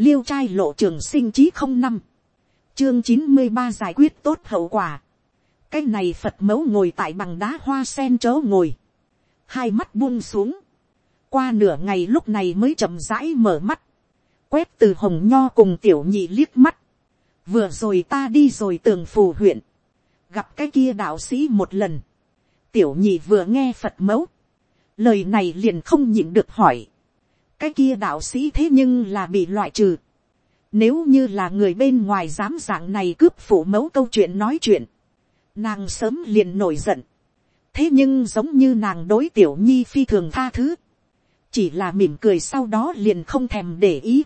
liêu trai lộ trường sinh chí không năm, chương chín mươi ba giải quyết tốt hậu quả, cái này phật mẫu ngồi tại bằng đá hoa sen chớ ngồi, hai mắt buông xuống, qua nửa ngày lúc này mới chậm rãi mở mắt, quét từ hồng nho cùng tiểu nhị liếc mắt, vừa rồi ta đi rồi tường phù huyện, gặp cái kia đạo sĩ một lần, tiểu nhị vừa nghe phật mẫu, lời này liền không nhịn được hỏi, cái kia đạo sĩ thế nhưng là bị loại trừ, nếu như là người bên ngoài dám dạng này cướp phủ mẫu câu chuyện nói chuyện, nàng sớm liền nổi giận, thế nhưng giống như nàng đối tiểu nhi phi thường tha thứ, chỉ là mỉm cười sau đó liền không thèm để ý,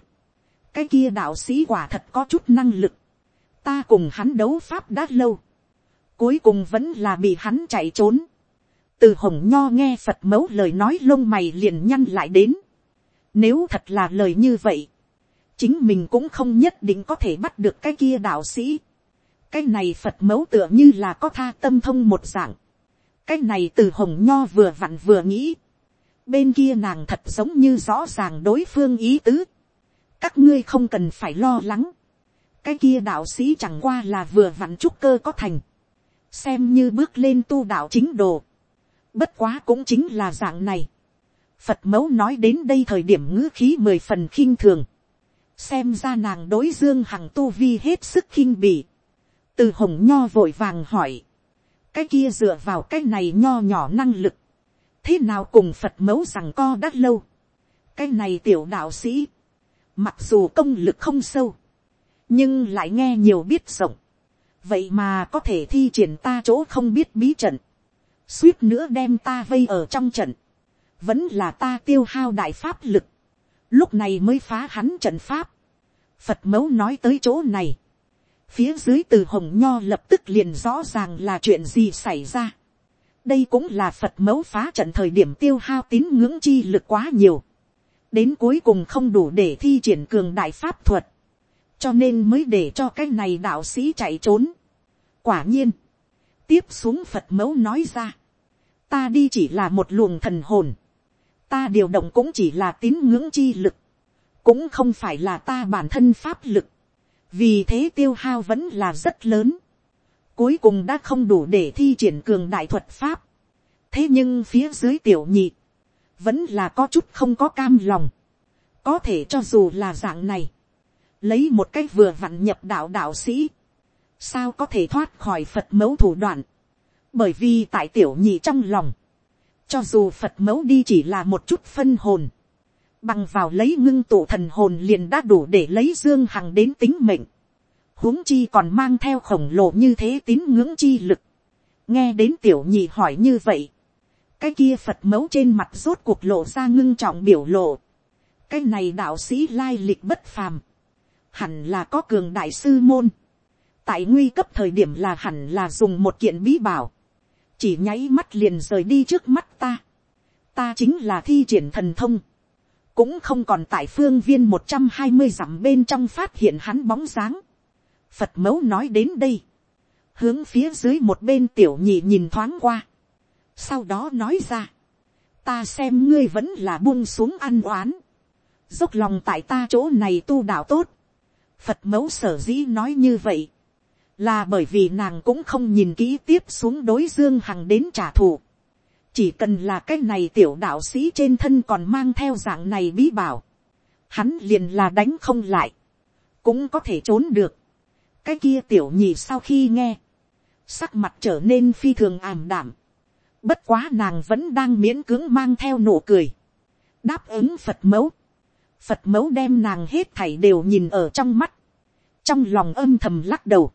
cái kia đạo sĩ quả thật có chút năng lực, ta cùng hắn đấu pháp đã lâu, cuối cùng vẫn là bị hắn chạy trốn, từ hồng nho nghe phật mẫu lời nói lông mày liền nhăn lại đến, nếu thật là lời như vậy, chính mình cũng không nhất định có thể bắt được cái kia đạo sĩ, cái này phật mẫu tựa như là có tha tâm thông một dạng, cái này từ hồng nho vừa vặn vừa nghĩ, bên kia nàng thật giống như rõ ràng đối phương ý tứ, các ngươi không cần phải lo lắng, cái kia đạo sĩ chẳng qua là vừa vặn trúc cơ có thành, xem như bước lên tu đạo chính đồ, bất quá cũng chính là dạng này, phật mẫu nói đến đây thời điểm ngữ khí mười phần khinh thường, xem ra nàng đối dương hằng tu vi hết sức khinh bỉ, từ hồng nho vội vàng hỏi, cái kia dựa vào cái này nho nhỏ năng lực, thế nào cùng phật mẫu rằng co đắt lâu, cái này tiểu đạo sĩ, mặc dù công lực không sâu, nhưng lại nghe nhiều biết rộng, vậy mà có thể thi triển ta chỗ không biết bí trận, suýt nữa đem ta vây ở trong trận, vẫn là ta tiêu hao đại pháp lực, lúc này mới phá hắn trận pháp. Phật mẫu nói tới chỗ này, phía dưới từ hồng nho lập tức liền rõ ràng là chuyện gì xảy ra. đây cũng là phật mẫu phá trận thời điểm tiêu hao tín ngưỡng chi lực quá nhiều, đến cuối cùng không đủ để thi triển cường đại pháp thuật, cho nên mới để cho cái này đạo sĩ chạy trốn. quả nhiên, tiếp xuống phật mẫu nói ra, ta đi chỉ là một luồng thần hồn, ta điều động cũng chỉ là tín ngưỡng chi lực, cũng không phải là ta bản thân pháp lực, vì thế tiêu hao vẫn là rất lớn, cuối cùng đã không đủ để thi triển cường đại thuật pháp, thế nhưng phía dưới tiểu nhị, vẫn là có chút không có cam lòng, có thể cho dù là dạng này, lấy một cách vừa vặn nhập đạo đạo sĩ, sao có thể thoát khỏi phật mẫu thủ đoạn, bởi vì tại tiểu nhị trong lòng, cho dù phật mẫu đi chỉ là một chút phân hồn, bằng vào lấy ngưng tụ thần hồn liền đã đủ để lấy dương hằng đến tính mệnh, huống chi còn mang theo khổng lồ như thế tín ngưỡng chi lực, nghe đến tiểu nhị hỏi như vậy, cái kia phật mẫu trên mặt rốt cuộc lộ ra ngưng trọng biểu lộ, cái này đạo sĩ lai lịch bất phàm, hẳn là có cường đại sư môn, tại nguy cấp thời điểm là hẳn là dùng một kiện bí bảo, chỉ nháy mắt liền rời đi trước mắt ta, ta chính là thi triển thần thông, cũng không còn tại phương viên một trăm hai mươi dặm bên trong phát hiện hắn bóng dáng. Phật mẫu nói đến đây, hướng phía dưới một bên tiểu nhị nhìn thoáng qua, sau đó nói ra, ta xem ngươi vẫn là buông xuống ăn oán, dốc lòng tại ta chỗ này tu đạo tốt, phật mẫu sở dĩ nói như vậy, là bởi vì nàng cũng không nhìn kỹ tiếp xuống đối dương hằng đến trả thù. chỉ cần là cái này tiểu đạo sĩ trên thân còn mang theo dạng này bí bảo, hắn liền là đánh không lại, cũng có thể trốn được. cái kia tiểu nhì sau khi nghe, sắc mặt trở nên phi thường ảm đảm, bất quá nàng vẫn đang miễn cưỡng mang theo nụ cười, đáp ứng phật mẫu, phật mẫu đem nàng hết thảy đều nhìn ở trong mắt, trong lòng âm thầm lắc đầu,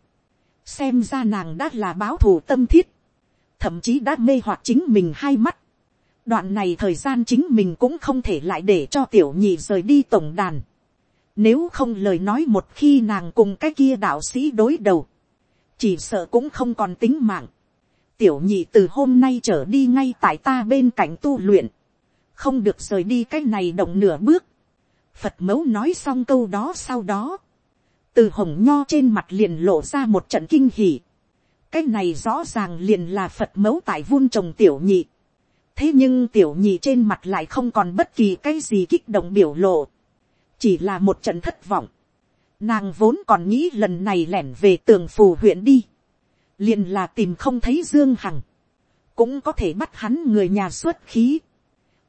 xem ra nàng đã là báo thù tâm thiết, thậm chí đã mê hoặc chính mình hai mắt. đoạn này thời gian chính mình cũng không thể lại để cho tiểu nhị rời đi tổng đàn. nếu không lời nói một khi nàng cùng cái kia đạo sĩ đối đầu, chỉ sợ cũng không còn tính mạng. tiểu nhị từ hôm nay trở đi ngay tại ta bên cạnh tu luyện, không được rời đi cái này động nửa bước. phật mẫu nói xong câu đó sau đó, từ hồng nho trên mặt liền lộ ra một trận kinh hỉ. cái này rõ ràng liền là phật mẫu tại vun trồng tiểu nhị. thế nhưng tiểu nhị trên mặt lại không còn bất kỳ cái gì kích động biểu lộ. chỉ là một trận thất vọng, nàng vốn còn nghĩ lần này lẻn về tường phù huyện đi, liền là tìm không thấy dương hằng, cũng có thể bắt hắn người nhà xuất khí,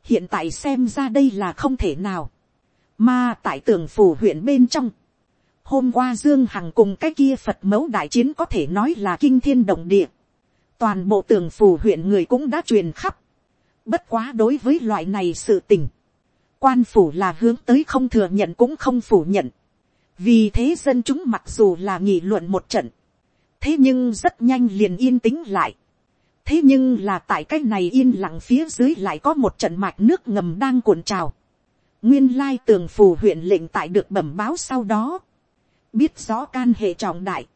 hiện tại xem ra đây là không thể nào, mà tại tường phủ huyện bên trong, hôm qua dương hằng cùng cái kia phật mẫu đại chiến có thể nói là kinh thiên động địa, toàn bộ tường phủ huyện người cũng đã truyền khắp, bất quá đối với loại này sự tình, quan phủ là hướng tới không thừa nhận cũng không phủ nhận, vì thế dân chúng mặc dù là nghị luận một trận, thế nhưng rất nhanh liền yên tĩnh lại, thế nhưng là tại cái này yên lặng phía dưới lại có một trận mạch nước ngầm đang cuộn trào. nguyên lai tường phù huyện lệnh tại được bẩm báo sau đó biết rõ can hệ trọng đại.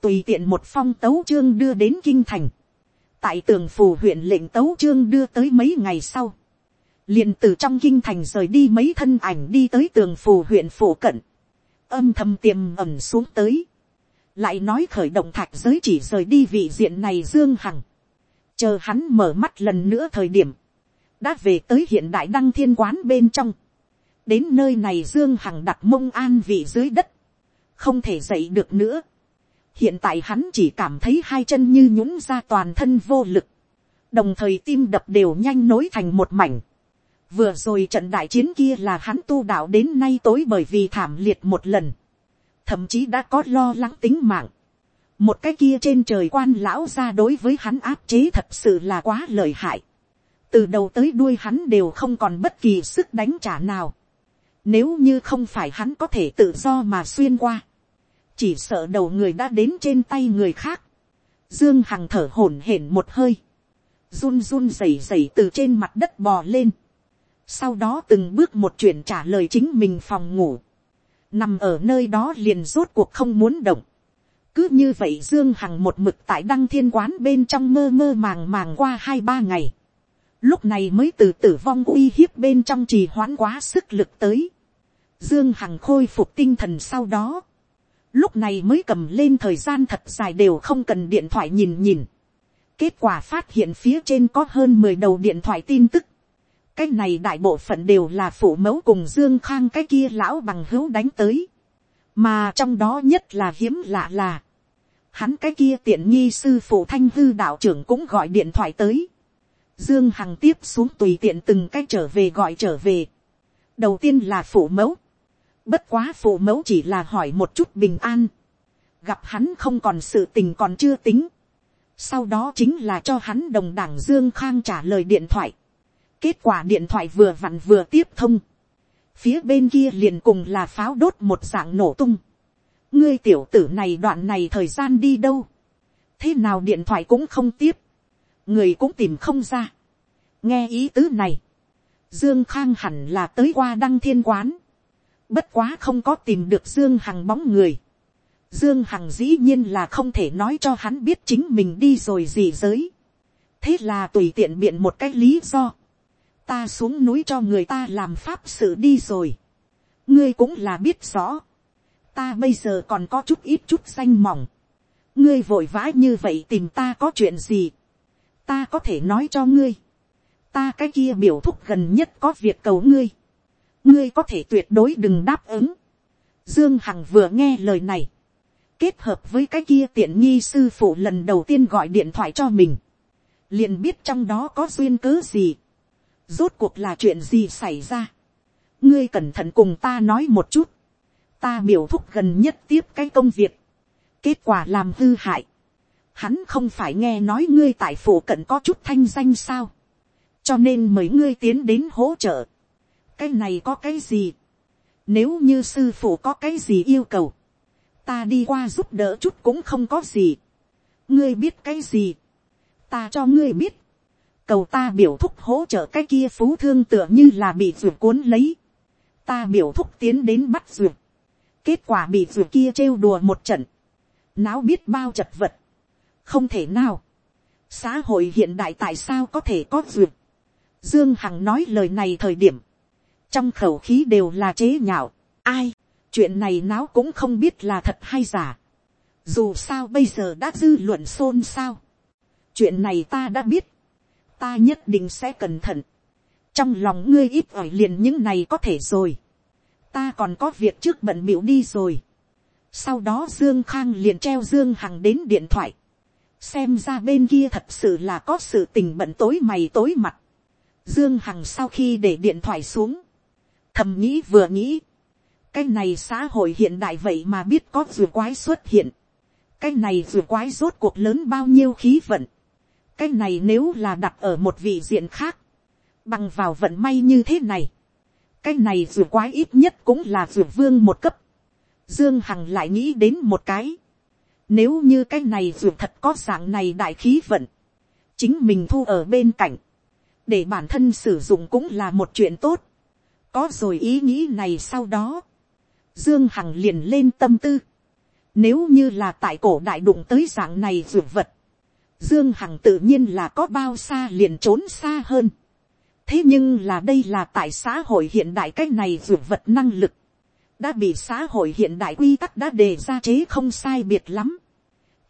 tùy tiện một phong tấu chương đưa đến kinh thành. tại tường phù huyện lệnh tấu chương đưa tới mấy ngày sau. liền từ trong kinh thành rời đi mấy thân ảnh đi tới tường phù huyện phổ cận. âm thầm tiềm ẩm xuống tới. lại nói khởi động thạch giới chỉ rời đi vị diện này dương hằng chờ hắn mở mắt lần nữa thời điểm, đã về tới hiện đại đăng thiên quán bên trong, đến nơi này dương hằng đặt mông an vị dưới đất, không thể dậy được nữa. hiện tại hắn chỉ cảm thấy hai chân như nhũng ra toàn thân vô lực, đồng thời tim đập đều nhanh nối thành một mảnh. vừa rồi trận đại chiến kia là hắn tu đạo đến nay tối bởi vì thảm liệt một lần, thậm chí đã có lo lắng tính mạng một cái kia trên trời quan lão ra đối với hắn áp chế thật sự là quá lợi hại. từ đầu tới đuôi hắn đều không còn bất kỳ sức đánh trả nào. nếu như không phải hắn có thể tự do mà xuyên qua, chỉ sợ đầu người đã đến trên tay người khác. dương hằng thở hổn hển một hơi, run run rẩy rẩy từ trên mặt đất bò lên. sau đó từng bước một chuyện trả lời chính mình phòng ngủ. nằm ở nơi đó liền rốt cuộc không muốn động cứ như vậy dương hằng một mực tại đăng thiên quán bên trong mơ mơ màng màng qua hai ba ngày. lúc này mới từ tử vong uy hiếp bên trong trì hoãn quá sức lực tới. dương hằng khôi phục tinh thần sau đó lúc này mới cầm lên thời gian thật dài đều không cần điện thoại nhìn nhìn. kết quả phát hiện phía trên có hơn mười đầu điện thoại tin tức. cái này đại bộ phận đều là phụ mẫu cùng dương khang cái kia lão bằng hữu đánh tới mà trong đó nhất là hiếm lạ là, hắn cái kia tiện nghi sư phụ thanh hư đạo trưởng cũng gọi điện thoại tới. Dương Hằng tiếp xuống tùy tiện từng cái trở về gọi trở về. Đầu tiên là phụ mẫu. Bất quá phụ mẫu chỉ là hỏi một chút bình an. Gặp hắn không còn sự tình còn chưa tính. Sau đó chính là cho hắn đồng đảng Dương Khang trả lời điện thoại. Kết quả điện thoại vừa vặn vừa tiếp thông. Phía bên kia liền cùng là pháo đốt một dạng nổ tung ngươi tiểu tử này đoạn này thời gian đi đâu, thế nào điện thoại cũng không tiếp, người cũng tìm không ra. nghe ý tứ này, dương khang hẳn là tới qua đăng thiên quán, bất quá không có tìm được dương hằng bóng người. dương hằng dĩ nhiên là không thể nói cho hắn biết chính mình đi rồi gì giới. thế là tùy tiện biện một cái lý do. ta xuống núi cho người ta làm pháp sự đi rồi. ngươi cũng là biết rõ ta bây giờ còn có chút ít chút xanh mỏng. ngươi vội vã như vậy tìm ta có chuyện gì. ta có thể nói cho ngươi. ta cái kia biểu thúc gần nhất có việc cầu ngươi ngươi có thể tuyệt đối đừng đáp ứng. dương hằng vừa nghe lời này. kết hợp với cái kia tiện nghi sư phụ lần đầu tiên gọi điện thoại cho mình. liền biết trong đó có duyên cớ gì. rốt cuộc là chuyện gì xảy ra. ngươi cẩn thận cùng ta nói một chút ta biểu thúc gần nhất tiếp cái công việc, kết quả làm hư hại, hắn không phải nghe nói ngươi tại phủ cận có chút thanh danh sao, cho nên mời ngươi tiến đến hỗ trợ, cái này có cái gì, nếu như sư phụ có cái gì yêu cầu, ta đi qua giúp đỡ chút cũng không có gì, ngươi biết cái gì, ta cho ngươi biết, cầu ta biểu thúc hỗ trợ cái kia phú thương tựa như là bị ruột cuốn lấy, ta biểu thúc tiến đến bắt ruột, kết quả bị ruột kia trêu đùa một trận, náo biết bao chật vật, không thể nào, xã hội hiện đại tại sao có thể có ruột, dương hằng nói lời này thời điểm, trong khẩu khí đều là chế nhạo, ai, chuyện này náo cũng không biết là thật hay giả, dù sao bây giờ đã dư luận xôn xao, chuyện này ta đã biết, ta nhất định sẽ cẩn thận, trong lòng ngươi ít ỏi liền những này có thể rồi, ta còn có việc trước bận biểu đi rồi. sau đó dương khang liền treo dương hằng đến điện thoại. xem ra bên kia thật sự là có sự tình bận tối mày tối mặt. dương hằng sau khi để điện thoại xuống, thầm nghĩ vừa nghĩ, cái này xã hội hiện đại vậy mà biết có rùa quái xuất hiện. cái này rùa quái rốt cuộc lớn bao nhiêu khí vận. cái này nếu là đặt ở một vị diện khác, bằng vào vận may như thế này, cái này rùa quái ít nhất cũng là rùa vương một cấp. Dương Hằng lại nghĩ đến một cái. Nếu như cái này rùa thật có dạng này đại khí vận. Chính mình thu ở bên cạnh. Để bản thân sử dụng cũng là một chuyện tốt. Có rồi ý nghĩ này sau đó. Dương Hằng liền lên tâm tư. Nếu như là tại cổ đại đụng tới dạng này vừa vật. Dương Hằng tự nhiên là có bao xa liền trốn xa hơn thế nhưng là đây là tại xã hội hiện đại cái này vượt vật năng lực, đã bị xã hội hiện đại quy tắc đã đề ra chế không sai biệt lắm.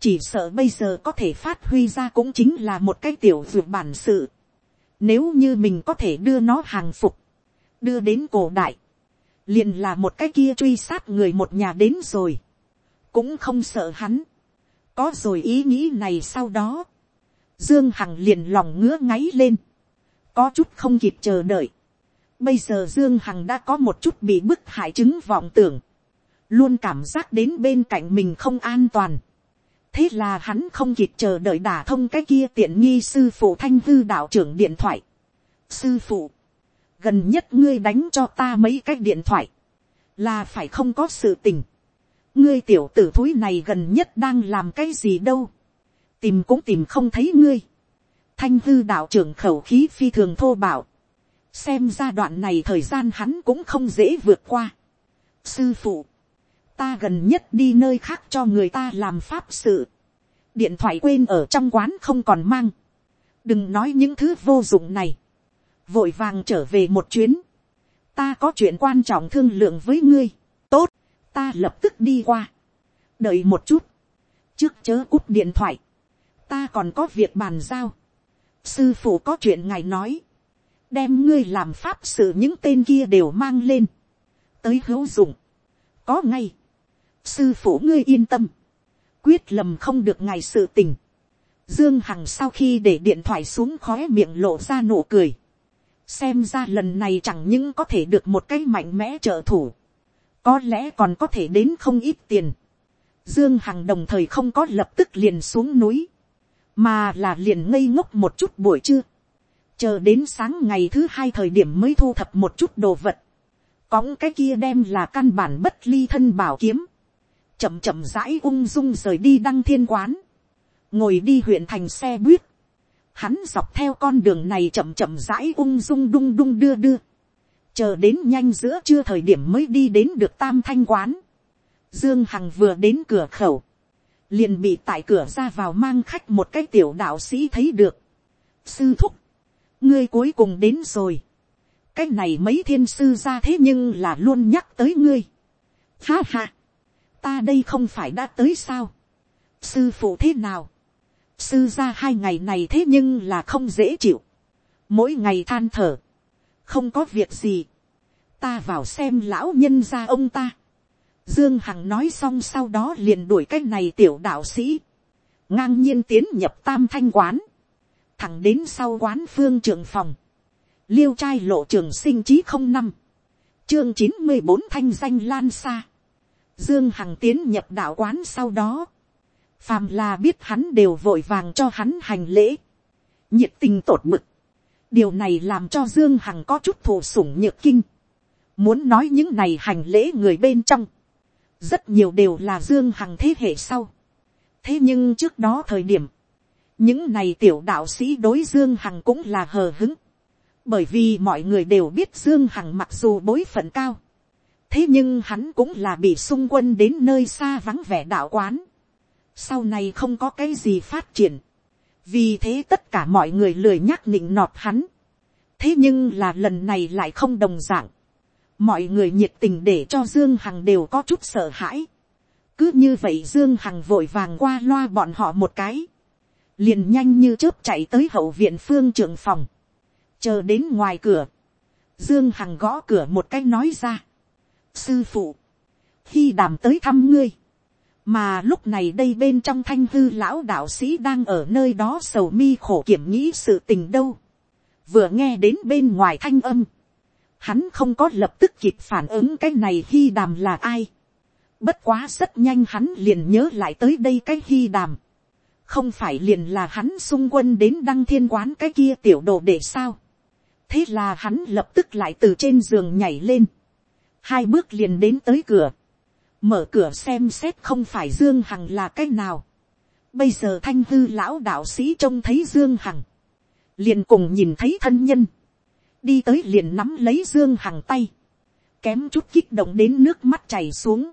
chỉ sợ bây giờ có thể phát huy ra cũng chính là một cái tiểu vượt bản sự. nếu như mình có thể đưa nó hàng phục, đưa đến cổ đại, liền là một cái kia truy sát người một nhà đến rồi, cũng không sợ hắn, có rồi ý nghĩ này sau đó, dương hằng liền lòng ngứa ngáy lên, có chút không kịp chờ đợi. Bây giờ Dương Hằng đã có một chút bị bức hại chứng vọng tưởng. Luôn cảm giác đến bên cạnh mình không an toàn. Thế là hắn không kịp chờ đợi đả thông cái kia tiện nghi sư phụ thanh hư đạo trưởng điện thoại. Sư phụ. Gần nhất ngươi đánh cho ta mấy cái điện thoại. Là phải không có sự tình. Ngươi tiểu tử thúi này gần nhất đang làm cái gì đâu. Tìm cũng tìm không thấy ngươi thanh hư đạo trưởng khẩu khí phi thường thô bạo, xem ra đoạn này thời gian hắn cũng không dễ vượt qua. sư phụ, ta gần nhất đi nơi khác cho người ta làm pháp sự, điện thoại quên ở trong quán không còn mang, đừng nói những thứ vô dụng này, vội vàng trở về một chuyến, ta có chuyện quan trọng thương lượng với ngươi, tốt, ta lập tức đi qua, đợi một chút, trước chớ cúp điện thoại, ta còn có việc bàn giao, sư phụ có chuyện ngài nói, đem ngươi làm pháp sự những tên kia đều mang lên, tới hữu dụng, có ngay, sư phụ ngươi yên tâm, quyết lầm không được ngài sự tình, dương hằng sau khi để điện thoại xuống khóe miệng lộ ra nụ cười, xem ra lần này chẳng những có thể được một cái mạnh mẽ trợ thủ, có lẽ còn có thể đến không ít tiền, dương hằng đồng thời không có lập tức liền xuống núi, mà là liền ngây ngốc một chút buổi trưa, chờ đến sáng ngày thứ hai thời điểm mới thu thập một chút đồ vật, cõng cái kia đem là căn bản bất ly thân bảo kiếm, chậm chậm rãi ung dung rời đi đăng thiên quán, ngồi đi huyện thành xe buýt, hắn dọc theo con đường này chậm chậm rãi ung dung đung đung đưa đưa, chờ đến nhanh giữa trưa thời điểm mới đi đến được tam thanh quán, dương hằng vừa đến cửa khẩu, liền bị tại cửa ra vào mang khách một cái tiểu đạo sĩ thấy được. sư thúc, ngươi cuối cùng đến rồi. cái này mấy thiên sư ra thế nhưng là luôn nhắc tới ngươi. ha ha, ta đây không phải đã tới sao. sư phụ thế nào sư ra hai ngày này thế nhưng là không dễ chịu. mỗi ngày than thở. không có việc gì. ta vào xem lão nhân ra ông ta Dương Hằng nói xong sau đó liền đuổi cái này tiểu đạo sĩ. Ngang nhiên tiến nhập tam thanh quán. Thẳng đến sau quán phương trường phòng. Liêu trai lộ trường sinh chí không năm. Chương chín mươi bốn thanh danh lan xa. Dương Hằng tiến nhập đạo quán sau đó. Phàm là biết hắn đều vội vàng cho hắn hành lễ. Nhiệt tình tột mực. Điều này làm cho Dương Hằng có chút thù sủng nhược kinh. Muốn nói những này hành lễ người bên trong rất nhiều đều là dương hằng thế hệ sau. thế nhưng trước đó thời điểm, những này tiểu đạo sĩ đối dương hằng cũng là hờ hứng, bởi vì mọi người đều biết dương hằng mặc dù bối phận cao, thế nhưng hắn cũng là bị xung quân đến nơi xa vắng vẻ đạo quán, sau này không có cái gì phát triển, vì thế tất cả mọi người lười nhắc nịnh nọt hắn, thế nhưng là lần này lại không đồng d ạ n g mọi người nhiệt tình để cho dương hằng đều có chút sợ hãi. cứ như vậy dương hằng vội vàng qua loa bọn họ một cái, liền nhanh như chớp chạy tới hậu viện phương trưởng phòng, chờ đến ngoài cửa, dương hằng gõ cửa một cái nói ra, sư phụ, khi đàm tới thăm ngươi, mà lúc này đây bên trong thanh hư lão đạo sĩ đang ở nơi đó sầu mi khổ kiểm nghĩ sự tình đâu, vừa nghe đến bên ngoài thanh âm, hắn không có lập tức kịp phản ứng cái này khi đàm là ai, bất quá rất nhanh hắn liền nhớ lại tới đây cái khi đàm, không phải liền là hắn xung quân đến đăng thiên quán cái kia tiểu đồ để sao, thế là hắn lập tức lại từ trên giường nhảy lên, hai bước liền đến tới cửa, mở cửa xem xét không phải dương hằng là cái nào. bây giờ thanh hư lão đạo sĩ trông thấy dương hằng, liền cùng nhìn thấy thân nhân, đi tới liền nắm lấy dương hằng tay, kém chút kích động đến nước mắt chảy xuống.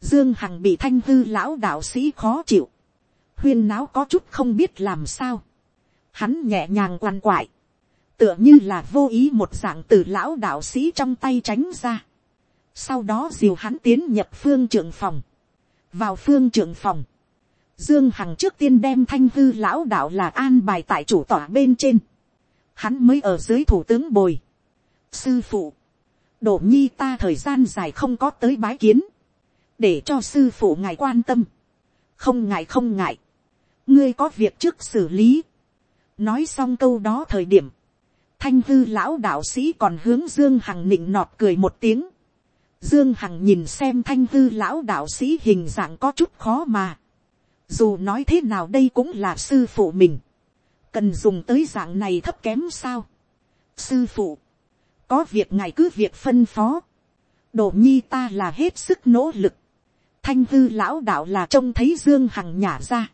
dương hằng bị thanh hư lão đạo sĩ khó chịu, huyên náo có chút không biết làm sao, hắn nhẹ nhàng quằn quại, tựa như là vô ý một dạng từ lão đạo sĩ trong tay tránh ra sau đó diều hắn tiến nhập phương trưởng phòng, vào phương trưởng phòng, dương hằng trước tiên đem thanh hư lão đạo là an bài tại chủ tỏa bên trên, hắn mới ở dưới thủ tướng bồi, sư phụ, đổ nhi ta thời gian dài không có tới bái kiến, để cho sư phụ ngài quan tâm, không ngại không ngại, ngươi có việc trước xử lý, nói xong câu đó thời điểm, thanh hư lão đạo sĩ còn hướng dương hằng nịnh nọt cười một tiếng, Dương Hằng nhìn xem thanh hư lão đạo sĩ hình dạng có chút khó mà. Dù nói thế nào đây cũng là sư phụ mình. Cần dùng tới dạng này thấp kém sao. Sư phụ. Có việc ngài cứ việc phân phó. Đổ nhi ta là hết sức nỗ lực. Thanh hư lão đạo là trông thấy Dương Hằng nhả ra.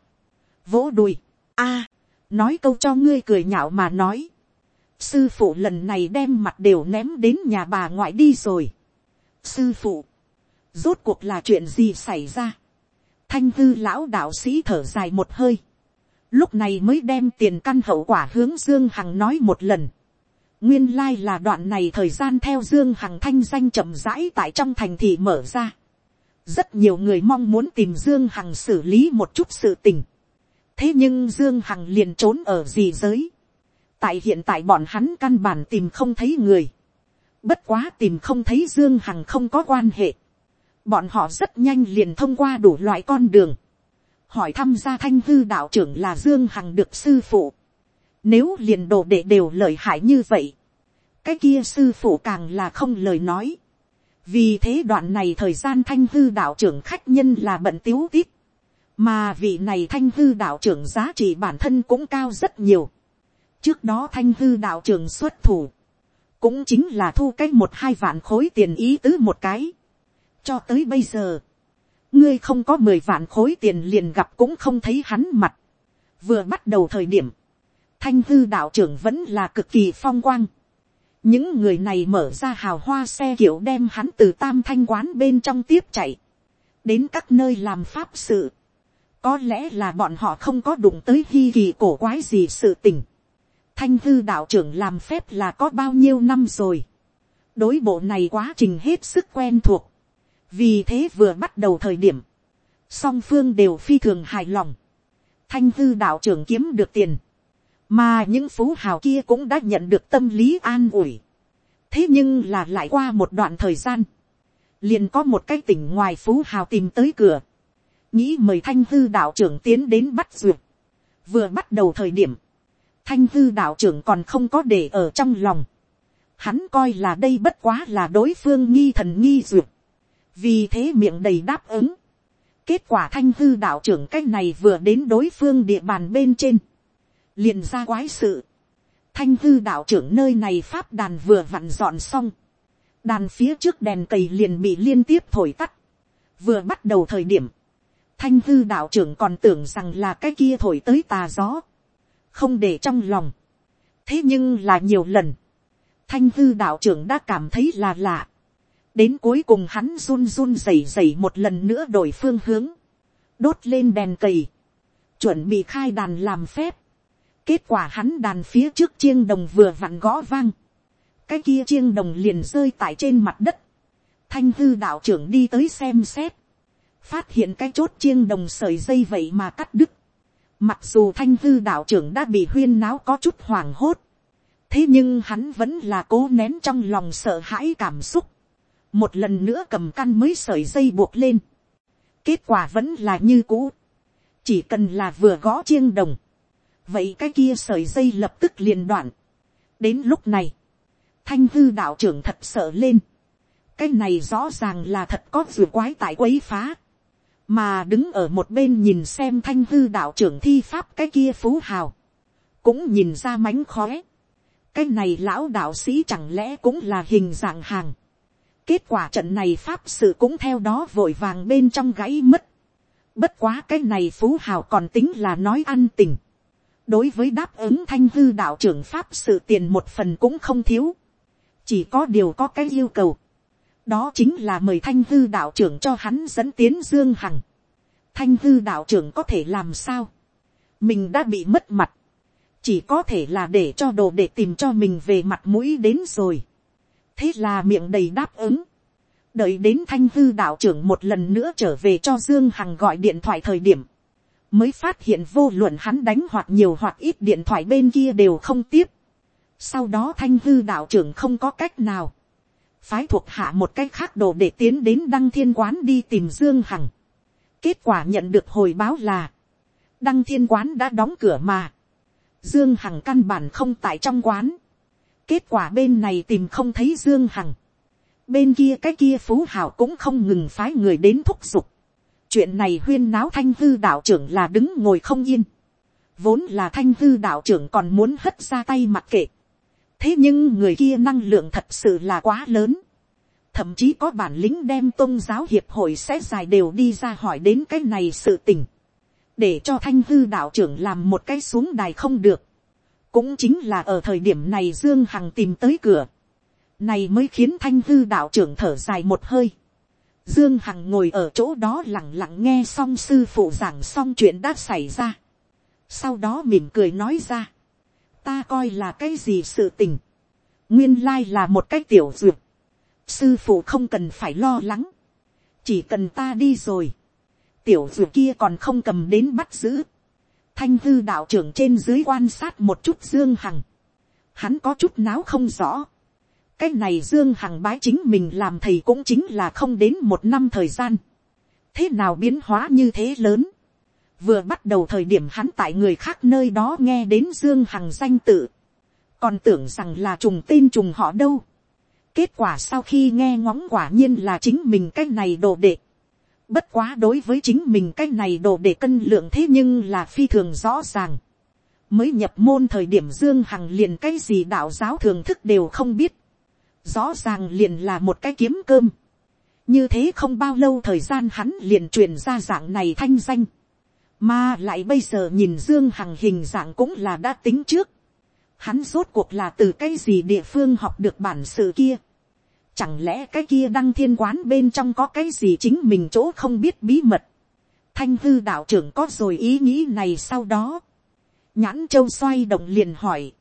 Vỗ đùi. a, nói câu cho ngươi cười nhạo mà nói. Sư phụ lần này đem mặt đều ném đến nhà bà ngoại đi rồi sư phụ, rốt cuộc là chuyện gì xảy ra. thanh hư lão đạo sĩ thở dài một hơi, lúc này mới đem tiền căn hậu quả hướng dương hằng nói một lần. nguyên lai là đoạn này thời gian theo dương hằng thanh danh chậm rãi tại trong thành thị mở ra. rất nhiều người mong muốn tìm dương hằng xử lý một chút sự tình. thế nhưng dương hằng liền trốn ở gì giới. tại hiện tại bọn hắn căn bản tìm không thấy người Bất quá tìm không thấy Dương Hằng không có quan hệ. Bọn họ rất nhanh liền thông qua đủ loại con đường. Hỏi thăm gia thanh hư đạo trưởng là Dương Hằng được sư phụ. Nếu liền đồ đệ đều lợi hại như vậy. Cái kia sư phụ càng là không lời nói. Vì thế đoạn này thời gian thanh hư đạo trưởng khách nhân là bận tiếu tít. Mà vị này thanh hư đạo trưởng giá trị bản thân cũng cao rất nhiều. Trước đó thanh hư đạo trưởng xuất thủ cũng chính là thu cái một hai vạn khối tiền ý tứ một cái. cho tới bây giờ, ngươi không có mười vạn khối tiền liền gặp cũng không thấy hắn mặt. vừa bắt đầu thời điểm, thanh hư đạo trưởng vẫn là cực kỳ phong quang. những người này mở ra hào hoa xe kiểu đem hắn từ tam thanh quán bên trong tiếp chạy, đến các nơi làm pháp sự. có lẽ là bọn họ không có đụng tới hi kỳ cổ quái gì sự tình thanh hư đạo trưởng làm phép là có bao nhiêu năm rồi. đối bộ này quá trình hết sức quen thuộc. vì thế vừa bắt đầu thời điểm, song phương đều phi thường hài lòng. thanh hư đạo trưởng kiếm được tiền, mà những phú hào kia cũng đã nhận được tâm lý an ủi. thế nhưng là lại qua một đoạn thời gian, liền có một cái tỉnh ngoài phú hào tìm tới cửa, nghĩ mời thanh hư đạo trưởng tiến đến bắt duyệt. vừa bắt đầu thời điểm, thanh hư đạo trưởng còn không có để ở trong lòng. Hắn coi là đây bất quá là đối phương nghi thần nghi duyệt. Vì thế miệng đầy đáp ứng. Kết quả thanh hư đạo trưởng cách này vừa đến đối phương địa bàn bên trên. liền ra quái sự. Thanh hư đạo trưởng nơi này pháp đàn vừa vặn dọn xong. Đàn phía trước đèn cầy liền bị liên tiếp thổi tắt. Vừa bắt đầu thời điểm. Thanh hư đạo trưởng còn tưởng rằng là cái kia thổi tới tà gió không để trong lòng. thế nhưng là nhiều lần, thanh hư đạo trưởng đã cảm thấy là lạ. đến cuối cùng hắn run run rẩy rẩy một lần nữa đổi phương hướng, đốt lên đèn cầy, chuẩn bị khai đàn làm phép. kết quả hắn đàn phía trước chiêng đồng vừa vặn gõ vang, cái kia chiêng đồng liền rơi tại trên mặt đất. thanh hư đạo trưởng đi tới xem xét, phát hiện cái chốt chiêng đồng sợi dây vậy mà cắt đứt Mặc dù thanh hư đạo trưởng đã bị huyên náo có chút hoảng hốt. Thế nhưng hắn vẫn là cố nén trong lòng sợ hãi cảm xúc. một lần nữa cầm căn mới sợi dây buộc lên, kết quả vẫn là như cũ, chỉ cần là vừa gõ chiêng đồng, vậy cái kia sợi dây lập tức liền đoạn. đến lúc này, thanh hư đạo trưởng thật sợ lên, cái này rõ ràng là thật có vừa quái tại quấy phá, mà đứng ở một bên nhìn xem thanh hư đạo trưởng thi pháp cái kia phú hào, cũng nhìn ra mánh khóe, cái này lão đạo sĩ chẳng lẽ cũng là hình dạng hàng, kết quả trận này pháp sự cũng theo đó vội vàng bên trong gãy mất, bất quá cái này phú hào còn tính là nói ăn tình, đối với đáp ứng thanh hư đạo trưởng pháp sự tiền một phần cũng không thiếu, chỉ có điều có cái yêu cầu, đó chính là mời thanh hư đạo trưởng cho hắn dẫn tiến dương hằng. thanh hư đạo trưởng có thể làm sao, mình đã bị mất mặt, chỉ có thể là để cho đồ để tìm cho mình về mặt mũi đến rồi. thế là miệng đầy đáp ứng, đợi đến thanh hư đạo trưởng một lần nữa trở về cho dương hằng gọi điện thoại thời điểm, mới phát hiện vô luận hắn đánh hoặc nhiều hoặc ít điện thoại bên kia đều không tiếp. sau đó thanh hư đạo trưởng không có cách nào, phái thuộc hạ một cách khác đồ để tiến đến đăng thiên quán đi tìm dương hằng. kết quả nhận được hồi báo là, đăng thiên quán đã đóng cửa mà, dương hằng căn bản không tại trong quán. kết quả bên này tìm không thấy dương hằng. bên kia cái kia phú hảo cũng không ngừng phái người đến thúc giục. chuyện này huyên náo thanh hư đạo trưởng là đứng ngồi không yên. vốn là thanh hư đạo trưởng còn muốn hất ra tay mặc kệ thế nhưng người kia năng lượng thật sự là quá lớn. thậm chí có bản lĩnh đem tôn giáo hiệp hội sẽ dài đều đi ra hỏi đến cái này sự tình. để cho thanh hư đạo trưởng làm một cái xuống đài không được. cũng chính là ở thời điểm này dương hằng tìm tới cửa. này mới khiến thanh hư đạo trưởng thở dài một hơi. Dương Hằng ngồi ở chỗ đó lặng lặng nghe xong sư phụ giảng xong chuyện đã xảy ra. Sau đó mỉm cười nói ra ta coi là cái gì sự tình, nguyên lai là một cái tiểu duyệt, sư phụ không cần phải lo lắng, chỉ cần ta đi rồi, tiểu duyệt kia còn không cầm đến bắt giữ, thanh hư đạo trưởng trên dưới quan sát một chút dương hằng, hắn có chút náo không rõ, cái này dương hằng bái chính mình làm thầy cũng chính là không đến một năm thời gian, thế nào biến hóa như thế lớn, vừa bắt đầu thời điểm hắn tại người khác nơi đó nghe đến dương hằng danh tự, còn tưởng rằng là trùng tên trùng họ đâu. kết quả sau khi nghe ngóng quả nhiên là chính mình cái này đồ đệ. bất quá đối với chính mình cái này đồ đệ cân lượng thế nhưng là phi thường rõ ràng. mới nhập môn thời điểm dương hằng liền cái gì đạo giáo thường thức đều không biết. rõ ràng liền là một cái kiếm cơm. như thế không bao lâu thời gian hắn liền truyền ra dạng này thanh danh mà lại bây giờ nhìn Dương Hằng hình dạng cũng là đã tính trước. Hắn rốt cuộc là từ cái gì địa phương học được bản sự kia. Chẳng lẽ cái kia đăng thiên quán bên trong có cái gì chính mình chỗ không biết bí mật. Thanh hư đạo trưởng có rồi ý nghĩ này sau đó. Nhãn châu xoay động liền hỏi.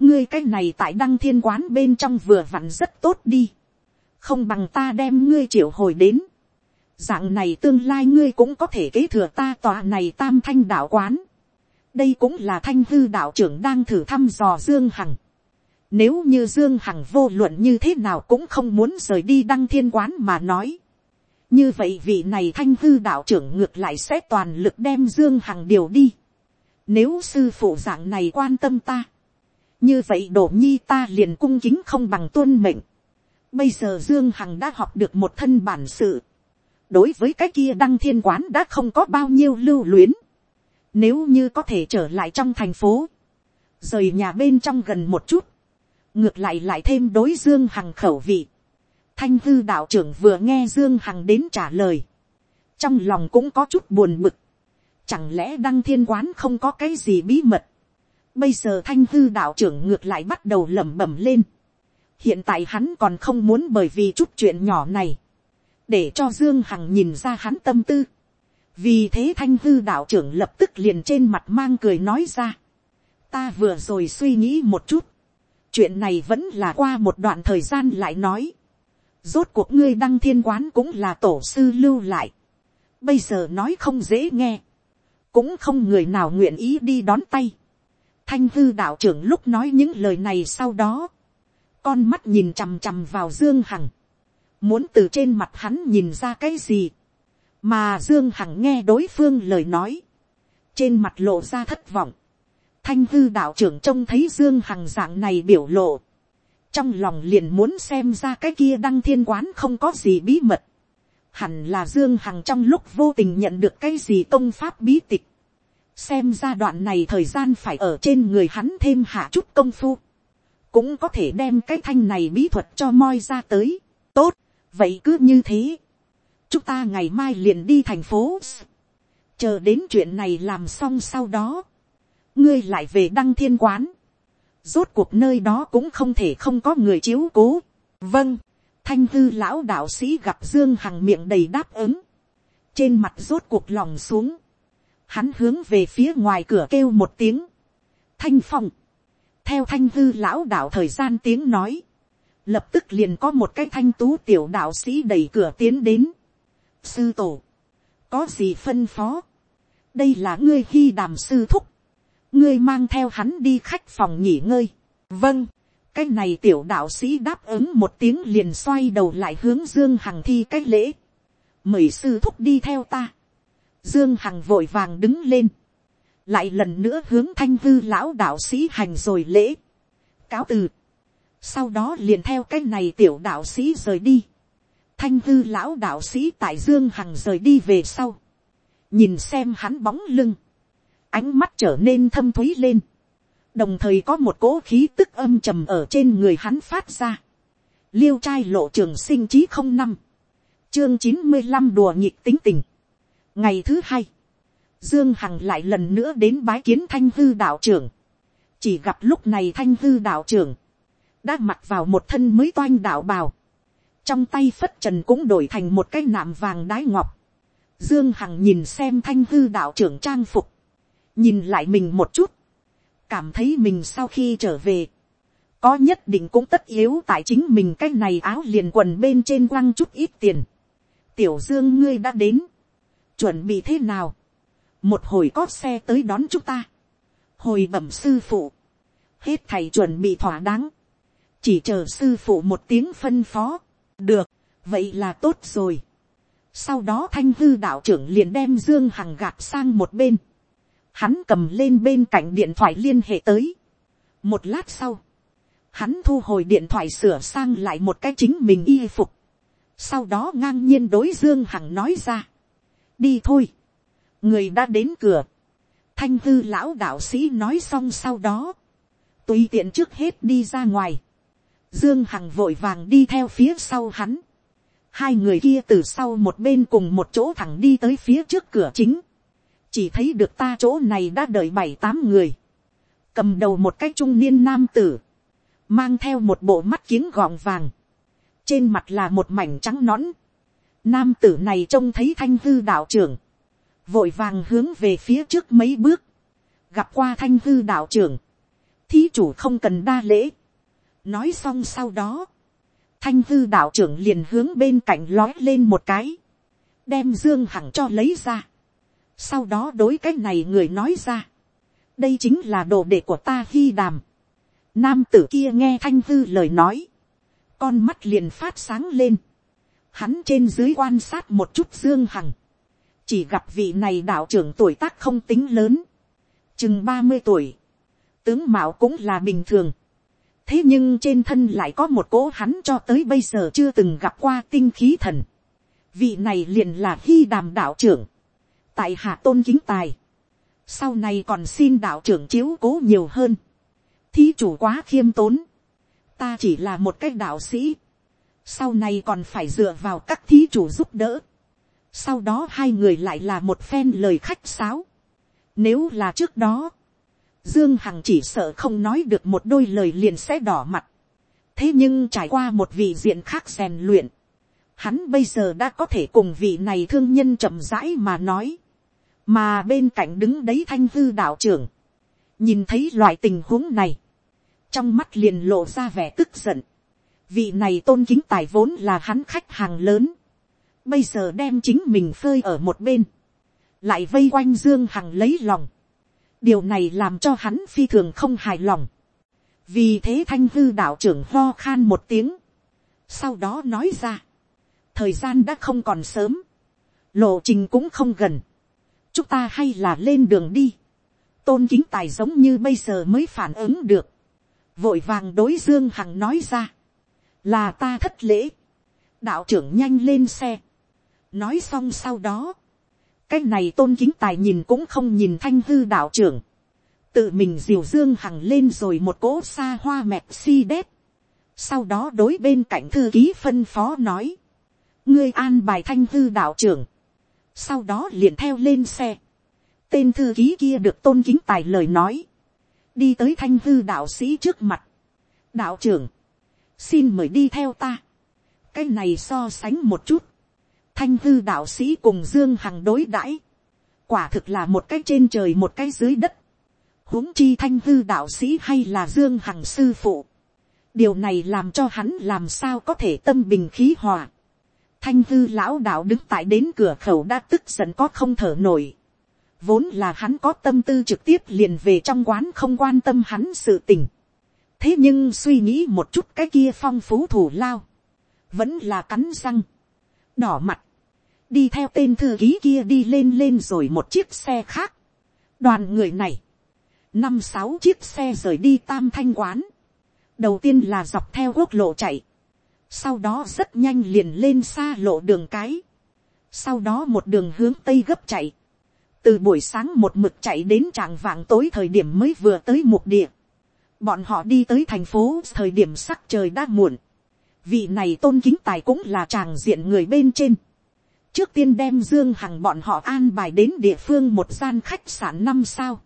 Ngươi cái này tại đăng thiên quán bên trong vừa vặn rất tốt đi. Không bằng ta đem ngươi triệu hồi đến dạng này tương lai ngươi cũng có thể kế thừa ta tòa này tam thanh đạo quán. đây cũng là thanh hư đạo trưởng đang thử thăm dò dương hằng. nếu như dương hằng vô luận như thế nào cũng không muốn rời đi đăng thiên quán mà nói. như vậy vị này thanh hư đạo trưởng ngược lại sẽ toàn lực đem dương hằng điều đi. nếu sư phụ dạng này quan tâm ta, như vậy đổ nhi ta liền cung kính không bằng tuân mệnh. bây giờ dương hằng đã học được một thân bản sự đối với cái kia đăng thiên quán đã không có bao nhiêu lưu luyến. Nếu như có thể trở lại trong thành phố, rời nhà bên trong gần một chút, ngược lại lại thêm đối Dương Hằng khẩu vị. Thanh hư đạo trưởng vừa nghe Dương Hằng đến trả lời. Trong lòng cũng có chút buồn bực. Chẳng lẽ đăng thiên quán không có cái gì bí mật. Bây giờ thanh hư đạo trưởng ngược lại bắt đầu lẩm bẩm lên. Hiện tại hắn còn không muốn bởi vì chút chuyện nhỏ này để cho dương hằng nhìn ra hắn tâm tư. vì thế thanh hư đạo trưởng lập tức liền trên mặt mang cười nói ra. ta vừa rồi suy nghĩ một chút. chuyện này vẫn là qua một đoạn thời gian lại nói. rốt cuộc ngươi đăng thiên quán cũng là tổ sư lưu lại. bây giờ nói không dễ nghe. cũng không người nào nguyện ý đi đón tay. thanh hư đạo trưởng lúc nói những lời này sau đó. con mắt nhìn chằm chằm vào dương hằng muốn từ trên mặt hắn nhìn ra cái gì, mà dương hằng nghe đối phương lời nói, trên mặt lộ ra thất vọng, thanh hư đạo trưởng trông thấy dương hằng dạng này biểu lộ, trong lòng liền muốn xem ra cái kia đăng thiên quán không có gì bí mật, hẳn là dương hằng trong lúc vô tình nhận được cái gì công pháp bí tịch, xem ra đoạn này thời gian phải ở trên người hắn thêm hạ chút công phu, cũng có thể đem cái thanh này bí thuật cho moi ra tới. tốt, vậy cứ như thế, chúng ta ngày mai liền đi thành phố, chờ đến chuyện này làm xong sau đó, ngươi lại về đăng thiên quán, rốt cuộc nơi đó cũng không thể không có người chiếu cố. vâng, thanh hư lão đạo sĩ gặp dương hằng miệng đầy đáp ứng, trên mặt rốt cuộc lòng xuống, hắn hướng về phía ngoài cửa kêu một tiếng, thanh phong, theo thanh hư lão đạo thời gian tiếng nói, lập tức liền có một cái thanh tú tiểu đạo sĩ đẩy cửa tiến đến. sư tổ, có gì phân phó, đây là ngươi khi đàm sư thúc, ngươi mang theo hắn đi khách phòng nghỉ ngơi. vâng, cái này tiểu đạo sĩ đáp ứng một tiếng liền xoay đầu lại hướng dương hằng thi cái lễ. mời sư thúc đi theo ta. dương hằng vội vàng đứng lên lại lần nữa hướng thanh hư lão đạo sĩ hành rồi lễ, cáo từ, sau đó liền theo cái này tiểu đạo sĩ rời đi, thanh hư lão đạo sĩ tại dương hằng rời đi về sau, nhìn xem hắn bóng lưng, ánh mắt trở nên thâm thúy lên, đồng thời có một cỗ khí tức âm trầm ở trên người hắn phát ra, liêu trai lộ trường sinh chí không năm, chương chín mươi năm đùa nhịp tính tình, ngày thứ hai, Dương Hằng lại lần nữa đến bái kiến thanh hư đạo trưởng. Chỉ gặp lúc này thanh hư đạo trưởng. Đã mặc vào một thân mới toanh đạo bào. Trong tay phất trần cũng đổi thành một cái nạm vàng đái ngọc. Dương Hằng nhìn xem thanh hư đạo trưởng trang phục. Nhìn lại mình một chút. Cảm thấy mình sau khi trở về. Có nhất định cũng tất yếu tại chính mình cái này áo liền quần bên trên quăng chút ít tiền. Tiểu Dương ngươi đã đến. Chuẩn bị thế nào? một hồi có xe tới đón chúng ta, hồi bẩm sư phụ, hết thầy chuẩn bị thỏa đáng, chỉ chờ sư phụ một tiếng phân phó, được, vậy là tốt rồi. sau đó thanh hư đạo trưởng liền đem dương hằng gạt sang một bên, hắn cầm lên bên cạnh điện thoại liên hệ tới. một lát sau, hắn thu hồi điện thoại sửa sang lại một cái chính mình y phục, sau đó ngang nhiên đối dương hằng nói ra, đi thôi, người đã đến cửa, thanh hư lão đạo sĩ nói xong sau đó, tùy tiện trước hết đi ra ngoài, dương hằng vội vàng đi theo phía sau hắn, hai người kia từ sau một bên cùng một chỗ thẳng đi tới phía trước cửa chính, chỉ thấy được ta chỗ này đã đợi bảy tám người, cầm đầu một cái trung niên nam tử, mang theo một bộ mắt kiếng gọng vàng, trên mặt là một mảnh trắng nõn, nam tử này trông thấy thanh hư đạo trưởng, vội vàng hướng về phía trước mấy bước, gặp qua thanh hư đạo trưởng, thí chủ không cần đa lễ, nói xong sau đó, thanh hư đạo trưởng liền hướng bên cạnh lói lên một cái, đem dương hằng cho lấy ra, sau đó đối cái này người nói ra, đây chính là đồ đệ của ta khi đàm, nam tử kia nghe thanh hư lời nói, con mắt liền phát sáng lên, hắn trên dưới quan sát một chút dương hằng, chỉ gặp vị này đạo trưởng tuổi tác không tính lớn, chừng ba mươi tuổi, tướng mạo cũng là bình thường, thế nhưng trên thân lại có một cỗ hắn cho tới bây giờ chưa từng gặp qua tinh khí thần, vị này liền là hy đàm đạo trưởng, tại hạ tôn kính tài, sau này còn xin đạo trưởng chiếu cố nhiều hơn, thí chủ quá khiêm tốn, ta chỉ là một cái đạo sĩ, sau này còn phải dựa vào các thí chủ giúp đỡ, sau đó hai người lại là một phen lời khách sáo. Nếu là trước đó, Dương Hằng chỉ sợ không nói được một đôi lời liền sẽ đỏ mặt. Thế nhưng trải qua một vị diện khác rèn luyện, hắn bây giờ đã có thể cùng vị này thương nhân chậm rãi mà nói. Mà bên cạnh đứng đấy thanh hư đạo trưởng. Nhìn thấy loại tình huống này. Trong mắt liền lộ ra vẻ tức giận. Vị này tôn kính tài vốn là hắn khách hàng lớn bây giờ đem chính mình phơi ở một bên, lại vây quanh dương hằng lấy lòng, điều này làm cho hắn phi thường không hài lòng, vì thế thanh hư đạo trưởng ho khan một tiếng, sau đó nói ra, thời gian đã không còn sớm, lộ trình cũng không gần, chúng ta hay là lên đường đi, tôn kính tài giống như bây giờ mới phản ứng được, vội vàng đối dương hằng nói ra, là ta thất lễ, đạo trưởng nhanh lên xe, nói xong sau đó, cái này tôn kính tài nhìn cũng không nhìn thanh hư đạo trưởng, tự mình diều dương hằng lên rồi một cỗ xa hoa mẹt si đét, sau đó đối bên cạnh thư ký phân phó nói, ngươi an bài thanh hư đạo trưởng, sau đó liền theo lên xe, tên thư ký kia được tôn kính tài lời nói, đi tới thanh hư đạo sĩ trước mặt, đạo trưởng, xin mời đi theo ta, cái này so sánh một chút, thanh hư đạo sĩ cùng dương hằng đối đãi, quả thực là một cái trên trời một cái dưới đất, huống chi thanh hư đạo sĩ hay là dương hằng sư phụ, điều này làm cho hắn làm sao có thể tâm bình khí hòa, thanh hư lão đạo đứng tại đến cửa khẩu đã tức giận có không thở nổi, vốn là hắn có tâm tư trực tiếp liền về trong quán không quan tâm hắn sự tình, thế nhưng suy nghĩ một chút cái kia phong phú thủ lao, vẫn là cắn răng, đỏ mặt, đi theo tên thư ký kia đi lên lên rồi một chiếc xe khác. đoàn người này, năm sáu chiếc xe rời đi tam thanh quán, đầu tiên là dọc theo quốc lộ chạy, sau đó rất nhanh liền lên xa lộ đường cái, sau đó một đường hướng tây gấp chạy, từ buổi sáng một mực chạy đến tràng vạng tối thời điểm mới vừa tới mục địa, bọn họ đi tới thành phố thời điểm sắc trời đã muộn, vị này tôn kính tài cũng là tràng diện người bên trên, trước tiên đem dương hằng bọn họ an bài đến địa phương một gian khách sạn năm sao.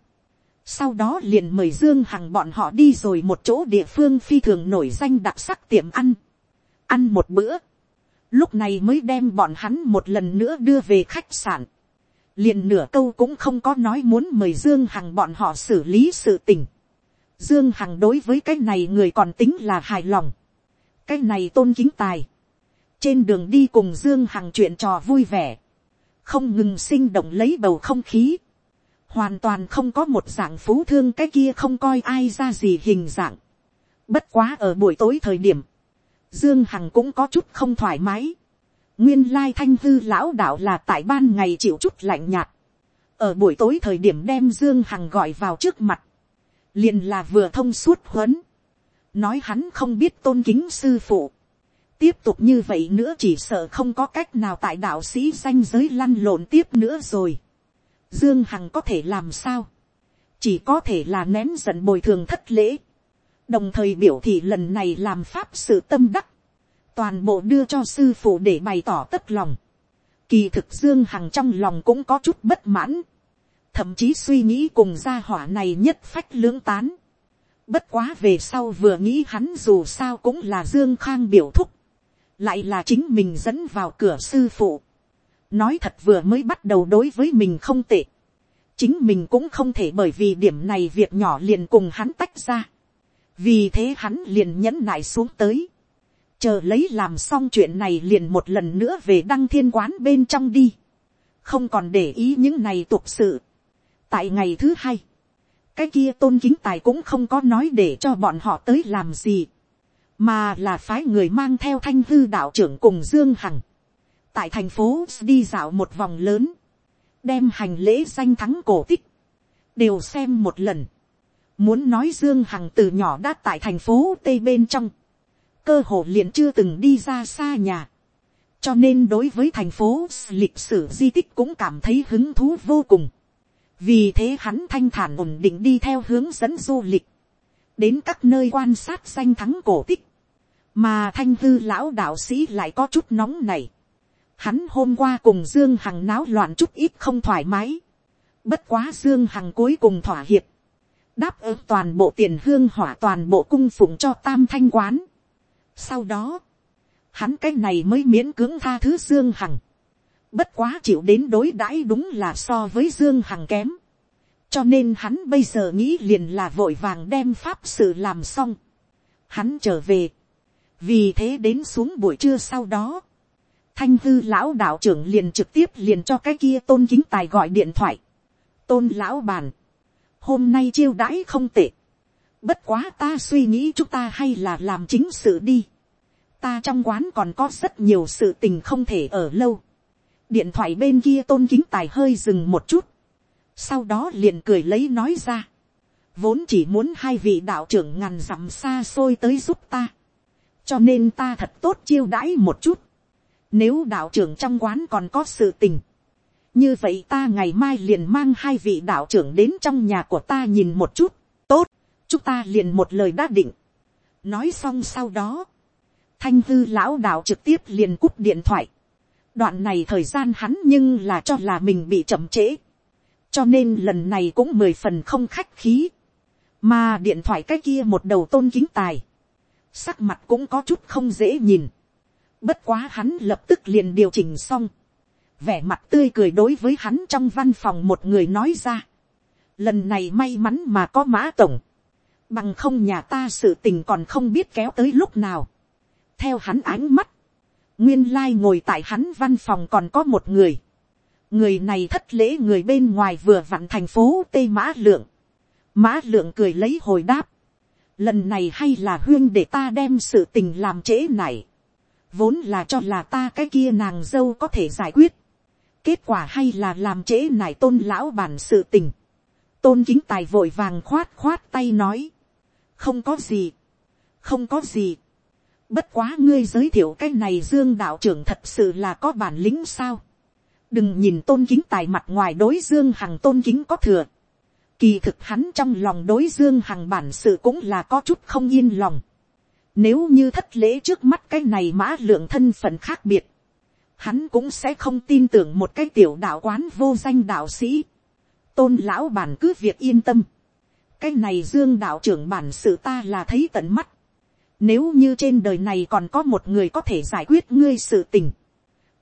sau đó liền mời dương hằng bọn họ đi rồi một chỗ địa phương phi thường nổi danh đặc sắc tiệm ăn. ăn một bữa. lúc này mới đem bọn hắn một lần nữa đưa về khách sạn. liền nửa câu cũng không có nói muốn mời dương hằng bọn họ xử lý sự tình. dương hằng đối với cái này người còn tính là hài lòng. cái này tôn kính tài trên đường đi cùng dương hằng chuyện trò vui vẻ, không ngừng sinh động lấy bầu không khí, hoàn toàn không có một dạng phú thương cái kia không coi ai ra gì hình dạng. Bất quá ở buổi tối thời điểm, Dương Hằng cũng có chút không thoải mái. Nguyên lai thanh hư lão đạo là tại ban ngày chịu chút lạnh nhạt. Ở buổi tối thời điểm đem Dương Hằng gọi vào trước mặt. liền là vừa thông suốt huấn. Nói hắn không biết tôn kính sư phụ tiếp tục như vậy nữa chỉ sợ không có cách nào tại đạo sĩ danh giới lăn lộn tiếp nữa rồi. Dương Hằng có thể làm sao? Chỉ có thể là nén giận bồi thường thất lễ. Đồng thời biểu thị lần này làm pháp sự tâm đắc. Toàn bộ đưa cho sư phụ để bày tỏ tất lòng. Kỳ thực Dương Hằng trong lòng cũng có chút bất mãn. Thậm chí suy nghĩ cùng gia hỏa này nhất phách lưỡng tán. Bất quá về sau vừa nghĩ hắn dù sao cũng là Dương Khang biểu thúc lại là chính mình dẫn vào cửa sư phụ. nói thật vừa mới bắt đầu đối với mình không tệ. chính mình cũng không thể bởi vì điểm này việc nhỏ liền cùng hắn tách ra. vì thế hắn liền nhẫn nại xuống tới. chờ lấy làm xong chuyện này liền một lần nữa về đăng thiên quán bên trong đi. không còn để ý những này tục sự. tại ngày thứ hai, cái kia tôn kính tài cũng không có nói để cho bọn họ tới làm gì mà là phái người mang theo thanh hư đạo trưởng cùng dương hằng, tại thành phố đi dạo một vòng lớn, đem hành lễ danh thắng cổ tích, đều xem một lần, muốn nói dương hằng từ nhỏ đã tại thành phố tây bên trong, cơ hồ liền chưa từng đi ra xa nhà, cho nên đối với thành phố lịch sử di tích cũng cảm thấy hứng thú vô cùng, vì thế hắn thanh thản ổn định đi theo hướng dẫn du lịch, đến các nơi quan sát danh thắng cổ tích, mà thanh hư lão đạo sĩ lại có chút nóng này. Hắn hôm qua cùng Dương Hằng náo loạn chút ít không thoải mái. Bất quá Dương Hằng cuối cùng thỏa hiệp. Đáp ứng toàn bộ tiền hương hỏa toàn bộ cung phụng cho tam thanh quán. Sau đó, hắn cái này mới miễn cưỡng tha thứ Dương Hằng. Bất quá chịu đến đối đãi đúng là so với Dương Hằng kém. Cho nên hắn bây giờ nghĩ liền là vội vàng đem pháp sự làm xong. Hắn trở về vì thế đến xuống buổi trưa sau đó, thanh hư lão đạo trưởng liền trực tiếp liền cho cái kia tôn kính tài gọi điện thoại. tôn lão bàn, hôm nay chiêu đãi không tệ. bất quá ta suy nghĩ chúng ta hay là làm chính sự đi. ta trong quán còn có rất nhiều sự tình không thể ở lâu. điện thoại bên kia tôn kính tài hơi dừng một chút sau đó liền cười lấy nói ra. vốn chỉ muốn hai vị đạo trưởng ngàn dặm xa xôi tới giúp ta. cho nên ta thật tốt chiêu đãi một chút. nếu đạo trưởng trong quán còn có sự tình. như vậy ta ngày mai liền mang hai vị đạo trưởng đến trong nhà của ta nhìn một chút. tốt, chúng ta liền một lời đã định. nói xong sau đó thanh hư lão đạo trực tiếp liền cúp điện thoại. đoạn này thời gian hắn nhưng là cho là mình bị chậm trễ cho nên lần này cũng mười phần không khách khí. mà điện thoại cái kia một đầu tôn kính tài. sắc mặt cũng có chút không dễ nhìn. bất quá hắn lập tức liền điều chỉnh xong. vẻ mặt tươi cười đối với hắn trong văn phòng một người nói ra. lần này may mắn mà có mã tổng. bằng không nhà ta sự tình còn không biết kéo tới lúc nào theo hắn ánh mắt, nguyên lai ngồi tại hắn văn phòng còn có một người người này thất lễ người bên ngoài vừa vặn thành phố tây mã lượng. mã lượng cười lấy hồi đáp. lần này hay là huyên để ta đem sự tình làm trễ này. vốn là cho là ta cái kia nàng dâu có thể giải quyết. kết quả hay là làm trễ này tôn lão bản sự tình. tôn chính tài vội vàng khoát khoát tay nói. không có gì. không có gì Bất quá ngươi giới thiệu cái này Dương đạo trưởng thật sự là có bản lĩnh sao. Đừng nhìn tôn kính tài mặt ngoài đối Dương Hằng tôn kính có thừa. Kỳ thực hắn trong lòng đối Dương Hằng bản sự cũng là có chút không yên lòng. Nếu như thất lễ trước mắt cái này mã lượng thân phận khác biệt. Hắn cũng sẽ không tin tưởng một cái tiểu đạo quán vô danh đạo sĩ. Tôn lão bản cứ việc yên tâm. Cái này Dương đạo trưởng bản sự ta là thấy tận mắt nếu như trên đời này còn có một người có thể giải quyết ngươi sự tình.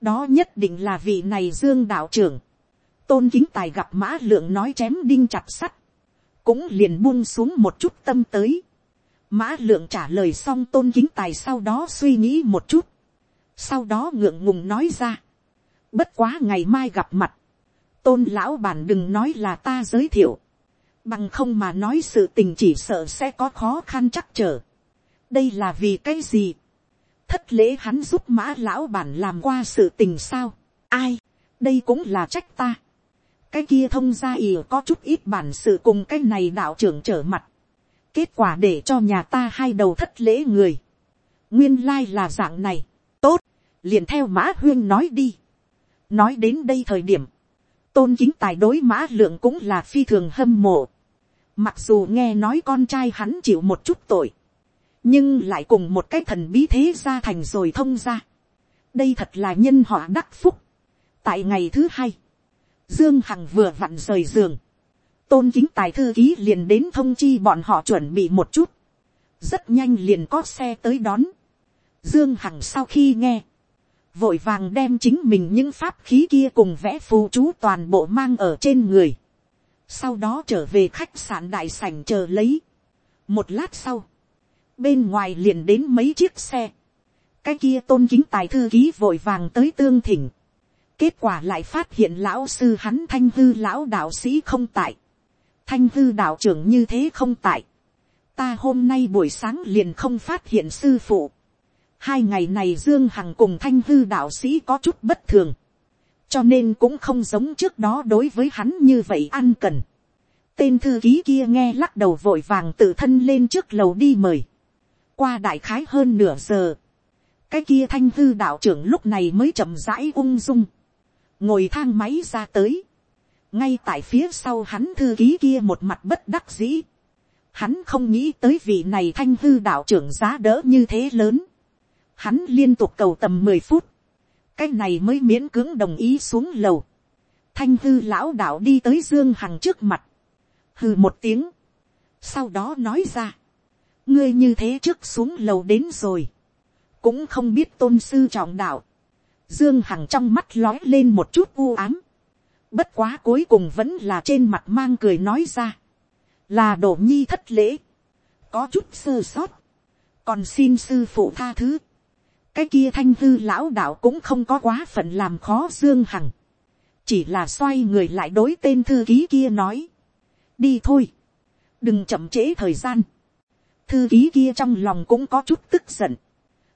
Đó nhất định là vị này Dương đạo trưởng. Tôn kính tài gặp mã lượng nói chém đinh chặt sắt. Cũng liền buông xuống một chút tâm tới. Mã lượng trả lời xong tôn kính tài sau đó suy nghĩ một chút. Sau đó ngượng ngùng nói ra. Bất quá ngày mai gặp mặt. Tôn lão bản đừng nói là ta giới thiệu. Bằng không mà nói sự tình chỉ sợ sẽ có khó khăn chắc trở đây là vì cái gì thất lễ hắn giúp mã lão bản làm qua sự tình sao. ai, đây cũng là trách ta. cái kia thông ra ì có chút ít bản sự cùng cái này đạo trưởng trở mặt. kết quả để cho nhà ta hai đầu thất lễ người. nguyên lai là dạng này. tốt, liền theo mã huyên nói đi. nói đến đây thời điểm, tôn chính tài đối mã lượng cũng là phi thường hâm mộ. Mặc dù nghe nói con trai hắn chịu một chút tội nhưng lại cùng một cái thần bí thế gia thành rồi thông ra. đây thật là nhân họa đắc phúc. tại ngày thứ hai, dương hằng vừa vặn rời giường, tôn kính tài thư ký liền đến thông chi bọn họ chuẩn bị một chút, rất nhanh liền có xe tới đón. dương hằng sau khi nghe, vội vàng đem chính mình những pháp khí kia cùng vẽ phù chú toàn bộ mang ở trên người. sau đó trở về khách sạn đại sảnh chờ lấy. một lát sau, bên ngoài liền đến mấy chiếc xe. cái kia tôn kính tài thư ký vội vàng tới tương thỉnh. kết quả lại phát hiện lão sư hắn thanh hư lão đạo sĩ không tại. thanh hư đạo trưởng như thế không tại. ta hôm nay buổi sáng liền không phát hiện sư phụ. hai ngày này dương hằng cùng thanh hư đạo sĩ có chút bất thường. cho nên cũng không giống trước đó đối với hắn như vậy ăn cần tên thư ký kia nghe lắc đầu vội vàng tự thân lên trước lầu đi mời qua đại khái hơn nửa giờ, cái kia thanh hư đạo trưởng lúc này mới chậm rãi ung dung, ngồi thang máy ra tới, ngay tại phía sau hắn thư ký kia một mặt bất đắc dĩ, hắn không nghĩ tới vị này thanh hư đạo trưởng giá đỡ như thế lớn, hắn liên tục cầu tầm mười phút, cái này mới miễn cưỡng đồng ý xuống lầu, thanh hư lão đạo đi tới dương hằng trước mặt, hừ một tiếng, sau đó nói ra, ngươi như thế trước xuống lầu đến rồi, cũng không biết tôn sư trọng đạo, dương hằng trong mắt lói lên một chút u ám, bất quá cuối cùng vẫn là trên mặt mang cười nói ra, là đổ nhi thất lễ, có chút sơ sót, còn xin sư phụ tha thứ, cái kia thanh hư lão đạo cũng không có quá phận làm khó dương hằng, chỉ là xoay người lại đối tên thư ký kia nói, đi thôi, đừng chậm trễ thời gian, thư ký kia trong lòng cũng có chút tức giận.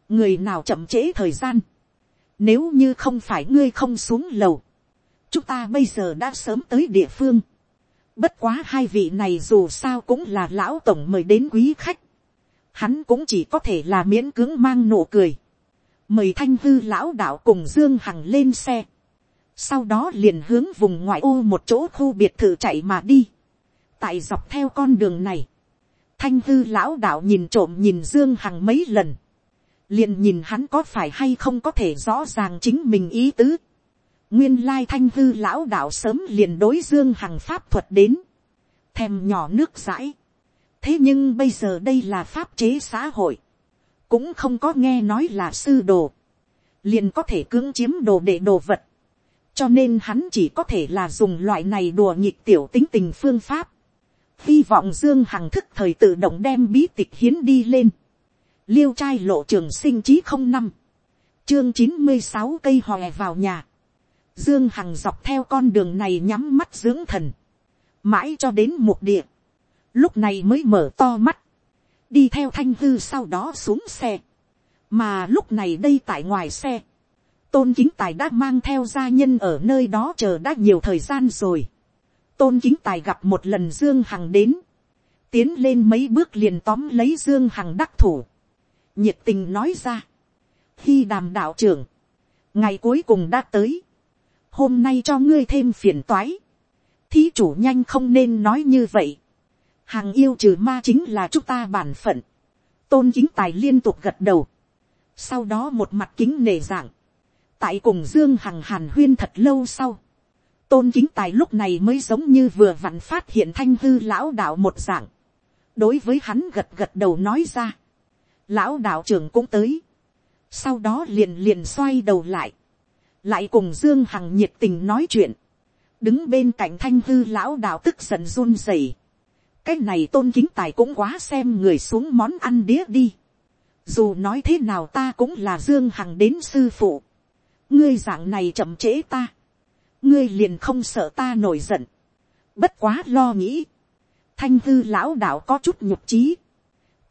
người nào chậm trễ thời gian, nếu như không phải ngươi không xuống lầu, chúng ta bây giờ đã sớm tới địa phương. Bất quá hai vị này dù sao cũng là lão tổng mời đến quý khách. Hắn cũng chỉ có thể là miễn cưỡng mang nụ cười. Mời thanh hư lão đạo cùng Dương Hằng lên xe. Sau đó liền hướng vùng ngoại ô một chỗ khu biệt thự chạy mà đi. Tại dọc theo con đường này. Thanh hư lão đạo nhìn trộm nhìn Dương Hằng mấy lần. Liền nhìn hắn có phải hay không có thể rõ ràng chính mình ý tứ. Nguyên lai thanh hư lão đạo sớm liền đối dương hằng pháp thuật đến, thèm nhỏ nước dãi. thế nhưng bây giờ đây là pháp chế xã hội, cũng không có nghe nói là sư đồ, liền có thể cưỡng chiếm đồ để đồ vật, cho nên hắn chỉ có thể là dùng loại này đùa nhịp tiểu tính tình phương pháp, hy vọng dương hằng thức thời tự động đem bí tịch hiến đi lên, liêu trai lộ trường sinh chí không năm, chương chín mươi sáu cây hòe vào nhà, Dương Hằng dọc theo con đường này nhắm mắt dưỡng thần. Mãi cho đến một địa. Lúc này mới mở to mắt. Đi theo thanh hư sau đó xuống xe. Mà lúc này đây tại ngoài xe. Tôn Kính Tài đã mang theo gia nhân ở nơi đó chờ đã nhiều thời gian rồi. Tôn Kính Tài gặp một lần Dương Hằng đến. Tiến lên mấy bước liền tóm lấy Dương Hằng đắc thủ. Nhiệt tình nói ra. Khi đàm đạo trưởng. Ngày cuối cùng đã tới hôm nay cho ngươi thêm phiền toái. thí chủ nhanh không nên nói như vậy. hàng yêu trừ ma chính là chúng ta bản phận. tôn kính tài liên tục gật đầu. sau đó một mặt kính nề dạng. tại cùng dương hằng hàn huyên thật lâu sau tôn kính tài lúc này mới giống như vừa vặn phát hiện thanh hư lão đạo một dạng. đối với hắn gật gật đầu nói ra. lão đạo trưởng cũng tới. sau đó liền liền xoay đầu lại lại cùng dương hằng nhiệt tình nói chuyện, đứng bên cạnh thanh hư lão đạo tức giận run rẩy. cái này tôn kính tài cũng quá xem người xuống món ăn đĩa đi. dù nói thế nào ta cũng là dương hằng đến sư phụ. ngươi dạng này chậm trễ ta ngươi liền không sợ ta nổi giận. bất quá lo nghĩ. thanh hư lão đạo có chút nhục trí.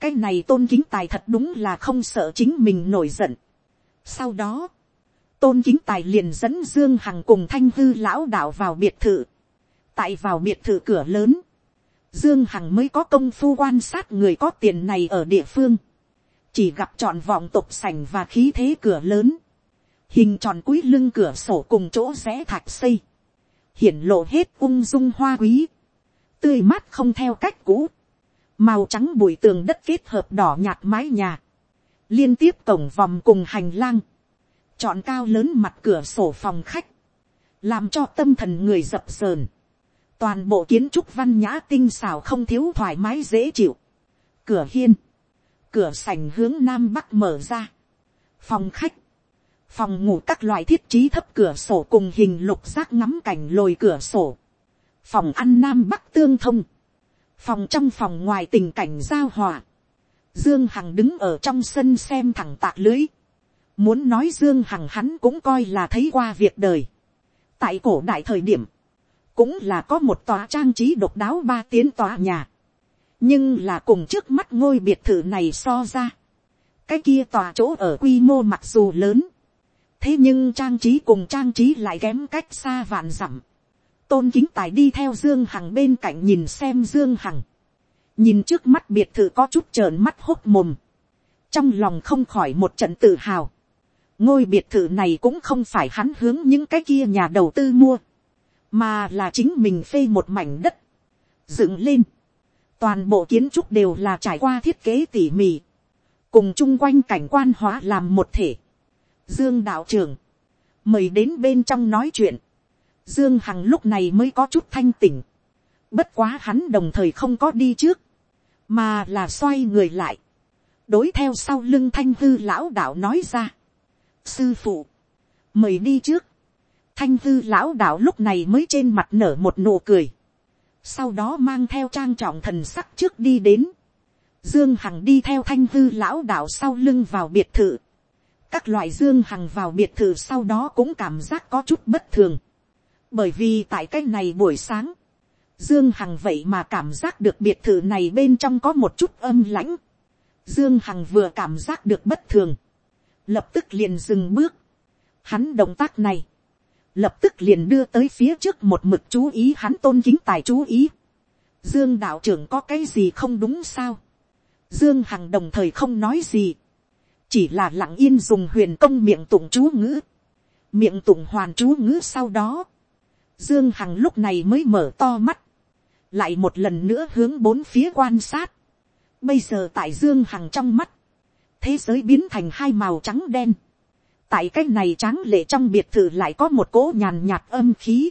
cái này tôn kính tài thật đúng là không sợ chính mình nổi giận. sau đó, tôn kính tài liền dẫn dương hằng cùng thanh hư lão đạo vào biệt thự. tại vào biệt thự cửa lớn, dương hằng mới có công phu quan sát người có tiền này ở địa phương. chỉ gặp trọn vọng tục sảnh và khí thế cửa lớn hình tròn cuối lưng cửa sổ cùng chỗ rẽ thạch xây. hiển lộ hết ung dung hoa quý. tươi mát không theo cách cũ. màu trắng bụi tường đất kết hợp đỏ nhạt mái nhà. liên tiếp cổng vòng cùng hành lang chọn cao lớn mặt cửa sổ phòng khách, làm cho tâm thần người dập sờn, toàn bộ kiến trúc văn nhã tinh xảo không thiếu thoải mái dễ chịu, cửa hiên, cửa sành hướng nam bắc mở ra, phòng khách, phòng ngủ các loại thiết trí thấp cửa sổ cùng hình lục giác ngắm cảnh lồi cửa sổ, phòng ăn nam bắc tương thông, phòng trong phòng ngoài tình cảnh giao hòa, dương hằng đứng ở trong sân xem thẳng tạc lưới, Muốn nói Dương Hằng hắn cũng coi là thấy qua việc đời. Tại cổ đại thời điểm, cũng là có một tòa trang trí độc đáo ba tiến tòa nhà. Nhưng là cùng trước mắt ngôi biệt thự này so ra. Cái kia tòa chỗ ở quy mô mặc dù lớn. Thế nhưng trang trí cùng trang trí lại kém cách xa vạn dặm. Tôn kính tài đi theo Dương Hằng bên cạnh nhìn xem Dương Hằng. Nhìn trước mắt biệt thự có chút trợn mắt hốc mồm. Trong lòng không khỏi một trận tự hào ngôi biệt thự này cũng không phải hắn hướng những cái kia nhà đầu tư mua, mà là chính mình phê một mảnh đất, dựng lên. Toàn bộ kiến trúc đều là trải qua thiết kế tỉ mỉ, cùng chung quanh cảnh quan hóa làm một thể. Dương đạo trưởng, mời đến bên trong nói chuyện. Dương Hằng lúc này mới có chút thanh tỉnh. Bất quá hắn đồng thời không có đi trước, mà là xoay người lại. Đối theo sau lưng thanh hư lão đạo nói ra sư phụ, mời đi trước, thanh hư lão đạo lúc này mới trên mặt nở một nụ cười, sau đó mang theo trang trọng thần sắc trước đi đến, dương hằng đi theo thanh hư lão đạo sau lưng vào biệt thự, các loại dương hằng vào biệt thự sau đó cũng cảm giác có chút bất thường, bởi vì tại cái này buổi sáng, dương hằng vậy mà cảm giác được biệt thự này bên trong có một chút âm lãnh, dương hằng vừa cảm giác được bất thường, lập tức liền dừng bước, hắn động tác này, lập tức liền đưa tới phía trước một mực chú ý hắn tôn kính tài chú ý, dương đạo trưởng có cái gì không đúng sao, dương hằng đồng thời không nói gì, chỉ là lặng yên dùng huyền công miệng tụng chú ngữ, miệng tụng hoàn chú ngữ sau đó, dương hằng lúc này mới mở to mắt, lại một lần nữa hướng bốn phía quan sát, bây giờ tại dương hằng trong mắt, thế giới biến thành hai màu trắng đen, tại cái này tráng lệ trong biệt thự lại có một cỗ nhàn nhạt âm khí,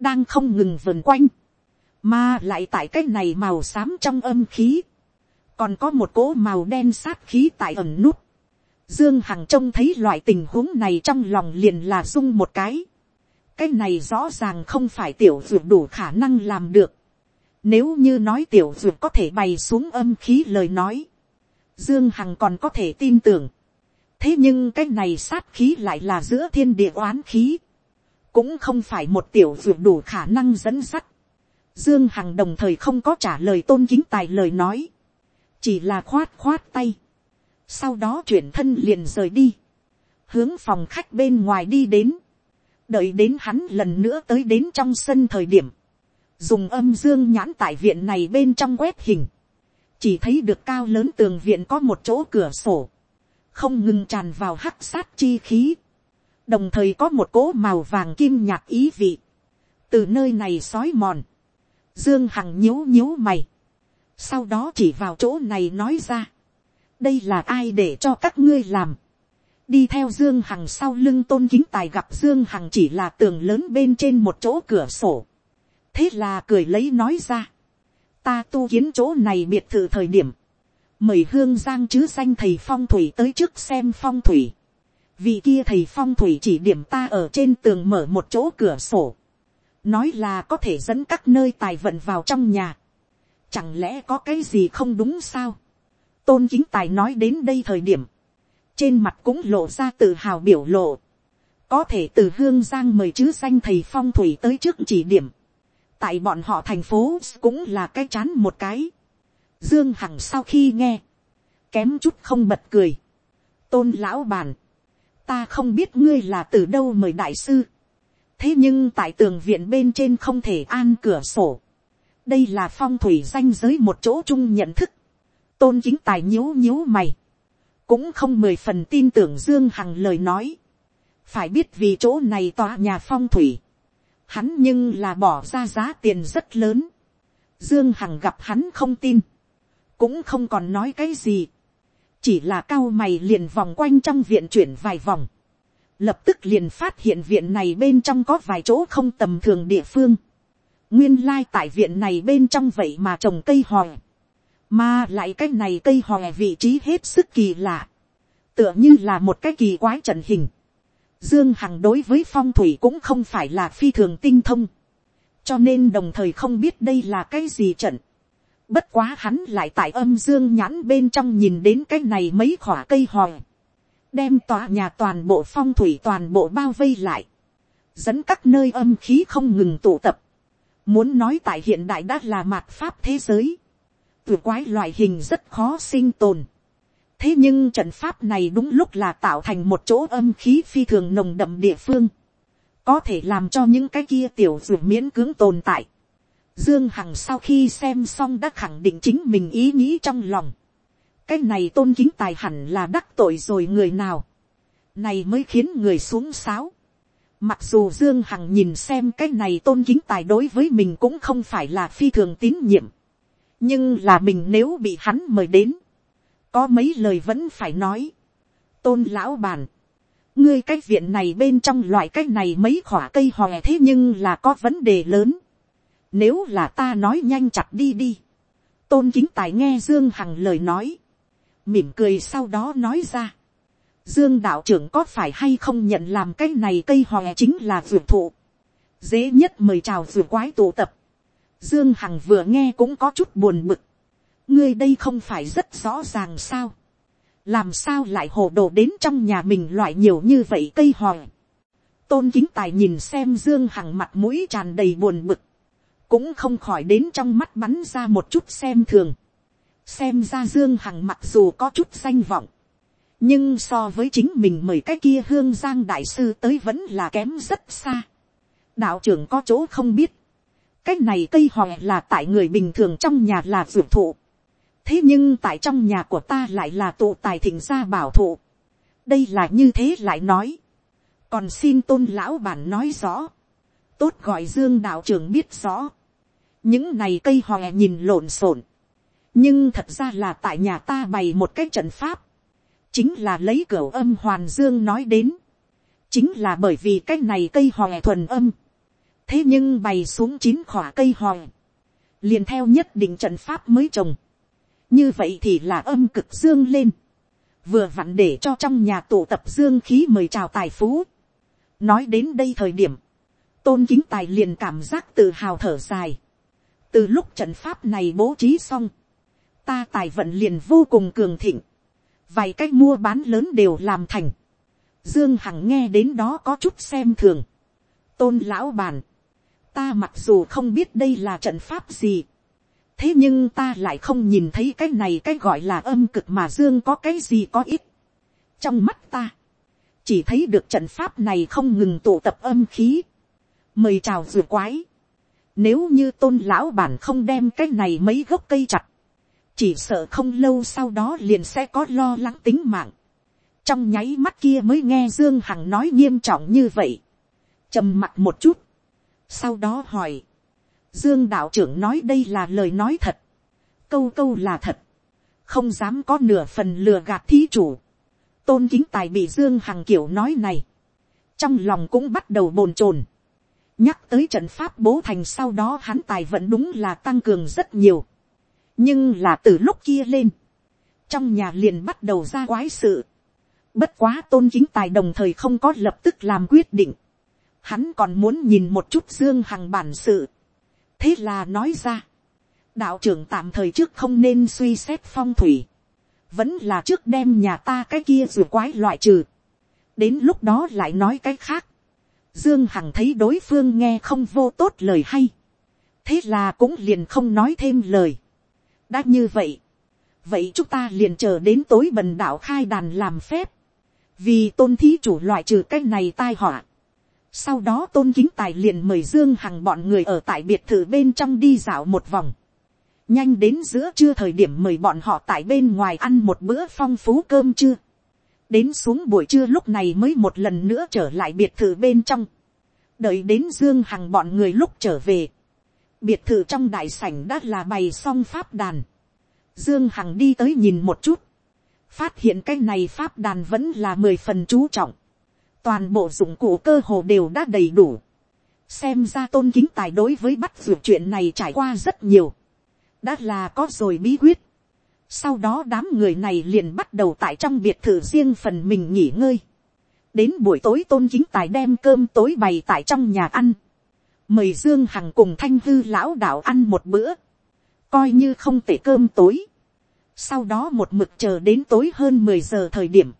đang không ngừng vần quanh, mà lại tại cái này màu xám trong âm khí, còn có một cỗ màu đen sát khí tại ẩn nút, Dương Hằng trông thấy loại tình huống này trong lòng liền là rung một cái. Cái này rõ ràng không phải tiểu dược đủ khả năng làm được. Nếu như nói tiểu dược có thể bày xuống âm khí lời nói. Dương Hằng còn có thể tin tưởng. Thế nhưng cái này sát khí lại là giữa thiên địa oán khí. Cũng không phải một tiểu dược đủ khả năng dẫn sắt. Dương Hằng đồng thời không có trả lời tôn kính tài lời nói. Chỉ là khoát khoát tay sau đó chuyển thân liền rời đi, hướng phòng khách bên ngoài đi đến, đợi đến hắn lần nữa tới đến trong sân thời điểm, dùng âm dương nhãn tại viện này bên trong quét hình, chỉ thấy được cao lớn tường viện có một chỗ cửa sổ, không ngừng tràn vào hắc sát chi khí, đồng thời có một cỗ màu vàng kim nhạt ý vị, từ nơi này sói mòn, dương hằng nhíu nhíu mày, sau đó chỉ vào chỗ này nói ra, đây là ai để cho các ngươi làm. đi theo dương hằng sau lưng tôn kính tài gặp dương hằng chỉ là tường lớn bên trên một chỗ cửa sổ. thế là cười lấy nói ra. ta tu kiến chỗ này biệt thự thời điểm. mời hương giang chứ danh thầy phong thủy tới trước xem phong thủy. vì kia thầy phong thủy chỉ điểm ta ở trên tường mở một chỗ cửa sổ. nói là có thể dẫn các nơi tài vận vào trong nhà. chẳng lẽ có cái gì không đúng sao tôn kính tài nói đến đây thời điểm, trên mặt cũng lộ ra tự hào biểu lộ, có thể từ hương giang mời chứ danh thầy phong thủy tới trước chỉ điểm, tại bọn họ thành phố cũng là cái chán một cái, dương hằng sau khi nghe, kém chút không bật cười, tôn lão bàn, ta không biết ngươi là từ đâu mời đại sư, thế nhưng tại tường viện bên trên không thể an cửa sổ, đây là phong thủy danh giới một chỗ chung nhận thức, tôn chính tài nhíu nhíu mày, cũng không mười phần tin tưởng dương hằng lời nói, phải biết vì chỗ này tòa nhà phong thủy, hắn nhưng là bỏ ra giá tiền rất lớn, dương hằng gặp hắn không tin, cũng không còn nói cái gì, chỉ là cao mày liền vòng quanh trong viện chuyển vài vòng, lập tức liền phát hiện viện này bên trong có vài chỗ không tầm thường địa phương, nguyên lai tại viện này bên trong vậy mà trồng cây hòi, mà lại cái này cây hòe vị trí hết sức kỳ lạ. Tựa như là một cái kỳ quái trận hình. Dương Hằng đối với phong thủy cũng không phải là phi thường tinh thông. Cho nên đồng thời không biết đây là cái gì trận. Bất quá hắn lại tại âm dương nhãn bên trong nhìn đến cái này mấy khỏa cây hòe. Đem tòa nhà toàn bộ phong thủy toàn bộ bao vây lại. Dẫn các nơi âm khí không ngừng tụ tập. Muốn nói tại hiện đại đã là mạt pháp thế giới tử quái loại hình rất khó sinh tồn. thế nhưng trận pháp này đúng lúc là tạo thành một chỗ âm khí phi thường nồng đậm địa phương. có thể làm cho những cái kia tiểu dù miễn cưỡng tồn tại. dương hằng sau khi xem xong đã khẳng định chính mình ý nghĩ trong lòng. cái này tôn kính tài hẳn là đắc tội rồi người nào. này mới khiến người xuống sáo. Mặc dù Dương Hằng nhìn xem cái này tôn kính tài đối với mình cũng không phải là phi thường tín nhiệm nhưng là mình nếu bị hắn mời đến, có mấy lời vẫn phải nói. tôn lão bàn, ngươi cái viện này bên trong loại cái này mấy khỏa cây hòe thế nhưng là có vấn đề lớn. nếu là ta nói nhanh chặt đi đi. tôn chính tài nghe dương hằng lời nói, mỉm cười sau đó nói ra. Dương đạo trưởng có phải hay không nhận làm cái này cây hòe chính là vượt thụ. Dễ nhất mời chào vượt quái tụ tập. Dương Hằng vừa nghe cũng có chút buồn bực. Ngươi đây không phải rất rõ ràng sao. Làm sao lại hồ đồ đến trong nhà mình loại nhiều như vậy cây hòi. Tôn kính tài nhìn xem Dương Hằng mặt mũi tràn đầy buồn bực. Cũng không khỏi đến trong mắt bắn ra một chút xem thường. Xem ra Dương Hằng mặc dù có chút danh vọng. nhưng so với chính mình mời cái kia hương giang đại sư tới vẫn là kém rất xa. đạo trưởng có chỗ không biết, cái này cây hòe là tại người bình thường trong nhà là dược thụ, thế nhưng tại trong nhà của ta lại là tụ tài thịnh gia bảo thụ, đây là như thế lại nói, còn xin tôn lão bản nói rõ, tốt gọi dương đạo trưởng biết rõ, những này cây hòe nhìn lộn xộn, nhưng thật ra là tại nhà ta bày một cái trận pháp, chính là lấy cửa âm hoàn dương nói đến, chính là bởi vì cái này cây hòe thuần âm, thế nhưng bày xuống chín khỏa cây hòe, liền theo nhất định trận pháp mới trồng, như vậy thì là âm cực dương lên, vừa vặn để cho trong nhà tụ tập dương khí mời chào tài phú. nói đến đây thời điểm, tôn kính tài liền cảm giác tự hào thở dài. từ lúc trận pháp này bố trí xong, ta tài vận liền vô cùng cường thịnh, vài cách mua bán lớn đều làm thành. Dương Hằng nghe đến đó có chút xem thường. Tôn lão bàn. Ta mặc dù không biết đây là trận pháp gì. Thế nhưng ta lại không nhìn thấy cái này cái gọi là âm cực mà Dương có cái gì có ít. Trong mắt ta. Chỉ thấy được trận pháp này không ngừng tụ tập âm khí. Mời chào rùa quái. Nếu như tôn lão bản không đem cái này mấy gốc cây chặt, chỉ sợ không lâu sau đó liền sẽ có lo lắng tính mạng. trong nháy mắt kia mới nghe dương hằng nói nghiêm trọng như vậy. trầm mặt một chút sau đó hỏi. dương đạo trưởng nói đây là lời nói thật. câu câu là thật. không dám có nửa phần lừa gạt thí chủ. tôn kính tài bị dương hằng kiểu nói này. trong lòng cũng bắt đầu bồn chồn. nhắc tới trận pháp bố thành sau đó hắn tài vẫn đúng là tăng cường rất nhiều nhưng là từ lúc kia lên, trong nhà liền bắt đầu ra quái sự. Bất quá tôn kính tài đồng thời không có lập tức làm quyết định. Hắn còn muốn nhìn một chút dương hằng bản sự. thế là nói ra, đạo trưởng tạm thời trước không nên suy xét phong thủy. vẫn là trước đem nhà ta cái kia rùa quái loại trừ. đến lúc đó lại nói cái khác. dương hằng thấy đối phương nghe không vô tốt lời hay. thế là cũng liền không nói thêm lời đã như vậy, vậy chúng ta liền chờ đến tối bần đạo khai đàn làm phép, vì tôn thí chủ loại trừ cái này tai họa sau đó tôn kính tài liền mời dương hằng bọn người ở tại biệt thự bên trong đi dạo một vòng. nhanh đến giữa trưa thời điểm mời bọn họ tại bên ngoài ăn một bữa phong phú cơm trưa. đến xuống buổi trưa lúc này mới một lần nữa trở lại biệt thự bên trong. đợi đến dương hằng bọn người lúc trở về biệt thự trong đại sảnh đã là bày xong pháp đàn. Dương Hằng đi tới nhìn một chút. Phát hiện cái này pháp đàn vẫn là mười phần chú trọng. Toàn bộ dụng cụ cơ hồ đều đã đầy đủ. Xem ra tôn kính tài đối với bắt ruột chuyện này trải qua rất nhiều. Đã là có rồi bí quyết. Sau đó đám người này liền bắt đầu tại trong biệt thự riêng phần mình nghỉ ngơi. Đến buổi tối tôn kính tài đem cơm tối bày tại trong nhà ăn mời dương hằng cùng thanh hư lão đạo ăn một bữa, coi như không tể cơm tối. sau đó một mực chờ đến tối hơn mười giờ thời điểm,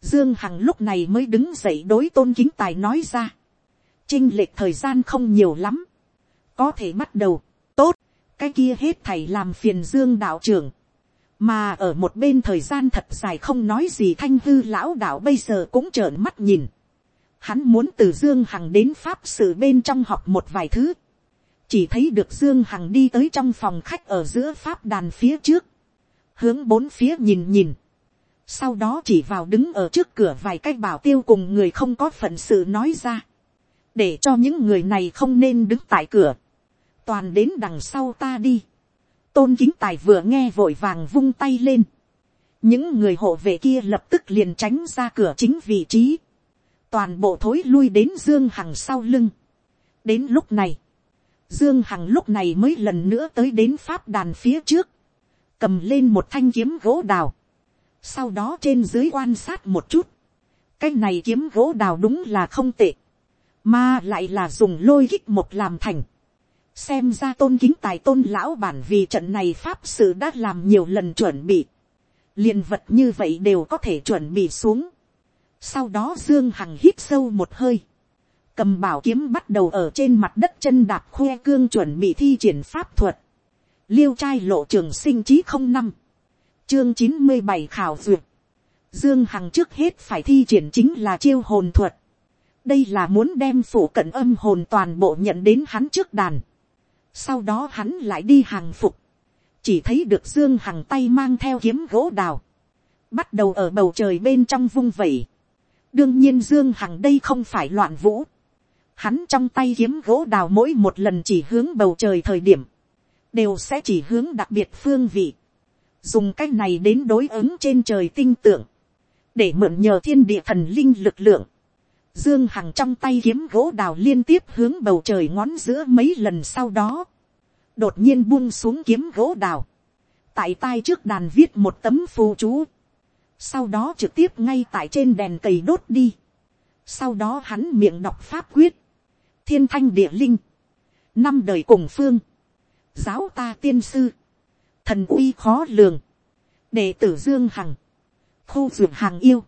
dương hằng lúc này mới đứng dậy đối tôn kính tài nói ra. chinh lệch thời gian không nhiều lắm, có thể bắt đầu, tốt, cái kia hết thầy làm phiền dương đạo trưởng, mà ở một bên thời gian thật dài không nói gì thanh hư lão đạo bây giờ cũng trợn mắt nhìn. Hắn muốn từ dương hằng đến pháp sự bên trong học một vài thứ, chỉ thấy được dương hằng đi tới trong phòng khách ở giữa pháp đàn phía trước, hướng bốn phía nhìn nhìn, sau đó chỉ vào đứng ở trước cửa vài cái bảo tiêu cùng người không có phận sự nói ra, để cho những người này không nên đứng tại cửa, toàn đến đằng sau ta đi. tôn kính tài vừa nghe vội vàng vung tay lên, những người hộ vệ kia lập tức liền tránh ra cửa chính vị trí, toàn bộ thối lui đến dương hằng sau lưng. đến lúc này, dương hằng lúc này mới lần nữa tới đến pháp đàn phía trước, cầm lên một thanh kiếm gỗ đào, sau đó trên dưới quan sát một chút, cái này kiếm gỗ đào đúng là không tệ, mà lại là dùng lôi kích một làm thành, xem ra tôn kính tài tôn lão bản vì trận này pháp sự đã làm nhiều lần chuẩn bị, liền vật như vậy đều có thể chuẩn bị xuống, sau đó Dương Hằng hít sâu một hơi. Cầm bảo kiếm bắt đầu ở trên mặt đất chân đạp khoe cương chuẩn bị thi triển pháp thuật. Liêu trai lộ trường sinh chí không năm. Chương chín mươi bảy khảo duyệt. Dương Hằng trước hết phải thi triển chính là chiêu hồn thuật. Đây là muốn đem phủ cận âm hồn toàn bộ nhận đến hắn trước đàn. Sau đó hắn lại đi hàng phục. Chỉ thấy được Dương Hằng tay mang theo kiếm gỗ đào. Bắt đầu ở bầu trời bên trong vung vẩy. Đương nhiên Dương Hằng đây không phải loạn vũ. Hắn trong tay kiếm gỗ đào mỗi một lần chỉ hướng bầu trời thời điểm. Đều sẽ chỉ hướng đặc biệt phương vị. Dùng cách này đến đối ứng trên trời tinh tượng để mượn nhờ thiên địa thần linh lực lượng, dương hằng trong tay kiếm gỗ đào liên tiếp hướng bầu trời ngón giữa mấy lần sau đó, đột nhiên buông xuống kiếm gỗ đào, tại tai trước đàn viết một tấm phù chú, sau đó trực tiếp ngay tại trên đèn cầy đốt đi, sau đó hắn miệng đọc pháp quyết, thiên thanh địa linh, năm đời cùng phương, giáo ta tiên sư, thần uy khó lường, đệ tử dương hằng, khu dược hàng yêu,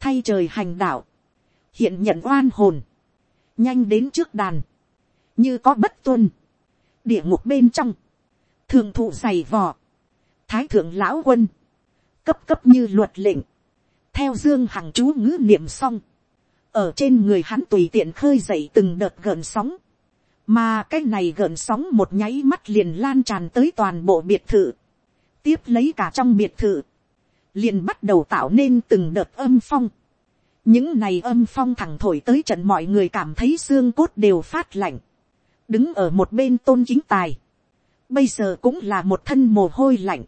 thay trời hành đạo, hiện nhận oan hồn, nhanh đến trước đàn, như có bất tuân, địa ngục bên trong, thường thụ giày vò, thái thượng lão quân, cấp cấp như luật lệnh, theo dương hằng chú ngữ niệm xong, ở trên người hắn tùy tiện khơi dậy từng đợt gợn sóng, mà cái này gợn sóng một nháy mắt liền lan tràn tới toàn bộ biệt thự, tiếp lấy cả trong biệt thự, liền bắt đầu tạo nên từng đợt âm phong. những này âm phong thẳng thổi tới trận mọi người cảm thấy xương cốt đều phát lạnh. đứng ở một bên tôn chính tài. bây giờ cũng là một thân mồ hôi lạnh.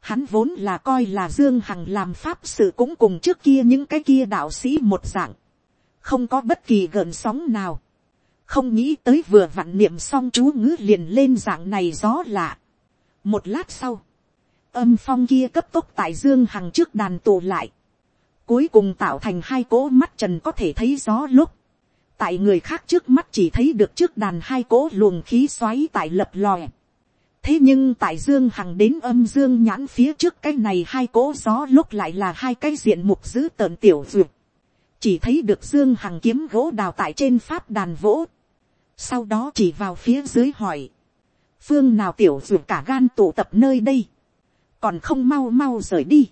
hắn vốn là coi là dương hằng làm pháp sự cũng cùng trước kia những cái kia đạo sĩ một dạng. không có bất kỳ gợn sóng nào không nghĩ tới vừa vặn niệm xong chú ngữ liền lên dạng này gió lạ. một lát sau, âm phong kia cấp tốc tại dương hằng trước đàn tụ lại, cuối cùng tạo thành hai cỗ mắt trần có thể thấy gió lúc, tại người khác trước mắt chỉ thấy được trước đàn hai cỗ luồng khí xoáy tại lập lòe. thế nhưng tại dương hằng đến âm dương nhãn phía trước cái này hai cỗ gió lúc lại là hai cái diện mục dữ tợn tiểu duyệt. chỉ thấy được dương hằng kiếm gỗ đào tại trên pháp đàn vỗ sau đó chỉ vào phía dưới hỏi. phương nào tiểu duyệt cả gan tụ tập nơi đây còn không mau mau rời đi.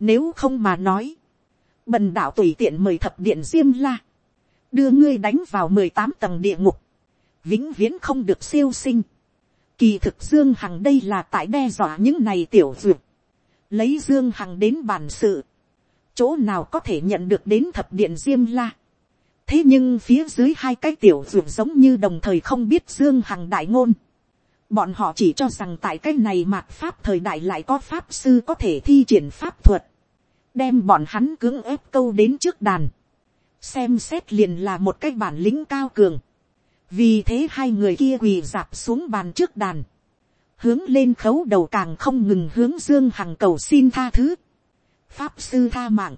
Nếu không mà nói, bần đạo tùy tiện mời thập điện diêm la, đưa ngươi đánh vào mười tám tầng địa ngục, vĩnh viễn không được siêu sinh. Kỳ thực Dương Hằng đây là tại đe dọa những này tiểu duyệt. Lấy Dương Hằng đến bàn sự. Chỗ nào có thể nhận được đến thập điện Diêm La. Thế nhưng phía dưới hai cái tiểu ruột giống như đồng thời không biết Dương Hằng đại ngôn. Bọn họ chỉ cho rằng tại cái này mạt pháp thời đại lại có pháp sư có thể thi triển pháp thuật. Đem bọn hắn cưỡng ép câu đến trước đàn. Xem xét liền là một cái bản lĩnh cao cường. Vì thế hai người kia quỳ dạp xuống bàn trước đàn. Hướng lên khấu đầu càng không ngừng hướng Dương Hằng cầu xin tha thứ. Pháp sư tha mạng.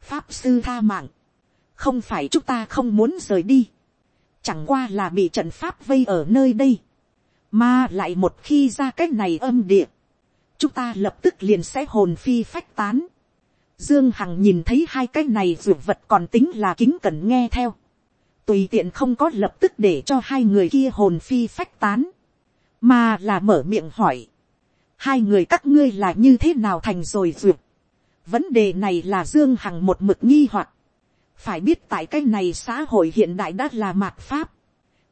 Pháp sư tha mạng. Không phải chúng ta không muốn rời đi. Chẳng qua là bị trận pháp vây ở nơi đây mà lại một khi ra cái này âm địa. Chúng ta lập tức liền sẽ hồn phi phách tán. Dương Hằng nhìn thấy hai cái này dù vật còn tính là kính cần nghe theo. Tùy tiện không có lập tức để cho hai người kia hồn phi phách tán. Mà là mở miệng hỏi. Hai người các ngươi là như thế nào thành rồi dù? Vấn đề này là Dương Hằng một mực nghi hoặc phải biết tại cái này xã hội hiện đại đã là mạt pháp.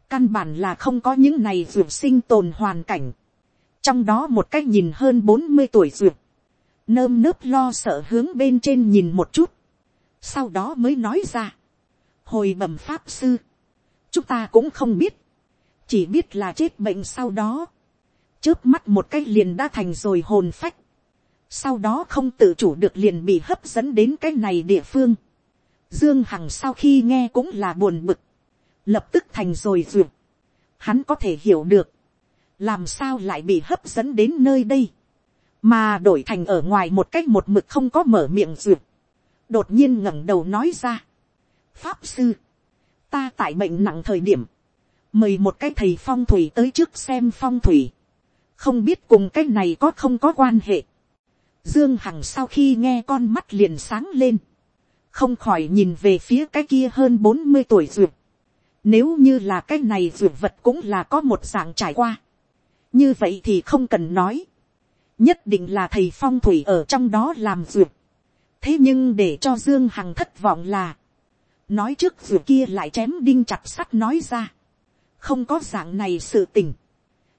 Căn bản là không có những này dược sinh tồn hoàn cảnh. trong đó một cách nhìn hơn bốn mươi tuổi dược, nơm nớp lo sợ hướng bên trên nhìn một chút, sau đó mới nói ra, hồi bẩm pháp sư, chúng ta cũng không biết, chỉ biết là chết bệnh sau đó, trước mắt một cái liền đã thành rồi hồn phách, sau đó không tự chủ được liền bị hấp dẫn đến cái này địa phương. Dương Hằng sau khi nghe cũng là buồn bực. Lập tức thành rồi duyệt. Hắn có thể hiểu được, làm sao lại bị hấp dẫn đến nơi đây, mà đổi thành ở ngoài một cách một mực không có mở miệng duyệt. đột nhiên ngẩng đầu nói ra, pháp sư, ta tại bệnh nặng thời điểm, mời một cái thầy phong thủy tới trước xem phong thủy, không biết cùng cái này có không có quan hệ. Dương Hằng sau khi nghe con mắt liền sáng lên, không khỏi nhìn về phía cái kia hơn bốn mươi tuổi duyệt, nếu như là cái này duyệt vật cũng là có một dạng trải qua. Như vậy thì không cần nói. Nhất định là thầy phong thủy ở trong đó làm duyệt. thế nhưng để cho dương hằng thất vọng là, nói trước duyệt kia lại chém đinh chặt sắt nói ra, không có dạng này sự tình,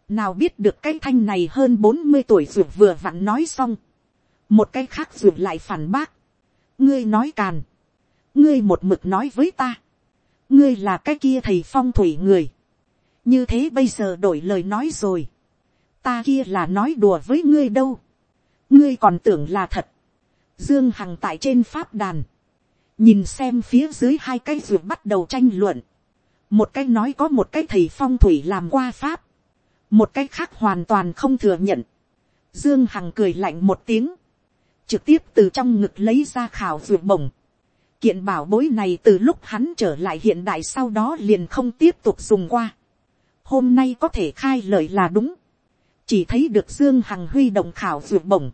nào biết được cái thanh này hơn bốn mươi tuổi duyệt vừa vặn nói xong, một cái khác duyệt lại phản bác, ngươi nói càn, ngươi một mực nói với ta, ngươi là cái kia thầy phong thủy người, như thế bây giờ đổi lời nói rồi, ta kia là nói đùa với ngươi đâu, ngươi còn tưởng là thật, dương hằng tại trên pháp đàn, nhìn xem phía dưới hai cái ruột bắt đầu tranh luận, một cái nói có một cái thầy phong thủy làm qua pháp, một cái khác hoàn toàn không thừa nhận, dương hằng cười lạnh một tiếng, trực tiếp từ trong ngực lấy ra khảo ruột bổng, kiện bảo bối này từ lúc hắn trở lại hiện đại sau đó liền không tiếp tục dùng qua, hôm nay có thể khai lời là đúng, chỉ thấy được dương hằng huy động khảo ruột bổng,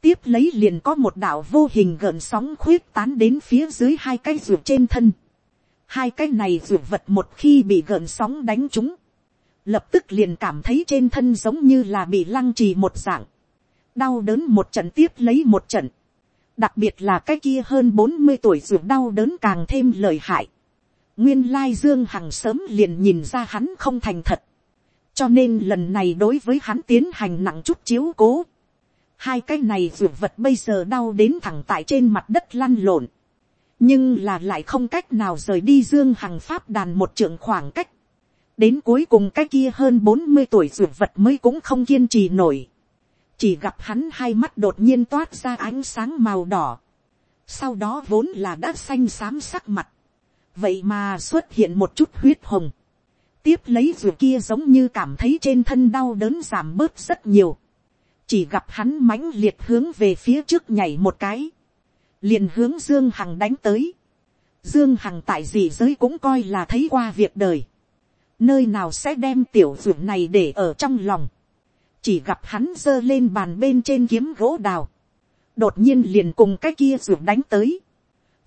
tiếp lấy liền có một đạo vô hình gợn sóng khuyết tán đến phía dưới hai cái ruột trên thân. Hai cái này ruột vật một khi bị gợn sóng đánh trúng, lập tức liền cảm thấy trên thân giống như là bị lăng trì một dạng. Đau đớn một trận tiếp lấy một trận. Đặc biệt là cái kia hơn bốn mươi tuổi ruột đau đớn càng thêm lợi hại. Nguyên lai Dương Hằng sớm liền nhìn ra hắn không thành thật. Cho nên lần này đối với hắn tiến hành nặng chút chiếu cố hai cái này ruột vật bây giờ đau đến thẳng tại trên mặt đất lăn lộn, nhưng là lại không cách nào rời đi dương hằng pháp đàn một trượng khoảng cách, đến cuối cùng cái kia hơn bốn mươi tuổi ruột vật mới cũng không kiên trì nổi, chỉ gặp hắn hai mắt đột nhiên toát ra ánh sáng màu đỏ, sau đó vốn là đã xanh xám sắc mặt, vậy mà xuất hiện một chút huyết hồng, tiếp lấy ruột kia giống như cảm thấy trên thân đau đớn giảm bớt rất nhiều, chỉ gặp hắn mãnh liệt hướng về phía trước nhảy một cái, liền hướng dương hằng đánh tới. dương hằng tại gì giới cũng coi là thấy qua việc đời, nơi nào sẽ đem tiểu ruột này để ở trong lòng, chỉ gặp hắn giơ lên bàn bên trên kiếm gỗ đào, đột nhiên liền cùng cái kia ruột đánh tới,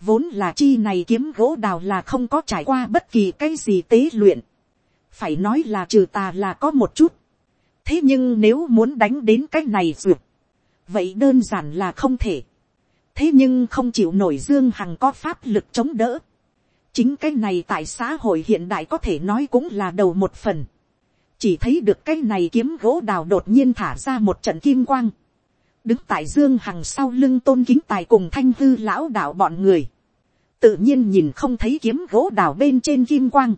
vốn là chi này kiếm gỗ đào là không có trải qua bất kỳ cái gì tế luyện, phải nói là trừ tà là có một chút, thế nhưng nếu muốn đánh đến cái này ruột. vậy đơn giản là không thể. thế nhưng không chịu nổi dương hằng có pháp lực chống đỡ. chính cái này tại xã hội hiện đại có thể nói cũng là đầu một phần chỉ thấy được cái này kiếm gỗ đào đột nhiên thả ra một trận kim quang. đứng tại dương hằng sau lưng tôn kính tài cùng thanh hư lão đạo bọn người. tự nhiên nhìn không thấy kiếm gỗ đào bên trên kim quang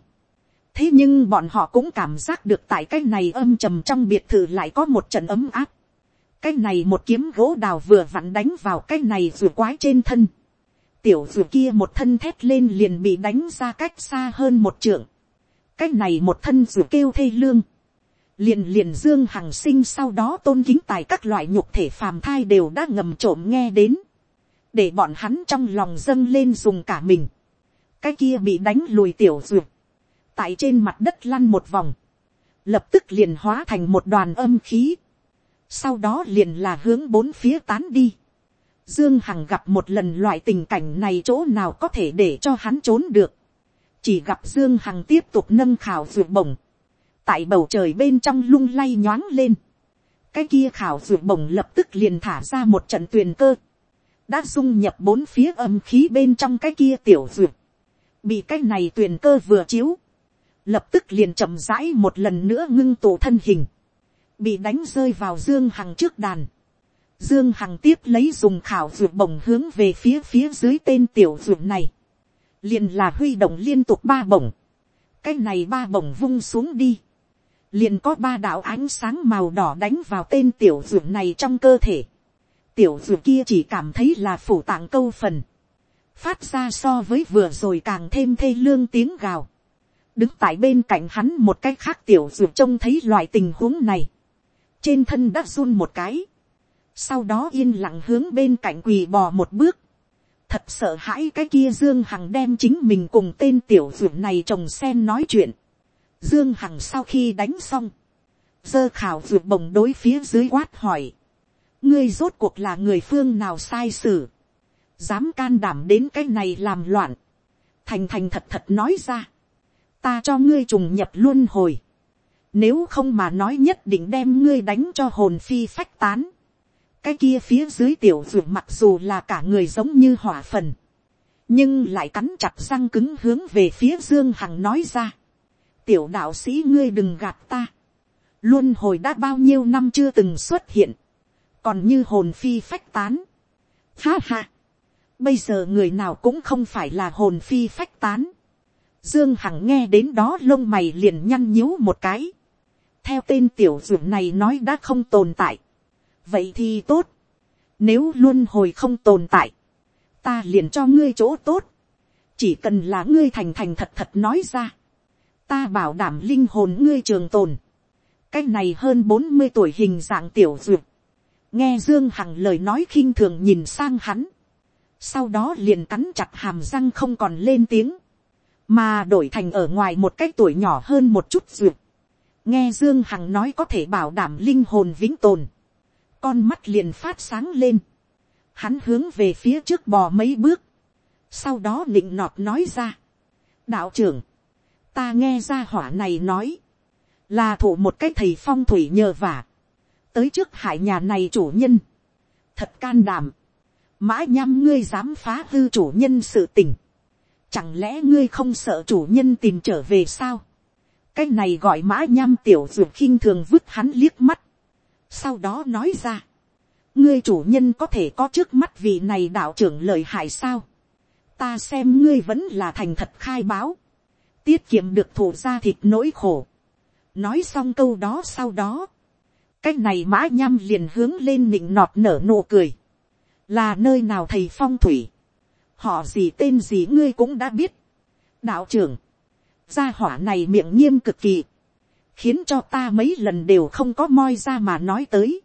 thế nhưng bọn họ cũng cảm giác được tại cái này âm trầm trong biệt thự lại có một trận ấm áp. cái này một kiếm gỗ đào vừa vặn đánh vào cái này rùa quái trên thân. tiểu rùa kia một thân thét lên liền bị đánh ra cách xa hơn một trượng. cái này một thân rùa kêu thê lương liền liền dương hằng sinh sau đó tôn kính tài các loại nhục thể phàm thai đều đã ngầm trộm nghe đến. để bọn hắn trong lòng dâng lên dùng cả mình. cái kia bị đánh lùi tiểu ruột tại trên mặt đất lăn một vòng, lập tức liền hóa thành một đoàn âm khí, sau đó liền là hướng bốn phía tán đi. Dương Hằng gặp một lần loại tình cảnh này chỗ nào có thể để cho hắn trốn được. Chỉ gặp Dương Hằng tiếp tục nâng khảo ruột bổng. Tại bầu trời bên trong lung lay nhoáng lên. Cái kia khảo ruột bổng lập tức liền thả ra một trận tuyền cơ. Đã dung nhập bốn phía âm khí bên trong cái kia tiểu ruột. Bị cái này tuyền cơ vừa chiếu lập tức liền chậm rãi một lần nữa ngưng tổ thân hình, bị đánh rơi vào dương hằng trước đàn. Dương hằng tiếp lấy dùng khảo ruột bổng hướng về phía phía dưới tên tiểu ruột này, liền là huy động liên tục ba bổng, cái này ba bổng vung xuống đi, liền có ba đạo ánh sáng màu đỏ đánh vào tên tiểu ruột này trong cơ thể. Tiểu ruột kia chỉ cảm thấy là phủ tạng câu phần, phát ra so với vừa rồi càng thêm thê lương tiếng gào. Đứng tại bên cạnh hắn một cách khác tiểu ruộng trông thấy loại tình huống này, trên thân đã run một cái, sau đó yên lặng hướng bên cạnh quỳ bò một bước, thật sợ hãi cái kia dương hằng đem chính mình cùng tên tiểu ruộng này trồng sen nói chuyện, dương hằng sau khi đánh xong, dơ khảo vượt bồng đối phía dưới quát hỏi, ngươi rốt cuộc là người phương nào sai sử, dám can đảm đến cái này làm loạn, thành thành thật thật nói ra, ta cho ngươi trùng nhập luôn hồi. Nếu không mà nói nhất định đem ngươi đánh cho hồn phi phách tán. cái kia phía dưới tiểu dược mặc dù là cả người giống như hỏa phần, nhưng lại cắn chặt răng cứng hướng về phía dương hằng nói ra tiểu đạo sĩ ngươi đừng gạt ta. luôn hồi đã bao nhiêu năm chưa từng xuất hiện, còn như hồn phi phách tán. Ha ha, bây giờ người nào cũng không phải là hồn phi phách tán. Dương Hằng nghe đến đó lông mày liền nhăn nhíu một cái. Theo tên tiểu dược này nói đã không tồn tại. Vậy thì tốt. Nếu luôn hồi không tồn tại. Ta liền cho ngươi chỗ tốt. Chỉ cần là ngươi thành thành thật thật nói ra. Ta bảo đảm linh hồn ngươi trường tồn. Cái này hơn bốn mươi tuổi hình dạng tiểu dược. Nghe Dương Hằng lời nói khinh thường nhìn sang hắn. Sau đó liền cắn chặt hàm răng không còn lên tiếng. Mà đổi thành ở ngoài một cái tuổi nhỏ hơn một chút dược. Nghe Dương Hằng nói có thể bảo đảm linh hồn vĩnh tồn con mắt liền phát sáng lên, hắn hướng về phía trước bò mấy bước, sau đó nịnh nọt nói ra, đạo trưởng, ta nghe ra hỏa này nói, là thủ một cái thầy phong thủy nhờ vả, tới trước hải nhà này chủ nhân, thật can đảm, mã nhăm ngươi dám phá hư chủ nhân sự tình, chẳng lẽ ngươi không sợ chủ nhân tìm trở về sao, cái này gọi mã nhăm tiểu ruột khinh thường vứt hắn liếc mắt, sau đó nói ra, ngươi chủ nhân có thể có trước mắt vị này đạo trưởng lời hại sao, ta xem ngươi vẫn là thành thật khai báo, tiết kiệm được thủ ra thịt nỗi khổ, nói xong câu đó sau đó, cái này mã nhăm liền hướng lên nịnh nọt nở nụ cười, là nơi nào thầy phong thủy, họ gì tên gì ngươi cũng đã biết, đạo trưởng, gia hỏa này miệng nghiêm cực kỳ, khiến cho ta mấy lần đều không có moi ra mà nói tới.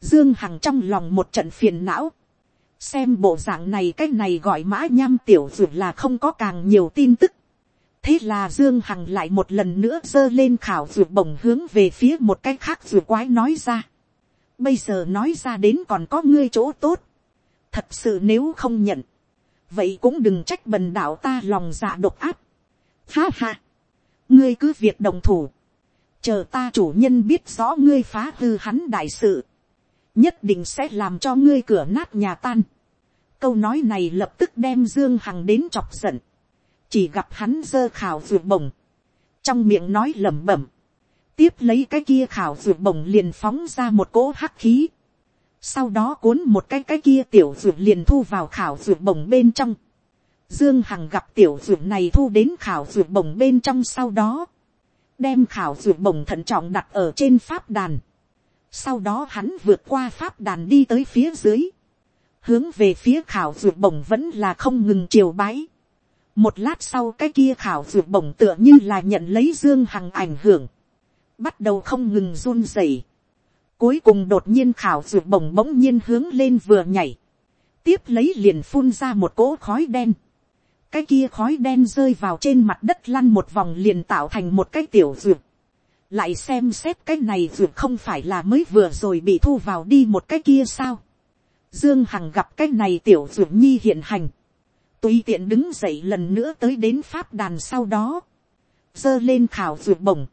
Dương Hằng trong lòng một trận phiền não. Xem bộ dạng này cái này gọi mã nham tiểu dù là không có càng nhiều tin tức. Thế là Dương Hằng lại một lần nữa dơ lên khảo ruột bổng hướng về phía một cái khác ruột quái nói ra. Bây giờ nói ra đến còn có ngươi chỗ tốt. Thật sự nếu không nhận. Vậy cũng đừng trách bần đạo ta lòng dạ độc áp. Ha ha. Ngươi cứ việc đồng thủ chờ ta chủ nhân biết rõ ngươi phá hư hắn đại sự, nhất định sẽ làm cho ngươi cửa nát nhà tan. câu nói này lập tức đem dương hằng đến chọc giận, chỉ gặp hắn giơ khảo ruột bổng, trong miệng nói lẩm bẩm, tiếp lấy cái kia khảo ruột bổng liền phóng ra một cỗ hắc khí, sau đó cuốn một cái cái kia tiểu ruột liền thu vào khảo ruột bổng bên trong, Dương Hằng gặp tiểu ruột này thu đến khảo ruột bổng bên trong sau đó đem khảo ruột bổng thận trọng đặt ở trên pháp đàn. Sau đó hắn vượt qua pháp đàn đi tới phía dưới. Hướng về phía khảo ruột bổng vẫn là không ngừng chiều bái. Một lát sau cái kia khảo ruột bổng tựa như là nhận lấy Dương Hằng ảnh hưởng. Bắt đầu không ngừng run rẩy. Cuối cùng đột nhiên khảo ruột bổng bỗng nhiên hướng lên vừa nhảy. Tiếp lấy liền phun ra một cỗ khói đen cái kia khói đen rơi vào trên mặt đất lăn một vòng liền tạo thành một cái tiểu ruột. lại xem xét cái này ruột không phải là mới vừa rồi bị thu vào đi một cái kia sao. dương hằng gặp cái này tiểu ruột nhi hiện hành tùy tiện đứng dậy lần nữa tới đến pháp đàn sau đó. giơ lên khảo ruột bổng.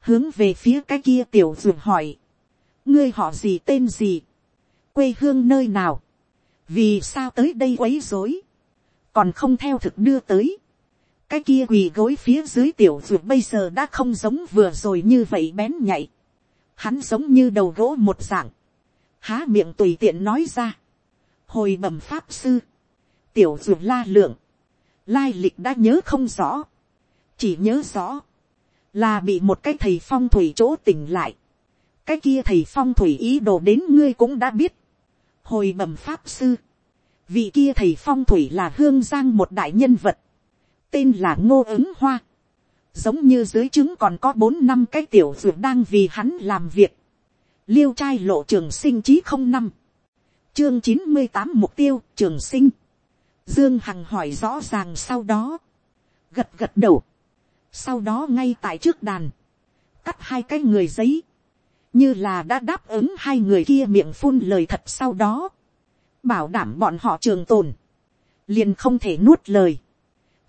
hướng về phía cái kia tiểu ruột hỏi. ngươi họ gì tên gì. quê hương nơi nào. vì sao tới đây quấy rối còn không theo thực đưa tới. cái kia quỳ gối phía dưới tiểu ruột bây giờ đã không giống vừa rồi như vậy bén nhạy. hắn giống như đầu gỗ một dạng. há miệng tùy tiện nói ra. hồi bẩm pháp sư tiểu dù la lượng. lai lịch đã nhớ không rõ. chỉ nhớ rõ. là bị một cái thầy phong thủy chỗ tỉnh lại. cái kia thầy phong thủy ý đồ đến ngươi cũng đã biết. hồi bẩm pháp sư vị kia thầy phong thủy là hương giang một đại nhân vật, tên là ngô ứng hoa, giống như dưới trứng còn có bốn năm cái tiểu dược đang vì hắn làm việc, liêu trai lộ trường sinh trí không năm, chương chín mươi tám mục tiêu trường sinh, dương hằng hỏi rõ ràng sau đó, gật gật đầu, sau đó ngay tại trước đàn, cắt hai cái người giấy, như là đã đáp ứng hai người kia miệng phun lời thật sau đó, bảo đảm bọn họ trường tồn, liền không thể nuốt lời.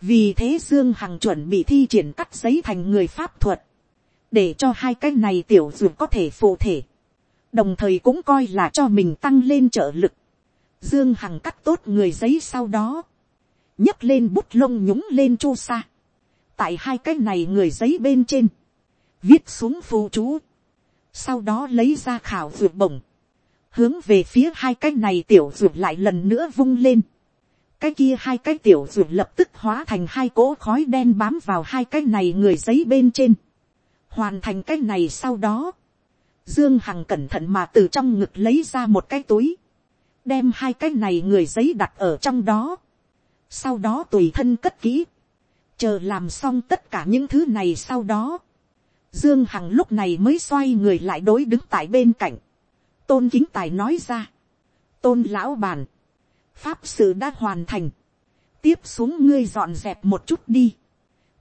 vì thế dương hằng chuẩn bị thi triển cắt giấy thành người pháp thuật, để cho hai cái này tiểu dược có thể phụ thể. đồng thời cũng coi là cho mình tăng lên trợ lực. Dương Hằng cắt tốt người giấy sau đó, nhấc lên bút lông nhúng lên chu sa. Tại hai cái này người giấy bên trên, viết xuống phù chú. Sau đó lấy ra khảo ruột bổng, hướng về phía hai cái này tiểu ruột lại lần nữa vung lên. Cái kia hai cái tiểu ruột lập tức hóa thành hai cỗ khói đen bám vào hai cái này người giấy bên trên. Hoàn thành cái này sau đó. Dương Hằng cẩn thận mà từ trong ngực lấy ra một cái túi. Đem hai cái này người giấy đặt ở trong đó. Sau đó tùy thân cất kỹ. Chờ làm xong tất cả những thứ này sau đó. Dương Hằng lúc này mới xoay người lại đối đứng tại bên cạnh. Tôn Kính Tài nói ra. Tôn Lão Bàn. Pháp sự đã hoàn thành. Tiếp xuống ngươi dọn dẹp một chút đi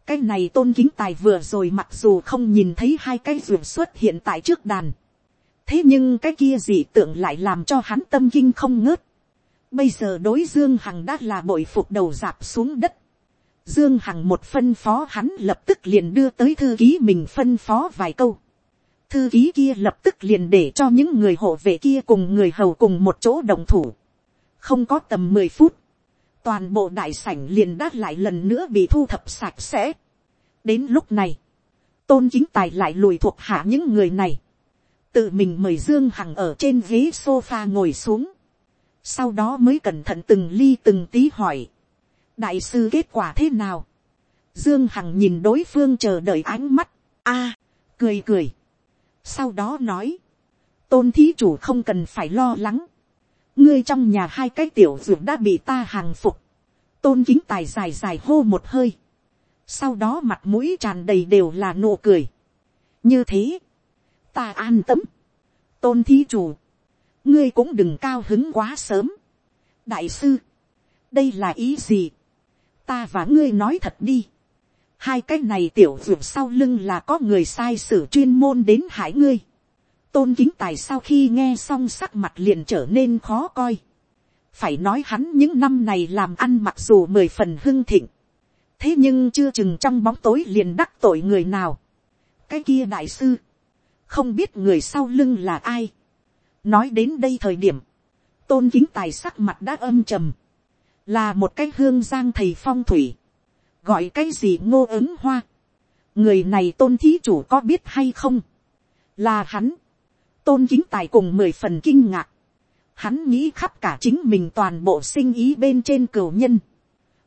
cái này tôn kính tài vừa rồi mặc dù không nhìn thấy hai cái ruột xuất hiện tại trước đàn thế nhưng cái kia dị tượng lại làm cho hắn tâm kinh không ngớt. bây giờ đối dương hằng đã là bội phục đầu dạp xuống đất. dương hằng một phân phó hắn lập tức liền đưa tới thư ký mình phân phó vài câu. thư ký kia lập tức liền để cho những người hộ vệ kia cùng người hầu cùng một chỗ đồng thủ. không có tầm mười phút toàn bộ đại sảnh liền đát lại lần nữa bị thu thập sạch sẽ. đến lúc này, tôn chính tài lại lùi thuộc hạ những người này, tự mình mời dương hằng ở trên ghế sofa ngồi xuống, sau đó mới cẩn thận từng ly từng tí hỏi, đại sư kết quả thế nào, dương hằng nhìn đối phương chờ đợi ánh mắt, a, cười cười, sau đó nói, tôn thí chủ không cần phải lo lắng, ngươi trong nhà hai cái tiểu dược đã bị ta hàng phục, tôn kính tài dài dài hô một hơi, sau đó mặt mũi tràn đầy đều là nụ cười, như thế, ta an tâm, tôn thí chủ, ngươi cũng đừng cao hứng quá sớm, đại sư, đây là ý gì, ta và ngươi nói thật đi, hai cái này tiểu dược sau lưng là có người sai sử chuyên môn đến hại ngươi, tôn kính tài sau khi nghe xong sắc mặt liền trở nên khó coi. phải nói hắn những năm này làm ăn mặc dù mười phần hưng thịnh. thế nhưng chưa chừng trong bóng tối liền đắc tội người nào. cái kia đại sư, không biết người sau lưng là ai. nói đến đây thời điểm, tôn kính tài sắc mặt đã âm trầm. là một cái hương giang thầy phong thủy. gọi cái gì ngô ứng hoa. người này tôn thí chủ có biết hay không. là hắn tôn kính tài cùng mười phần kinh ngạc. Hắn nghĩ khắp cả chính mình toàn bộ sinh ý bên trên cửu nhân.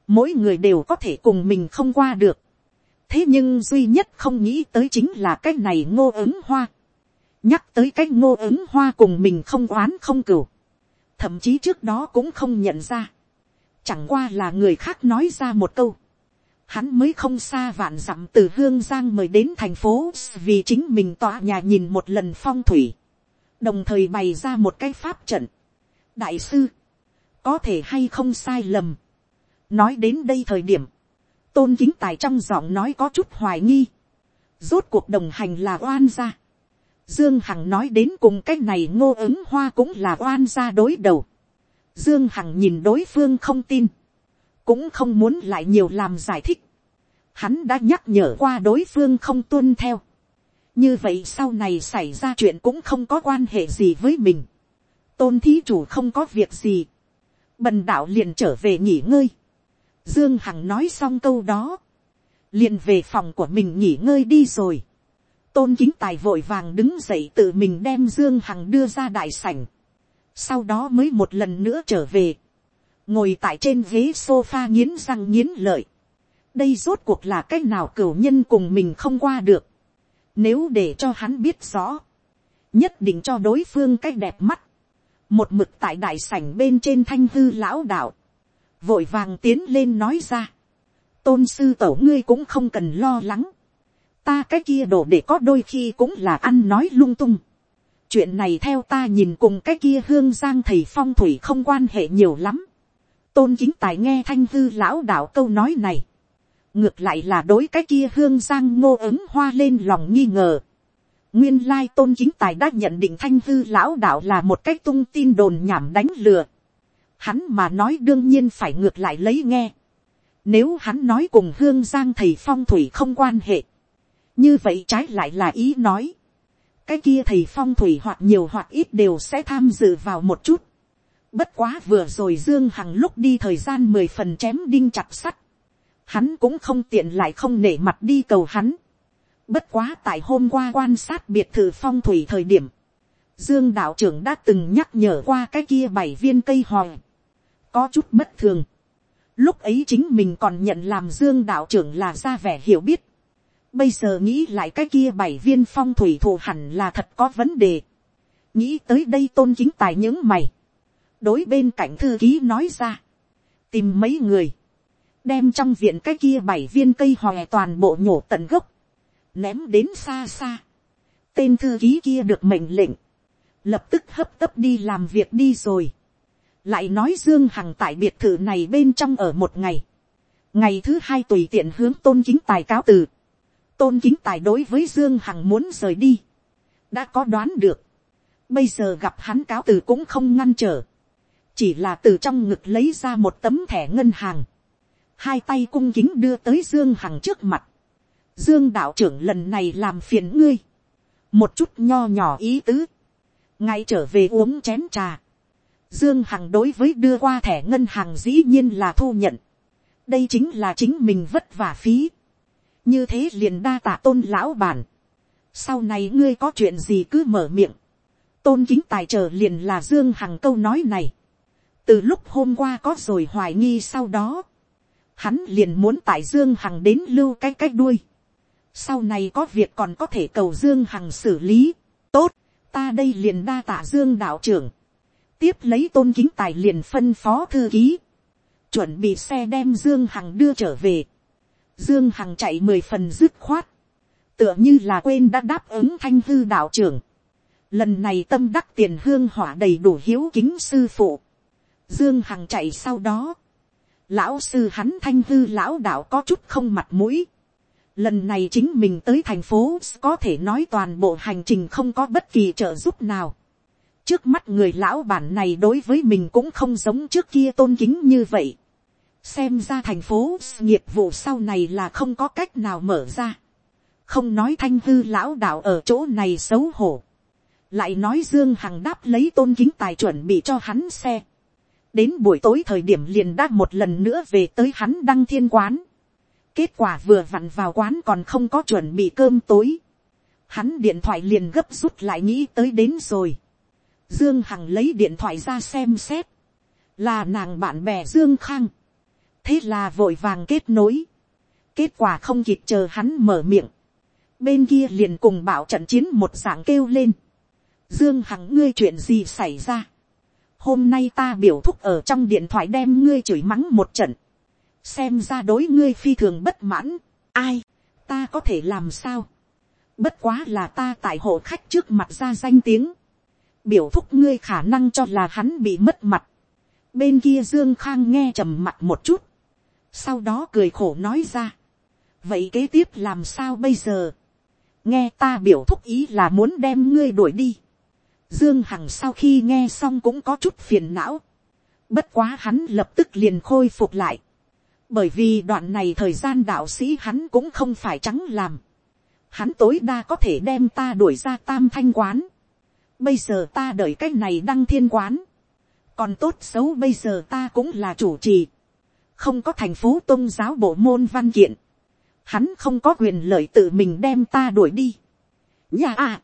Mỗi người đều có thể cùng mình không qua được. Thế nhưng duy nhất không nghĩ tới chính là cái này ngô ứng hoa. Nhắc tới cái ngô ứng hoa cùng mình không oán không cừu. Thậm chí trước đó cũng không nhận ra. Chẳng qua là người khác nói ra một câu hắn mới không xa vạn dặm từ hương giang mời đến thành phố vì chính mình tòa nhà nhìn một lần phong thủy đồng thời bày ra một cái pháp trận. đại sư, có thể hay không sai lầm. nói đến đây thời điểm, tôn kính tài trong giọng nói có chút hoài nghi. rốt cuộc đồng hành là oan gia. dương hằng nói đến cùng cái này ngô ứng hoa cũng là oan gia đối đầu. dương hằng nhìn đối phương không tin, cũng không muốn lại nhiều làm giải thích. hắn đã nhắc nhở qua đối phương không tuân theo như vậy sau này xảy ra chuyện cũng không có quan hệ gì với mình. tôn thí chủ không có việc gì. bần đạo liền trở về nghỉ ngơi dương hằng nói xong câu đó. liền về phòng của mình nghỉ ngơi đi rồi. tôn kính tài vội vàng đứng dậy tự mình đem dương hằng đưa ra đại sảnh. sau đó mới một lần nữa trở về. ngồi tại trên ghế sofa nghiến răng nghiến lợi. đây rốt cuộc là cách nào cửu nhân cùng mình không qua được nếu để cho hắn biết rõ, nhất định cho đối phương cách đẹp mắt, một mực tại đại sảnh bên trên thanh hư lão đạo, vội vàng tiến lên nói ra, tôn sư tổ ngươi cũng không cần lo lắng, ta cái kia đổ để có đôi khi cũng là ăn nói lung tung, chuyện này theo ta nhìn cùng cái kia hương giang thầy phong thủy không quan hệ nhiều lắm, tôn chính tài nghe thanh hư lão đạo câu nói này, ngược lại là đối cái kia hương giang ngô ứng hoa lên lòng nghi ngờ. nguyên lai tôn chính tài đã nhận định thanh hư lão đạo là một cái tung tin đồn nhảm đánh lừa hắn mà nói đương nhiên phải ngược lại lấy nghe. nếu hắn nói cùng hương giang thầy phong thủy không quan hệ. như vậy trái lại là ý nói. cái kia thầy phong thủy hoặc nhiều hoặc ít đều sẽ tham dự vào một chút. Bất quá vừa rồi Dương Hằng lúc đi thời gian mười phần chém đinh chặt sắt. Hắn cũng không tiện lại không nể mặt đi cầu hắn. Bất quá tại hôm qua quan sát biệt thự phong thủy thời điểm. Dương đạo trưởng đã từng nhắc nhở qua cái kia bảy viên cây hòi. Có chút bất thường. Lúc ấy chính mình còn nhận làm Dương đạo trưởng là ra vẻ hiểu biết. Bây giờ nghĩ lại cái kia bảy viên phong thủy thủ hẳn là thật có vấn đề. Nghĩ tới đây tôn chính tài những mày. Đối bên cạnh thư ký nói ra. Tìm mấy người. Đem trong viện cái kia bảy viên cây hòe toàn bộ nhổ tận gốc. Ném đến xa xa. Tên thư ký kia được mệnh lệnh. Lập tức hấp tấp đi làm việc đi rồi. Lại nói Dương Hằng tại biệt thự này bên trong ở một ngày. Ngày thứ hai tùy tiện hướng tôn kính tài cáo từ. Tôn kính tài đối với dương hằng muốn rời đi, đã có đoán được, bây giờ gặp hắn cáo từ cũng không ngăn trở, chỉ là từ trong ngực lấy ra một tấm thẻ ngân hàng, hai tay cung kính đưa tới dương hằng trước mặt, dương đạo trưởng lần này làm phiền ngươi, một chút nho nhỏ ý tứ, ngay trở về uống chén trà, dương hằng đối với đưa qua thẻ ngân hàng dĩ nhiên là thu nhận, đây chính là chính mình vất vả phí, như thế liền đa tạ tôn lão bản, sau này ngươi có chuyện gì cứ mở miệng, tôn kính tài trợ liền là dương hằng câu nói này, từ lúc hôm qua có rồi hoài nghi sau đó, hắn liền muốn tại dương hằng đến lưu cái cách đuôi, sau này có việc còn có thể cầu dương hằng xử lý, tốt, ta đây liền đa tạ dương đạo trưởng, tiếp lấy tôn kính tài liền phân phó thư ký, chuẩn bị xe đem dương hằng đưa trở về, Dương Hằng chạy mười phần dứt khoát. Tựa như là quên đã đáp ứng thanh hư đạo trưởng. Lần này tâm đắc tiền hương hỏa đầy đủ hiếu kính sư phụ. Dương Hằng chạy sau đó. Lão sư hắn thanh hư lão đạo có chút không mặt mũi. Lần này chính mình tới thành phố có thể nói toàn bộ hành trình không có bất kỳ trợ giúp nào. Trước mắt người lão bản này đối với mình cũng không giống trước kia tôn kính như vậy xem ra thành phố nghiệp vụ sau này là không có cách nào mở ra. không nói thanh hư lão đạo ở chỗ này xấu hổ. lại nói dương hằng đáp lấy tôn kính tài chuẩn bị cho hắn xe. đến buổi tối thời điểm liền đã một lần nữa về tới hắn đăng thiên quán. kết quả vừa vặn vào quán còn không có chuẩn bị cơm tối. hắn điện thoại liền gấp rút lại nghĩ tới đến rồi dương hằng lấy điện thoại ra xem xét. là nàng bạn bè dương khang. Thế là vội vàng kết nối, kết quả không kịp chờ hắn mở miệng, bên kia liền cùng bảo trận chiến một dạng kêu lên, dương hằng ngươi chuyện gì xảy ra, hôm nay ta biểu thúc ở trong điện thoại đem ngươi chửi mắng một trận, xem ra đối ngươi phi thường bất mãn, ai, ta có thể làm sao, bất quá là ta tại hộ khách trước mặt ra danh tiếng, biểu thúc ngươi khả năng cho là hắn bị mất mặt, bên kia dương khang nghe trầm mặt một chút, sau đó cười khổ nói ra, vậy kế tiếp làm sao bây giờ, nghe ta biểu thúc ý là muốn đem ngươi đuổi đi, dương hằng sau khi nghe xong cũng có chút phiền não, bất quá hắn lập tức liền khôi phục lại, bởi vì đoạn này thời gian đạo sĩ hắn cũng không phải trắng làm, hắn tối đa có thể đem ta đuổi ra tam thanh quán, bây giờ ta đợi cái này đăng thiên quán, còn tốt xấu bây giờ ta cũng là chủ trì, không có thành phố tôn giáo bộ môn văn kiện, hắn không có quyền lợi tự mình đem ta đuổi đi. nhà à,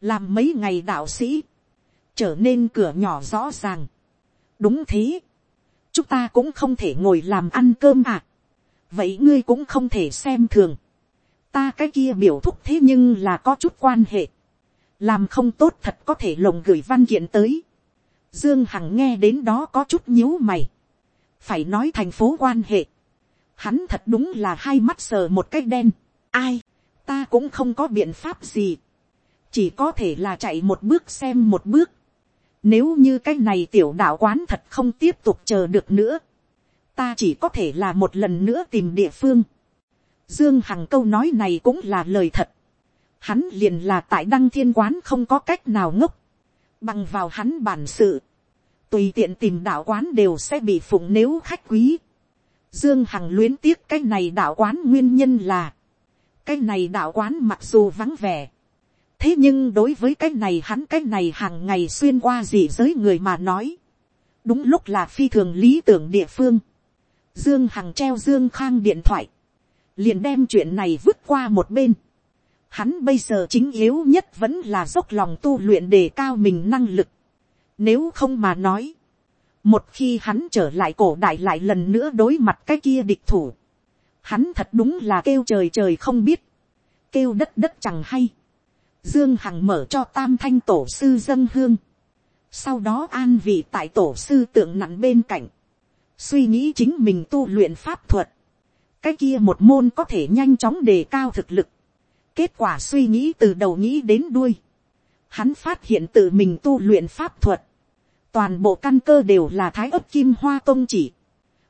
làm mấy ngày đạo sĩ, trở nên cửa nhỏ rõ ràng. đúng thế, chúng ta cũng không thể ngồi làm ăn cơm à. vậy ngươi cũng không thể xem thường. ta cái kia biểu thúc thế nhưng là có chút quan hệ làm không tốt thật có thể lồng gửi văn kiện tới. dương hằng nghe đến đó có chút nhíu mày. Phải nói thành phố quan hệ, hắn thật đúng là hai mắt sờ một cái đen, ai, ta cũng không có biện pháp gì, chỉ có thể là chạy một bước xem một bước, nếu như cái này tiểu đạo quán thật không tiếp tục chờ được nữa, ta chỉ có thể là một lần nữa tìm địa phương. Dương Hằng câu nói này cũng là lời thật. Hắn liền là tại đăng thiên quán không có cách nào ngốc. Bằng vào hắn bản sự tùy tiện tìm đạo quán đều sẽ bị phụng nếu khách quý. Dương Hằng luyến tiếc cái này đạo quán nguyên nhân là, cái này đạo quán mặc dù vắng vẻ, thế nhưng đối với cái này hắn cái này hàng ngày xuyên qua dị giới người mà nói, đúng lúc là phi thường lý tưởng địa phương, dương hằng treo dương khang điện thoại, liền đem chuyện này vứt qua một bên, hắn bây giờ chính yếu nhất vẫn là dốc lòng tu luyện đề cao mình năng lực, nếu không mà nói, một khi hắn trở lại cổ đại lại lần nữa đối mặt cái kia địch thủ, hắn thật đúng là kêu trời trời không biết, kêu đất đất chẳng hay, Dương Hằng mở cho tam thanh tổ sư dân hương. Sau đó an vị tại tổ sư tượng nặng bên cạnh. Suy nghĩ chính mình tu luyện pháp thuật. Cái kia một môn có thể nhanh chóng đề cao thực lực. Kết quả suy nghĩ từ đầu nghĩ đến đuôi. Hắn phát hiện tự mình tu luyện pháp thuật. Toàn bộ căn cơ đều là thái ấp kim hoa công chỉ.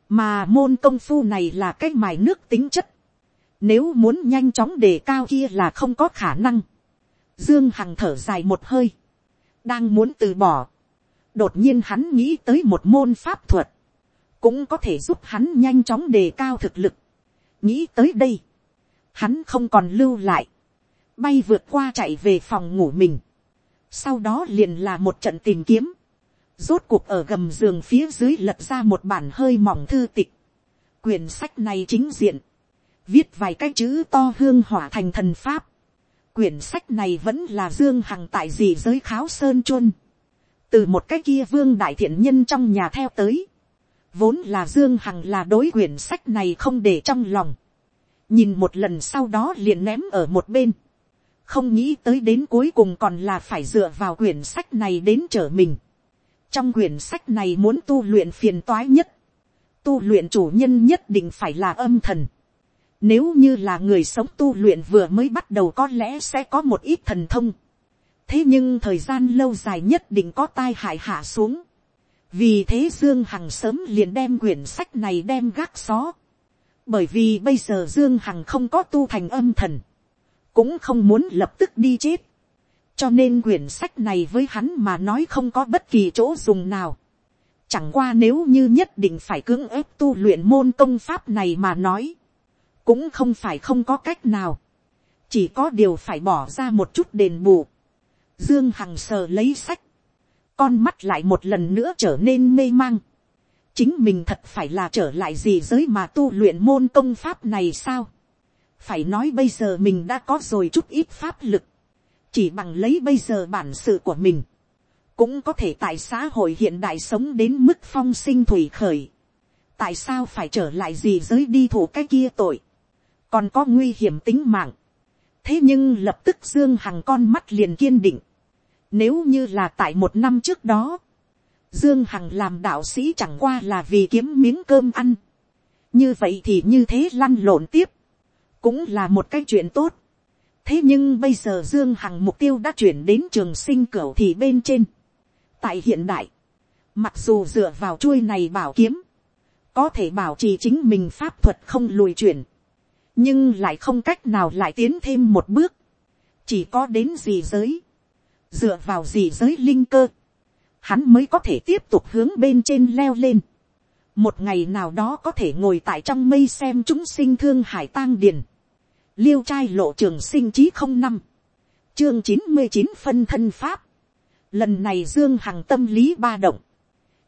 Mà môn công phu này là cách mài nước tính chất. Nếu muốn nhanh chóng đề cao kia là không có khả năng Dương Hằng thở dài một hơi. Đang muốn từ bỏ. Đột nhiên hắn nghĩ tới một môn pháp thuật. Cũng có thể giúp hắn nhanh chóng đề cao thực lực. Nghĩ tới đây. Hắn không còn lưu lại. Bay vượt qua chạy về phòng ngủ mình. Sau đó liền là một trận tìm kiếm. Rốt cuộc ở gầm giường phía dưới lật ra một bản hơi mỏng thư tịch. Quyển sách này chính diện. Viết vài cái chữ to hương hỏa thành thần pháp Quyển sách này vẫn là Dương Hằng tại gì giới kháo sơn chuân. Từ một cái kia vương đại thiện nhân trong nhà theo tới. Vốn là Dương Hằng là đối quyển sách này không để trong lòng. Nhìn một lần sau đó liền ném ở một bên. Không nghĩ tới đến cuối cùng còn là phải dựa vào quyển sách này đến trở mình. Trong quyển sách này muốn tu luyện phiền toái nhất. Tu luyện chủ nhân nhất định phải là âm thần nếu như là người sống tu luyện vừa mới bắt đầu có lẽ sẽ có một ít thần thông. Thế nhưng thời gian lâu dài nhất định có tai hại hạ xuống. Vì thế Dương Hằng sớm liền đem quyển sách này đem gác xó. Bởi vì bây giờ Dương Hằng không có tu thành âm thần. Cũng không muốn lập tức đi chết. Cho nên quyển sách này với hắn mà nói không có bất kỳ chỗ dùng nào. Chẳng qua nếu như nhất định phải cưỡng ép tu luyện môn công pháp này mà nói cũng không phải không có cách nào, chỉ có điều phải bỏ ra một chút đền bù. Dương Hằng sờ lấy sách, con mắt lại một lần nữa trở nên mê mang chính mình thật phải là trở lại gì giới mà tu luyện môn công pháp này sao. phải nói bây giờ mình đã có rồi chút ít pháp lực, chỉ bằng lấy bây giờ bản sự của mình, cũng có thể tại xã hội hiện đại sống đến mức phong sinh thủy khởi. tại sao phải trở lại gì giới đi thủ cái kia tội còn có nguy hiểm tính mạng. thế nhưng lập tức dương hằng con mắt liền kiên định. nếu như là tại một năm trước đó, dương hằng làm đạo sĩ chẳng qua là vì kiếm miếng cơm ăn. như vậy thì như thế lăn lộn tiếp, cũng là một cái chuyện tốt. thế nhưng bây giờ dương hằng mục tiêu đã chuyển đến trường sinh cửu thì bên trên. tại hiện đại, mặc dù dựa vào chuôi này bảo kiếm, có thể bảo trì chính mình pháp thuật không lùi chuyển, nhưng lại không cách nào lại tiến thêm một bước, chỉ có đến gì giới, dựa vào gì giới linh cơ, hắn mới có thể tiếp tục hướng bên trên leo lên. một ngày nào đó có thể ngồi tại trong mây xem chúng sinh thương hải tang điền, liêu trai lộ trường sinh chí không năm, chương chín mươi chín phân thân pháp, lần này dương hằng tâm lý ba động,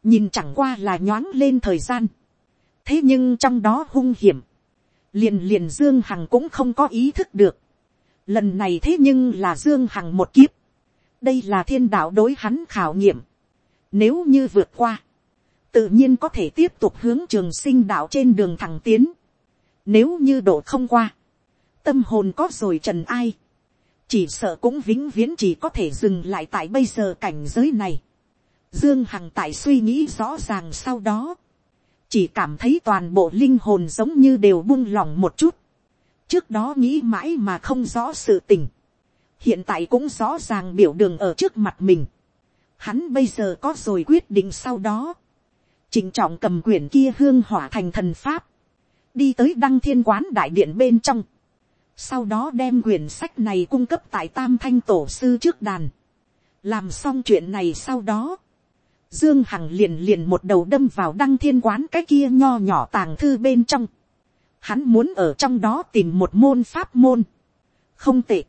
nhìn chẳng qua là nhoáng lên thời gian, thế nhưng trong đó hung hiểm, liền liền dương hằng cũng không có ý thức được. lần này thế nhưng là dương hằng một kiếp. đây là thiên đạo đối hắn khảo nghiệm nếu như vượt qua, tự nhiên có thể tiếp tục hướng trường sinh đạo trên đường thẳng tiến. nếu như độ không qua, tâm hồn có rồi trần ai. chỉ sợ cũng vĩnh viễn chỉ có thể dừng lại tại bây giờ cảnh giới này. Dương Hằng tại suy nghĩ rõ ràng sau đó chỉ cảm thấy toàn bộ linh hồn giống như đều buông lỏng một chút. trước đó nghĩ mãi mà không rõ sự tình. hiện tại cũng rõ ràng biểu đường ở trước mặt mình hắn bây giờ có rồi quyết định sau đó. trình trọng cầm quyển kia hương hỏa thành thần pháp. đi tới đăng thiên quán đại điện bên trong. sau đó đem quyển sách này cung cấp tại tam thanh tổ sư trước đàn. làm xong chuyện này sau đó Dương Hằng liền liền một đầu đâm vào đăng thiên quán cái kia nho nhỏ tàng thư bên trong. Hắn muốn ở trong đó tìm một môn pháp môn. Không tệ.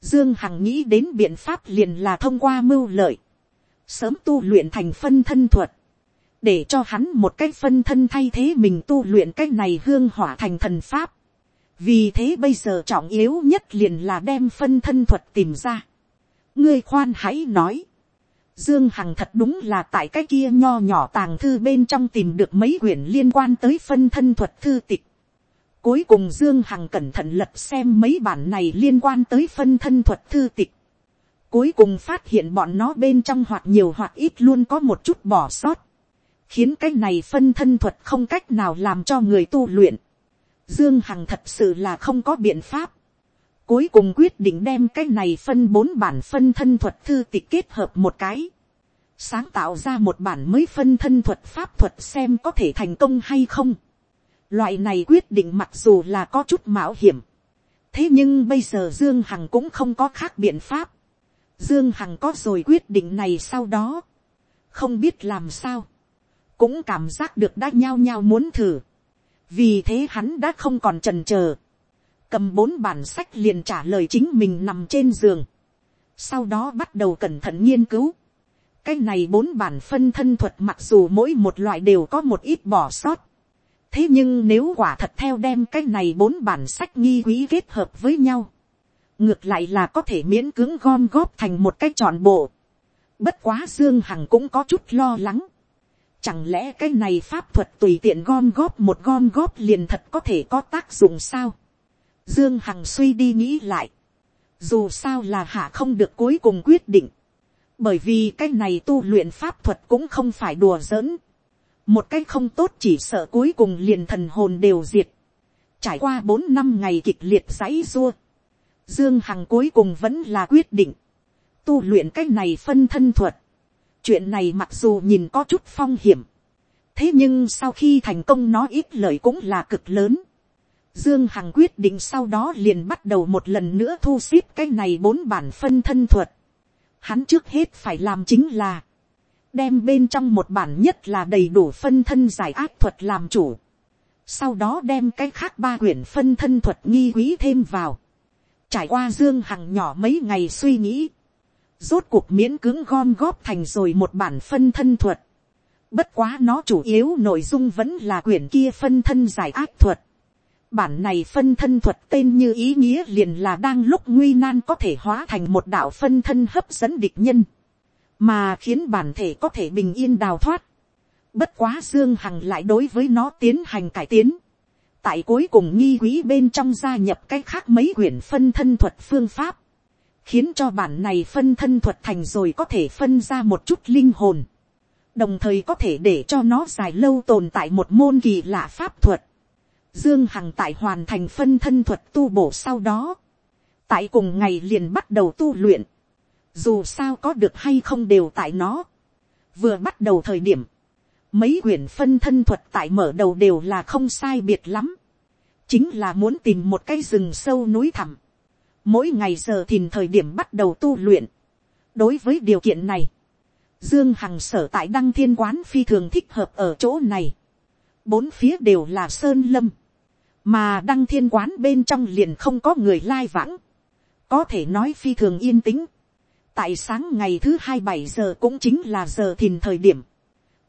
Dương Hằng nghĩ đến biện pháp liền là thông qua mưu lợi. Sớm tu luyện thành phân thân thuật. Để cho hắn một cách phân thân thay thế mình tu luyện cách này hương hỏa thành thần pháp. Vì thế bây giờ trọng yếu nhất liền là đem phân thân thuật tìm ra. Ngươi khoan hãy nói. Dương Hằng thật đúng là tại cái kia nho nhỏ tàng thư bên trong tìm được mấy quyển liên quan tới phân thân thuật thư tịch. Cuối cùng Dương Hằng cẩn thận lật xem mấy bản này liên quan tới phân thân thuật thư tịch. Cuối cùng phát hiện bọn nó bên trong hoặc nhiều hoặc ít luôn có một chút bỏ sót. Khiến cái này phân thân thuật không cách nào làm cho người tu luyện. Dương Hằng thật sự là không có biện pháp. Cuối cùng quyết định đem cái này phân bốn bản phân thân thuật thư tịch kết hợp một cái. Sáng tạo ra một bản mới phân thân thuật pháp thuật xem có thể thành công hay không. Loại này quyết định mặc dù là có chút mạo hiểm. Thế nhưng bây giờ Dương Hằng cũng không có khác biện pháp. Dương Hằng có rồi quyết định này sau đó. Không biết làm sao. Cũng cảm giác được đã nhao nhao muốn thử. Vì thế hắn đã không còn trần chờ cầm bốn bản sách liền trả lời chính mình nằm trên giường, sau đó bắt đầu cẩn thận nghiên cứu. cái này bốn bản phân thân thuật mặc dù mỗi một loại đều có một ít bỏ sót, thế nhưng nếu quả thật theo đem cái này bốn bản sách nghi quý kết hợp với nhau, ngược lại là có thể miễn cưỡng gom góp thành một cái trọn bộ. bất quá dương hằng cũng có chút lo lắng. Chẳng lẽ cái này pháp thuật tùy tiện gom góp một gom góp liền thật có thể có tác dụng sao? Dương Hằng suy đi nghĩ lại. Dù sao là hạ không được cuối cùng quyết định. Bởi vì cái này tu luyện pháp thuật cũng không phải đùa giỡn. Một cái không tốt chỉ sợ cuối cùng liền thần hồn đều diệt. Trải qua 4 năm ngày kịch liệt giấy rua. Dương Hằng cuối cùng vẫn là quyết định. Tu luyện cái này phân thân thuật. Chuyện này mặc dù nhìn có chút phong hiểm. Thế nhưng sau khi thành công nó ít lợi cũng là cực lớn Dương Hằng quyết định sau đó liền bắt đầu một lần nữa thu xếp cái này bốn bản phân thân thuật. Hắn trước hết phải làm chính là đem bên trong một bản nhất là đầy đủ phân thân giải áp thuật làm chủ. Sau đó đem cái khác ba quyển phân thân thuật nghi quý thêm vào. Trải qua Dương Hằng nhỏ mấy ngày suy nghĩ. Rốt cuộc miễn cưỡng gom góp thành rồi một bản phân thân thuật. Bất quá nó chủ yếu nội dung vẫn là quyển kia phân thân giải áp thuật Bản này phân thân thuật tên như ý nghĩa liền là đang lúc nguy nan có thể hóa thành một đạo phân thân hấp dẫn địch nhân. Mà khiến bản thể có thể bình yên đào thoát. Bất quá Dương Hằng lại đối với nó tiến hành cải tiến. Tại cuối cùng nghi quý bên trong gia nhập cách khác mấy quyển phân thân thuật phương pháp. Khiến cho bản này phân thân thuật thành rồi có thể phân ra một chút linh hồn. Đồng thời có thể để cho nó dài lâu tồn tại một môn kỳ lạ pháp thuật Dương Hằng tại hoàn thành phân thân thuật tu bổ sau đó. Tại cùng ngày liền bắt đầu tu luyện. Dù sao có được hay không đều tại nó. Vừa bắt đầu thời điểm. Mấy quyển phân thân thuật tại mở đầu đều là không sai biệt lắm. Chính là muốn tìm một cái rừng sâu núi thẳm. Mỗi ngày giờ thìn thời điểm bắt đầu tu luyện. Đối với điều kiện này. Dương Hằng sở tại đăng thiên quán phi thường thích hợp ở chỗ này. Bốn phía đều là sơn lâm mà đăng thiên quán bên trong liền không có người lai vãng, có thể nói phi thường yên tĩnh. tại sáng ngày thứ hai bảy giờ cũng chính là giờ thìn thời điểm,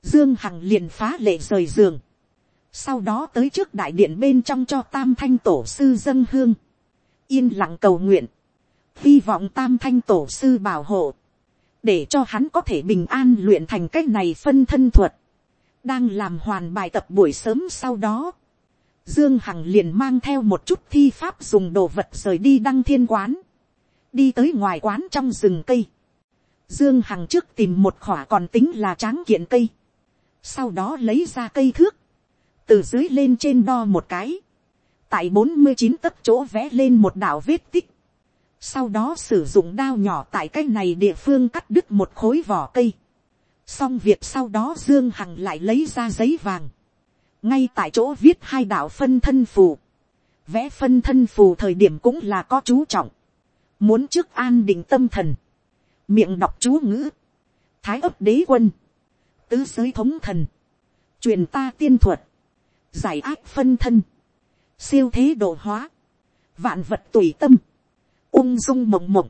dương hằng liền phá lệ rời giường, sau đó tới trước đại điện bên trong cho tam thanh tổ sư dân hương, yên lặng cầu nguyện, hy vọng tam thanh tổ sư bảo hộ, để cho hắn có thể bình an luyện thành cách này phân thân thuật, đang làm hoàn bài tập buổi sớm sau đó, Dương Hằng liền mang theo một chút thi pháp dùng đồ vật rời đi đăng thiên quán. Đi tới ngoài quán trong rừng cây. Dương Hằng trước tìm một khỏa còn tính là tráng kiện cây. Sau đó lấy ra cây thước. Từ dưới lên trên đo một cái. Tại bốn mươi chín tấc chỗ vẽ lên một đảo vết tích. Sau đó sử dụng đao nhỏ tại cái này địa phương cắt đứt một khối vỏ cây. Xong việc sau đó Dương Hằng lại lấy ra giấy vàng ngay tại chỗ viết hai đạo phân thân phù, vẽ phân thân phù thời điểm cũng là có chú trọng, muốn trước an định tâm thần, miệng đọc chú ngữ, thái ấp đế quân, tứ giới thống thần, truyền ta tiên thuật, giải ác phân thân, siêu thế độ hóa, vạn vật tùy tâm, ung dung mộng mộng,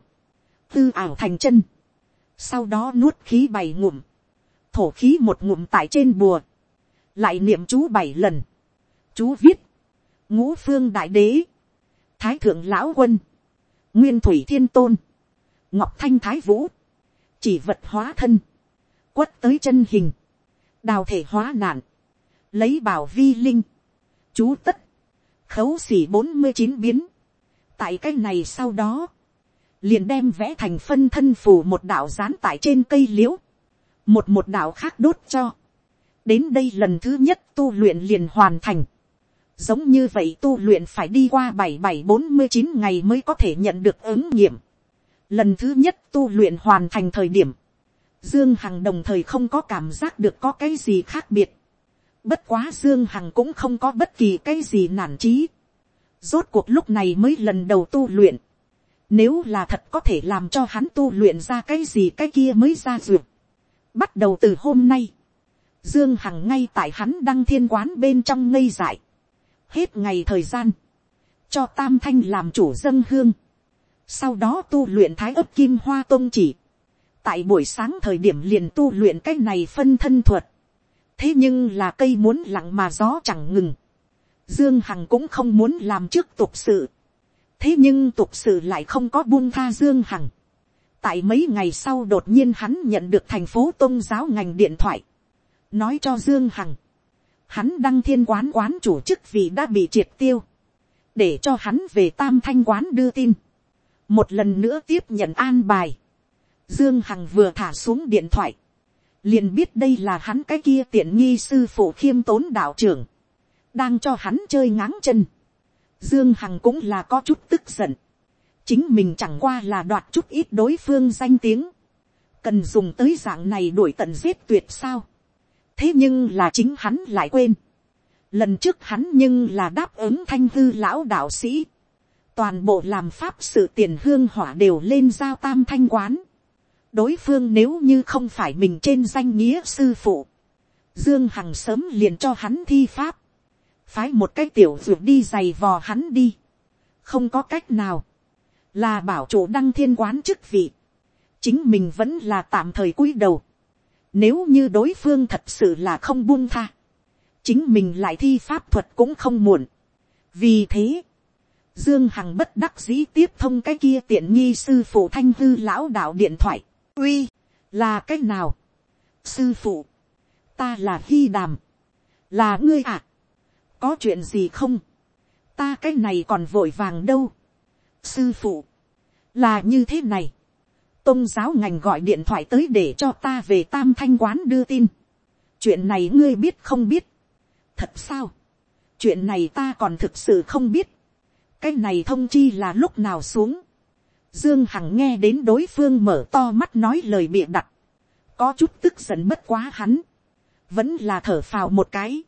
tư ảo thành chân, sau đó nuốt khí bảy ngụm, thổ khí một ngụm tại trên bùa, lại niệm chú bảy lần, chú viết, ngũ phương đại đế, thái thượng lão quân, nguyên thủy thiên tôn, ngọc thanh thái vũ, chỉ vật hóa thân, quất tới chân hình, đào thể hóa nạn, lấy bảo vi linh, chú tất, khấu xỉ bốn mươi chín biến, tại cái này sau đó, liền đem vẽ thành phân thân phù một đạo dán tại trên cây l i ễ u một một đạo khác đốt cho, đến đây lần thứ nhất tu luyện liền hoàn thành, giống như vậy tu luyện phải đi qua bảy bảy bốn mươi chín ngày mới có thể nhận được ứng nghiệm, lần thứ nhất tu luyện hoàn thành thời điểm, Dương Hằng đồng thời không có cảm giác được có cái gì khác biệt. Bất quá Dương Hằng cũng không có bất kỳ cái gì nản trí. Rốt cuộc lúc này mới lần đầu tu luyện. Nếu là thật có thể làm cho hắn tu luyện ra cái gì cái kia mới ra duyệt. Bắt đầu từ hôm nay. Dương Hằng ngay tại hắn đăng thiên quán bên trong ngây dại. Hết ngày thời gian. Cho Tam Thanh làm chủ dân hương. Sau đó tu luyện thái ấp kim hoa tôn chỉ tại buổi sáng thời điểm liền tu luyện cái này phân thân thuật. thế nhưng là cây muốn lặng mà gió chẳng ngừng. dương hằng cũng không muốn làm trước tục sự. thế nhưng tục sự lại không có buông tha dương hằng. tại mấy ngày sau đột nhiên hắn nhận được thành phố tôn giáo ngành điện thoại. nói cho dương hằng. hắn đăng thiên quán quán chủ chức vì đã bị triệt tiêu. để cho hắn về tam thanh quán đưa tin. một lần nữa tiếp nhận an bài Dương Hằng vừa thả xuống điện thoại. Liền biết đây là hắn cái kia tiện nghi sư phụ khiêm tốn đạo trưởng. Đang cho hắn chơi ngáng chân. Dương Hằng cũng là có chút tức giận. Chính mình chẳng qua là đoạt chút ít đối phương danh tiếng. Cần dùng tới dạng này đuổi tận giết tuyệt sao. Thế nhưng là chính hắn lại quên. Lần trước hắn nhưng là đáp ứng thanh hư lão đạo sĩ. Toàn bộ làm pháp sự tiền hương hỏa đều lên giao tam thanh quán đối phương nếu như không phải mình trên danh nghĩa sư phụ, dương hằng sớm liền cho hắn thi pháp, phái một cái tiểu ruột đi giày vò hắn đi, không có cách nào, là bảo chủ đăng thiên quán chức vị, chính mình vẫn là tạm thời cúi đầu, nếu như đối phương thật sự là không buông tha, chính mình lại thi pháp thuật cũng không muộn. vì thế, dương hằng bất đắc dĩ tiếp thông cái kia tiện nghi sư phụ thanh hư lão đạo điện thoại, uy, là cái nào, sư phụ, ta là hy đàm, là ngươi à, có chuyện gì không, ta cái này còn vội vàng đâu, sư phụ, là như thế này, tôn giáo ngành gọi điện thoại tới để cho ta về tam thanh quán đưa tin, chuyện này ngươi biết không biết, thật sao, chuyện này ta còn thực sự không biết, cái này thông chi là lúc nào xuống, Dương Hằng nghe đến đối phương mở to mắt nói lời bịa đặt. Có chút tức giận bất quá hắn. Vẫn là thở phào một cái.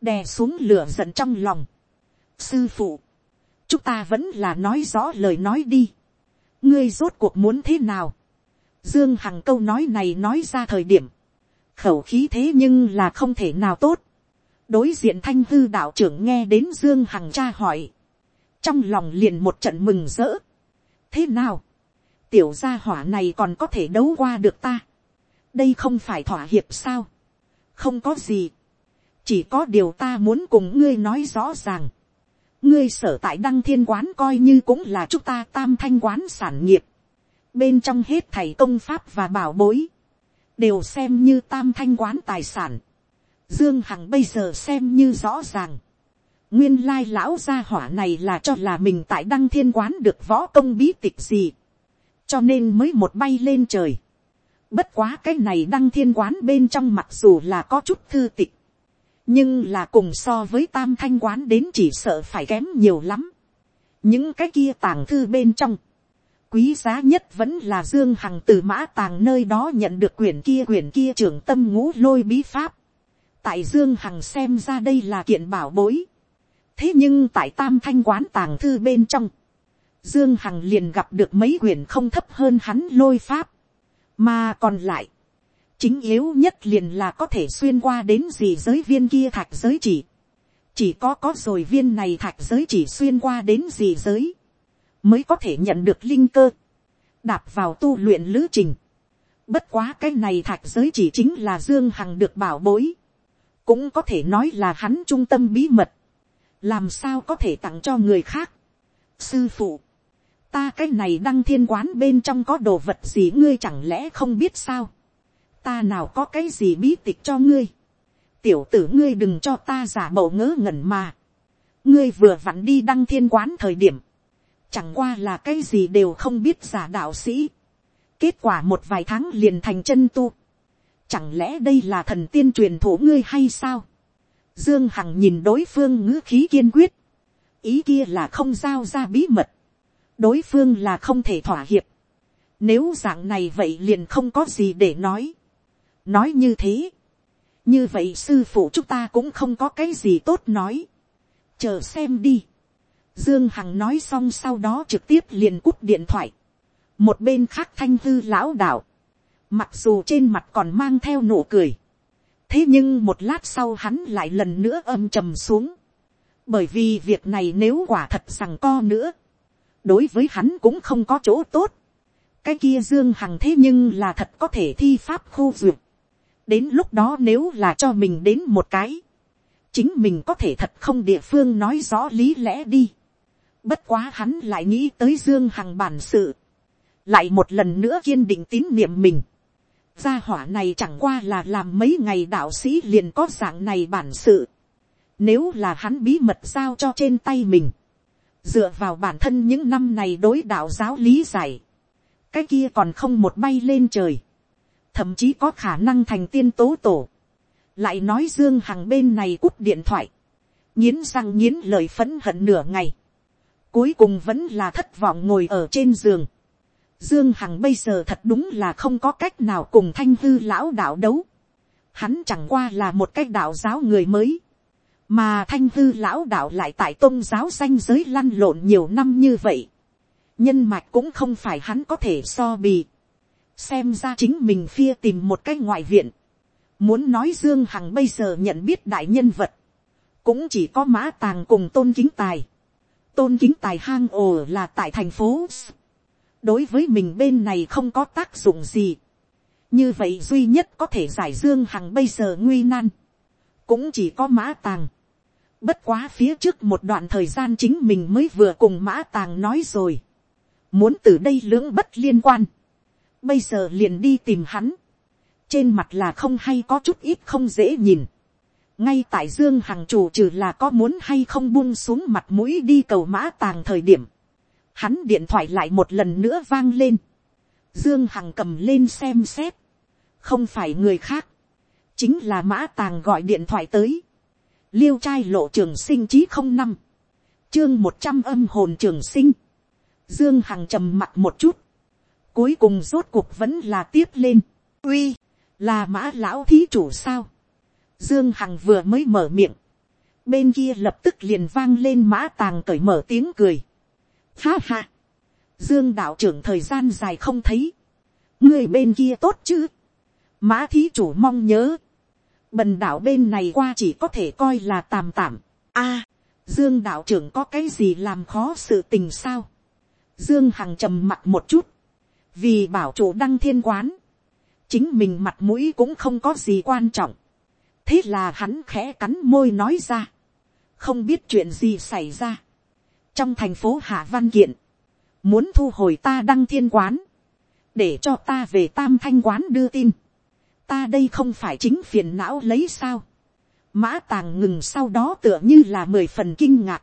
Đè xuống lửa giận trong lòng. Sư phụ. Chúng ta vẫn là nói rõ lời nói đi. Ngươi rốt cuộc muốn thế nào? Dương Hằng câu nói này nói ra thời điểm. Khẩu khí thế nhưng là không thể nào tốt. Đối diện thanh hư đạo trưởng nghe đến Dương Hằng tra hỏi. Trong lòng liền một trận mừng rỡ thế nào, tiểu gia hỏa này còn có thể đấu qua được ta, đây không phải thỏa hiệp sao, không có gì, chỉ có điều ta muốn cùng ngươi nói rõ ràng, ngươi sở tại đăng thiên quán coi như cũng là chúng ta tam thanh quán sản nghiệp, bên trong hết thầy công pháp và bảo bối, đều xem như tam thanh quán tài sản, dương hằng bây giờ xem như rõ ràng, nguyên lai lão gia hỏa này là cho là mình tại đăng thiên quán được võ công bí tịch gì, cho nên mới một bay lên trời. Bất quá cái này đăng thiên quán bên trong mặc dù là có chút thư tịch, nhưng là cùng so với tam thanh quán đến chỉ sợ phải kém nhiều lắm. những cái kia tàng thư bên trong, quý giá nhất vẫn là dương hằng từ mã tàng nơi đó nhận được quyển kia quyển kia trưởng tâm ngũ lôi bí pháp. tại dương hằng xem ra đây là kiện bảo bối thế nhưng tại tam thanh quán tàng thư bên trong, dương hằng liền gặp được mấy quyển không thấp hơn hắn lôi pháp, mà còn lại, chính yếu nhất liền là có thể xuyên qua đến gì giới viên kia thạch giới chỉ, chỉ có có rồi viên này thạch giới chỉ xuyên qua đến gì giới, mới có thể nhận được linh cơ, đạp vào tu luyện lữ trình. Bất quá cái này thạch giới chỉ chính là Dương Hằng được bảo bối. Cũng có thể nói là hắn trung tâm bí mật. Làm sao có thể tặng cho người khác. Sư phụ. Ta cái này đăng thiên quán bên trong có đồ vật gì ngươi chẳng lẽ không biết sao. Ta nào có cái gì bí tịch cho ngươi. Tiểu tử ngươi đừng cho ta giả bộ ngớ ngẩn mà. Ngươi vừa vặn đi đăng thiên quán thời điểm. Chẳng qua là cái gì đều không biết giả đạo sĩ kết quả một vài tháng liền thành chân tu. Chẳng lẽ đây là thần tiên truyền thụ ngươi hay sao? Dương Hằng nhìn đối phương ngữ khí kiên quyết. Ý kia là không giao ra bí mật. Đối phương là không thể thỏa hiệp. Nếu dạng này vậy liền không có gì để nói. Nói như thế. Như vậy sư phụ chúng ta cũng không có cái gì tốt nói. Chờ xem đi. Dương Hằng nói xong sau đó trực tiếp liền cúp điện thoại một bên khác thanh thư lão đạo, mặc dù trên mặt còn mang theo nụ cười, thế nhưng một lát sau hắn lại lần nữa âm trầm xuống, bởi vì việc này nếu quả thật rằng co nữa, đối với hắn cũng không có chỗ tốt, cái kia dương hằng thế nhưng là thật có thể thi pháp khu duyệt, đến lúc đó nếu là cho mình đến một cái, chính mình có thể thật không địa phương nói rõ lý lẽ đi. Bất quá hắn lại nghĩ tới Dương Hằng bản sự lại một lần nữa kiên định tín niệm mình gia hỏa này chẳng qua là làm mấy ngày đạo sĩ liền có dạng này bản sự. nếu là hắn bí mật giao cho trên tay mình, dựa vào bản thân những năm này đối đạo giáo lý giải, cái kia còn không một bay lên trời, thậm chí có khả năng thành tiên tố tổ. lại nói dương hằng bên này cúp điện thoại, nghiến răng nghiến lời phấn hận nửa ngày, cuối cùng vẫn là thất vọng ngồi ở trên giường, Dương Hằng bây giờ thật đúng là không có cách nào cùng thanh hư lão đạo đấu. Hắn chẳng qua là một cách đạo giáo người mới. Mà thanh hư lão đạo lại tại tôn giáo danh giới lăn lộn nhiều năm như vậy. Nhân mạch cũng không phải hắn có thể so bì. Xem ra chính mình phia tìm một cái ngoại viện. Muốn nói Dương Hằng bây giờ nhận biết đại nhân vật. Cũng chỉ có mã tàng cùng tôn kính tài. Tôn kính tài hang ồ là tại thành phố đối với mình bên này không có tác dụng gì. như vậy duy nhất có thể giải dương hằng bây giờ nguy nan, cũng chỉ có mã tàng. bất quá phía trước một đoạn thời gian chính mình mới vừa cùng mã tàng nói rồi. muốn từ đây lưỡng bất liên quan. bây giờ liền đi tìm hắn. trên mặt là không hay có chút ít không dễ nhìn. ngay tại dương hằng chủ trừ là có muốn hay không buông xuống mặt mũi đi cầu mã tàng thời điểm hắn điện thoại lại một lần nữa vang lên, dương hằng cầm lên xem xét, không phải người khác, chính là mã tàng gọi điện thoại tới, liêu trai lộ trường sinh chí không năm, chương một trăm âm hồn trường sinh, dương hằng trầm mặt một chút, cuối cùng rốt cuộc vẫn là tiếp lên, uy, là mã lão thí chủ sao, dương hằng vừa mới mở miệng, bên kia lập tức liền vang lên mã tàng cởi mở tiếng cười, Ha ha. Dương đạo trưởng thời gian dài không thấy. Người bên kia tốt chứ. Mã thí chủ mong nhớ. Bần đạo bên này qua chỉ có thể coi là tàm tạm. a, Dương đạo trưởng có cái gì làm khó sự tình sao? Dương Hằng trầm mặt một chút. Vì bảo chủ đăng thiên quán. Chính mình mặt mũi cũng không có gì quan trọng. Thế là hắn khẽ cắn môi nói ra. Không biết chuyện gì xảy ra trong thành phố hạ văn kiện, muốn thu hồi ta đăng thiên quán, để cho ta về tam thanh quán đưa tin, ta đây không phải chính phiền não lấy sao, mã tàng ngừng sau đó tựa như là mười phần kinh ngạc,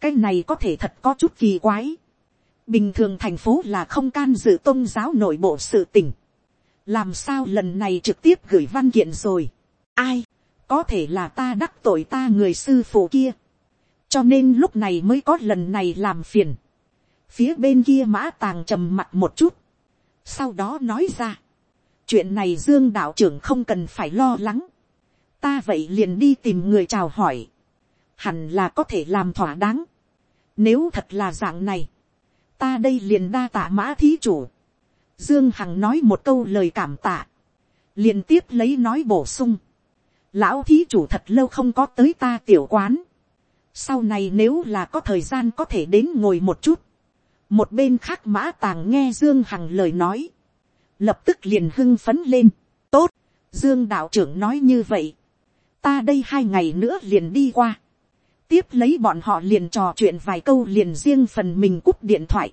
cái này có thể thật có chút kỳ quái, bình thường thành phố là không can dự tôn giáo nội bộ sự tình, làm sao lần này trực tiếp gửi văn kiện rồi, ai, có thể là ta đắc tội ta người sư phụ kia, cho nên lúc này mới có lần này làm phiền. phía bên kia mã tàng trầm mặt một chút. sau đó nói ra, chuyện này dương đạo trưởng không cần phải lo lắng. ta vậy liền đi tìm người chào hỏi. hẳn là có thể làm thỏa đáng. nếu thật là dạng này, ta đây liền đa tạ mã thí chủ. dương hằng nói một câu lời cảm tạ. liền tiếp lấy nói bổ sung. lão thí chủ thật lâu không có tới ta tiểu quán sau này nếu là có thời gian có thể đến ngồi một chút, một bên khác mã tàng nghe dương hằng lời nói, lập tức liền hưng phấn lên, tốt, dương đạo trưởng nói như vậy, ta đây hai ngày nữa liền đi qua, tiếp lấy bọn họ liền trò chuyện vài câu liền riêng phần mình cúp điện thoại,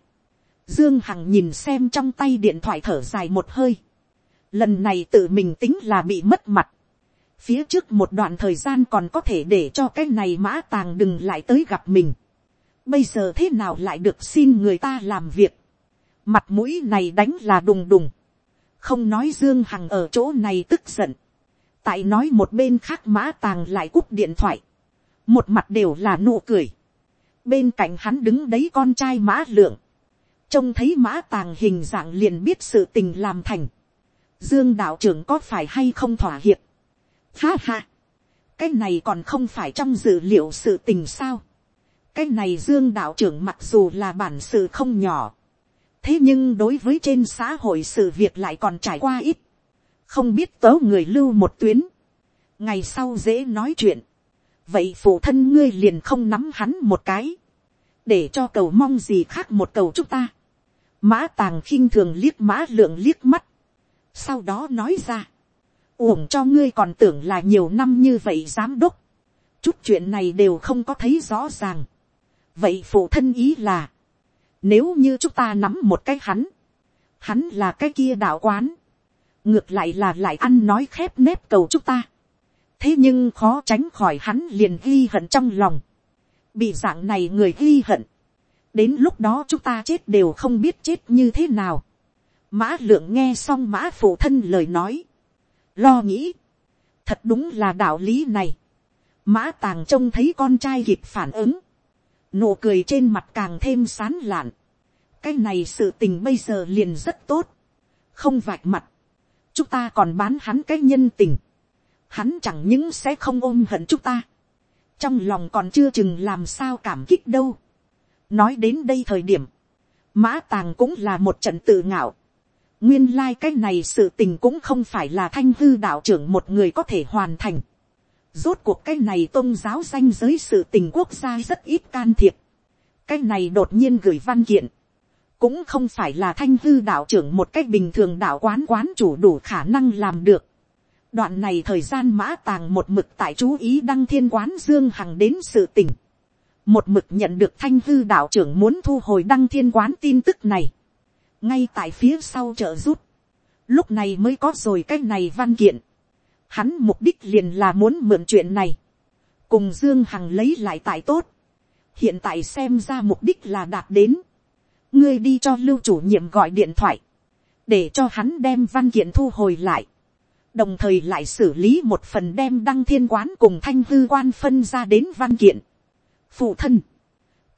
dương hằng nhìn xem trong tay điện thoại thở dài một hơi, lần này tự mình tính là bị mất mặt, phía trước một đoạn thời gian còn có thể để cho cái này mã tàng đừng lại tới gặp mình, bây giờ thế nào lại được xin người ta làm việc, mặt mũi này đánh là đùng đùng, không nói dương hằng ở chỗ này tức giận, tại nói một bên khác mã tàng lại cúp điện thoại, một mặt đều là nụ cười, bên cạnh hắn đứng đấy con trai mã lượng, trông thấy mã tàng hình dạng liền biết sự tình làm thành, dương đạo trưởng có phải hay không thỏa hiệp, ha ha, cái này còn không phải trong dữ liệu sự tình sao, cái này dương đạo trưởng mặc dù là bản sự không nhỏ, thế nhưng đối với trên xã hội sự việc lại còn trải qua ít, không biết tớ người lưu một tuyến, ngày sau dễ nói chuyện, vậy phụ thân ngươi liền không nắm hắn một cái, để cho cầu mong gì khác một cầu chúng ta. mã tàng khinh thường liếc mã lượng liếc mắt, sau đó nói ra, uổng cho ngươi còn tưởng là nhiều năm như vậy giám đốc, chút chuyện này đều không có thấy rõ ràng. vậy phụ thân ý là, nếu như chúng ta nắm một cái hắn, hắn là cái kia đạo quán, ngược lại là lại ăn nói khép nếp cầu chúng ta. thế nhưng khó tránh khỏi hắn liền ghi hận trong lòng, bị dạng này người ghi hận, đến lúc đó chúng ta chết đều không biết chết như thế nào. mã lượng nghe xong mã phụ thân lời nói, lo nghĩ, thật đúng là đạo lý này. mã tàng trông thấy con trai kịp phản ứng, nụ cười trên mặt càng thêm sán lạn. cái này sự tình bây giờ liền rất tốt, không vạch mặt, chúng ta còn bán hắn cái nhân tình, hắn chẳng những sẽ không ôm hận chúng ta, trong lòng còn chưa chừng làm sao cảm kích đâu. nói đến đây thời điểm, mã tàng cũng là một trận tự ngạo, nguyên lai、like、cái này sự tình cũng không phải là thanh hư đạo trưởng một người có thể hoàn thành. rốt cuộc cái này tôn giáo danh giới sự tình quốc gia rất ít can thiệp. cái này đột nhiên gửi văn kiện. cũng không phải là thanh hư đạo trưởng một cách bình thường đạo quán quán chủ đủ khả năng làm được. đoạn này thời gian mã tàng một mực tại chú ý đăng thiên quán dương hằng đến sự tình. một mực nhận được thanh hư đạo trưởng muốn thu hồi đăng thiên quán tin tức này ngay tại phía sau trợ rút. lúc này mới có rồi cái này văn kiện. Hắn mục đích liền là muốn mượn chuyện này, cùng dương hằng lấy lại tại tốt. hiện tại xem ra mục đích là đạt đến. ngươi đi cho lưu chủ nhiệm gọi điện thoại, để cho hắn đem văn kiện thu hồi lại, đồng thời lại xử lý một phần đem đăng thiên quán cùng thanh hư quan phân ra đến văn kiện. phụ thân,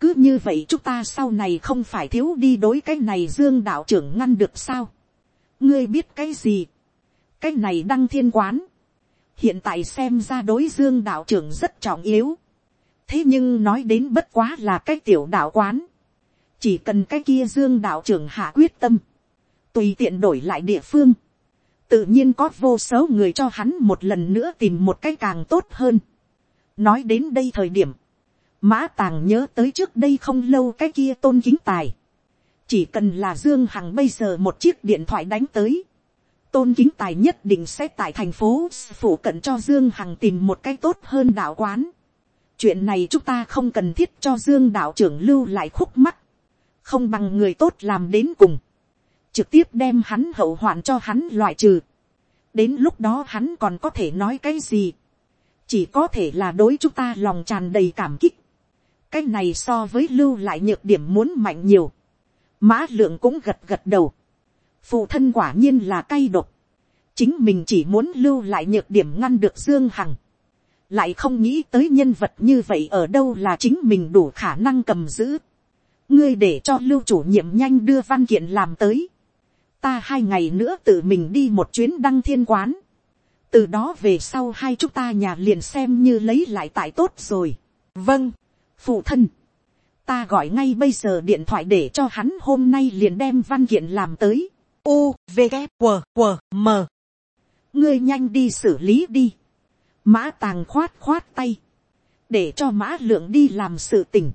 cứ như vậy chúng ta sau này không phải thiếu đi đối cái này dương đạo trưởng ngăn được sao. ngươi biết cái gì. cái này đăng thiên quán. hiện tại xem ra đối dương đạo trưởng rất trọng yếu. thế nhưng nói đến bất quá là cái tiểu đạo quán. chỉ cần cái kia dương đạo trưởng hạ quyết tâm. tùy tiện đổi lại địa phương. tự nhiên có vô số người cho hắn một lần nữa tìm một cái càng tốt hơn. nói đến đây thời điểm Mã tàng nhớ tới trước đây không lâu cái kia tôn kính tài. Chỉ cần là Dương Hằng bây giờ một chiếc điện thoại đánh tới. Tôn kính tài nhất định sẽ tại thành phố phủ cận cho Dương Hằng tìm một cái tốt hơn đạo quán. Chuyện này chúng ta không cần thiết cho Dương đạo trưởng lưu lại khúc mắt. Không bằng người tốt làm đến cùng. Trực tiếp đem hắn hậu hoạn cho hắn loại trừ. Đến lúc đó hắn còn có thể nói cái gì. Chỉ có thể là đối chúng ta lòng tràn đầy cảm kích cái này so với lưu lại nhược điểm muốn mạnh nhiều. mã lượng cũng gật gật đầu. phụ thân quả nhiên là cay độc. chính mình chỉ muốn lưu lại nhược điểm ngăn được dương hằng. lại không nghĩ tới nhân vật như vậy ở đâu là chính mình đủ khả năng cầm giữ. ngươi để cho lưu chủ nhiệm nhanh đưa văn kiện làm tới. ta hai ngày nữa tự mình đi một chuyến đăng thiên quán. từ đó về sau hai chúng ta nhà liền xem như lấy lại tại tốt rồi. vâng phụ thân, ta gọi ngay bây giờ điện thoại để cho hắn hôm nay liền đem văn kiện làm tới. U, V, K, W, W, M. ngươi nhanh đi xử lý đi. mã tàng khoát khoát tay, để cho mã lượng đi làm sự tình.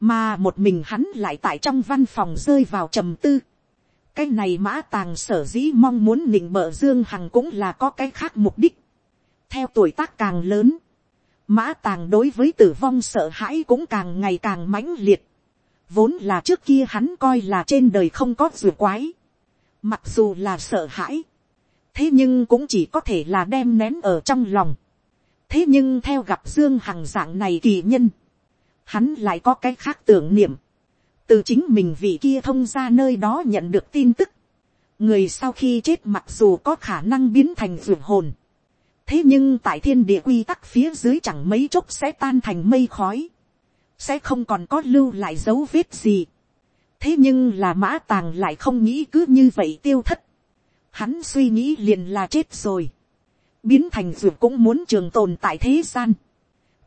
mà một mình hắn lại tại trong văn phòng rơi vào trầm tư. cái này mã tàng sở dĩ mong muốn nịnh bợ dương hằng cũng là có cái khác mục đích. theo tuổi tác càng lớn, mã tàng đối với tử vong sợ hãi cũng càng ngày càng mãnh liệt. vốn là trước kia hắn coi là trên đời không có rùa quái. mặc dù là sợ hãi, thế nhưng cũng chỉ có thể là đem nén ở trong lòng. thế nhưng theo gặp dương hằng dạng này kỳ nhân, hắn lại có cái khác tưởng niệm, từ chính mình vị kia thông ra nơi đó nhận được tin tức, người sau khi chết mặc dù có khả năng biến thành ruột hồn, thế nhưng tại thiên địa quy tắc phía dưới chẳng mấy chốc sẽ tan thành mây khói, sẽ không còn có lưu lại dấu vết gì. thế nhưng là mã tàng lại không nghĩ cứ như vậy tiêu thất. hắn suy nghĩ liền là chết rồi. biến thành ruột cũng muốn trường tồn tại thế gian.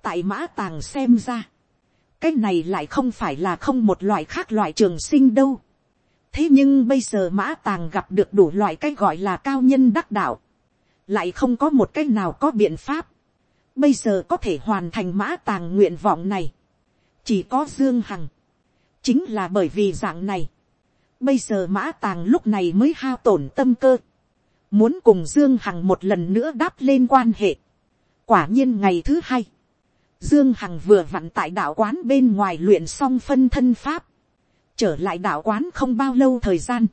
tại mã tàng xem ra, cái này lại không phải là không một loại khác loại trường sinh đâu. thế nhưng bây giờ mã tàng gặp được đủ loại cái gọi là cao nhân đắc đạo, lại không có một cách nào có biện pháp, bây giờ có thể hoàn thành mã tàng nguyện vọng này, chỉ có dương hằng, chính là bởi vì dạng này, bây giờ mã tàng lúc này mới hao tổn tâm cơ, muốn cùng dương hằng một lần nữa đáp lên quan hệ, quả nhiên ngày thứ hai, Dương Hằng vừa vặn tại đạo quán bên ngoài luyện xong phân thân pháp. Trở lại đạo quán không bao lâu thời gian.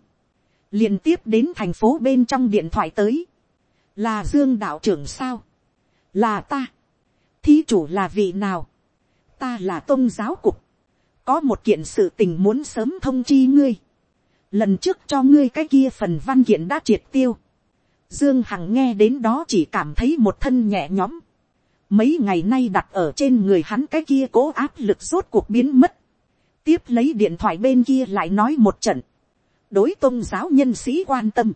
liền tiếp đến thành phố bên trong điện thoại tới. Là Dương đạo trưởng sao? Là ta. Thí chủ là vị nào? Ta là tôn giáo cục. Có một kiện sự tình muốn sớm thông chi ngươi. Lần trước cho ngươi cái kia phần văn kiện đã triệt tiêu. Dương Hằng nghe đến đó chỉ cảm thấy một thân nhẹ nhõm mấy ngày nay đặt ở trên người hắn cái kia cố áp lực rốt cuộc biến mất. tiếp lấy điện thoại bên kia lại nói một trận. đối tôn giáo nhân sĩ quan tâm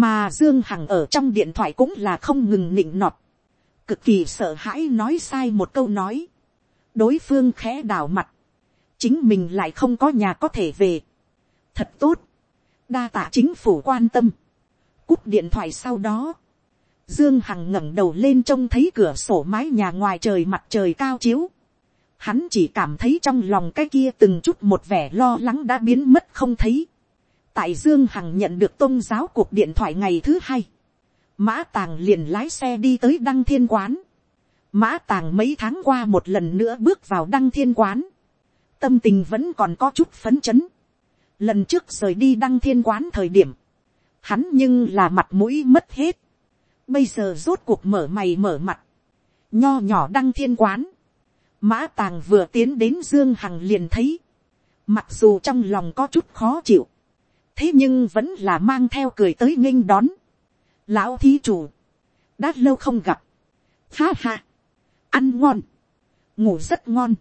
mà dương hằng ở trong điện thoại cũng là không ngừng nịnh nọt. cực kỳ sợ hãi nói sai một câu nói. đối phương khẽ đảo mặt. chính mình lại không có nhà có thể về. thật tốt. đa tạ chính phủ quan tâm. cúp điện thoại sau đó Dương Hằng ngẩng đầu lên trông thấy cửa sổ mái nhà ngoài trời mặt trời cao chiếu. Hắn chỉ cảm thấy trong lòng cái kia từng chút một vẻ lo lắng đã biến mất không thấy. Tại Dương Hằng nhận được tôn giáo cuộc điện thoại ngày thứ hai. Mã Tàng liền lái xe đi tới Đăng Thiên Quán. Mã Tàng mấy tháng qua một lần nữa bước vào Đăng Thiên Quán. Tâm tình vẫn còn có chút phấn chấn. Lần trước rời đi Đăng Thiên Quán thời điểm. Hắn nhưng là mặt mũi mất hết bây giờ rốt cuộc mở mày mở mặt, nho nhỏ đăng thiên quán, mã tàng vừa tiến đến dương hằng liền thấy, mặc dù trong lòng có chút khó chịu, thế nhưng vẫn là mang theo cười tới nghênh đón, lão thí chủ, đã lâu không gặp, ha ha, ăn ngon, ngủ rất ngon,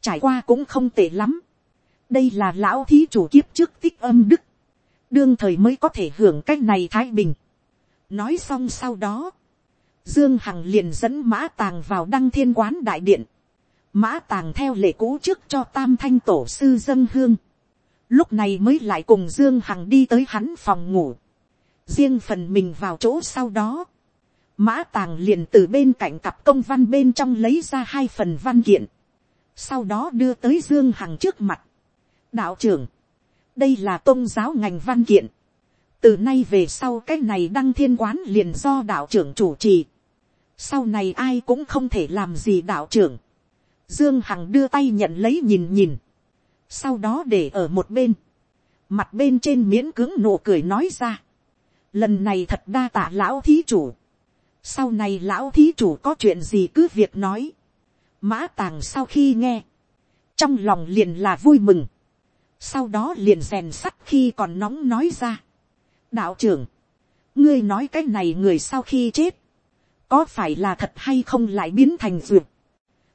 trải qua cũng không tệ lắm, đây là lão thí chủ kiếp trước tích âm đức, đương thời mới có thể hưởng cách này thái bình, nói xong sau đó, dương hằng liền dẫn mã tàng vào đăng thiên quán đại điện, mã tàng theo lệ cũ trước cho tam thanh tổ sư dân hương, lúc này mới lại cùng dương hằng đi tới hắn phòng ngủ, riêng phần mình vào chỗ sau đó, mã tàng liền từ bên cạnh cặp công văn bên trong lấy ra hai phần văn kiện, sau đó đưa tới dương hằng trước mặt, đạo trưởng, đây là tôn giáo ngành văn kiện, từ nay về sau cái này đăng thiên quán liền do đạo trưởng chủ trì. sau này ai cũng không thể làm gì đạo trưởng. dương hằng đưa tay nhận lấy nhìn nhìn sau đó để ở một bên. mặt bên trên miễn cứng nụ cười nói ra. lần này thật đa tạ lão thí chủ. sau này lão thí chủ có chuyện gì cứ việc nói. mã tàng sau khi nghe. trong lòng liền là vui mừng. sau đó liền rèn sắt khi còn nóng nói ra đạo trưởng, ngươi nói cái này người sau khi chết, có phải là thật hay không lại biến thành duyệt.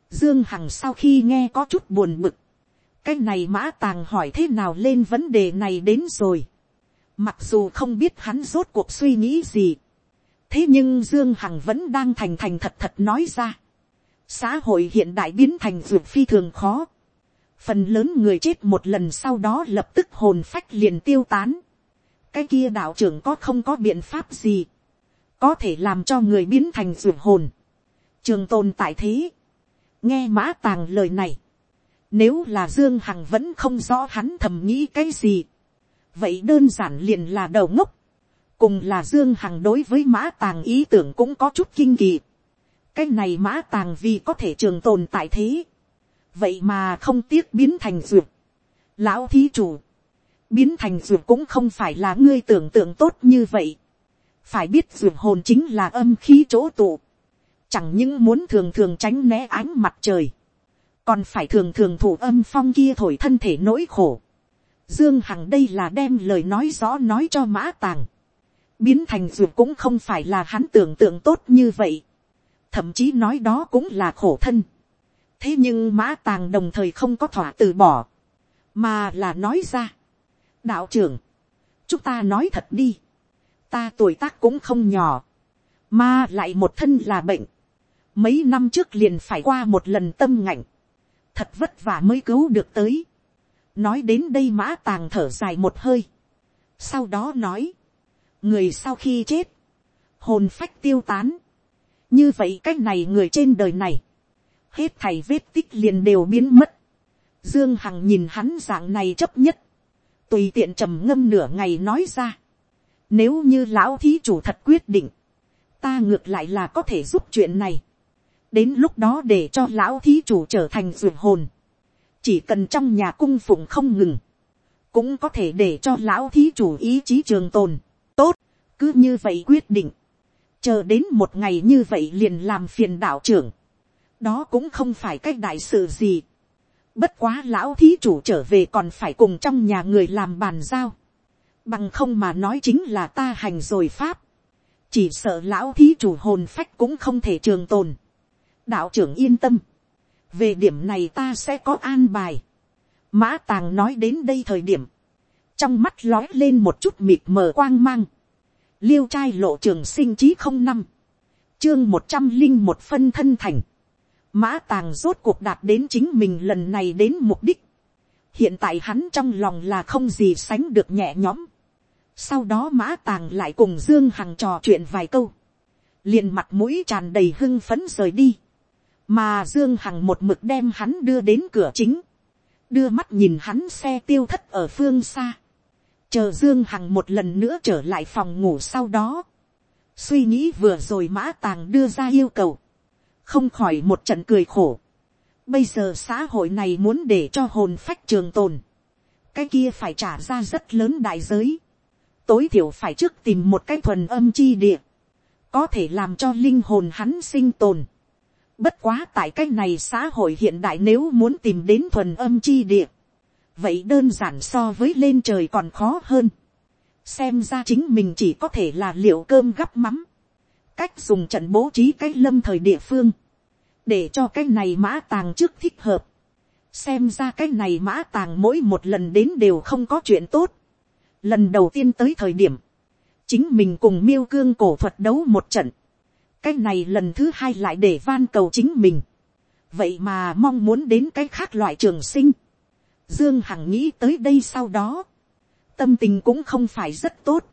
Dương Hằng sau khi nghe có chút buồn bực, cái này mã tàng hỏi thế nào lên vấn đề này đến rồi. Mặc dù không biết hắn rốt cuộc suy nghĩ gì, thế nhưng Dương Hằng vẫn đang thành thành thật thật nói ra. Xã hội hiện đại biến thành dược phi thường khó. Phần lớn người chết một lần sau đó lập tức hồn phách liền tiêu tán cái kia đạo trưởng có không có biện pháp gì, có thể làm cho người biến thành dược hồn, trường tồn tại thế, nghe mã tàng lời này, nếu là Dương Hằng vẫn không rõ hắn thầm nghĩ cái gì. Vậy đơn giản liền là đầu ngốc. Cùng là Dương Hằng đối với mã tàng ý tưởng cũng có chút kinh kỳ. Cái này mã tàng vì có thể trường tồn tại thế. Vậy mà không tiếc biến thành dược. Lão thí chủ. Biến thành dược cũng không phải là ngươi tưởng tượng tốt như vậy. Phải biết dược hồn chính là âm khí chỗ tụ. Chẳng những muốn thường thường tránh né ánh mặt trời còn phải thường thường thủ âm phong kia thổi thân thể nỗi khổ. Dương Hằng đây là đem lời nói rõ nói cho mã tàng. Biến thành dù cũng không phải là hắn tưởng tượng tốt như vậy. Thậm chí nói đó cũng là khổ thân. Thế nhưng mã tàng đồng thời không có thỏa từ bỏ. Mà là nói ra. Đạo trưởng. Chúng ta nói thật đi. Ta tuổi tác cũng không nhỏ. Mà lại một thân là bệnh. Mấy năm trước liền phải qua một lần tâm ngạnh thật vất vả mới cứu được tới. nói đến đây mã tàng thở dài một hơi. sau đó nói, người sau khi chết, hồn phách tiêu tán. như vậy c á c h này người trên đời này, hết thầy vết tích liền đều biến mất. dương hằng nhìn hắn dạng này chấp nhất, tùy tiện trầm ngâm nửa ngày nói ra. nếu như lão thí chủ thật quyết định, ta ngược lại là có thể giúp chuyện này đến lúc đó để cho lão thí chủ trở thành ruột hồn, chỉ cần trong nhà cung phụng không ngừng, cũng có thể để cho lão thí chủ ý chí trường tồn, tốt, cứ như vậy quyết định, chờ đến một ngày như vậy liền làm phiền đạo trưởng, đó cũng không phải cách đại sự gì, bất quá lão thí chủ trở về còn phải cùng trong nhà người làm bàn giao, bằng không mà nói chính là ta hành rồi pháp, chỉ sợ lão thí chủ hồn phách cũng không thể trường tồn, đạo trưởng yên tâm, về điểm này ta sẽ có an bài. mã tàng nói đến đây thời điểm, trong mắt lói lên một chút mịt mờ quang mang, liêu trai lộ trường sinh chí không năm, chương một trăm linh một phân thân thành, mã tàng rốt cuộc đạt đến chính mình lần này đến mục đích, hiện tại hắn trong lòng là không gì sánh được nhẹ nhõm, sau đó mã tàng lại cùng dương hằng trò chuyện vài câu, liền mặt mũi tràn đầy hưng phấn rời đi mà dương hằng một mực đem hắn đưa đến cửa chính, đưa mắt nhìn hắn xe tiêu thất ở phương xa, chờ dương hằng một lần nữa trở lại phòng ngủ sau đó, suy nghĩ vừa rồi mã tàng đưa ra yêu cầu, không khỏi một trận cười khổ. Bây giờ xã hội này muốn để cho hồn phách trường tồn, cái kia phải trả ra rất lớn đại giới, tối thiểu phải trước tìm một cái thuần âm chi địa, có thể làm cho linh hồn hắn sinh tồn, Bất quá tại cái này xã hội hiện đại nếu muốn tìm đến thuần âm chi địa. Vậy đơn giản so với lên trời còn khó hơn. Xem ra chính mình chỉ có thể là liệu cơm gắp mắm. Cách dùng trận bố trí cái lâm thời địa phương. Để cho cái này mã tàng trước thích hợp. Xem ra cái này mã tàng mỗi một lần đến đều không có chuyện tốt. Lần đầu tiên tới thời điểm. Chính mình cùng miêu cương cổ thuật đấu một trận cái này lần thứ hai lại để van cầu chính mình. vậy mà mong muốn đến cái khác loại trường sinh. dương hằng nghĩ tới đây sau đó. tâm tình cũng không phải rất tốt.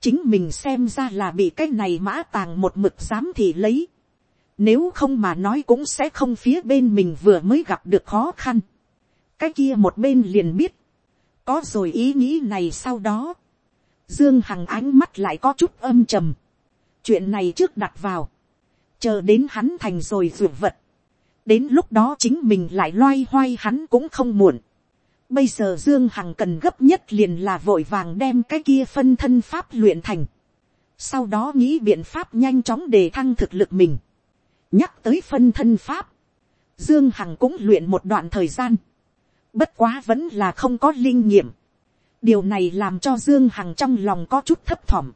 chính mình xem ra là bị cái này mã tàng một mực dám thì lấy. nếu không mà nói cũng sẽ không phía bên mình vừa mới gặp được khó khăn. cái kia một bên liền biết. có rồi ý nghĩ này sau đó. Dương Hằng ánh mắt lại có chút âm trầm chuyện này trước đặt vào, chờ đến hắn thành rồi ruột vật, đến lúc đó chính mình lại loay hoay hắn cũng không muộn. Bây giờ Dương Hằng cần gấp nhất liền là vội vàng đem cái kia phân thân pháp luyện thành. Sau đó nghĩ biện pháp nhanh chóng đề thăng thực lực mình. Nhắc tới phân thân pháp. Dương Hằng cũng luyện một đoạn thời gian. Bất quá vẫn là không có linh nghiệm. Điều này làm cho Dương Hằng trong lòng có chút thấp thỏm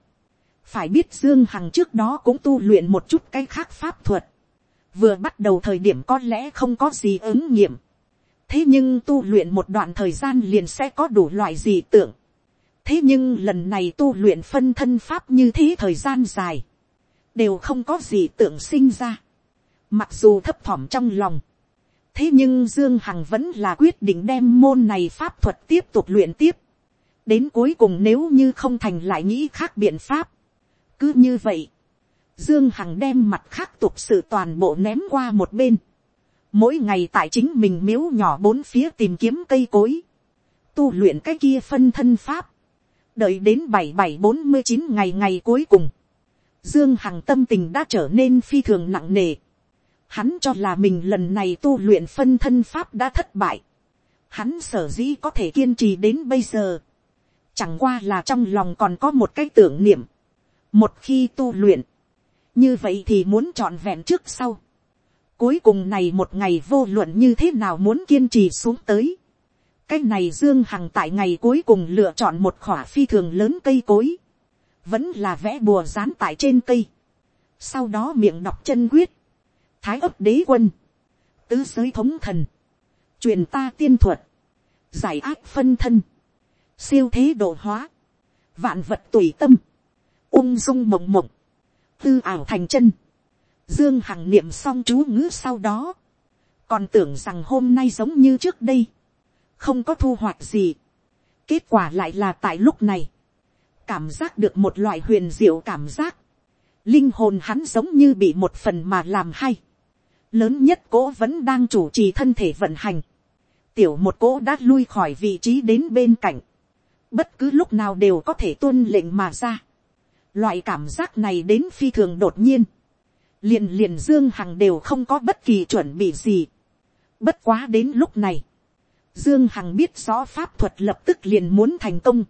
phải biết dương hằng trước đó cũng tu luyện một chút cái khác pháp thuật, vừa bắt đầu thời điểm có lẽ không có gì ứng nghiệm, thế nhưng tu luyện một đoạn thời gian liền sẽ có đủ loại gì tưởng, thế nhưng lần này tu luyện phân thân pháp như thế thời gian dài, đều không có gì tưởng sinh ra, mặc dù thấp thỏm trong lòng, thế nhưng dương hằng vẫn là quyết định đem môn này pháp thuật tiếp tục luyện tiếp, đến cuối cùng nếu như không thành lại nghĩ khác biện pháp, cứ như vậy, dương hằng đem mặt khác tục sự toàn bộ ném qua một bên, mỗi ngày tại chính mình miếu nhỏ bốn phía tìm kiếm cây cối, tu luyện cái kia phân thân pháp, đợi đến bảy bảy bốn mươi chín ngày ngày cuối cùng, dương hằng tâm tình đã trở nên phi thường nặng nề, hắn cho là mình lần này tu luyện phân thân pháp đã thất bại, hắn sở dĩ có thể kiên trì đến bây giờ, chẳng qua là trong lòng còn có một cái tưởng niệm, một khi tu luyện, như vậy thì muốn trọn vẹn trước sau, cuối cùng này một ngày vô luận như thế nào muốn kiên trì xuống tới, cái này dương hằng tại ngày cuối cùng lựa chọn một khỏa phi thường lớn cây cối, vẫn là vẽ bùa dán tại trên cây, sau đó miệng đọc chân quyết, thái ấp đế quân, tứ giới thống thần, truyền ta tiên thuật, giải ác phân thân, siêu thế độ hóa, vạn vật tùy tâm, ung dung mộng mộng, tư ảo thành chân, dương hằng niệm xong chú ngữ sau đó, còn tưởng rằng hôm nay giống như trước đây, không có thu hoạch gì, kết quả lại là tại lúc này, cảm giác được một loại huyền diệu cảm giác, linh hồn hắn giống như bị một phần mà làm hay, lớn nhất cố vẫn đang chủ trì thân thể vận hành, tiểu một cỗ đã lui khỏi vị trí đến bên cạnh, bất cứ lúc nào đều có thể tuân lệnh mà ra. Loại cảm giác này đến phi thường đột nhiên, liền liền dương hằng đều không có bất kỳ chuẩn bị gì. bất quá đến lúc này, dương hằng biết rõ pháp thuật lập tức liền muốn thành công.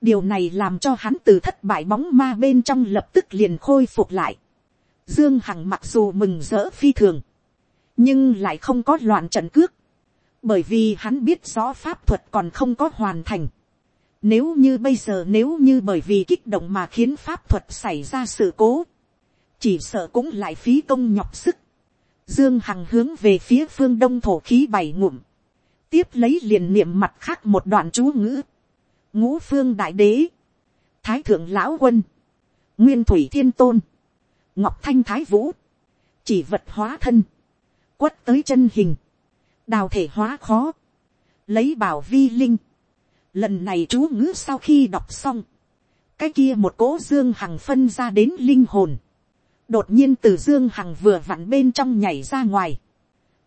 điều này làm cho hắn từ thất bại bóng ma bên trong lập tức liền khôi phục lại. dương hằng mặc dù mừng rỡ phi thường, nhưng lại không có loạn trận cước bởi vì hắn biết rõ pháp thuật còn không có hoàn thành. Nếu như bây giờ nếu như bởi vì kích động mà khiến pháp thuật xảy ra sự cố, chỉ sợ cũng lại phí công nhọc sức. Dương Hằng hướng về phía phương đông thổ khí bảy ngụm, tiếp lấy liền niệm mặt khác một đoạn chú ngữ. Ngũ phương đại đế, thái thượng lão quân, nguyên thủy thiên tôn, ngọc thanh thái vũ, chỉ vật hóa thân, quất tới chân hình, đào thể hóa khó, lấy bảo vi linh. Lần này chú ngữ sau khi đọc xong, cái kia một cỗ dương hằng phân ra đến linh hồn, đột nhiên từ dương hằng vừa vặn bên trong nhảy ra ngoài,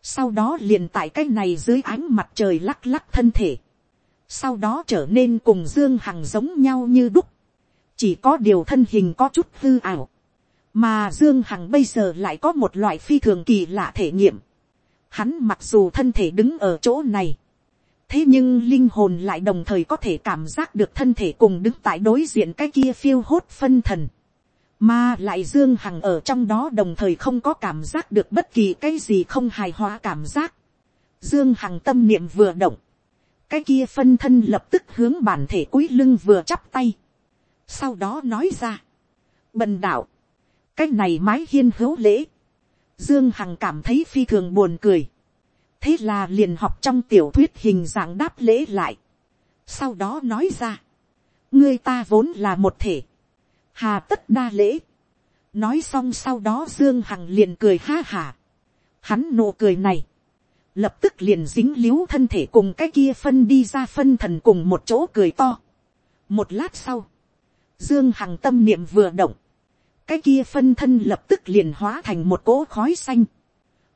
sau đó liền tại cái này dưới ánh mặt trời lắc lắc thân thể, sau đó trở nên cùng dương hằng giống nhau như đúc, chỉ có điều thân hình có chút hư ảo, mà dương hằng bây giờ lại có một loại phi thường kỳ lạ thể nghiệm, Hắn mặc dù thân thể đứng ở chỗ này. Thế nhưng linh hồn lại đồng thời có thể cảm giác được thân thể cùng đứng tại đối diện cái kia phiêu hốt phân thần. Mà lại Dương Hằng ở trong đó đồng thời không có cảm giác được bất kỳ cái gì không hài hòa cảm giác. Dương Hằng tâm niệm vừa động. Cái kia phân thân lập tức hướng bản thể cúi lưng vừa chắp tay. Sau đó nói ra. Bần đạo. Cái này mái hiên hữu lễ Dương Hằng cảm thấy phi thường buồn cười. Thế là liền học trong tiểu thuyết hình dạng đáp lễ lại. Sau đó nói ra. Ngươi ta vốn là một thể. Hà tất đa lễ. Nói xong sau đó Dương Hằng liền cười ha hà. Hắn nụ cười này. Lập tức liền dính líu thân thể cùng cái kia phân đi ra phân thần cùng một chỗ cười to. Một lát sau. Dương Hằng tâm niệm vừa động cái kia phân thân lập tức liền hóa thành một cỗ khói xanh,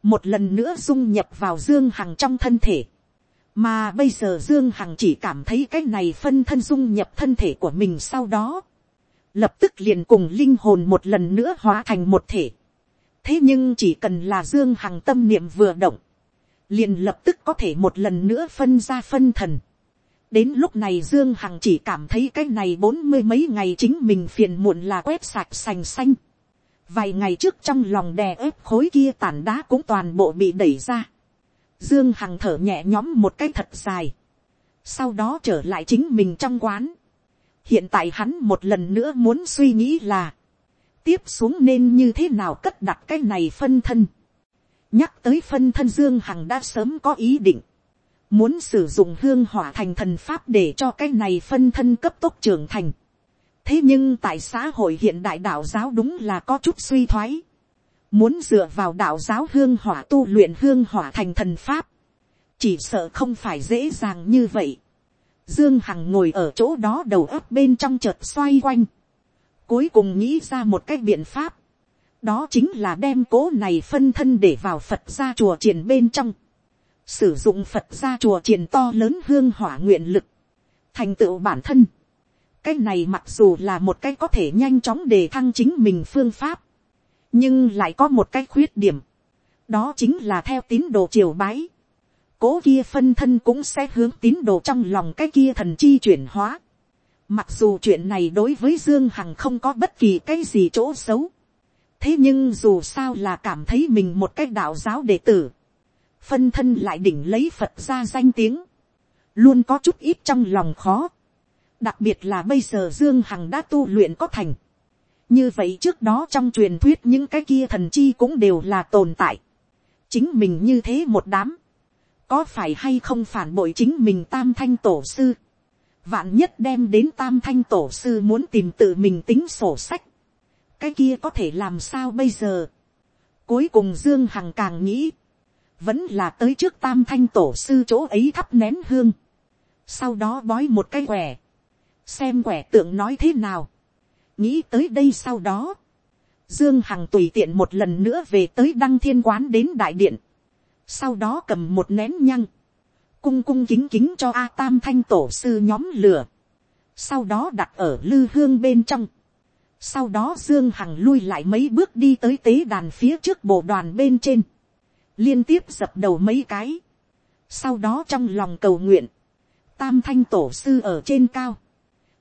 một lần nữa dung nhập vào dương hằng trong thân thể, mà bây giờ dương hằng chỉ cảm thấy cái này phân thân dung nhập thân thể của mình sau đó, lập tức liền cùng linh hồn một lần nữa hóa thành một thể. thế nhưng chỉ cần là dương hằng tâm niệm vừa động, liền lập tức có thể một lần nữa phân ra phân thần. đến lúc này dương hằng chỉ cảm thấy cái này bốn mươi mấy ngày chính mình phiền muộn là quét sạch sành xanh vài ngày trước trong lòng đè ép khối kia tàn đá cũng toàn bộ bị đẩy ra. dương hằng thở nhẹ nhõm một cái thật dài. sau đó trở lại chính mình trong quán. hiện tại hắn một lần nữa muốn suy nghĩ là, tiếp xuống nên như thế nào cất đặt cái này phân thân. nhắc tới phân thân dương hằng đã sớm có ý định muốn sử dụng hương hỏa thành thần pháp để cho cái này phân thân cấp tốc trưởng thành thế nhưng tại xã hội hiện đại đạo giáo đúng là có chút suy thoái. muốn dựa vào đạo giáo hương hỏa tu luyện hương hỏa thành thần pháp, chỉ sợ không phải dễ dàng như vậy. dương hằng ngồi ở chỗ đó đầu ấp bên trong chợt xoay quanh, cuối cùng nghĩ ra một cái biện pháp, đó chính là đem cố này phân thân để vào phật gia chùa triển bên trong, sử dụng phật gia chùa triển to lớn hương hỏa nguyện lực, thành tựu bản thân cái này mặc dù là một cái có thể nhanh chóng đề thăng chính mình phương pháp, nhưng lại có một cái khuyết điểm, đó chính là theo tín đồ triều bái, cố kia phân thân cũng sẽ hướng tín đồ trong lòng cái kia thần chi chuyển hóa. Mặc dù chuyện này đối với Dương Hằng không có bất kỳ cái gì chỗ xấu. Thế nhưng dù sao là cảm thấy mình một cái đạo giáo đệ tử. Phân thân lại đỉnh lấy Phật ra danh tiếng. Luôn có chút ít trong lòng khó. Đặc biệt là bây giờ Dương Hằng đã tu luyện có thành. Như vậy trước đó trong truyền thuyết những cái kia thần chi cũng đều là tồn tại. Chính mình như thế một đám có phải hay không phản bội chính mình tam thanh tổ sư, vạn nhất đem đến tam thanh tổ sư muốn tìm tự mình tính sổ sách, cái kia có thể làm sao bây giờ. cuối cùng dương hằng càng nghĩ, vẫn là tới trước tam thanh tổ sư chỗ ấy thắp nén hương, sau đó bói một cái quẻ, xem quẻ tượng nói thế nào, nghĩ tới đây sau đó, dương hằng tùy tiện một lần nữa về tới đăng thiên quán đến đại điện, sau đó cầm một nén nhăng, cung cung kính kính cho a tam thanh tổ sư nhóm lửa, sau đó đặt ở lư hương bên trong, sau đó dương hằng lui lại mấy bước đi tới tế đàn phía trước bộ đoàn bên trên, liên tiếp dập đầu mấy cái, sau đó trong lòng cầu nguyện, tam thanh tổ sư ở trên cao,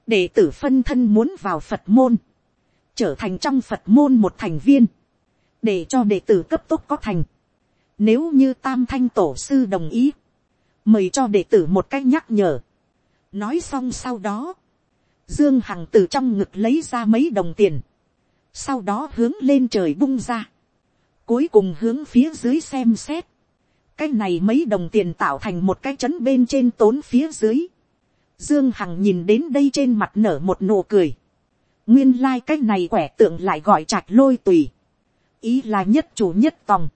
đệ tử phân thân muốn vào phật môn, trở thành trong phật môn một thành viên, để cho đệ tử cấp tốc có thành, nếu như tam thanh tổ sư đồng ý. Mời cho đệ tử một cách nhắc nhở. Nói xong sau đó. Dương Hằng từ trong ngực lấy ra mấy đồng tiền. Sau đó hướng lên trời bung ra. Cuối cùng hướng phía dưới xem xét. Cái này mấy đồng tiền tạo thành một cái chấn bên trên tốn phía dưới. Dương Hằng nhìn đến đây trên mặt nở một nụ cười. Nguyên lai like cái này quẻ tượng lại gọi chặt lôi tùy. Ý là nhất chủ nhất tòng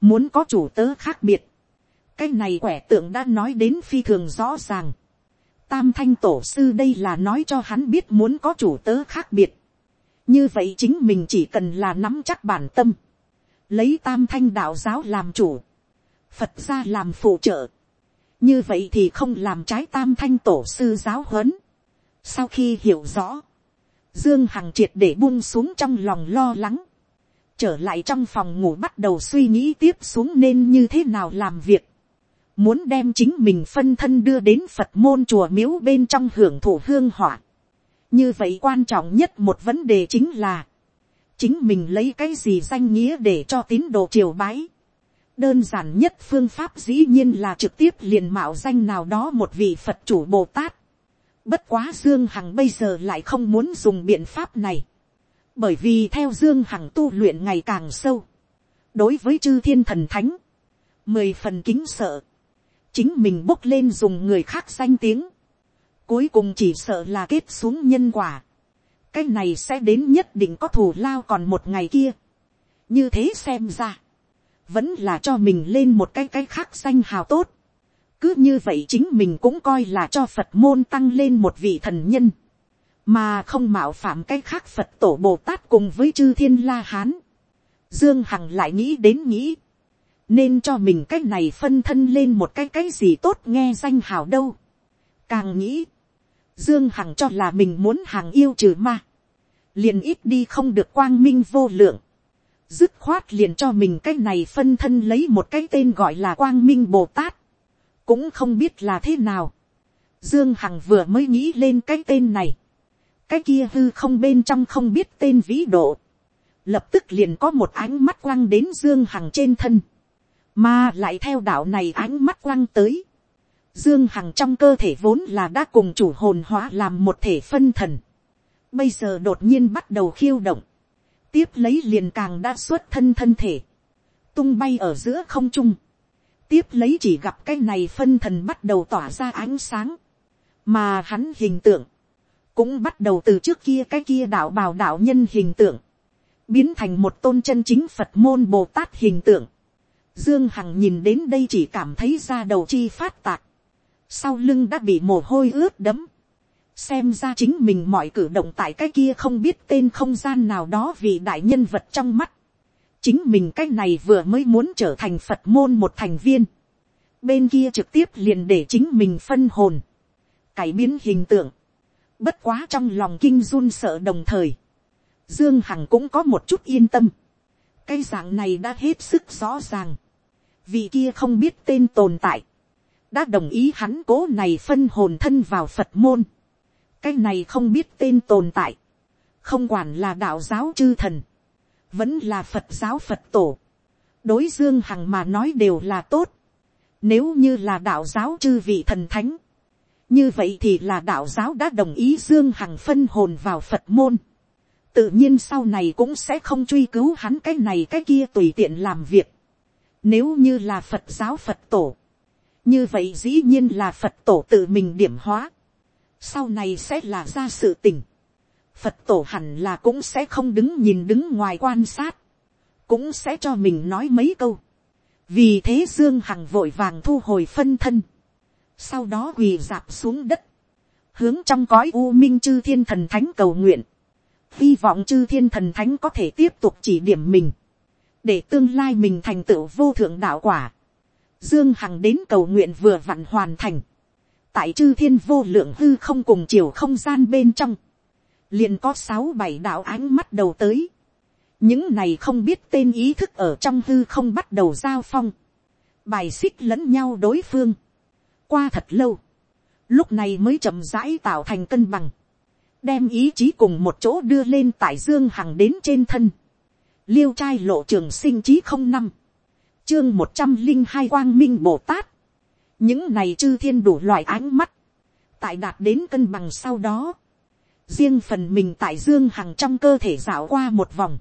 muốn có chủ tớ khác biệt, cái này quẻ tượng đã nói đến phi thường rõ ràng. Tam thanh tổ sư đây là nói cho hắn biết muốn có chủ tớ khác biệt. như vậy chính mình chỉ cần là nắm chắc bản tâm, lấy tam thanh đạo giáo làm chủ, phật ra làm phụ trợ như vậy thì không làm trái tam thanh tổ sư giáo huấn. sau khi hiểu rõ, dương hằng triệt để buông xuống trong lòng lo lắng, trở lại trong phòng ngủ bắt đầu suy nghĩ tiếp xuống nên như thế nào làm việc. Muốn đem chính mình phân thân đưa đến Phật môn chùa miếu bên trong hưởng thụ hương hỏa. Như vậy quan trọng nhất một vấn đề chính là. Chính mình lấy cái gì danh nghĩa để cho tín đồ triều bái. Đơn giản nhất phương pháp dĩ nhiên là trực tiếp liền mạo danh nào đó một vị Phật chủ Bồ Tát. Bất quá Dương Hằng bây giờ lại không muốn dùng biện pháp này. Bởi vì theo dương hằng tu luyện ngày càng sâu, đối với chư thiên thần thánh, mười phần kính sợ, chính mình bốc lên dùng người khác danh tiếng, cuối cùng chỉ sợ là kết xuống nhân quả, cái này sẽ đến nhất định có thù lao còn một ngày kia, như thế xem ra, vẫn là cho mình lên một cái cái khác danh hào tốt, cứ như vậy chính mình cũng coi là cho phật môn tăng lên một vị thần nhân, mà không mạo phạm cái khác phật tổ bồ tát cùng với chư thiên la hán. dương hằng lại nghĩ đến nghĩ, nên cho mình cái này phân thân lên một cái cái gì tốt nghe danh hào đâu. càng nghĩ, dương hằng cho là mình muốn hàng yêu trừ ma, liền ít đi không được quang minh vô lượng, dứt khoát liền cho mình cái này phân thân lấy một cái tên gọi là quang minh bồ tát, cũng không biết là thế nào. Dương Hằng vừa mới nghĩ lên cái tên này. Cái kia hư không bên trong không biết tên vĩ độ, lập tức liền có một ánh mắt quang đến dương hằng trên thân, mà lại theo đạo này ánh mắt quang tới, dương hằng trong cơ thể vốn là đã cùng chủ hồn hóa làm một thể phân thần, bây giờ đột nhiên bắt đầu khiêu động, tiếp lấy liền càng đã xuất thân thân thể, tung bay ở giữa không trung, tiếp lấy chỉ gặp cái này phân thần bắt đầu tỏa ra ánh sáng, mà hắn hình tượng, cũng bắt đầu từ trước kia cái kia đạo bào đạo nhân hình tượng, biến thành một tôn chân chính phật môn bồ tát hình tượng. Dương Hằng nhìn đến đây chỉ cảm thấy ra đầu chi phát tạc, sau lưng đã bị mồ hôi ướt đẫm, xem ra chính mình mọi cử động tại cái kia không biết tên không gian nào đó vì đại nhân vật trong mắt. chính mình cái này vừa mới muốn trở thành phật môn một thành viên. bên kia trực tiếp liền để chính mình phân hồn. cải biến hình tượng. bất quá trong lòng kinh run sợ đồng thời. dương hằng cũng có một chút yên tâm. cái dạng này đã hết sức rõ ràng. vì kia không biết tên tồn tại. đã đồng ý hắn cố này phân hồn thân vào phật môn cái này không biết tên tồn tại, không quản là đạo giáo chư thần, vẫn là phật giáo phật tổ, đối dương hằng mà nói đều là tốt, nếu như là đạo giáo chư vị thần thánh, như vậy thì là đạo giáo đã đồng ý dương hằng phân hồn vào phật môn, tự nhiên sau này cũng sẽ không truy cứu hắn cái này cái kia tùy tiện làm việc, nếu như là phật giáo phật tổ, như vậy dĩ nhiên là phật tổ tự mình điểm hóa, sau này sẽ là ra sự tình, phật tổ hẳn là cũng sẽ không đứng nhìn đứng ngoài quan sát, cũng sẽ cho mình nói mấy câu, vì thế dương hằng vội vàng thu hồi phân thân, sau đó quỳ dạp xuống đất, hướng trong cõi u minh chư thiên thần thánh cầu nguyện, hy vọng chư thiên thần thánh có thể tiếp tục chỉ điểm mình, để tương lai mình thành tựu vô thượng đạo quả. Dương Hằng đến cầu nguyện vừa vặn hoàn thành tại chư thiên vô lượng hư không cùng chiều không gian bên trong, liền có sáu bảy đạo ánh mắt đầu tới. những này không biết tên ý thức ở trong hư không bắt đầu giao phong, bài xích lẫn nhau đối phương. qua thật lâu, lúc này mới chậm rãi tạo thành cân bằng, đem ý chí cùng một chỗ đưa lên tại dương hằng đến trên thân. liêu trai lộ trường sinh chí không năm, chương một trăm linh hai quang minh bồ tát, những này chư thiên đủ loại ánh mắt, tại đạt đến cân bằng sau đó, riêng phần mình tại dương hằng trong cơ thể dạo qua một vòng,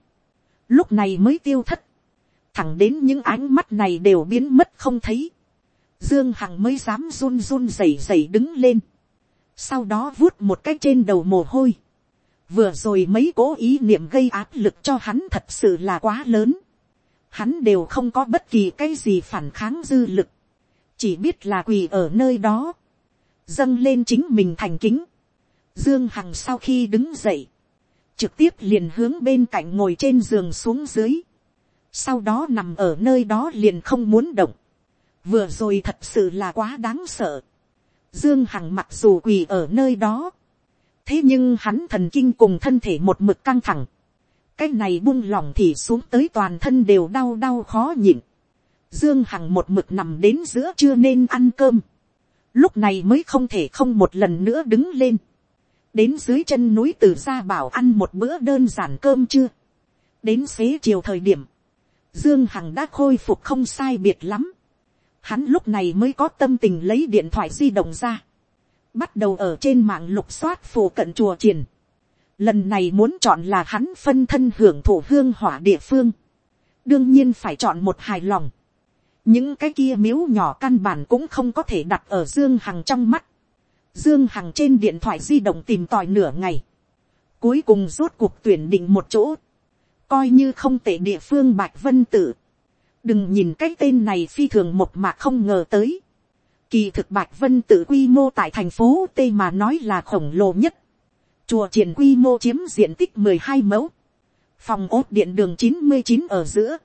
lúc này mới tiêu thất, thẳng đến những ánh mắt này đều biến mất không thấy, dương hằng mới dám run run rẩy rẩy đứng lên, sau đó vuốt một cái trên đầu mồ hôi, vừa rồi mấy cố ý niệm gây áp lực cho hắn thật sự là quá lớn, hắn đều không có bất kỳ cái gì phản kháng dư lực, chỉ biết là quỳ ở nơi đó, dâng lên chính mình thành kính. Dương Hằng sau khi đứng dậy, trực tiếp liền hướng bên cạnh ngồi trên giường xuống dưới, sau đó nằm ở nơi đó liền không muốn động, vừa rồi thật sự là quá đáng sợ. Dương Hằng mặc dù quỳ ở nơi đó, thế nhưng hắn thần kinh cùng thân thể một mực căng thẳng, cái này buông lỏng thì xuống tới toàn thân đều đau đau khó nhịn. Dương Hằng một mực nằm đến giữa chưa nên ăn cơm. Lúc này mới không thể không một lần nữa đứng lên. Đến dưới chân núi từ ra bảo ăn một bữa đơn giản cơm chưa. Đến xế chiều thời điểm. Dương Hằng đã khôi phục không sai biệt lắm. Hắn lúc này mới có tâm tình lấy điện thoại di động ra. Bắt đầu ở trên mạng lục soát phù cận chùa triển. Lần này muốn chọn là hắn phân thân hưởng thụ hương hỏa địa phương. Đương nhiên phải chọn một hài lòng những cái kia miếu nhỏ căn bản cũng không có thể đặt ở dương hằng trong mắt. dương hằng trên điện thoại di động tìm tòi nửa ngày. cuối cùng rốt cuộc tuyển định một chỗ. coi như không tệ địa phương bạch vân tử. đừng nhìn cái tên này phi thường một mà không ngờ tới. kỳ thực bạch vân tử quy mô tại thành phố t mà nói là khổng lồ nhất. chùa triển quy mô chiếm diện tích mười hai mẫu. phòng ốt điện đường chín mươi chín ở giữa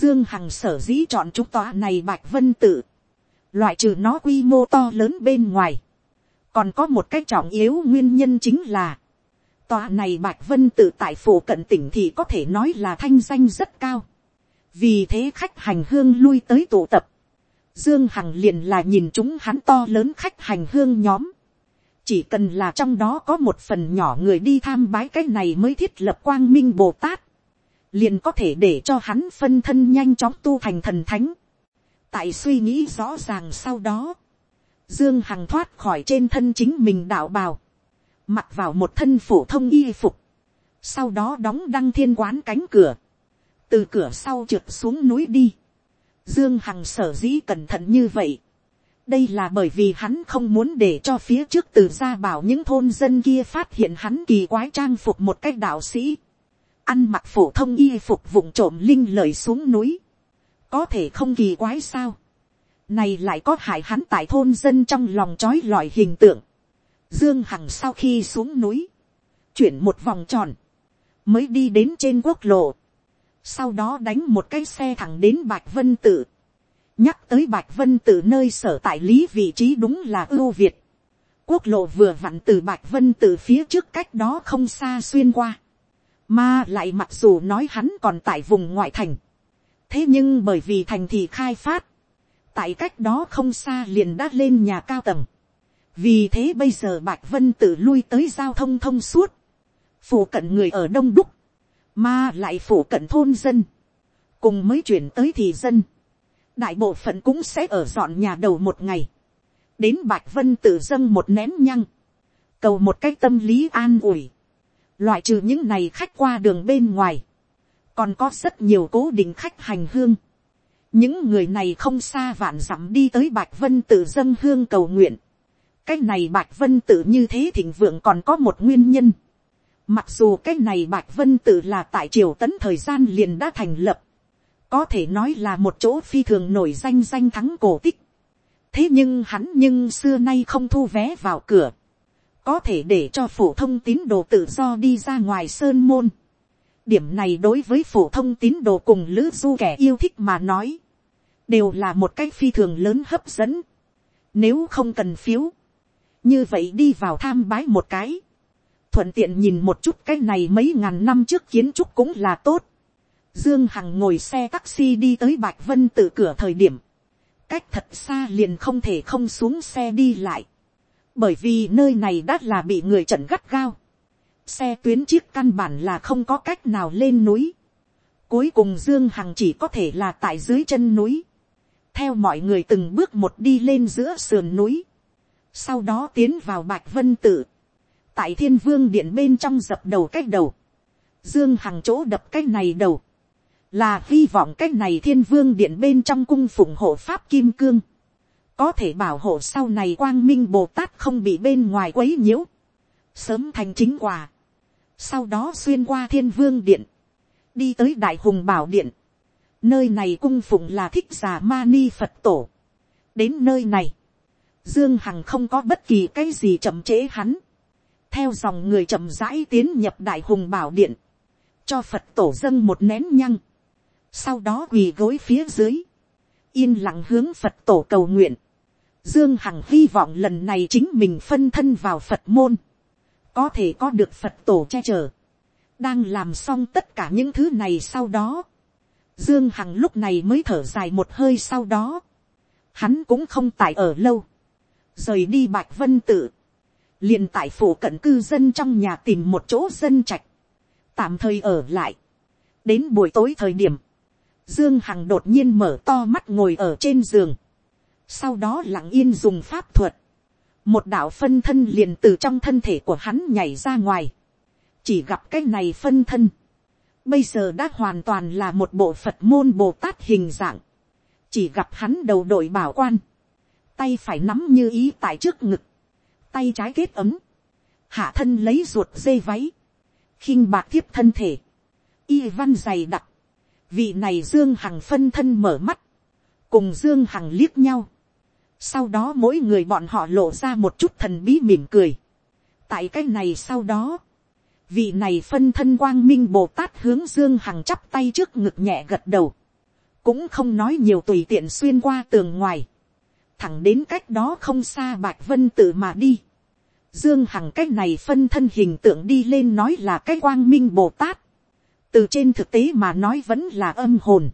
Dương Hằng sở dĩ chọn chúng tòa này Bạch Vân Tự. Loại trừ nó quy mô to lớn bên ngoài. Còn có một cách trọng yếu nguyên nhân chính là. Tòa này Bạch Vân Tự tại phủ cận tỉnh thì có thể nói là thanh danh rất cao. Vì thế khách hành hương lui tới tụ tập. Dương Hằng liền là nhìn chúng hắn to lớn khách hành hương nhóm. Chỉ cần là trong đó có một phần nhỏ người đi tham bái cái này mới thiết lập quang minh Bồ Tát liền có thể để cho hắn phân thân nhanh chóng tu thành thần thánh. tại suy nghĩ rõ ràng sau đó, dương hằng thoát khỏi trên thân chính mình đạo bào, mặc vào một thân phổ thông y phục, sau đó đóng đăng thiên quán cánh cửa, từ cửa sau trượt xuống núi đi. Dương Hằng sở dĩ cẩn thận như vậy. Đây là bởi vì hắn không muốn để cho phía trước từ gia bảo những thôn dân kia phát hiện hắn kỳ quái trang phục một cách đạo sĩ ăn mặc phổ thông y phục vụng trộm linh lời xuống núi, có thể không kỳ quái sao, này lại có hại hắn tại thôn dân trong lòng trói lọi hình tượng, Dương Hằng sau khi xuống núi, chuyển một vòng tròn, mới đi đến trên quốc lộ, sau đó đánh một cái xe thẳng đến Bạch Vân Tự. Nhắc tới Bạch Vân Tự nơi sở tại lý vị trí đúng là ưu Việt. Quốc lộ vừa vặn từ Bạch Vân Tự phía trước cách đó không xa xuyên qua. Mà lại mặc dù nói hắn còn tại vùng ngoại thành. Thế nhưng bởi vì thành thị khai phát. Tại cách đó không xa liền đã lên nhà cao tầng. Vì thế bây giờ Bạch Vân Tự lui tới giao thông thông suốt. Phủ cận người ở đông đúc mà lại phủ cận thôn dân, cùng mới chuyển tới thì dân, đại bộ phận cũng sẽ ở dọn nhà đầu một ngày, đến bạch vân tự dâng một nén nhăng, cầu một cách tâm lý an ủi, loại trừ những này khách qua đường bên ngoài, còn có rất nhiều cố định khách hành hương, những người này không xa vạn dặm đi tới bạch vân tự dâng hương cầu nguyện, cái này bạch vân tự như thế thịnh vượng còn có một nguyên nhân, Mặc dù cái này Bạch Vân Tự là tại triều tấn thời gian liền đã thành lập. Có thể nói là một chỗ phi thường nổi danh danh thắng cổ tích. Thế nhưng hắn nhưng xưa nay không thu vé vào cửa. Có thể để cho phổ thông tín đồ tự do đi ra ngoài sơn môn. Điểm này đối với phổ thông tín đồ cùng lữ du kẻ yêu thích mà nói. Đều là một cách phi thường lớn hấp dẫn. Nếu không cần phiếu. Như vậy đi vào tham bái một cái thuận tiện nhìn một chút cái này mấy ngàn năm trước kiến trúc cũng là tốt. Dương Hằng ngồi xe taxi đi tới Bạch Vân tự cửa thời điểm. Cách thật xa liền không thể không xuống xe đi lại. Bởi vì nơi này đã là bị người trận gắt gao. Xe tuyến chiếc căn bản là không có cách nào lên núi. Cuối cùng Dương Hằng chỉ có thể là tại dưới chân núi. Theo mọi người từng bước một đi lên giữa sườn núi. Sau đó tiến vào Bạch Vân tự tại thiên vương điện bên trong dập đầu cách đầu, dương hằng chỗ đập cách này đầu, là hy vọng cách này thiên vương điện bên trong cung phụng hộ pháp kim cương, có thể bảo hộ sau này quang minh bồ tát không bị bên ngoài quấy nhiễu, sớm thành chính quả, sau đó xuyên qua thiên vương điện, đi tới đại hùng bảo điện, nơi này cung phụng là thích giả ma ni phật tổ, đến nơi này, dương hằng không có bất kỳ cái gì chậm trễ hắn, theo dòng người chậm rãi tiến nhập đại hùng bảo điện, cho phật tổ dâng một nén nhăng, sau đó quỳ gối phía dưới, yên lặng hướng phật tổ cầu nguyện, dương hằng hy vọng lần này chính mình phân thân vào phật môn, có thể có được phật tổ che chở, đang làm xong tất cả những thứ này sau đó, dương hằng lúc này mới thở dài một hơi sau đó, hắn cũng không tại ở lâu, rời đi bạch vân tự, liền tại phủ cận cư dân trong nhà tìm một chỗ dân trạch, tạm thời ở lại. đến buổi tối thời điểm, dương hằng đột nhiên mở to mắt ngồi ở trên giường, sau đó lặng yên dùng pháp thuật, một đạo phân thân liền từ trong thân thể của hắn nhảy ra ngoài, chỉ gặp cái này phân thân, bây giờ đã hoàn toàn là một bộ phật môn bồ tát hình dạng, chỉ gặp hắn đầu đội bảo quan, tay phải nắm như ý tại trước ngực, tay trái kết ấm, hạ thân lấy ruột dê váy, khinh bạc thiếp thân thể, y văn dày đặc, vị này dương hằng phân thân mở mắt, cùng dương hằng liếc nhau, sau đó mỗi người bọn họ lộ ra một chút thần bí mỉm cười, tại cái này sau đó, vị này phân thân quang minh bồ tát hướng dương hằng chắp tay trước ngực nhẹ gật đầu, cũng không nói nhiều tùy tiện xuyên qua tường ngoài, thẳng đến cách đó không xa bạch vân tự mà đi. Dương Hằng cái này phân thân hình tượng đi lên nói là cái quang minh Bồ Tát. Từ trên thực tế mà nói vẫn là âm hồn.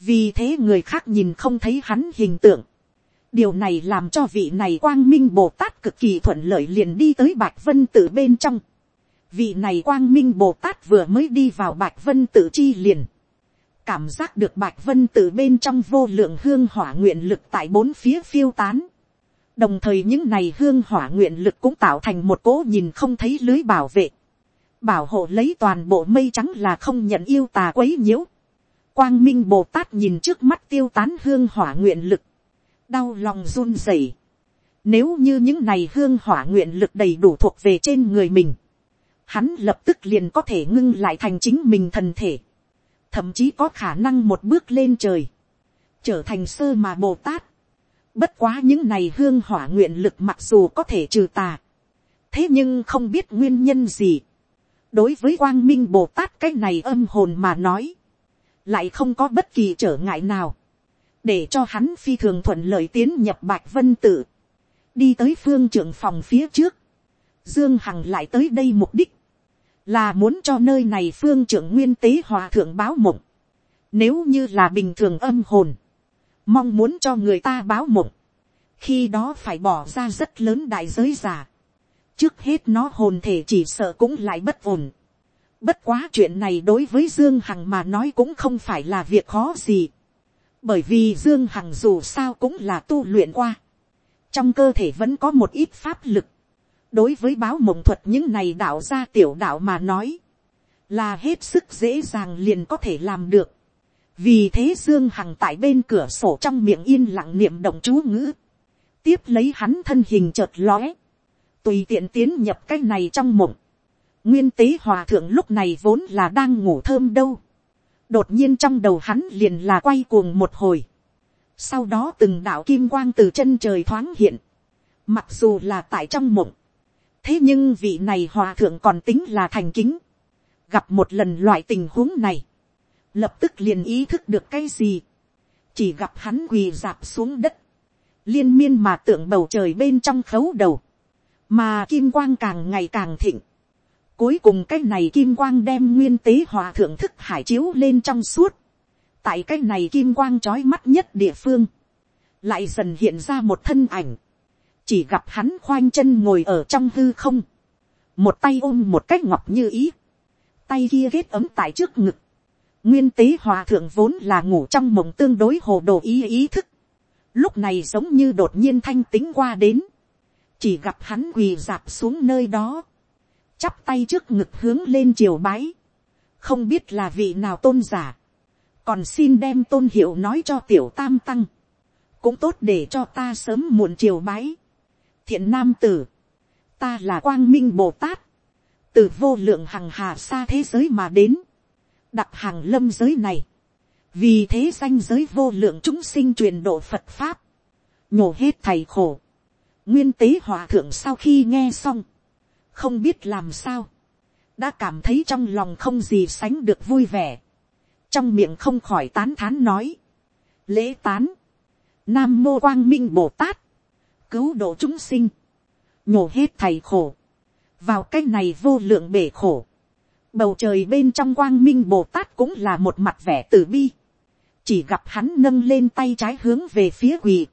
Vì thế người khác nhìn không thấy hắn hình tượng. Điều này làm cho vị này quang minh Bồ Tát cực kỳ thuận lợi liền đi tới Bạch Vân Tự bên trong. Vị này quang minh Bồ Tát vừa mới đi vào Bạch Vân Tự chi liền. Cảm giác được Bạch Vân Tự bên trong vô lượng hương hỏa nguyện lực tại bốn phía phiêu tán đồng thời những này hương hỏa nguyện lực cũng tạo thành một cỗ nhìn không thấy lưới bảo vệ, bảo hộ lấy toàn bộ mây trắng là không nhận yêu tà quấy nhiễu. Quang minh bồ tát nhìn trước mắt tiêu tán hương hỏa nguyện lực, đau lòng run rẩy. Nếu như những này hương hỏa nguyện lực đầy đủ thuộc về trên người mình, hắn lập tức liền có thể ngưng lại thành chính mình thần thể, thậm chí có khả năng một bước lên trời, trở thành sơ mà bồ tát Bất quá những này hương hỏa nguyện lực mặc dù có thể trừ tà. thế nhưng không biết nguyên nhân gì. đối với quang minh bồ tát cái này âm hồn mà nói, lại không có bất kỳ trở ngại nào, để cho hắn phi thường thuận lợi tiến nhập bạch vân tự, đi tới phương trưởng phòng phía trước, dương hằng lại tới đây mục đích, là muốn cho nơi này phương trưởng nguyên tế hòa thượng báo mộng, nếu như là bình thường âm hồn, mong muốn cho người ta báo mộng, khi đó phải bỏ ra rất lớn đại giới giả. trước hết nó hồn thể chỉ sợ cũng lại bất ổn. bất quá chuyện này đối với dương hằng mà nói cũng không phải là việc khó gì bởi vì dương hằng dù sao cũng là tu luyện qua. trong cơ thể vẫn có một ít pháp lực. đối với báo mộng thuật những này đạo ra tiểu đạo mà nói, là hết sức dễ dàng liền có thể làm được. Vì thế dương hằng tại bên cửa sổ trong miệng yên lặng niệm động chú ngữ, tiếp lấy hắn thân hình chợt lóe, tùy tiện tiến nhập cái này trong mộng, nguyên tế hòa thượng lúc này vốn là đang ngủ thơm đâu, đột nhiên trong đầu hắn liền là quay cuồng một hồi, sau đó từng đạo kim quang từ chân trời thoáng hiện, mặc dù là tại trong mộng, thế nhưng vị này hòa thượng còn tính là thành kính, gặp một lần loại tình huống này, lập tức liền ý thức được cái gì, chỉ gặp hắn quỳ dạp xuống đất, liên miên mà tượng bầu trời bên trong khấu đầu, mà kim quang càng ngày càng thịnh, cuối cùng cái này kim quang đem nguyên tế hòa thượng thức hải chiếu lên trong suốt, tại cái này kim quang trói mắt nhất địa phương, lại dần hiện ra một thân ảnh, chỉ gặp hắn khoanh chân ngồi ở trong hư không, một tay ôm một cái ngọc như ý, tay kia ghét ấm tại trước ngực, Nguyên tế hòa thượng vốn là ngủ trong mộng tương đối hồ đồ ý ý thức. Lúc này giống như đột nhiên thanh tính qua đến. Chỉ gặp hắn quỳ dạp xuống nơi đó. Chắp tay trước ngực hướng lên triều bái. Không biết là vị nào tôn giả. Còn xin đem tôn hiệu nói cho tiểu tam tăng. Cũng tốt để cho ta sớm muộn triều bái. Thiện nam tử. Ta là quang minh Bồ Tát. Từ vô lượng hằng hà xa thế giới mà đến đặc hàng lâm giới này, vì thế danh giới vô lượng chúng sinh truyền độ phật pháp, nhổ hết thầy khổ, nguyên tế hòa thượng sau khi nghe xong, không biết làm sao, đã cảm thấy trong lòng không gì sánh được vui vẻ, trong miệng không khỏi tán thán nói, lễ tán, nam mô quang minh bồ tát, cứu độ chúng sinh, nhổ hết thầy khổ, vào cái này vô lượng bể khổ, Bầu trời bên trong quang minh Bồ Tát cũng là một mặt vẻ từ bi. Chỉ gặp hắn nâng lên tay trái hướng về phía quỳ.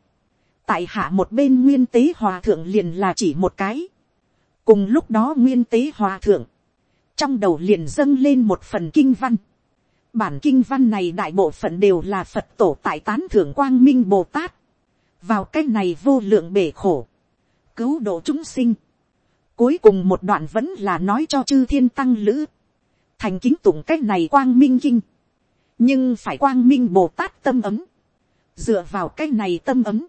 Tại hạ một bên nguyên tế hòa thượng liền là chỉ một cái. Cùng lúc đó nguyên tế hòa thượng. Trong đầu liền dâng lên một phần kinh văn. Bản kinh văn này đại bộ phận đều là Phật tổ tại tán thưởng quang minh Bồ Tát. Vào cách này vô lượng bể khổ. Cứu độ chúng sinh. Cuối cùng một đoạn vẫn là nói cho chư thiên tăng lữ thành kính tụng cách này quang minh kinh, nhưng phải quang minh bồ tát tâm ấm, dựa vào cách này tâm ấm,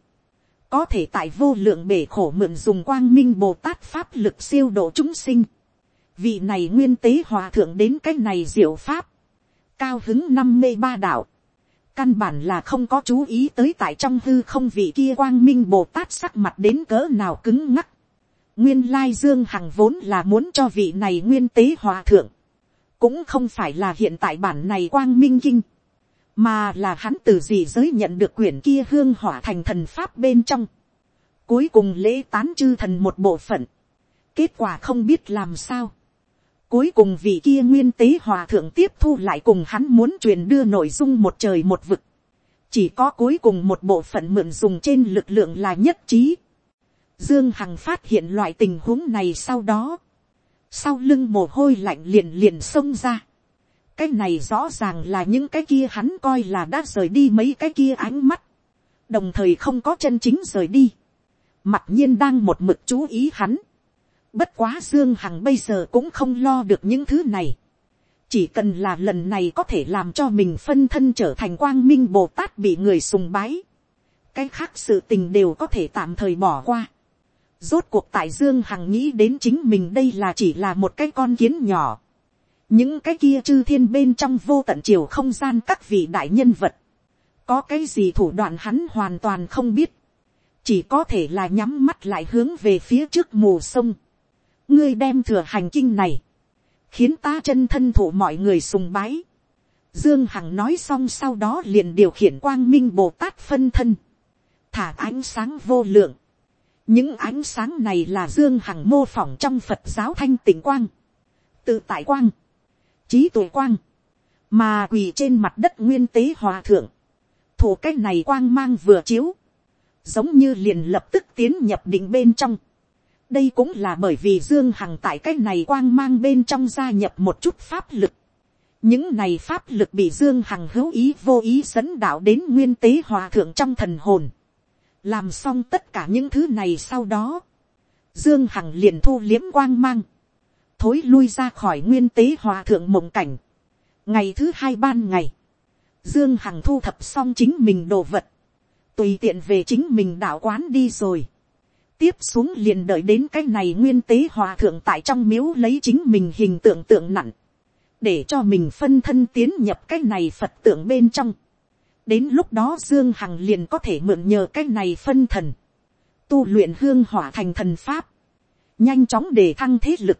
có thể tại vô lượng bể khổ mượn dùng quang minh bồ tát pháp lực siêu độ chúng sinh, vị này nguyên tế hòa thượng đến cái này diệu pháp, cao hứng năm mê ba đạo, căn bản là không có chú ý tới tại trong hư không vị kia quang minh bồ tát sắc mặt đến cỡ nào cứng ngắc. nguyên lai dương hằng vốn là muốn cho vị này nguyên tế hòa thượng, cũng không phải là hiện tại bản này quang minh kinh, mà là hắn từ gì giới nhận được quyển kia hương hỏa thành thần pháp bên trong, cuối cùng lễ tán chư thần một bộ phận, kết quả không biết làm sao, cuối cùng vị kia nguyên tế hòa thượng tiếp thu lại cùng hắn muốn truyền đưa nội dung một trời một vực, chỉ có cuối cùng một bộ phận mượn dùng trên lực lượng là nhất trí. Dương Hằng phát hiện loại tình huống này sau đó, sau lưng mồ hôi lạnh liền liền xông ra cái này rõ ràng là những cái kia hắn coi là đã rời đi mấy cái kia ánh mắt, đồng thời không có chân chính rời đi, mặt nhiên đang một mực chú ý hắn. bất quá dương hằng bây giờ cũng không lo được những thứ này, chỉ cần là lần này có thể làm cho mình phân thân trở thành quang minh bồ tát bị người sùng bái, cái khác sự tình đều có thể tạm thời bỏ qua. Rốt cuộc tại Dương Hằng nghĩ đến chính mình đây là chỉ là một cái con kiến nhỏ. Những cái kia chư thiên bên trong vô tận chiều không gian các vị đại nhân vật. Có cái gì thủ đoạn hắn hoàn toàn không biết. Chỉ có thể là nhắm mắt lại hướng về phía trước mù sông. ngươi đem thừa hành kinh này, khiến ta chân thân thủ mọi người sùng bái. Dương Hằng nói xong sau đó liền điều khiển quang minh Bồ Tát phân thân. Thả ánh sáng vô lượng. Những ánh sáng này là Dương Hằng mô phỏng trong Phật giáo thanh tịnh quang. Tự tại quang. Trí tuệ quang. Mà quỳ trên mặt đất nguyên tế hòa thượng. Thủ cách này quang mang vừa chiếu. Giống như liền lập tức tiến nhập định bên trong. Đây cũng là bởi vì Dương Hằng tại cách này quang mang bên trong gia nhập một chút pháp lực những này pháp lực bị dương hằng hữu ý vô ý dẫn đạo đến nguyên tế hòa thượng trong thần hồn. làm xong tất cả những thứ này sau đó, dương hằng liền thu liếm quang mang, thối lui ra khỏi nguyên tế hòa thượng mộng cảnh. ngày thứ hai ban ngày, dương hằng thu thập xong chính mình đồ vật, tùy tiện về chính mình đạo quán đi rồi. tiếp xuống liền đợi đến cái này nguyên tế hòa thượng tại trong miếu lấy chính mình hình tượng tượng nặng để cho mình phân thân tiến nhập cái này phật tượng bên trong. đến lúc đó dương hằng liền có thể mượn nhờ cái này phân thần, tu luyện hương hỏa thành thần pháp, nhanh chóng để thăng thế lực,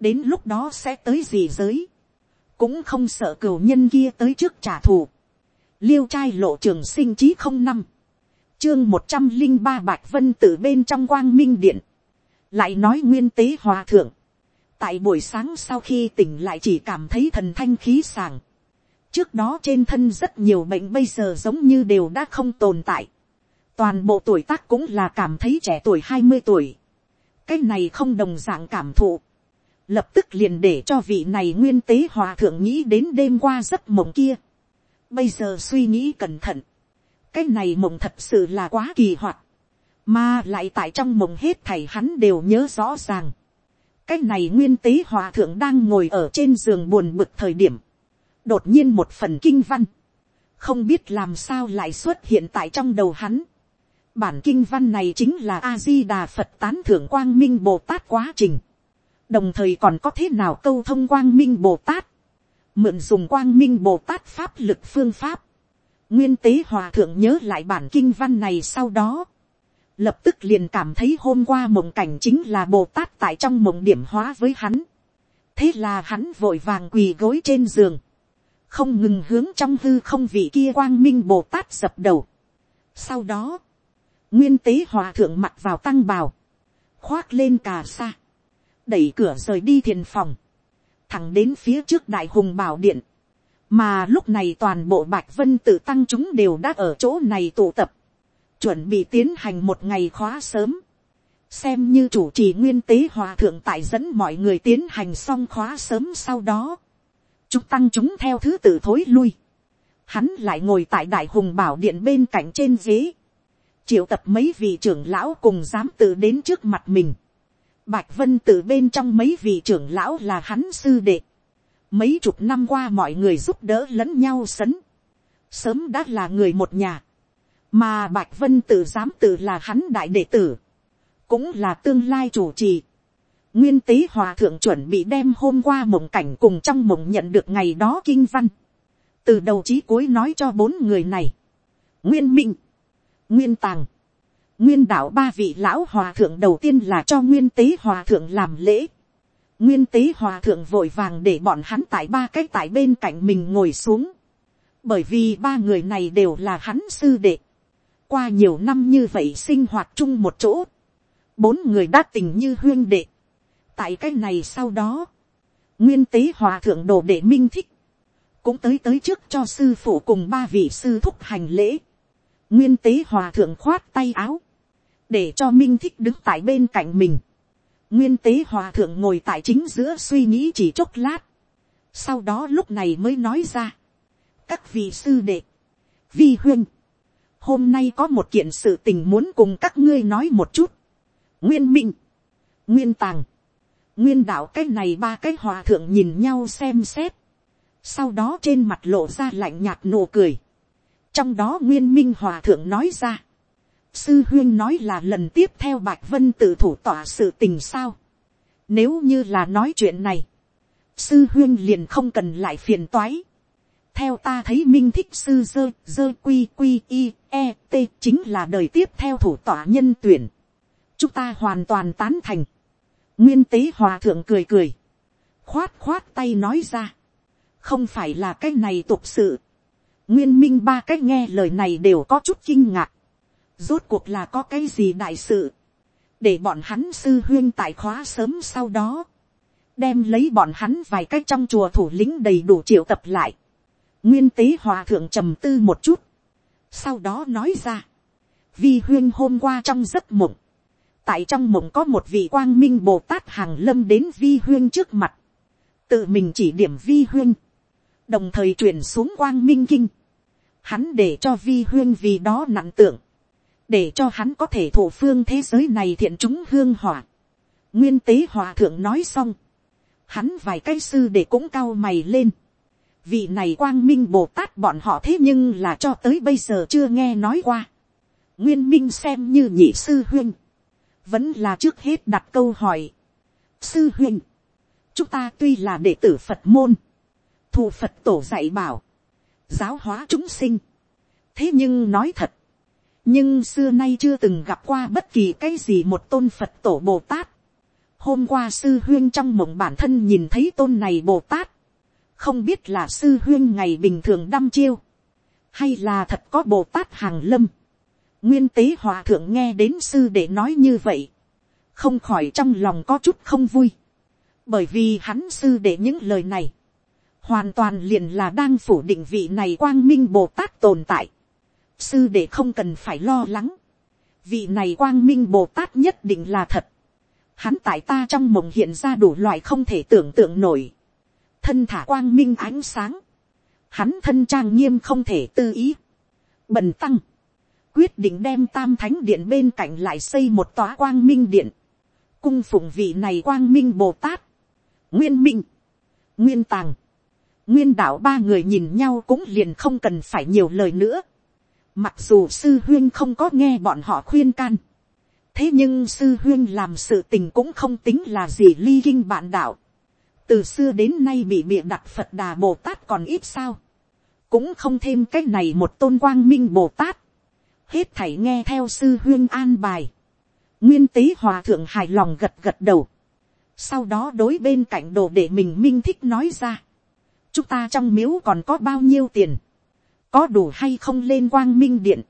đến lúc đó sẽ tới gì giới, cũng không sợ cửu nhân kia tới trước trả thù. liêu trai lộ trường sinh chí không năm, chương một trăm linh ba bạch vân từ bên trong quang minh điện, lại nói nguyên tế hòa thượng, tại buổi sáng sau khi tỉnh lại chỉ cảm thấy thần thanh khí sàng. trước đó trên thân rất nhiều bệnh bây giờ giống như đều đã không tồn tại. toàn bộ tuổi tác cũng là cảm thấy trẻ tuổi hai mươi tuổi. cái này không đồng dạng cảm thụ lập tức liền để cho vị này nguyên tế hòa thượng nghĩ đến đêm qua giấc mộng kia. bây giờ suy nghĩ cẩn thận. cái này mộng thật sự là quá kỳ hoạt. mà lại tại trong mộng hết thầy hắn đều nhớ rõ ràng cái này nguyên tế hòa thượng đang ngồi ở trên giường buồn bực thời điểm, đột nhiên một phần kinh văn, không biết làm sao lại xuất hiện tại trong đầu hắn. bản kinh văn này chính là a di đà phật tán thưởng quang minh bồ tát quá trình, đồng thời còn có thế nào câu thông quang minh bồ tát, mượn dùng quang minh bồ tát pháp lực phương pháp, nguyên tế hòa thượng nhớ lại bản kinh văn này sau đó, lập tức liền cảm thấy hôm qua mộng cảnh chính là bồ tát tại trong mộng điểm hóa với hắn. thế là hắn vội vàng quỳ gối trên giường, không ngừng hướng trong hư không vị kia quang minh bồ tát dập đầu. sau đó, nguyên tế hòa thượng mặt vào tăng bào, khoác lên cà sa, đẩy cửa rời đi thiền phòng, thẳng đến phía trước đại hùng bảo điện, mà lúc này toàn bộ bạch vân tự tăng chúng đều đã ở chỗ này tụ tập, chuẩn bị tiến hành một ngày khóa sớm, xem như chủ trì nguyên tế hòa thượng tại dẫn mọi người tiến hành xong khóa sớm sau đó, chúng tăng chúng theo thứ tự thối lui, hắn lại ngồi tại đại hùng bảo điện bên cạnh trên ghế, triệu tập mấy vị trưởng lão cùng dám tự đến trước mặt mình, bạch vân từ bên trong mấy vị trưởng lão là hắn sư đệ, mấy chục năm qua mọi người giúp đỡ lẫn nhau sấn, sớm đã là người một nhà, mà bạch vân tự dám tự là hắn đại đệ tử, cũng là tương lai chủ trì. nguyên tế hòa thượng chuẩn bị đem hôm qua mộng cảnh cùng trong mộng nhận được ngày đó kinh văn, từ đầu chí cuối nói cho bốn người này, nguyên minh, nguyên tàng, nguyên đạo ba vị lão hòa thượng đầu tiên là cho nguyên tế hòa thượng làm lễ, nguyên tế hòa thượng vội vàng để bọn hắn tại ba cái tại bên cạnh mình ngồi xuống, bởi vì ba người này đều là hắn sư đệ, qua nhiều năm như vậy sinh hoạt chung một chỗ, bốn người đã tình như huyên đệ. tại cái này sau đó, nguyên tế hòa thượng đồ đệ minh thích, cũng tới tới trước cho sư phụ cùng ba vị sư thúc hành lễ. nguyên tế hòa thượng khoát tay áo, để cho minh thích đứng tại bên cạnh mình. nguyên tế hòa thượng ngồi tại chính giữa suy nghĩ chỉ chốc lát. sau đó lúc này mới nói ra, các vị sư đệ, vi huyên, hôm nay có một kiện sự tình muốn cùng các ngươi nói một chút. nguyên minh, nguyên tàng, nguyên đạo cái này ba cái hòa thượng nhìn nhau xem xét. sau đó trên mặt lộ ra lạnh nhạt nụ cười. trong đó nguyên minh hòa thượng nói ra sư huyên nói là lần tiếp theo bạch vân tự thủ tỏa sự tình sao. nếu như là nói chuyện này, sư huyên liền không cần lại phiền toái theo ta thấy minh thích sư dơ dơ quy quy i e t chính là đời tiếp theo thủ tỏa nhân tuyển. chúng ta hoàn toàn tán thành. nguyên tế hòa thượng cười cười, khoát khoát tay nói ra, không phải là cái này tục sự, nguyên minh ba cái nghe lời này đều có chút kinh ngạc, rốt cuộc là có cái gì đại sự, để bọn hắn sư huyên tại khóa sớm sau đó, đem lấy bọn hắn vài cái trong chùa thủ lĩnh đầy đủ triệu tập lại, nguyên tế hòa thượng trầm tư một chút, sau đó nói ra, vi huyên hôm qua trong giấc mộng, tại trong mộng có một vị quang minh bồ tát hàng lâm đến vi huyên trước mặt, tự mình chỉ điểm vi huyên, đồng thời truyền xuống quang minh kinh, hắn để cho vi huyên vì đó nặng tưởng để cho hắn có thể thổ phương thế giới này thiện chúng hương hỏa. nguyên tế hòa thượng nói xong, hắn vài cái sư để cũng cao mày lên. vị này quang minh bồ tát bọn họ thế nhưng là cho tới bây giờ chưa nghe nói qua. nguyên minh xem như nhị sư huyên, vẫn là trước hết đặt câu hỏi. sư huyên, chúng ta tuy là đệ tử phật môn, thù phật tổ dạy bảo, giáo hóa chúng sinh. thế nhưng nói thật, nhưng xưa nay chưa từng gặp qua bất kỳ cái gì một tôn phật tổ bồ tát. hôm qua sư huyên trong mộng bản thân nhìn thấy tôn này bồ tát, không biết là sư huyên ngày bình thường đăm chiêu, hay là thật có bồ tát hàng lâm. nguyên tế hòa thượng nghe đến sư để nói như vậy, không khỏi trong lòng có chút không vui, bởi vì hắn sư để những lời này, hoàn toàn liền là đang phủ định vị này quang minh bồ tát tồn tại sư để không cần phải lo lắng, vị này quang minh bồ tát nhất định là thật, hắn tại ta trong mộng hiện ra đủ loại không thể tưởng tượng nổi, thân thả quang minh ánh sáng, hắn thân trang nghiêm không thể tư ý, bần tăng, quyết định đem tam thánh điện bên cạnh lại xây một tòa quang minh điện, cung phụng vị này quang minh bồ tát, nguyên minh, nguyên tàng, nguyên đạo ba người nhìn nhau cũng liền không cần phải nhiều lời nữa, Mặc dù sư huyên không có nghe bọn họ khuyên can. Thế nhưng sư huyên làm sự tình cũng không tính là gì ly kinh bạn đạo. Từ xưa đến nay bị bịa đặt Phật Đà Bồ Tát còn ít sao. Cũng không thêm cái này một tôn quang minh Bồ Tát. Hết thảy nghe theo sư huyên an bài. Nguyên tế hòa thượng hài lòng gật gật đầu. Sau đó đối bên cạnh đồ để mình minh thích nói ra. Chúng ta trong miếu còn có bao nhiêu tiền có đủ hay không lên quang minh điện,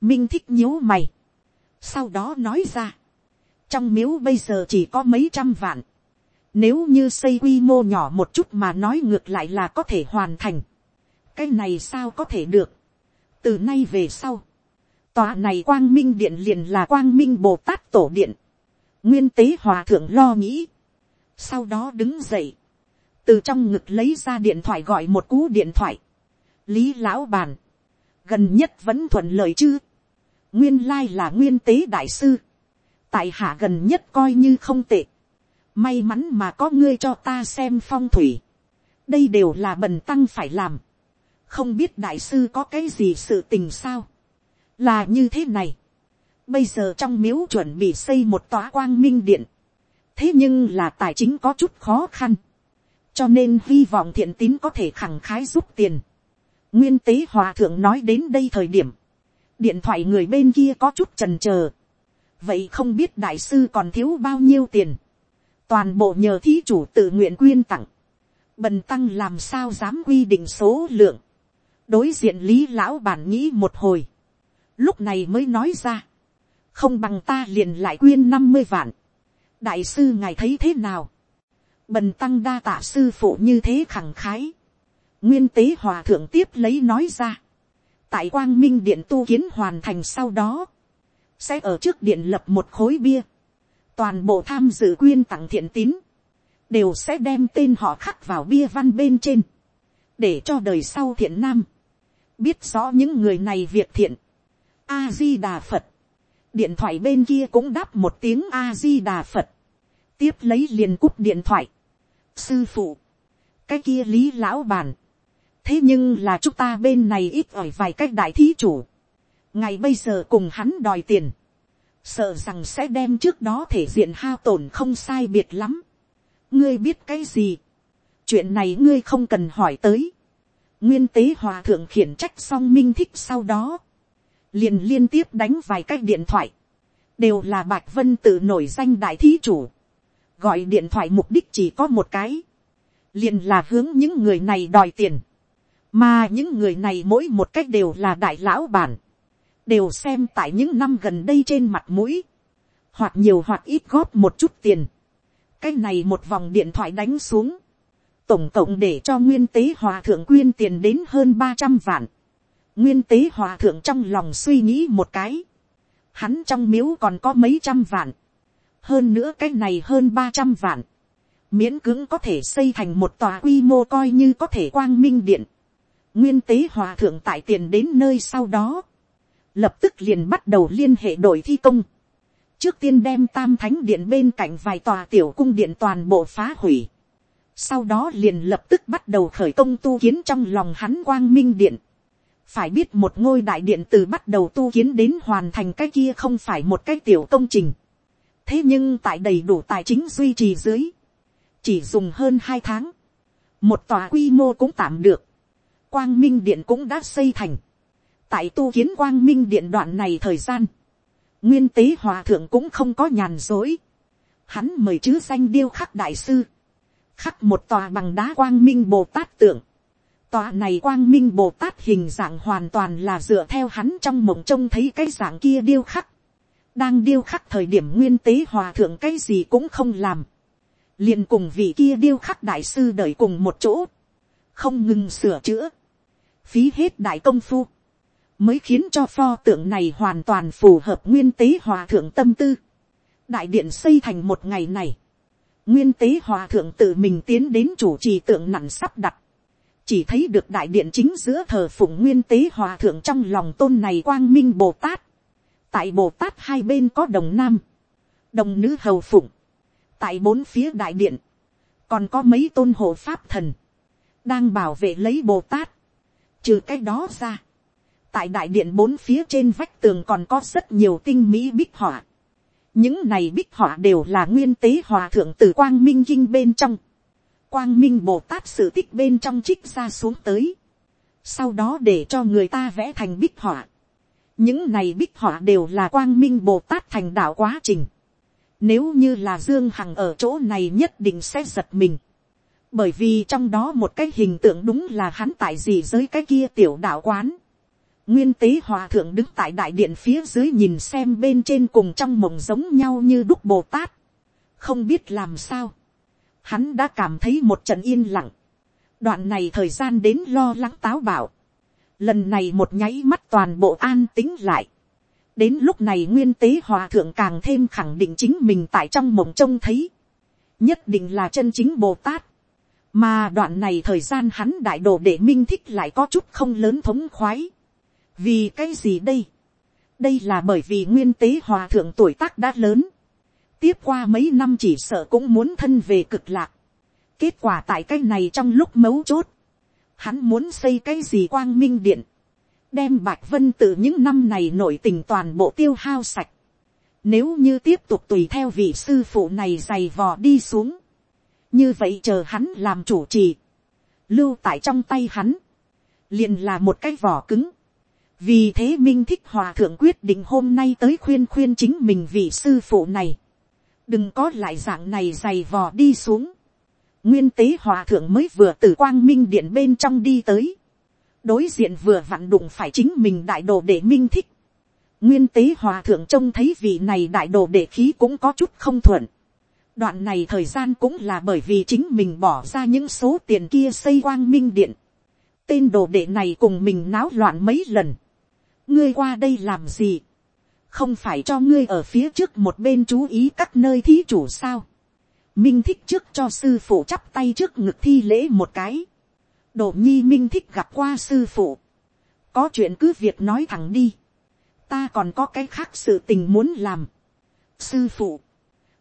minh thích nhíu mày, sau đó nói ra, trong miếu bây giờ chỉ có mấy trăm vạn, nếu như xây quy mô nhỏ một chút mà nói ngược lại là có thể hoàn thành, cái này sao có thể được, từ nay về sau, tòa này quang minh điện liền là quang minh bồ tát tổ điện, nguyên tế hòa thượng lo nghĩ, sau đó đứng dậy, từ trong ngực lấy ra điện thoại gọi một cú điện thoại, lý lão bàn, gần nhất vẫn thuận lợi chứ, nguyên lai là nguyên tế đại sư, tại hạ gần nhất coi như không tệ, may mắn mà có ngươi cho ta xem phong thủy, đây đều là bần tăng phải làm, không biết đại sư có cái gì sự tình sao, là như thế này, bây giờ trong miếu chuẩn bị xây một tòa quang minh điện, thế nhưng là tài chính có chút khó khăn, cho nên hy vọng thiện tín có thể khẳng khái giúp tiền, nguyên tế hòa thượng nói đến đây thời điểm, điện thoại người bên kia có chút trần chờ vậy không biết đại sư còn thiếu bao nhiêu tiền, toàn bộ nhờ thí chủ tự nguyện quyên tặng, bần tăng làm sao dám quy định số lượng, đối diện lý lão bản nghĩ một hồi, lúc này mới nói ra, không bằng ta liền lại quyên năm mươi vạn, đại sư ngài thấy thế nào, bần tăng đa tạ sư phụ như thế khẳng khái, nguyên tế hòa thượng tiếp lấy nói ra, tại quang minh điện tu kiến hoàn thành sau đó, sẽ ở trước điện lập một khối bia, toàn bộ tham dự quyên tặng thiện tín, đều sẽ đem tên họ khắc vào bia văn bên trên, để cho đời sau thiện nam, biết rõ những người này việc thiện, a di đà phật, điện thoại bên kia cũng đáp một tiếng a di đà phật, tiếp lấy liền cúp điện thoại, sư phụ, cái kia lý lão bàn, thế nhưng là chúng ta bên này ít ỏi vài cách đại thí chủ. ngày bây giờ cùng hắn đòi tiền. sợ rằng sẽ đem trước đó thể diện hao tổn không sai biệt lắm. ngươi biết cái gì. chuyện này ngươi không cần hỏi tới. nguyên tế hòa thượng khiển trách xong minh thích sau đó. liền liên tiếp đánh vài cách điện thoại. đều là bạch vân tự nổi danh đại thí chủ. gọi điện thoại mục đích chỉ có một cái, liền là hướng những người này đòi tiền, mà những người này mỗi một cách đều là đại lão bản, đều xem tại những năm gần đây trên mặt mũi, hoặc nhiều hoặc ít góp một chút tiền, cái này một vòng điện thoại đánh xuống, tổng cộng để cho nguyên tế hòa thượng quyên tiền đến hơn ba trăm vạn, nguyên tế hòa thượng trong lòng suy nghĩ một cái, hắn trong miếu còn có mấy trăm vạn, hơn nữa cái này hơn ba trăm vạn, miễn cưỡng có thể xây thành một tòa quy mô coi như có thể quang minh điện, nguyên tế hòa thượng tại tiền đến nơi sau đó, lập tức liền bắt đầu liên hệ đội thi công, trước tiên đem tam thánh điện bên cạnh vài tòa tiểu cung điện toàn bộ phá hủy, sau đó liền lập tức bắt đầu khởi công tu kiến trong lòng hắn quang minh điện, phải biết một ngôi đại điện từ bắt đầu tu kiến đến hoàn thành cái kia không phải một cái tiểu công trình. thế nhưng tại đầy đủ tài chính duy trì dưới, chỉ dùng hơn hai tháng, một tòa quy mô cũng tạm được, quang minh điện cũng đã xây thành, tại tu kiến quang minh điện đoạn này thời gian, nguyên tế hòa thượng cũng không có nhàn dối, hắn mời chữ danh điêu khắc đại sư, khắc một tòa bằng đá quang minh bồ tát tượng, tòa này quang minh bồ tát hình dạng hoàn toàn là dựa theo hắn trong mộng trông thấy cái dạng kia điêu khắc. đang điêu khắc thời điểm nguyên tế hòa thượng cái gì cũng không làm. liền cùng vị kia điêu khắc đại sư đợi cùng một chỗ. không ngừng sửa chữa phí hết đại công phu. mới khiến cho pho tượng này hoàn toàn phù hợp nguyên tế hòa thượng tâm tư. đại điện xây thành một ngày này. nguyên tế hòa thượng tự mình tiến đến chủ trì tượng nặng sắp đặt chỉ thấy được đại điện chính giữa thờ phụng nguyên tế hòa thượng trong lòng tôn này quang minh bồ tát. tại bồ tát hai bên có đồng nam, đồng nữ hầu phụng. tại bốn phía đại điện, còn có mấy tôn hộ pháp thần, đang bảo vệ lấy bồ tát trừ cái đó ra, tại đại điện bốn phía trên vách tường còn có rất nhiều tinh mỹ bích họa. những này bích họa đều là nguyên tế hòa thượng từ quang minh kinh bên trong quang minh bồ tát sự tích bên trong trích ra xuống tới. Sau đó để cho người ta vẽ thành bích họa. Những này bích họa đều là quang minh bồ tát thành đạo quá trình. Nếu như là Dương Hằng ở chỗ này nhất định sẽ giật mình. Bởi vì trong đó một cái hình tượng đúng là hắn tại gì giới cái kia tiểu đạo quán. Nguyên tế hòa thượng đứng tại đại điện phía dưới nhìn xem bên trên cùng trong mộng giống nhau như đúc Bồ Tát. Không biết làm sao hắn đã cảm thấy một trận yên lặng. đoạn này thời gian đến lo lắng táo bảo. lần này một nháy mắt toàn bộ an tính lại. đến lúc này nguyên tế hòa thượng càng thêm khẳng định chính mình tại trong mộng trông thấy. nhất định là chân chính bồ tát mà đoạn này thời gian hắn đại đồ để minh thích lại có chút không lớn thống khoái. vì cái gì đây. đây là bởi vì nguyên tế hòa thượng tuổi tác đã lớn tiếp qua mấy năm chỉ sợ cũng muốn thân về cực lạc. Kết quả tại cái này trong lúc mấu chốt, hắn muốn xây cái gì quang minh điện, đem bạch vân từ những năm này nổi tình toàn bộ tiêu hao sạch. Nếu như tiếp tục tùy theo vị sư phụ này dày vò đi xuống, như vậy chờ hắn làm chủ trì, lưu tại trong tay hắn, liền là một cái vỏ cứng. vì thế minh thích hòa thượng quyết định hôm nay tới khuyên khuyên chính mình vị sư phụ này đừng có lại dạng này dày vò đi xuống. nguyên tế hòa thượng mới vừa từ quang minh điện bên trong đi tới. đối diện vừa vặn đụng phải chính mình đại đồ để minh thích. nguyên tế hòa thượng trông thấy vị này đại đồ để khí cũng có chút không thuận đoạn này thời gian cũng là bởi vì chính mình bỏ ra những số tiền kia xây quang minh điện. tên đồ đệ này cùng mình náo loạn mấy lần. ngươi qua đây làm gì không phải cho ngươi ở phía trước một bên chú ý các nơi thí chủ sao. minh thích trước cho sư phụ chắp tay trước ngực thi lễ một cái. đồ nhi minh thích gặp qua sư phụ. có chuyện cứ việc nói thẳng đi. ta còn có cái khác sự tình muốn làm. sư phụ,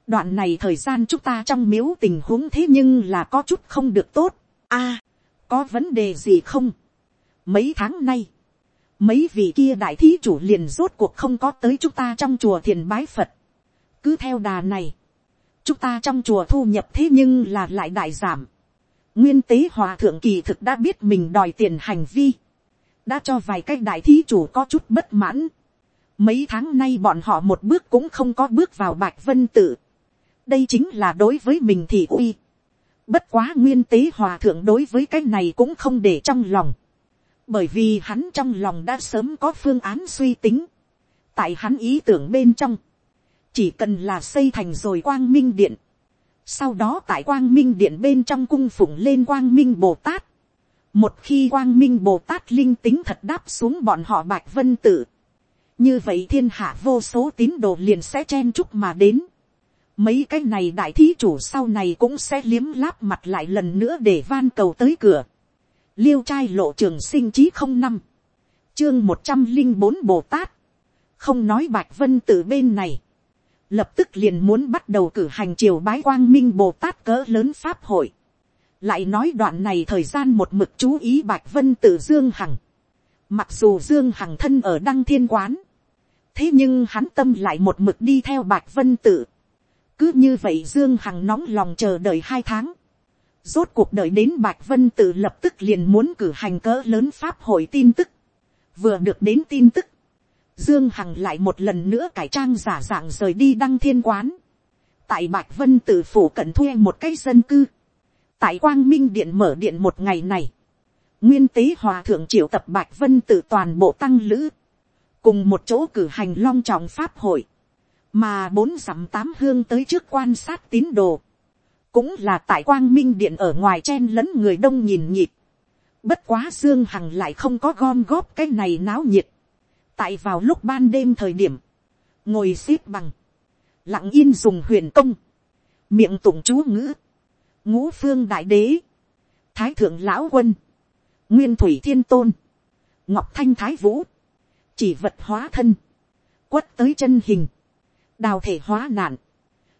đoạn này thời gian chúng ta trong miếu tình huống thế nhưng là có chút không được tốt. a, có vấn đề gì không. mấy tháng nay, mấy vị kia đại thí chủ liền rốt cuộc không có tới chúng ta trong chùa thiền bái phật. cứ theo đà này, chúng ta trong chùa thu nhập thế nhưng là lại đại giảm. nguyên tế hòa thượng kỳ thực đã biết mình đòi tiền hành vi, đã cho vài cái đại thí chủ có chút bất mãn. mấy tháng nay bọn họ một bước cũng không có bước vào bạch vân tự đây chính là đối với mình thì uy. bất quá nguyên tế hòa thượng đối với cái này cũng không để trong lòng, bởi vì hắn trong lòng đã sớm có phương án suy tính, tại hắn ý tưởng bên trong, chỉ cần là xây thành rồi quang minh điện, sau đó tại quang minh điện bên trong cung phụng lên quang minh bồ tát, một khi quang minh bồ tát linh tính thật đáp xuống bọn họ bạch vân tự, như vậy thiên hạ vô số tín đồ liền sẽ chen chúc mà đến mấy cái này đại thí chủ sau này cũng sẽ liếm láp mặt lại lần nữa để van cầu tới cửa. liêu trai lộ trường sinh chí không năm, chương một trăm linh bốn bồ tát, không nói bạch vân từ bên này, lập tức liền muốn bắt đầu cử hành triều bái quang minh bồ tát cỡ lớn pháp hội. lại nói đoạn này thời gian một mực chú ý bạch vân tự dương hằng. mặc dù dương hằng thân ở đăng thiên quán, thế nhưng hắn tâm lại một mực đi theo bạch vân tự cứ như vậy dương hằng nóng lòng chờ đợi hai tháng. rốt cuộc đợi đến bạch vân tự lập tức liền muốn cử hành cỡ lớn pháp hội tin tức. vừa được đến tin tức, Dương Hằng lại một lần nữa cải trang giả dạng rời đi đăng thiên quán. Tại Bạch Vân tự phủ cận thuê một cái dân cư. Tại Quang Minh Điện mở điện một ngày này. Nguyên tế hòa thượng triệu tập Bạch Vân tự toàn bộ tăng lữ. Cùng một chỗ cử hành long trọng pháp hội. Mà bốn dặm tám hương tới trước quan sát tín đồ. Cũng là tại Quang Minh Điện ở ngoài chen lẫn người đông nhìn nhịp. Bất quá Dương Hằng lại không có gom góp cái này náo nhiệt tại vào lúc ban đêm thời điểm, ngồi x ế p bằng, lặng yên dùng huyền công, miệng tụng chú ngữ, ngũ phương đại đế, thái thượng lão quân, nguyên thủy thiên tôn, ngọc thanh thái vũ, chỉ vật hóa thân, quất tới chân hình, đào thể hóa nạn,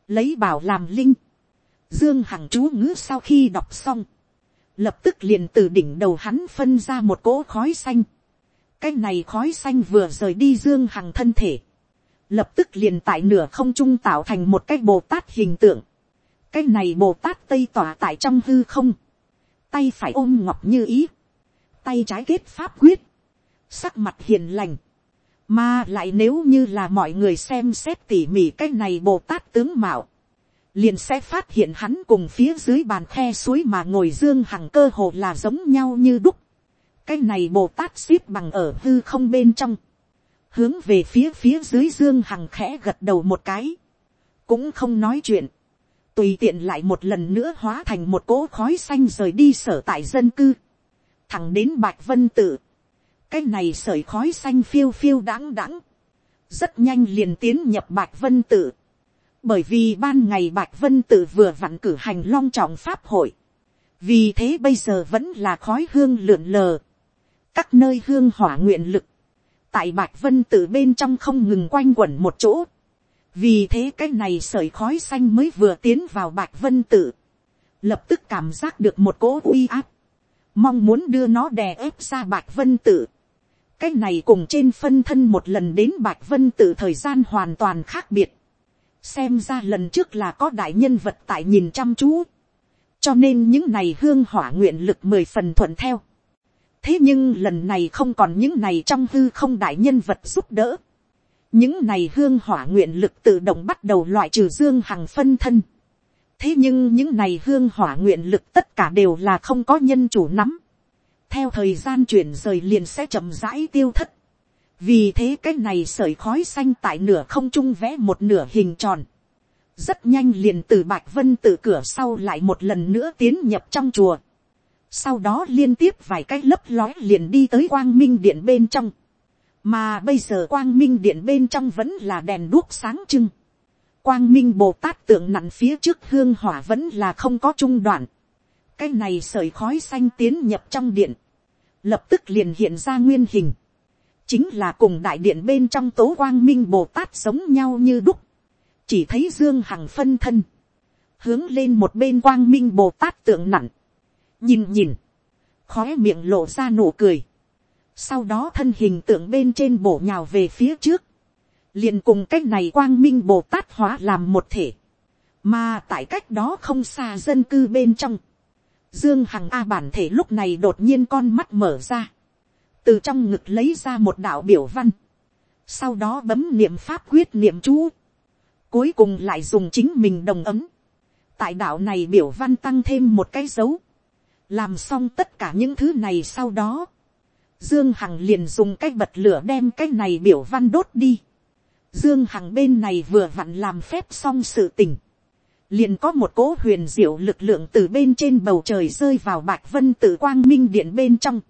lấy bảo làm linh, dương hằng chú ngữ sau khi đọc xong, lập tức liền từ đỉnh đầu hắn phân ra một cỗ khói xanh, cái này khói xanh vừa rời đi dương hằng thân thể, lập tức liền tại nửa không trung tạo thành một cái bồ tát hình tượng. cái này bồ tát tây tỏa tại trong hư không, tay phải ôm ngọc như ý, tay trái kết pháp quyết, sắc mặt hiền lành, mà lại nếu như là mọi người xem xét tỉ mỉ cái này bồ tát tướng mạo, liền sẽ phát hiện hắn cùng phía dưới bàn khe suối mà ngồi dương hằng cơ hồ là giống nhau như đúc. Cái này bồ tát xếp bằng ở hư không bên trong, hướng về phía phía dưới dương hằng khẽ gật đầu một cái, cũng không nói chuyện, tùy tiện lại một lần nữa hóa thành một cỗ khói xanh rời đi sở tại dân cư, thẳng đến bạch vân tự, cái này sởi khói xanh phiêu phiêu đáng đáng, rất nhanh liền tiến nhập bạch vân tự, bởi vì ban ngày bạch vân tự vừa vặn cử hành long trọng pháp hội, vì thế bây giờ vẫn là khói hương lượn lờ, các nơi hương hỏa nguyện lực, tại bạch vân tự bên trong không ngừng quanh quẩn một chỗ, vì thế cái này sởi khói xanh mới vừa tiến vào bạch vân tự, lập tức cảm giác được một cỗ uy áp, mong muốn đưa nó đè ép ra bạch vân tử cái này cùng trên phân thân một lần đến bạch vân tự thời gian hoàn toàn khác biệt. xem ra lần trước là có đại nhân vật tại nhìn chăm chú. cho nên những này hương hỏa nguyện lực mười phần thuận theo thế nhưng lần này không còn những này trong hư không đại nhân vật giúp đỡ. những này hương hỏa nguyện lực tự động bắt đầu loại trừ dương hằng phân thân. thế nhưng những này hương hỏa nguyện lực tất cả đều là không có nhân chủ nắm theo thời gian chuyển rời liền sẽ chậm rãi tiêu thất. vì thế cái này sởi khói xanh tại nửa không trung vẽ một nửa hình tròn. rất nhanh liền từ bạch vân tự cửa sau lại một lần nữa tiến nhập trong chùa. Sau đó liên tiếp vài cái lấp lói liền đi tới quang minh điện bên trong, mà bây giờ quang minh điện bên trong vẫn là đèn đuốc sáng trưng, quang minh bồ tát tượng nặn phía trước hương hỏa vẫn là không có trung đoạn, cái này sởi khói xanh tiến nhập trong điện, lập tức liền hiện ra nguyên hình, chính là cùng đại điện bên trong tố quang minh bồ tát giống nhau như đúc, chỉ thấy dương hằng phân thân, hướng lên một bên quang minh bồ tát tượng nặng, nhìn nhìn, khói miệng lộ ra nụ cười, sau đó thân hình tượng bên trên bổ nhào về phía trước, liền cùng cách này quang minh bồ tát hóa làm một thể, mà tại cách đó không xa dân cư bên trong, dương hằng a bản thể lúc này đột nhiên con mắt mở ra, từ trong ngực lấy ra một đạo biểu văn, sau đó bấm niệm pháp quyết niệm chú, cuối cùng lại dùng chính mình đồng ấm, tại đạo này biểu văn tăng thêm một cái dấu, làm xong tất cả những thứ này sau đó, dương hằng liền dùng cái bật lửa đem cái này biểu văn đốt đi, dương hằng bên này vừa vặn làm phép xong sự tình, liền có một cỗ huyền diệu lực lượng từ bên trên bầu trời rơi vào bạch vân tự quang minh điện bên trong.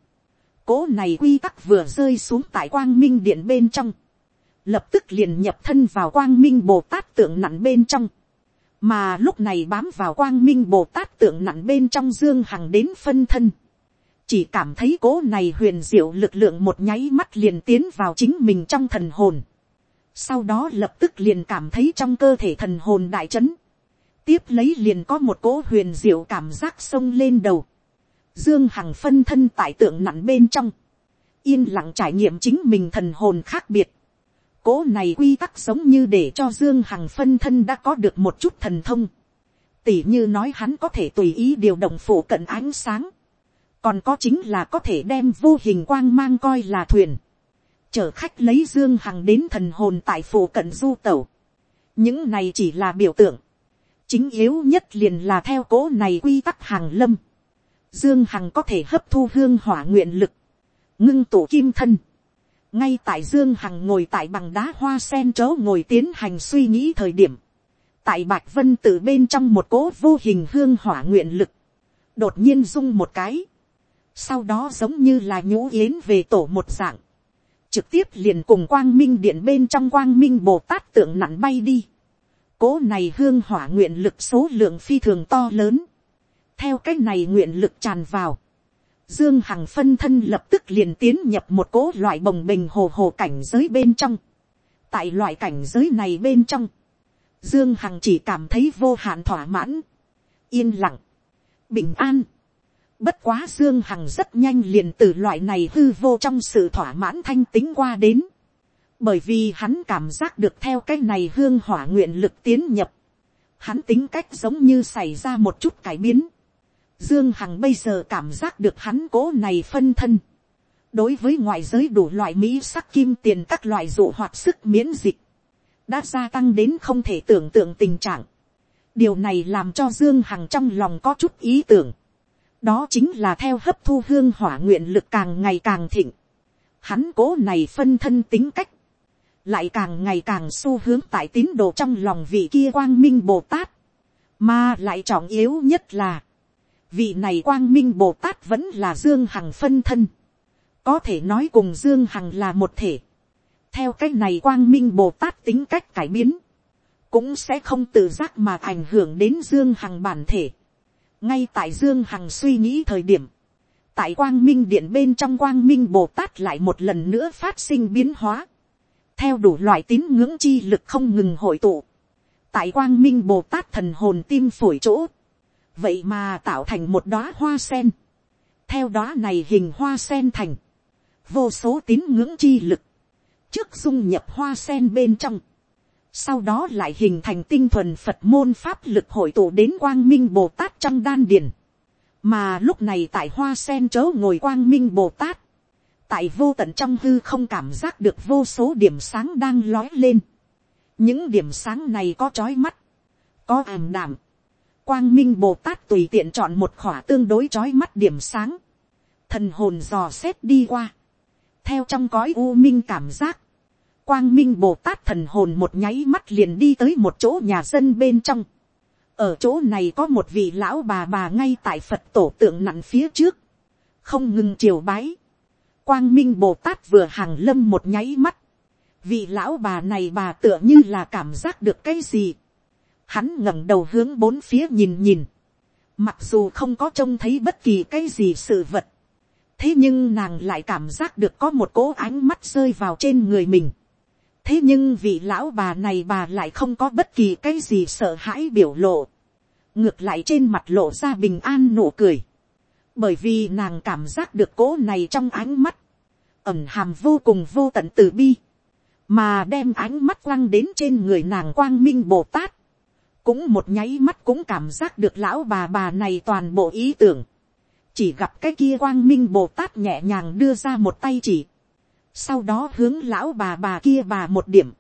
Cỗ này quy tắc vừa rơi xuống tại quang minh điện bên trong. Lập tức liền nhập thân vào quang minh bồ tát tượng nặng bên trong. Mà lúc này bám vào quang minh bồ tát tượng nặng bên trong dương hằng đến phân thân. Chỉ cảm thấy cỗ này huyền diệu lực lượng một nháy mắt liền tiến vào chính mình trong thần hồn. Sau đó lập tức liền cảm thấy trong cơ thể thần hồn đại chấn tiếp lấy liền có một cỗ huyền diệu cảm giác sông lên đầu. Dương Hằng phân thân tại tượng nặng bên trong. Yên lặng trải nghiệm chính mình thần hồn khác biệt. Cỗ này quy tắc giống như để cho Dương Hằng phân thân đã có được một chút thần thông. Tỷ như nói hắn có thể tùy ý điều động phủ cận ánh sáng. Còn có chính là có thể đem vô hình quang mang coi là thuyền. Chở khách lấy Dương Hằng đến thần hồn tại phủ cận du tẩu. Những này chỉ là biểu tượng chính yếu nhất liền là theo cố này quy tắc hàng lâm. Dương Hằng có thể hấp thu hương hỏa nguyện lực, ngưng tụ kim thân. Ngay tại Dương Hằng ngồi tại bằng đá hoa sen chớ ngồi tiến hành suy nghĩ thời điểm. Tại Bạch Vân từ bên trong một cố vô hình hương hỏa nguyện lực. Đột nhiên rung một cái. Sau đó giống như là nhũ yến về tổ một dạng. Trực tiếp liền cùng quang minh điện bên trong quang minh Bồ Tát tượng nặn bay đi cố này hương hỏa nguyện lực số lượng phi thường to lớn. theo cách này nguyện lực tràn vào. Dương Hằng phân thân lập tức liền tiến nhập một cố loại bồng bình hồ hồ cảnh giới bên trong. Tại loại cảnh giới này bên trong, Dương Hằng chỉ cảm thấy vô hạn thỏa mãn, yên lặng, bình an. Bất quá Dương Hằng rất nhanh liền từ loại này hư vô trong sự thỏa mãn thanh tính qua đến bởi vì hắn cảm giác được theo cái này hương hỏa nguyện lực tiến nhập, hắn tính cách giống như xảy ra một chút cải biến. Dương Hằng bây giờ cảm giác được hắn cố này phân thân. Đối với ngoại giới đủ loại Mỹ sắc kim tiền các loại dụ hoạt sức miễn dịch. Đã gia tăng đến không thể tưởng tượng tình trạng. Điều này làm cho Dương Hằng trong lòng có chút ý tưởng. Đó chính là theo hấp thu hương hỏa nguyện lực càng ngày càng thịnh. Hắn cố này phân thân tính cách lại càng ngày càng xu hướng tại tín đồ trong lòng vị kia quang minh bồ tát, mà lại trọng yếu nhất là, vị này quang minh bồ tát vẫn là dương hằng phân thân, có thể nói cùng dương hằng là một thể, theo c á c h này quang minh bồ tát tính cách cải biến, cũng sẽ không tự giác mà ảnh hưởng đến dương hằng bản thể, ngay tại dương hằng suy nghĩ thời điểm, tại quang minh điện bên trong quang minh bồ tát lại một lần nữa phát sinh biến hóa, theo đủ loại tín ngưỡng chi lực không ngừng hội tụ, tại quang minh bồ tát thần hồn tim phổi chỗ, vậy mà tạo thành một đóa hoa sen, theo đóa này hình hoa sen thành, vô số tín ngưỡng chi lực, trước dung nhập hoa sen bên trong, sau đó lại hình thành tinh thuần phật môn pháp lực hội tụ đến quang minh bồ tát trong đan điền, mà lúc này tại hoa sen chớ ngồi quang minh bồ tát, tại vô tận trong hư không cảm giác được vô số điểm sáng đang lói lên. những điểm sáng này có trói mắt, có ảm đảm. quang minh bồ tát tùy tiện chọn một khỏa tương đối trói mắt điểm sáng. thần hồn dò xét đi qua. theo trong cõi u minh cảm giác, quang minh bồ tát thần hồn một nháy mắt liền đi tới một chỗ nhà dân bên trong. ở chỗ này có một vị lão bà bà ngay tại phật tổ tượng nặng phía trước, không ngừng triều bái Quang Minh Bồ Tát vừa hàng lâm một nháy mắt. Vị lão bà này bà tựa như là cảm giác được cái gì. Hắn ngẩng đầu hướng bốn phía nhìn nhìn. Mặc dù không có trông thấy bất kỳ cái gì sự vật. Thế nhưng nàng lại cảm giác được có một cỗ ánh mắt rơi vào trên người mình. Thế nhưng vị lão bà này bà lại không có bất kỳ cái gì sợ hãi biểu lộ. Ngược lại trên mặt lộ ra bình an nụ cười bởi vì nàng cảm giác được cỗ này trong ánh mắt, ẩm hàm vô cùng vô tận từ bi, mà đem ánh mắt quăng đến trên người nàng quang minh bồ tát, cũng một nháy mắt cũng cảm giác được lão bà bà này toàn bộ ý tưởng, chỉ gặp cái kia quang minh bồ tát nhẹ nhàng đưa ra một tay chỉ, sau đó hướng lão bà bà kia bà một điểm,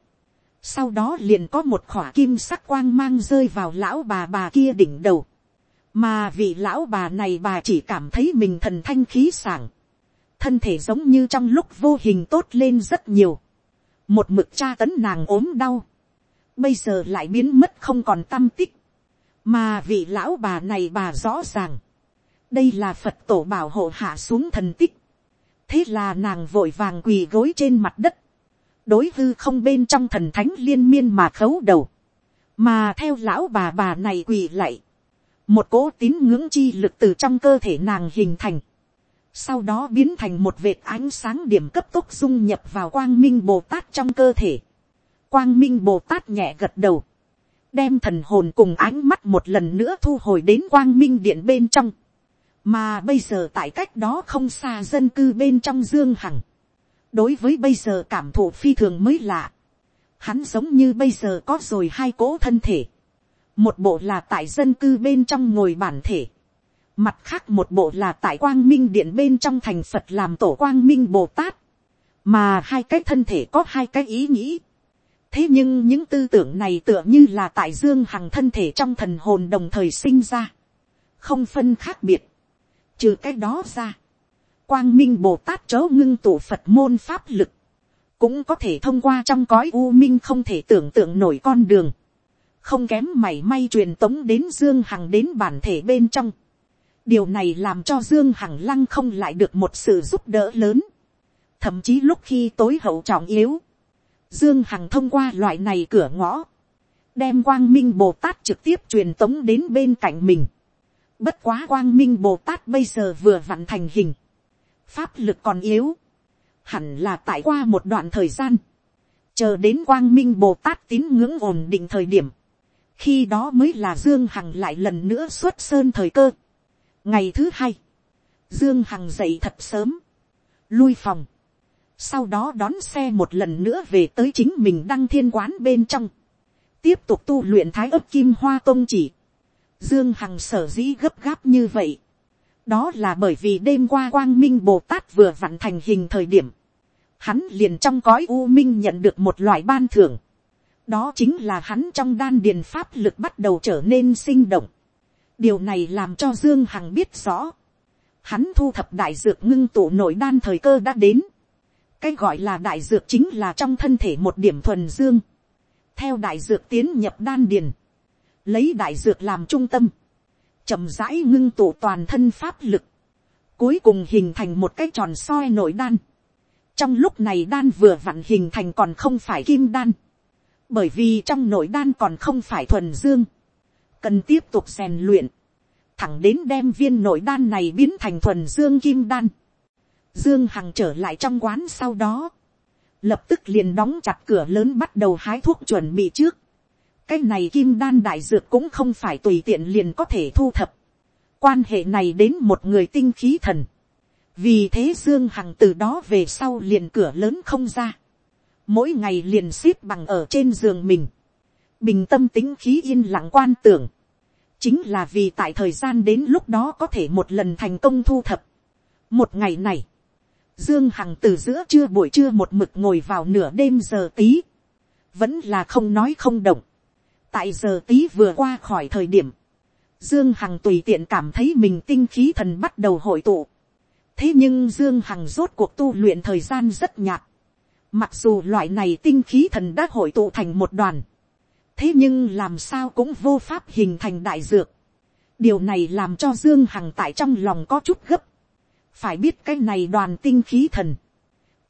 sau đó liền có một khỏa kim sắc quang mang rơi vào lão bà bà kia đỉnh đầu, mà vị lão bà này bà chỉ cảm thấy mình thần thanh khí sảng, thân thể giống như trong lúc vô hình tốt lên rất nhiều, một mực tra tấn nàng ốm đau, bây giờ lại biến mất không còn tâm tích, mà vị lão bà này bà rõ ràng, đây là phật tổ bảo hộ hạ xuống thần tích, thế là nàng vội vàng quỳ gối trên mặt đất, đối hư không bên trong thần thánh liên miên mà khấu đầu, mà theo lão bà bà này quỳ lại một cỗ tín ngưỡng chi lực từ trong cơ thể nàng hình thành, sau đó biến thành một vệt ánh sáng điểm cấp tốc dung nhập vào quang minh bồ tát trong cơ thể. quang minh bồ tát nhẹ gật đầu, đem thần hồn cùng ánh mắt một lần nữa thu hồi đến quang minh điện bên trong, mà bây giờ tại cách đó không xa dân cư bên trong dương hằng, đối với bây giờ cảm thụ phi thường mới lạ, hắn giống như bây giờ có rồi hai cỗ thân thể, một bộ là tại dân cư bên trong ngồi bản thể, mặt khác một bộ là tại quang minh điện bên trong thành phật làm tổ quang minh bồ tát, mà hai cái thân thể có hai cái ý nghĩ. thế nhưng những tư tưởng này tựa như là tại dương hằng thân thể trong thần hồn đồng thời sinh ra, không phân khác biệt, trừ cái đó ra. quang minh bồ tát chớ ngưng tụ phật môn pháp lực, cũng có thể thông qua trong cõi u minh không thể tưởng tượng nổi con đường, không kém mảy may truyền tống đến dương hằng đến bản thể bên trong. Điều này làm cho dương hằng lăng không lại được một sự giúp đỡ lớn. thậm chí lúc khi tối hậu trọng yếu, dương hằng thông qua loại này cửa ngõ, đem quang minh bồ tát trực tiếp truyền tống đến bên cạnh mình. bất quá quang minh bồ tát bây giờ vừa vặn thành hình, pháp lực còn yếu, hẳn là tại qua một đoạn thời gian, chờ đến quang minh bồ tát tín ngưỡng ổn định thời điểm, khi đó mới là dương hằng lại lần nữa xuất sơn thời cơ. Ngày thứ hai, dương hằng dậy thật sớm, lui phòng, sau đó đón xe một lần nữa về tới chính mình đăng thiên quán bên trong, tiếp tục tu luyện thái ấp kim hoa tôn chỉ, dương hằng sở dĩ gấp gáp như vậy, đó là bởi vì đêm qua quang minh bồ tát vừa vặn thành hình thời điểm, hắn liền trong cõi u minh nhận được một loại ban thưởng, đó chính là hắn trong đan điền pháp lực bắt đầu trở nên sinh động, điều này làm cho dương hằng biết rõ, hắn thu thập đại dược ngưng tụ nội đan thời cơ đã đến, cái gọi là đại dược chính là trong thân thể một điểm thuần dương, theo đại dược tiến nhập đan điền, lấy đại dược làm trung tâm, chậm rãi ngưng tụ toàn thân pháp lực, cuối cùng hình thành một cái tròn soi nội đan. trong lúc này đan vừa vặn hình thành còn không phải kim đan, bởi vì trong nội đan còn không phải thuần dương, cần tiếp tục rèn luyện, thẳng đến đem viên nội đan này biến thành thuần dương kim đan. Dương Hằng trở lại trong quán sau đó, lập tức liền đóng chặt cửa lớn bắt đầu hái thuốc chuẩn bị trước. cái này kim đan đại dược cũng không phải tùy tiện liền có thể thu thập. quan hệ này đến một người tinh khí thần. vì thế Dương Hằng từ đó về sau liền cửa lớn không ra mỗi ngày liền xếp bằng ở trên giường mình bình tâm tính khí yên lặng quan tưởng, chính là vì tại thời gian đến lúc đó có thể một lần thành công thu thập. một ngày này, dương hằng từ giữa trưa buổi trưa một mực ngồi vào nửa đêm giờ tí, vẫn là không nói không động. tại giờ tí vừa qua khỏi thời điểm, dương hằng tùy tiện cảm thấy mình tinh khí thần bắt đầu hội tụ. thế nhưng dương hằng rốt cuộc tu luyện thời gian rất nhạt mặc dù loại này tinh khí thần đã hội tụ thành một đoàn, thế nhưng làm sao cũng vô pháp hình thành đại dược. điều này làm cho dương hằng tại trong lòng có chút gấp. phải biết cái này đoàn tinh khí thần.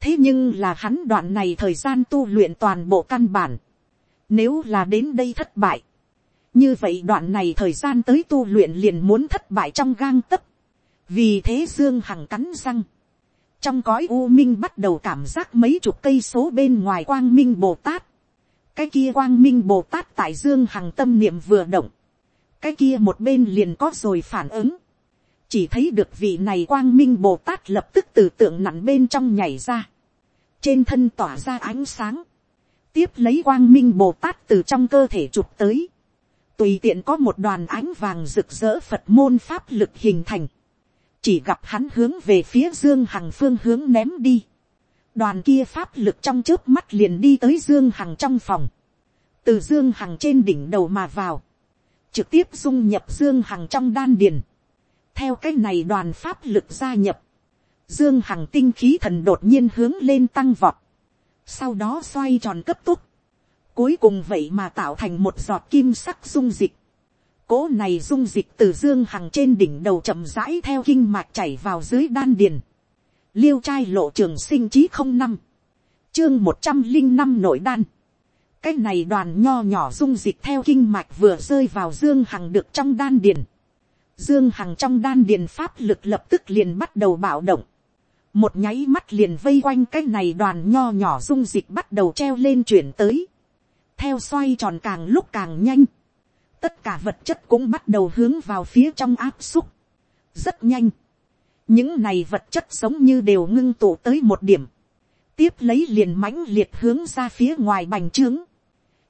thế nhưng là hắn đoạn này thời gian tu luyện toàn bộ căn bản. nếu là đến đây thất bại. như vậy đoạn này thời gian tới tu luyện liền muốn thất bại trong gang tấc. vì thế dương hằng cắn răng trong cõi u minh bắt đầu cảm giác mấy chục cây số bên ngoài quang minh bồ tát. Cái kia quang minh bồ tát tại dương hằng tâm niệm vừa động, cái kia một bên liền có rồi phản ứng, chỉ thấy được vị này quang minh bồ tát lập tức từ tượng nặng bên trong nhảy ra, trên thân tỏa ra ánh sáng, tiếp lấy quang minh bồ tát từ trong cơ thể chụp tới, tùy tiện có một đoàn ánh vàng rực rỡ phật môn pháp lực hình thành, chỉ gặp hắn hướng về phía dương hằng phương hướng ném đi, đoàn kia pháp lực trong trước mắt liền đi tới dương hằng trong phòng, từ dương hằng trên đỉnh đầu mà vào, trực tiếp dung nhập dương hằng trong đan điền, theo cái này đoàn pháp lực gia nhập, dương hằng tinh khí thần đột nhiên hướng lên tăng vọt, sau đó xoay tròn cấp tốc, cuối cùng vậy mà tạo thành một giọt kim sắc dung dịch, cố này dung dịch từ dương hằng trên đỉnh đầu chậm rãi theo kinh mạch chảy vào dưới đan điền, liêu trai lộ trường sinh chí không năm, chương một trăm linh năm nội đan, cái này đoàn nho nhỏ dung dịch theo kinh mạch vừa rơi vào dương hằng được trong đan điền, dương hằng trong đan điền pháp lực lập tức liền bắt đầu bạo động, một nháy mắt liền vây quanh cái này đoàn nho nhỏ dung dịch bắt đầu treo lên chuyển tới, theo xoay tròn càng lúc càng nhanh, tất cả vật chất cũng bắt đầu hướng vào phía trong áp xúc, rất nhanh, những này vật chất giống như đều ngưng tụ tới một điểm, tiếp lấy liền mãnh liệt hướng ra phía ngoài bành trướng,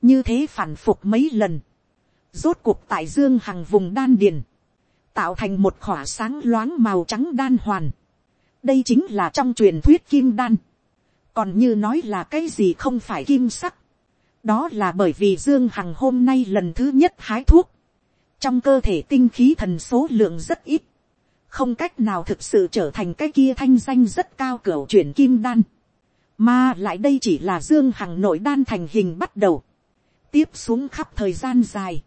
như thế phản phục mấy lần, rốt cuộc tại dương hằng vùng đan điền, tạo thành một khỏa sáng loáng màu trắng đan hoàn, đây chính là trong truyền thuyết kim đan, còn như nói là cái gì không phải kim sắc, đó là bởi vì dương hằng hôm nay lần thứ nhất hái thuốc, trong cơ thể tinh khí thần số lượng rất ít, không cách nào thực sự trở thành cái kia thanh danh rất cao cửa chuyển kim đan, mà lại đây chỉ là dương hằng nội đan thành hình bắt đầu, tiếp xuống khắp thời gian dài,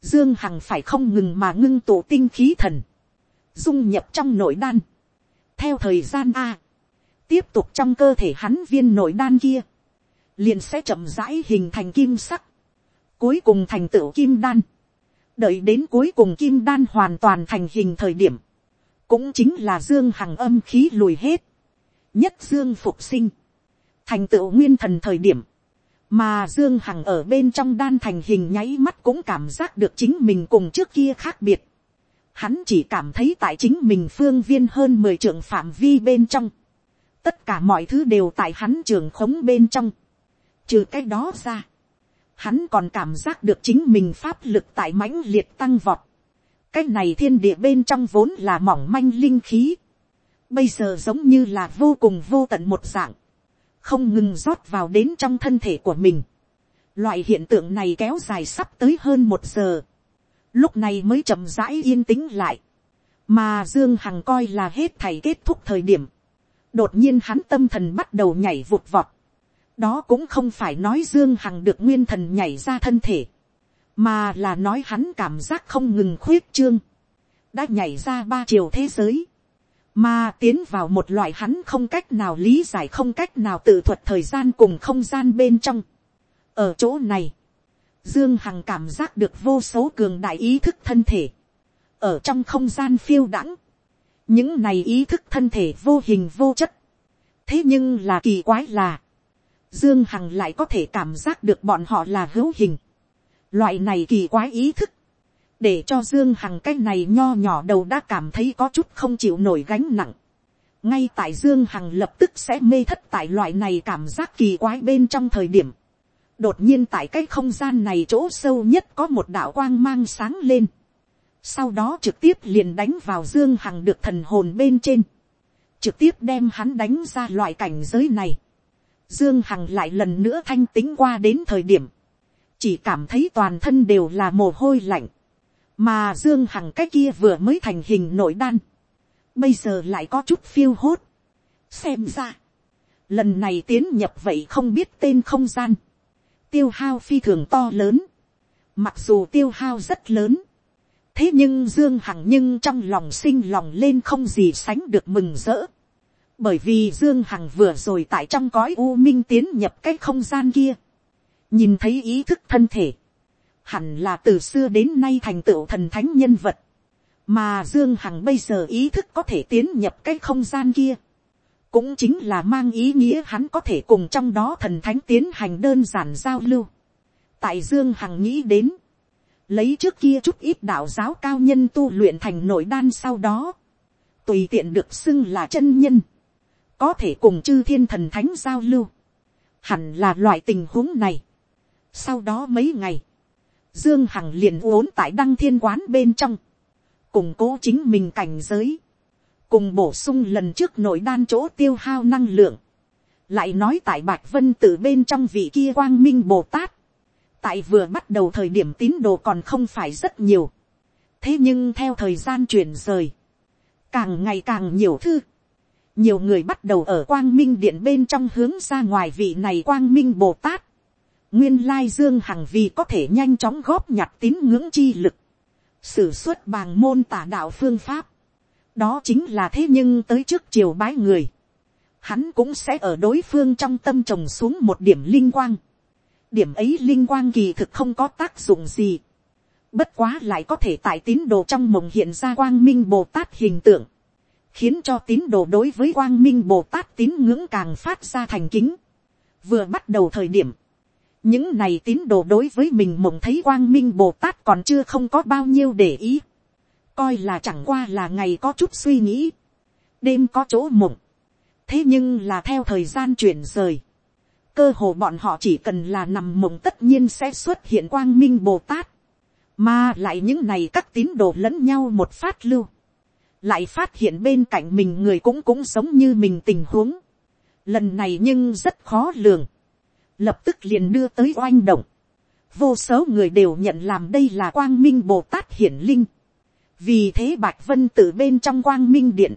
dương hằng phải không ngừng mà ngưng tụ tinh khí thần, dung nhập trong nội đan, theo thời gian a, tiếp tục trong cơ thể hắn viên nội đan kia, liền sẽ chậm rãi hình thành kim sắc, cuối cùng thành tựu kim đan, đợi đến cuối cùng kim đan hoàn toàn thành hình thời điểm, cũng chính là dương hằng âm khí lùi hết, nhất dương phục sinh, thành tựu nguyên thần thời điểm, mà dương hằng ở bên trong đan thành hình nháy mắt cũng cảm giác được chính mình cùng trước kia khác biệt, hắn chỉ cảm thấy tại chính mình phương viên hơn mười trưởng phạm vi bên trong, tất cả mọi thứ đều tại hắn trường khống bên trong, trừ cái đó ra, hắn còn cảm giác được chính mình pháp lực tại mãnh liệt tăng vọt, cái này thiên địa bên trong vốn là mỏng manh linh khí, bây giờ giống như là vô cùng vô tận một dạng, không ngừng rót vào đến trong thân thể của mình. Loại hiện tượng này kéo dài sắp tới hơn một giờ, lúc này mới chậm rãi yên tĩnh lại, mà dương hằng coi là hết thầy kết thúc thời điểm, đột nhiên hắn tâm thần bắt đầu nhảy vụt vọt, đó cũng không phải nói dương hằng được nguyên thần nhảy ra thân thể, mà là nói hắn cảm giác không ngừng khuyết trương, đã nhảy ra ba chiều thế giới, mà tiến vào một loại hắn không cách nào lý giải không cách nào tự thuật thời gian cùng không gian bên trong. ở chỗ này, Dương Hằng cảm giác được vô số cường đại ý thức thân thể. Ở trong không gian phiêu đãng Những này ý thức thân thể vô hình vô chất. Thế nhưng là kỳ quái là. Dương Hằng lại có thể cảm giác được bọn họ là hữu hình. Loại này kỳ quái ý thức. Để cho Dương Hằng cái này nho nhỏ đầu đã cảm thấy có chút không chịu nổi gánh nặng. Ngay tại Dương Hằng lập tức sẽ mê thất tại loại này cảm giác kỳ quái bên trong thời điểm đột nhiên tại cái không gian này chỗ sâu nhất có một đạo quang mang sáng lên. sau đó trực tiếp liền đánh vào dương hằng được thần hồn bên trên. trực tiếp đem hắn đánh ra loại cảnh giới này dương hằng lại lần nữa thanh tính qua đến thời điểm. chỉ cảm thấy toàn thân đều là mồ hôi lạnh. mà dương hằng cái kia vừa mới thành hình nội đan. bây giờ lại có chút phiêu hốt. xem ra, lần này tiến nhập vậy không biết tên không gian tiêu hao phi thường to lớn. Mặc dù tiêu hao rất lớn. Thế nhưng Dương Hằng nhưng trong lòng sinh lòng lên không gì sánh được mừng rỡ. Bởi vì Dương Hằng vừa rồi tại trong cõi U Minh tiến nhập cái không gian kia. Nhìn thấy ý thức thân thể. Hẳn là từ xưa đến nay thành tựu thần thánh nhân vật. Mà Dương Hằng bây giờ ý thức có thể tiến nhập cái không gian kia cũng chính là mang ý nghĩa hắn có thể cùng trong đó thần thánh tiến hành đơn giản giao lưu. tại dương hằng nghĩ đến, lấy trước kia chút ít đạo giáo cao nhân tu luyện thành nội đan sau đó, tùy tiện được xưng là chân nhân, có thể cùng chư thiên thần thánh giao lưu, hẳn là loại tình huống này. sau đó mấy ngày, dương hằng liền uốn tại đăng thiên quán bên trong, củng cố chính mình cảnh giới, cùng bổ sung lần trước nội đan chỗ tiêu hao năng lượng, lại nói tại bạch vân tự bên trong vị kia quang minh bồ tát, tại vừa bắt đầu thời điểm tín đồ còn không phải rất nhiều. thế nhưng theo thời gian chuyển rời, càng ngày càng nhiều thư, nhiều người bắt đầu ở quang minh điện bên trong hướng ra ngoài vị này quang minh bồ tát. nguyên lai dương hằng vì có thể nhanh chóng góp nhặt tín ngưỡng chi lực, sử xuất bàng môn tả đạo phương pháp, đó chính là thế nhưng tới trước chiều bái người, hắn cũng sẽ ở đối phương trong tâm trồng xuống một điểm linh quang, điểm ấy linh quang kỳ thực không có tác dụng gì, bất quá lại có thể tại tín đồ trong mộng hiện ra quang minh bồ tát hình tượng, khiến cho tín đồ đối với quang minh bồ tát tín ngưỡng càng phát ra thành kính. vừa bắt đầu thời điểm, những này tín đồ đối với mình mộng thấy quang minh bồ tát còn chưa không có bao nhiêu để ý, coi là chẳng qua là ngày có chút suy nghĩ, đêm có chỗ mộng, thế nhưng là theo thời gian chuyển rời, cơ hồ bọn họ chỉ cần là nằm mộng tất nhiên sẽ xuất hiện quang minh bồ tát, mà lại những này các tín đồ lẫn nhau một phát lưu, lại phát hiện bên cạnh mình người cũng cũng giống như mình tình huống. Lần này nhưng rất khó lường. Lập tức liền đưa tới oanh động. Vô số người đều nhận làm đây là quang minh Bồ Tát hiển linh. Vì thế Bạch Vân từ bên trong quang minh điện.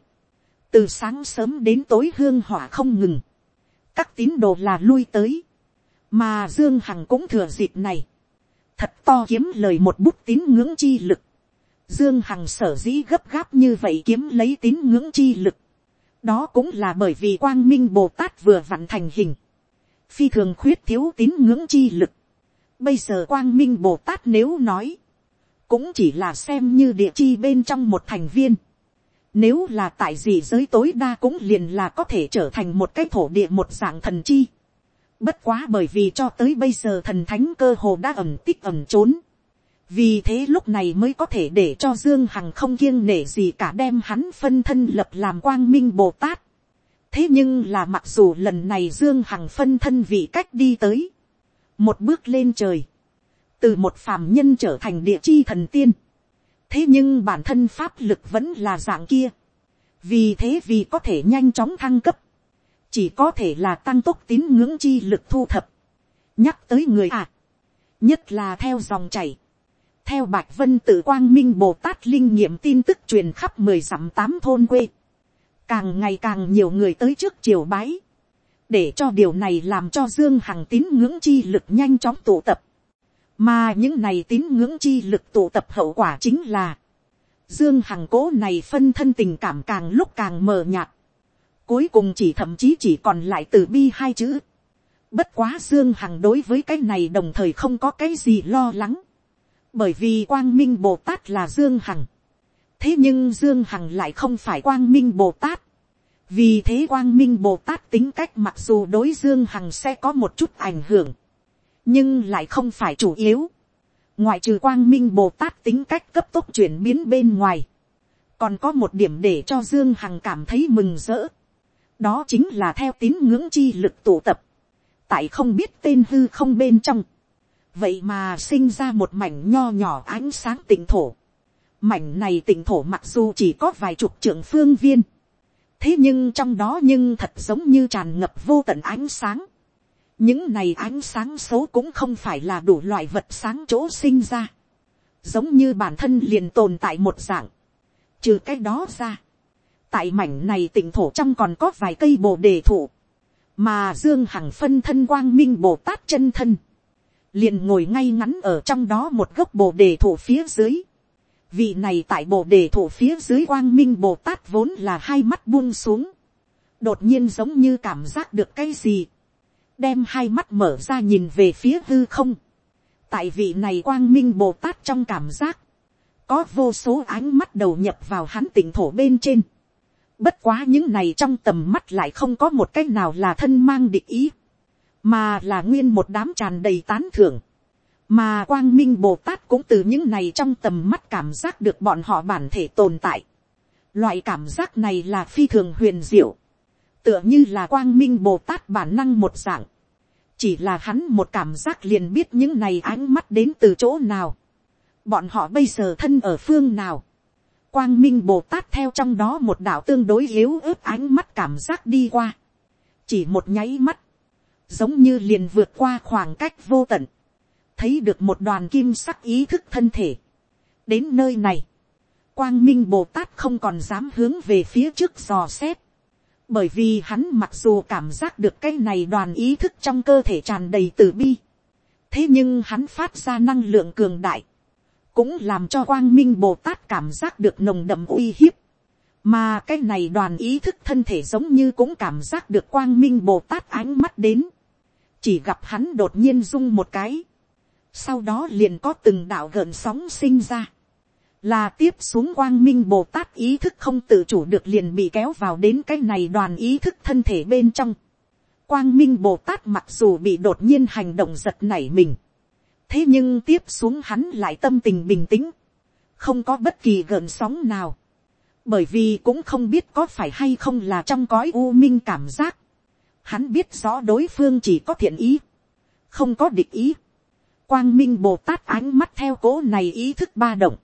Từ sáng sớm đến tối hương hỏa không ngừng. Các tín đồ là lui tới. Mà Dương Hằng cũng thừa dịp này. Thật to kiếm lời một bút tín ngưỡng chi lực Dương Hằng sở dĩ gấp gáp như vậy kiếm lấy tín ngưỡng chi lực. Đó cũng là bởi vì quang minh Bồ Tát vừa vặn thành hình. Phi thường khuyết thiếu tín ngưỡng chi lực. Bây giờ quang minh Bồ Tát nếu nói. Cũng chỉ là xem như địa chi bên trong một thành viên. Nếu là tại gì giới tối đa cũng liền là có thể trở thành một cái thổ địa một dạng thần chi. Bất quá bởi vì cho tới bây giờ thần thánh cơ hồ đã ẩm tích ẩm trốn vì thế lúc này mới có thể để cho dương hằng không kiêng nể gì cả đem hắn phân thân lập làm quang minh bồ tát. thế nhưng là mặc dù lần này dương hằng phân thân vị cách đi tới, một bước lên trời, từ một phàm nhân trở thành địa chi thần tiên, thế nhưng bản thân pháp lực vẫn là dạng kia, vì thế vì có thể nhanh chóng thăng cấp, chỉ có thể là tăng tốc tín ngưỡng chi lực thu thập, nhắc tới người ạ, à, nhất là theo dòng chảy, theo bạch vân tự quang minh bồ tát linh nghiệm tin tức truyền khắp mười dặm tám thôn quê, càng ngày càng nhiều người tới trước triều bái, để cho điều này làm cho dương hằng tín ngưỡng chi lực nhanh chóng tụ tập, mà những này tín ngưỡng chi lực tụ tập hậu quả chính là, dương hằng cố này phân thân tình cảm càng lúc càng mờ nhạt, cuối cùng chỉ thậm chí chỉ còn lại từ bi hai chữ, bất quá dương hằng đối với cái này đồng thời không có cái gì lo lắng, bởi vì quang minh bồ tát là dương hằng, thế nhưng dương hằng lại không phải quang minh bồ tát, vì thế quang minh bồ tát tính cách mặc dù đối dương hằng sẽ có một chút ảnh hưởng, nhưng lại không phải chủ yếu, ngoại trừ quang minh bồ tát tính cách cấp tốc chuyển biến bên ngoài, còn có một điểm để cho dương hằng cảm thấy mừng rỡ, đó chính là theo tín ngưỡng chi lực tụ tập, tại không biết tên hư không bên trong, vậy mà sinh ra một mảnh nho nhỏ ánh sáng tỉnh thổ. mảnh này tỉnh thổ mặc dù chỉ có vài chục trưởng phương viên, thế nhưng trong đó nhưng thật giống như tràn ngập vô tận ánh sáng. những này ánh sáng xấu cũng không phải là đủ loại vật sáng chỗ sinh ra, giống như bản thân liền tồn tại một dạng, trừ cái đó ra. tại mảnh này tỉnh thổ trong còn có vài cây bồ đề thụ, mà dương hằng phân thân quang minh bồ tát chân thân, liền ngồi ngay ngắn ở trong đó một gốc bồ đề thụ phía dưới. Vị này tại bồ đề thụ phía dưới quang minh bồ tát vốn là hai mắt buông xuống. Đột nhiên giống như cảm giác được cái gì. Đem hai mắt mở ra nhìn về phía hư không. Tại vị này quang minh bồ tát trong cảm giác. Có vô số ánh mắt đầu nhập vào hắn tỉnh thổ bên trên. Bất quá những này trong tầm mắt lại không có một cách nào là thân mang địch ý mà là nguyên một đám tràn đầy tán thưởng, mà quang minh bồ tát cũng từ những này trong tầm mắt cảm giác được bọn họ bản thể tồn tại. Loại cảm giác này là phi thường huyền diệu, tựa như là quang minh bồ tát bản năng một dạng, chỉ là hắn một cảm giác liền biết những này ánh mắt đến từ chỗ nào, bọn họ bây giờ thân ở phương nào, quang minh bồ tát theo trong đó một đạo tương đối yếu ớt ánh mắt cảm giác đi qua, chỉ một nháy mắt, giống như liền vượt qua khoảng cách vô tận, thấy được một đoàn kim sắc ý thức thân thể. đến nơi này, quang minh bồ tát không còn dám hướng về phía trước dò xét, bởi vì hắn mặc dù cảm giác được cái này đoàn ý thức trong cơ thể tràn đầy từ bi, thế nhưng hắn phát ra năng lượng cường đại, cũng làm cho quang minh bồ tát cảm giác được nồng đậm uy hiếp, mà cái này đoàn ý thức thân thể giống như cũng cảm giác được quang minh bồ tát ánh mắt đến, chỉ gặp hắn đột nhiên rung một cái, sau đó liền có từng đạo gợn sóng sinh ra, là tiếp xuống quang minh bồ tát ý thức không tự chủ được liền bị kéo vào đến cái này đoàn ý thức thân thể bên trong. Quang minh bồ tát mặc dù bị đột nhiên hành động giật nảy mình, thế nhưng tiếp xuống hắn lại tâm tình bình tĩnh, không có bất kỳ gợn sóng nào, bởi vì cũng không biết có phải hay không là trong cõi u minh cảm giác, hắn biết rõ đối phương chỉ có thiện ý, không có địch ý. Quang minh bồ tát ánh mắt theo cố này ý thức ba động,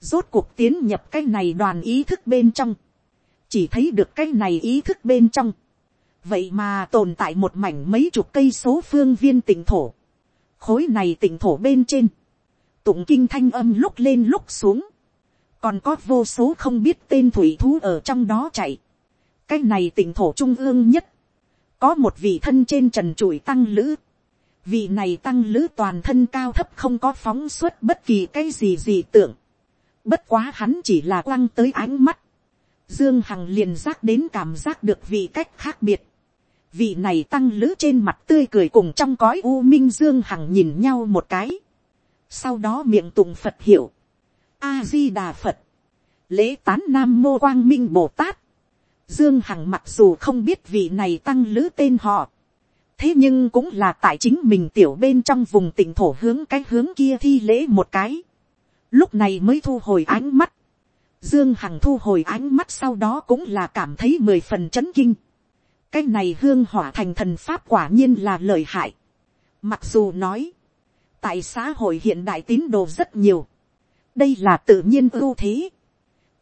rốt cuộc tiến nhập cái này đoàn ý thức bên trong, chỉ thấy được cái này ý thức bên trong, vậy mà tồn tại một mảnh mấy chục cây số phương viên tỉnh thổ, khối này tỉnh thổ bên trên, tụng kinh thanh âm lúc lên lúc xuống, còn có vô số không biết tên thủy thú ở trong đó chạy, cái này tỉnh thổ trung ương nhất, có một vị thân trên trần trụi tăng lữ, vị này tăng lữ toàn thân cao thấp không có phóng xuất bất kỳ cái gì gì tưởng, bất quá hắn chỉ là quăng tới ánh mắt, dương hằng liền giác đến cảm giác được vị cách khác biệt, vị này tăng lữ trên mặt tươi cười cùng trong cõi u minh dương hằng nhìn nhau một cái, sau đó miệng tụng phật hiểu, a di đà phật, lễ tán nam mô quang minh bồ tát, Dương Hằng mặc dù không biết vị này tăng lữ tên họ. Thế nhưng cũng là tại chính mình tiểu bên trong vùng tỉnh thổ hướng cái hướng kia thi lễ một cái. Lúc này mới thu hồi ánh mắt. Dương Hằng thu hồi ánh mắt sau đó cũng là cảm thấy mười phần chấn kinh. Cái này hương hỏa thành thần pháp quả nhiên là lợi hại. Mặc dù nói. Tại xã hội hiện đại tín đồ rất nhiều. Đây là tự nhiên ưu thế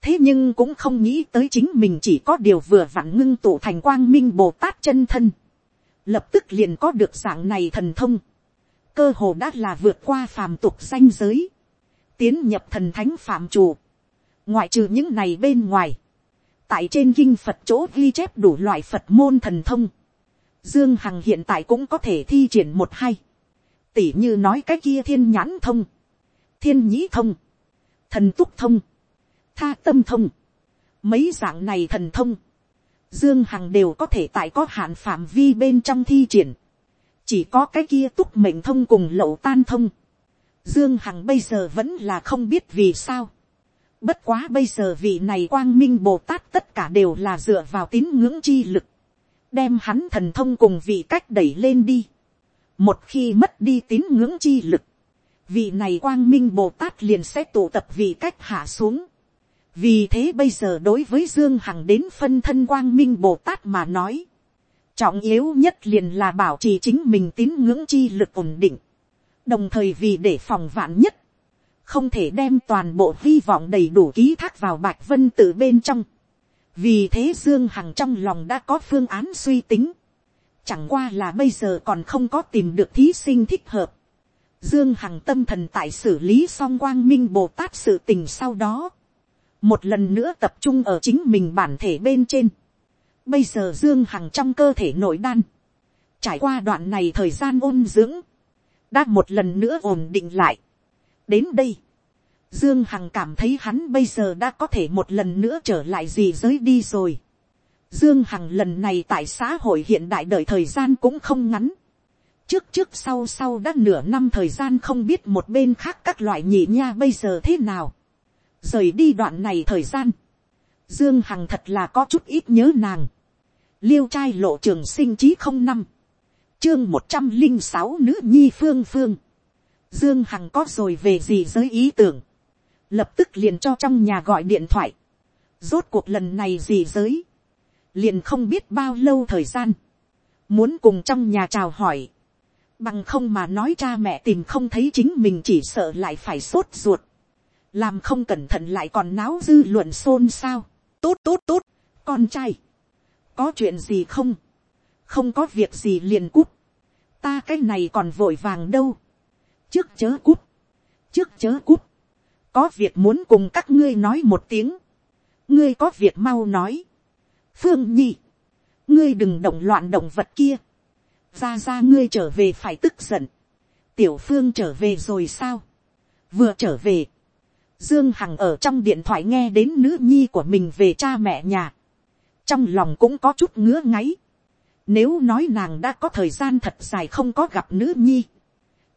thế nhưng cũng không nghĩ tới chính mình chỉ có điều vừa vặn ngưng tụ thành quang minh bồ tát chân thân, lập tức liền có được dạng này thần thông, cơ hồ đã là vượt qua phàm tục danh giới, tiến nhập thần thánh phạm chủ, ngoại trừ những này bên ngoài, tại trên kinh phật chỗ ghi chép đủ loại phật môn thần thông, dương hằng hiện tại cũng có thể thi triển một hay, tỉ như nói cái kia thiên nhãn thông, thiên nhĩ thông, thần túc thông, tha tâm thông, mấy dạng này thần thông, dương hằng đều có thể tại có hạn phạm vi bên trong thi triển, chỉ có cái kia túc mệnh thông cùng lậu tan thông, dương hằng bây giờ vẫn là không biết vì sao, bất quá bây giờ vị này quang minh bồ tát tất cả đều là dựa vào tín ngưỡng chi lực, đem hắn thần thông cùng vị cách đẩy lên đi, một khi mất đi tín ngưỡng chi lực, vị này quang minh bồ tát liền sẽ tụ tập vị cách hạ xuống, vì thế bây giờ đối với dương hằng đến phân thân quang minh bồ tát mà nói, trọng yếu nhất liền là bảo trì chính mình tín ngưỡng chi lực ổn định, đồng thời vì để phòng vạn nhất, không thể đem toàn bộ hy vọng đầy đủ ký thác vào bạch vân tự bên trong. vì thế dương hằng trong lòng đã có phương án suy tính, chẳng qua là bây giờ còn không có tìm được thí sinh thích hợp. Dương Hằng tâm thần tại xử lý xong quang minh Bồ Tát sự tình sau đó một lần nữa tập trung ở chính mình bản thể bên trên. Bây giờ Dương Hằng trong cơ thể nội đan, trải qua đoạn này thời gian ôn dưỡng, đã một lần nữa ổn định lại. Đến đây, Dương Hằng cảm thấy hắn bây giờ đã có thể một lần nữa trở lại gì giới đi rồi. Dương Hằng lần này tại xã hội hiện đại đợi thời gian cũng không ngắn. Trước trước sau sau đã nửa năm thời gian không biết một bên khác các loại nhị nha bây giờ thế nào rời đi đoạn này thời gian, dương hằng thật là có chút ít nhớ nàng, liêu trai lộ trường sinh trí không năm, chương một trăm linh sáu nữ nhi phương phương, dương hằng có rồi về gì giới ý tưởng, lập tức liền cho trong nhà gọi điện thoại, rốt cuộc lần này gì giới, liền không biết bao lâu thời gian, muốn cùng trong nhà chào hỏi, bằng không mà nói cha mẹ tìm không thấy chính mình chỉ sợ lại phải sốt ruột, làm không cẩn thận lại còn náo dư luận xôn xao, tốt tốt tốt, con trai, có chuyện gì không, không có việc gì liền cút, ta cái này còn vội vàng đâu, trước chớ cút, trước chớ cút, có việc muốn cùng các ngươi nói một tiếng, ngươi có việc mau nói, phương nhi, ngươi đừng động loạn động vật kia, ra ra ngươi trở về phải tức giận, tiểu phương trở về rồi sao, vừa trở về, dương hằng ở trong điện thoại nghe đến nữ nhi của mình về cha mẹ nhà, trong lòng cũng có chút ngứa ngáy, nếu nói nàng đã có thời gian thật dài không có gặp nữ nhi,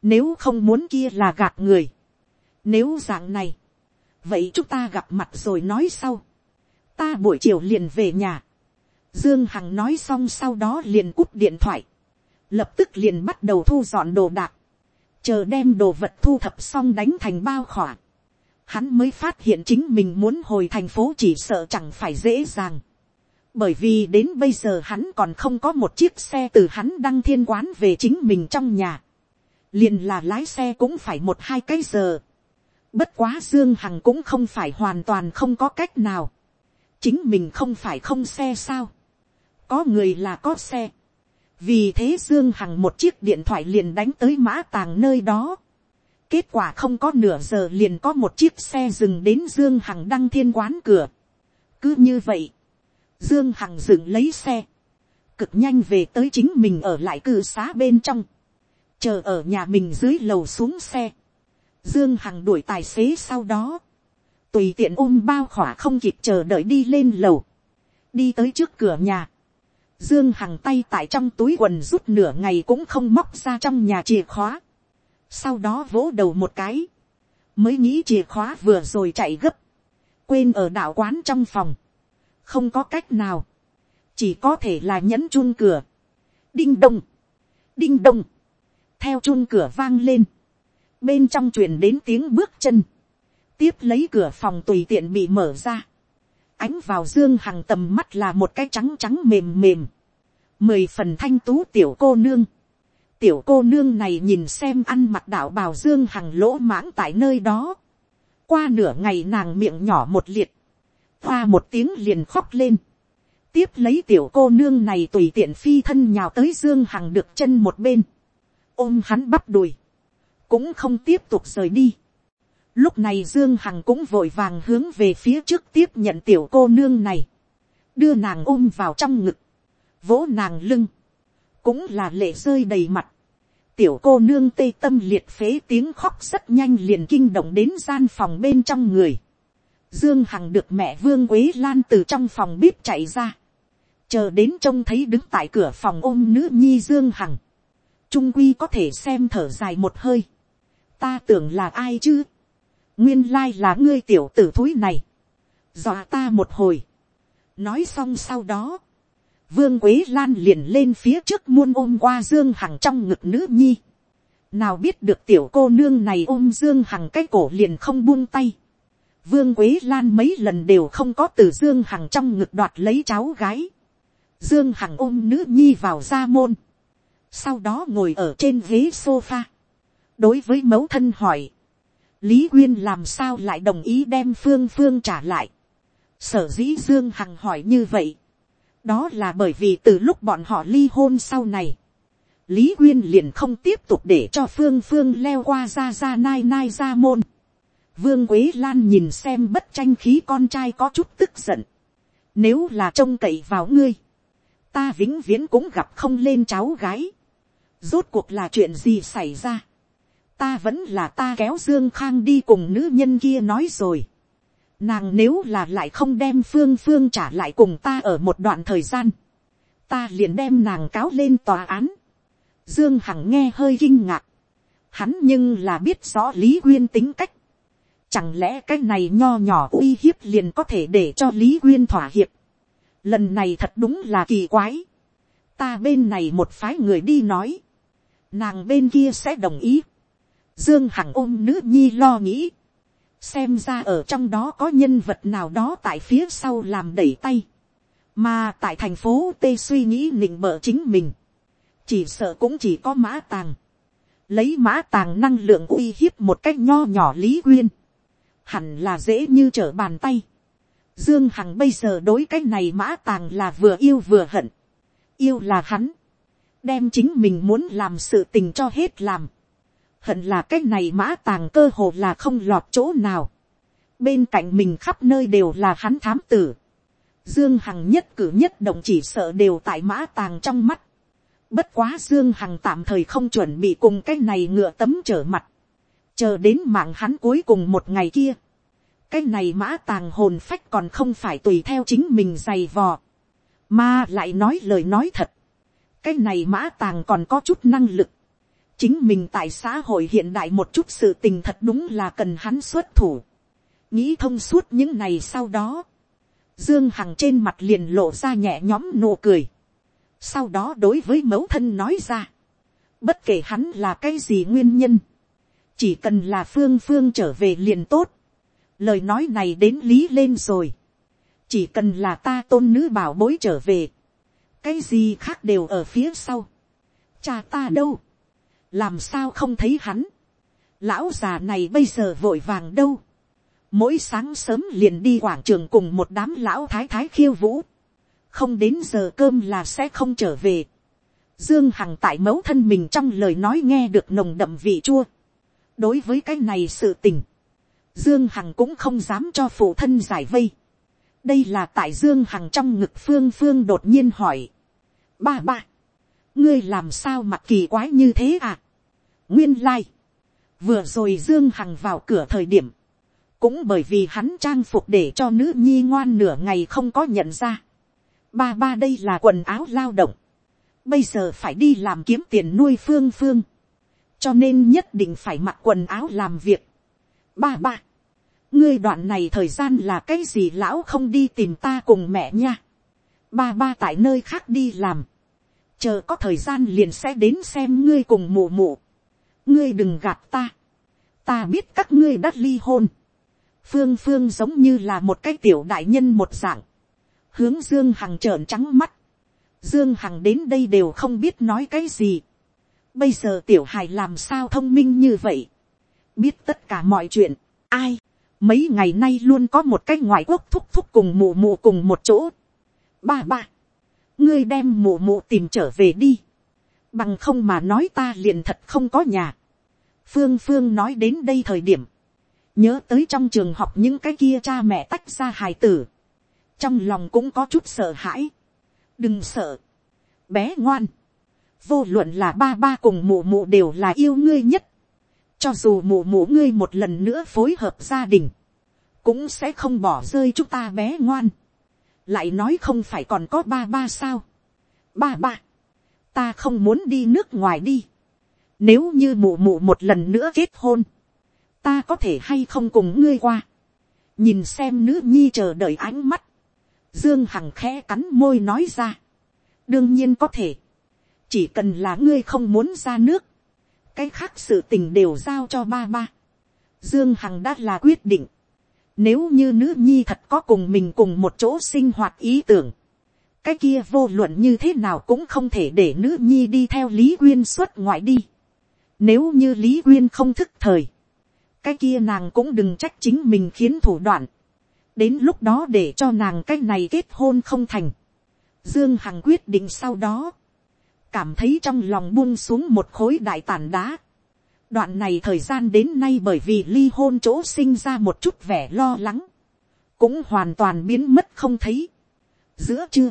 nếu không muốn kia là gạt người, nếu dạng này, vậy chúng ta gặp mặt rồi nói sau, ta buổi chiều liền về nhà, Dương Hằng nói xong sau đó liền cúp điện thoại. Lập tức liền bắt đầu thu dọn đồ đạc. Chờ đem đồ vật thu thập xong đánh thành bao khỏa. Hắn mới phát hiện chính mình muốn hồi thành phố chỉ sợ chẳng phải dễ dàng. Bởi vì đến bây giờ hắn còn không có một chiếc xe từ hắn đăng thiên quán về chính mình trong nhà. Liền là lái xe cũng phải một hai cái giờ. Bất quá Dương Hằng cũng không phải hoàn toàn không có cách nào. Chính mình không phải không xe sao có người là có xe. vì thế dương hằng một chiếc điện thoại liền đánh tới mã tàng nơi đó kết quả không có nửa giờ liền có một chiếc xe dừng đến dương hằng đăng thiên quán cửa. cứ như vậy, dương hằng dừng lấy xe, cực nhanh về tới chính mình ở lại cư xá bên trong, chờ ở nhà mình dưới lầu xuống xe. Dương Hằng đuổi tài xế sau đó. Tùy tiện ôm bao khỏa không kịp chờ đợi đi lên lầu. Đi tới trước cửa nhà. Dương Hằng tay tại trong túi quần rút nửa ngày cũng không móc ra trong nhà chìa khóa. Sau đó vỗ đầu một cái. Mới nghĩ chìa khóa vừa rồi chạy gấp. Quên ở đạo quán trong phòng. Không có cách nào. Chỉ có thể là nhấn chun cửa. Đinh đông. Đinh đông. Theo chun cửa vang lên. Bên trong truyền đến tiếng bước chân. Tiếp lấy cửa phòng tùy tiện bị mở ra ánh vào dương hằng tầm mắt là một cái trắng trắng mềm mềm, mười phần thanh tú tiểu cô nương, tiểu cô nương này nhìn xem ăn mặc đạo bào dương hằng lỗ mãng tại nơi đó, qua nửa ngày nàng miệng nhỏ một liệt, hoa một tiếng liền khóc lên, tiếp lấy tiểu cô nương này tùy tiện phi thân nhào tới dương hằng được chân một bên, ôm hắn bắp đùi, cũng không tiếp tục rời đi, Lúc này Dương Hằng cũng vội vàng hướng về phía trước tiếp nhận tiểu cô nương này. Đưa nàng ôm vào trong ngực. Vỗ nàng lưng. Cũng là lệ rơi đầy mặt. Tiểu cô nương tê tâm liệt phế tiếng khóc rất nhanh liền kinh động đến gian phòng bên trong người. Dương Hằng được mẹ Vương Quế Lan từ trong phòng bếp chạy ra. Chờ đến trông thấy đứng tại cửa phòng ôm nữ nhi Dương Hằng. Trung Quy có thể xem thở dài một hơi. Ta tưởng là ai chứ? nguyên lai là ngươi tiểu tử thúi này, dọa ta một hồi, nói xong sau đó, vương quế lan liền lên phía trước muôn ôm qua dương hằng trong ngực nữ nhi, nào biết được tiểu cô nương này ôm dương hằng cái cổ liền không buông tay, vương quế lan mấy lần đều không có từ dương hằng trong ngực đoạt lấy cháu gái, dương hằng ôm nữ nhi vào ra môn, sau đó ngồi ở trên ghế sofa, đối với mẫu thân hỏi, lý quyên làm sao lại đồng ý đem phương phương trả lại. sở dĩ dương hằng hỏi như vậy đó là bởi vì từ lúc bọn họ ly hôn sau này, lý quyên liền không tiếp tục để cho phương phương leo qua ra ra nai nai ra môn. vương quế lan nhìn xem bất tranh khí con trai có chút tức giận. nếu là trông cậy vào ngươi, ta vĩnh viễn cũng gặp không lên cháu gái. rốt cuộc là chuyện gì xảy ra ta vẫn là ta kéo dương khang đi cùng nữ nhân kia nói rồi nàng nếu là lại không đem phương phương trả lại cùng ta ở một đoạn thời gian, ta liền đem nàng cáo lên tòa án. dương hằng nghe hơi kinh ngạc. hắn nhưng là biết rõ lý quyên tính cách. chẳng lẽ cái này nho nhỏ uy hiếp liền có thể để cho lý quyên thỏa hiệp. lần này thật đúng là kỳ quái. ta bên này một phái người đi nói. nàng bên kia sẽ đồng ý Dương Hằng ôm nữ nhi lo nghĩ. Xem ra ở trong đó có nhân vật nào đó tại phía sau làm đẩy tay. Mà tại thành phố Tê suy nghĩ nịnh bợ chính mình. Chỉ sợ cũng chỉ có mã tàng. Lấy mã tàng năng lượng uy hiếp một cách nho nhỏ lý quyên. Hẳn là dễ như trở bàn tay. Dương Hằng bây giờ đối cái này mã tàng là vừa yêu vừa hận. Yêu là hắn. Đem chính mình muốn làm sự tình cho hết làm hận là cái này mã tàng cơ hồ là không lọt chỗ nào, bên cạnh mình khắp nơi đều là hắn thám tử, dương hằng nhất cử nhất động chỉ sợ đều tại mã tàng trong mắt, bất quá dương hằng tạm thời không chuẩn bị cùng cái này ngựa tấm trở mặt, chờ đến mạng hắn cuối cùng một ngày kia, cái này mã tàng hồn phách còn không phải tùy theo chính mình giày vò, mà lại nói lời nói thật, cái này mã tàng còn có chút năng lực, chính mình tại xã hội hiện đại một chút sự tình thật đúng là cần hắn xuất thủ, nghĩ thông suốt những này sau đó, dương hằng trên mặt liền lộ ra nhẹ nhõm nụ cười, sau đó đối với mẫu thân nói ra, bất kể hắn là cái gì nguyên nhân, chỉ cần là phương phương trở về liền tốt, lời nói này đến lý lên rồi, chỉ cần là ta tôn nữ bảo bối trở về, cái gì khác đều ở phía sau, cha ta đâu, làm sao không thấy hắn, lão già này bây giờ vội vàng đâu, mỗi sáng sớm liền đi quảng trường cùng một đám lão thái thái khiêu vũ, không đến giờ cơm là sẽ không trở về. Dương Hằng tại mẫu thân mình trong lời nói nghe được nồng đậm vị chua. đối với cái này sự tình, Dương Hằng cũng không dám cho phụ thân giải vây. đây là tại Dương Hằng trong ngực phương phương đột nhiên hỏi. ba ba, ngươi làm sao mặt kỳ quái như thế à. nguyên lai, vừa rồi Dương Hằng vào cửa thời điểm, cũng bởi vì hắn trang phục để cho nữ nhi ngoan nửa ngày không có nhận ra. ba ba đây là quần áo lao động, bây giờ phải đi làm kiếm tiền nuôi phương phương, cho nên nhất định phải mặc quần áo làm việc. ba ba, ngươi đoạn này thời gian là cái gì lão không đi tìm ta cùng mẹ nha. ba ba tại nơi khác đi làm, chờ có thời gian liền sẽ đến xem ngươi cùng mù mù. ngươi đừng gạt ta, ta biết các ngươi đã ly hôn. Phương phương giống như là một cái tiểu đại nhân một dạng, hướng dương hằng trợn trắng mắt, dương hằng đến đây đều không biết nói cái gì, bây giờ tiểu hài làm sao thông minh như vậy, biết tất cả mọi chuyện, ai, mấy ngày nay luôn có một cái ngoại quốc thúc thúc cùng mù mù cùng một chỗ, ba ba, ngươi đem mụ mụ tìm trở về đi, bằng không mà nói ta liền thật không có nhà, phương phương nói đến đây thời điểm, nhớ tới trong trường học những cái kia cha mẹ tách ra hài tử, trong lòng cũng có chút sợ hãi. đừng sợ, bé ngoan, vô luận là ba ba cùng mụ mụ đều là yêu ngươi nhất, cho dù mụ mụ ngươi một lần nữa phối hợp gia đình, cũng sẽ không bỏ rơi chúng ta bé ngoan, lại nói không phải còn có ba ba sao, ba ba, ta không muốn đi nước ngoài đi, nếu như mụ mụ một lần nữa kết hôn, ta có thể hay không cùng ngươi qua, nhìn xem nữ nhi chờ đợi ánh mắt, dương hằng khẽ cắn môi nói ra, đương nhiên có thể, chỉ cần là ngươi không muốn ra nước, cái khác sự tình đều giao cho ba ba. Dương Hằng đã là quyết định. Nếu như nữ nhi thật có cùng mình cùng một chỗ sinh hoạt ý tưởng. Cái kia vô luận như thế nào cũng không thể để nữ nhi đi theo Lý Quyên xuất ngoại đi. Nếu như Lý Quyên không thức thời cái kia nàng cũng đừng trách chính mình khiến thủ đoạn, đến lúc đó để cho nàng cái này kết hôn không thành. Dương Hằng quyết định sau đó, cảm thấy trong lòng buông xuống một khối đại tàn đá. Đoạn này thời gian đến nay bởi vì ly hôn chỗ sinh ra một chút vẻ lo lắng, cũng hoàn toàn biến mất không thấy. Giữa trưa,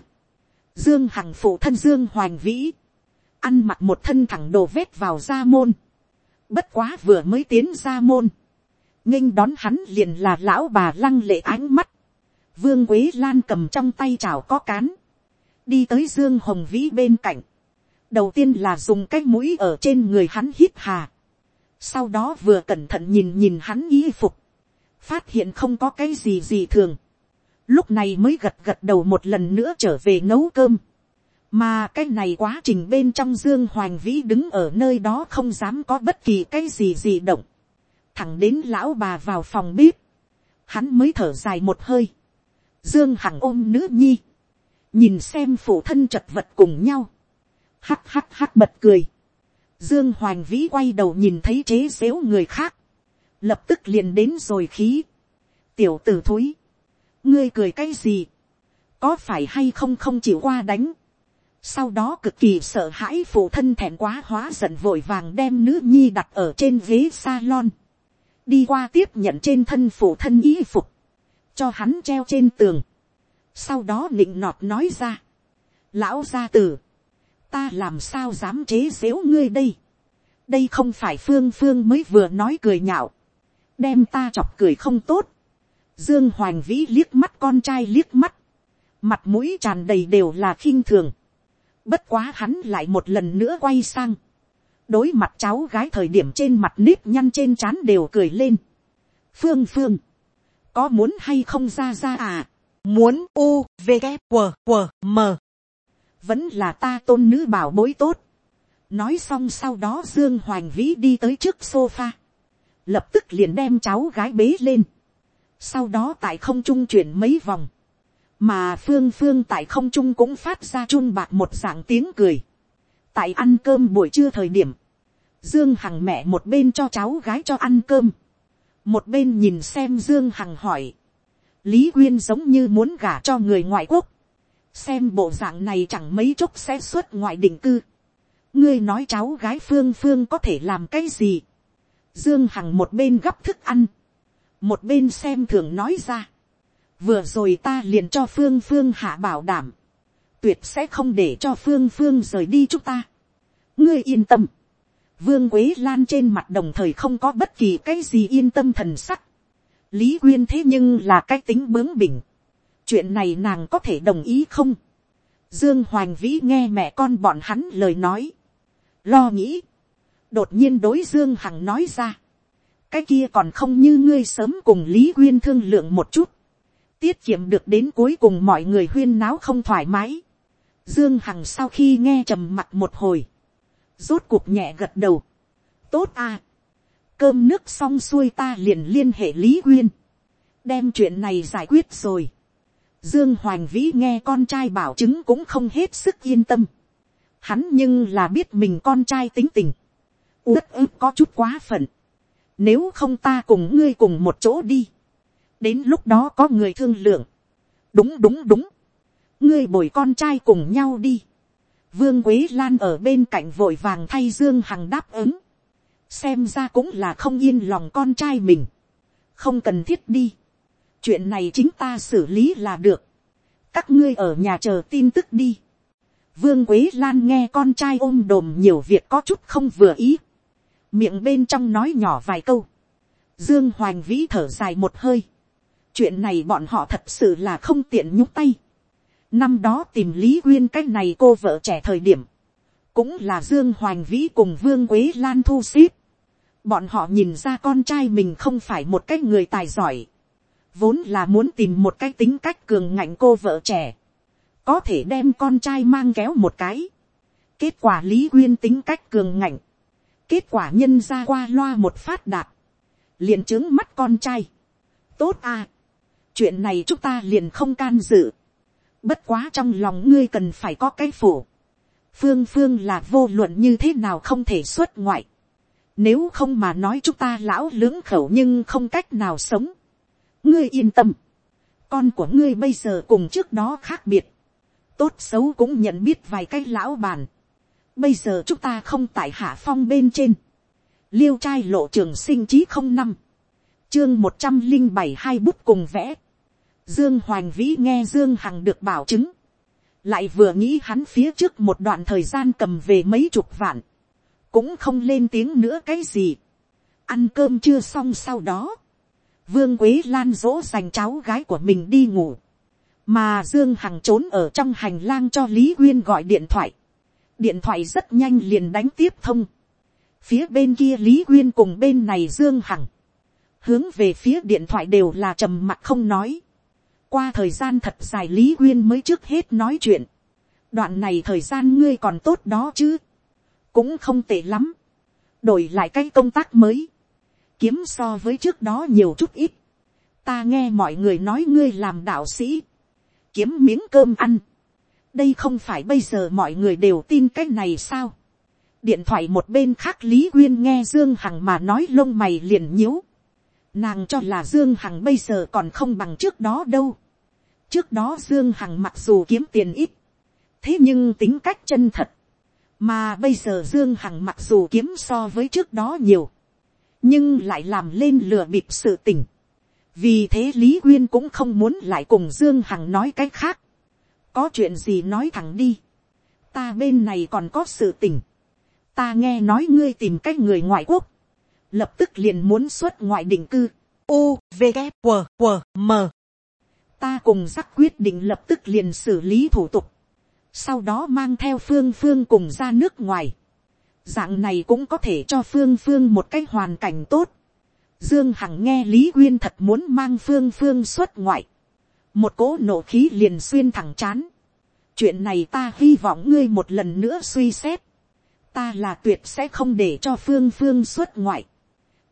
Dương Hằng phụ thân Dương Hoành Vĩ, ăn mặc một thân thẳng đồ vết vào ra môn. Bất quá vừa mới tiến ra môn, nghênh đón hắn liền là lão bà lăng lệ ánh mắt, vương quế lan cầm trong tay chảo có cán, đi tới dương hồng vĩ bên cạnh, đầu tiên là dùng cái mũi ở trên người hắn hít hà, sau đó vừa cẩn thận nhìn nhìn hắn y phục, phát hiện không có cái gì gì thường, lúc này mới gật gật đầu một lần nữa trở về nấu cơm, mà cái này quá trình bên trong dương hoàng vĩ đứng ở nơi đó không dám có bất kỳ cái gì gì động, thẳng đến lão bà vào phòng bếp, hắn mới thở dài một hơi, dương hằng ôm nữ nhi, nhìn xem phụ thân chật vật cùng nhau, hắt hắt hắt bật cười, dương hoành vĩ quay đầu nhìn thấy chế xếu người khác, lập tức liền đến rồi khí, tiểu Tử thúi, ngươi cười cái gì, có phải hay không không chịu qua đánh, sau đó cực kỳ sợ hãi phụ thân thẹn quá hóa giận vội vàng đem nữ nhi đặt ở trên ghế salon, đi qua tiếp nhận trên thân phụ thân y phục, cho hắn treo trên tường, sau đó nịnh nọt nói ra, lão gia tử, ta làm sao dám chế xếu ngươi đây, đây không phải phương phương mới vừa nói cười nhạo, đem ta chọc cười không tốt, dương hoành vĩ liếc mắt con trai liếc mắt, mặt mũi tràn đầy đều là khinh thường, bất quá hắn lại một lần nữa quay sang, đối mặt cháu gái thời điểm trên mặt nếp nhăn trên trán đều cười lên, phương phương, có muốn hay không ra ra à, muốn u v g q q m vẫn là ta tôn nữ bảo bối tốt. nói xong sau đó dương hoành vĩ đi tới trước sofa, lập tức liền đem cháu gái bế lên, sau đó tại không trung chuyển mấy vòng, mà phương phương tại không trung cũng phát ra chun bạc một dạng tiếng cười. tại ăn cơm buổi trưa thời điểm, dương hằng mẹ một bên cho cháu gái cho ăn cơm, một bên nhìn xem dương hằng hỏi, lý quyên giống như muốn gả cho người ngoại quốc, xem bộ dạng này chẳng mấy chốc sẽ xuất ngoại định cư. ngươi nói cháu gái phương phương có thể làm cái gì. dương hằng một bên gấp thức ăn, một bên xem thường nói ra. vừa rồi ta liền cho phương phương hạ bảo đảm, tuyệt sẽ không để cho phương phương rời đi chúng ta. ngươi yên tâm. vương quế lan trên mặt đồng thời không có bất kỳ cái gì yên tâm thần sắc. lý quyên thế nhưng là cái tính bướng bỉnh chuyện này nàng có thể đồng ý không. dương hoành vĩ nghe mẹ con bọn hắn lời nói. lo nghĩ. đột nhiên đối dương hằng nói ra. cái kia còn không như ngươi sớm cùng lý huyên thương lượng một chút. tiết kiệm được đến cuối cùng mọi người huyên náo không thoải mái. dương hằng sau khi nghe trầm mặt một hồi. rốt cuộc nhẹ gật đầu. tốt à. cơm nước xong xuôi ta liền liên hệ lý huyên đem chuyện này giải quyết rồi. Dương Hoành Vĩ nghe con trai bảo chứng cũng không hết sức yên tâm. Hắn nhưng là biết mình con trai tính tình. Đất ức có chút quá phận. Nếu không ta cùng ngươi cùng một chỗ đi. Đến lúc đó có người thương lượng. Đúng đúng đúng. Ngươi bồi con trai cùng nhau đi. Vương Quế Lan ở bên cạnh vội vàng thay Dương Hằng đáp ứng. Xem ra cũng là không yên lòng con trai mình. Không cần thiết đi chuyện này chính ta xử lý là được, các ngươi ở nhà chờ tin tức đi. vương quế lan nghe con trai ôm đồm nhiều việc có chút không vừa ý, miệng bên trong nói nhỏ vài câu, dương hoành vĩ thở dài một hơi, chuyện này bọn họ thật sự là không tiện nhúc tay. năm đó tìm lý quyên cách này cô vợ trẻ thời điểm, cũng là dương hoành vĩ cùng vương quế lan thu xếp. bọn họ nhìn ra con trai mình không phải một cái người tài giỏi vốn là muốn tìm một cái tính cách cường ngạnh cô vợ trẻ, có thể đem con trai mang kéo một cái. kết quả lý quyên tính cách cường ngạnh, kết quả nhân ra qua loa một phát đạt, liền trướng mắt con trai. tốt à, chuyện này chúng ta liền không can dự, bất quá trong lòng ngươi cần phải có cái phủ, phương phương là vô luận như thế nào không thể xuất ngoại, nếu không mà nói chúng ta lão lưỡng khẩu nhưng không cách nào sống ngươi yên tâm, con của ngươi bây giờ cùng trước đó khác biệt, tốt xấu cũng nhận biết vài cái lão bàn, bây giờ chúng ta không tại hạ phong bên trên, liêu trai lộ trường sinh chí không năm, chương một trăm linh bảy hai bút cùng vẽ, dương hoành vĩ nghe dương hằng được bảo chứng, lại vừa nghĩ hắn phía trước một đoạn thời gian cầm về mấy chục vạn, cũng không lên tiếng nữa cái gì, ăn cơm chưa xong sau đó, vương quế lan dỗ dành cháu gái của mình đi ngủ, mà dương hằng trốn ở trong hành lang cho lý uyên gọi điện thoại, điện thoại rất nhanh liền đánh tiếp thông, phía bên kia lý uyên cùng bên này dương hằng, hướng về phía điện thoại đều là trầm mặc không nói, qua thời gian thật dài lý uyên mới trước hết nói chuyện, đoạn này thời gian ngươi còn tốt đó chứ, cũng không tệ lắm, đổi lại cái công tác mới, kiếm so với trước đó nhiều chút ít. ta nghe mọi người nói ngươi làm đạo sĩ, kiếm miếng cơm ăn. đây không phải bây giờ mọi người đều tin cái này sao. điện thoại một bên khác lý quyên nghe dương hằng mà nói lông mày liền nhíu. nàng cho là dương hằng bây giờ còn không bằng trước đó đâu. trước đó dương hằng mặc dù kiếm tiền ít, thế nhưng tính cách chân thật, mà bây giờ dương hằng mặc dù kiếm so với trước đó nhiều, nhưng lại làm lên lừa bịp sự tình. vì thế lý quyên cũng không muốn lại cùng dương hằng nói cái khác. có chuyện gì nói thẳng đi. ta bên này còn có sự tình. ta nghe nói ngươi tìm cái người ngoại quốc. lập tức liền muốn xuất ngoại định cư. u, v, g q q m ta cùng giác quyết định lập tức liền xử lý thủ tục sau đó mang theo phương phương cùng ra nước ngoài dạng này cũng có thể cho phương phương một cái hoàn cảnh tốt. dương hằng nghe lý quyên thật muốn mang phương phương xuất ngoại. một cỗ nổ khí liền xuyên thẳng chán. chuyện này ta hy vọng ngươi một lần nữa suy xét. ta là tuyệt sẽ không để cho phương phương xuất ngoại.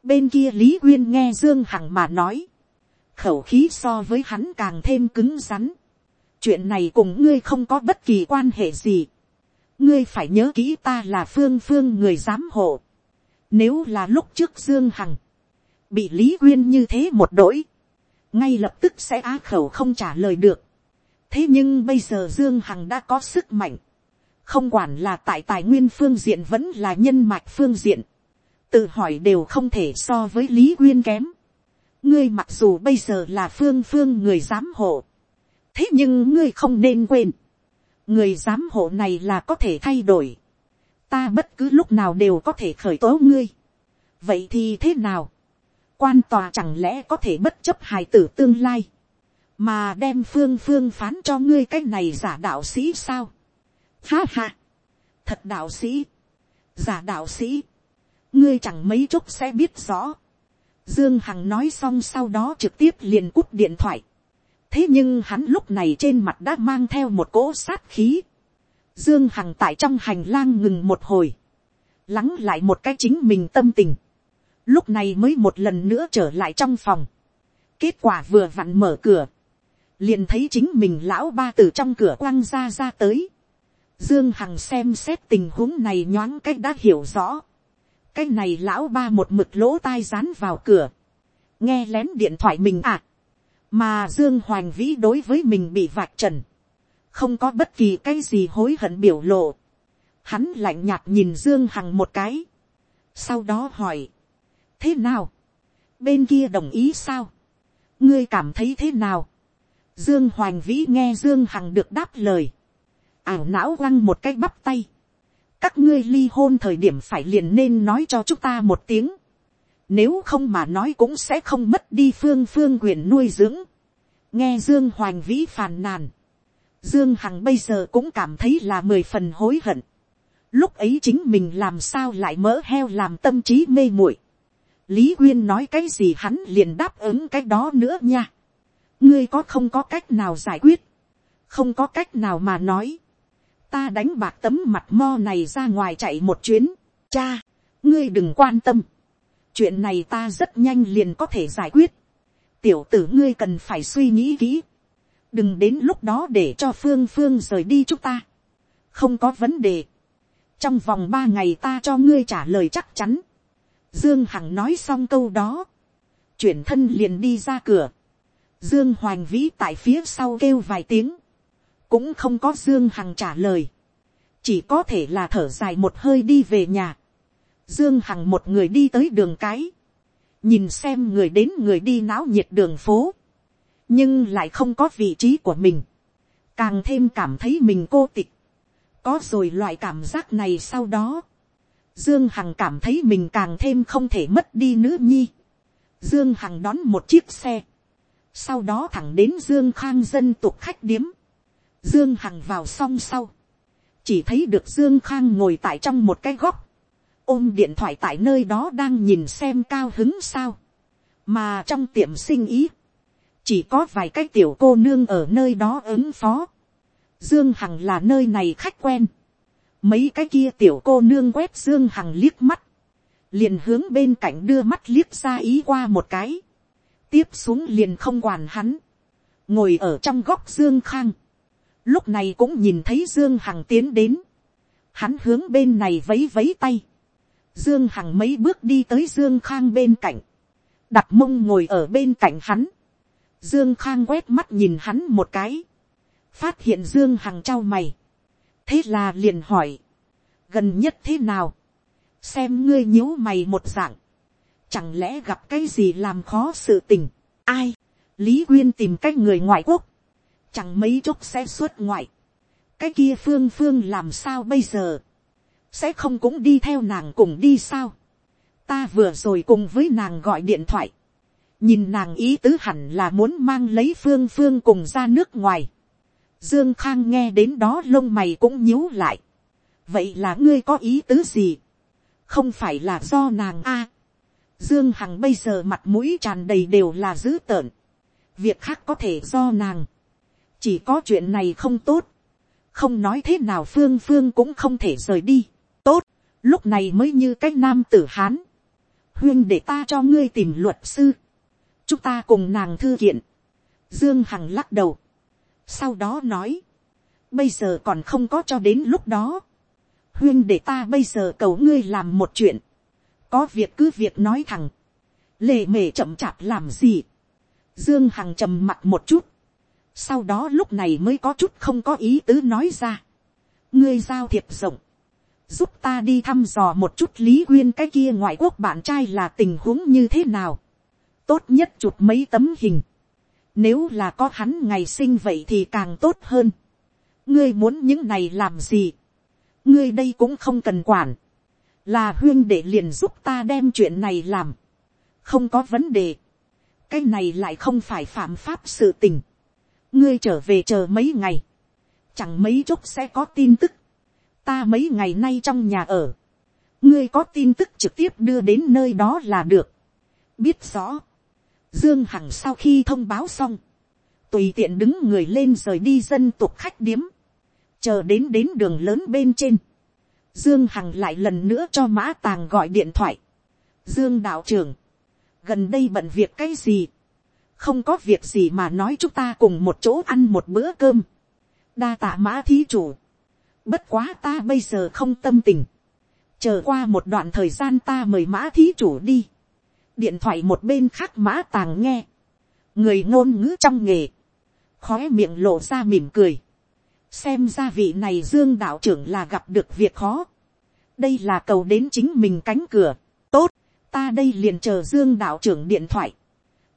bên kia lý quyên nghe dương hằng mà nói. khẩu khí so với hắn càng thêm cứng rắn chuyện này cùng ngươi không có bất kỳ quan hệ gì ngươi phải nhớ kỹ ta là phương phương người giám hộ. nếu là lúc trước dương hằng, bị lý quyên như thế một đổi, ngay lập tức sẽ á khẩu không trả lời được. thế nhưng bây giờ dương hằng đã có sức mạnh, không quản là tại tài nguyên phương diện vẫn là nhân mạch phương diện, tự hỏi đều không thể so với lý quyên kém. ngươi mặc dù bây giờ là phương phương người giám hộ, thế nhưng ngươi không nên quên, người giám hộ này là có thể thay đổi, ta bất cứ lúc nào đều có thể khởi tố ngươi. vậy thì thế nào, quan tòa chẳng lẽ có thể bất chấp hài tử tương lai, mà đem phương phương phán cho ngươi cái này giả đạo sĩ sao. ha ha, thật đạo sĩ, giả đạo sĩ, ngươi chẳng mấy chốc sẽ biết rõ. Dương Hằng nói xong sau đó trực tiếp liền cút điện thoại thế nhưng hắn lúc này trên mặt đã mang theo một cỗ sát khí. dương hằng tại trong hành lang ngừng một hồi, lắng lại một cái chính mình tâm tình, lúc này mới một lần nữa trở lại trong phòng. kết quả vừa vặn mở cửa, liền thấy chính mình lão ba từ trong cửa quăng ra ra tới. Dương Hằng xem xét tình huống này nhoáng cách đã hiểu rõ. Cái này lão ba một mực lỗ tai dán vào cửa. Nghe lén điện thoại mình à mà dương hoành vĩ đối với mình bị vạch trần, không có bất kỳ cái gì hối hận biểu lộ, hắn lạnh nhạt nhìn dương hằng một cái, sau đó hỏi, thế nào, bên kia đồng ý sao, ngươi cảm thấy thế nào, dương hoành vĩ nghe dương hằng được đáp lời, ảo não quăng một cái bắp tay, các ngươi ly hôn thời điểm phải liền nên nói cho chúng ta một tiếng, nếu không mà nói cũng sẽ không mất đi phương phương quyền nuôi dưỡng. Nghe Dương Hoành Vĩ phàn nàn. Dương Hằng bây giờ cũng cảm thấy là mười phần hối hận. Lúc ấy chính mình làm sao lại mỡ heo làm tâm trí mê muội. Lý Quyên nói cái gì hắn liền đáp ứng cái đó nữa nha. Ngươi có không có cách nào giải quyết. Không có cách nào mà nói. Ta đánh bạc tấm mặt mo này ra ngoài chạy một chuyến. Cha, ngươi đừng quan tâm chuyện này ta rất nhanh liền có thể giải quyết. tiểu tử ngươi cần phải suy nghĩ kỹ. đừng đến lúc đó để cho phương phương rời đi chúng ta. không có vấn đề. trong vòng ba ngày ta cho ngươi trả lời chắc chắn. dương hằng nói xong câu đó. chuyển thân liền đi ra cửa. dương hoành vĩ tại phía sau kêu vài tiếng. cũng không có dương hằng trả lời. chỉ có thể là thở dài một hơi đi về nhà Dương Hằng một người đi tới đường cái. Nhìn xem người đến người đi náo nhiệt đường phố. Nhưng lại không có vị trí của mình. Càng thêm cảm thấy mình cô tịch. Có rồi loại cảm giác này sau đó. Dương Hằng cảm thấy mình càng thêm không thể mất đi nữ nhi. Dương Hằng đón một chiếc xe. Sau đó thẳng đến Dương Khang dân tục khách điếm. Dương Hằng vào xong sau. Chỉ thấy được Dương Khang ngồi tại trong một cái góc ôm điện thoại tại nơi đó đang nhìn xem cao hứng sao. mà trong tiệm sinh ý, chỉ có vài cái tiểu cô nương ở nơi đó ứng phó. dương hằng là nơi này khách quen. mấy cái kia tiểu cô nương quét dương hằng liếc mắt, liền hướng bên cạnh đưa mắt liếc ra ý qua một cái, tiếp xuống liền không quản hắn, ngồi ở trong góc dương khang, lúc này cũng nhìn thấy dương hằng tiến đến, hắn hướng bên này vấy vấy tay, Dương Hằng mấy bước đi tới Dương Khang bên cạnh. Đặt mông ngồi ở bên cạnh hắn. Dương Khang quét mắt nhìn hắn một cái. Phát hiện Dương Hằng trao mày. thế là liền hỏi, gần nhất thế nào, xem ngươi nhíu mày một dạng, chẳng lẽ gặp cái gì làm khó sự tình, ai, lý quyên tìm cái người ngoại quốc, chẳng mấy chốc sẽ xuất ngoại, cái kia phương phương làm sao bây giờ, sẽ không cũng đi theo nàng cùng đi sao, ta vừa rồi cùng với nàng gọi điện thoại, nhìn nàng ý tứ hẳn là muốn mang lấy phương phương cùng ra nước ngoài, dương khang nghe đến đó lông mày cũng nhíu lại, vậy là ngươi có ý tứ gì, không phải là do nàng a, Dương Hằng bây giờ mặt mũi tràn đầy đều là dữ tợn. Việc khác có thể do nàng. Chỉ có chuyện này không tốt. Không nói thế nào Phương Phương cũng không thể rời đi. Tốt, lúc này mới như cái nam tử Hán. Huyên để ta cho ngươi tìm luật sư. Chúng ta cùng nàng thư kiện. Dương Hằng lắc đầu. Sau đó nói. Bây giờ còn không có cho đến lúc đó. Huyên để ta bây giờ cầu ngươi làm một chuyện có việc cứ việc nói thẳng, lề mề chậm chạp làm gì, dương hằng trầm mặt một chút, sau đó lúc này mới có chút không có ý tứ nói ra, ngươi giao thiệp rộng, giúp ta đi thăm dò một chút lý quyên cái kia ngoại quốc bạn trai là tình huống như thế nào, tốt nhất chụp mấy tấm hình, nếu là có hắn ngày sinh vậy thì càng tốt hơn, ngươi muốn những này làm gì, ngươi đây cũng không cần quản, là huyên để liền giúp ta đem chuyện này làm, không có vấn đề, cái này lại không phải phạm pháp sự tình, ngươi trở về chờ mấy ngày, chẳng mấy chốc sẽ có tin tức, ta mấy ngày nay trong nhà ở, ngươi có tin tức trực tiếp đưa đến nơi đó là được, biết rõ, dương hằng sau khi thông báo xong, tùy tiện đứng người lên rời đi dân tục khách điếm, chờ đến đến đường lớn bên trên, Dương Hằng lại lần nữa cho Mã Tàng gọi điện thoại. Dương đạo trưởng. Gần đây bận việc cái gì? Không có việc gì mà nói chúng ta cùng một chỗ ăn một bữa cơm. Đa tạ mã thí chủ. Bất quá ta bây giờ không tâm tình. Chờ qua một đoạn thời gian ta mời mã thí chủ đi. Điện thoại một bên khác mã tàng nghe. Người ngôn ngữ trong nghề. Khóe miệng lộ ra mỉm cười xem ra vị này dương đạo trưởng là gặp được việc khó. đây là cầu đến chính mình cánh cửa. tốt, ta đây liền chờ dương đạo trưởng điện thoại.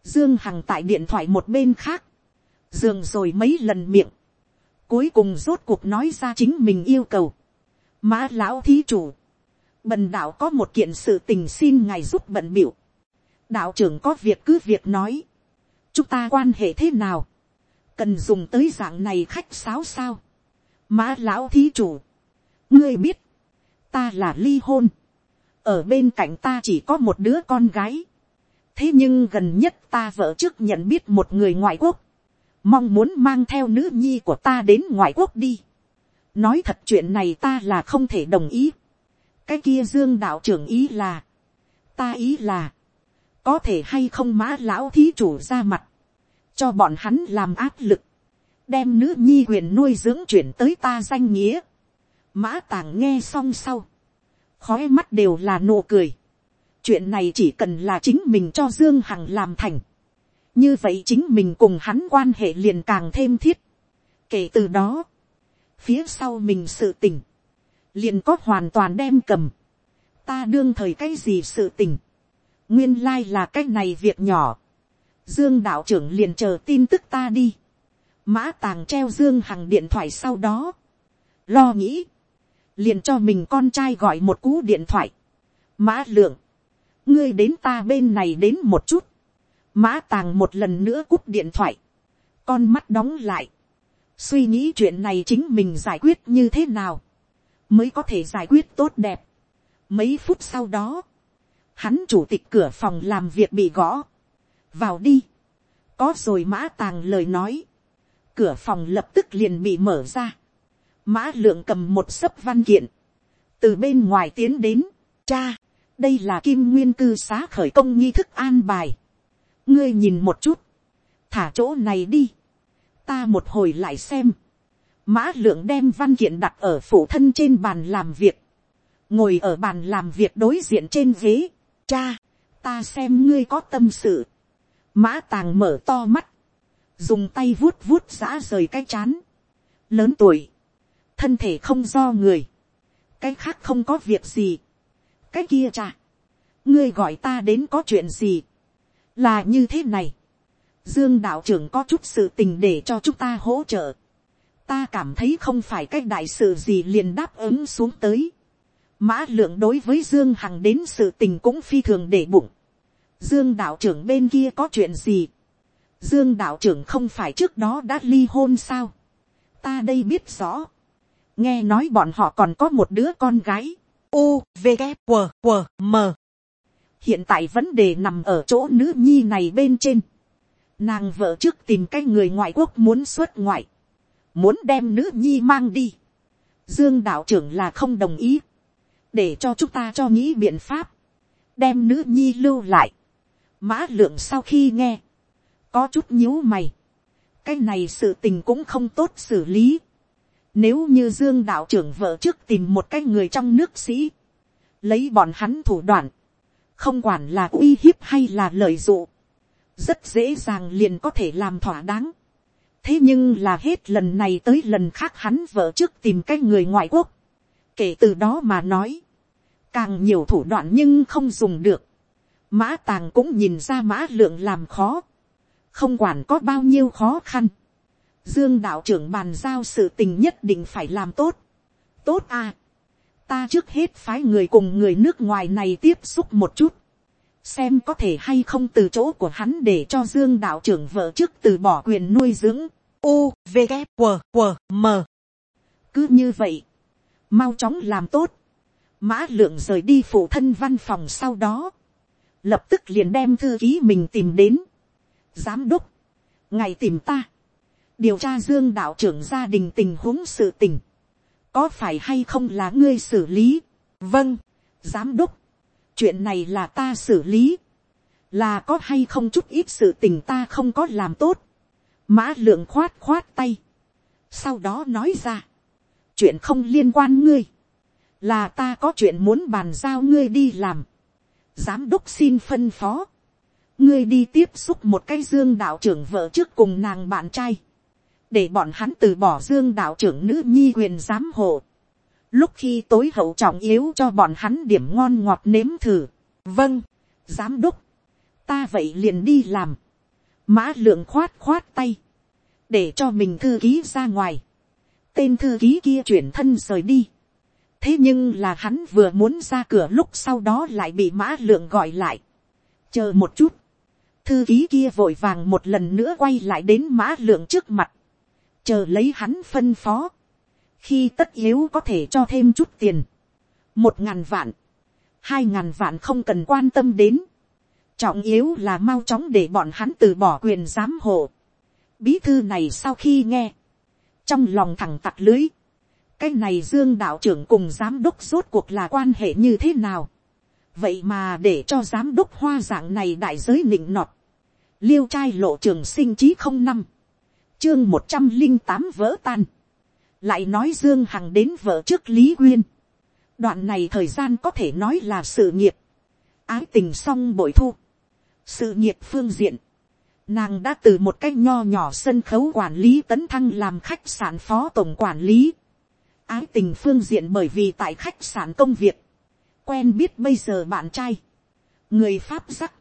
dương hằng tại điện thoại một bên khác. dường rồi mấy lần miệng cuối cùng rốt cuộc nói ra chính mình yêu cầu. mã lão thí chủ. bần đạo có một kiện sự tình xin ngài giúp bận biểu. đạo trưởng có việc cứ việc nói. chúng ta quan hệ thế nào cần dùng tới dạng này khách sáo sao. mã lão thí chủ, ngươi biết, ta là ly hôn, ở bên cạnh ta chỉ có một đứa con gái, thế nhưng gần nhất ta vợ trước nhận biết một người ngoại quốc, mong muốn mang theo nữ nhi của ta đến ngoại quốc đi. nói thật chuyện này ta là không thể đồng ý. cái kia dương đạo trưởng ý là, ta ý là, có thể hay không mã lão thí chủ ra mặt, cho bọn hắn làm áp lực, đem nữ nhi quyền nuôi dưỡng chuyển tới ta danh nghĩa. Mã tàng nghe xong sau, khói mắt đều là nụ cười. chuyện này chỉ cần là chính mình cho dương hằng làm thành như vậy chính mình cùng hắn quan hệ liền càng thêm thiết. kể từ đó, phía sau mình sự tình, liền có hoàn toàn đem cầm. ta đương thời cái gì sự tình, nguyên lai là cái này việc nhỏ Dương đạo trưởng liền chờ tin tức ta đi. Mã tàng treo Dương Hằng điện thoại sau đó. Lo nghĩ. Liền cho mình con trai gọi một cú điện thoại. Mã lượng. Ngươi đến ta bên này đến một chút. Mã tàng một lần nữa cúp điện thoại. Con mắt đóng lại. Suy nghĩ chuyện này chính mình giải quyết như thế nào. Mới có thể giải quyết tốt đẹp. Mấy phút sau đó. Hắn chủ tịch cửa phòng làm việc bị gõ vào đi, có rồi mã tàng lời nói, cửa phòng lập tức liền bị mở ra, mã lượng cầm một sấp văn kiện, từ bên ngoài tiến đến, cha, đây là kim nguyên cư xá khởi công nghi thức an bài, ngươi nhìn một chút, thả chỗ này đi, ta một hồi lại xem, mã lượng đem văn kiện đặt ở phủ thân trên bàn làm việc, ngồi ở bàn làm việc đối diện trên ghế, cha, ta xem ngươi có tâm sự, Mã tàng mở to mắt. Dùng tay vuốt vuốt giã rời cái chán. Lớn tuổi. thân thể không do người, cái khác không có việc gì, cái kia cha, ngươi gọi ta đến có chuyện gì, là như thế này, dương đạo trưởng có chút sự tình để cho chúng ta hỗ trợ, ta cảm thấy không phải cách đại sự gì liền đáp ứng xuống tới, mã lượng đối với dương hằng đến sự tình cũng phi thường để bụng, dương đạo trưởng bên kia có chuyện gì, dương đạo trưởng không phải trước đó đã ly hôn sao, ta đây biết rõ, nghe nói bọn họ còn có một đứa con gái, u v K, q q m hiện tại vấn đề nằm ở chỗ nữ nhi này bên trên, nàng vợ trước tìm cái người ngoại quốc muốn xuất ngoại, muốn đem nữ nhi mang đi, dương đạo trưởng là không đồng ý, để cho chúng ta cho nghĩ biện pháp, đem nữ nhi lưu lại, mã lượng sau khi nghe, có chút nhíu mày, cái này sự tình cũng không tốt xử lý, nếu như Dương đạo trưởng vợ trước tìm một cái người trong nước sĩ. Lấy bọn hắn thủ đoạn. Không quản là uy hiếp hay là lợi dụ. Rất dễ dàng liền có thể làm thỏa đáng. Thế nhưng là hết lần này tới lần khác hắn vợ trước tìm cái người ngoại quốc. Kể từ đó mà nói. Càng nhiều thủ đoạn nhưng không dùng được. Mã tàng cũng nhìn ra mã lượng làm khó. Không quản có bao nhiêu khó khăn Dương đạo trưởng bàn giao sự tình nhất định phải làm tốt. Tốt à. Ta trước hết phái người cùng người nước ngoài này tiếp xúc một chút. Xem có thể hay không từ chỗ của hắn để cho Dương đạo trưởng vợ trước từ bỏ quyền nuôi dưỡng. U, V, g W, W, M. Cứ như vậy. Mau chóng làm tốt. Mã lượng rời đi phụ thân văn phòng sau đó. Lập tức liền đem thư ký mình tìm đến. Giám đốc. Ngày tìm ta điều tra dương đạo trưởng gia đình tình huống sự tình, có phải hay không là ngươi xử lý, vâng, giám đốc, chuyện này là ta xử lý, là có hay không chút ít sự tình ta không có làm tốt, mã lượng khoát khoát tay, sau đó nói ra, chuyện không liên quan ngươi, là ta có chuyện muốn bàn giao ngươi đi làm, giám đốc xin phân phó, ngươi đi tiếp xúc một cái dương đạo trưởng vợ trước cùng nàng bạn trai, để bọn hắn từ bỏ dương đạo trưởng nữ nhi quyền giám hộ. Lúc khi tối hậu trọng yếu cho bọn hắn điểm ngon ngọt nếm thử. Vâng, giám đốc. Ta vậy liền đi làm. Mã lượng khoát khoát tay. Để cho mình thư ký ra ngoài. Tên thư ký kia chuyển thân rời đi. Thế nhưng là hắn vừa muốn ra cửa lúc sau đó lại bị mã lượng gọi lại. Chờ một chút. Thư ký kia vội vàng một lần nữa quay lại đến mã lượng trước mặt chờ lấy hắn phân phó, khi tất yếu có thể cho thêm chút tiền, một ngàn vạn, hai ngàn vạn không cần quan tâm đến, trọng yếu là mau chóng để bọn hắn từ bỏ quyền giám hộ. bí thư này sau khi nghe, trong lòng thẳng tặc lưới, cái này dương đạo trưởng cùng giám đốc rốt cuộc là quan hệ như thế nào. vậy mà để cho giám đốc hoa dạng này đại giới nịnh nọt, liêu trai lộ trường sinh chí không năm, chương một trăm linh tám vỡ tan, lại nói dương hằng đến vợ trước lý nguyên đoạn này thời gian có thể nói là sự nghiệp, ái tình xong bội thu, sự nghiệp phương diện, nàng đã từ một cách nho nhỏ sân khấu quản lý tấn thăng làm khách sạn phó tổng quản lý, ái tình phương diện bởi vì tại khách sạn công việc, quen biết bây giờ bạn trai, người pháp sắc,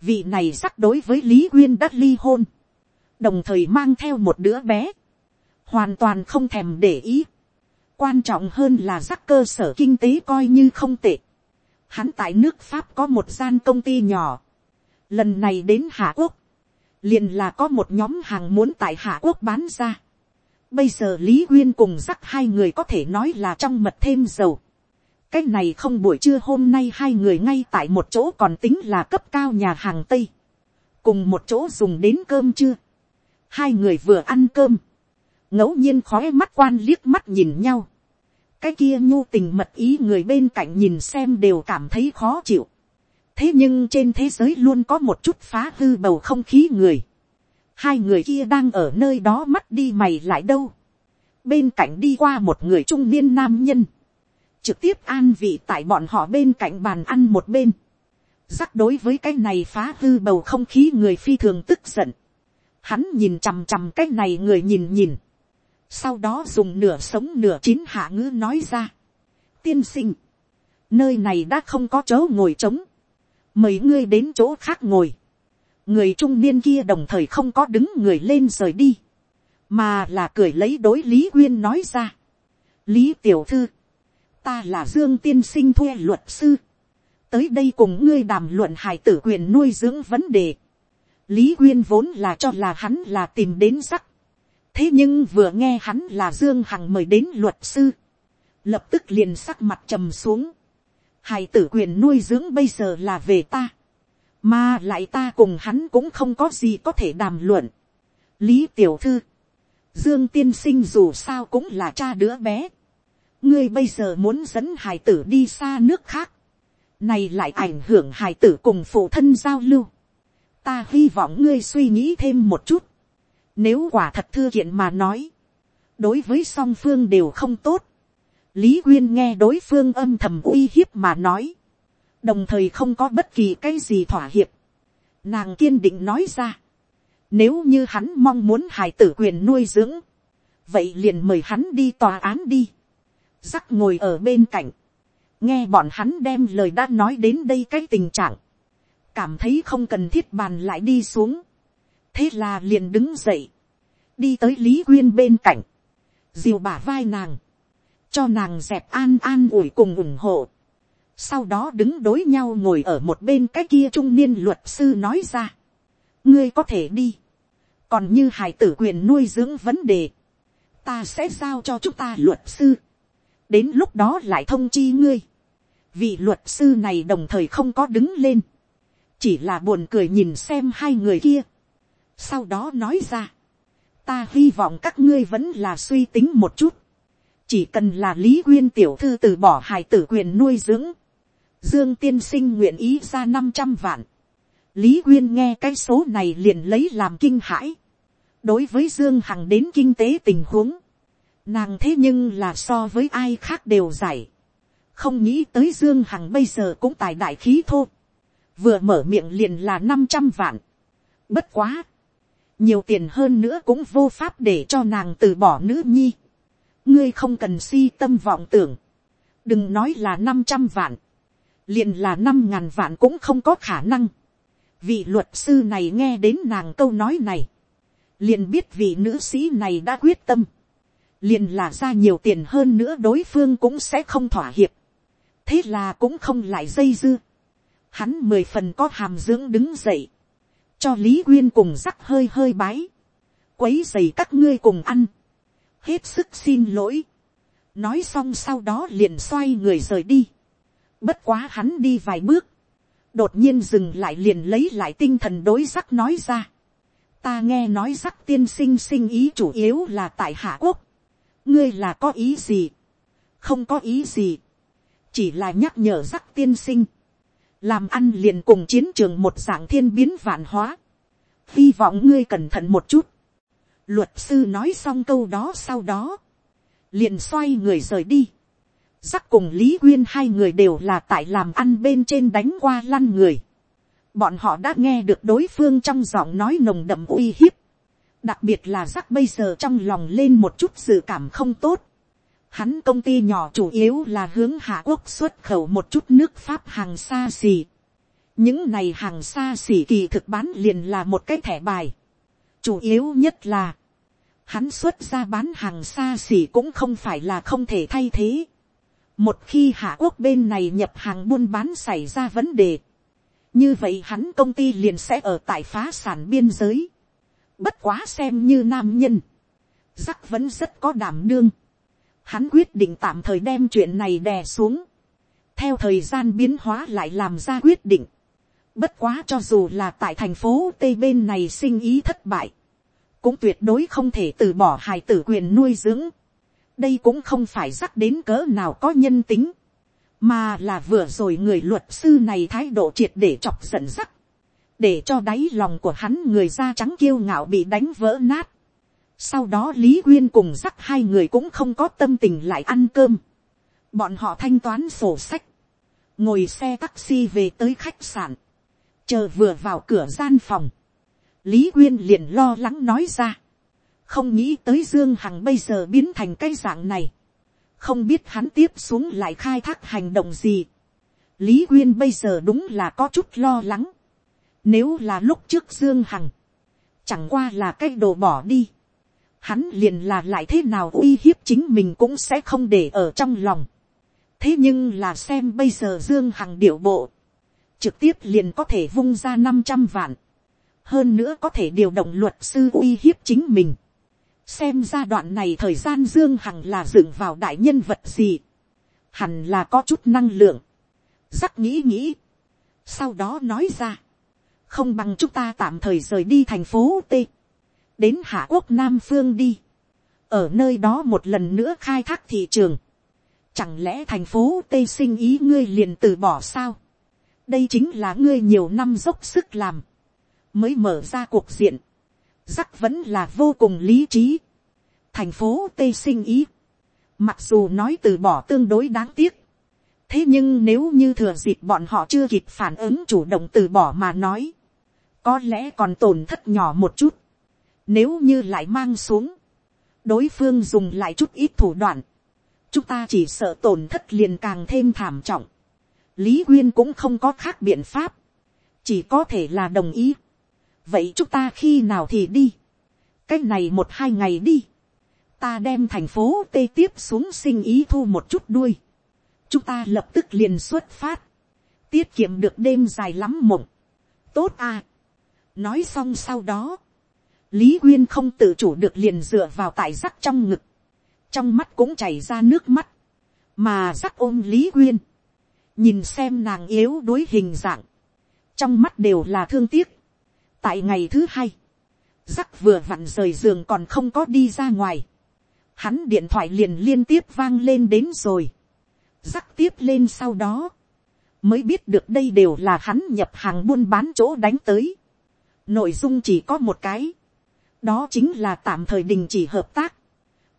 vị này sắc đối với lý quyên đã ly hôn, đồng thời mang theo một đứa bé, hoàn toàn không thèm để ý. quan trọng hơn là rắc cơ sở kinh tế coi như không tệ. hắn tại nước pháp có một gian công ty nhỏ. lần này đến hạ quốc, liền là có một nhóm hàng muốn tại hạ quốc bán ra. bây giờ lý uyên cùng rắc hai người có thể nói là trong mật thêm dầu. cái này không buổi trưa hôm nay hai người ngay tại một chỗ còn tính là cấp cao nhà hàng tây. cùng một chỗ dùng đến cơm chưa hai người vừa ăn cơm, ngẫu nhiên khói mắt quan liếc mắt nhìn nhau, cái kia nhu tình mật ý người bên cạnh nhìn xem đều cảm thấy khó chịu. thế nhưng trên thế giới luôn có một chút phá hư bầu không khí người. hai người kia đang ở nơi đó mắt đi mày lại đâu. bên cạnh đi qua một người trung niên nam nhân. trực tiếp an vị tại bọn họ bên cạnh bàn ăn một bên. rắc đối với cái này phá hư bầu không khí người phi thường tức giận. Hắn nhìn chằm chằm cái này người nhìn nhìn. sau đó dùng nửa sống nửa chín hạ ngữ nói ra, tiên sinh, nơi này đã không có chỗ ngồi trống, mời ngươi đến chỗ khác ngồi, người trung niên kia đồng thời không có đứng người lên rời đi, mà là cười lấy đối lý quyên nói ra. lý tiểu thư, ta là dương tiên sinh thuê luật sư, tới đây cùng ngươi đàm luận hài tử quyền nuôi dưỡng vấn đề lý nguyên vốn là cho là hắn là tìm đến sắc, thế nhưng vừa nghe hắn là dương hằng mời đến luật sư, lập tức liền sắc mặt trầm xuống, hài tử quyền nuôi dưỡng bây giờ là về ta, mà lại ta cùng hắn cũng không có gì có thể đàm luận. lý tiểu thư, dương tiên sinh dù sao cũng là cha đứa bé, ngươi bây giờ muốn dẫn hài tử đi xa nước khác, này lại ảnh hưởng hài tử cùng phụ thân giao lưu ta hy vọng ngươi suy nghĩ thêm một chút, nếu quả thật thư kiện mà nói, đối với song phương đều không tốt, lý quyên nghe đối phương âm thầm uy hiếp mà nói, đồng thời không có bất kỳ cái gì thỏa hiệp, nàng kiên định nói ra, nếu như hắn mong muốn hài tử quyền nuôi dưỡng, vậy liền mời hắn đi tòa án đi, rắc ngồi ở bên cạnh, nghe bọn hắn đem lời đã nói đến đây cái tình trạng, cảm thấy không cần thiết bàn lại đi xuống, thế là liền đứng dậy, đi tới lý quyên bên cạnh, diều bả vai nàng, cho nàng dẹp an an ủi cùng ủng hộ, sau đó đứng đối nhau ngồi ở một bên cái kia trung niên luật sư nói ra, ngươi có thể đi, còn như Hải tử quyền nuôi dưỡng vấn đề, ta sẽ giao cho chúng ta luật sư, đến lúc đó lại thông chi ngươi, vị luật sư này đồng thời không có đứng lên, chỉ là buồn cười nhìn xem hai người kia, sau đó nói ra, ta hy vọng các ngươi vẫn là suy tính một chút, chỉ cần là lý quyên tiểu thư từ bỏ hài tử quyền nuôi dưỡng, dương tiên sinh nguyện ý ra năm trăm vạn, lý quyên nghe cái số này liền lấy làm kinh hãi, đối với dương hằng đến kinh tế tình huống, nàng thế nhưng là so với ai khác đều giải, không nghĩ tới dương hằng bây giờ cũng tài đại khí thô, vừa mở miệng liền là năm trăm vạn, bất quá, nhiều tiền hơn nữa cũng vô pháp để cho nàng từ bỏ nữ nhi, ngươi không cần si tâm vọng tưởng, đừng nói là năm trăm vạn, liền là năm ngàn vạn cũng không có khả năng. vị luật sư này nghe đến nàng câu nói này, liền biết vị nữ sĩ này đã quyết tâm, liền là ra nhiều tiền hơn nữa đối phương cũng sẽ không thỏa hiệp, thế là cũng không lại dây dưa, hắn mười phần có hàm dưỡng đứng dậy, cho lý quyên cùng rắc hơi hơi bái, quấy dày các ngươi cùng ăn, hết sức xin lỗi, nói xong sau đó liền xoay người rời đi, bất quá hắn đi vài bước, đột nhiên dừng lại liền lấy lại tinh thần đối rắc nói ra, ta nghe nói rắc tiên sinh sinh ý chủ yếu là tại hạ quốc, ngươi là có ý gì, không có ý gì, chỉ là nhắc nhở rắc tiên sinh, làm ăn liền cùng chiến trường một dạng thiên biến vạn hóa, hy vọng ngươi cẩn thận một chút, luật sư nói xong câu đó sau đó, liền xoay người rời đi, giác cùng lý quyên hai người đều là tại làm ăn bên trên đánh qua lăn người, bọn họ đã nghe được đối phương trong giọng nói nồng đậm uy hiếp, đặc biệt là giác bây giờ trong lòng lên một chút sự cảm không tốt, Hắn công ty nhỏ chủ yếu là hướng Hạ Quốc xuất khẩu một chút nước Pháp hàng xa xỉ. Những này hàng xa xỉ kỳ thực bán liền là một cái thẻ bài. Chủ yếu nhất là, hắn xuất ra bán hàng xa xỉ cũng không phải là không thể thay thế. Một khi Hạ Quốc bên này nhập hàng buôn bán xảy ra vấn đề. Như vậy hắn công ty liền sẽ ở tại phá sản biên giới. Bất quá xem như nam nhân. Rắc vẫn rất có đảm đương hắn quyết định tạm thời đem chuyện này đè xuống, theo thời gian biến hóa lại làm ra quyết định. Bất quá cho dù là tại thành phố Tây bên này sinh ý thất bại, cũng tuyệt đối không thể từ bỏ hài tử quyền nuôi dưỡng. Đây cũng không phải rắc đến cỡ nào có nhân tính, mà là vừa rồi người luật sư này thái độ triệt để chọc giận rắc, để cho đáy lòng của hắn người da trắng kiêu ngạo bị đánh vỡ nát. Sau đó Lý Quyên cùng dắt hai người cũng không có tâm tình lại ăn cơm. Bọn họ thanh toán sổ sách. Ngồi xe taxi về tới khách sạn. Chờ vừa vào cửa gian phòng. Lý Quyên liền lo lắng nói ra. không nghĩ tới dương hằng bây giờ biến thành cái dạng này, không biết hắn tiếp xuống lại khai thác hành động gì. lý quyên bây giờ đúng là có chút lo lắng. nếu là lúc trước dương hằng, chẳng qua là cái đồ bỏ đi hắn liền là lại thế nào uy hiếp chính mình cũng sẽ không để ở trong lòng. thế nhưng là xem bây giờ dương hằng điệu bộ, trực tiếp liền có thể vung ra năm trăm vạn. hơn nữa có thể điều động luật sư uy hiếp chính mình. Xem ra đoạn này thời gian dương hằng là dựng vào đại nhân vật gì, hẳn là có chút năng lượng, rắc nghĩ nghĩ, sau đó nói ra, không bằng chúng ta tạm thời rời đi thành phố t, đến hạ quốc nam phương đi, ở nơi đó một lần nữa khai thác thị trường, chẳng lẽ thành phố tây sinh ý ngươi liền từ bỏ sao, đây chính là ngươi nhiều năm dốc sức làm, mới mở ra cuộc diện, rắc vẫn là vô cùng lý trí. thành phố tây sinh ý, mặc dù nói từ bỏ tương đối đáng tiếc, thế nhưng nếu như thừa dịp bọn họ chưa kịp phản ứng chủ động từ bỏ mà nói, có lẽ còn tổn thất nhỏ một chút, nếu như lại mang xuống, đối phương dùng lại chút ít thủ đoạn, chúng ta chỉ sợ tổn thất liền càng thêm thảm trọng. lý quyên cũng không có khác biện pháp, chỉ có thể là đồng ý. Vậy chúng ta khi nào thì đi, cách này một hai ngày đi, ta đem thành phố tây tiếp xuống sinh ý thu một chút đuôi, chúng ta lập tức liền xuất phát, tiết kiệm được đêm dài lắm mộng, tốt à. nói xong sau đó, lý nguyên không tự chủ được liền dựa vào tại rắc trong ngực, trong mắt cũng chảy ra nước mắt, mà rắc ôm lý nguyên. Nhìn xem nàng yếu đuối hình dạng, trong mắt đều là thương tiếc, tại ngày thứ hai, rắc vừa vặn rời giường còn không có đi ra ngoài, hắn điện thoại liền liên tiếp vang lên đến rồi, rắc tiếp lên sau đó, mới biết được đây đều là hắn nhập hàng buôn bán chỗ đánh tới. Nội dung chỉ có một cái, đó chính là tạm thời đình chỉ hợp tác,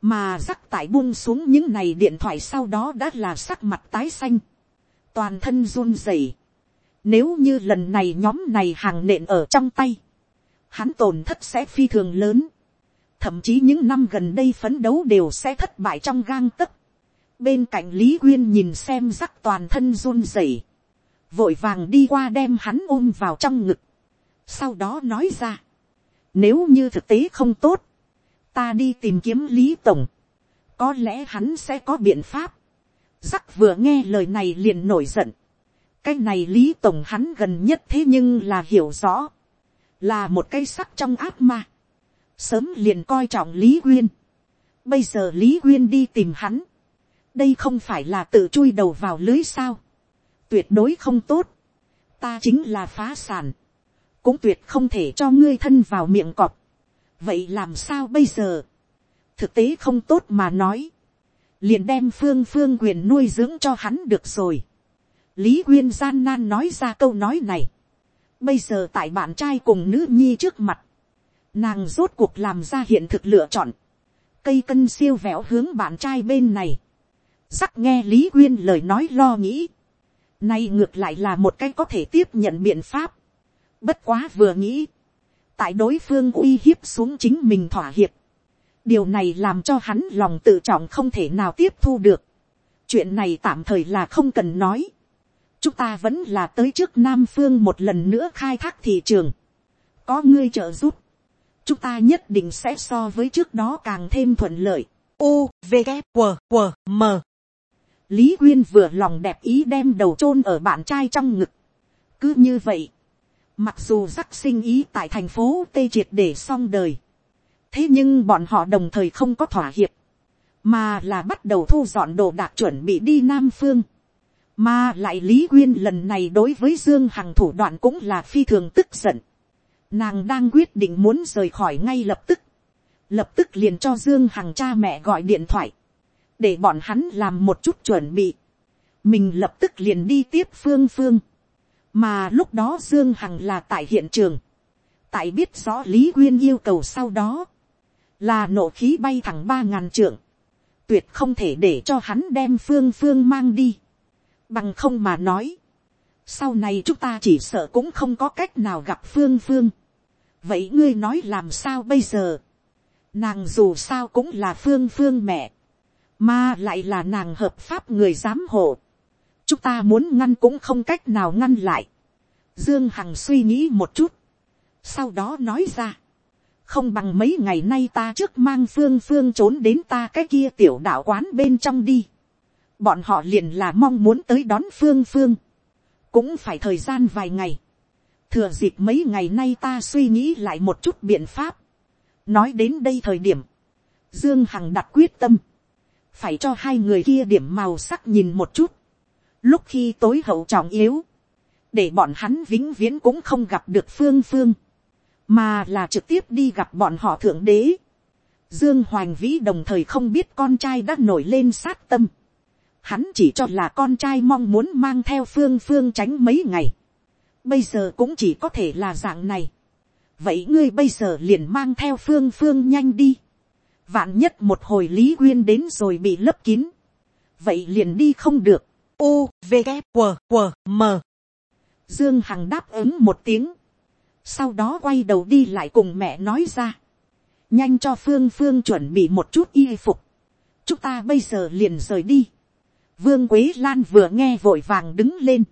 mà rắc tại buông xuống những này điện thoại sau đó đã là sắc mặt tái xanh, toàn thân run rẩy, nếu như lần này nhóm này hàng nện ở trong tay, hắn tổn thất sẽ phi thường lớn. Thậm chí những năm gần đây phấn đấu đều sẽ thất bại trong gang tấc. Bên cạnh Lý Quyên nhìn xem rắc toàn thân run rẩy, vội vàng đi qua đem hắn ôm vào trong ngực. Sau đó nói ra, nếu như thực tế không tốt, ta đi tìm kiếm Lý Tổng, có lẽ hắn sẽ có biện pháp. Giắc vừa nghe lời này liền nổi giận. Cái này lý tổng hắn gần nhất thế nhưng là hiểu rõ, là một cây sắc trong áp ma, sớm liền coi trọng lý quyên, bây giờ lý quyên đi tìm hắn, đây không phải là tự chui đầu vào lưới sao, tuyệt đối không tốt, ta chính là phá sản, cũng tuyệt không thể cho ngươi thân vào miệng cọp, vậy làm sao bây giờ, thực tế không tốt mà nói, liền đem phương phương quyền nuôi dưỡng cho hắn được rồi. Lý Quyên gian nan nói ra câu nói này. Bây giờ tại bạn trai cùng nữ nhi trước mặt. Nàng rốt cuộc làm ra hiện thực lựa chọn. Cây cân siêu vẹo hướng bạn trai bên này. rắc nghe Lý Quyên lời nói lo nghĩ. Nay ngược lại là một cái có thể tiếp nhận biện pháp. Bất quá vừa nghĩ. Tại đối phương uy hiếp xuống chính mình thỏa hiệp. Điều này làm cho hắn lòng tự trọng không thể nào tiếp thu được. Chuyện này tạm thời là không cần nói chúng ta vẫn là tới trước nam phương một lần nữa khai thác thị trường. có ngươi trợ giúp, chúng ta nhất định sẽ so với trước đó càng thêm thuận lợi. U, V, K, W, W, M. lý quyên vừa lòng đẹp ý đem đầu chôn ở bạn trai trong ngực. cứ như vậy, mặc dù rắc sinh ý tại thành phố tây triệt để xong đời, thế nhưng bọn họ đồng thời không có thỏa hiệp, mà là bắt đầu thu dọn đồ đạc chuẩn bị đi nam phương mà lại Lý Quyên lần này đối với Dương Hằng thủ đoạn cũng là phi thường tức giận. Nàng đang quyết định muốn rời khỏi ngay lập tức. Lập tức liền cho Dương Hằng cha mẹ gọi điện thoại. Để bọn hắn làm một chút chuẩn bị. Mình lập tức liền đi tiếp Phương Phương. Mà lúc đó Dương Hằng là tại hiện trường. Tại biết rõ Lý Quyên yêu cầu sau đó. Là nộ khí bay thẳng ba ngàn trượng. Tuyệt không thể để cho hắn đem Phương Phương mang đi Bằng không mà nói. Sau này chúng ta chỉ sợ cũng không có cách nào gặp phương phương. Vậy ngươi nói làm sao bây giờ? Nàng dù sao cũng là phương phương mẹ. Mà lại là nàng hợp pháp người giám hộ. Chúng ta muốn ngăn cũng không cách nào ngăn lại. Dương Hằng suy nghĩ một chút. Sau đó nói ra. Không bằng mấy ngày nay ta trước mang phương phương trốn đến ta cái kia tiểu đạo quán bên trong đi. Bọn họ liền là mong muốn tới đón phương phương. Cũng phải thời gian vài ngày. Thừa dịp mấy ngày nay ta suy nghĩ lại một chút biện pháp. Nói đến đây thời điểm. Dương Hằng đặt quyết tâm. Phải cho hai người kia điểm màu sắc nhìn một chút. Lúc khi tối hậu trọng yếu. Để bọn hắn vĩnh viễn cũng không gặp được phương phương. Mà là trực tiếp đi gặp bọn họ thượng đế. Dương Hoành Vĩ đồng thời không biết con trai đã nổi lên sát tâm. Hắn chỉ cho là con trai mong muốn mang theo phương phương tránh mấy ngày. Bây giờ cũng chỉ có thể là dạng này. Vậy ngươi bây giờ liền mang theo phương phương nhanh đi. Vạn nhất một hồi Lý Quyên đến rồi bị lấp kín. Vậy liền đi không được. U, V, g q q M. Dương Hằng đáp ứng một tiếng. Sau đó quay đầu đi lại cùng mẹ nói ra. Nhanh cho Phương Phương chuẩn bị một chút y phục. Chúng ta bây giờ liền rời đi. Vương Quế Lan vừa nghe vội vàng đứng lên.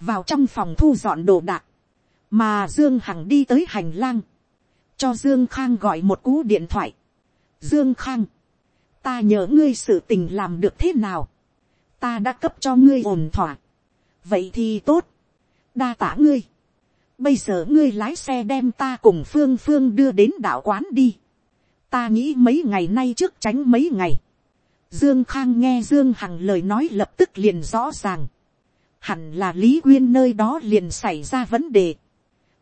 Vào trong phòng thu dọn đồ đạc. Mà Dương Hằng đi tới hành lang. Cho Dương Khang gọi một cú điện thoại. Dương Khang. Ta nhớ ngươi sự tình làm được thế nào. Ta đã cấp cho ngươi ổn thỏa. Vậy thì tốt. Đa tả ngươi. Bây giờ ngươi lái xe đem ta cùng Phương Phương đưa đến đạo quán đi. Ta nghĩ mấy ngày nay trước tránh mấy ngày. Dương Khang nghe Dương Hằng lời nói lập tức liền rõ ràng. Hẳn là Lý Quyên nơi đó liền xảy ra vấn đề.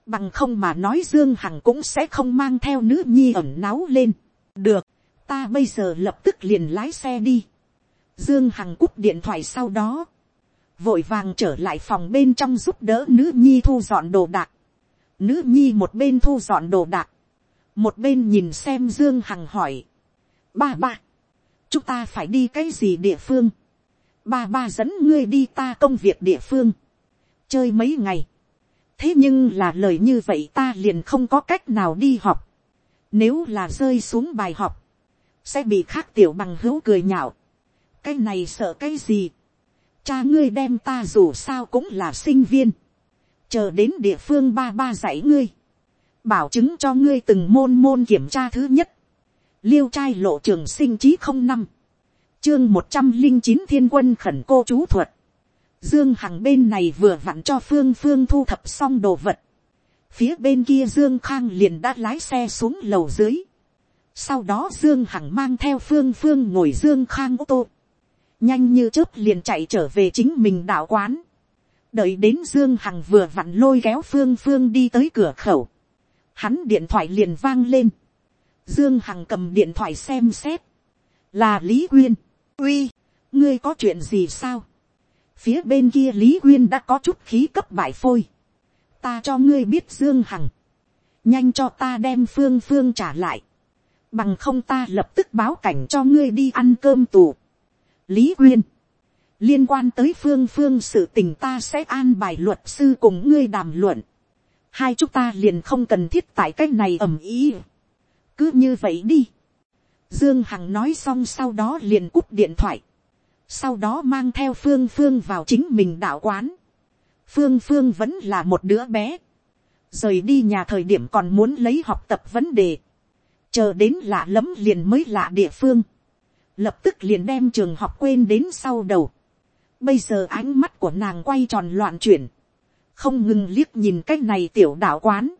Bằng không mà nói Dương Hằng cũng sẽ không mang theo nữ nhi ẩm náu lên. Được, ta bây giờ lập tức liền lái xe đi. Dương Hằng cúp điện thoại sau đó. Vội vàng trở lại phòng bên trong giúp đỡ nữ nhi thu dọn đồ đạc. Nữ nhi một bên thu dọn đồ đạc. Một bên nhìn xem Dương Hằng hỏi. Ba ba chúng ta phải đi cái gì địa phương, ba ba dẫn ngươi đi ta công việc địa phương, chơi mấy ngày, thế nhưng là lời như vậy ta liền không có cách nào đi học, nếu là rơi xuống bài học, sẽ bị khác tiểu bằng hữu cười nhạo, cái này sợ cái gì, cha ngươi đem ta dù sao cũng là sinh viên, chờ đến địa phương ba ba dạy ngươi, bảo chứng cho ngươi từng môn môn kiểm tra thứ nhất, liêu trai lộ trường sinh chí không năm, chương một trăm linh chín thiên quân khẩn cô chú thuật, dương hằng bên này vừa vặn cho phương phương thu thập xong đồ vật, phía bên kia dương khang liền đã lái xe xuống lầu dưới, sau đó dương hằng mang theo phương phương ngồi dương khang ô tô, nhanh như chớp liền chạy trở về chính mình đạo quán, đợi đến dương hằng vừa vặn lôi kéo phương phương đi tới cửa khẩu, hắn điện thoại liền vang lên, Dương Hằng cầm điện thoại xem xét. Là Lý Quyên. Uy, ngươi có chuyện gì sao? Phía bên kia Lý Quyên đã có chút khí cấp bại phôi. Ta cho ngươi biết Dương Hằng. Nhanh cho ta đem Phương Phương trả lại. Bằng không ta lập tức báo cảnh cho ngươi đi ăn cơm tù. Lý Uyên. Liên quan tới Phương Phương sự tình ta sẽ an bài luật sư cùng ngươi đàm luận. Hai chúng ta liền không cần thiết tại cái này ẩm ý cứ như vậy đi. Dương Hằng nói xong sau đó liền cúp điện thoại. Sau đó mang theo Phương Phương vào chính mình đạo quán. Phương Phương vẫn là một đứa bé. Rời đi nhà thời điểm còn muốn lấy học tập vấn đề. Chờ đến lạ lắm liền mới lạ địa phương. Lập tức liền đem trường học quên đến sau đầu. Bây giờ ánh mắt của nàng quay tròn loạn chuyển. Không ngừng liếc nhìn cái này tiểu đạo quán.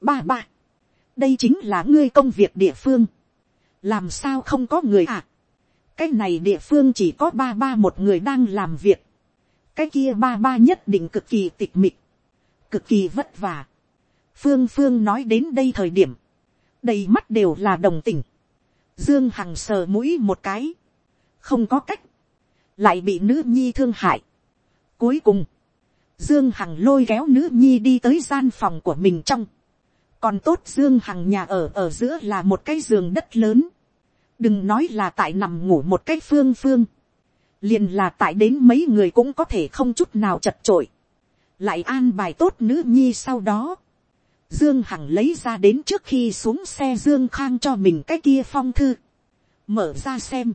Ba ba đây chính là ngươi công việc địa phương, làm sao không có người à. cái này địa phương chỉ có ba ba một người đang làm việc, cái kia ba ba nhất định cực kỳ tịch mịch, cực kỳ vất vả. phương phương nói đến đây thời điểm, đầy mắt đều là đồng tình, dương hằng sờ mũi một cái, không có cách, lại bị nữ nhi thương hại. cuối cùng, dương hằng lôi kéo nữ nhi đi tới gian phòng của mình trong, còn tốt dương hằng nhà ở ở giữa là một cái giường đất lớn, đừng nói là tại nằm ngủ một cái phương phương, liền là tại đến mấy người cũng có thể không chút nào chật trội, lại an bài tốt nữ nhi sau đó, Dương Hằng lấy ra đến trước khi xuống xe Dương Khang cho mình cái kia phong thư. Mở ra xem.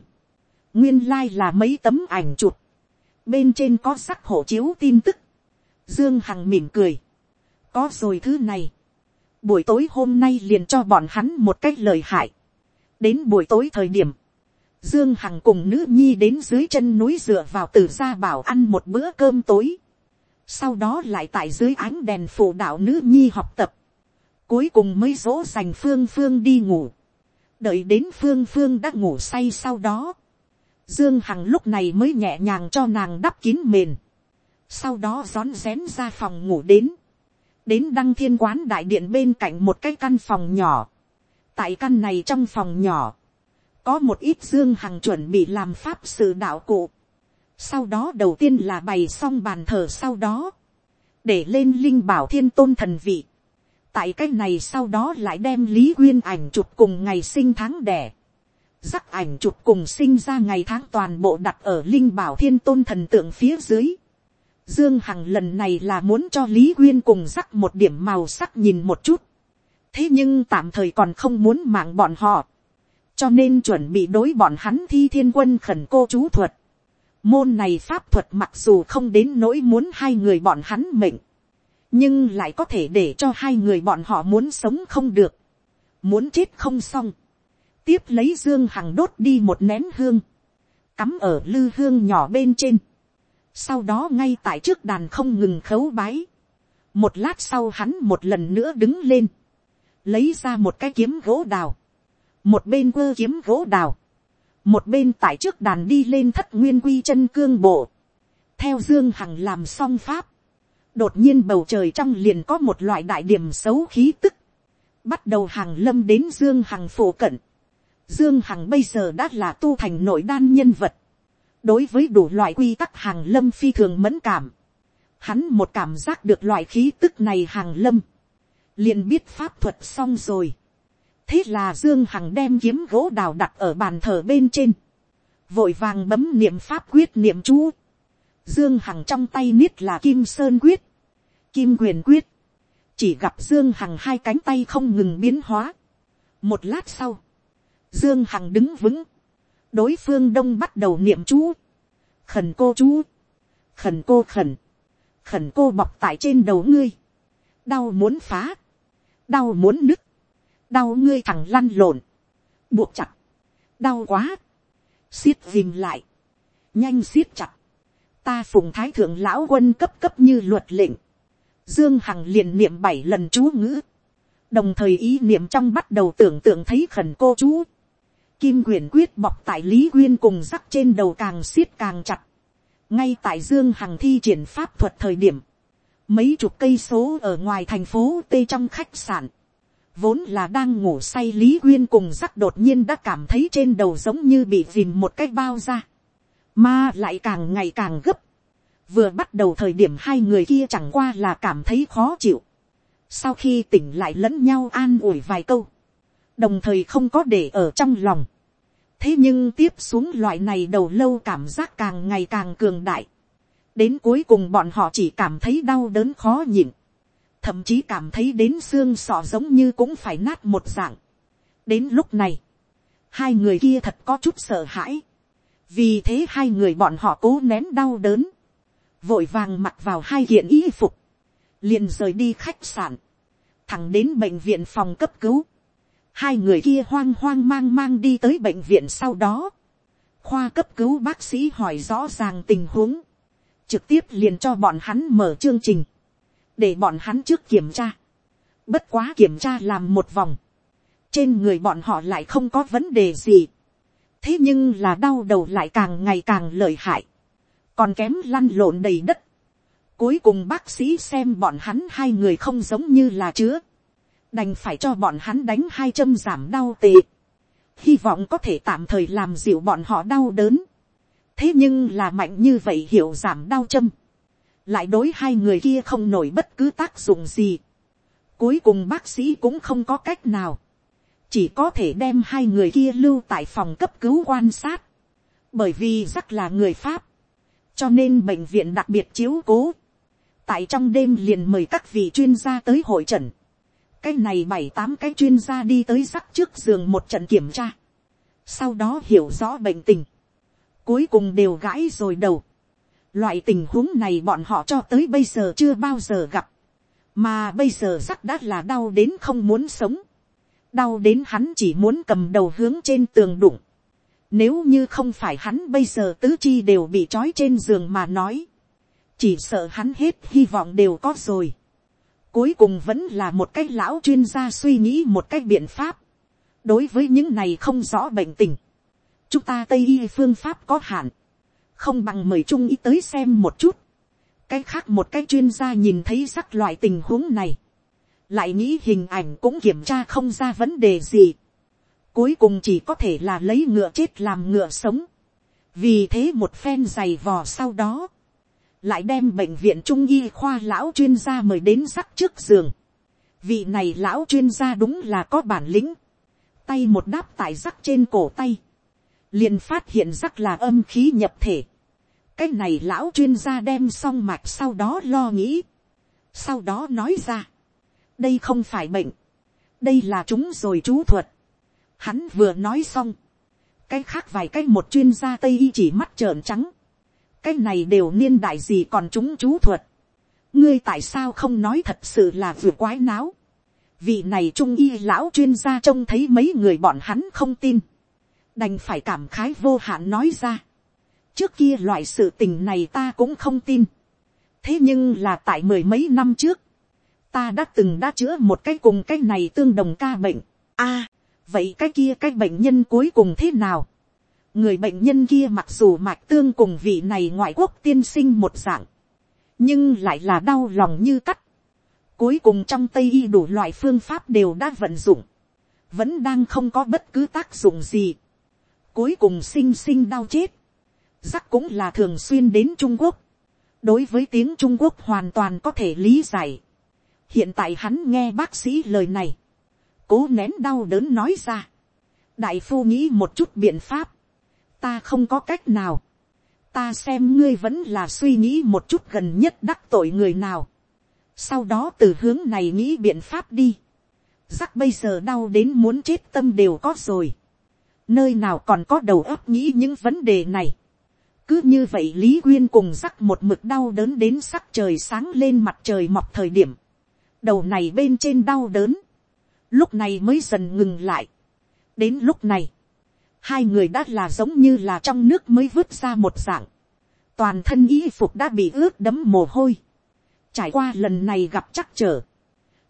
Nguyên lai like là mấy tấm ảnh chụp. Bên trên có sắc hộ chiếu tin tức. Dương Hằng mỉm cười. Có rồi thứ này. Buổi tối hôm nay liền cho bọn hắn một cách lời hại. Đến buổi tối thời điểm. Dương Hằng cùng nữ nhi đến dưới chân núi dựa vào từ gia bảo ăn một bữa cơm tối. Sau đó lại tại dưới ánh đèn phụ đạo nữ nhi học tập. Cuối cùng mới dỗ dành Phương Phương đi ngủ. Đợi đến Phương Phương đã ngủ say sau đó. Dương Hằng lúc này mới nhẹ nhàng cho nàng đắp kín mền. Sau đó rón rén ra phòng ngủ đến. Đến đăng thiên quán đại điện bên cạnh một cái căn phòng nhỏ. Tại căn này trong phòng nhỏ. Có một ít Dương Hằng chuẩn bị làm pháp sự đạo cụ. Sau đó đầu tiên là bày xong bàn thờ sau đó. Để lên linh bảo thiên tôn thần vị tại cái này sau đó lại đem lý quyên ảnh chụp cùng ngày sinh tháng đẻ, rắc ảnh chụp cùng sinh ra ngày tháng toàn bộ đặt ở linh bảo thiên tôn thần tượng phía dưới. Dương Hằng lần này là muốn cho Lý Quyên cùng rắc một điểm màu sắc nhìn một chút. Thế nhưng tạm thời còn không muốn mạng bọn họ. Cho nên chuẩn bị đối bọn hắn thi thiên quân khẩn cô chú thuật. Môn này pháp thuật mặc dù không đến nỗi muốn hai người bọn hắn mệnh nhưng lại có thể để cho hai người bọn họ muốn sống không được, muốn chết không xong, tiếp lấy dương hằng đốt đi một nén hương, cắm ở lư hương nhỏ bên trên, sau đó ngay tại trước đàn không ngừng khấu bái, một lát sau hắn một lần nữa đứng lên, lấy ra một cái kiếm gỗ đào, một bên quơ kiếm gỗ đào, một bên tại trước đàn đi lên thất nguyên quy chân cương bộ, theo dương hằng làm xong pháp, đột nhiên bầu trời trong liền có một loại đại điểm xấu khí tức, bắt đầu hàng lâm đến dương hằng phổ cận. Dương hằng bây giờ đã là tu thành nội đan nhân vật, đối với đủ loại quy tắc hàng lâm phi thường mẫn cảm, hắn một cảm giác được loại khí tức này hàng lâm, liền biết pháp thuật xong rồi. thế là dương hằng đem kiếm gỗ đào đặt ở bàn thờ bên trên, vội vàng bấm niệm pháp quyết niệm chú, Dương Hằng trong tay niết là Kim Sơn Quyết. Kim Quyền Quyết. Chỉ gặp Dương Hằng hai cánh tay không ngừng biến hóa. Một lát sau. Dương Hằng đứng vững. Đối phương đông bắt đầu niệm chú. Khẩn cô chú. Khẩn cô khẩn. Khẩn cô bọc tại trên đầu ngươi. Đau muốn phá. Đau muốn nứt. Đau ngươi thẳng lăn lộn. Buộc chặt. Đau quá. Xiết dìm lại. Nhanh xiết chặt ta phùng thái thượng lão quân cấp cấp như luật lệnh, dương hằng liền niệm bảy lần chú ngữ, đồng thời ý niệm trong bắt đầu tưởng tượng thấy khẩn cô chú, kim quyển quyết bọc tại lý quyên cùng rắc trên đầu càng siết càng chặt, ngay tại dương hằng thi triển pháp thuật thời điểm, mấy chục cây số ở ngoài thành phố tây trong khách sạn, vốn là đang ngủ say lý quyên cùng rắc đột nhiên đã cảm thấy trên đầu giống như bị dìm một cái bao ra mà lại càng ngày càng gấp. Vừa bắt đầu thời điểm hai người kia chẳng qua là cảm thấy khó chịu. Sau khi tỉnh lại lẫn nhau an ủi vài câu. Đồng thời không có để ở trong lòng. Thế nhưng tiếp xuống loại này đầu lâu cảm giác càng ngày càng cường đại. Đến cuối cùng bọn họ chỉ cảm thấy đau đớn khó nhịn. Thậm chí cảm thấy đến xương sọ giống như cũng phải nát một dạng. Đến lúc này, hai người kia thật có chút sợ hãi vì thế hai người bọn họ cố nén đau đớn, vội vàng mặc vào hai kiện y phục, liền rời đi khách sạn, thẳng đến bệnh viện phòng cấp cứu, hai người kia hoang hoang mang mang đi tới bệnh viện sau đó, khoa cấp cứu bác sĩ hỏi rõ ràng tình huống, trực tiếp liền cho bọn hắn mở chương trình, để bọn hắn trước kiểm tra, bất quá kiểm tra làm một vòng, trên người bọn họ lại không có vấn đề gì, thế nhưng là đau đầu lại càng ngày càng lợi hại, còn kém lăn lộn đầy đất. Cuối cùng bác sĩ xem bọn hắn hai người không giống như là chứa, đành phải cho bọn hắn đánh hai châm giảm đau tệ, hy vọng có thể tạm thời làm dịu bọn họ đau đớn. thế nhưng là mạnh như vậy hiểu giảm đau châm, lại đối hai người kia không nổi bất cứ tác dụng gì. cuối cùng bác sĩ cũng không có cách nào chỉ có thể đem hai người kia lưu tại phòng cấp cứu quan sát, bởi vì rắc là người pháp, cho nên bệnh viện đặc biệt chiếu cố, tại trong đêm liền mời các vị chuyên gia tới hội trần, cái này bảy tám cái chuyên gia đi tới sắc trước giường một trận kiểm tra, sau đó hiểu rõ bệnh tình, cuối cùng đều gãi rồi đầu. Loại tình huống này bọn họ cho tới bây giờ chưa bao giờ gặp, mà bây giờ sắc đã là đau đến không muốn sống, đau đến hắn chỉ muốn cầm đầu hướng trên tường đụng. Nếu như không phải hắn bây giờ tứ chi đều bị trói trên giường mà nói, chỉ sợ hắn hết hy vọng đều có rồi. Cuối cùng vẫn là một cái lão chuyên gia suy nghĩ một cách biện pháp. Đối với những này không rõ bệnh tình. Chúng ta Tây Y phương pháp có hạn. Không bằng mời Trung Y tới xem một chút. Cái khác một cái chuyên gia nhìn thấy sắc loại tình huống này. Lại nghĩ hình ảnh cũng kiểm tra không ra vấn đề gì. Cuối cùng chỉ có thể là lấy ngựa chết làm ngựa sống. Vì thế một phen giày vò sau đó lại đem bệnh viện trung y khoa lão chuyên gia mời đến sắc trước giường. vị này lão chuyên gia đúng là có bản lĩnh, tay một đáp tại rắc trên cổ tay, liền phát hiện rắc là âm khí nhập thể. cái này lão chuyên gia đem xong mạch sau đó lo nghĩ, sau đó nói ra, đây không phải bệnh, đây là chúng rồi chú thuật. Hắn vừa nói xong, cái khác vài cái một chuyên gia tây y chỉ mắt trợn trắng, cái này đều niên đại gì còn chúng chú thuật. ngươi tại sao không nói thật sự là vừa quái náo. vị này trung y lão chuyên gia trông thấy mấy người bọn hắn không tin. đành phải cảm khái vô hạn nói ra. trước kia loại sự tình này ta cũng không tin. thế nhưng là tại mười mấy năm trước, ta đã từng đã chữa một cái cùng cái này tương đồng ca bệnh. a, vậy cái kia cái bệnh nhân cuối cùng thế nào người bệnh nhân kia mặc dù mạch tương cùng vị này ngoại quốc tiên sinh một dạng, nhưng lại là đau lòng như cắt. Cuối cùng trong tây y đủ loại phương pháp đều đã vận dụng, vẫn đang không có bất cứ tác dụng gì. Cuối cùng sinh sinh đau chết, rắc cũng là thường xuyên đến Trung Quốc. đối với tiếng Trung Quốc hoàn toàn có thể lý giải. hiện tại hắn nghe bác sĩ lời này, cố nén đau đớn nói ra. đại phu nghĩ một chút biện pháp, ta không có cách nào. ta xem ngươi vẫn là suy nghĩ một chút gần nhất đắc tội người nào. sau đó từ hướng này nghĩ biện pháp đi. Rắc bây giờ đau đến muốn chết tâm đều có rồi. nơi nào còn có đầu óc nghĩ những vấn đề này. cứ như vậy lý quyên cùng rắc một mực đau đớn đến sắc trời sáng lên mặt trời mọc thời điểm. đầu này bên trên đau đớn lúc này mới dần ngừng lại. đến lúc này, hai người đã là giống như là trong nước mới vứt ra một dạng, toàn thân y phục đã bị ướt đấm mồ hôi, trải qua lần này gặp chắc trở,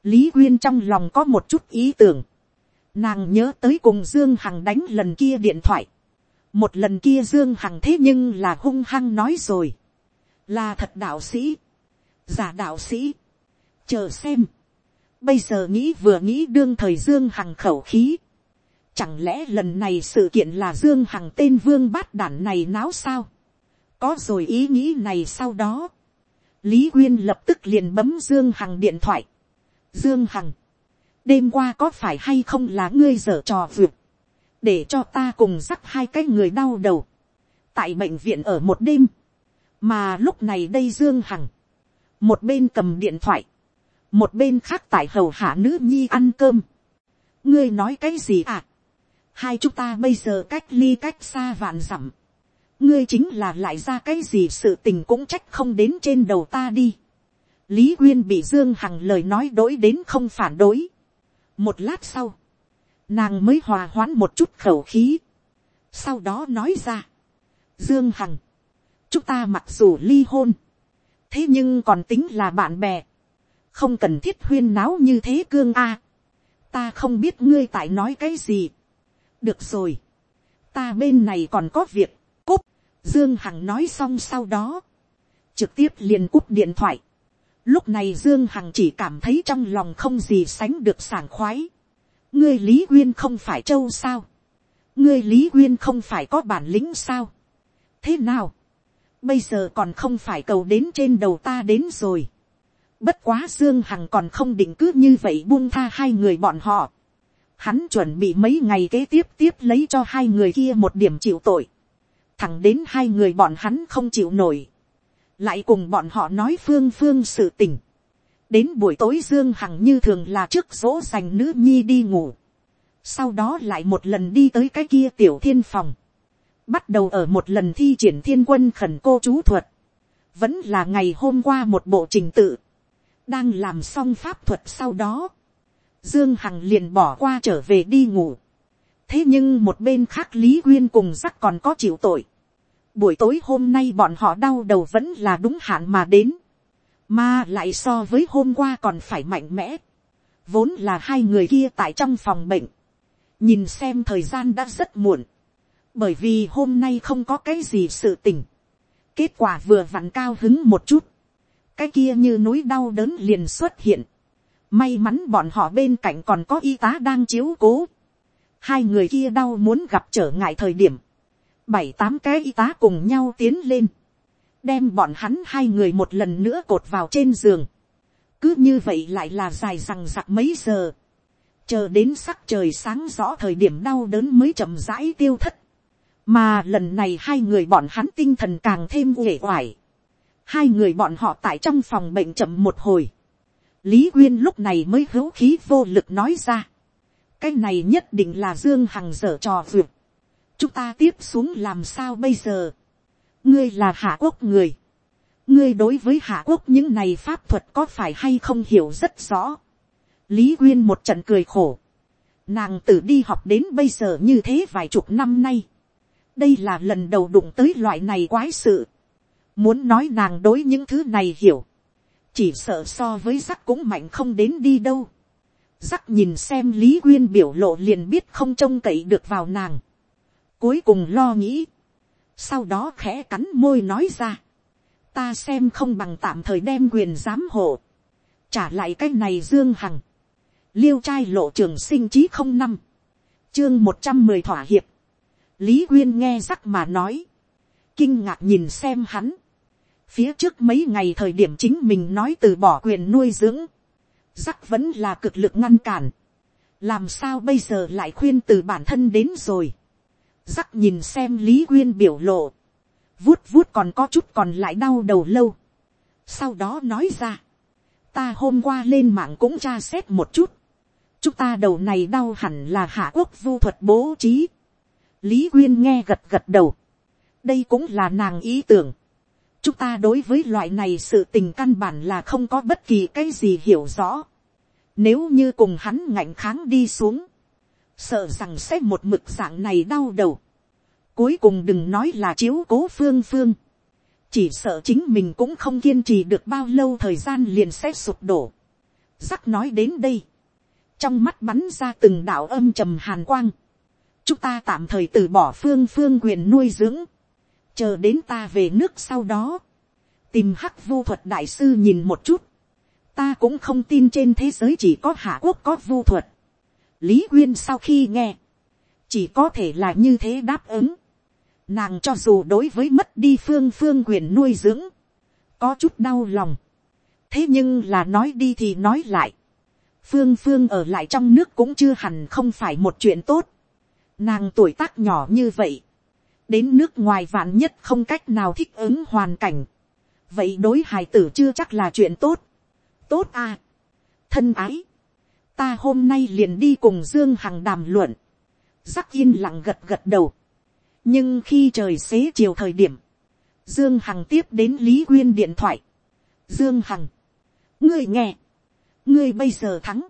lý quyên trong lòng có một chút ý tưởng, nàng nhớ tới cùng dương hằng đánh lần kia điện thoại, một lần kia dương hằng thế nhưng là hung hăng nói rồi, là thật đạo sĩ, giả đạo sĩ, chờ xem, bây giờ nghĩ vừa nghĩ đương thời dương hằng khẩu khí, Chẳng lẽ lần này sự kiện là Dương Hằng tên vương bát đản này náo sao? Có rồi ý nghĩ này sau đó. Lý Quyên lập tức liền bấm Dương Hằng điện thoại. Dương Hằng. Đêm qua có phải hay không là ngươi dở trò vượt. Để cho ta cùng dắt hai cái người đau đầu. Tại bệnh viện ở một đêm. Mà lúc này đây Dương Hằng. Một bên cầm điện thoại. Một bên khác tại hầu hạ nữ nhi ăn cơm. Ngươi nói cái gì à? hai chúng ta bây giờ cách ly cách xa vạn dặm, ngươi chính là lại ra cái gì sự tình cũng trách không đến trên đầu ta đi. lý nguyên bị dương hằng lời nói đối đến không phản đối. một lát sau, nàng mới hòa hoãn một chút khẩu khí. sau đó nói ra, dương hằng, chúng ta mặc dù ly hôn, thế nhưng còn tính là bạn bè, không cần thiết huyên náo như thế cương a. ta không biết ngươi tại nói cái gì được rồi, ta bên này còn có việc, cúp, dương hằng nói xong sau đó, trực tiếp liền cúp điện thoại. lúc này dương hằng chỉ cảm thấy trong lòng không gì sánh được sảng khoái. ngươi lý quyên không phải châu sao, ngươi lý quyên không phải có bản lĩnh sao. thế nào, bây giờ còn không phải cầu đến trên đầu ta đến rồi bất quá dương hằng còn không định cứ như vậy buông tha hai người bọn họ. Hắn chuẩn bị mấy ngày kế tiếp tiếp lấy cho hai người kia một điểm chịu tội, thẳng đến hai người bọn hắn không chịu nổi, lại cùng bọn họ nói phương phương sự tình, đến buổi tối dương hằng như thường là trước dỗ dành nữ nhi đi ngủ, sau đó lại một lần đi tới cái kia tiểu thiên phòng, bắt đầu ở một lần thi triển thiên quân khẩn cô chú thuật, vẫn là ngày hôm qua một bộ trình tự, đang làm xong pháp thuật sau đó, dương hằng liền bỏ qua trở về đi ngủ, thế nhưng một bên khác lý quyên cùng rắc còn có chịu tội, buổi tối hôm nay bọn họ đau đầu vẫn là đúng hạn mà đến, mà lại so với hôm qua còn phải mạnh mẽ, vốn là hai người kia tại trong phòng bệnh, nhìn xem thời gian đã rất muộn, bởi vì hôm nay không có cái gì sự tình, kết quả vừa vặn cao hứng một chút, cái kia như núi đau đớn liền xuất hiện, may mắn bọn họ bên cạnh còn có y tá đang chiếu cố, hai người kia đau muốn gặp trở ngại thời điểm, bảy tám cái y tá cùng nhau tiến lên, đem bọn hắn hai người một lần nữa cột vào trên giường, cứ như vậy lại là dài rằng giặc mấy giờ, chờ đến sắc trời sáng rõ thời điểm đau đớn mới chậm rãi tiêu thất, mà lần này hai người bọn hắn tinh thần càng thêm uể oải, hai người bọn họ tại trong phòng bệnh chậm một hồi, lý quyên lúc này mới hữu khí vô lực nói ra, cái này nhất định là dương hằng dở trò vượt, chúng ta tiếp xuống làm sao bây giờ, ngươi là hạ quốc người, ngươi đối với hạ quốc những này pháp thuật có phải hay không hiểu rất rõ, lý quyên một trận cười khổ, nàng tự đi học đến bây giờ như thế vài chục năm nay, đây là lần đầu đụng tới loại này quái sự, muốn nói nàng đối những thứ này hiểu, chỉ sợ so với rắc cũng mạnh không đến đi đâu, rắc nhìn xem lý quyên biểu lộ liền biết không trông cậy được vào nàng, cuối cùng lo nghĩ, sau đó khẽ cắn môi nói ra, ta xem không bằng tạm thời đem quyền giám hộ, trả lại cái này dương hằng, liêu trai lộ trường sinh chí không năm, chương một trăm mười thỏa hiệp, lý quyên nghe rắc mà nói, kinh ngạc nhìn xem hắn, phía trước mấy ngày thời điểm chính mình nói từ bỏ quyền nuôi dưỡng, rắc vẫn là cực lực ngăn cản, làm sao bây giờ lại khuyên từ bản thân đến rồi, rắc nhìn xem lý quyên biểu lộ, vuốt vuốt còn có chút còn lại đau đầu lâu, sau đó nói ra, ta hôm qua lên mạng cũng tra xét một chút, chúng ta đầu này đau hẳn là hạ quốc vu thuật bố trí, lý quyên nghe gật gật đầu, đây cũng là nàng ý tưởng, chúng ta đối với loại này sự tình căn bản là không có bất kỳ cái gì hiểu rõ. Nếu như cùng hắn ngạnh kháng đi xuống, sợ rằng sẽ một mực dạng này đau đầu. Cuối cùng đừng nói là chiếu cố phương phương. Chỉ sợ chính mình cũng không kiên trì được bao lâu thời gian liền sẽ sụp đổ. giác nói đến đây. Trong mắt bắn ra từng đạo âm trầm hàn quang. Chúng ta tạm thời từ bỏ phương phương quyền nuôi dưỡng chờ đến ta về nước sau đó, tìm hắc vu thuật đại sư nhìn một chút, ta cũng không tin trên thế giới chỉ có hạ quốc có vu thuật. lý quyên sau khi nghe, chỉ có thể là như thế đáp ứng. Nàng cho dù đối với mất đi phương phương quyền nuôi dưỡng, có chút đau lòng. thế nhưng là nói đi thì nói lại. phương phương ở lại trong nước cũng chưa hẳn không phải một chuyện tốt. nàng tuổi tác nhỏ như vậy, đến nước ngoài vạn nhất không cách nào thích ứng hoàn cảnh. vậy đối hài tử chưa chắc là chuyện tốt. tốt à. thân ái. ta hôm nay liền đi cùng dương hằng đàm luận. giác yên lặng gật gật đầu. nhưng khi trời xế chiều thời điểm, dương hằng tiếp đến lý quyên điện thoại. dương hằng, ngươi nghe, ngươi bây giờ thắng,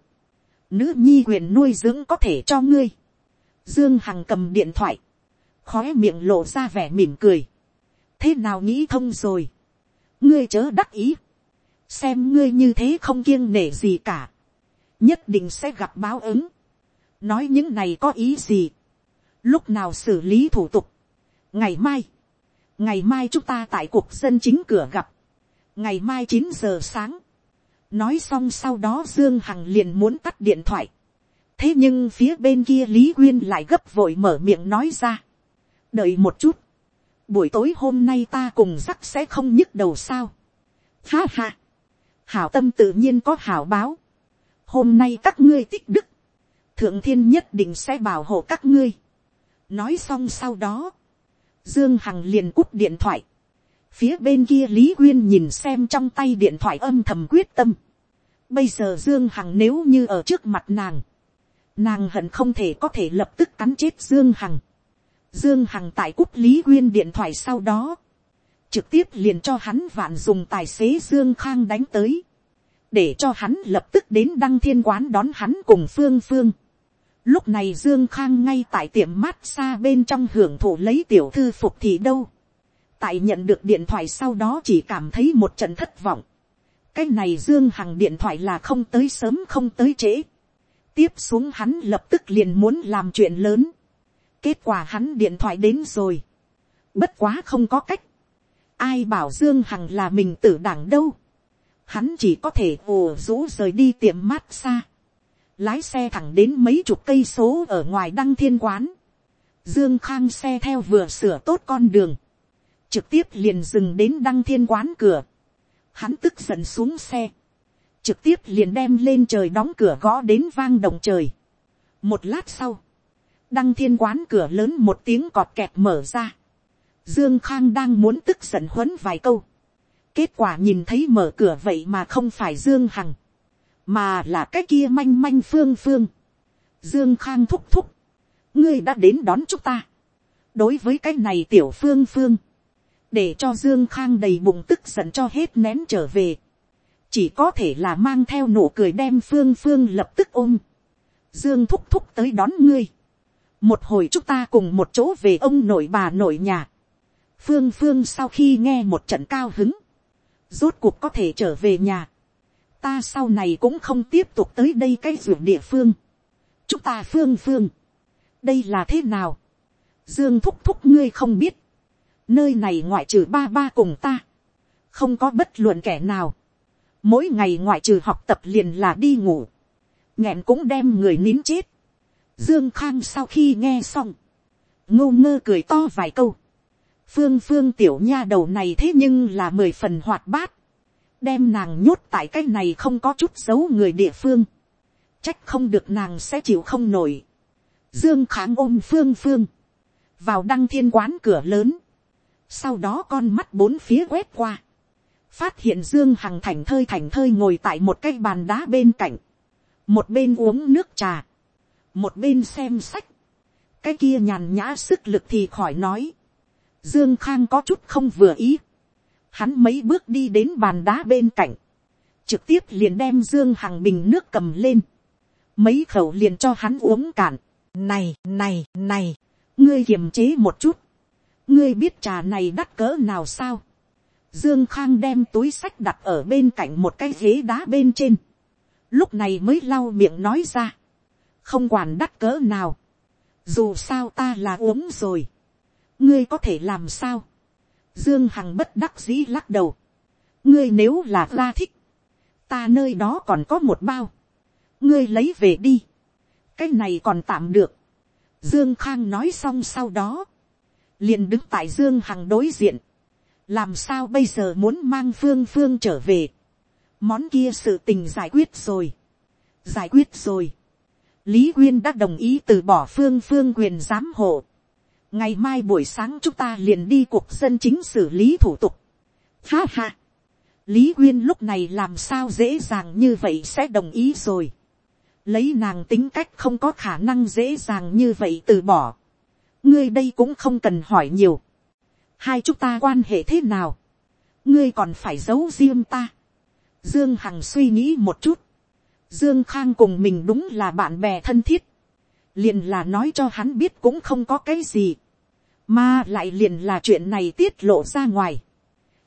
nữ nhi quyền nuôi dưỡng có thể cho ngươi. Dương Hằng cầm điện thoại khói miệng lộ ra vẻ mỉm cười. thế nào nghĩ thông rồi. ngươi chớ đắc ý. xem ngươi như thế không kiêng nể gì cả. nhất định sẽ gặp báo ứng. nói những này có ý gì. lúc nào xử lý thủ tục. ngày mai. ngày mai chúng ta tại cuộc dân chính cửa gặp. ngày mai chín giờ sáng. nói xong sau đó dương hằng liền muốn tắt điện thoại thế nhưng phía bên kia lý quyên lại gấp vội mở miệng nói ra đợi một chút, buổi tối hôm nay ta cùng rắc sẽ không nhức đầu sao. Ha ha, hảo tâm tự nhiên có hảo báo, hôm nay các ngươi tích đức, thượng thiên nhất định sẽ bảo hộ các ngươi. nói xong sau đó, dương hằng liền cúp điện thoại, phía bên kia lý quyên nhìn xem trong tay điện thoại âm thầm quyết tâm, Bây giờ Dương Hằng nếu như ở trước mặt nàng. Nàng hận không thể có thể lập tức cắn chết Dương Hằng. Dương Hằng tại cúp Lý Quyên điện thoại sau đó. Trực tiếp liền cho hắn vạn dùng tài xế Dương Khang đánh tới. Để cho hắn lập tức đến đăng thiên quán đón hắn cùng Phương Phương. Lúc này Dương Khang ngay tại tiệm mát xa bên trong hưởng thụ lấy tiểu thư phục thì đâu. Tại nhận được điện thoại sau đó chỉ cảm thấy một trận thất vọng. Cái này Dương Hằng điện thoại là không tới sớm không tới trễ. Tiếp xuống hắn lập tức liền muốn làm chuyện lớn. Kết quả hắn điện thoại đến rồi. Bất quá không có cách. Ai bảo Dương Hằng là mình tử đảng đâu. Hắn chỉ có thể ồ rũ rời đi tiệm mát xa lái xe thẳng đến mấy chục cây số ở ngoài đăng thiên quán. Dương Khang xe theo vừa sửa tốt con đường. Trực tiếp liền dừng đến đăng thiên quán cửa. Hắn tức giận xuống xe. Trực tiếp liền đem lên trời đóng cửa gõ đến vang động trời. Một lát sau. Đăng thiên quán cửa lớn một tiếng cọt kẹt mở ra. Dương Khang đang muốn tức giận huấn vài câu. Kết quả nhìn thấy mở cửa vậy mà không phải Dương Hằng mà là cái kia manh manh phương phương. Dương Khang thúc thúc, ngươi đã đến đón chúng ta. đối với cái này tiểu phương phương, để cho Dương Khang đầy bụng tức giận cho hết nén trở về. chỉ có thể là mang theo nụ cười đem phương phương lập tức ôm. Dương thúc thúc tới đón ngươi một hồi chúng ta cùng một chỗ về ông nội bà nội nhà. Phương Phương sau khi nghe một trận cao hứng, rốt cuộc có thể trở về nhà ta sau này cũng không tiếp tục tới đây cái ruộng địa phương. chúng ta phương phương, đây là thế nào. dương thúc thúc ngươi không biết, nơi này ngoại trừ ba ba cùng ta, không có bất luận kẻ nào. mỗi ngày ngoại trừ học tập liền là đi ngủ, nghẹn cũng đem người nín chết dương khang sau khi nghe xong, ngô ngơ cười to vài câu. phương phương tiểu nha đầu này thế nhưng là mười phần hoạt bát. Đem nàng nhốt tại cái này không có chút giấu người địa phương, trách không được nàng sẽ chịu không nổi. Dương kháng ôm phương phương, vào đăng thiên quán cửa lớn, sau đó con mắt bốn phía quét qua, phát hiện dương hằng Thảnh thơi Thảnh thơi ngồi tại một cái bàn đá bên cạnh, một bên uống nước trà, một bên xem sách, cái kia nhàn nhã sức lực thì khỏi nói, dương khang có chút không vừa ý, hắn mấy bước đi đến bàn đá bên cạnh, trực tiếp liền đem dương hằng bình nước cầm lên, mấy khẩu liền cho hắn uống cạn, này này này, ngươi kiềm chế một chút, ngươi biết trà này đắt cỡ nào sao, dương khang đem túi sách đặt ở bên cạnh một cái ghế đá bên trên, lúc này mới lau miệng nói ra, không quản đắt cỡ nào, dù sao ta là uống rồi, ngươi có thể làm sao, Dương Hằng bất đắc dĩ lắc đầu. Ngươi nếu là ra thích. Ta nơi đó còn có một bao. Ngươi lấy về đi. Cái này còn tạm được. Dương Khang nói xong sau đó. Liền đứng tại Dương Hằng đối diện. Làm sao bây giờ muốn mang Phương Phương trở về. Món kia sự tình giải quyết rồi. Giải quyết rồi. Lý Quyên đã đồng ý từ bỏ Phương Phương quyền giám hộ ngày mai buổi sáng chúng ta liền đi cuộc dân chính xử lý thủ tục. Ha ha. lý quyên lúc này làm sao dễ dàng như vậy sẽ đồng ý rồi. lấy nàng tính cách không có khả năng dễ dàng như vậy từ bỏ. ngươi đây cũng không cần hỏi nhiều. hai chúng ta quan hệ thế nào. ngươi còn phải giấu riêng ta. dương hằng suy nghĩ một chút dương khang cùng mình đúng là bạn bè thân thiết. Liền là nói cho hắn biết cũng không có cái gì, mà lại liền là chuyện này tiết lộ ra ngoài,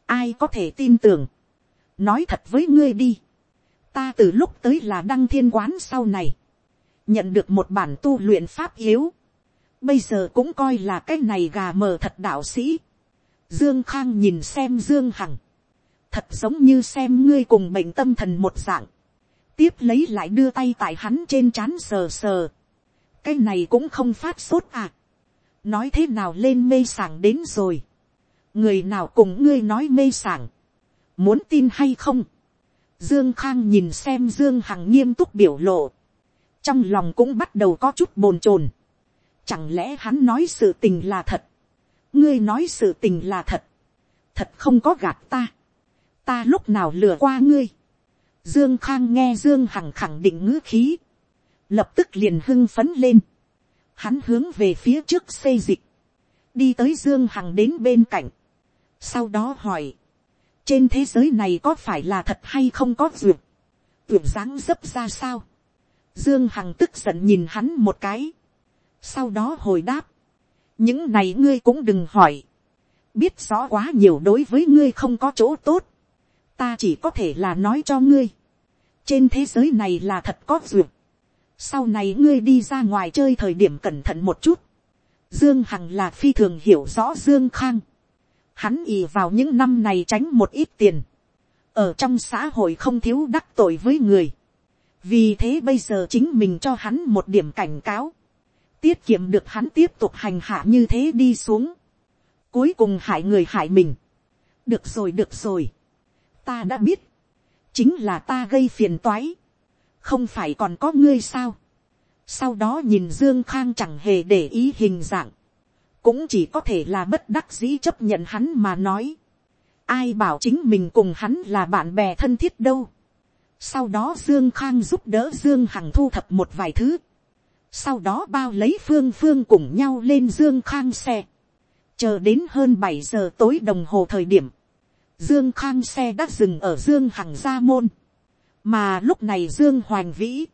ai có thể tin tưởng, nói thật với ngươi đi, ta từ lúc tới là đăng thiên quán sau này, nhận được một bản tu luyện pháp yếu, bây giờ cũng coi là cái này gà mờ thật đạo sĩ, dương khang nhìn xem dương hằng, thật giống như xem ngươi cùng bệnh tâm thần một dạng, tiếp lấy lại đưa tay tại hắn trên c h á n sờ sờ, cái này cũng không phát sốt à. nói thế nào lên mê sảng đến rồi. người nào cùng ngươi nói mê sảng. muốn tin hay không. dương khang nhìn xem dương hằng nghiêm túc biểu lộ. trong lòng cũng bắt đầu có chút bồn chồn. chẳng lẽ hắn nói sự tình là thật. ngươi nói sự tình là thật. thật không có gạt ta. ta lúc nào lừa qua ngươi. Dương Khang nghe Dương Hằng khẳng định ngữ khí. Lập tức liền hưng phấn lên. Hắn hướng về phía trước xây dịch. Đi tới Dương Hằng đến bên cạnh. Sau đó hỏi. Trên thế giới này có phải là thật hay không có duyệt? Duyệt dáng dấp ra sao? Dương Hằng tức giận nhìn hắn một cái. Sau đó hồi đáp. Những này ngươi cũng đừng hỏi. Biết rõ quá nhiều đối với ngươi không có chỗ tốt. Ta chỉ có thể là nói cho ngươi. Trên thế giới này là thật có duyệt. Sau này ngươi đi ra ngoài chơi thời điểm cẩn thận một chút. Dương Hằng là phi thường hiểu rõ Dương Khang. Hắn ì vào những năm này tránh một ít tiền. Ở trong xã hội không thiếu đắc tội với người. Vì thế bây giờ chính mình cho hắn một điểm cảnh cáo. Tiết kiệm được hắn tiếp tục hành hạ như thế đi xuống. Cuối cùng hại người hại mình. Được rồi được rồi. Ta đã biết. Chính là ta gây phiền toái. Không phải còn có ngươi sao. Sau đó nhìn Dương Khang chẳng hề để ý hình dạng cũng chỉ có thể là bất đắc dĩ chấp nhận hắn mà nói. ai bảo chính mình cùng hắn là bạn bè thân thiết đâu. sau đó dương khang giúp đỡ dương hằng thu thập một vài thứ. sau đó bao lấy phương phương cùng nhau lên dương khang xe. chờ đến hơn bảy giờ tối đồng hồ thời điểm dương khang xe đã dừng ở dương hằng gia môn. mà lúc này dương hoành vĩ,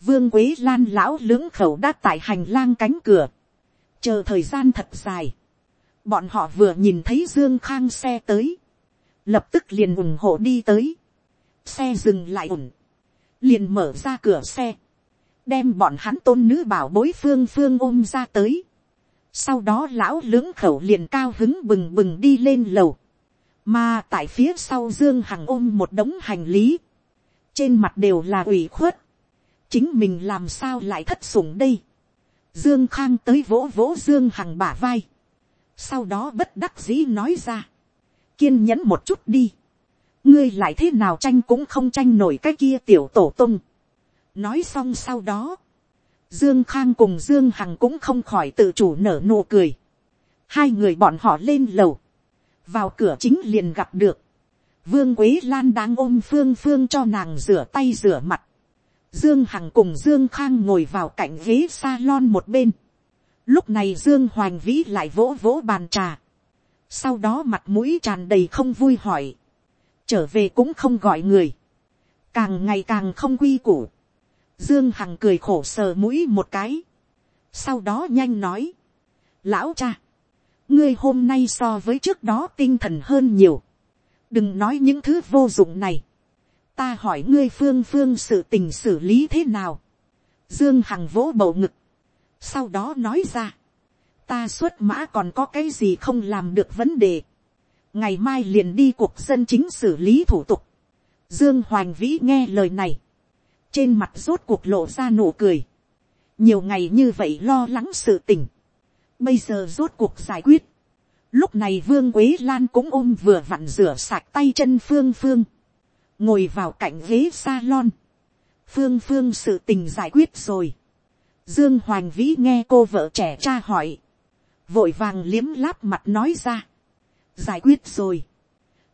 vương quế lan lão lưỡng khẩu đã tại hành lang cánh cửa. Chờ thời gian thật dài, bọn họ vừa nhìn thấy dương khang xe tới, lập tức liền ủng hộ đi tới, xe dừng lại ủng, liền mở ra cửa xe, đem bọn hắn tôn nữ bảo bối phương phương ôm ra tới, sau đó lão lưỡng khẩu liền cao hứng bừng bừng đi lên lầu, mà tại phía sau dương hằng ôm một đống hành lý, trên mặt đều là ủy khuất, chính mình làm sao lại thất sủng đây, Dương Khang tới vỗ vỗ Dương Hằng bả vai. Sau đó bất đắc dĩ nói ra. Kiên nhẫn một chút đi. Ngươi lại thế nào tranh cũng không tranh nổi cái kia tiểu tổ tung. Nói xong sau đó. Dương Khang cùng Dương Hằng cũng không khỏi tự chủ nở nụ cười. Hai người bọn họ lên lầu. Vào cửa chính liền gặp được. Vương Quế Lan đang ôm Phương Phương cho nàng rửa tay rửa mặt. Dương Hằng cùng Dương Khang ngồi vào cạnh ghế salon một bên. Lúc này Dương Hoành Vĩ lại vỗ vỗ bàn trà. Sau đó mặt mũi tràn đầy không vui hỏi. Trở về cũng không gọi người. Càng ngày càng không quy củ. Dương Hằng cười khổ sờ mũi một cái. Sau đó nhanh nói. Lão cha. Ngươi hôm nay so với trước đó tinh thần hơn nhiều. Đừng nói những thứ vô dụng này ta hỏi ngươi phương phương sự tình xử lý thế nào. dương hằng vỗ bầu ngực. sau đó nói ra. ta xuất mã còn có cái gì không làm được vấn đề. ngày mai liền đi cuộc dân chính xử lý thủ tục. dương hoành vĩ nghe lời này. trên mặt rốt cuộc lộ ra nụ cười. nhiều ngày như vậy lo lắng sự tình bây giờ rốt cuộc giải quyết. lúc này vương quế lan cũng ôm vừa vặn rửa sạch tay chân phương phương. Ngồi vào cạnh ghế salon, phương phương sự tình giải quyết rồi, dương hoàng vĩ nghe cô vợ trẻ cha hỏi, vội vàng liếm láp mặt nói ra, giải quyết rồi,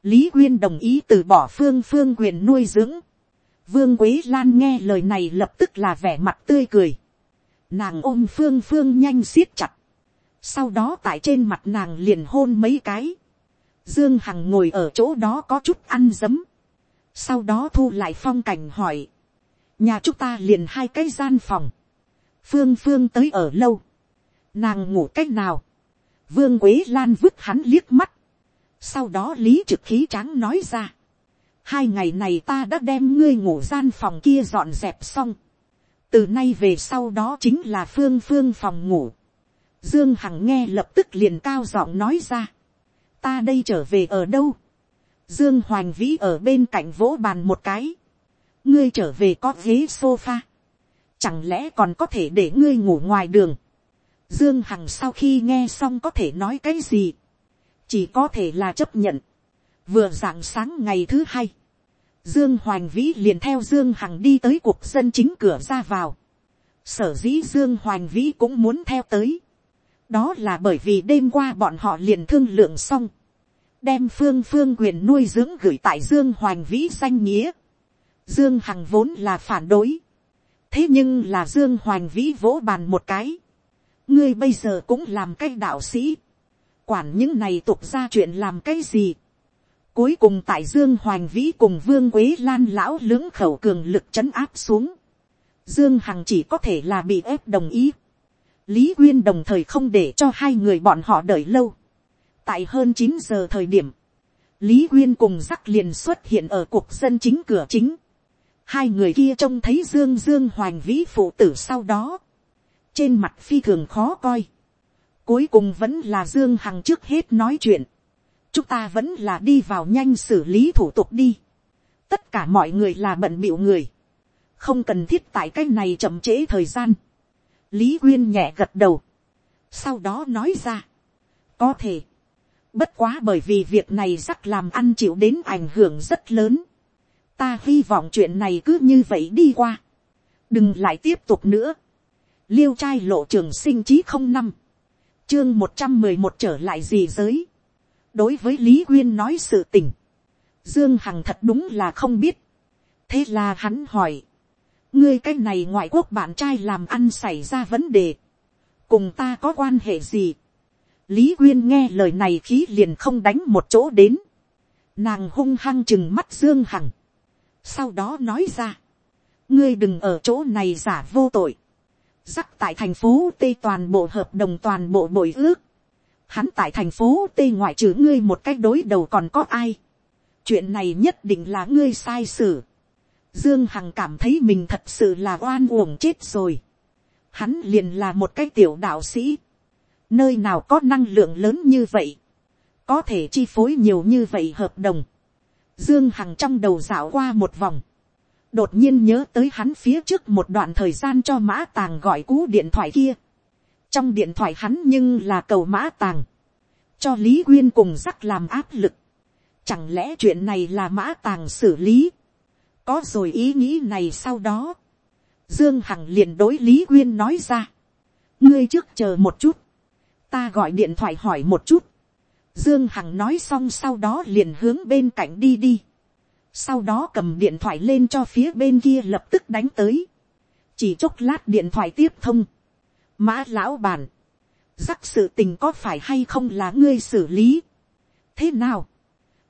lý quyên đồng ý từ bỏ phương phương quyền nuôi dưỡng, vương quế lan nghe lời này lập tức là vẻ mặt tươi cười, nàng ôm phương phương nhanh siết chặt, sau đó tại trên mặt nàng liền hôn mấy cái, dương hằng ngồi ở chỗ đó có chút ăn dấm, sau đó thu lại phong cảnh hỏi, nhà chúng ta liền hai cái gian phòng, phương phương tới ở lâu, nàng ngủ c á c h nào, vương quế lan vứt hắn liếc mắt, sau đó lý trực khí tráng nói ra, hai ngày này ta đã đem ngươi ngủ gian phòng kia dọn dẹp xong, từ nay về sau đó chính là phương phương phòng ngủ, dương hằng nghe lập tức liền cao giọng nói ra, ta đây trở về ở đâu, Dương Hoành Vĩ ở bên cạnh vỗ bàn một cái. Ngươi trở về có ghế sofa. Chẳng lẽ còn có thể để ngươi ngủ ngoài đường. Dương Hằng sau khi nghe xong có thể nói cái gì. Chỉ có thể là chấp nhận. Vừa dạng sáng ngày thứ hai. Dương Hoành Vĩ liền theo Dương Hằng đi tới cuộc dân chính cửa ra vào. Sở dĩ Dương Hoành Vĩ cũng muốn theo tới. Đó là bởi vì đêm qua bọn họ liền thương lượng xong đem phương phương quyền nuôi dưỡng gửi tại dương hoàng vĩ danh nghĩa. Dương Hằng vốn là phản đối. Thế nhưng là Dương hoàng Vĩ vỗ bàn một cái. Ngươi bây giờ cũng làm cái đạo sĩ. Quản những này tục ra chuyện làm cái gì. Cuối cùng tại Dương Hoành Vĩ cùng Vương Quế Lan lão lưỡng khẩu cường lực chấn áp xuống. Dương Hằng chỉ có thể là bị ép đồng ý. Lý Quyên đồng thời không để cho hai người bọn họ đợi lâu. Tại hơn chín giờ thời điểm, Lý Quyên cùng rắc liền xuất hiện ở cuộc dân chính cửa chính. Hai người kia trông thấy Dương Dương Hoành Vĩ phụ tử sau đó. Trên mặt phi thường khó coi. Cuối cùng vẫn là Dương Hằng trước hết nói chuyện. Chúng ta vẫn là đi vào nhanh xử lý thủ tục đi. Tất cả mọi người là bận bịu người. Không cần thiết tại cách này chậm trễ thời gian. Lý Quyên nhẹ gật đầu. Sau đó nói ra. Có thể. Bất quá bởi vì việc này rắc làm ăn chịu đến ảnh hưởng rất lớn. Ta hy vọng chuyện này cứ như vậy đi qua. Đừng lại tiếp tục nữa. Liêu trai lộ trường sinh chí không năm. Chương một trăm mười một trở lại gì giới. Đối với Lý Quyên nói sự tình. Dương Hằng thật đúng là không biết. Thế là hắn hỏi. Ngươi cái này ngoại quốc bạn trai làm ăn xảy ra vấn đề. Cùng ta có quan hệ gì? Lý Quyên nghe lời này khí liền không đánh một chỗ đến. Nàng hung hăng chừng mắt Dương Hằng. Sau đó nói ra. Ngươi đừng ở chỗ này giả vô tội. Rắc tại thành phố Tây toàn bộ hợp đồng toàn bộ bội ước. Hắn tại thành phố Tây ngoại trừ ngươi một cách đối đầu còn có ai. Chuyện này nhất định là ngươi sai sử. Dương Hằng cảm thấy mình thật sự là oan uổng chết rồi. Hắn liền là một cái tiểu đạo sĩ nơi nào có năng lượng lớn như vậy, có thể chi phối nhiều như vậy hợp đồng. Dương Hằng trong đầu dạo qua một vòng, đột nhiên nhớ tới hắn phía trước một đoạn thời gian cho mã tàng gọi cú điện thoại kia. trong điện thoại hắn nhưng là cầu mã tàng, cho lý quyên cùng rắc làm áp lực. chẳng lẽ chuyện này là mã tàng xử lý, có rồi ý nghĩ này sau đó. Dương Hằng liền đối lý quyên nói ra, ngươi trước chờ một chút, ta gọi điện thoại hỏi một chút. Dương Hằng nói xong sau đó liền hướng bên cạnh đi đi. Sau đó cầm điện thoại lên cho phía bên kia lập tức đánh tới. Chỉ chốc lát điện thoại tiếp thông. Mã lão bản. Rắc sự tình có phải hay không là ngươi xử lý. Thế nào?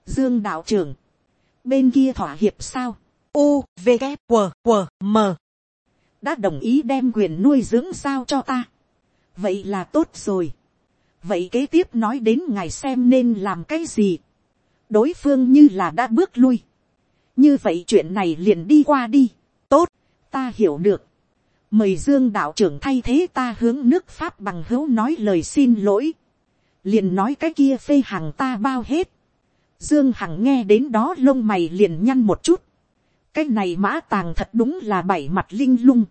Dương đạo trưởng. Bên kia thỏa hiệp sao? U, V, K, Q Q M. Đã đồng ý đem quyền nuôi dưỡng sao cho ta. Vậy là tốt rồi vậy kế tiếp nói đến ngài xem nên làm cái gì. đối phương như là đã bước lui. như vậy chuyện này liền đi qua đi. tốt, ta hiểu được. mời dương đạo trưởng thay thế ta hướng nước pháp bằng hữu nói lời xin lỗi. liền nói cái kia phê hàng ta bao hết. dương hằng nghe đến đó lông mày liền nhăn một chút cái này mã tàng thật đúng là bảy mặt linh lung.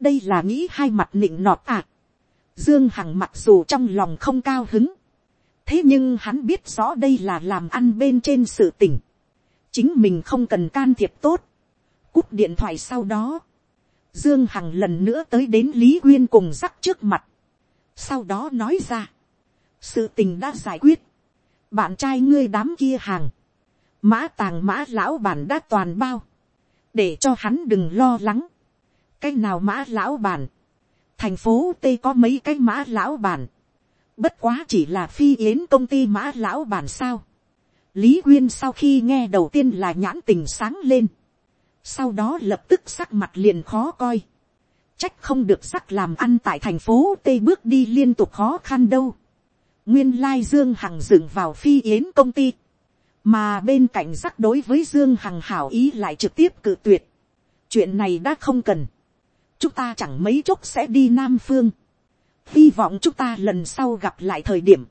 đây là nghĩ hai mặt nịnh nọt ạ. À Dương Hằng mặc dù trong lòng không cao hứng. Thế nhưng hắn biết rõ đây là làm ăn bên trên sự tỉnh. Chính mình không cần can thiệp tốt. Cúp điện thoại sau đó. Dương Hằng lần nữa tới đến Lý nguyên cùng rắc trước mặt. Sau đó nói ra. Sự tình đã giải quyết. Bạn trai ngươi đám kia hàng. Mã tàng mã lão bản đã toàn bao. Để cho hắn đừng lo lắng. Cái nào mã lão bản thành phố tây có mấy cái mã lão bản, bất quá chỉ là phi yến công ty mã lão bản sao. lý quyên sau khi nghe đầu tiên là nhãn tình sáng lên, sau đó lập tức sắc mặt liền khó coi, trách không được sắc làm ăn tại thành phố tây bước đi liên tục khó khăn đâu. nguyên lai dương hằng dựng vào phi yến công ty, mà bên cạnh sắc đối với dương hằng hảo ý lại trực tiếp cự tuyệt. chuyện này đã không cần chúng ta chẳng mấy chốc sẽ đi nam phương. hy vọng chúng ta lần sau gặp lại thời điểm,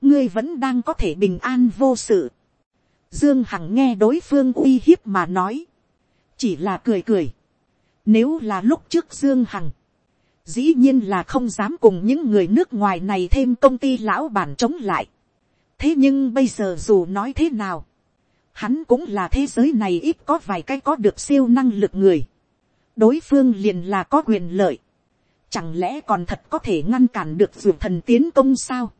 ngươi vẫn đang có thể bình an vô sự. dương hằng nghe đối phương uy hiếp mà nói, chỉ là cười cười. nếu là lúc trước dương hằng, dĩ nhiên là không dám cùng những người nước ngoài này thêm công ty lão bản chống lại thế nhưng bây giờ dù nói thế nào, hắn cũng là thế giới này ít có vài cái có được siêu năng lực người đối phương liền là có quyền lợi, chẳng lẽ còn thật có thể ngăn cản được ruột thần tiến công sao.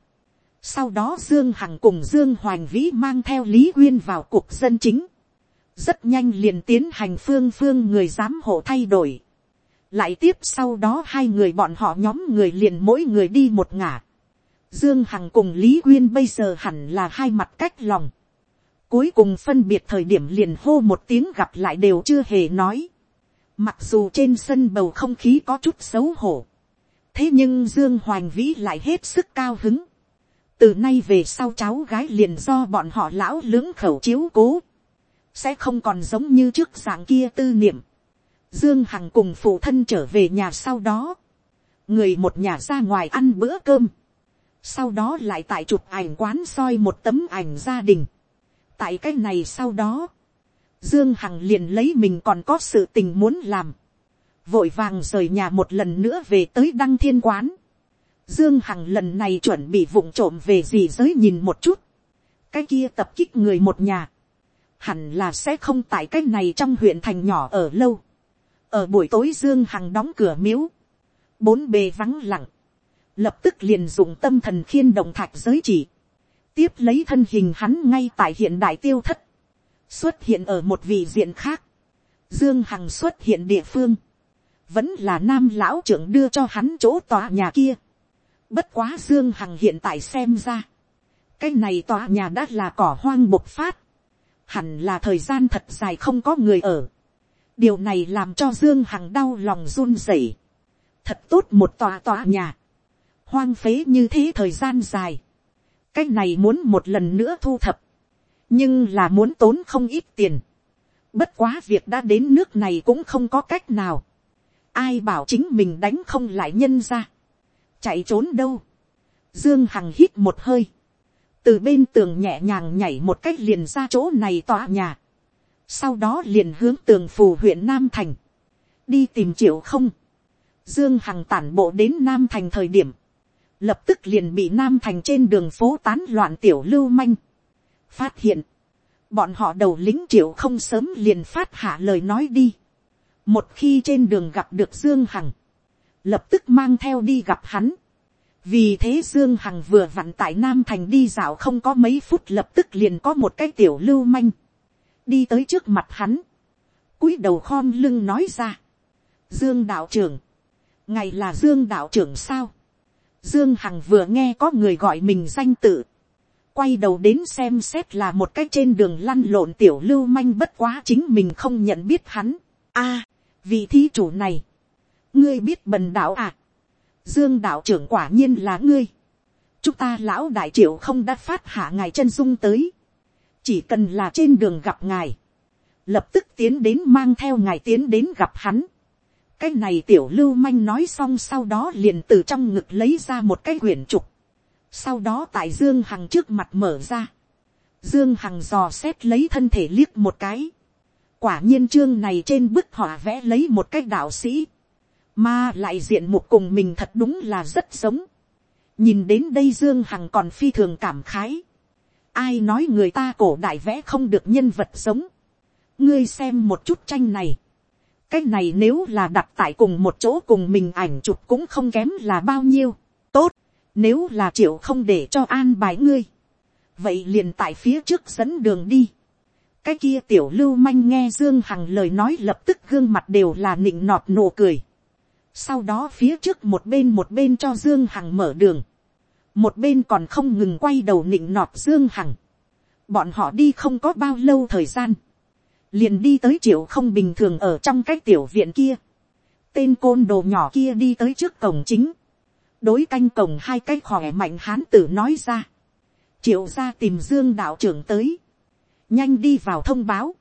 sau đó dương hằng cùng dương hoành vĩ mang theo lý uyên vào cuộc dân chính. rất nhanh liền tiến hành phương phương người giám hộ thay đổi. lại tiếp sau đó hai người bọn họ nhóm người liền mỗi người đi một ngả dương hằng cùng lý quyên bây giờ hẳn là hai mặt cách lòng. cuối cùng phân biệt thời điểm liền hô một tiếng gặp lại đều chưa hề nói. mặc dù trên sân bầu không khí có chút xấu hổ. thế nhưng dương hoành vĩ lại hết sức cao hứng. từ nay về sau cháu gái liền do bọn họ lão lưỡng khẩu chiếu cố sẽ không còn giống như trước dạng kia tư niệm. Dương Hằng cùng phụ thân trở về nhà sau đó, người một nhà ra ngoài ăn bữa cơm, sau đó lại tại chụp ảnh quán soi một tấm ảnh gia đình. tại cái này sau đó, Dương Hằng liền lấy mình còn có sự tình muốn làm, vội vàng rời nhà một lần nữa về tới đăng thiên quán. Dương Hằng lần này chuẩn bị vụng trộm về gì giới nhìn một chút, cái kia tập kích người một nhà, hẳn là sẽ không tại cái này trong huyện thành nhỏ ở lâu. ở buổi tối dương hằng đóng cửa miếu, bốn bề vắng lặng, lập tức liền dùng tâm thần khiên động thạch giới chỉ, tiếp lấy thân hình hắn ngay tại hiện đại tiêu thất, xuất hiện ở một vị diện khác, dương hằng xuất hiện địa phương, vẫn là nam lão trưởng đưa cho hắn chỗ tòa nhà kia, bất quá dương hằng hiện tại xem ra, cái này tòa nhà đã là cỏ hoang bộc phát, hẳn là thời gian thật dài không có người ở. điều này làm cho dương hằng đau lòng run rẩy. thật tốt một tòa tòa nhà hoang phế như thế thời gian dài. cái này muốn một lần nữa thu thập. nhưng là muốn tốn không ít tiền. bất quá việc đã đến nước này cũng không có cách nào. ai bảo chính mình đánh không lại nhân ra. chạy trốn đâu. dương hằng hít một hơi từ bên tường nhẹ nhàng nhảy một cách liền ra chỗ này tòa nhà, sau đó liền hướng tường phù huyện nam thành, đi tìm triệu không, dương hằng tản bộ đến nam thành thời điểm, lập tức liền bị nam thành trên đường phố tán loạn tiểu lưu manh, phát hiện, bọn họ đầu lính triệu không sớm liền phát hạ lời nói đi, một khi trên đường gặp được dương hằng, lập tức mang theo đi gặp hắn, vì thế dương hằng vừa vặn tại nam thành đi dạo không có mấy phút lập tức liền có một cái tiểu lưu manh. Đi tới trước mặt hắn cúi đầu khom lưng nói ra. Dương đạo trưởng ngày là dương đạo trưởng sao? Dương hằng vừa nghe có người gọi mình danh tự quay đầu đến xem xét là một cái trên đường lăn lộn tiểu lưu manh bất quá chính mình không nhận biết hắn a, vị thí chủ này ngươi biết bần đạo à Dương đạo trưởng quả nhiên là ngươi. Chúng ta lão đại triệu không đã phát hạ ngài chân dung tới. Chỉ cần là trên đường gặp ngài. Lập tức tiến đến mang theo ngài tiến đến gặp hắn. Cái này tiểu lưu manh nói xong sau đó liền từ trong ngực lấy ra một cái quyển trục. Sau đó tại Dương Hằng trước mặt mở ra. Dương Hằng dò xét lấy thân thể liếc một cái. Quả nhiên chương này trên bức họa vẽ lấy một cái đạo sĩ mà lại diện mục cùng mình thật đúng là rất giống. Nhìn đến đây Dương Hằng còn phi thường cảm khái. Ai nói người ta cổ đại vẽ không được nhân vật giống. Ngươi xem một chút tranh này. Cái này nếu là đặt tại cùng một chỗ cùng mình ảnh chụp cũng không kém là bao nhiêu. Tốt. Nếu là triệu không để cho an bài ngươi. Vậy liền tại phía trước dẫn đường đi. Cái kia tiểu lưu manh nghe Dương Hằng lời nói lập tức gương mặt đều là nịnh nọt nụ cười sau đó phía trước một bên một bên cho Dương Hằng mở đường. Một bên còn không ngừng quay đầu nịnh nọt Dương Hằng. Bọn họ đi không có bao lâu thời gian. Liền đi tới triệu không bình thường ở trong cái tiểu viện kia. Tên côn đồ nhỏ kia đi tới trước cổng chính. Đối canh cổng hai cái khỏe mạnh hán tử nói ra. Triệu ra tìm Dương đạo trưởng tới. Nhanh đi vào thông báo.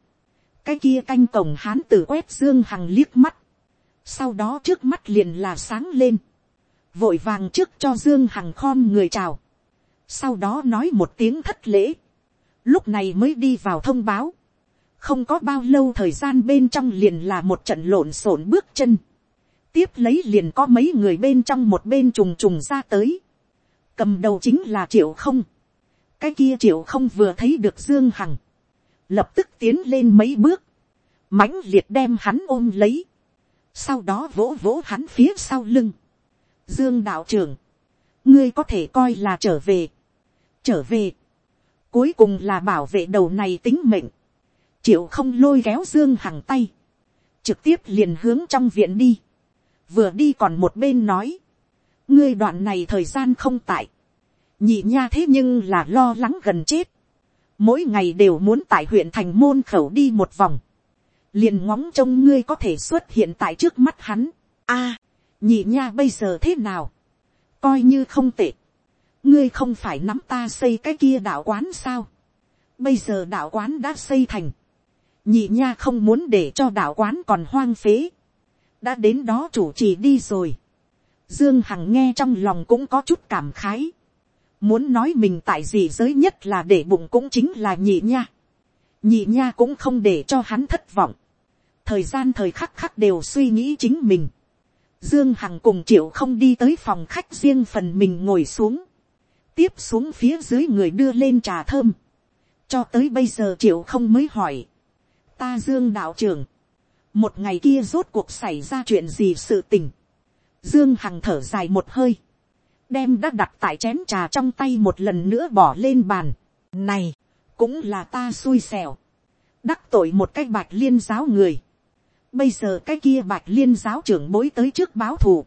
Cái kia canh cổng hán tử quét Dương Hằng liếc mắt sau đó trước mắt liền là sáng lên, vội vàng trước cho dương hằng khom người chào, sau đó nói một tiếng thất lễ, lúc này mới đi vào thông báo, không có bao lâu thời gian bên trong liền là một trận lộn xộn bước chân, tiếp lấy liền có mấy người bên trong một bên trùng trùng ra tới, cầm đầu chính là triệu không, cái kia triệu không vừa thấy được dương hằng, lập tức tiến lên mấy bước, mãnh liệt đem hắn ôm lấy, sau đó vỗ vỗ hắn phía sau lưng. Dương đạo trưởng, ngươi có thể coi là trở về, trở về, cuối cùng là bảo vệ đầu này tính mệnh, triệu không lôi kéo dương hằng tay, trực tiếp liền hướng trong viện đi, vừa đi còn một bên nói, ngươi đoạn này thời gian không tại, nhị nha thế nhưng là lo lắng gần chết, mỗi ngày đều muốn tại huyện thành môn khẩu đi một vòng, liền ngóng trông ngươi có thể xuất hiện tại trước mắt hắn. a, nhị nha bây giờ thế nào, coi như không tệ, ngươi không phải nắm ta xây cái kia đạo quán sao, bây giờ đạo quán đã xây thành, nhị nha không muốn để cho đạo quán còn hoang phế, đã đến đó chủ trì đi rồi, dương hằng nghe trong lòng cũng có chút cảm khái, muốn nói mình tại gì giới nhất là để bụng cũng chính là nhị nha, nhị nha cũng không để cho hắn thất vọng, thời gian thời khắc khắc đều suy nghĩ chính mình, Dương Hằng cùng Triệu không đi tới phòng khách riêng phần mình ngồi xuống. Tiếp xuống phía dưới người đưa lên trà thơm. Cho tới bây giờ Triệu không mới hỏi. Ta Dương đạo trưởng. Một ngày kia rốt cuộc xảy ra chuyện gì sự tình. Dương Hằng thở dài một hơi. Đem đã đặt tại chén trà trong tay một lần nữa bỏ lên bàn. Này, cũng là ta xui xẻo. Đắc tội một cái bạch liên giáo người Bây giờ cái kia bạch liên giáo trưởng bối tới trước báo thù.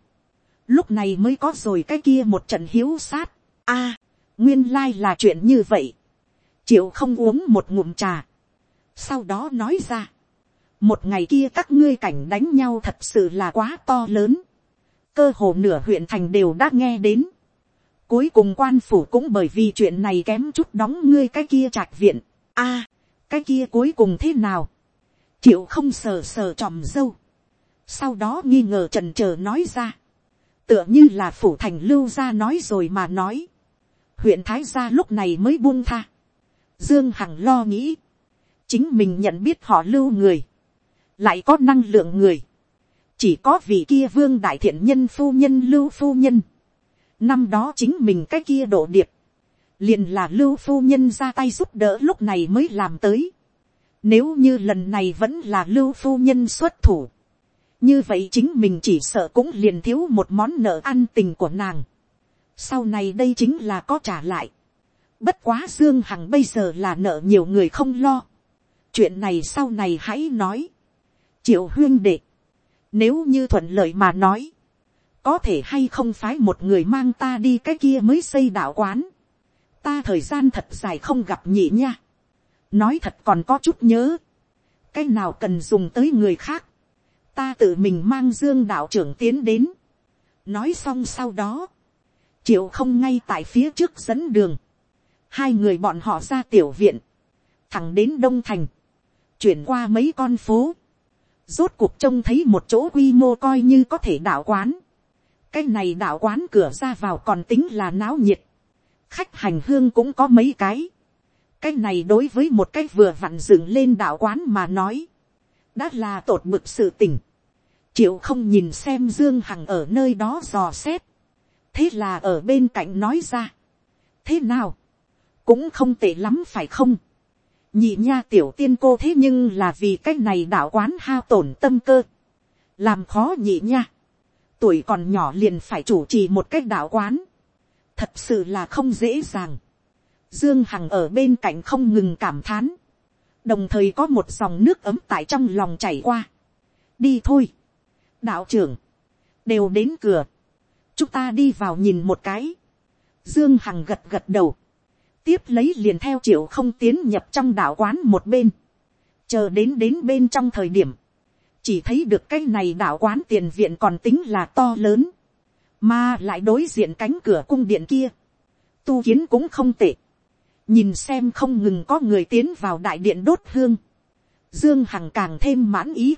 Lúc này mới có rồi cái kia một trận hiếu sát. a nguyên lai là chuyện như vậy. Triệu không uống một ngụm trà. Sau đó nói ra. Một ngày kia các ngươi cảnh đánh nhau thật sự là quá to lớn. Cơ hồ nửa huyện thành đều đã nghe đến. Cuối cùng quan phủ cũng bởi vì chuyện này kém chút đóng ngươi cái kia trạch viện. a cái kia cuối cùng thế nào? chịu không sờ sờ tròm dâu, sau đó nghi ngờ trần trờ nói ra, tựa như là phủ thành lưu gia nói rồi mà nói, huyện thái gia lúc này mới buông tha, dương hằng lo nghĩ, chính mình nhận biết họ lưu người, lại có năng lượng người, chỉ có vị kia vương đại thiện nhân phu nhân lưu phu nhân, năm đó chính mình cái kia độ điệp, liền là lưu phu nhân ra tay giúp đỡ lúc này mới làm tới, nếu như lần này vẫn là lưu phu nhân xuất thủ. Như vậy chính mình chỉ sợ cũng liền thiếu một món nợ ăn tình của nàng. Sau này đây chính là có trả lại. Bất quá Dương Hằng bây giờ là nợ nhiều người không lo. Chuyện này sau này hãy nói. Triệu huyên đệ. Nếu như thuận lợi mà nói. Có thể hay không phái một người mang ta đi cái kia mới xây đạo quán. Ta thời gian thật dài không gặp nhị nha nói thật còn có chút nhớ, cái nào cần dùng tới người khác, ta tự mình mang dương đạo trưởng tiến đến, nói xong sau đó, triệu không ngay tại phía trước dẫn đường, hai người bọn họ ra tiểu viện, thẳng đến đông thành, chuyển qua mấy con phố, rốt cuộc trông thấy một chỗ quy mô coi như có thể đạo quán, cái này đạo quán cửa ra vào còn tính là náo nhiệt, khách hành hương cũng có mấy cái, cái này đối với một cái vừa vặn dựng lên đạo quán mà nói, đã là tột bực sự tình. triệu không nhìn xem dương hằng ở nơi đó dò xét, thế là ở bên cạnh nói ra, thế nào, cũng không tệ lắm phải không, nhị nha tiểu tiên cô thế nhưng là vì cái này đạo quán hao tổn tâm cơ, làm khó nhị nha, tuổi còn nhỏ liền phải chủ trì một cái đạo quán, thật sự là không dễ dàng. Dương Hằng ở bên cạnh không ngừng cảm thán. Đồng thời có một dòng nước ấm tại trong lòng chảy qua. Đi thôi. Đạo trưởng. Đều đến cửa. Chúng ta đi vào nhìn một cái. Dương Hằng gật gật đầu. Tiếp lấy liền theo triệu không tiến nhập trong đạo quán một bên. Chờ đến đến bên trong thời điểm. Chỉ thấy được cái này đạo quán tiền viện còn tính là to lớn. Mà lại đối diện cánh cửa cung điện kia. Tu kiến cũng không tệ nhìn xem không ngừng có người tiến vào đại điện đốt hương, dương hằng càng thêm mãn ý,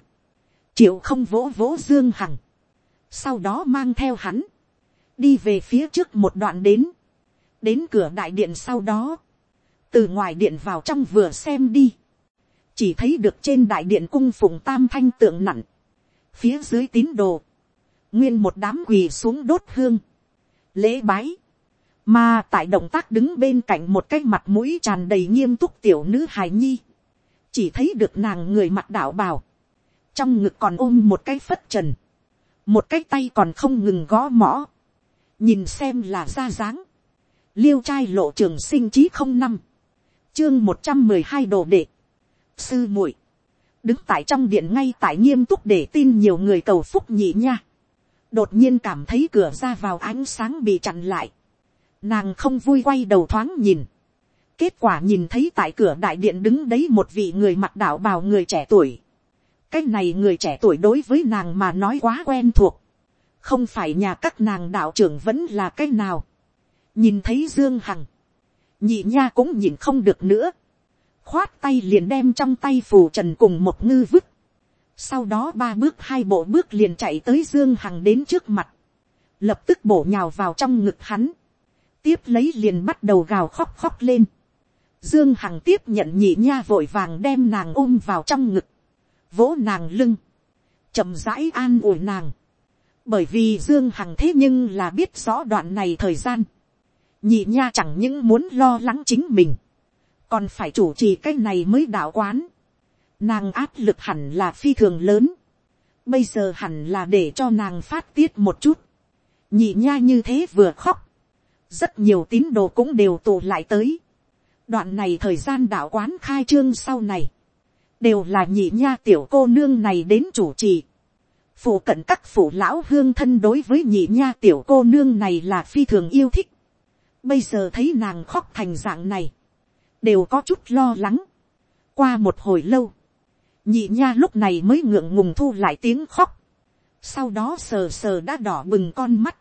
triệu không vỗ vỗ dương hằng, sau đó mang theo hắn, đi về phía trước một đoạn đến, đến cửa đại điện sau đó, từ ngoài điện vào trong vừa xem đi, chỉ thấy được trên đại điện cung phụng tam thanh tượng nặng, phía dưới tín đồ, nguyên một đám quỳ xuống đốt hương, lễ bái, mà tại động tác đứng bên cạnh một cái mặt mũi tràn đầy nghiêm túc tiểu nữ hài nhi. Chỉ thấy được nàng người mặt đạo bào. Trong ngực còn ôm một cái phất trần. Một cái tay còn không ngừng gõ mõ. Nhìn xem là ra dáng. Liêu trai lộ trường sinh chí không năm. Chương một trăm mười hai đồ đệ. sư muội, đứng tại trong điện ngay tại nghiêm túc để tin nhiều người cầu phúc nhị nha, đột nhiên cảm thấy cửa ra vào ánh sáng bị chặn lại, nàng không vui quay đầu thoáng nhìn, kết quả nhìn thấy tại cửa đại điện đứng đấy một vị người mặc đạo bào người trẻ tuổi, cái này người trẻ tuổi đối với nàng mà nói quá quen thuộc, không phải nhà các nàng đạo trưởng vẫn là cái nào, nhìn thấy dương hằng, nhị nha cũng nhìn không được nữa, khoát tay liền đem trong tay phù trần cùng một ngư vứt, sau đó ba bước hai bộ bước liền chạy tới dương hằng đến trước mặt, lập tức bổ nhào vào trong ngực hắn, tiếp lấy liền bắt đầu gào khóc khóc lên, dương hằng tiếp nhận nhị nha vội vàng đem nàng ôm vào trong ngực, vỗ nàng lưng, chậm rãi an ủi nàng, bởi vì dương hằng thế nhưng là biết rõ đoạn này thời gian, nhị nha chẳng những muốn lo lắng chính mình, còn phải chủ trì cái này mới đạo quán, nàng áp lực hẳn là phi thường lớn, bây giờ hẳn là để cho nàng phát tiết một chút, nhị nha như thế vừa khóc, rất nhiều tín đồ cũng đều tụ lại tới, đoạn này thời gian đạo quán khai trương sau này, đều là nhị nha tiểu cô nương này đến chủ trì. Phụ cận các phụ lão hương thân đối với nhị nha tiểu cô nương này là phi thường yêu thích. Bây giờ thấy nàng khóc thành dạng này, đều có chút lo lắng. Qua một hồi lâu, nhị nha lúc này mới ngượng ngùng thu lại tiếng khóc. Sau đó sờ sờ đã đỏ bừng con mắt.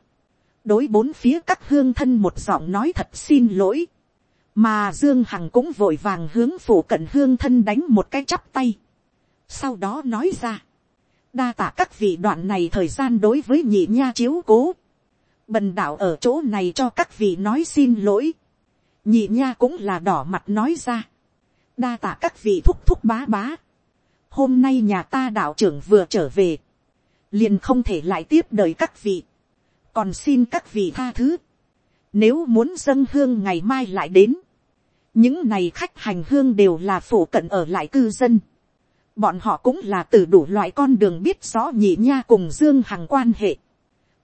Đối bốn phía các hương thân một giọng nói thật xin lỗi mà dương hằng cũng vội vàng hướng phủ cận hương thân đánh một cái chắp tay. sau đó nói ra, đa tả các vị đoạn này thời gian đối với nhị nha chiếu cố bần đạo ở chỗ này cho các vị nói xin lỗi. nhị nha cũng là đỏ mặt nói ra. đa tạ các vị thúc thúc bá bá. hôm nay nhà ta đạo trưởng vừa trở về. liền không thể lại tiếp đời các vị. còn xin các vị tha thứ. Nếu muốn dâng hương ngày mai lại đến những này khách hành hương đều là phổ cận ở lại cư dân. bọn họ cũng là từ đủ loại con đường biết rõ nhị nha cùng dương hằng quan hệ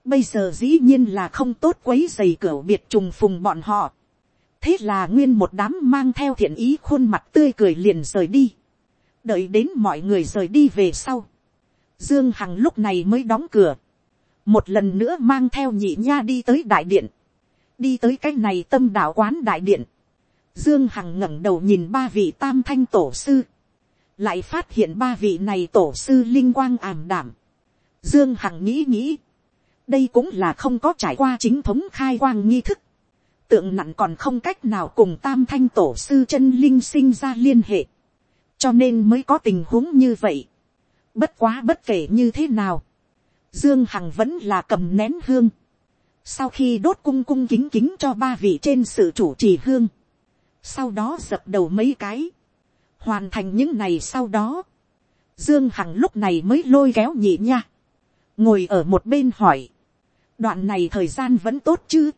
bây giờ dĩ nhiên là không tốt quấy dày cửa biệt trùng phùng bọn họ. thế là nguyên một đám mang theo thiện ý khuôn mặt tươi cười liền rời đi. đợi đến mọi người rời đi về sau. dương hằng lúc này mới đóng cửa. một lần nữa mang theo nhị nha đi tới đại điện. đi tới cái này tâm đạo quán đại điện Dương Hằng ngẩng đầu nhìn ba vị tam thanh tổ sư. Lại phát hiện ba vị này tổ sư linh quang ảm đảm. Dương Hằng nghĩ nghĩ. Đây cũng là không có trải qua chính thống khai quang nghi thức. Tượng nặng còn không cách nào cùng tam thanh tổ sư chân linh sinh ra liên hệ. Cho nên mới có tình huống như vậy. Bất quá bất kể như thế nào. Dương Hằng vẫn là cầm nén hương. Sau khi đốt cung cung kính kính cho ba vị trên sự chủ trì hương sau đó dập đầu mấy cái, hoàn thành những này sau đó, dương hằng lúc này mới lôi kéo nhị nha, ngồi ở một bên hỏi, đoạn này thời gian vẫn tốt chứ,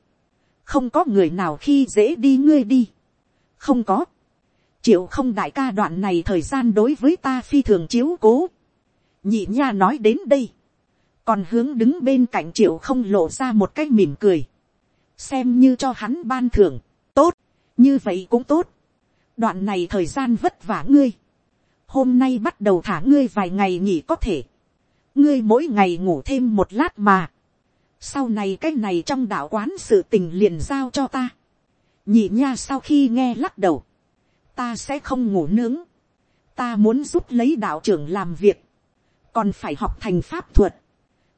không có người nào khi dễ đi ngươi đi, không có, triệu không đại ca đoạn này thời gian đối với ta phi thường chiếu cố, nhị nha nói đến đây, còn hướng đứng bên cạnh triệu không lộ ra một cái mỉm cười, xem như cho hắn ban thưởng, tốt, như vậy cũng tốt. đoạn này thời gian vất vả ngươi. hôm nay bắt đầu thả ngươi vài ngày nghỉ có thể. ngươi mỗi ngày ngủ thêm một lát mà sau này cái này trong đạo quán sự tình liền giao cho ta. nhị nha sau khi nghe lắc đầu. ta sẽ không ngủ nướng. ta muốn giúp lấy đạo trưởng làm việc. còn phải học thành pháp thuật.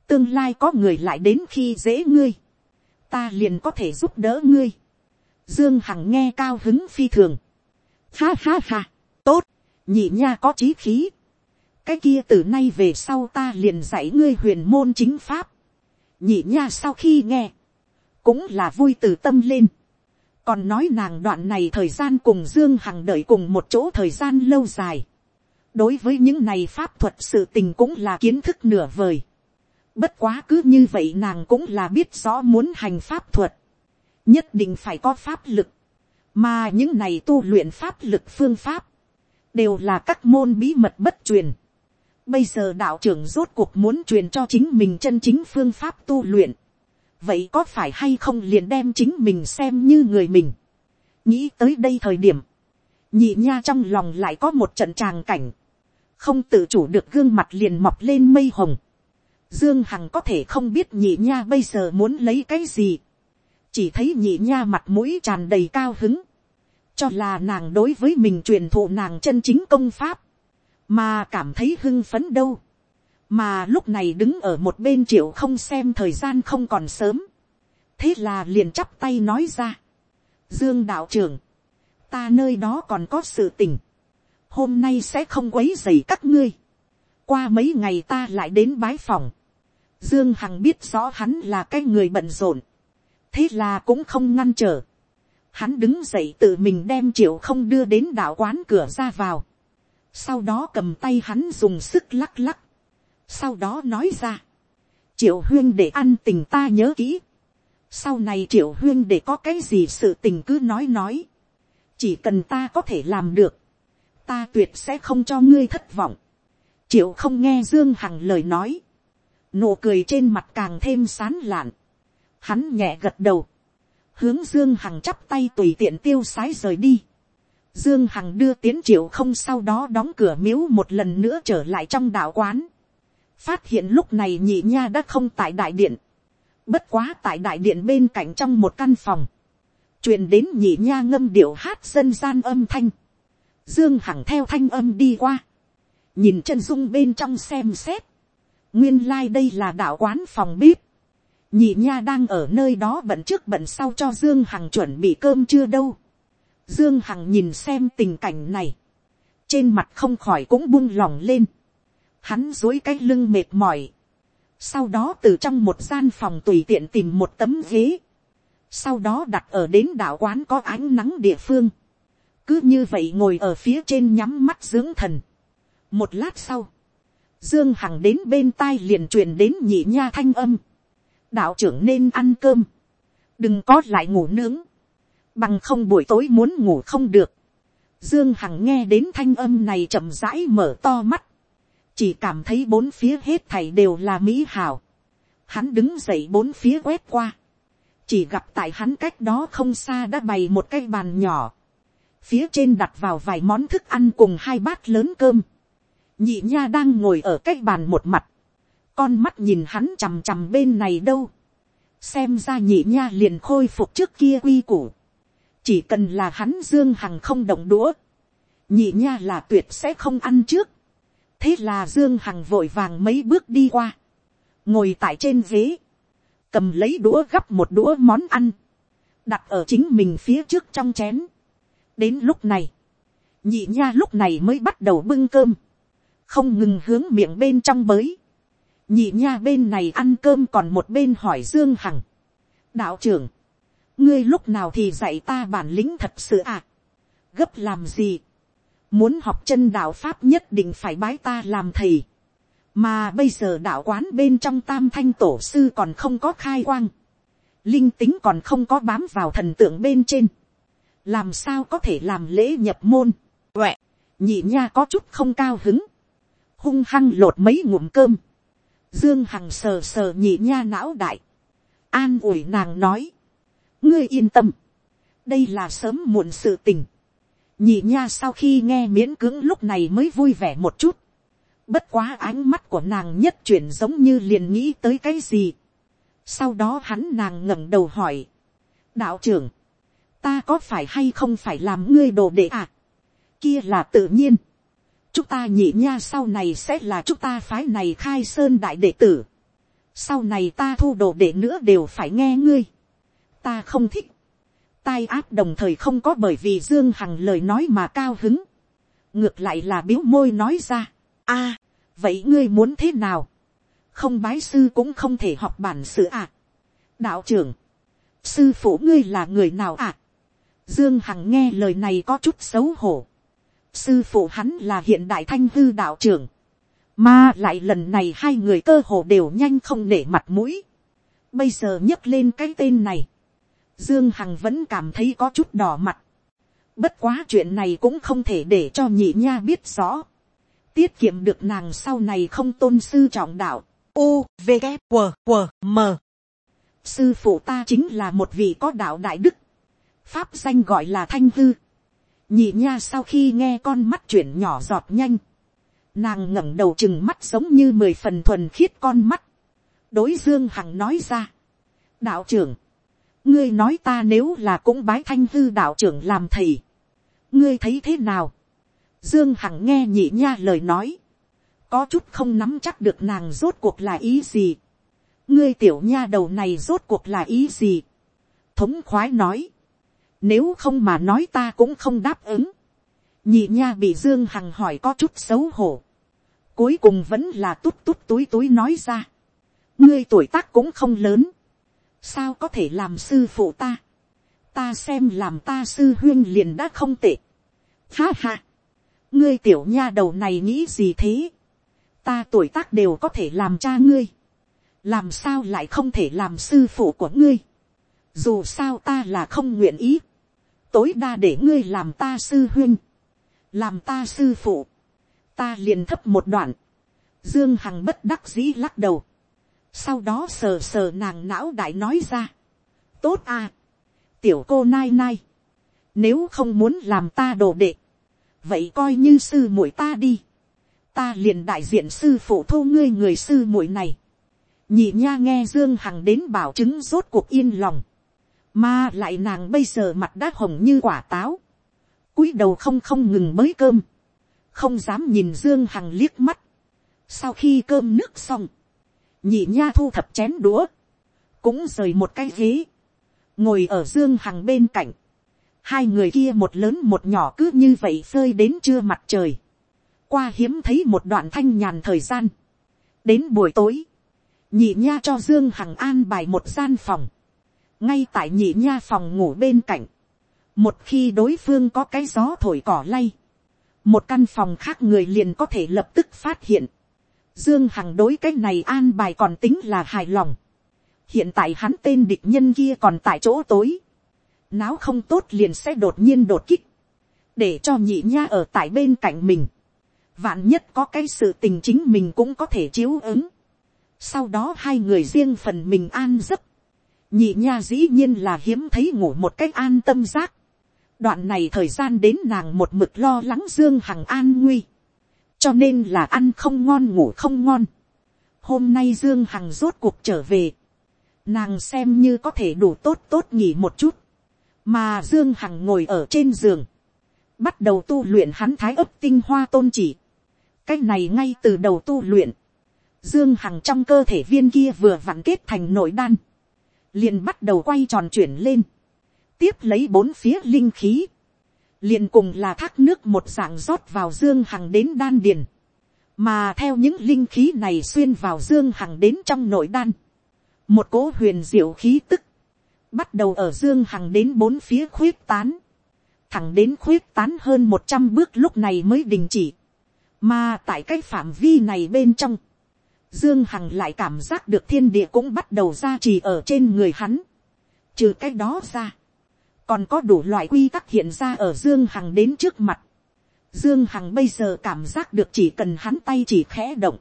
tương lai có người lại đến khi dễ ngươi. ta liền có thể giúp đỡ ngươi Dương Hằng nghe cao hứng phi thường. Ha ha ha, tốt, nhị nha có trí khí. Cái kia từ nay về sau ta liền dạy ngươi huyền môn chính pháp. Nhị nha sau khi nghe, cũng là vui từ tâm lên. Còn nói nàng đoạn này thời gian cùng Dương Hằng đợi cùng một chỗ thời gian lâu dài. Đối với những này pháp thuật sự tình cũng là kiến thức nửa vời. Bất quá cứ như vậy nàng cũng là biết rõ muốn hành pháp thuật nhất định phải có pháp lực, mà những này tu luyện pháp lực phương pháp, đều là các môn bí mật bất truyền. Bây giờ đạo trưởng rốt cuộc muốn truyền cho chính mình chân chính phương pháp tu luyện. Vậy có phải hay không liền đem chính mình xem như người mình. Nghĩ tới đây thời điểm. nhị nha trong lòng lại có một trận tràng cảnh, không tự chủ được gương mặt liền mọc lên mây hồng. Dương Hằng có thể không biết nhị nha bây giờ muốn lấy cái gì. Chỉ thấy nhị nha mặt mũi tràn đầy cao hứng. Cho là nàng đối với mình truyền thụ nàng chân chính công pháp. Mà cảm thấy hưng phấn đâu. Mà lúc này đứng ở một bên triệu không xem thời gian không còn sớm. Thế là liền chắp tay nói ra. Dương đạo trưởng. Ta nơi đó còn có sự tình. Hôm nay sẽ không quấy dày các ngươi. Qua mấy ngày ta lại đến bái phòng. Dương Hằng biết rõ hắn là cái người bận rộn. Thế là cũng không ngăn trở. Hắn đứng dậy tự mình đem triệu không đưa đến đạo quán cửa ra vào. Sau đó cầm tay hắn dùng sức lắc lắc. Sau đó nói ra. Triệu huyên để ăn tình ta nhớ kỹ. Sau này triệu huyên để có cái gì sự tình cứ nói nói. Chỉ cần ta có thể làm được. Ta tuyệt sẽ không cho ngươi thất vọng. Triệu không nghe Dương Hằng lời nói nụ cười trên mặt càng thêm sán lạn, hắn nhẹ gật đầu, hướng dương hằng chắp tay tùy tiện tiêu sái rời đi, dương hằng đưa tiến triệu không sau đó đóng cửa miếu một lần nữa trở lại trong đạo quán, phát hiện lúc này nhị nha đã không tại đại điện, bất quá tại đại điện bên cạnh trong một căn phòng, truyền đến nhị nha ngâm điệu hát dân gian âm thanh, dương hằng theo thanh âm đi qua, nhìn chân dung bên trong xem xét, nguyên lai đây là đạo quán phòng bếp. nhị nha đang ở nơi đó bận trước bận sau cho dương hằng chuẩn bị cơm chưa đâu dương hằng nhìn xem tình cảnh này. trên mặt không khỏi cũng buông lỏng lên. hắn dối cái lưng mệt mỏi. sau đó từ trong một gian phòng tùy tiện tìm một tấm ghế. sau đó đặt ở đến đạo quán có ánh nắng địa phương. cứ như vậy ngồi ở phía trên nhắm mắt dưỡng thần. một lát sau, Dương Hằng đến bên tai liền truyền đến nhị nha thanh âm. Đạo trưởng nên ăn cơm. Đừng có lại ngủ nướng. Bằng không buổi tối muốn ngủ không được. Dương Hằng nghe đến thanh âm này chậm rãi mở to mắt. Chỉ cảm thấy bốn phía hết thảy đều là mỹ hảo. Hắn đứng dậy bốn phía quét qua. Chỉ gặp tại hắn cách đó không xa đã bày một cái bàn nhỏ. Phía trên đặt vào vài món thức ăn cùng hai bát lớn cơm nhị nha đang ngồi ở cái bàn một mặt, con mắt nhìn hắn chằm chằm bên này đâu, xem ra nhị nha liền khôi phục trước kia quy củ, chỉ cần là hắn dương hằng không động đũa, nhị nha là tuyệt sẽ không ăn trước, thế là dương hằng vội vàng mấy bước đi qua, ngồi tại trên ghế, cầm lấy đũa gắp một đũa món ăn, đặt ở chính mình phía trước trong chén. đến lúc này, nhị nha lúc này mới bắt đầu bưng cơm, không ngừng hướng miệng bên trong bới. nhị nha bên này ăn cơm còn một bên hỏi dương hằng. đạo trưởng, ngươi lúc nào thì dạy ta bản lĩnh thật sự à. gấp làm gì. muốn học chân đạo pháp nhất định phải bái ta làm thầy. mà bây giờ đạo quán bên trong tam thanh tổ sư còn không có khai quang. linh tính còn không có bám vào thần tượng bên trên. làm sao có thể làm lễ nhập môn. Uệ, nhị nha có chút không cao hứng hung hăng lột mấy ngụm cơm, dương hằng sờ sờ nhị nha não đại, an ủi nàng nói, ngươi yên tâm, đây là sớm muộn sự tình, nhị nha sau khi nghe miễn cưỡng lúc này mới vui vẻ một chút, bất quá ánh mắt của nàng nhất chuyển giống như liền nghĩ tới cái gì, sau đó hắn nàng ngẩng đầu hỏi, đạo trưởng, ta có phải hay không phải làm ngươi đồ đệ à, kia là tự nhiên, chúng ta nhị nha sau này sẽ là chúng ta phái này khai sơn đại đệ tử. sau này ta thu đồ đệ nữa đều phải nghe ngươi ta không thích. tai ác đồng thời không có bởi vì dương hằng lời nói mà cao hứng. ngược lại là biếu môi nói ra. a, à, vậy ngươi muốn thế nào. không bái sư cũng không thể học bản sự à. đạo trưởng, sư phụ ngươi là người nào à. dương hằng nghe lời này có chút xấu hổ sư phụ hắn là hiện đại thanh hư đạo trưởng, mà lại lần này hai người cơ hồ đều nhanh không để mặt mũi. bây giờ nhấc lên cái tên này, dương hằng vẫn cảm thấy có chút đỏ mặt. bất quá chuyện này cũng không thể để cho nhị nha biết rõ. tiết kiệm được nàng sau này không tôn sư trọng đạo. u v K, W, W, m sư phụ ta chính là một vị có đạo đại đức pháp danh gọi là thanh hư nhị nha sau khi nghe con mắt chuyển nhỏ giọt nhanh, nàng ngẩng đầu chừng mắt giống như mười phần thuần khiết con mắt, đối dương hằng nói ra, đạo trưởng, ngươi nói ta nếu là cũng bái thanh hư đạo trưởng làm thầy, ngươi thấy thế nào, dương hằng nghe nhị nha lời nói, có chút không nắm chắc được nàng rốt cuộc là ý gì, ngươi tiểu nha đầu này rốt cuộc là ý gì, thống khoái nói, nếu không mà nói ta cũng không đáp ứng, nhị nha bị dương hằng hỏi có chút xấu hổ, cuối cùng vẫn là tút tút túi túi nói ra, ngươi tuổi tác cũng không lớn, sao có thể làm sư phụ ta, ta xem làm ta sư huyên liền đã không tệ, ha ha, ngươi tiểu nha đầu này nghĩ gì thế, ta tuổi tác đều có thể làm cha ngươi, làm sao lại không thể làm sư phụ của ngươi, dù sao ta là không nguyện ý, tối đa để ngươi làm ta sư huyên, làm ta sư phụ, ta liền thấp một đoạn, dương hằng bất đắc dĩ lắc đầu, sau đó sờ sờ nàng não đại nói ra, tốt à, tiểu cô nai nai, nếu không muốn làm ta đồ đệ, vậy coi như sư muội ta đi, ta liền đại diện sư phụ thu ngươi người sư muội này, nhị nha nghe dương hằng đến bảo chứng rốt cuộc yên lòng, mà lại nàng bây giờ mặt đã hồng như quả táo, cúi đầu không không ngừng mới cơm, không dám nhìn dương hằng liếc mắt, sau khi cơm nước xong, nhị nha thu thập chén đũa, cũng rời một cái ghế, ngồi ở dương hằng bên cạnh, hai người kia một lớn một nhỏ cứ như vậy phơi đến trưa mặt trời, qua hiếm thấy một đoạn thanh nhàn thời gian, đến buổi tối, nhị nha cho dương hằng an bài một gian phòng, ngay tại nhị nha phòng ngủ bên cạnh, một khi đối phương có cái gió thổi cỏ lay, một căn phòng khác người liền có thể lập tức phát hiện, Dương Hằng đối cái này an bài còn tính là hài lòng. Hiện tại hắn tên địch nhân kia còn tại chỗ tối. Náo không tốt liền sẽ đột nhiên đột kích. Để cho nhị nha ở tại bên cạnh mình. Vạn nhất có cái sự tình chính mình cũng có thể chiếu ứng. Sau đó hai người riêng phần mình an giấc. Nhị nha dĩ nhiên là hiếm thấy ngủ một cách an tâm giác. Đoạn này thời gian đến nàng một mực lo lắng Dương Hằng an nguy cho nên là ăn không ngon ngủ không ngon. hôm nay dương hằng rốt cuộc trở về, nàng xem như có thể đủ tốt tốt nghỉ một chút, mà dương hằng ngồi ở trên giường, bắt đầu tu luyện hắn thái ấp tinh hoa tôn chỉ, cái này ngay từ đầu tu luyện, dương hằng trong cơ thể viên kia vừa vặn kết thành nội đan, liền bắt đầu quay tròn chuyển lên, tiếp lấy bốn phía linh khí, liền cùng là thác nước một dạng rót vào dương hằng đến đan điền, mà theo những linh khí này xuyên vào dương hằng đến trong nội đan, một cỗ huyền diệu khí tức, bắt đầu ở dương hằng đến bốn phía khuyết tán, thẳng đến khuyết tán hơn một trăm bước lúc này mới đình chỉ, mà tại cái phạm vi này bên trong, dương hằng lại cảm giác được thiên địa cũng bắt đầu ra trì ở trên người hắn, trừ cái đó ra, còn có đủ loại quy tắc hiện ra ở dương hằng đến trước mặt. dương hằng bây giờ cảm giác được chỉ cần hắn tay chỉ khẽ động,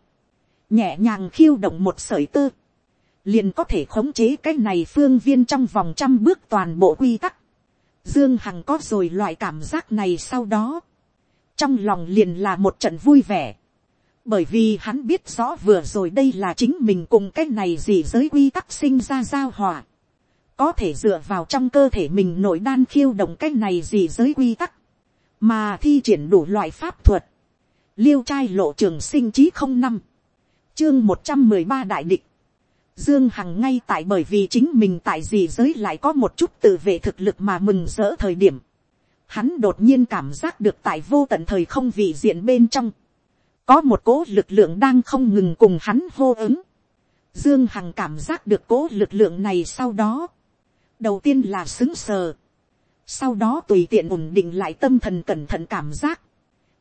nhẹ nhàng khiêu động một sợi tơ, liền có thể khống chế cái này phương viên trong vòng trăm bước toàn bộ quy tắc. dương hằng có rồi loại cảm giác này sau đó, trong lòng liền là một trận vui vẻ, bởi vì hắn biết rõ vừa rồi đây là chính mình cùng cái này gì giới quy tắc sinh ra giao hòa có thể dựa vào trong cơ thể mình nội đan khiêu động cái này gì giới quy tắc, mà thi triển đủ loại pháp thuật, liêu trai lộ trường sinh trí không năm, chương một trăm mười ba đại địch, dương hằng ngay tại bởi vì chính mình tại gì giới lại có một chút tự vệ thực lực mà mừng rỡ thời điểm, hắn đột nhiên cảm giác được tại vô tận thời không vị diện bên trong, có một cố lực lượng đang không ngừng cùng hắn hô ứng. Dương Hằng cảm giác được cố lực lượng này sau đó, đầu tiên là xứng sờ, sau đó tùy tiện ổn định lại tâm thần cẩn thận cảm giác,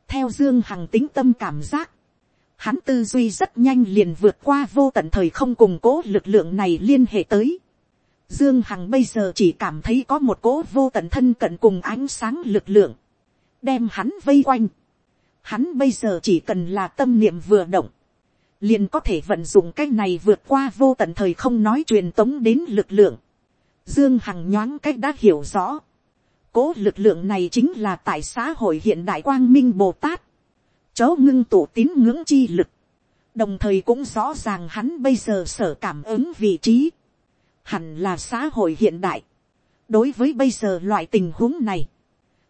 theo dương hằng tính tâm cảm giác, hắn tư duy rất nhanh liền vượt qua vô tận thời không cùng cố lực lượng này liên hệ tới. Dương Hằng bây giờ chỉ cảm thấy có một cố vô tận thân cận cùng ánh sáng lực lượng, đem hắn vây quanh. Hắn bây giờ chỉ cần là tâm niệm vừa động, liền có thể vận dụng cái này vượt qua vô tận thời không nói truyền tống đến lực lượng. Dương Hằng nhoáng cách đã hiểu rõ. Cố lực lượng này chính là tại xã hội hiện đại quang minh Bồ Tát. Chó ngưng tụ tín ngưỡng chi lực. Đồng thời cũng rõ ràng hắn bây giờ sở cảm ứng vị trí. Hẳn là xã hội hiện đại. Đối với bây giờ loại tình huống này.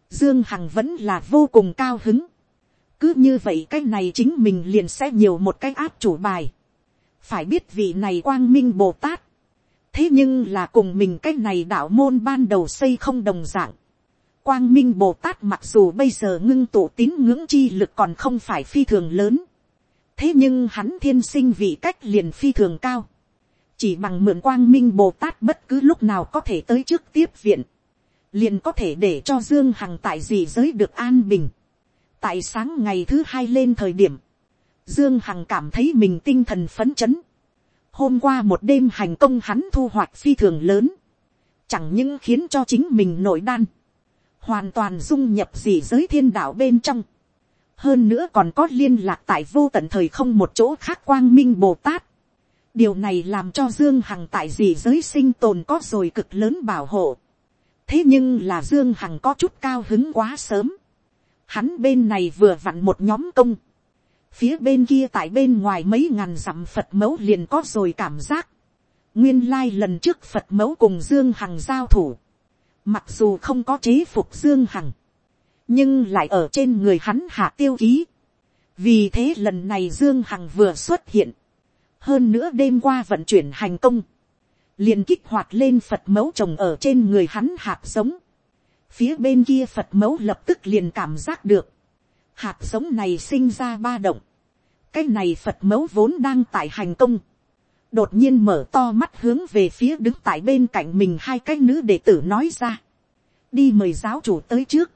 Dương Hằng vẫn là vô cùng cao hứng. Cứ như vậy cái này chính mình liền sẽ nhiều một cái áp chủ bài. Phải biết vị này quang minh Bồ Tát. Thế nhưng là cùng mình cái này đạo môn ban đầu xây không đồng dạng Quang Minh Bồ Tát mặc dù bây giờ ngưng tụ tín ngưỡng chi lực còn không phải phi thường lớn. Thế nhưng hắn thiên sinh vị cách liền phi thường cao. Chỉ bằng mượn Quang Minh Bồ Tát bất cứ lúc nào có thể tới trước tiếp viện. Liền có thể để cho Dương Hằng tại gì giới được an bình. Tại sáng ngày thứ hai lên thời điểm. Dương Hằng cảm thấy mình tinh thần phấn chấn. Hôm qua một đêm hành công hắn thu hoạch phi thường lớn. Chẳng những khiến cho chính mình nổi đan hoàn toàn dung nhập dị giới thiên đạo bên trong. hơn nữa còn có liên lạc tại vô tận thời không một chỗ khác quang minh bồ tát. điều này làm cho dương hằng tại dị giới sinh tồn có rồi cực lớn bảo hộ. thế nhưng là dương hằng có chút cao hứng quá sớm. hắn bên này vừa vặn một nhóm công phía bên kia tại bên ngoài mấy ngàn dặm phật mẫu liền có rồi cảm giác. nguyên lai lần trước phật mẫu cùng dương hằng giao thủ Mặc dù không có chế phục Dương Hằng. Nhưng lại ở trên người hắn hạ tiêu ký. Vì thế lần này Dương Hằng vừa xuất hiện. Hơn nữa đêm qua vận chuyển hành công. liền kích hoạt lên Phật mẫu trồng ở trên người hắn hạt giống. Phía bên kia Phật mẫu lập tức liền cảm giác được. Hạt giống này sinh ra ba động. Cái này Phật mẫu vốn đang tại hành công đột nhiên mở to mắt hướng về phía đứng tại bên cạnh mình hai cái nữ đệ tử nói ra. đi mời giáo chủ tới trước.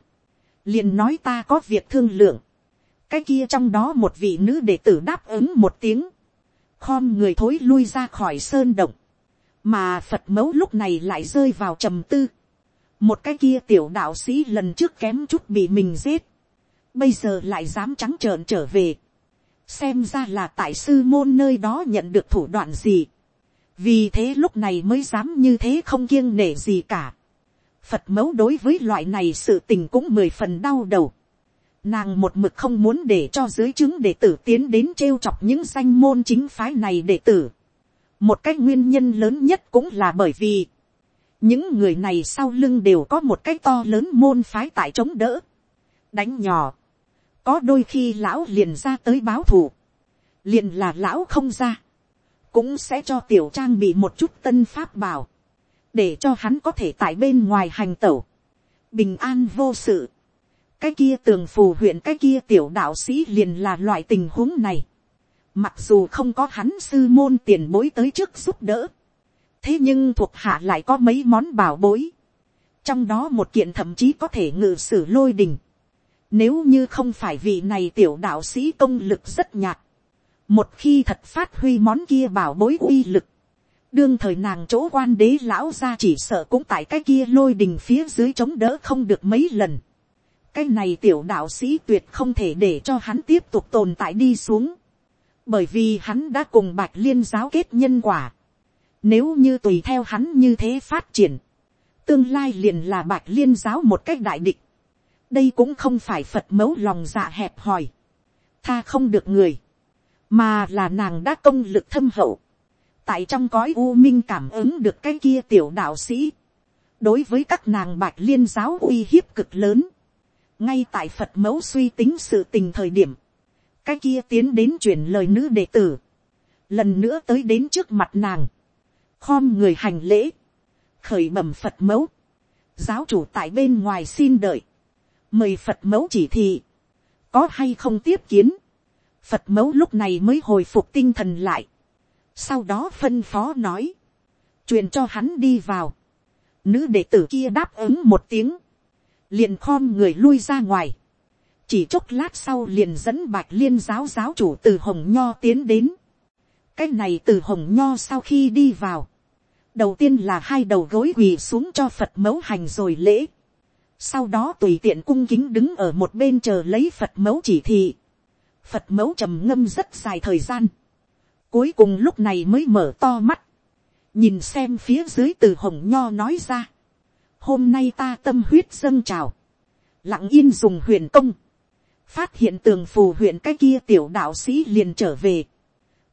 liền nói ta có việc thương lượng. cái kia trong đó một vị nữ đệ tử đáp ứng một tiếng. khom người thối lui ra khỏi sơn động. mà phật mẫu lúc này lại rơi vào trầm tư. một cái kia tiểu đạo sĩ lần trước kém chút bị mình giết bây giờ lại dám trắng trợn trở về xem ra là tại sư môn nơi đó nhận được thủ đoạn gì, vì thế lúc này mới dám như thế không kiêng nể gì cả. Phật mẫu đối với loại này sự tình cũng mười phần đau đầu. Nàng một mực không muốn để cho dưới chứng đệ tử tiến đến trêu chọc những danh môn chính phái này đệ tử. Một cái nguyên nhân lớn nhất cũng là bởi vì những người này sau lưng đều có một cái to lớn môn phái tại chống đỡ. Đánh nhỏ có đôi khi lão liền ra tới báo thù, liền là lão không ra, cũng sẽ cho tiểu trang bị một chút tân pháp bảo, để cho hắn có thể tại bên ngoài hành tẩu, bình an vô sự. cái kia tường phù huyện cái kia tiểu đạo sĩ liền là loại tình huống này, mặc dù không có hắn sư môn tiền bối tới trước giúp đỡ, thế nhưng thuộc hạ lại có mấy món bảo bối, trong đó một kiện thậm chí có thể ngự sử lôi đình, nếu như không phải vị này tiểu đạo sĩ công lực rất nhạt. Một khi thật phát huy món kia bảo bối uy lực. Đương thời nàng chỗ quan đế lão ra chỉ sợ cũng tại cái kia lôi đình phía dưới chống đỡ không được mấy lần. Cái này tiểu đạo sĩ tuyệt không thể để cho hắn tiếp tục tồn tại đi xuống. Bởi vì hắn đã cùng bạch liên giáo kết nhân quả. Nếu như tùy theo hắn như thế phát triển. Tương lai liền là bạch liên giáo một cách đại địch đây cũng không phải phật mẫu lòng dạ hẹp hòi, tha không được người, mà là nàng đã công lực thâm hậu, tại trong cõi u minh cảm ứng được cái kia tiểu đạo sĩ, đối với các nàng bạch liên giáo uy hiếp cực lớn, ngay tại phật mẫu suy tính sự tình thời điểm, cái kia tiến đến chuyển lời nữ đệ tử, lần nữa tới đến trước mặt nàng, khom người hành lễ, khởi bẩm phật mẫu, giáo chủ tại bên ngoài xin đợi, mời phật mẫu chỉ thị, có hay không tiếp kiến, phật mẫu lúc này mới hồi phục tinh thần lại, sau đó phân phó nói, truyền cho hắn đi vào, nữ đệ tử kia đáp ứng một tiếng, liền khom người lui ra ngoài, chỉ chốc lát sau liền dẫn bạch liên giáo giáo chủ từ hồng nho tiến đến, cái này từ hồng nho sau khi đi vào, đầu tiên là hai đầu gối quỳ xuống cho phật mẫu hành rồi lễ, sau đó tùy tiện cung kính đứng ở một bên chờ lấy phật mẫu chỉ thị. phật mẫu trầm ngâm rất dài thời gian. cuối cùng lúc này mới mở to mắt. nhìn xem phía dưới từ hồng nho nói ra. hôm nay ta tâm huyết dâng trào, lặng yên dùng huyền công, phát hiện tường phù huyện cái kia tiểu đạo sĩ liền trở về,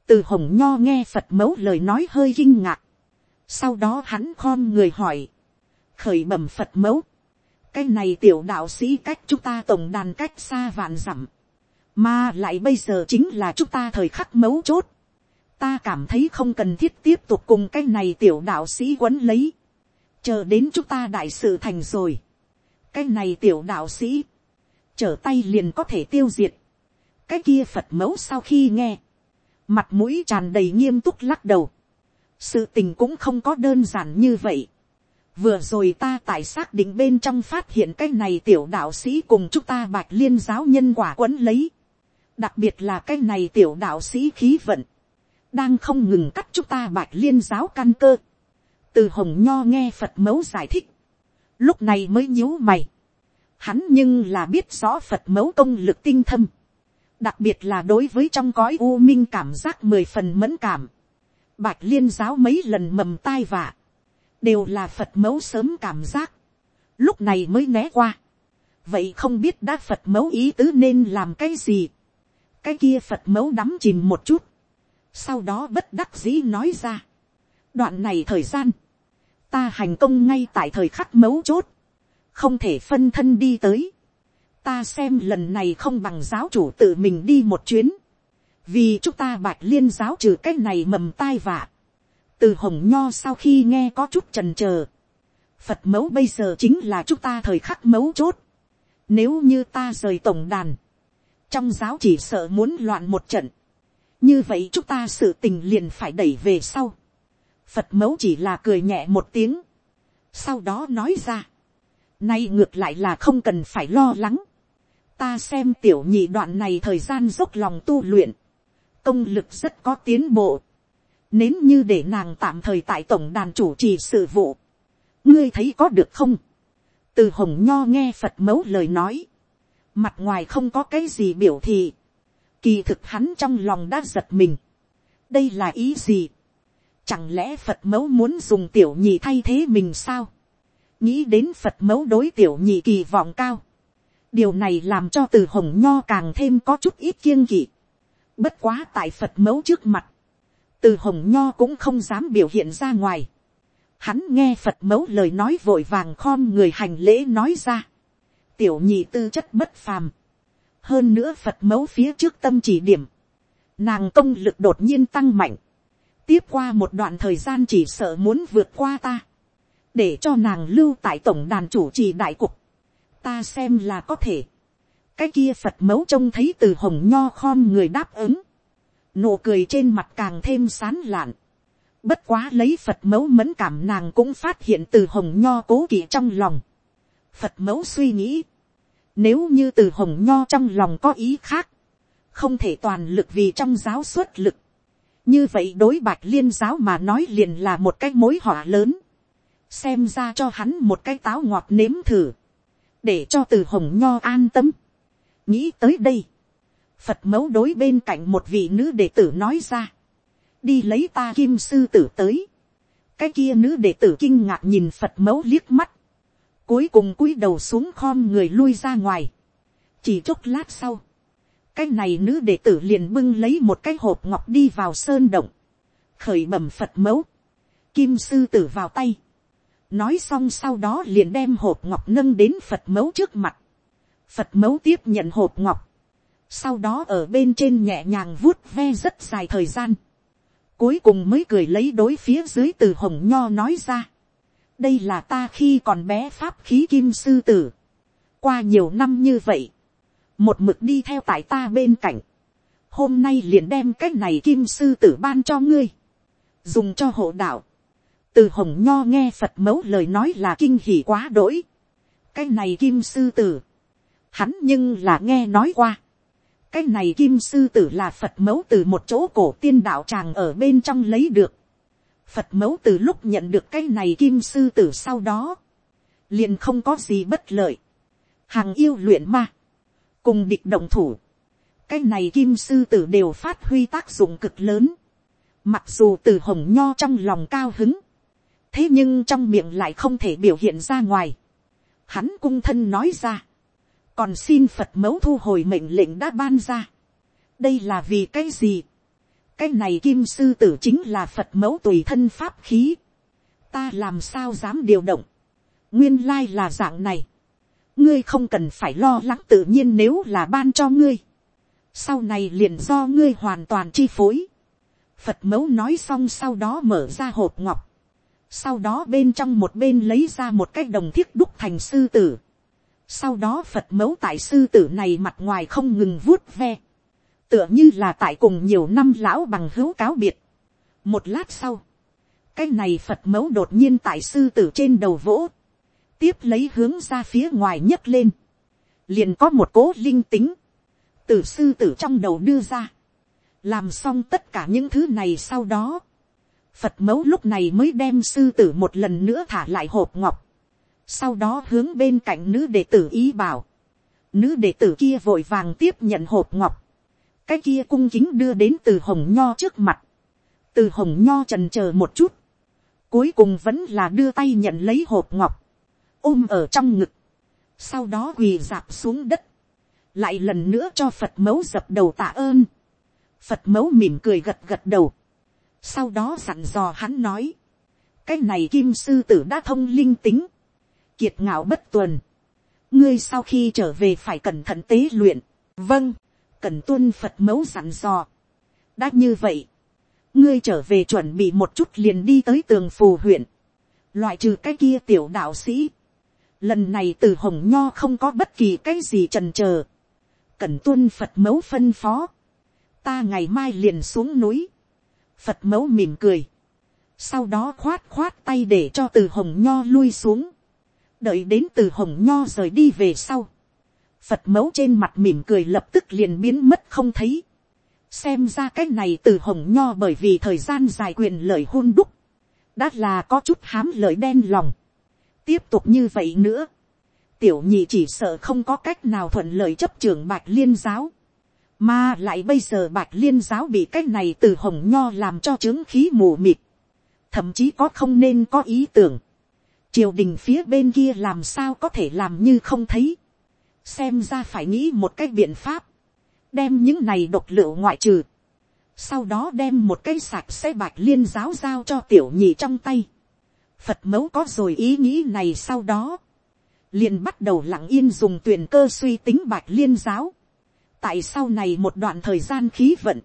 từ hồng nho nghe phật mẫu lời nói hơi kinh ngạc, sau đó hắn khom người hỏi, khởi bẩm phật mẫu, cái này tiểu đạo sĩ cách chúng ta tổng đàn cách xa vạn dặm, mà lại bây giờ chính là chúng ta thời khắc mấu chốt, ta cảm thấy không cần thiết tiếp tục cùng cái này tiểu đạo sĩ quấn lấy, chờ đến chúng ta đại sự thành rồi, cái này tiểu đạo sĩ, trở tay liền có thể tiêu diệt, cái kia phật mẫu sau khi nghe, mặt mũi tràn đầy nghiêm túc lắc đầu, sự tình cũng không có đơn giản như vậy, vừa rồi ta tại xác định bên trong phát hiện cái này tiểu đạo sĩ cùng chúng ta bạch liên giáo nhân quả quấn lấy, đặc biệt là cái này tiểu đạo sĩ khí vận, đang không ngừng cắt chúng ta bạch liên giáo căn cơ, từ hồng nho nghe phật mẫu giải thích, lúc này mới nhíu mày, hắn nhưng là biết rõ phật mẫu công lực tinh thâm, đặc biệt là đối với trong cõi u minh cảm giác mười phần mẫn cảm, bạch liên giáo mấy lần mầm tai vạ, đều là phật mẫu sớm cảm giác, lúc này mới né qua, vậy không biết đã phật mẫu ý tứ nên làm cái gì, cái kia phật mẫu đắm chìm một chút, sau đó bất đắc dĩ nói ra, đoạn này thời gian, ta hành công ngay tại thời khắc mấu chốt, không thể phân thân đi tới, ta xem lần này không bằng giáo chủ tự mình đi một chuyến, vì chúng ta bạch liên giáo trừ cái này mầm tai vạ, từ hồng nho sau khi nghe có chút trần trờ. phật mẫu bây giờ chính là chúng ta thời khắc mấu chốt, nếu như ta rời tổng đàn, trong giáo chỉ sợ muốn loạn một trận, như vậy chúng ta sự tình liền phải đẩy về sau. phật mẫu chỉ là cười nhẹ một tiếng, sau đó nói ra, nay ngược lại là không cần phải lo lắng, ta xem tiểu nhị đoạn này thời gian dốc lòng tu luyện, công lực rất có tiến bộ, nếu như để nàng tạm thời tại tổng đàn chủ trì sự vụ, ngươi thấy có được không, từ hồng nho nghe phật mẫu lời nói, mặt ngoài không có cái gì biểu thị, kỳ thực hắn trong lòng đã giật mình. đây là ý gì. chẳng lẽ phật mẫu muốn dùng tiểu nhị thay thế mình sao. nghĩ đến phật mẫu đối tiểu nhị kỳ vọng cao. điều này làm cho từ hồng nho càng thêm có chút ít kiêng kỵ. bất quá tại phật mẫu trước mặt từ hồng nho cũng không dám biểu hiện ra ngoài. hắn nghe phật mẫu lời nói vội vàng khom người hành lễ nói ra. tiểu nhị tư chất bất phàm. Hơn nữa phật mẫu phía trước tâm chỉ điểm, nàng công lực đột nhiên tăng mạnh, tiếp qua một đoạn thời gian chỉ sợ muốn vượt qua ta, để cho nàng lưu tại tổng đàn chủ trì đại cục, ta xem là có thể, cái kia phật mẫu trông thấy từ hồng nho khom người đáp ứng, nụ cười trên mặt càng thêm sán lạn, bất quá lấy phật mẫu mẫn cảm nàng cũng phát hiện từ hồng nho cố kỵ trong lòng, phật mẫu suy nghĩ, nếu như từ hồng nho trong lòng có ý khác, không thể toàn lực vì trong giáo xuất lực. Như vậy đối bạch liên giáo mà nói liền là một cái mối họa lớn. Xem ra cho hắn một cái táo ngọt nếm thử. Để cho từ hồng nho an tâm. Nghĩ tới đây. Phật mẫu đối bên cạnh một vị nữ đệ tử nói ra. Đi lấy ta kim sư tử tới. Cái kia nữ đệ tử kinh ngạc nhìn Phật mẫu liếc mắt Cuối cùng cúi đầu xuống khom người lui ra ngoài. Chỉ chốc lát sau. Cái này nữ đệ tử liền bưng lấy một cái hộp ngọc đi vào sơn động. Khởi bẩm Phật mẫu. Kim sư tử vào tay. Nói xong sau đó liền đem hộp ngọc nâng đến Phật mẫu trước mặt. Phật mẫu tiếp nhận hộp ngọc. Sau đó ở bên trên nhẹ nhàng vuốt ve rất dài thời gian. Cuối cùng mới cười lấy đối phía dưới từ hồng nho nói ra đây là ta khi còn bé pháp khí kim sư tử. qua nhiều năm như vậy, một mực đi theo tại ta bên cạnh. hôm nay liền đem cái này kim sư tử ban cho ngươi, dùng cho hộ đạo. từ hồng nho nghe phật mẫu lời nói là kinh hỉ quá đỗi. cái này kim sư tử, hắn nhưng là nghe nói qua cái này kim sư tử là phật mẫu từ một chỗ cổ tiên đạo tràng ở bên trong lấy được Phật mẫu từ lúc nhận được cái này kim sư tử sau đó. Liền không có gì bất lợi. Hàng yêu luyện ma. Cùng địch động thủ. Cái này kim sư tử đều phát huy tác dụng cực lớn. Mặc dù từ hồng nho trong lòng cao hứng. thế nhưng trong miệng lại không thể biểu hiện ra ngoài. Hắn cung thân nói ra, còn xin phật mẫu thu hồi mệnh lệnh đã ban ra. đây là vì cái gì. cái này kim sư tử chính là phật mẫu tùy thân pháp khí. ta làm sao dám điều động. nguyên lai là dạng này. ngươi không cần phải lo lắng tự nhiên nếu là ban cho ngươi. sau này liền do ngươi hoàn toàn chi phối. phật mẫu nói xong sau đó mở ra hộp ngọc sau đó bên trong một bên lấy ra một cái đồng thiết đúc thành sư tử sau đó phật mẫu tại sư tử này mặt ngoài không ngừng vuốt ve. tựa như là tại cùng nhiều năm lão bằng hữu cáo biệt. một lát sau, cái này phật mẫu đột nhiên tại sư tử trên đầu vỗ. tiếp lấy hướng ra phía ngoài nhấc lên. liền có một cố linh tính. từ sư tử trong đầu đưa ra. làm xong tất cả những thứ này sau đó Phật mẫu lúc này mới đem sư tử một lần nữa thả lại hộp ngọc. Sau đó hướng bên cạnh nữ đệ tử ý bảo. Nữ đệ tử kia vội vàng tiếp nhận hộp ngọc. Cái kia cung kính đưa đến từ hồng nho trước mặt. Từ hồng nho trần chờ một chút. Cuối cùng vẫn là đưa tay nhận lấy hộp ngọc. Ôm ở trong ngực. Sau đó quỳ dạp xuống đất. Lại lần nữa cho Phật mẫu dập đầu tạ ơn. Phật mẫu mỉm cười gật gật đầu sau đó dặn dò hắn nói, cái này kim sư tử đã thông linh tính, kiệt ngạo bất tuần, ngươi sau khi trở về phải cẩn thận tế luyện, vâng, cần tuân phật mẫu dặn dò. đã như vậy, ngươi trở về chuẩn bị một chút liền đi tới tường phù huyện, loại trừ cái kia tiểu đạo sĩ, lần này từ hồng nho không có bất kỳ cái gì trần trờ. cần tuân phật mẫu phân phó, ta ngày mai liền xuống núi, Phật mẫu mỉm cười. Sau đó khoát khoát tay để cho từ hồng nho lui xuống. Đợi đến từ hồng nho rời đi về sau. Phật mẫu trên mặt mỉm cười lập tức liền biến mất không thấy. Xem ra cái này từ hồng nho bởi vì thời gian dài quyền lợi hôn đúc. Đã là có chút hám lợi đen lòng. Tiếp tục như vậy nữa. Tiểu nhị chỉ sợ không có cách nào thuận lợi chấp trưởng bạch liên giáo mà lại bây giờ bạch liên giáo bị cái này từ hồng nho làm cho trướng khí mù mịt. Thậm chí có không nên có ý tưởng. Triều đình phía bên kia làm sao có thể làm như không thấy. Xem ra phải nghĩ một cái biện pháp. Đem những này độc lựu ngoại trừ. Sau đó đem một cái sạc xe bạch liên giáo giao cho tiểu nhị trong tay. Phật mẫu có rồi ý nghĩ này sau đó. Liền bắt đầu lặng yên dùng tuyển cơ suy tính bạch liên giáo tại sau này một đoạn thời gian khí vận.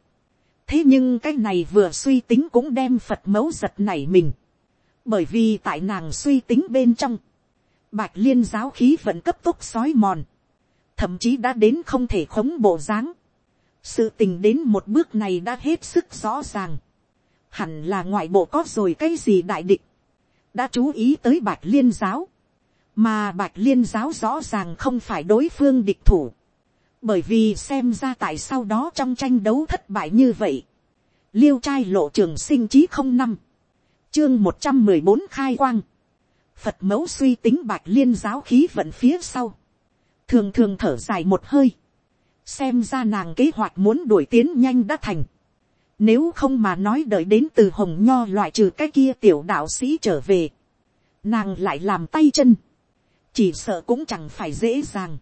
thế nhưng cái này vừa suy tính cũng đem phật mẫu giật nảy mình bởi vì tại nàng suy tính bên trong, bạch liên giáo khí vẫn cấp tốc sói mòn, thậm chí đã đến không thể khống bộ dáng. sự tình đến một bước này đã hết sức rõ ràng. hẳn là ngoại bộ có rồi cái gì đại địch, đã chú ý tới bạch liên giáo, mà bạch liên giáo rõ ràng không phải đối phương địch thủ bởi vì xem ra tại sau đó trong tranh đấu thất bại như vậy, liêu trai lộ trường sinh chí không năm, chương một trăm mười bốn khai quang, phật mẫu suy tính bạch liên giáo khí vận phía sau, thường thường thở dài một hơi, xem ra nàng kế hoạch muốn đuổi tiến nhanh đã thành, nếu không mà nói đợi đến từ hồng nho loại trừ cái kia tiểu đạo sĩ trở về, nàng lại làm tay chân, chỉ sợ cũng chẳng phải dễ dàng.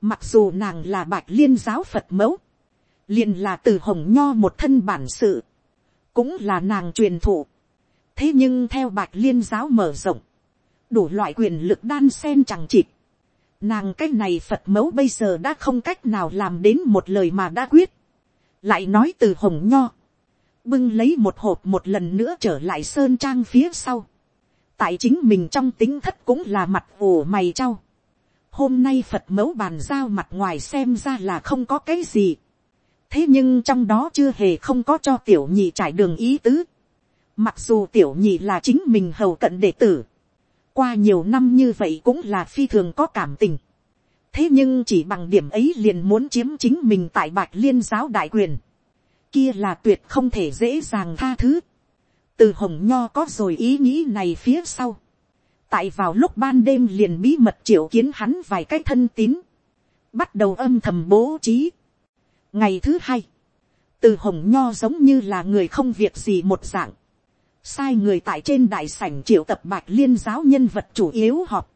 Mặc dù nàng là bạch liên giáo Phật mẫu. liền là từ hồng nho một thân bản sự. Cũng là nàng truyền thụ. Thế nhưng theo bạch liên giáo mở rộng. Đủ loại quyền lực đan sen chẳng chịt. Nàng cái này Phật mẫu bây giờ đã không cách nào làm đến một lời mà đã quyết. Lại nói từ hồng nho. Bưng lấy một hộp một lần nữa trở lại sơn trang phía sau. Tại chính mình trong tính thất cũng là mặt ổ mày trao hôm nay phật mẫu bàn giao mặt ngoài xem ra là không có cái gì. thế nhưng trong đó chưa hề không có cho tiểu nhị trải đường ý tứ mặc dù tiểu nhị là chính mình hầu cận đệ tử. qua nhiều năm như vậy cũng là phi thường có cảm tình. thế nhưng chỉ bằng điểm ấy liền muốn chiếm chính mình tại bạch liên giáo đại quyền. kia là tuyệt không thể dễ dàng tha thứ. từ hồng nho có rồi ý nghĩ này phía sau tại vào lúc ban đêm liền bí mật triệu kiến hắn vài cái thân tín, bắt đầu âm thầm bố trí. ngày thứ hai, từ hồng nho giống như là người không việc gì một dạng, sai người tại trên đại sảnh triệu tập bạch liên giáo nhân vật chủ yếu họp.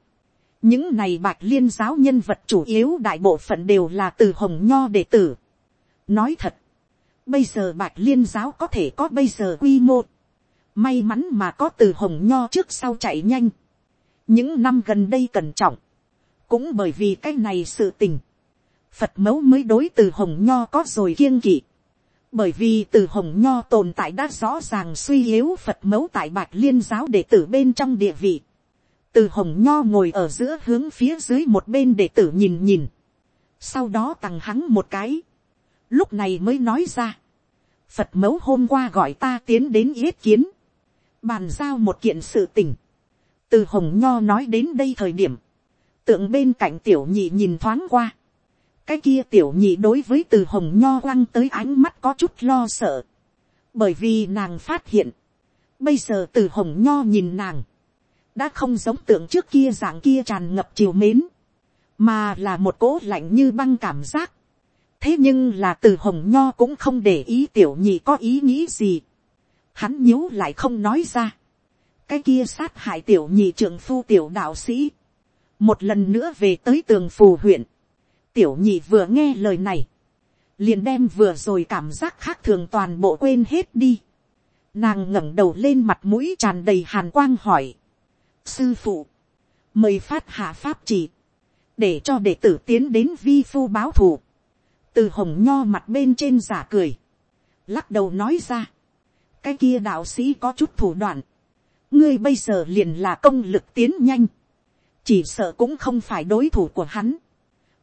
những này bạch liên giáo nhân vật chủ yếu đại bộ phận đều là từ hồng nho đệ tử. nói thật, bây giờ bạch liên giáo có thể có bây giờ quy mô. may mắn mà có từ hồng nho trước sau chạy nhanh. những năm gần đây cẩn trọng, cũng bởi vì cái này sự tình, phật mẫu mới đối từ hồng nho có rồi kiêng kỵ bởi vì từ hồng nho tồn tại đã rõ ràng suy yếu phật mẫu tại bạc liên giáo đệ tử bên trong địa vị. từ hồng nho ngồi ở giữa hướng phía dưới một bên đệ tử nhìn nhìn. sau đó tằng hắn một cái. lúc này mới nói ra. phật mẫu hôm qua gọi ta tiến đến yết kiến. bàn giao một kiện sự tình. từ hồng nho nói đến đây thời điểm. tượng bên cạnh tiểu nhị nhìn thoáng qua cái kia tiểu nhị đối với từ hồng nho quăng tới ánh mắt có chút lo sợ. bởi vì nàng phát hiện, bây giờ từ hồng nho nhìn nàng, đã không giống tượng trước kia dạng kia tràn ngập chiều mến, mà là một cỗ lạnh như băng cảm giác. thế nhưng là từ hồng nho cũng không để ý tiểu nhị có ý nghĩ gì. hắn nhíu lại không nói ra. cái kia sát hại tiểu nhị trưởng phu tiểu đạo sĩ. một lần nữa về tới tường phù huyện tiểu nhị vừa nghe lời này, liền đem vừa rồi cảm giác khác thường toàn bộ quên hết đi. Nàng ngẩng đầu lên mặt mũi tràn đầy hàn quang hỏi. Sư phụ, mời phát hạ pháp chỉ, để cho đệ tử tiến đến vi phu báo thù. Từ hồng nho mặt bên trên giả cười, lắc đầu nói ra. Cái kia đạo sĩ có chút thủ đoạn. Ngươi bây giờ liền là công lực tiến nhanh. Chỉ sợ cũng không phải đối thủ của hắn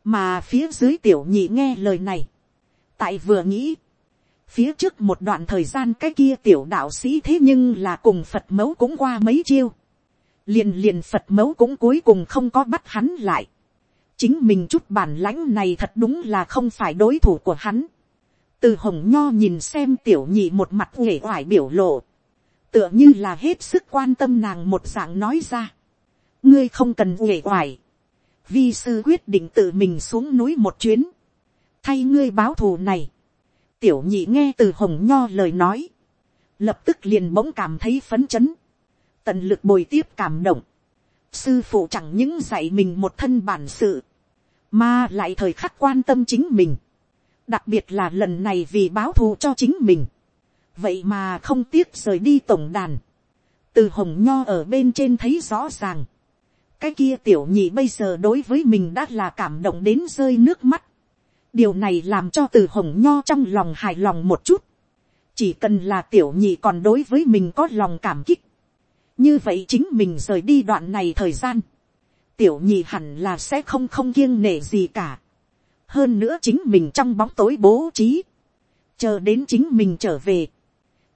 mà phía dưới tiểu nhị nghe lời này, tại vừa nghĩ, phía trước một đoạn thời gian cái kia tiểu đạo sĩ thế nhưng là cùng phật mẫu cũng qua mấy chiêu, liền liền phật mẫu cũng cuối cùng không có bắt hắn lại, chính mình chút bản lãnh này thật đúng là không phải đối thủ của hắn, từ hồng nho nhìn xem tiểu nhị một mặt uể oải biểu lộ, tựa như là hết sức quan tâm nàng một dạng nói ra, ngươi không cần uể oải, vi sư quyết định tự mình xuống núi một chuyến, thay ngươi báo thù này, tiểu nhị nghe từ hồng nho lời nói, lập tức liền bỗng cảm thấy phấn chấn, tận lực bồi tiếp cảm động, sư phụ chẳng những dạy mình một thân bản sự, mà lại thời khắc quan tâm chính mình, đặc biệt là lần này vì báo thù cho chính mình, vậy mà không tiếc rời đi tổng đàn, từ hồng nho ở bên trên thấy rõ ràng, cái kia tiểu nhị bây giờ đối với mình đã là cảm động đến rơi nước mắt. điều này làm cho từ hồng nho trong lòng hài lòng một chút. chỉ cần là tiểu nhị còn đối với mình có lòng cảm kích. như vậy chính mình rời đi đoạn này thời gian. tiểu nhị hẳn là sẽ không không kiêng nể gì cả. hơn nữa chính mình trong bóng tối bố trí. chờ đến chính mình trở về.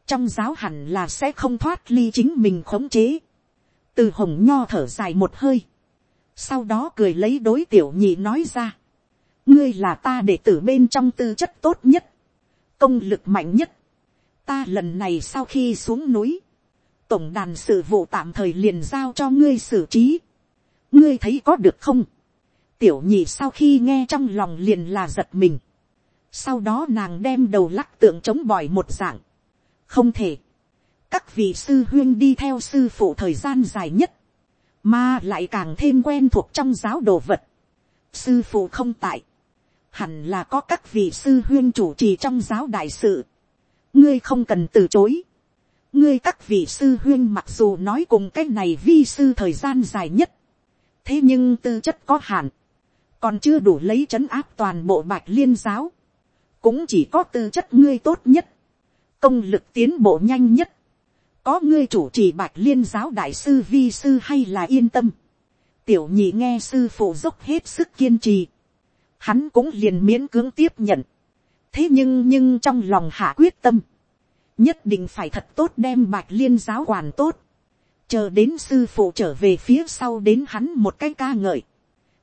trong giáo hẳn là sẽ không thoát ly chính mình khống chế từ hồng nho thở dài một hơi, sau đó cười lấy đối tiểu nhị nói ra, ngươi là ta để tử bên trong tư chất tốt nhất, công lực mạnh nhất, ta lần này sau khi xuống núi, tổng đàn sự vụ tạm thời liền giao cho ngươi xử trí, ngươi thấy có được không, tiểu nhị sau khi nghe trong lòng liền là giật mình, sau đó nàng đem đầu lắc tượng chống bòi một dạng, không thể, các vị sư huyên đi theo sư phụ thời gian dài nhất, mà lại càng thêm quen thuộc trong giáo đồ vật. sư phụ không tại, hẳn là có các vị sư huyên chủ trì trong giáo đại sự. ngươi không cần từ chối. ngươi các vị sư huyên mặc dù nói cùng cái này vi sư thời gian dài nhất, thế nhưng tư chất có hạn, còn chưa đủ lấy c h ấ n áp toàn bộ bạch liên giáo, cũng chỉ có tư chất ngươi tốt nhất, công lực tiến bộ nhanh nhất, có ngươi chủ trì bạch liên giáo đại sư vi sư hay là yên tâm. tiểu nhị nghe sư phụ dốc hết sức kiên trì. hắn cũng liền miễn cưỡng tiếp nhận. thế nhưng nhưng trong lòng hạ quyết tâm. nhất định phải thật tốt đem bạch liên giáo quản tốt. chờ đến sư phụ trở về phía sau đến hắn một cái ca ngợi.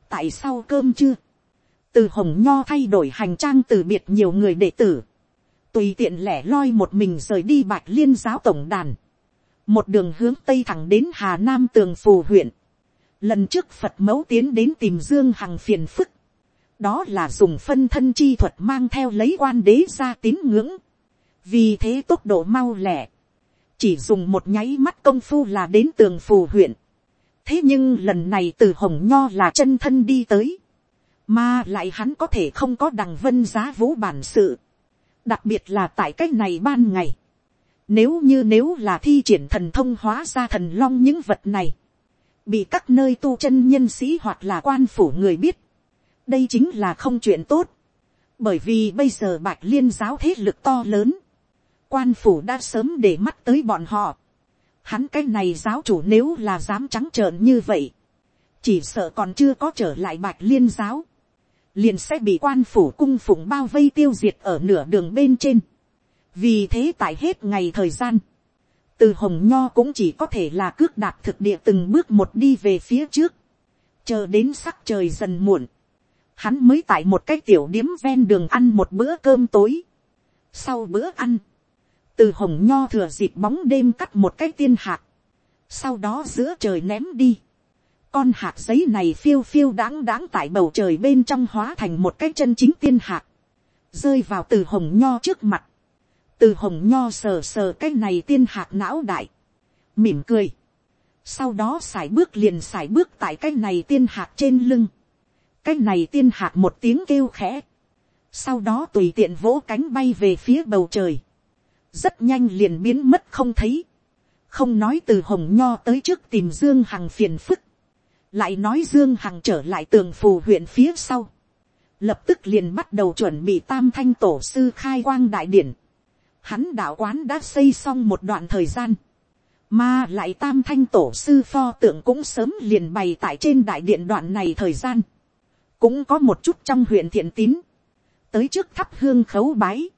tại sao cơm chưa. từ hồng nho thay đổi hành trang từ biệt nhiều người đệ tử tùy tiện lẻ loi một mình rời đi bạch liên giáo tổng đàn một đường hướng tây thẳng đến hà nam tường phù huyện. lần trước phật mẫu tiến đến tìm dương hằng phiền phức. đó là dùng phân thân chi thuật mang theo lấy quan đế ra tín ngưỡng. vì thế tốc độ mau lẹ, chỉ dùng một nháy mắt công phu là đến tường phù huyện. thế nhưng lần này từ hồng nho là chân thân đi tới, mà lại hắn có thể không có đằng vân giá vũ bản sự, đặc biệt là tại c á c h này ban ngày, nếu như nếu là thi triển thần thông hóa ra thần long những vật này, bị các nơi tu chân nhân sĩ hoặc là quan phủ người biết, đây chính là không chuyện tốt, bởi vì bây giờ bạch liên giáo thế lực to lớn, quan phủ đã sớm để mắt tới bọn họ. Hắn cái này giáo chủ nếu là dám trắng trợn như vậy, chỉ sợ còn chưa có trở lại bạch liên giáo, liền sẽ bị quan phủ cung phụng bao vây tiêu diệt ở nửa đường bên trên vì thế tại hết ngày thời gian, từ hồng nho cũng chỉ có thể là cước đạp thực địa từng bước một đi về phía trước, chờ đến sắc trời dần muộn, hắn mới tại một cái tiểu điếm ven đường ăn một bữa cơm tối. sau bữa ăn, từ hồng nho thừa dịp bóng đêm cắt một cái tiên hạt, sau đó giữa trời ném đi, con hạt giấy này phiêu phiêu đáng đáng tại bầu trời bên trong hóa thành một cái chân chính tiên hạt, rơi vào từ hồng nho trước mặt, từ hồng nho sờ sờ cái này tiên hạt não đại, mỉm cười, sau đó sải bước liền sải bước tại cái này tiên hạt trên lưng, cái này tiên hạt một tiếng kêu khẽ, sau đó tùy tiện vỗ cánh bay về phía bầu trời, rất nhanh liền biến mất không thấy, không nói từ hồng nho tới trước tìm dương hằng phiền phức, lại nói dương hằng trở lại tường phù huyện phía sau, lập tức liền bắt đầu chuẩn bị tam thanh tổ sư khai quang đại điển, hắn đạo quán đã xây xong một đoạn thời gian, mà lại tam thanh tổ sư pho tượng cũng sớm liền bày tại trên đại điện đoạn này thời gian, cũng có một chút trong huyện thiện tín, tới trước thắp hương khấu bái,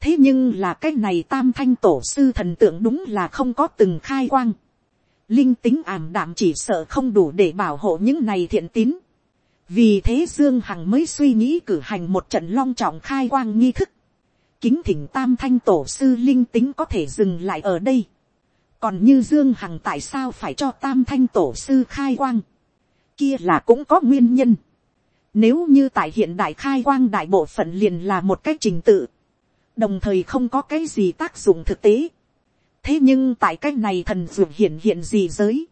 thế nhưng là cái này tam thanh tổ sư thần tượng đúng là không có từng khai quang. linh tính ảm đạm chỉ sợ không đủ để bảo hộ những này thiện tín. vì thế dương hằng mới suy nghĩ cử hành một trận long trọng khai quang nghi thức kính thỉnh tam thanh tổ sư linh tính có thể dừng lại ở đây. còn như dương hằng tại sao phải cho tam thanh tổ sư khai quang. kia là cũng có nguyên nhân. Nếu như tại hiện đại khai quang đại bộ phận liền là một cách trình tự đồng thời không có cái gì tác dụng thực tế. thế nhưng tại cái này thần dược hiện hiện gì giới,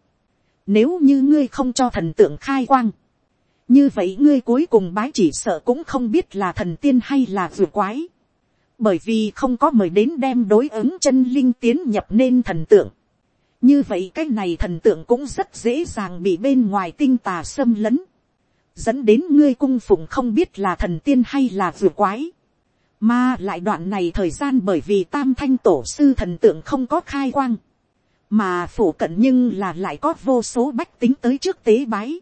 nếu như ngươi không cho thần tượng khai quang, như vậy ngươi cuối cùng bái chỉ sợ cũng không biết là thần tiên hay là vượt quái, bởi vì không có mời đến đem đối ứng chân linh tiến nhập nên thần tượng. như vậy cái này thần tượng cũng rất dễ dàng bị bên ngoài tinh tà xâm lấn, dẫn đến ngươi cung phụng không biết là thần tiên hay là vừa quái mà lại đoạn này thời gian bởi vì tam thanh tổ sư thần tượng không có khai quang. Mà phủ cận nhưng là lại có vô số bách tính tới trước tế bái.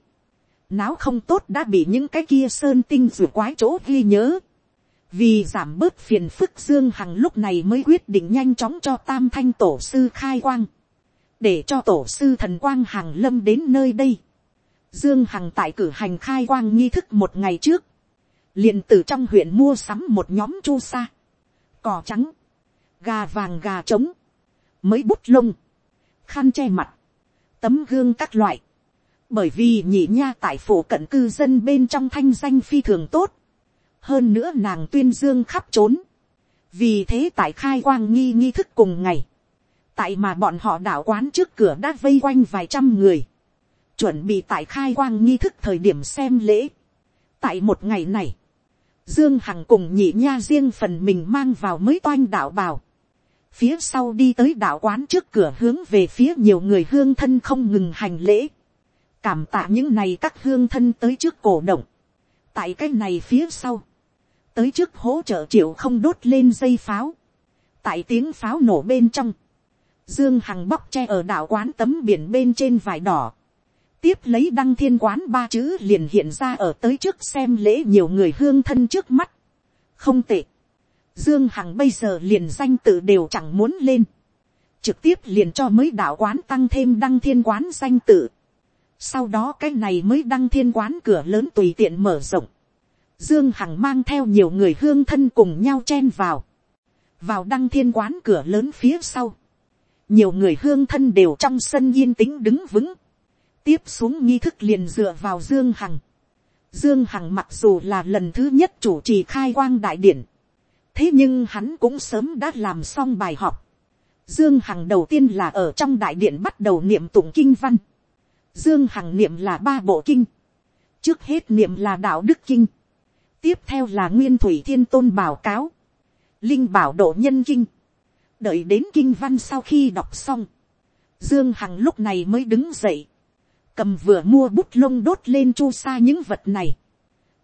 Náo không tốt đã bị những cái kia sơn tinh rùa quái chỗ ghi nhớ. Vì giảm bớt phiền phức Dương Hằng lúc này mới quyết định nhanh chóng cho tam thanh tổ sư khai quang. Để cho tổ sư thần quang hàng lâm đến nơi đây. Dương Hằng tại cử hành khai quang nghi thức một ngày trước. Liền từ trong huyện mua sắm một nhóm chu sa, cỏ trắng, gà vàng gà trống, mới bút lông, khăn che mặt, tấm gương các loại, bởi vì nhị nha tại phủ cận cư dân bên trong thanh danh phi thường tốt, hơn nữa nàng tuyên dương khắp trốn, vì thế tại khai quang nghi nghi thức cùng ngày, tại mà bọn họ đảo quán trước cửa đã vây quanh vài trăm người, chuẩn bị tại khai quang nghi thức thời điểm xem lễ. tại một ngày này, Dương Hằng cùng nhị nha riêng phần mình mang vào mới toanh đạo bào. Phía sau đi tới đạo quán trước cửa hướng về phía nhiều người hương thân không ngừng hành lễ. Cảm tạ những này các hương thân tới trước cổ động. Tại cái này phía sau. Tới trước hỗ trợ triệu không đốt lên dây pháo. Tại tiếng pháo nổ bên trong. Dương Hằng bóc che ở đảo quán tấm biển bên trên vải đỏ tiếp lấy đăng thiên quán ba chữ liền hiện ra ở tới trước xem lễ nhiều người hương thân trước mắt. không tệ. dương hằng bây giờ liền danh tự đều chẳng muốn lên. trực tiếp liền cho mới đảo quán tăng thêm đăng thiên quán danh tự. sau đó cái này mới đăng thiên quán cửa lớn tùy tiện mở rộng dương hằng mang theo nhiều người hương thân cùng nhau chen vào. vào đăng thiên quán cửa lớn phía sau. nhiều người hương thân đều trong sân yên tĩnh đứng vững tiếp xuống nghi thức liền dựa vào dương hằng. dương hằng mặc dù là lần thứ nhất chủ trì khai quang đại điển, thế nhưng hắn cũng sớm đã làm xong bài học. Dương Hằng đầu tiên là ở trong đại điện bắt đầu niệm tụng kinh văn. Dương Hằng niệm là ba bộ kinh. Trước hết niệm là đạo đức kinh. Tiếp theo là nguyên thủy thiên tôn báo cáo. Linh bảo độ nhân kinh. Đợi đến kinh văn sau khi đọc xong. Dương Hằng lúc này mới đứng dậy. Cầm vừa mua bút lông đốt lên chu sa những vật này.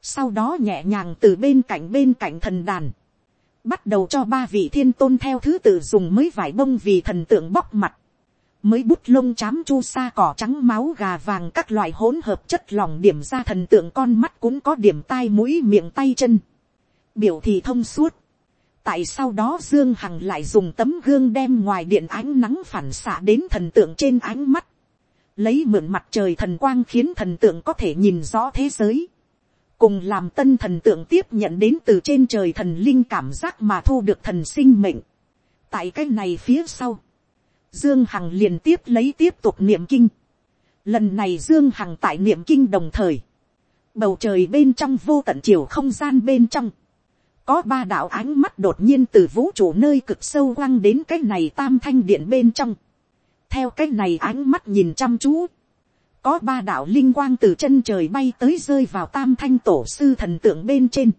Sau đó nhẹ nhàng từ bên cạnh bên cạnh thần đàn bắt đầu cho ba vị thiên tôn theo thứ tự dùng mới vải bông vì thần tượng bóc mặt, mới bút lông chám chu sa cỏ trắng máu gà vàng các loại hỗn hợp chất lỏng điểm ra thần tượng con mắt cũng có điểm tai mũi miệng tay chân, biểu thì thông suốt. tại sau đó dương hằng lại dùng tấm gương đem ngoài điện ánh nắng phản xạ đến thần tượng trên ánh mắt, lấy mượn mặt trời thần quang khiến thần tượng có thể nhìn rõ thế giới cùng làm tân thần tượng tiếp nhận đến từ trên trời thần linh cảm giác mà thu được thần sinh mệnh. tại cái này phía sau, dương hằng liền tiếp lấy tiếp tục niệm kinh. lần này dương hằng tại niệm kinh đồng thời, bầu trời bên trong vô tận chiều không gian bên trong, có ba đạo ánh mắt đột nhiên từ vũ trụ nơi cực sâu quăng đến cái này tam thanh điện bên trong. theo cái này ánh mắt nhìn chăm chú, có ba đạo linh quang từ chân trời bay tới rơi vào tam thanh tổ sư thần tượng bên trên.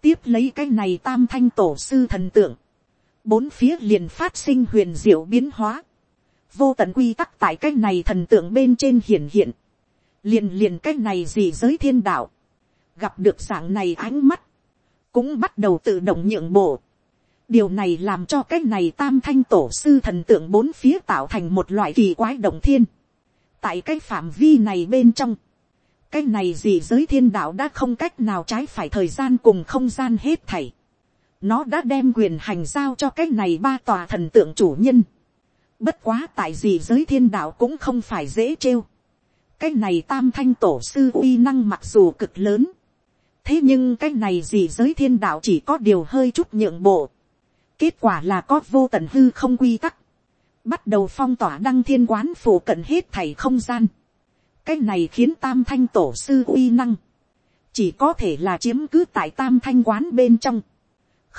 tiếp lấy cái này tam thanh tổ sư thần tượng bốn phía liền phát sinh huyền diệu biến hóa. vô tận quy tắc tại cái này thần tượng bên trên hiển hiện. liền liền cái này gì giới thiên đạo. gặp được dạng này ánh mắt. cũng bắt đầu tự động nhượng bộ. điều này làm cho cái này tam thanh tổ sư thần tượng bốn phía tạo thành một loại kỳ quái động thiên tại cái phạm vi này bên trong, cái này gì giới thiên đạo đã không cách nào trái phải thời gian cùng không gian hết thảy nó đã đem quyền hành giao cho cái này ba tòa thần tượng chủ nhân. bất quá tại gì giới thiên đạo cũng không phải dễ trêu. cái này tam thanh tổ sư uy năng mặc dù cực lớn. thế nhưng cái này gì giới thiên đạo chỉ có điều hơi chút nhượng bộ. kết quả là có vô tận hư không quy tắc bắt đầu phong tỏa đăng thiên quán phủ cận hết thảy không gian. cái này khiến tam thanh tổ sư uy năng, chỉ có thể là chiếm cứ tại tam thanh quán bên trong,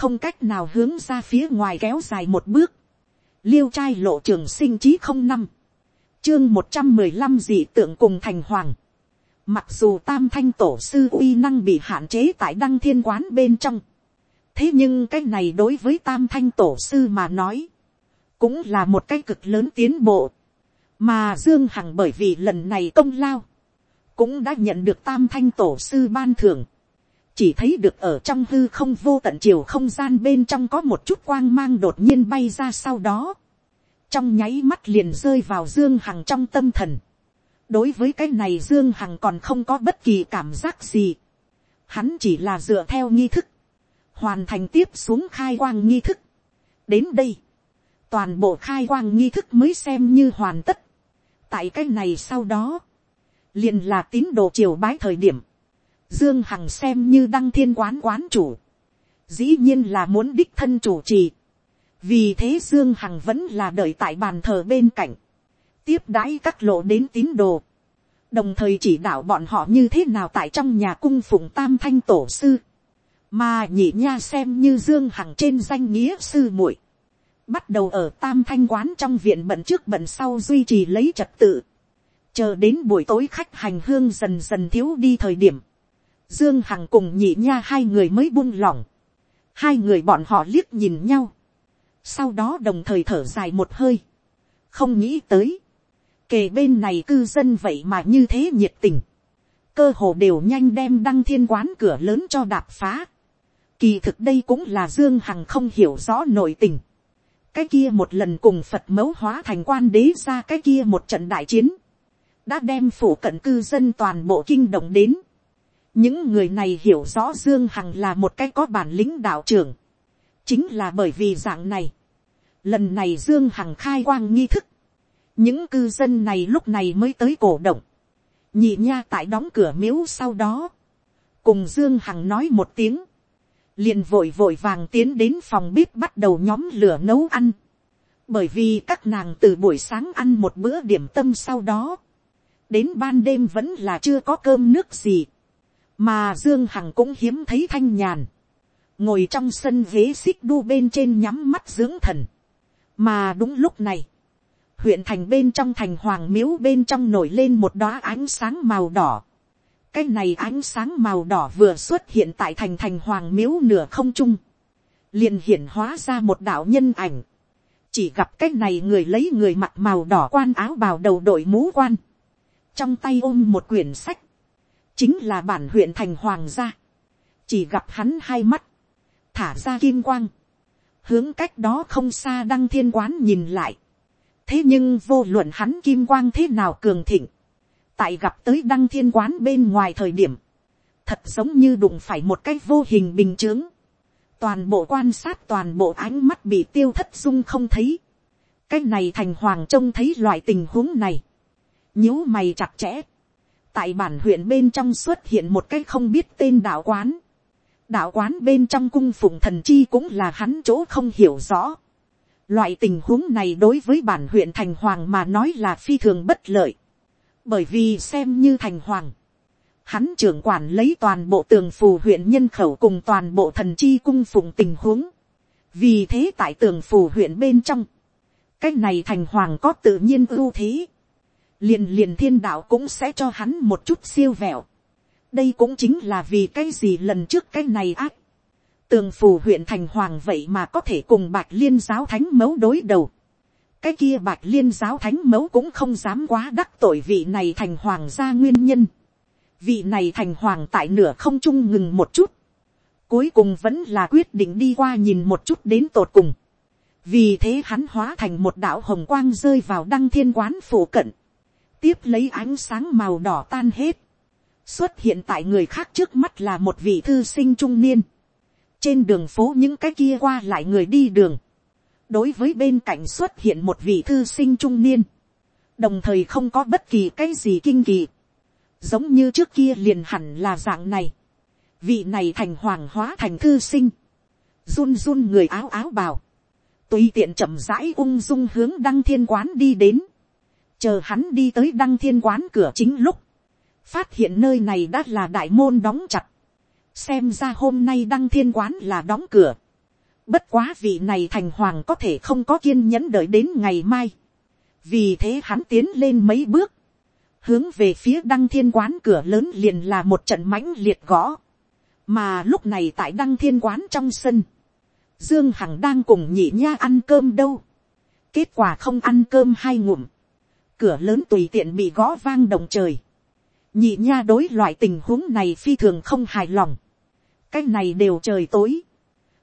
không cách nào hướng ra phía ngoài kéo dài một bước, liêu trai lộ trường sinh chí không năm, chương một trăm mười lăm dị tượng cùng thành hoàng, mặc dù tam thanh tổ sư uy năng bị hạn chế tại đăng thiên quán bên trong, thế nhưng cái này đối với tam thanh tổ sư mà nói, cũng là một cái cực lớn tiến bộ, mà dương hằng bởi vì lần này công lao, cũng đã nhận được tam thanh tổ sư ban thưởng, chỉ thấy được ở trong hư không vô tận chiều không gian bên trong có một chút quang mang đột nhiên bay ra sau đó, trong nháy mắt liền rơi vào dương hằng trong tâm thần. đối với cái này dương hằng còn không có bất kỳ cảm giác gì, hắn chỉ là dựa theo nghi thức, hoàn thành tiếp xuống khai quang nghi thức. đến đây, toàn bộ khai quang nghi thức mới xem như hoàn tất. tại cái này sau đó, liền là tín đồ triều bái thời điểm, dương hằng xem như đăng thiên quán quán chủ, dĩ nhiên là muốn đích thân chủ trì. vì thế dương hằng vẫn là đợi tại bàn thờ bên cạnh, tiếp đãi các lộ đến tín đồ, đồng thời chỉ đạo bọn họ như thế nào tại trong nhà cung phụng tam thanh tổ sư, mà nhị nha xem như dương hằng trên danh nghĩa sư muội, bắt đầu ở tam thanh quán trong viện bận trước bận sau duy trì lấy trật tự, chờ đến buổi tối khách hành hương dần dần thiếu đi thời điểm, dương hằng cùng nhị nha hai người mới buông lỏng, hai người bọn họ liếc nhìn nhau, sau đó đồng thời thở dài một hơi, không nghĩ tới, kề bên này cư dân vậy mà như thế nhiệt tình, cơ hồ đều nhanh đem đăng thiên quán cửa lớn cho đạp phá, kỳ thực đây cũng là dương hằng không hiểu rõ nội tình, cái kia một lần cùng phật mẫu hóa thành quan đế ra cái kia một trận đại chiến, đã đem phủ cận cư dân toàn bộ kinh động đến những người này hiểu rõ dương hằng là một cái có bản lĩnh đạo trưởng, chính là bởi vì dạng này, lần này dương hằng khai quang nghi thức, những cư dân này lúc này mới tới cổ động, nhị nha tại đóng cửa miếu sau đó, cùng dương hằng nói một tiếng, liền vội vội vàng tiến đến phòng bếp bắt đầu nhóm lửa nấu ăn. Bởi vì các nàng từ buổi sáng ăn một bữa điểm tâm sau đó, đến ban đêm vẫn là chưa có cơm nước gì, mà dương hằng cũng hiếm thấy thanh nhàn, ngồi trong sân ghế xích đu bên trên nhắm mắt dưỡng thần, mà đúng lúc này, huyện thành bên trong thành hoàng miếu bên trong nổi lên một đóa ánh sáng màu đỏ. cái này ánh sáng màu đỏ vừa xuất hiện tại thành thành hoàng miếu nửa không trung, liền hiển hóa ra một đạo nhân ảnh, chỉ gặp cái này người lấy người mặt màu đỏ quan áo bào đầu đội mũ quan, trong tay ôm một quyển sách, chính là bản huyện thành hoàng gia, chỉ gặp hắn hai mắt, thả ra kim quang, hướng cách đó không xa đăng thiên quán nhìn lại, thế nhưng vô luận hắn kim quang thế nào cường thịnh, tại gặp tới đăng thiên quán bên ngoài thời điểm, thật giống như đụng phải một cái vô hình bình t r ư ớ n g toàn bộ quan sát toàn bộ ánh mắt bị tiêu thất dung không thấy, cái này thành hoàng trông thấy loại tình huống này, nhíu mày chặt chẽ, tại bản huyện bên trong xuất hiện một cái không biết tên đạo quán, đạo quán bên trong cung phụng thần chi cũng là hắn chỗ không hiểu rõ, Loại tình huống này đối với bản huyện Thành Hoàng mà nói là phi thường bất lợi. Bởi vì xem như Thành Hoàng. Hắn trưởng quản lấy toàn bộ tường phù huyện nhân khẩu cùng toàn bộ thần chi cung phụng tình huống. Vì thế tại tường phù huyện bên trong. Cái này Thành Hoàng có tự nhiên ưu thế. Liền liền thiên đạo cũng sẽ cho hắn một chút siêu vẹo. Đây cũng chính là vì cái gì lần trước cái này ác tường phù huyện thành hoàng vậy mà có thể cùng bạch liên giáo thánh mấu đối đầu. cái kia bạch liên giáo thánh mấu cũng không dám quá đắc tội vị này thành hoàng gia nguyên nhân. vị này thành hoàng tại nửa không trung ngừng một chút. cuối cùng vẫn là quyết định đi qua nhìn một chút đến tột cùng. vì thế hắn hóa thành một đạo hồng quang rơi vào đăng thiên quán phủ cận tiếp lấy ánh sáng màu đỏ tan hết. xuất hiện tại người khác trước mắt là một vị thư sinh trung niên. Trên đường phố những cái kia qua lại người đi đường, đối với bên cạnh xuất hiện một vị thư sinh trung niên, đồng thời không có bất kỳ cái gì kinh kỳ, giống như trước kia liền hẳn là dạng này, vị này thành hoàng hóa thành thư sinh, run run người áo áo bào, tùy tiện chậm rãi ung dung hướng đăng thiên quán đi đến, chờ hắn đi tới đăng thiên quán cửa chính lúc, phát hiện nơi này đã là đại môn đóng chặt, xem ra hôm nay đăng thiên quán là đóng cửa. bất quá vị này thành hoàng có thể không có kiên nhẫn đợi đến ngày mai. vì thế hắn tiến lên mấy bước, hướng về phía đăng thiên quán cửa lớn liền là một trận mãnh liệt gõ. mà lúc này tại đăng thiên quán trong sân, dương hằng đang cùng nhị nha ăn cơm đâu. kết quả không ăn cơm hai ngụm, cửa lớn tùy tiện bị gõ vang đồng trời nhị nha đối loại tình huống này phi thường không hài lòng. cái này đều trời tối.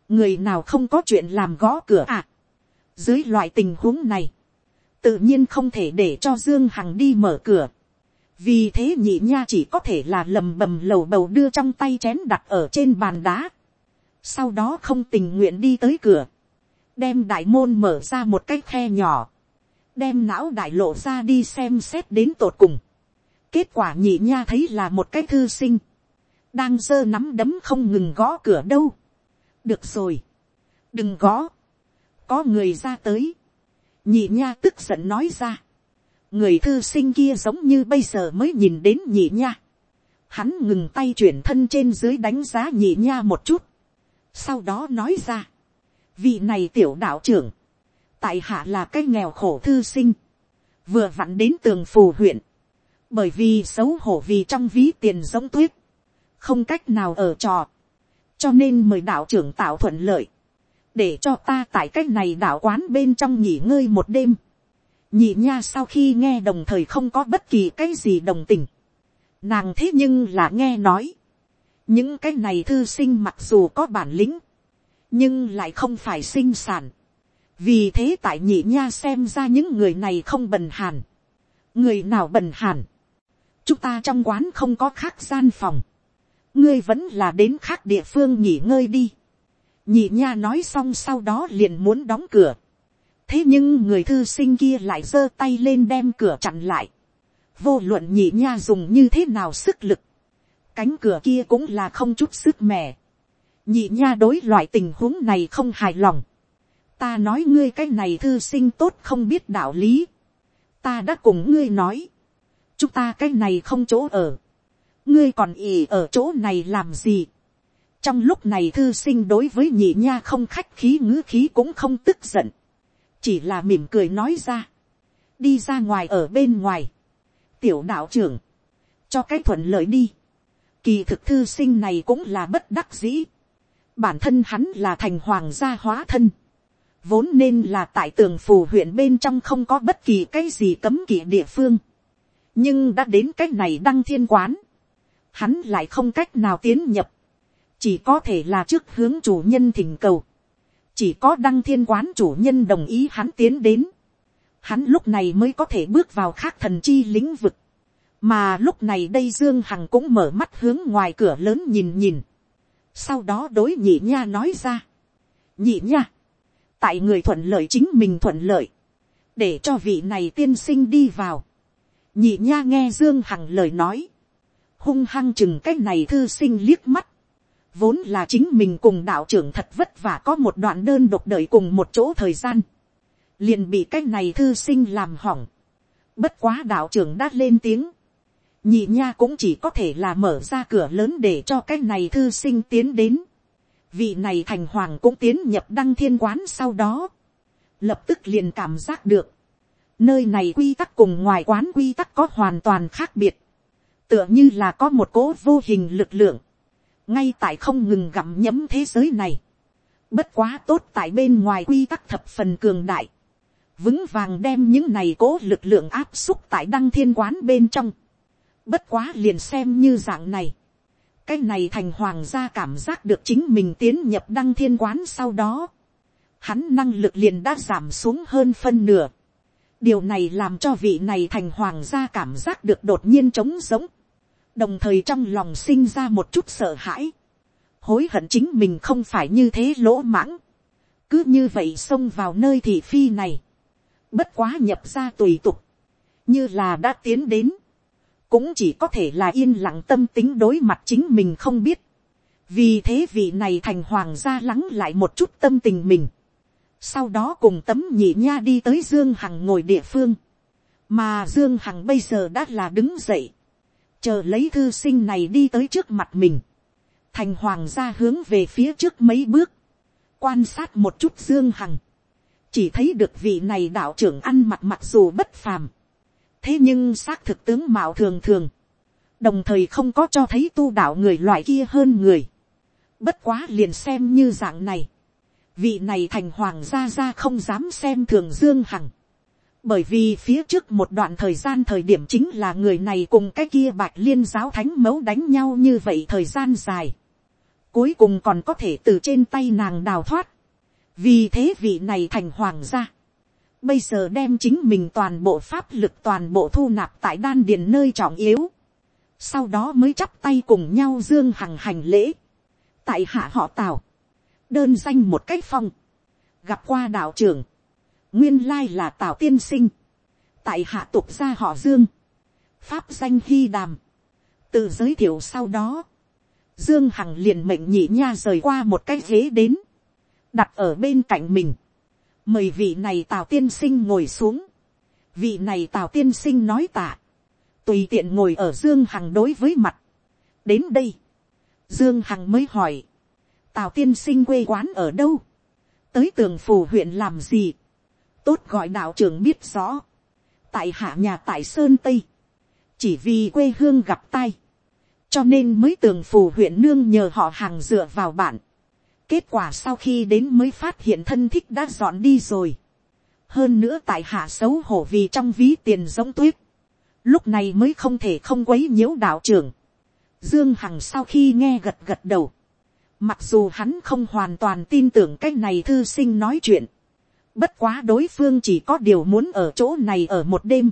người nào không có chuyện làm gõ cửa à. dưới loại tình huống này, tự nhiên không thể để cho dương hằng đi mở cửa. vì thế nhị nha chỉ có thể là lầm bầm lầu bầu đưa trong tay chén đặt ở trên bàn đá. sau đó không tình nguyện đi tới cửa, đem đại môn mở ra một cái khe nhỏ, đem não đại lộ ra đi xem xét đến tột cùng Kết quả nhị nha thấy là một cái thư sinh. Đang giơ nắm đấm không ngừng gõ cửa đâu. Được rồi. Đừng gõ. Có người ra tới. Nhị nha tức giận nói ra. Người thư sinh kia giống như bây giờ mới nhìn đến nhị nha. Hắn ngừng tay chuyển thân trên dưới đánh giá nhị nha một chút. Sau đó nói ra. Vị này tiểu đạo trưởng. Tại hạ là cái nghèo khổ thư sinh. Vừa vặn đến tường phù huyện bởi vì xấu hổ vì trong ví tiền giống tuyết, không cách nào ở trò, cho nên mời đạo trưởng tạo thuận lợi, để cho ta tại cách này đạo quán bên trong nghỉ ngơi một đêm. nhị nha sau khi nghe đồng thời không có bất kỳ cái gì đồng tình, nàng thế nhưng là nghe nói, những cái này thư sinh mặc dù có bản lĩnh, nhưng lại không phải sinh sản, vì thế tại nhị nha xem ra những người này không bần hàn, người nào bần hàn, chúng ta trong quán không có khác gian phòng, ngươi vẫn là đến khác địa phương nghỉ ngơi đi. nhị nha nói xong sau đó liền muốn đóng cửa. thế nhưng người thư sinh kia lại giơ tay lên đem cửa chặn lại. vô luận nhị nha dùng như thế nào sức lực. cánh cửa kia cũng là không chút sức mẻ. nhị nha đối loại tình huống này không hài lòng ta nói ngươi cái này thư sinh tốt không biết đạo lý. ta đã cùng ngươi nói. Chúng ta cái này không chỗ ở, ngươi còn ì ở chỗ này làm gì. trong lúc này thư sinh đối với nhị nha không khách khí ngữ khí cũng không tức giận, chỉ là mỉm cười nói ra, đi ra ngoài ở bên ngoài, tiểu đạo trưởng, cho cái thuận lợi đi, kỳ thực thư sinh này cũng là bất đắc dĩ, bản thân hắn là thành hoàng gia hóa thân, vốn nên là tại tường phù huyện bên trong không có bất kỳ cái gì cấm kỵ địa phương, nhưng đã đến cái này đăng thiên quán, hắn lại không cách nào tiến nhập, chỉ có thể là trước hướng chủ nhân thỉnh cầu, chỉ có đăng thiên quán chủ nhân đồng ý hắn tiến đến, hắn lúc này mới có thể bước vào khác thần chi lĩnh vực, mà lúc này đây dương hằng cũng mở mắt hướng ngoài cửa lớn nhìn nhìn, sau đó đối nhị nha nói ra, nhị nha, tại người thuận lợi chính mình thuận lợi, để cho vị này tiên sinh đi vào, nhị nha nghe dương hằng lời nói, hung hăng chừng cái này thư sinh liếc mắt, vốn là chính mình cùng đạo trưởng thật vất vả có một đoạn đơn độc đợi cùng một chỗ thời gian, liền bị cái này thư sinh làm hỏng, bất quá đạo trưởng đã lên tiếng, nhị nha cũng chỉ có thể là mở ra cửa lớn để cho cái này thư sinh tiến đến, vị này thành hoàng cũng tiến nhập đăng thiên quán sau đó, lập tức liền cảm giác được, nơi này quy tắc cùng ngoài quán quy tắc có hoàn toàn khác biệt, tựa như là có một cố vô hình lực lượng, ngay tại không ngừng gặm nhấm thế giới này, bất quá tốt tại bên ngoài quy tắc thập phần cường đại, vững vàng đem những này cố lực lượng áp xúc tại đăng thiên quán bên trong, bất quá liền xem như dạng này, cái này thành hoàng gia cảm giác được chính mình tiến nhập đăng thiên quán sau đó, hắn năng lực liền đã giảm xuống hơn phân nửa, điều này làm cho vị này thành hoàng gia cảm giác được đột nhiên trống giống, đồng thời trong lòng sinh ra một chút sợ hãi, hối hận chính mình không phải như thế lỗ mãng, cứ như vậy xông vào nơi thị phi này, bất quá nhập ra tùy tục, như là đã tiến đến, cũng chỉ có thể là yên lặng tâm tính đối mặt chính mình không biết, vì thế vị này thành hoàng gia lắng lại một chút tâm tình mình, sau đó cùng tấm nhị nha đi tới dương hằng ngồi địa phương, mà dương hằng bây giờ đã là đứng dậy, chờ lấy thư sinh này đi tới trước mặt mình, thành hoàng gia hướng về phía trước mấy bước, quan sát một chút dương hằng, chỉ thấy được vị này đạo trưởng ăn mặc mặc dù bất phàm, thế nhưng xác thực tướng mạo thường thường, đồng thời không có cho thấy tu đạo người loại kia hơn người, bất quá liền xem như dạng này, vị này thành hoàng gia gia không dám xem thường dương hằng, bởi vì phía trước một đoạn thời gian thời điểm chính là người này cùng cái kia bạch liên giáo thánh mấu đánh nhau như vậy thời gian dài, cuối cùng còn có thể từ trên tay nàng đào thoát, vì thế vị này thành hoàng gia, bây giờ đem chính mình toàn bộ pháp lực toàn bộ thu nạp tại đan điền nơi trọng yếu, sau đó mới chắp tay cùng nhau dương hằng hành lễ, tại hạ họ tào, đơn danh một cách phong, gặp qua đạo trưởng, nguyên lai là tào tiên sinh, tại hạ tục gia họ dương, pháp danh hy đàm, tự giới thiệu sau đó, dương hằng liền mệnh nhị nha rời qua một cái ghế đến, đặt ở bên cạnh mình, mời vị này tào tiên sinh ngồi xuống, vị này tào tiên sinh nói tạ, tùy tiện ngồi ở dương hằng đối với mặt, đến đây, dương hằng mới hỏi, tào tiên sinh quê quán ở đâu, tới tường phủ huyện làm gì, tốt gọi đạo trưởng biết rõ, tại hạ nhà tại sơn tây, chỉ vì quê hương gặp tay, cho nên mới tường phủ huyện nương nhờ họ hàng dựa vào bạn, kết quả sau khi đến mới phát hiện thân thích đã dọn đi rồi, hơn nữa tại hạ xấu hổ vì trong ví tiền giống tuyết, lúc này mới không thể không quấy nhiễu đạo trưởng, dương hằng sau khi nghe gật gật đầu, Mặc dù hắn không hoàn toàn tin tưởng cái này thư sinh nói chuyện. Bất quá đối phương chỉ có điều muốn ở chỗ này ở một đêm.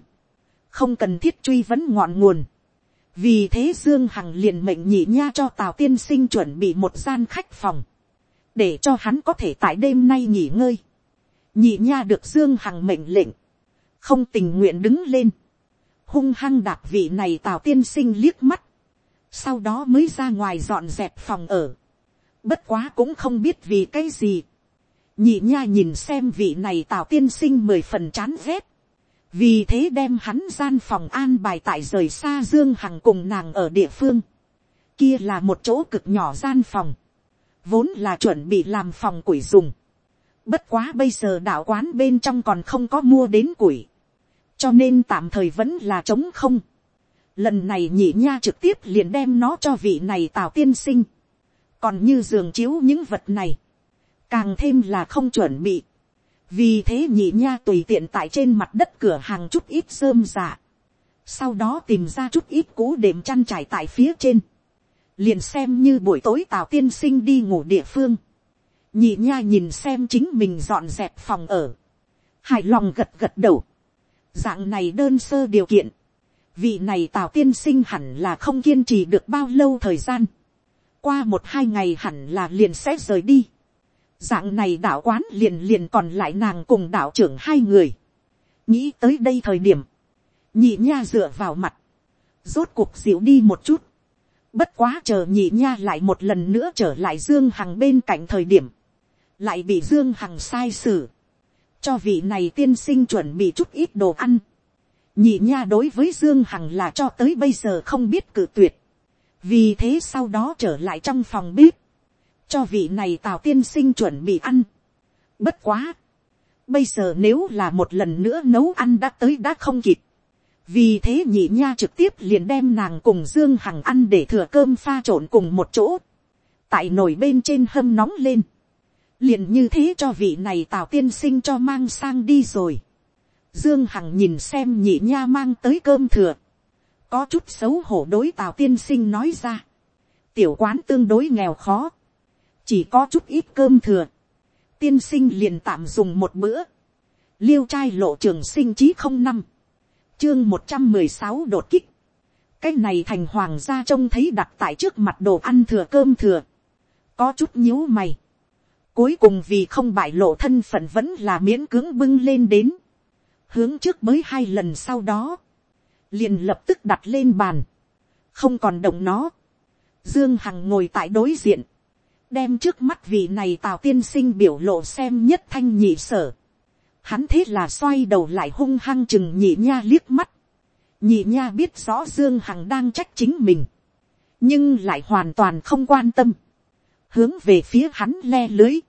Không cần thiết truy vấn ngọn nguồn. Vì thế Dương Hằng liền mệnh nhị nha cho Tào Tiên Sinh chuẩn bị một gian khách phòng. Để cho hắn có thể tại đêm nay nghỉ ngơi. Nhị nha được Dương Hằng mệnh lệnh. Không tình nguyện đứng lên. Hung hăng đạp vị này Tào Tiên Sinh liếc mắt. Sau đó mới ra ngoài dọn dẹp phòng ở Bất quá cũng không biết vì cái gì. Nhị nha nhìn xem vị này tào tiên sinh mười phần chán ghét. Vì thế đem hắn gian phòng an bài tại rời xa Dương Hằng cùng nàng ở địa phương. Kia là một chỗ cực nhỏ gian phòng. Vốn là chuẩn bị làm phòng quỷ dùng. Bất quá bây giờ đạo quán bên trong còn không có mua đến củi. Cho nên tạm thời vẫn là trống không. Lần này nhị nha trực tiếp liền đem nó cho vị này tào tiên sinh. Còn như giường chiếu những vật này. Càng thêm là không chuẩn bị. Vì thế nhị nha tùy tiện tại trên mặt đất cửa hàng chút ít rơm dạ. Sau đó tìm ra chút ít cú đệm chăn trải tại phía trên. Liền xem như buổi tối tào tiên sinh đi ngủ địa phương. Nhị nha nhìn xem chính mình dọn dẹp phòng ở, hài lòng gật gật đầu, dạng này đơn sơ điều kiện, vị này tào tiên sinh hẳn là không kiên trì được bao lâu thời gian, qua một hai ngày hẳn là liền sẽ rời đi, dạng này đạo quán liền liền còn lại nàng cùng đạo trưởng hai người, nghĩ tới đây thời điểm, nhị nha dựa vào mặt, rốt cuộc dịu đi một chút, bất quá chờ nhị nha lại một lần nữa trở lại dương hằng bên cạnh thời điểm, lại bị dương hằng sai sử, cho vị này tiên sinh chuẩn bị chút ít đồ ăn. nhị nha đối với dương hằng là cho tới bây giờ không biết cử tuyệt, vì thế sau đó trở lại trong phòng bếp, cho vị này tào tiên sinh chuẩn bị ăn. bất quá, bây giờ nếu là một lần nữa nấu ăn đã tới đã không kịp, vì thế nhị nha trực tiếp liền đem nàng cùng dương hằng ăn để thừa cơm pha trộn cùng một chỗ, tại nồi bên trên hâm nóng lên, liền như thế cho vị này tào tiên sinh cho mang sang đi rồi. dương hằng nhìn xem nhị nha mang tới cơm thừa. có chút xấu hổ đối tào tiên sinh nói ra. tiểu quán tương đối nghèo khó. chỉ có chút ít cơm thừa. tiên sinh liền tạm dùng một bữa. liêu trai lộ trường sinh chí không năm chương một trăm mười sáu đột kích. cái này thành hoàng gia trông thấy đặt tại trước mặt đồ ăn thừa cơm thừa. có chút nhíu mày Cuối cùng vì không bại lộ thân phận vẫn là miễn cưỡng bưng lên đến. Hướng trước mới hai lần sau đó. Liền lập tức đặt lên bàn. Không còn động nó. Dương Hằng ngồi tại đối diện. Đem trước mắt vị này tào tiên sinh biểu lộ xem nhất thanh nhị sở. Hắn thế là xoay đầu lại hung hăng chừng nhị nha liếc mắt. Nhị nha biết rõ Dương Hằng đang trách chính mình. Nhưng lại hoàn toàn không quan tâm hướng về phía hắn le lưới,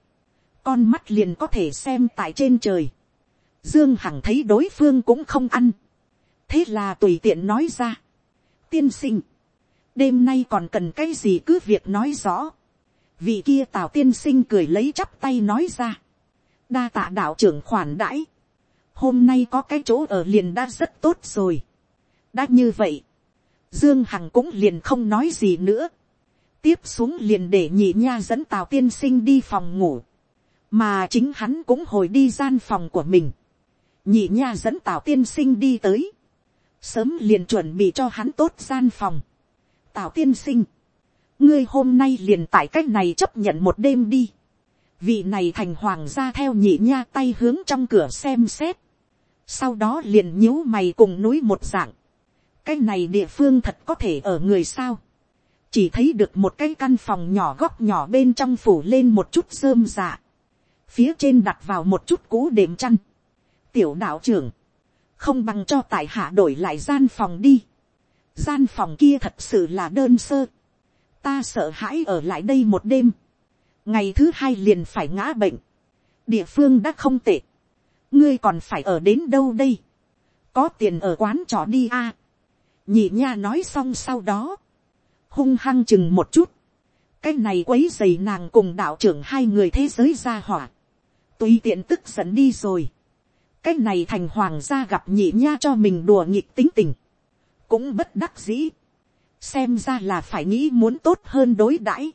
con mắt liền có thể xem tại trên trời. Dương Hằng thấy đối phương cũng không ăn. Thế là tùy tiện nói ra. Tiên sinh. Đêm nay còn cần cái gì cứ việc nói rõ. Vị kia tào tiên sinh cười lấy chắp tay nói ra. Đa tạ đạo trưởng khoản đãi. Hôm nay có cái chỗ ở liền đã rất tốt rồi. Đã như vậy. Dương Hằng cũng liền không nói gì nữa. Tiếp xuống liền để nhị nha dẫn tào tiên sinh đi phòng ngủ mà chính hắn cũng hồi đi gian phòng của mình, nhị nha dẫn tào tiên sinh đi tới, sớm liền chuẩn bị cho hắn tốt gian phòng. tào tiên sinh, ngươi hôm nay liền tại cách này chấp nhận một đêm đi, vị này thành hoàng gia theo nhị nha tay hướng trong cửa xem xét, sau đó liền nhíu mày cùng núi một dạng, cái này địa phương thật có thể ở người sao, chỉ thấy được một cái căn phòng nhỏ góc nhỏ bên trong phủ lên một chút rơm dạ, phía trên đặt vào một chút cú đệm chăn. tiểu đạo trưởng, không bằng cho tại hạ đổi lại gian phòng đi. gian phòng kia thật sự là đơn sơ. ta sợ hãi ở lại đây một đêm ngày thứ hai liền phải ngã bệnh. địa phương đã không tệ. ngươi còn phải ở đến đâu đây. có tiền ở quán trọ đi a. À. nhị nha nói xong sau đó. hung hăng chừng một chút cái này quấy dày nàng cùng đạo trưởng hai người thế giới ra hỏa tùy tiện tức giận đi rồi. cái này thành hoàng gia gặp nhị nha cho mình đùa nghịch tính tình. cũng bất đắc dĩ. xem ra là phải nghĩ muốn tốt hơn đối đãi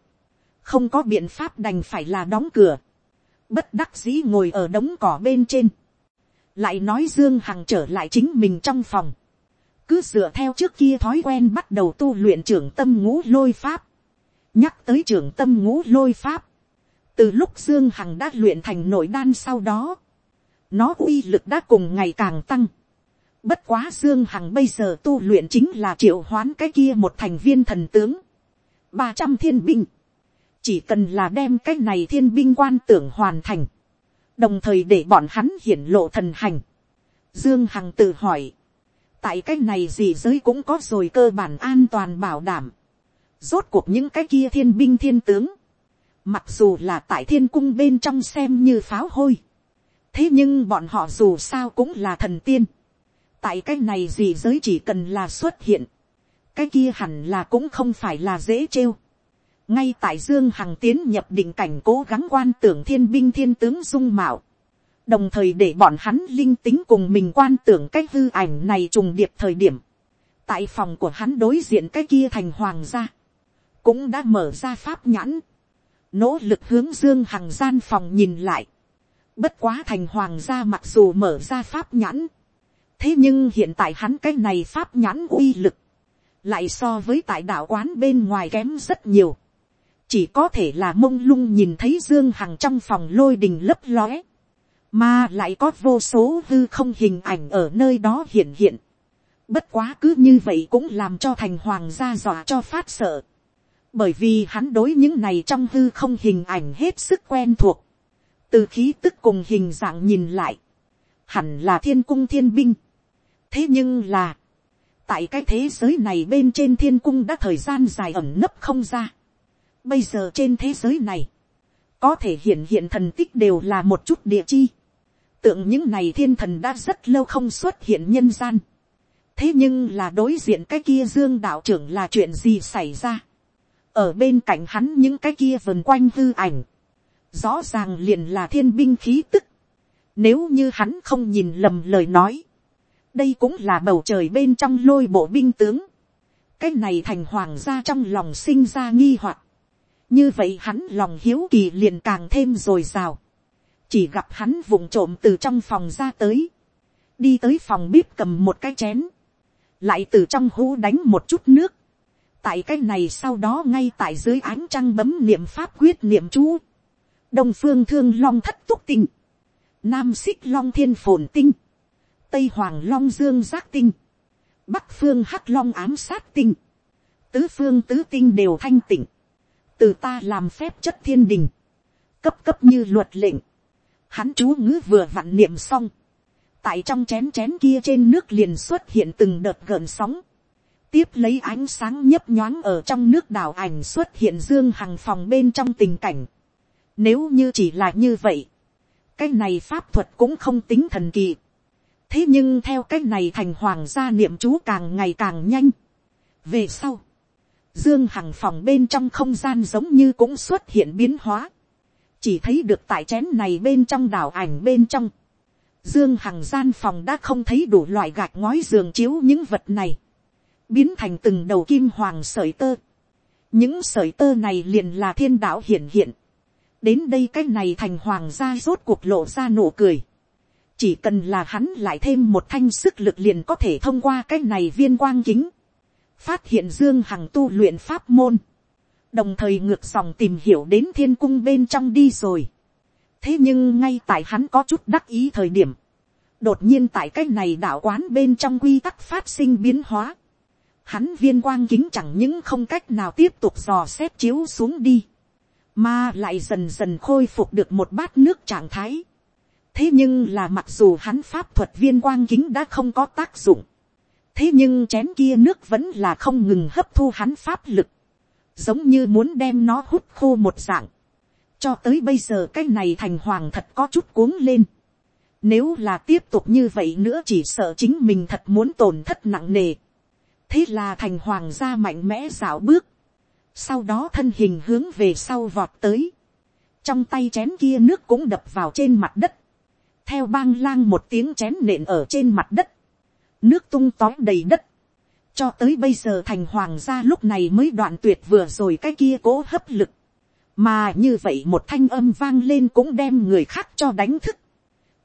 không có biện pháp đành phải là đóng cửa. bất đắc dĩ ngồi ở đống cỏ bên trên. lại nói dương hằng trở lại chính mình trong phòng. cứ dựa theo trước kia thói quen bắt đầu tu luyện trưởng tâm ngũ lôi pháp. nhắc tới trưởng tâm ngũ lôi pháp từ lúc dương hằng đã luyện thành nội đan sau đó, nó uy lực đã cùng ngày càng tăng. bất quá dương hằng bây giờ tu luyện chính là triệu hoán cái kia một thành viên thần tướng, ba trăm thiên binh, chỉ cần là đem cái này thiên binh quan tưởng hoàn thành, đồng thời để bọn hắn hiển lộ thần hành. Dương Hằng tự hỏi, tại cái này gì giới cũng có rồi cơ bản an toàn bảo đảm. Rốt cuộc những cái kia thiên binh thiên tướng, Mặc dù là tại thiên cung bên trong xem như pháo hôi. Thế nhưng bọn họ dù sao cũng là thần tiên. Tại cái này gì giới chỉ cần là xuất hiện. Cái kia hẳn là cũng không phải là dễ trêu. Ngay tại Dương Hằng tiến nhập định cảnh cố gắng quan tưởng thiên binh thiên tướng dung mạo. Đồng thời để bọn hắn linh tính cùng mình quan tưởng cái hư ảnh này trùng điệp thời điểm. Tại phòng của hắn đối diện cái kia thành hoàng gia. Cũng đã mở ra pháp nhãn nỗ lực hướng dương hằng gian phòng nhìn lại. bất quá thành hoàng gia mặc dù mở ra pháp nhãn. thế nhưng hiện tại hắn cái này pháp nhãn uy lực. lại so với tại đạo quán bên ngoài kém rất nhiều chỉ có thể là mông lung nhìn thấy dương hằng trong phòng lôi đình lấp lóe. mà lại có vô số hư không hình ảnh ở nơi đó hiện hiện. bất quá cứ như vậy cũng làm cho thành hoàng gia dọa cho phát sợ bởi vì hắn đối những này trong hư không hình ảnh hết sức quen thuộc, từ khí tức cùng hình dạng nhìn lại, hẳn là thiên cung thiên binh. thế nhưng là, tại cái thế giới này bên trên thiên cung đã thời gian dài ẩn nấp không ra bây giờ trên thế giới này, có thể hiện hiện thần tích đều là một chút địa chi. tượng những này thiên thần đã rất lâu không xuất hiện nhân gian. thế nhưng là đối diện cái kia dương đạo trưởng là chuyện gì xảy ra ở bên cạnh hắn những cái kia vần quanh hư ảnh, rõ ràng liền là thiên binh khí tức, nếu như hắn không nhìn lầm lời nói, đây cũng là bầu trời bên trong lôi bộ binh tướng, cái này thành hoàng gia trong lòng sinh ra nghi hoặc, như vậy hắn lòng hiếu kỳ liền càng thêm r ồ i r à o chỉ gặp hắn vụng trộm từ trong phòng ra tới, đi tới phòng bếp cầm một cái chén, lại từ trong hũ đánh một chút nước, tại cái này sau đó ngay tại dưới ánh trăng bấm niệm pháp quyết niệm chú, đông phương thương long thất túc tinh, nam xích long thiên phồn tinh, tây hoàng long dương giác tinh, bắc phương hắc long ám sát tinh, tứ phương tứ tinh đều thanh tịnh, từ ta làm phép chất thiên đình, cấp cấp như luật lệnh, hắn chú ngữ vừa vặn niệm xong, tại trong chén chén kia trên nước liền xuất hiện từng đợt gợn sóng, tiếp lấy ánh sáng nhấp nhoáng ở trong nước đảo ảnh xuất hiện dương hằng phòng bên trong tình cảnh. Nếu như chỉ là như vậy, cái này pháp thuật cũng không tính thần kỳ. thế nhưng theo cái này thành hoàng gia niệm chú càng ngày càng nhanh. về sau, dương hằng phòng bên trong không gian giống như cũng xuất hiện biến hóa. chỉ thấy được tại chén này bên trong đảo ảnh bên trong. dương hằng gian phòng đã không thấy đủ loại gạch ngói giường chiếu những vật này biến thành từng đầu kim hoàng sợi tơ. những sợi tơ này liền là thiên đạo hiển hiện. đến đây cái này thành hoàng gia rốt cuộc lộ ra nụ cười. chỉ cần là hắn lại thêm một thanh sức lực liền có thể thông qua cái này viên quang kính phát hiện dương hằng tu luyện pháp môn. đồng thời ngược dòng tìm hiểu đến thiên cung bên trong đi rồi. thế nhưng ngay tại hắn có chút đắc ý thời điểm, đột nhiên tại cái này đạo quán bên trong quy tắc phát sinh biến hóa hắn viên quang kính chẳng những không cách nào tiếp tục dò xét chiếu xuống đi, mà lại dần dần khôi phục được một bát nước trạng thái. thế nhưng là mặc dù hắn pháp thuật viên quang kính đã không có tác dụng, thế nhưng chén kia nước vẫn là không ngừng hấp thu hắn pháp lực, giống như muốn đem nó hút khô một dạng. cho tới bây giờ cái này thành hoàng thật có chút cuống lên. nếu là tiếp tục như vậy nữa chỉ sợ chính mình thật muốn tổn thất nặng nề. Thế là thành hoàng gia mạnh mẽ dạo bước, sau đó thân hình hướng về sau vọt tới, trong tay chén kia nước cũng đập vào trên mặt đất, theo bang lang một tiếng chén nện ở trên mặt đất, nước tung tói đầy đất, cho tới bây giờ thành hoàng gia lúc này mới đoạn tuyệt vừa rồi cái kia cố hấp lực, mà như vậy một thanh âm vang lên cũng đem người khác cho đánh thức,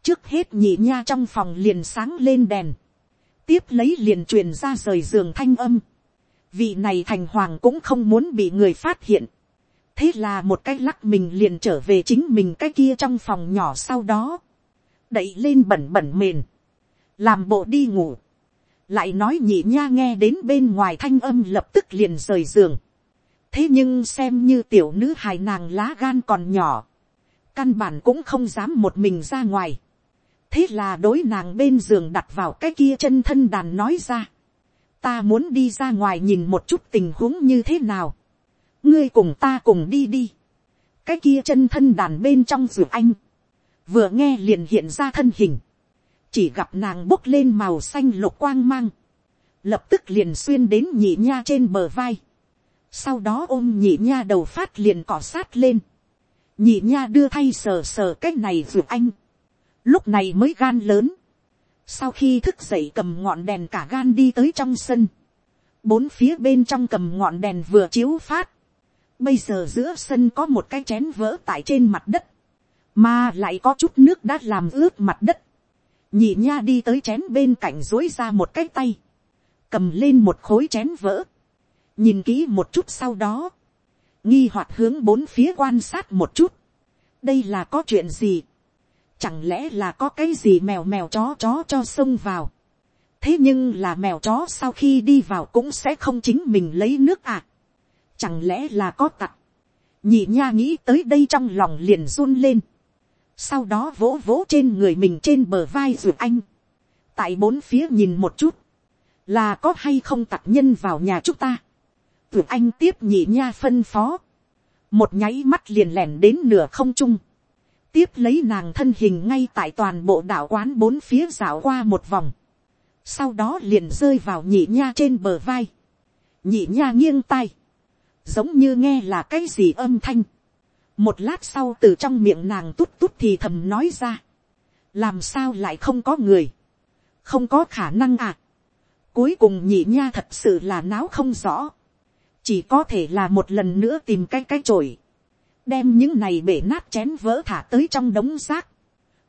trước hết nhị nha trong phòng liền sáng lên đèn, tiếp lấy liền truyền ra rời giường thanh âm. Vị này thành hoàng cũng không muốn bị người phát hiện. Thế là một cái lắc mình liền trở về chính mình cái kia trong phòng nhỏ sau đó. Đẩy lên bẩn bẩn mền. Làm bộ đi ngủ. Lại nói nhị nha nghe đến bên ngoài thanh âm lập tức liền rời giường. Thế nhưng xem như tiểu nữ hài nàng lá gan còn nhỏ. Căn bản cũng không dám một mình ra ngoài thế là đối nàng bên giường đặt vào cái kia chân thân đàn nói ra. ta muốn đi ra ngoài nhìn một chút tình huống như thế nào. ngươi cùng ta cùng đi đi. cái kia chân thân đàn bên trong giường anh, vừa nghe liền hiện ra thân hình, chỉ gặp nàng bốc lên màu xanh lục quang mang, lập tức liền xuyên đến nhị nha trên bờ vai, sau đó ôm nhị nha đầu phát liền cỏ sát lên, nhị nha đưa thay sờ sờ cái này ruột anh, lúc này mới gan lớn, sau khi thức dậy cầm ngọn đèn cả gan đi tới trong sân, bốn phía bên trong cầm ngọn đèn vừa chiếu phát, bây giờ giữa sân có một cái chén vỡ tại trên mặt đất, mà lại có chút nước đã làm ướt mặt đất, nhị nha đi tới chén bên cạnh dối ra một cái tay, cầm lên một khối chén vỡ, nhìn kỹ một chút sau đó, nghi hoạt hướng bốn phía quan sát một chút, đây là có chuyện gì, chẳng lẽ là có cái gì mèo mèo chó chó cho xông vào, thế nhưng là mèo chó sau khi đi vào cũng sẽ không chính mình lấy nước à, chẳng lẽ là có tặc, nhị nha nghĩ tới đây trong lòng liền run lên, sau đó vỗ vỗ trên người mình trên bờ vai ruột anh, tại bốn phía nhìn một chút, là có hay không tặc nhân vào nhà chúng ta, ruột anh tiếp nhị nha phân phó, một nháy mắt liền lẻn đến nửa không trung, tiếp lấy nàng thân hình ngay tại toàn bộ đảo quán bốn phía dạo qua một vòng, sau đó liền rơi vào nhị nha trên bờ vai, nhị nha nghiêng tay, giống như nghe là cái gì âm thanh, một lát sau từ trong miệng nàng tút tút thì thầm nói ra, làm sao lại không có người, không có khả năng à, cuối cùng nhị nha thật sự là náo không rõ, chỉ có thể là một lần nữa tìm cái cái chổi, đem những này bể nát chén vỡ thả tới trong đống rác,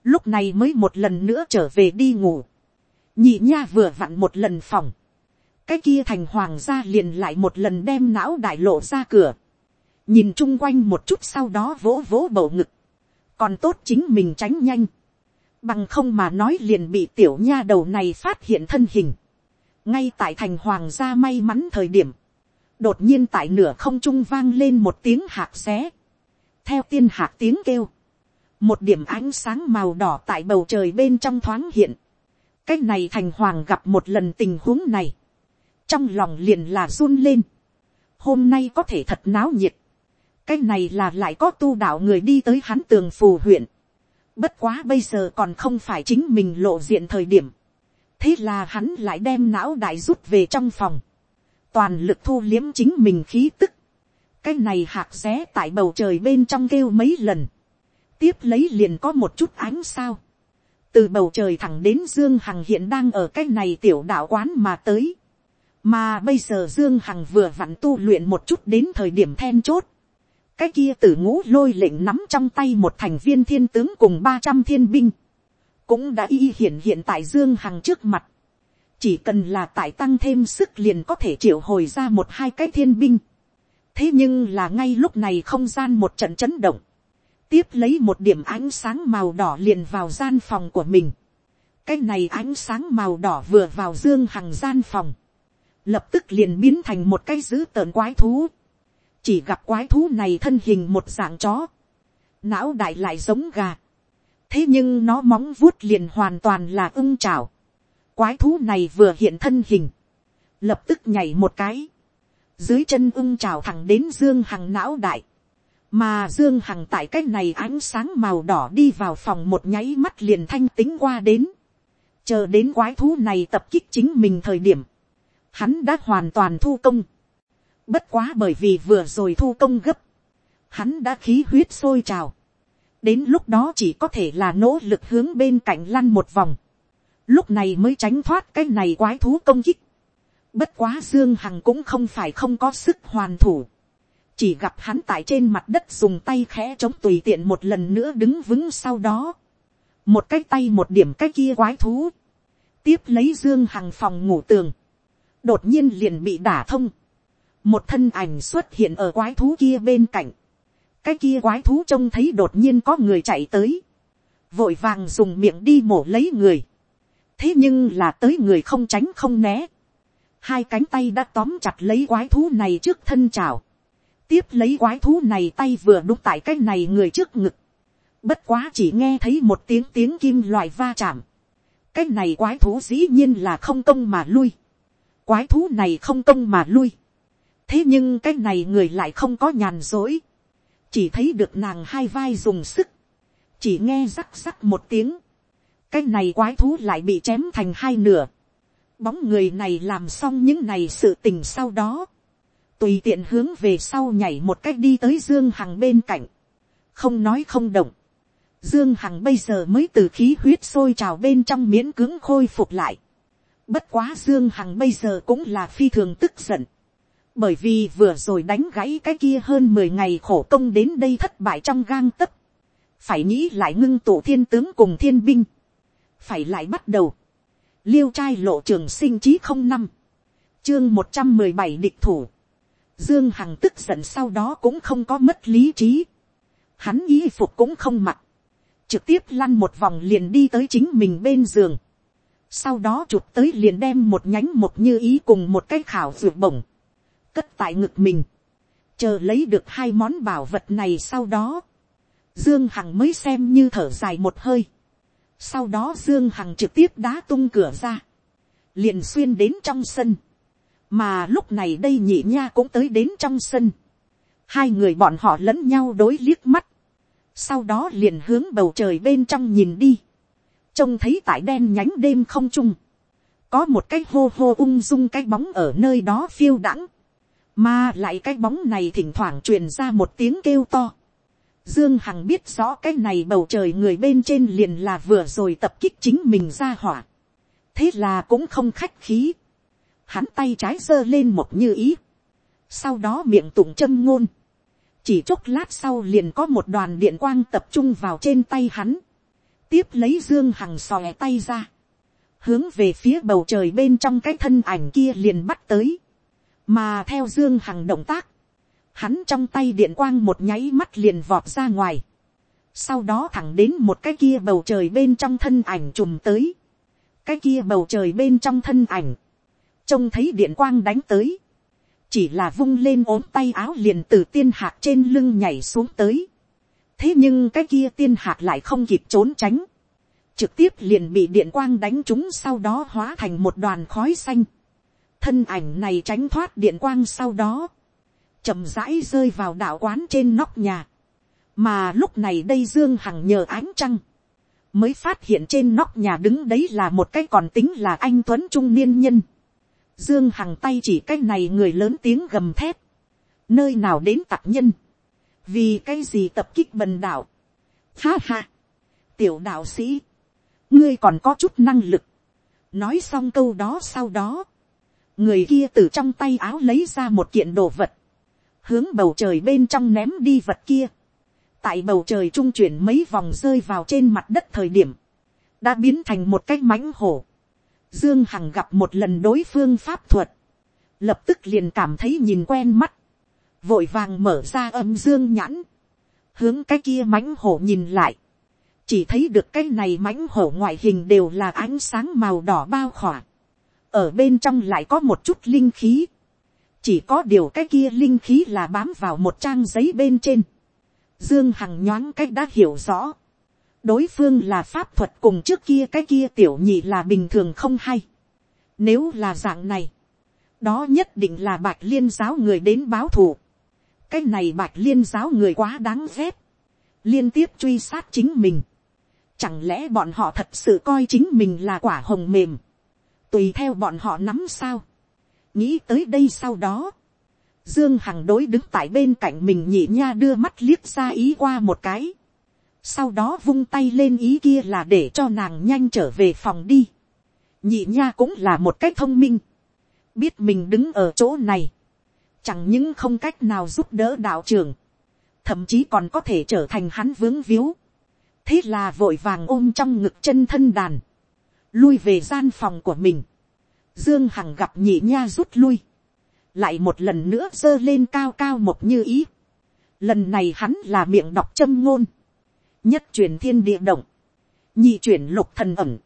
lúc này mới một lần nữa trở về đi ngủ, nhị nha vừa vặn một lần phòng, cái kia thành hoàng gia liền lại một lần đem não đại lộ ra cửa, nhìn chung quanh một chút sau đó vỗ vỗ bầu ngực, còn tốt chính mình tránh nhanh, bằng không mà nói liền bị tiểu nha đầu này phát hiện thân hình, ngay tại thành hoàng gia may mắn thời điểm, đột nhiên tại nửa không trung vang lên một tiếng hạc xé, theo tiên hạc tiếng kêu, một điểm ánh sáng màu đỏ tại bầu trời bên trong thoáng hiện, cái này thành hoàng gặp một lần tình huống này, trong lòng liền là run lên, hôm nay có thể thật náo nhiệt, cái này là lại có tu đạo người đi tới hắn tường phù huyện, bất quá bây giờ còn không phải chính mình lộ diện thời điểm, thế là hắn lại đem não đại rút về trong phòng, toàn lực thu liếm chính mình khí tức, cái này hạc ré tại bầu trời bên trong kêu mấy lần, tiếp lấy liền có một chút ánh sao, từ bầu trời thẳng đến dương hằng hiện đang ở cái này tiểu đạo quán mà tới, mà bây giờ dương hằng vừa vặn tu luyện một chút đến thời điểm then chốt, cái kia tử ngũ lôi lệnh nắm trong tay một thành viên thiên tướng cùng ba trăm thiên binh, cũng đã y hiện hiện tại dương hằng trước mặt, chỉ cần là tại tăng thêm sức liền có thể triệu hồi ra một hai cái thiên binh, thế nhưng là ngay lúc này không gian một trận chấn động, tiếp lấy một điểm ánh sáng màu đỏ liền vào gian phòng của mình. cái này ánh sáng màu đỏ vừa vào dương hằng gian phòng, lập tức liền biến thành một cái dữ tợn quái thú chỉ gặp quái thú này thân hình một dạng chó, não đại lại giống gà. thế nhưng nó móng vuốt liền hoàn toàn là ưng trào, quái thú này vừa hiện thân hình, lập tức nhảy một cái, dưới chân ưng trào thẳng đến dương hằng não đại, mà dương hằng tại cái này ánh sáng màu đỏ đi vào phòng một nháy mắt liền thanh tính qua đến, chờ đến quái thú này tập kích chính mình thời điểm, hắn đã hoàn toàn thu công, bất quá bởi vì vừa rồi thu công gấp, hắn đã khí huyết sôi trào, đến lúc đó chỉ có thể là nỗ lực hướng bên cạnh lăn một vòng, lúc này mới tránh thoát cái này quái thú công kích, Bất quá Dương Hằng cũng không phải không có sức hoàn thủ. Chỉ gặp hắn tại trên mặt đất dùng tay khẽ chống tùy tiện một lần nữa đứng vững sau đó. Một cái tay một điểm cái kia quái thú. Tiếp lấy Dương Hằng phòng ngủ tường. Đột nhiên liền bị đả thông. Một thân ảnh xuất hiện ở quái thú kia bên cạnh. Cái kia quái thú trông thấy đột nhiên có người chạy tới. Vội vàng dùng miệng đi mổ lấy người. Thế nhưng là tới người không tránh không né hai cánh tay đã tóm chặt lấy quái thú này trước thân chảo, tiếp lấy quái thú này tay vừa đụng tại cái này người trước ngực, bất quá chỉ nghe thấy một tiếng tiếng kim loại va chạm, cái này quái thú dĩ nhiên là không công mà lui, quái thú này không công mà lui, thế nhưng cái này người lại không có nhàn dối, chỉ thấy được nàng hai vai dùng sức, chỉ nghe rắc rắc một tiếng, cái này quái thú lại bị chém thành hai nửa, bóng người này làm xong những này sự tình sau đó, tùy tiện hướng về sau nhảy một cách đi tới dương hằng bên cạnh, không nói không động, dương hằng bây giờ mới từ khí huyết sôi trào bên trong miễn cứng khôi phục lại, bất quá dương hằng bây giờ cũng là phi thường tức giận, bởi vì vừa rồi đánh gãy cái kia hơn mười ngày khổ công đến đây thất bại trong gang tấc, phải nghĩ lại ngưng tụ thiên tướng cùng thiên binh, phải lại bắt đầu, liêu trai lộ trường sinh chí không năm, chương một trăm mười bảy địch thủ, dương hằng tức giận sau đó cũng không có mất lý trí, hắn y phục cũng không mặc, trực tiếp lăn một vòng liền đi tới chính mình bên giường, sau đó chụp tới liền đem một nhánh một như ý cùng một cái khảo ruột bổng, cất tại ngực mình, chờ lấy được hai món bảo vật này sau đó, dương hằng mới xem như thở dài một hơi, sau đó dương hằng trực tiếp đá tung cửa ra, liền xuyên đến trong sân, mà lúc này đây nhị nha cũng tới đến trong sân, hai người bọn họ lẫn nhau đối liếc mắt, sau đó liền hướng bầu trời bên trong nhìn đi, trông thấy tại đen nhánh đêm không trung, có một cái hô hô ung dung cái bóng ở nơi đó phiêu đãng, mà lại cái bóng này thỉnh thoảng truyền ra một tiếng kêu to. Dương Hằng biết rõ cái này bầu trời người bên trên liền là vừa rồi tập kích chính mình ra hỏa. Thế là cũng không khách khí. Hắn tay trái giơ lên một như ý. Sau đó miệng tụng châm ngôn. Chỉ chốc lát sau liền có một đoàn điện quang tập trung vào trên tay hắn. Tiếp lấy Dương Hằng xòe tay ra. Hướng về phía bầu trời bên trong cái thân ảnh kia liền bắt tới mà theo dương hằng động tác, hắn trong tay điện quang một nháy mắt liền vọt ra ngoài, sau đó thẳng đến một cái kia bầu trời bên trong thân ảnh trùm tới, cái kia bầu trời bên trong thân ảnh, trông thấy điện quang đánh tới, chỉ là vung lên ốm tay áo liền từ tiên hạt trên lưng nhảy xuống tới, thế nhưng cái kia tiên hạt lại không kịp trốn tránh, trực tiếp liền bị điện quang đánh trúng sau đó hóa thành một đoàn khói xanh, thân ảnh này tránh thoát điện quang sau đó, chậm rãi rơi vào đạo quán trên nóc nhà, mà lúc này đây dương hằng nhờ ánh trăng, mới phát hiện trên nóc nhà đứng đấy là một cái còn tính là anh tuấn trung niên nhân. Dương hằng tay chỉ cái này người lớn tiếng gầm thép, nơi nào đến tạc nhân, vì cái gì tập kích bần đạo. Ha ha, tiểu đạo sĩ, ngươi còn có chút năng lực, nói xong câu đó sau đó, người kia từ trong tay áo lấy ra một kiện đồ vật, hướng bầu trời bên trong ném đi vật kia, tại bầu trời trung chuyển mấy vòng rơi vào trên mặt đất thời điểm, đã biến thành một cái mãnh hổ. Dương Hằng gặp một lần đối phương pháp thuật, lập tức liền cảm thấy nhìn quen mắt, vội vàng mở ra âm dương nhãn, hướng cái kia mãnh hổ nhìn lại, chỉ thấy được cái này mãnh hổ ngoại hình đều là ánh sáng màu đỏ bao khỏa, ở bên trong lại có một chút linh khí, chỉ có điều cái kia linh khí là bám vào một trang giấy bên trên, dương hằng nhoáng cách đã hiểu rõ, đối phương là pháp thuật cùng trước kia cái kia tiểu nhị là bình thường không hay, nếu là dạng này, đó nhất định là bạch liên giáo người đến báo thù, cái này bạch liên giáo người quá đáng ghét, liên tiếp truy sát chính mình, chẳng lẽ bọn họ thật sự coi chính mình là quả hồng mềm, tùy theo bọn họ nắm sao. nghĩ tới đây sau đó, dương hằng đối đứng tại bên cạnh mình nhị nha đưa mắt liếc ra ý qua một cái. sau đó vung tay lên ý kia là để cho nàng nhanh trở về phòng đi. nhị nha cũng là một cách thông minh. biết mình đứng ở chỗ này. chẳng những không cách nào giúp đỡ đạo trưởng. thậm chí còn có thể trở thành hắn vướng víu. thế là vội vàng ôm trong ngực chân thân đàn lui về gian phòng của mình, dương hằng gặp nhị nha rút lui, lại một lần nữa giơ lên cao cao một như ý, lần này hắn là miệng đọc châm ngôn, nhất truyền thiên địa động, nhị truyền lục thần ẩm,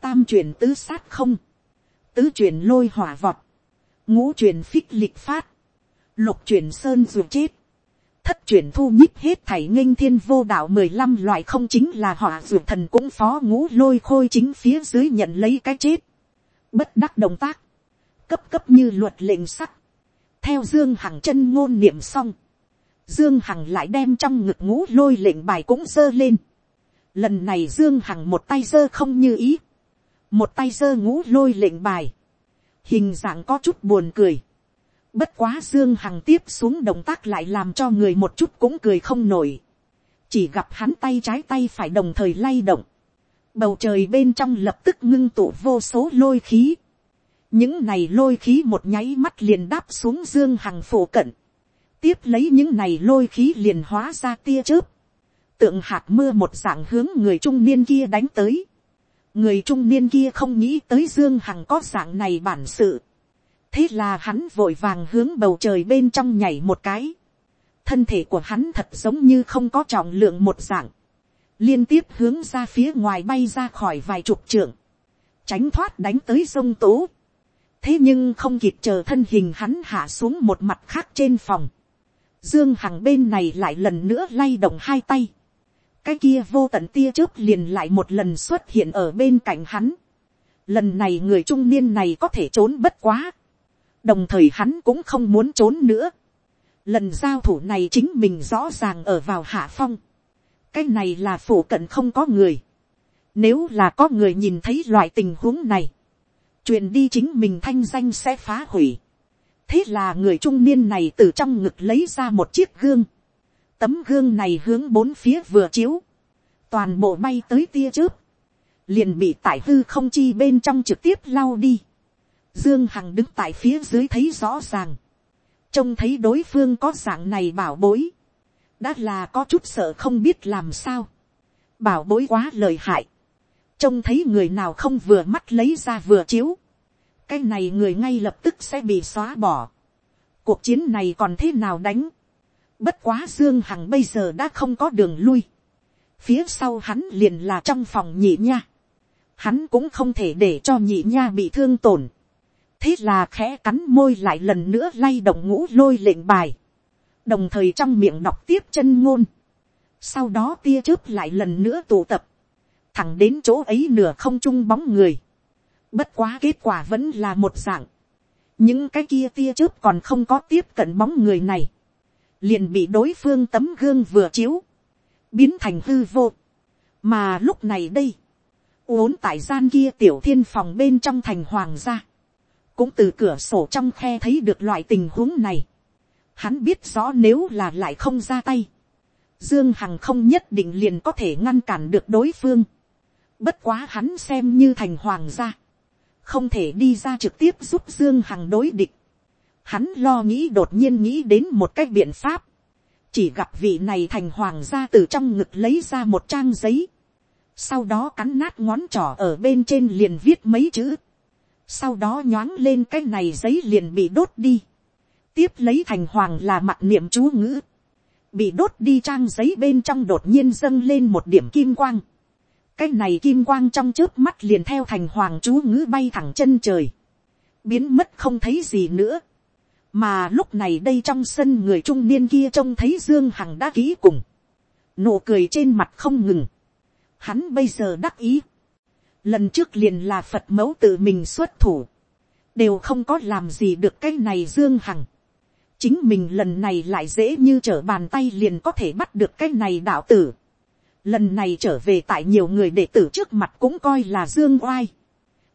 tam truyền tứ sát không, tứ truyền lôi hỏa vọt, ngũ truyền phích lịch phát, lục truyền sơn ruột chết, thất truyền thu nhíp hết thảy nghênh thiên vô đạo mười lăm loại không chính là họa dược thần cũng phó ngũ lôi khôi chính phía dưới nhận lấy cái chết. Bất đắc động tác. Cấp cấp như luật lệnh sắc. Theo dương hằng chân ngôn niệm xong. Dương Hằng lại đem trong ngực ngũ lôi lệnh bài cũng dơ lên. Lần này Dương Hằng một tay dơ không như ý. Một tay dơ ngũ lôi lệnh bài. Hình dạng có chút buồn cười. Bất quá Dương Hằng tiếp xuống động tác lại làm cho người một chút cũng cười không nổi. Chỉ gặp hắn tay trái tay phải đồng thời lay động. Bầu trời bên trong lập tức ngưng tụ vô số lôi khí. Những này lôi khí một nháy mắt liền đáp xuống Dương Hằng phổ cận. Tiếp lấy những này lôi khí liền hóa ra tia chớp. Tượng hạt mưa một dạng hướng người trung niên kia đánh tới. Người trung niên kia không nghĩ tới Dương Hằng có dạng này bản sự. Thế là hắn vội vàng hướng bầu trời bên trong nhảy một cái. Thân thể của hắn thật giống như không có trọng lượng một dạng. Liên tiếp hướng ra phía ngoài bay ra khỏi vài chục trượng. Tránh thoát đánh tới sông tố. Thế nhưng không kịp chờ thân hình hắn hạ xuống một mặt khác trên phòng. Dương Hằng bên này lại lần nữa lay động hai tay. Cái kia vô tận tia chớp liền lại một lần xuất hiện ở bên cạnh hắn. Lần này người trung niên này có thể trốn bất quá. Đồng thời hắn cũng không muốn trốn nữa. Lần giao thủ này chính mình rõ ràng ở vào hạ phong. Cái này là phủ cận không có người. Nếu là có người nhìn thấy loại tình huống này. Chuyện đi chính mình thanh danh sẽ phá hủy thế là người trung niên này từ trong ngực lấy ra một chiếc gương. tấm gương này hướng bốn phía vừa chiếu. toàn bộ bay tới tia chớp. liền bị tải hư không chi bên trong trực tiếp lau đi dương hằng đứng tại phía dưới thấy rõ ràng. trông thấy đối phương có dạng này bảo bối. đã là có chút sợ không biết làm sao. bảo bối quá lời hại. trông thấy người nào không vừa mắt lấy ra vừa chiếu cái này người ngay lập tức sẽ bị xóa bỏ. cuộc chiến này còn thế nào đánh. bất quá dương hằng bây giờ đã không có đường lui. phía sau hắn liền là trong phòng nhị nha. hắn cũng không thể để cho nhị nha bị thương tổn thế là khẽ cắn môi lại lần nữa lay động ngũ lôi lệnh bài. đồng thời trong miệng đọc tiếp chân ngôn. sau đó tia chớp lại lần nữa tụ tập. thẳng đến chỗ ấy nửa không trung bóng người Bất quá kết quả vẫn là một dạng. Những cái kia tia chớp còn không có tiếp cận bóng người này. Liền bị đối phương tấm gương vừa chiếu. Biến thành hư vô. Mà lúc này đây. Uốn tại gian kia tiểu thiên phòng bên trong thành hoàng gia. Cũng từ cửa sổ trong khe thấy được loại tình huống này. Hắn biết rõ nếu là lại không ra tay. Dương Hằng không nhất định liền có thể ngăn cản được đối phương. Bất quá hắn xem như thành hoàng gia không thể đi ra trực tiếp giúp dương hằng đối địch. hắn lo nghĩ đột nhiên nghĩ đến một cách biện pháp. chỉ gặp vị này thành hoàng gia từ trong ngực lấy ra một trang giấy. sau đó cắn nát ngón trỏ ở bên trên liền viết mấy chữ sau đó nhoáng lên cái này giấy liền bị đốt đi. tiếp lấy thành hoàng là mặt niệm chú ngữ. bị đốt đi trang giấy bên trong đột nhiên dâng lên một điểm kim quang cái này kim quang trong trước mắt liền theo thành hoàng chú ngữ bay thẳng chân trời, biến mất không thấy gì nữa. mà lúc này đây trong sân người trung niên kia trông thấy dương hằng đã ký cùng, nụ cười trên mặt không ngừng, hắn bây giờ đắc ý, lần trước liền là phật mẫu tự mình xuất thủ, đều không có làm gì được cái này dương hằng, chính mình lần này lại dễ như trở bàn tay liền có thể bắt được cái này đạo tử, lần này trở về tại nhiều người đệ tử trước mặt cũng coi là dương oai.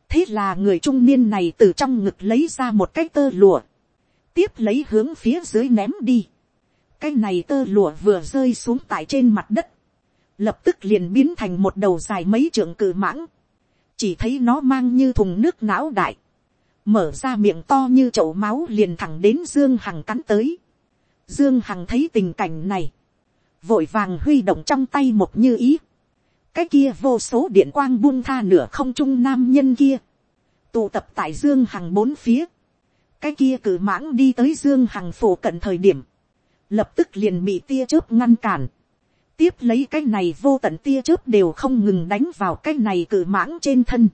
thế là người trung niên này từ trong ngực lấy ra một cái tơ lụa, tiếp lấy hướng phía dưới ném đi. cái này tơ lụa vừa rơi xuống tại trên mặt đất, lập tức liền biến thành một đầu dài mấy trượng cự mãng, chỉ thấy nó mang như thùng nước não đại, mở ra miệng to như chậu máu liền thẳng đến dương hằng cắn tới. dương hằng thấy tình cảnh này, vội vàng huy động trong tay một như ý, cái kia vô số điện quang buông tha nửa không trung nam nhân kia, tụ tập tại dương hằng bốn phía, cái kia cử mãng đi tới dương hằng phổ cận thời điểm, lập tức liền bị tia chớp ngăn cản, tiếp lấy cái này vô tận tia chớp đều không ngừng đánh vào cái này cử mãng trên thân,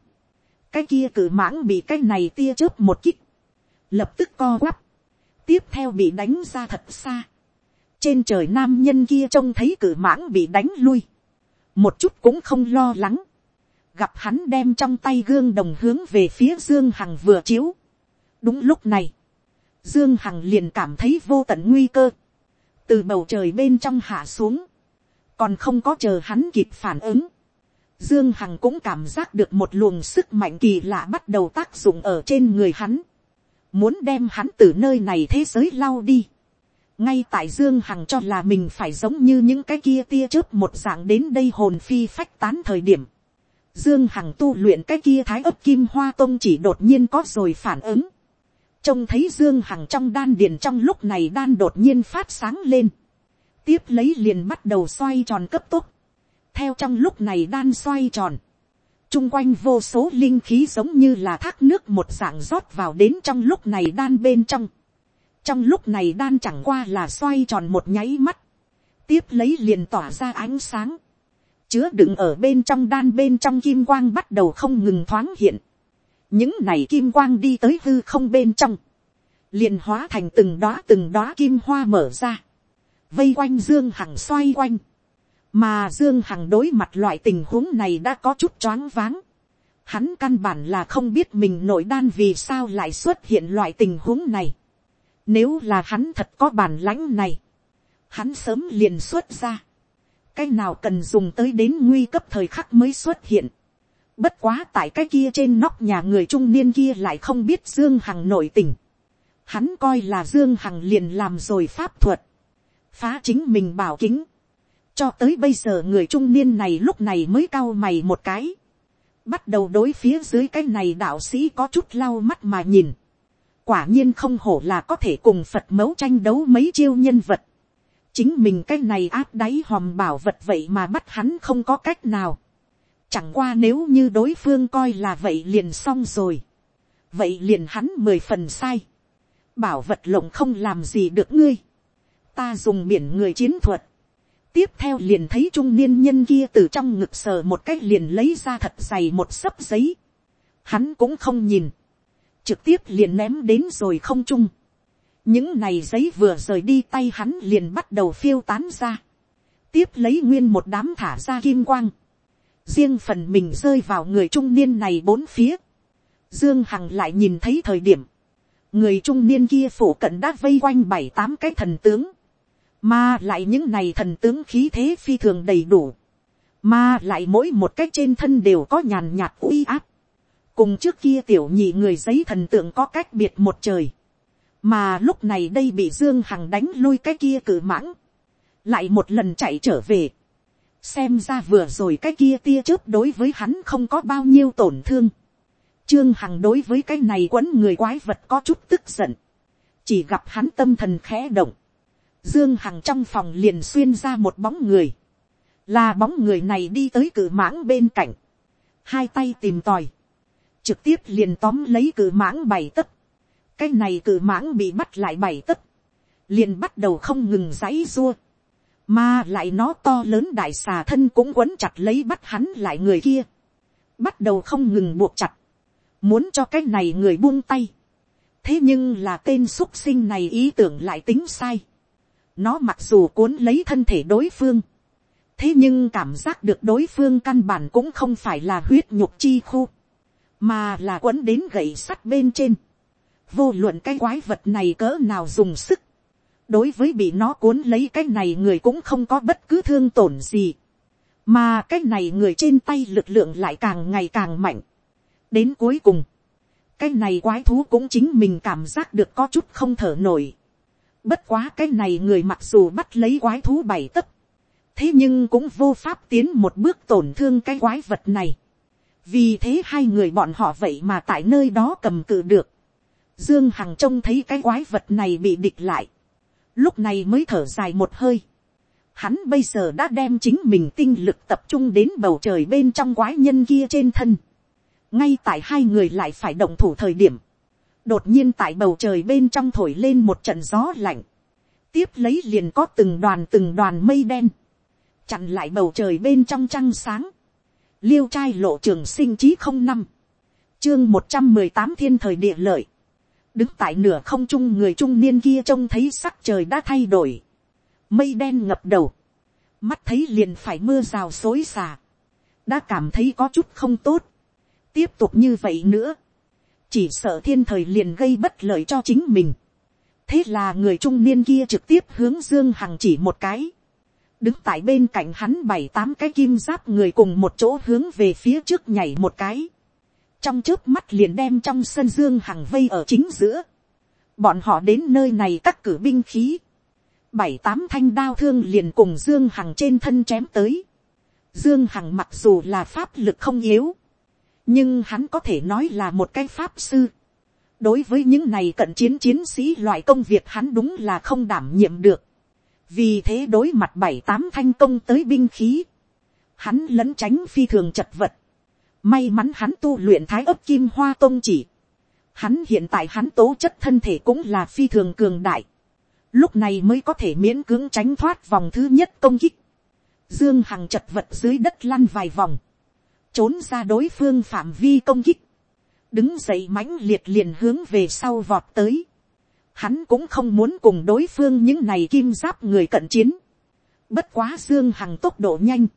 cái kia cử mãng bị cái này tia chớp một kích, lập tức co quắp, tiếp theo bị đánh ra thật xa, trên trời nam nhân kia trông thấy cử mãng bị đánh lui, một chút cũng không lo lắng, gặp hắn đem trong tay gương đồng hướng về phía dương hằng vừa chiếu. đúng lúc này, dương hằng liền cảm thấy vô tận nguy cơ, từ bầu trời bên trong hạ xuống, còn không có chờ hắn kịp phản ứng, Dương Hằng cũng cảm giác được một luồng sức mạnh kỳ lạ bắt đầu tác dụng ở trên người hắn. Muốn đem hắn từ nơi này thế giới lau đi. Ngay tại Dương Hằng cho là mình phải giống như những cái kia tia chớp một dạng đến đây hồn phi phách tán thời điểm. Dương Hằng tu luyện cái kia thái ấp kim hoa tông chỉ đột nhiên có rồi phản ứng. Trông thấy Dương Hằng trong đan điền trong lúc này đan đột nhiên phát sáng lên. Tiếp lấy liền bắt đầu xoay tròn cấp tốc theo trong lúc này đan xoay tròn, chung quanh vô số linh khí giống như là thác nước một dạng rót vào đến trong lúc này đan bên trong. trong lúc này đan chẳng qua là xoay tròn một nháy mắt, tiếp lấy liền tỏa ra ánh sáng, chứa đựng ở bên trong đan bên trong kim quang bắt đầu không ngừng thoáng hiện. những này kim quang đi tới hư không bên trong, liền hóa thành từng đóa từng đóa kim hoa mở ra, vây quanh dương hằng xoay quanh, mà dương hằng đối mặt loại tình huống này đã có chút choáng váng. hắn căn bản là không biết mình nội đan vì sao lại xuất hiện loại tình huống này. nếu là hắn thật có bản lãnh này, hắn sớm liền xuất ra. cái nào cần dùng tới đến nguy cấp thời khắc mới xuất hiện. bất quá tại cái kia trên nóc nhà người trung niên kia lại không biết dương hằng nội tình. hắn coi là dương hằng liền làm rồi pháp thuật phá chính mình bảo kính cho tới bây giờ người trung niên này lúc này mới cau mày một cái. Bắt đầu đối phía dưới cái này đạo sĩ có chút lau mắt mà nhìn. Quả nhiên không hổ là có thể cùng Phật mẫu tranh đấu mấy chiêu nhân vật. Chính mình cái này áp đáy hòm bảo vật vậy mà bắt hắn không có cách nào. Chẳng qua nếu như đối phương coi là vậy liền xong rồi. Vậy liền hắn mười phần sai. Bảo vật lộng không làm gì được ngươi. Ta dùng biển người chiến thuật tiếp theo liền thấy trung niên nhân kia từ trong ngực sờ một cách liền lấy ra thật dày một sấp giấy. Hắn cũng không nhìn. Trực tiếp liền ném đến rồi không trung. Những này giấy vừa rời đi tay hắn liền bắt đầu phiêu tán ra. Tiếp lấy nguyên một đám thả ra kim quang. Riêng phần mình rơi vào người trung niên này bốn phía. Dương Hằng lại nhìn thấy thời điểm. Người trung niên kia phủ cận đã vây quanh bảy tám cái thần tướng mà lại những này thần tướng khí thế phi thường đầy đủ. Mà lại mỗi một cách trên thân đều có nhàn nhạt uy áp. Cùng trước kia tiểu nhị người giấy thần tượng có cách biệt một trời. Mà lúc này đây bị Dương Hằng đánh lui cái kia cử mãng. Lại một lần chạy trở về. Xem ra vừa rồi cái kia tia chớp đối với hắn không có bao nhiêu tổn thương. Trương Hằng đối với cái này quấn người quái vật có chút tức giận. Chỉ gặp hắn tâm thần khẽ động Dương Hằng trong phòng liền xuyên ra một bóng người. Là bóng người này đi tới cử mãng bên cạnh. Hai tay tìm tòi. Trực tiếp liền tóm lấy cử mãng bảy tấc. Cái này cử mãng bị bắt lại bảy tấc. Liền bắt đầu không ngừng giãy rua. Mà lại nó to lớn đại xà thân cũng quấn chặt lấy bắt hắn lại người kia. Bắt đầu không ngừng buộc chặt. Muốn cho cái này người buông tay. Thế nhưng là tên xuất sinh này ý tưởng lại tính sai nó mặc dù cuốn lấy thân thể đối phương. Thế nhưng cảm giác được đối phương căn bản cũng không phải là huyết nhục chi khu. Mà là quấn đến gậy sắt bên trên. Vô luận cái quái vật này cỡ nào dùng sức. Đối với bị nó cuốn lấy cái này người cũng không có bất cứ thương tổn gì. Mà cái này người trên tay lực lượng lại càng ngày càng mạnh. Đến cuối cùng. Cái này quái thú cũng chính mình cảm giác được có chút không thở nổi Bất quá cái này người mặc dù bắt lấy quái thú bảy tấc. Thế nhưng cũng vô pháp tiến một bước tổn thương cái quái vật này. Vì thế hai người bọn họ vậy mà tại nơi đó cầm cự được. Dương Hằng trông thấy cái quái vật này bị địch lại. Lúc này mới thở dài một hơi. Hắn bây giờ đã đem chính mình tinh lực tập trung đến bầu trời bên trong quái nhân kia trên thân. Ngay tại hai người lại phải động thủ thời điểm đột nhiên tại bầu trời bên trong thổi lên một trận gió lạnh, tiếp lấy liền có từng đoàn từng đoàn mây đen, chặn lại bầu trời bên trong trăng sáng, liêu trai lộ trường sinh chí không năm, chương một trăm mười tám thiên thời địa lợi, đứng tại nửa không trung người trung niên kia trông thấy sắc trời đã thay đổi, mây đen ngập đầu, mắt thấy liền phải mưa rào xối xả, đã cảm thấy có chút không tốt, tiếp tục như vậy nữa, chỉ sợ thiên thời liền gây bất lợi cho chính mình. thế là người trung niên kia trực tiếp hướng dương hằng chỉ một cái, đứng tại bên cạnh hắn bảy tám cái kim giáp người cùng một chỗ hướng về phía trước nhảy một cái, trong trước mắt liền đem trong sân dương hằng vây ở chính giữa, bọn họ đến nơi này cắt cử binh khí, bảy tám thanh đao thương liền cùng dương hằng trên thân chém tới, dương hằng mặc dù là pháp lực không yếu, nhưng hắn có thể nói là một cái pháp sư, đối với những này cận chiến chiến sĩ loại công việc hắn đúng là không đảm nhiệm được. vì thế đối mặt bảy tám thanh công tới binh khí, hắn lẫn tránh phi thường chật vật. may mắn hắn tu luyện thái ấp kim hoa tôn chỉ. hắn hiện tại hắn tố chất thân thể cũng là phi thường cường đại. lúc này mới có thể miễn cưỡng tránh thoát vòng thứ nhất công kích. dương hằng chật vật dưới đất lăn vài vòng, trốn ra đối phương phạm vi công kích đứng dậy mãnh liệt liền hướng về sau vọt tới. Hắn cũng không muốn cùng đối phương những này kim giáp người cận chiến. Bất quá Dương Hằng tốc độ nhanh.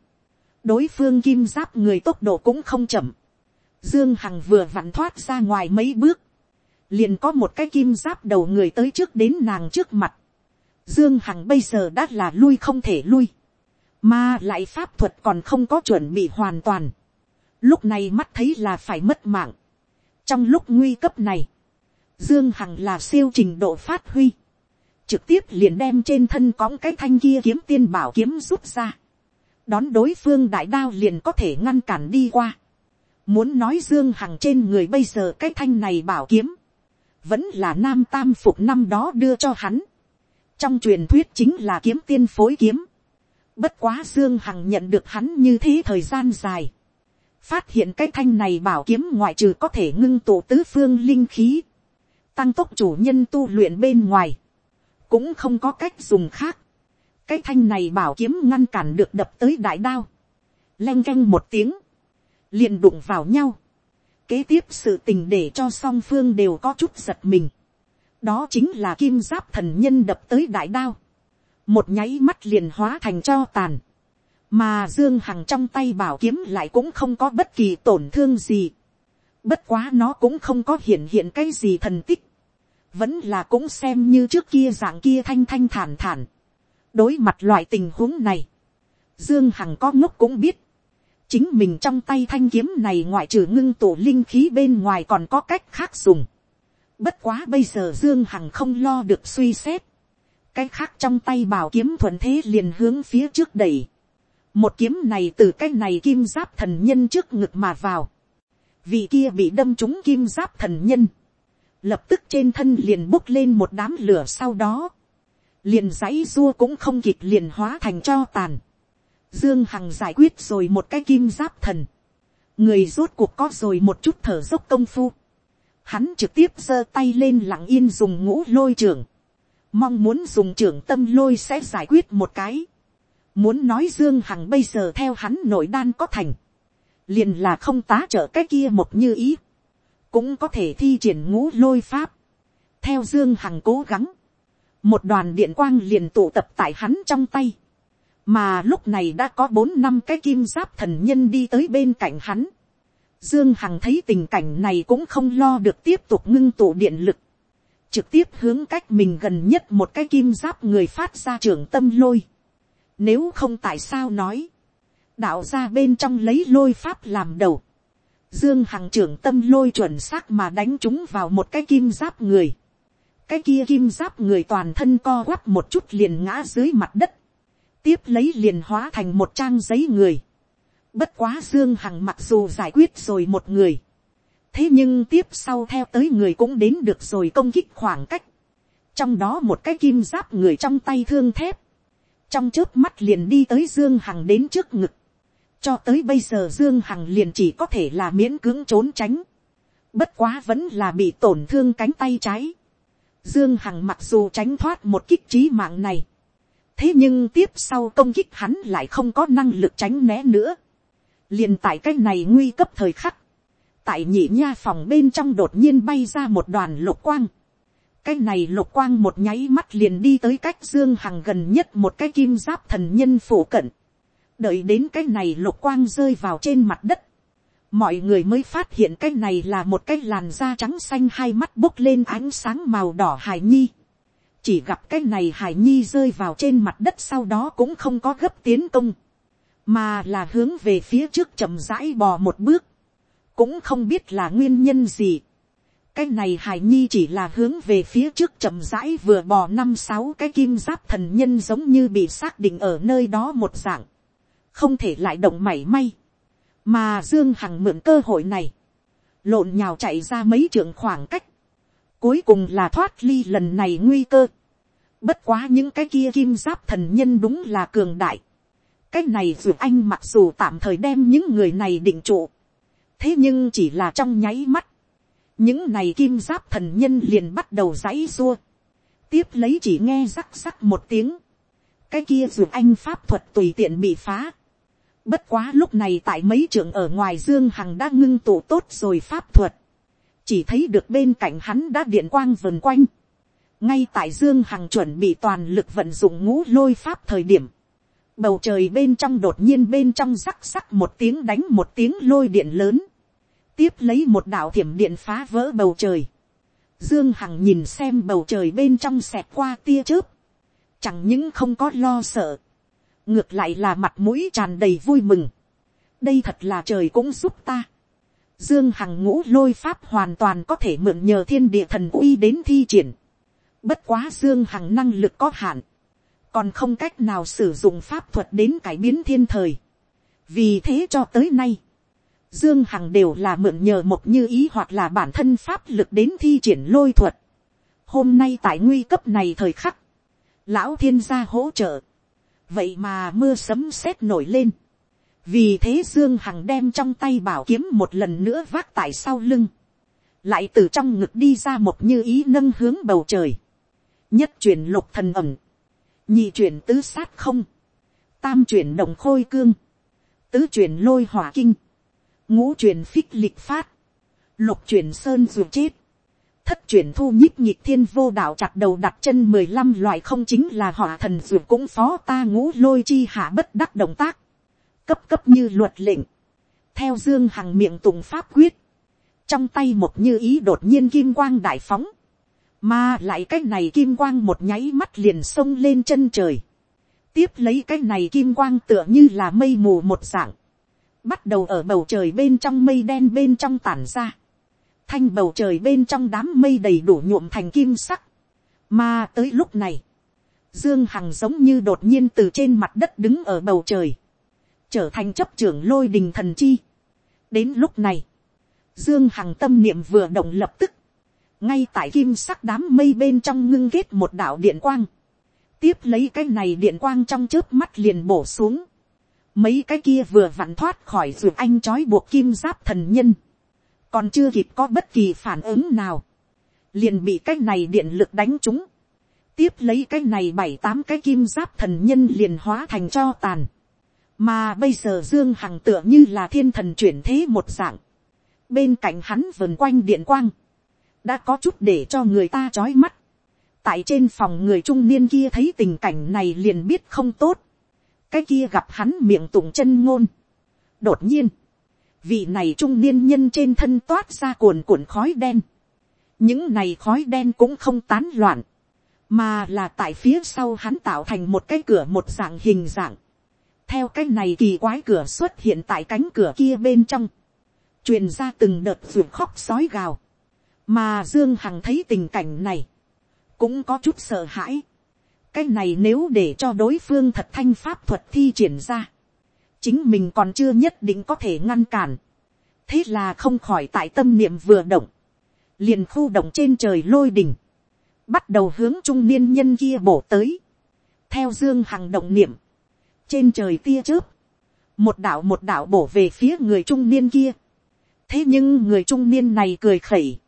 Đối phương kim giáp người tốc độ cũng không chậm. Dương Hằng vừa vặn thoát ra ngoài mấy bước. Liền có một cái kim giáp đầu người tới trước đến nàng trước mặt. Dương Hằng bây giờ đã là lui không thể lui. Mà lại pháp thuật còn không có chuẩn bị hoàn toàn. Lúc này mắt thấy là phải mất mạng trong lúc nguy cấp này, dương hằng là siêu trình độ phát huy, trực tiếp liền đem trên thân cõng cái thanh kia kiếm tiên bảo kiếm rút ra, đón đối phương đại đao liền có thể ngăn cản đi qua. Muốn nói dương hằng trên người bây giờ cái thanh này bảo kiếm, vẫn là nam tam phục năm đó đưa cho hắn. trong truyền thuyết chính là kiếm tiên phối kiếm. bất quá dương hằng nhận được hắn như thế thời gian dài phát hiện cái thanh này bảo kiếm ngoại trừ có thể ngưng tụ tứ phương linh khí, tăng tốc chủ nhân tu luyện bên ngoài, cũng không có cách dùng khác. cái thanh này bảo kiếm ngăn cản được đập tới đại đao, leng canh một tiếng, liền đụng vào nhau, kế tiếp sự tình để cho song phương đều có chút giật mình, đó chính là kim giáp thần nhân đập tới đại đao, một nháy mắt liền hóa thành cho tàn, mà dương hằng trong tay bảo kiếm lại cũng không có bất kỳ tổn thương gì. bất quá nó cũng không có hiện hiện cái gì thần tích. vẫn là cũng xem như trước kia dạng kia thanh thanh thản thản. đối mặt loại tình huống này, dương hằng có ngốc cũng biết. chính mình trong tay thanh kiếm này ngoại trừ ngưng tụ linh khí bên ngoài còn có cách khác dùng. bất quá bây giờ dương hằng không lo được suy xét. cái khác trong tay bảo kiếm thuận thế liền hướng phía trước đẩy một kiếm này từ cái này kim giáp thần nhân trước ngực mà vào. Vị kia bị đâm trúng kim giáp thần nhân. Lập tức trên thân liền bốc lên một đám lửa sau đó. Liền giấy rua cũng không kịp liền hóa thành cho tàn. Dương Hằng giải quyết rồi một cái kim giáp thần. Người rốt cuộc có rồi một chút thở dốc công phu. Hắn trực tiếp giơ tay lên lặng yên dùng ngũ lôi trưởng. Mong muốn dùng trưởng tâm lôi sẽ giải quyết một cái Muốn nói Dương Hằng bây giờ theo hắn nội đan có thành. Liền là không tá trợ cái kia một như ý. Cũng có thể thi triển ngũ lôi pháp. Theo Dương Hằng cố gắng. Một đoàn điện quang liền tụ tập tại hắn trong tay. Mà lúc này đã có bốn năm cái kim giáp thần nhân đi tới bên cạnh hắn. Dương Hằng thấy tình cảnh này cũng không lo được tiếp tục ngưng tụ điện lực. Trực tiếp hướng cách mình gần nhất một cái kim giáp người phát ra trường tâm lôi nếu không tại sao nói. Đạo ra bên trong lấy lôi pháp làm đầu. Dương Hằng trưởng tâm lôi chuẩn xác mà đánh chúng vào một cái kim giáp người. Cái kia kim giáp người toàn thân co quắp một chút liền ngã dưới mặt đất. Tiếp lấy liền hóa thành một trang giấy người. Bất quá Dương Hằng mặc dù giải quyết rồi một người. Thế nhưng tiếp sau theo tới người cũng đến được rồi công kích khoảng cách. Trong đó một cái kim giáp người trong tay thương thép trong trước mắt liền đi tới dương hằng đến trước ngực, cho tới bây giờ dương hằng liền chỉ có thể là miễn cưỡng trốn tránh, bất quá vẫn là bị tổn thương cánh tay trái. Dương Hằng mặc dù tránh thoát một kích trí mạng này. Thế nhưng tiếp sau công kích hắn lại không có năng lực tránh né nữa. liền tại cái này nguy cấp thời khắc. Tại nhị nha phòng bên trong đột nhiên bay ra một đoàn lục quang cái này lục quang một nháy mắt liền đi tới cách dương hằng gần nhất một cái kim giáp thần nhân phủ cận. đợi đến cái này lục quang rơi vào trên mặt đất. mọi người mới phát hiện cái này là một cái làn da trắng xanh hai mắt bốc lên ánh sáng màu đỏ hải nhi. chỉ gặp cái này hải nhi rơi vào trên mặt đất sau đó cũng không có gấp tiến công, mà là hướng về phía trước chậm rãi bò một bước, cũng không biết là nguyên nhân gì cái này hải nhi chỉ là hướng về phía trước chậm rãi vừa bò năm sáu cái kim giáp thần nhân giống như bị xác định ở nơi đó một dạng, không thể lại động mảy may, mà dương hằng mượn cơ hội này, lộn nhào chạy ra mấy trường khoảng cách, cuối cùng là thoát ly lần này nguy cơ. Bất quá những cái kia kim giáp thần nhân đúng là cường đại. Cái này dù anh mặc dù tạm thời đem những người này định trụ. Thế nhưng chỉ là trong nháy mắt. Những này kim giáp thần nhân liền bắt đầu giãy xua Tiếp lấy chỉ nghe rắc rắc một tiếng. Cái kia dù anh pháp thuật tùy tiện bị phá. Bất quá lúc này tại mấy trường ở ngoài Dương Hằng đã ngưng tụ tốt rồi pháp thuật chỉ thấy được bên cạnh hắn đã điện quang vần quanh. ngay tại dương hằng chuẩn bị toàn lực vận dụng ngũ lôi pháp thời điểm, bầu trời bên trong đột nhiên bên trong rắc rắc một tiếng đánh một tiếng lôi điện lớn, tiếp lấy một đạo thiểm điện phá vỡ bầu trời. Dương Hằng nhìn xem bầu trời bên trong xẹt qua tia chớp. Chẳng những không có lo sợ. Ngược lại là mặt mũi tràn đầy vui mừng. Đây thật là trời cũng giúp ta. Dương Hằng ngũ lôi pháp hoàn toàn có thể mượn nhờ thiên địa thần uy đến thi triển. Bất quá Dương Hằng năng lực có hạn. Còn không cách nào sử dụng pháp thuật đến cải biến thiên thời. Vì thế cho tới nay. Dương Hằng đều là mượn nhờ một như ý hoặc là bản thân pháp lực đến thi triển lôi thuật. Hôm nay tại nguy cấp này thời khắc. Lão thiên gia hỗ trợ. Vậy mà mưa sấm sét nổi lên vì thế dương hằng đem trong tay bảo kiếm một lần nữa vác tại sau lưng, lại từ trong ngực đi ra một như ý nâng hướng bầu trời, nhất chuyển lục thần ẩm, nhị chuyển tứ sát không, tam chuyển đồng khôi cương, tứ chuyển lôi hỏa kinh, ngũ truyền phích lịch phát, lục truyền sơn dù chết, thất truyền thu nhích nhịp thiên vô đạo chặt đầu đặt chân mười lăm loại không chính là hỏa thần dù cũng phó ta ngũ lôi chi hạ bất đắc động tác, cấp cấp như luật lệnh, theo dương hằng miệng tùng pháp quyết, trong tay một như ý đột nhiên kim quang đại phóng, mà lại cái này kim quang một nháy mắt liền xông lên chân trời, tiếp lấy cái này kim quang tựa như là mây mù một dạng, bắt đầu ở bầu trời bên trong mây đen bên trong tản ra, thanh bầu trời bên trong đám mây đầy đủ nhuộm thành kim sắc, mà tới lúc này, dương hằng giống như đột nhiên từ trên mặt đất đứng ở bầu trời, trở thành chấp trưởng lôi đình thần chi. đến lúc này, dương hằng tâm niệm vừa động lập tức, ngay tại kim sắc đám mây bên trong ngưng ghét một đạo điện quang, tiếp lấy cái này điện quang trong trước mắt liền bổ xuống, mấy cái kia vừa vặn thoát khỏi ruột anh trói buộc kim giáp thần nhân, còn chưa kịp có bất kỳ phản ứng nào, liền bị cái này điện lực đánh trúng, tiếp lấy cái này bảy tám cái kim giáp thần nhân liền hóa thành cho tàn, mà bây giờ dương hằng tựa như là thiên thần chuyển thế một dạng, bên cạnh hắn vần quanh điện quang, đã có chút để cho người ta trói mắt, tại trên phòng người trung niên kia thấy tình cảnh này liền biết không tốt, cái kia gặp hắn miệng tụng chân ngôn. đột nhiên, vị này trung niên nhân trên thân toát ra cuồn cuộn khói đen, những này khói đen cũng không tán loạn, mà là tại phía sau hắn tạo thành một cái cửa một dạng hình dạng, theo cái này kỳ quái cửa xuất hiện tại cánh cửa kia bên trong, truyền ra từng đợt ruột khóc sói gào, mà dương hằng thấy tình cảnh này, cũng có chút sợ hãi cái này nếu để cho đối phương thật thanh pháp thuật thi triển ra, chính mình còn chưa nhất định có thể ngăn cản. thế là không khỏi tại tâm niệm vừa động, liền khu động trên trời lôi đỉnh, bắt đầu hướng trung niên nhân kia bổ tới. theo dương hằng động niệm, trên trời tia chớp, một đạo một đạo bổ về phía người trung niên kia. thế nhưng người trung niên này cười khẩy,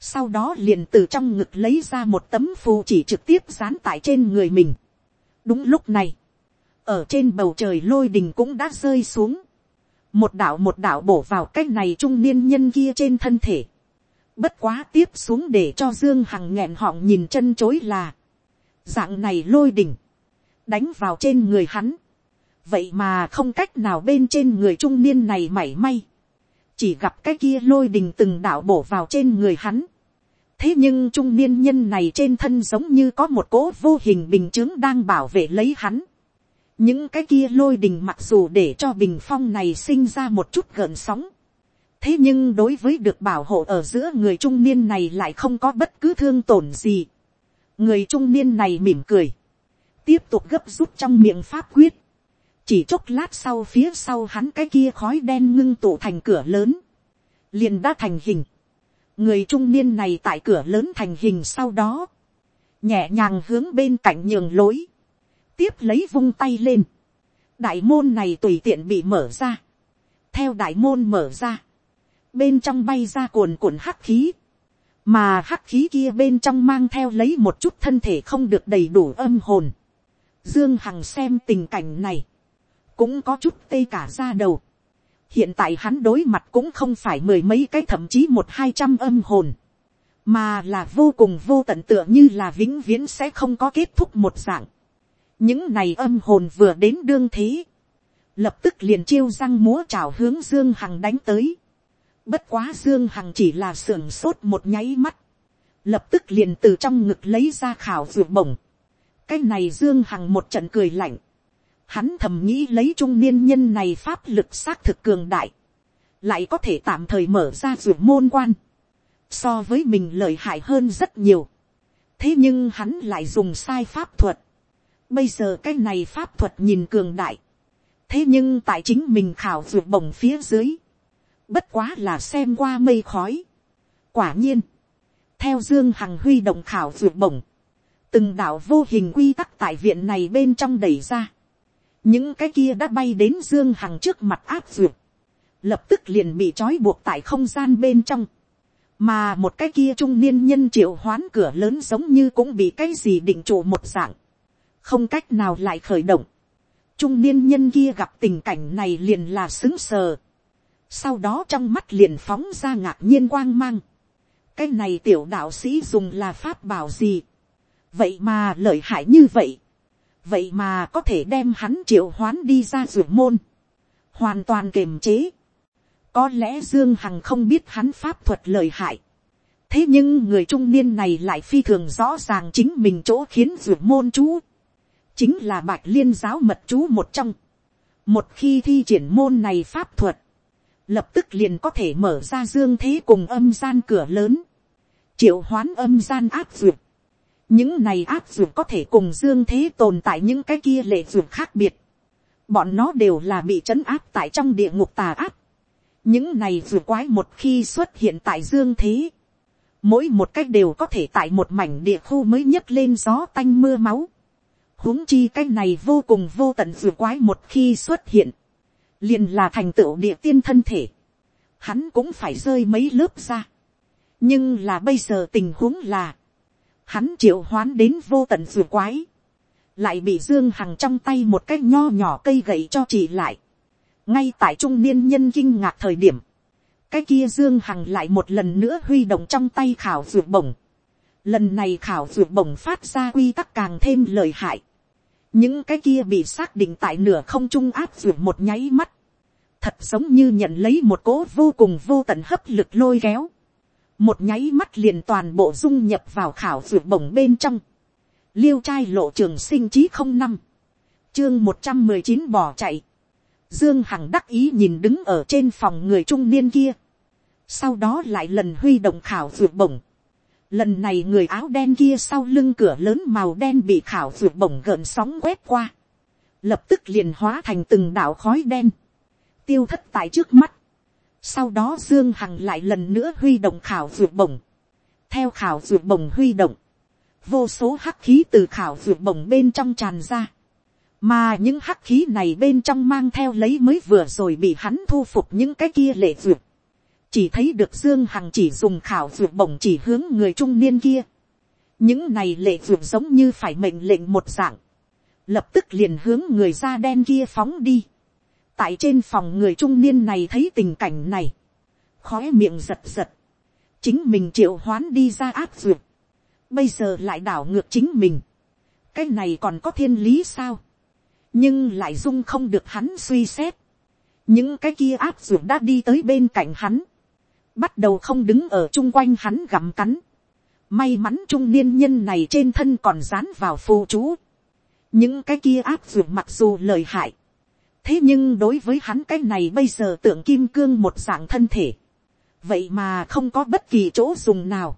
sau đó liền từ trong ngực lấy ra một tấm phù chỉ trực tiếp dán tại trên người mình. đúng lúc này, ở trên bầu trời lôi đình cũng đã rơi xuống, một đạo một đạo bổ vào cái này trung niên nhân kia trên thân thể. bất quá tiếp xuống để cho dương hằng nghẹn họng nhìn chân chối là, dạng này lôi đình, đánh vào trên người hắn, vậy mà không cách nào bên trên người trung niên này mảy may, chỉ gặp cái kia lôi đình từng đạo bổ vào trên người hắn, thế nhưng trung niên nhân này trên thân giống như có một cỗ vô hình bình chứng đang bảo vệ lấy hắn. những cái kia lôi đình mặc dù để cho bình phong này sinh ra một chút gợn sóng. thế nhưng đối với được bảo hộ ở giữa người trung niên này lại không có bất cứ thương tổn gì. người trung niên này mỉm cười, tiếp tục gấp rút trong miệng pháp quyết chỉ chốc lát sau phía sau hắn cái kia khói đen ngưng tụ thành cửa lớn, liền đã thành hình. Người trung niên này tại cửa lớn thành hình sau đó, nhẹ nhàng hướng bên cạnh nhường lối, tiếp lấy vung tay lên, đại môn này tùy tiện bị mở ra, theo đại môn mở ra, bên trong bay ra cuồn cuộn hắc khí, mà hắc khí kia bên trong mang theo lấy một chút thân thể không được đầy đủ âm hồn. Dương Hằng xem tình cảnh này, cũng có chút tê cả ra đầu hiện tại hắn đối mặt cũng không phải mười mấy cái thậm chí một hai trăm âm hồn, mà là vô cùng vô tận tựa như là vĩnh viễn sẽ không có kết thúc một dạng. những này âm hồn vừa đến đương thế, lập tức liền chiêu răng múa trào hướng dương hằng đánh tới. bất quá dương hằng chỉ là sưởng sốt một nháy mắt, lập tức liền từ trong ngực lấy ra khảo ruột bổng. cái này dương hằng một trận cười lạnh, Hắn thầm nghĩ lấy trung niên nhân này pháp lực xác thực cường đại. Lại có thể tạm thời mở ra ruột môn quan. So với mình lợi hại hơn rất nhiều. Thế nhưng hắn lại dùng sai pháp thuật. Bây giờ cái này pháp thuật nhìn cường đại. Thế nhưng tại chính mình khảo ruột bổng phía dưới. Bất quá là xem qua mây khói. Quả nhiên. Theo Dương Hằng huy động khảo ruột bổng từng đạo vô hình quy tắc tại viện này bên trong đẩy ra những cái kia đã bay đến dương hằng trước mặt áp duyệt, lập tức liền bị trói buộc tại không gian bên trong, mà một cái kia trung niên nhân triệu hoán cửa lớn giống như cũng bị cái gì định trụ một dạng, không cách nào lại khởi động, trung niên nhân kia gặp tình cảnh này liền là xứng sờ, sau đó trong mắt liền phóng ra ngạc nhiên quang mang, cái này tiểu đạo sĩ dùng là pháp bảo gì, vậy mà lợi hại như vậy, vậy mà có thể đem hắn triệu hoán đi ra ruột môn, hoàn toàn kiềm chế. có lẽ dương hằng không biết hắn pháp thuật lời hại, thế nhưng người trung niên này lại phi thường rõ ràng chính mình chỗ khiến ruột môn chú, chính là bạch liên giáo mật chú một trong. một khi thi triển môn này pháp thuật, lập tức liền có thể mở ra dương thế cùng âm gian cửa lớn, triệu hoán âm gian áp duyệt, những này áp dụng có thể cùng dương thế tồn tại những cái kia lệ dụng khác biệt. bọn nó đều là bị trấn áp tại trong địa ngục tà áp. những này dù quái một khi xuất hiện tại dương thế. mỗi một cách đều có thể tại một mảnh địa khu mới nhấc lên gió tanh mưa máu. huống chi cái này vô cùng vô tận dù quái một khi xuất hiện. liền là thành tựu địa tiên thân thể. hắn cũng phải rơi mấy lớp ra. nhưng là bây giờ tình huống là hắn triệu hoán đến vô tận rùa quái, lại bị dương hằng trong tay một cái nho nhỏ cây gậy cho chị lại. ngay tại trung niên nhân kinh ngạc thời điểm, cái kia dương hằng lại một lần nữa huy động trong tay khảo ruột bổng. lần này khảo ruột bổng phát ra quy tắc càng thêm lời hại. những cái kia bị xác định tại nửa không trung áp ruột một nháy mắt. thật giống như nhận lấy một cố vô cùng vô tận hấp lực lôi kéo một nháy mắt liền toàn bộ dung nhập vào khảo ruột bổng bên trong, liêu trai lộ trường sinh chí không năm, chương một trăm mười chín bỏ chạy, dương hằng đắc ý nhìn đứng ở trên phòng người trung niên kia, sau đó lại lần huy động khảo ruột bổng, lần này người áo đen kia sau lưng cửa lớn màu đen bị khảo ruột bổng gợn sóng quét qua, lập tức liền hóa thành từng đạo khói đen, tiêu thất tại trước mắt, sau đó Dương Hằng lại lần nữa huy động khảo ruột bổng. Theo khảo ruột bổng huy động. Vô số hắc khí từ khảo ruột bổng bên trong tràn ra. Mà những hắc khí này bên trong mang theo lấy mới vừa rồi bị hắn thu phục những cái kia lệ ruột. Chỉ thấy được Dương Hằng chỉ dùng khảo ruột bổng chỉ hướng người trung niên kia. Những này lệ ruột giống như phải mệnh lệnh một dạng. Lập tức liền hướng người da đen kia phóng đi tại trên phòng người trung niên này thấy tình cảnh này, khói miệng giật giật, chính mình triệu hoán đi ra áp duyệt, bây giờ lại đảo ngược chính mình, cái này còn có thiên lý sao, nhưng lại dung không được hắn suy xét, những cái kia áp duyệt đã đi tới bên cạnh hắn, bắt đầu không đứng ở chung quanh hắn gặm cắn, May mắn trung niên nhân này trên thân còn dán vào phù chú. Những cái kia áp dụng mặc dù lời hại. Thế nhưng đối với hắn cái này bây giờ tượng kim cương một dạng thân thể. Vậy mà không có bất kỳ chỗ dùng nào.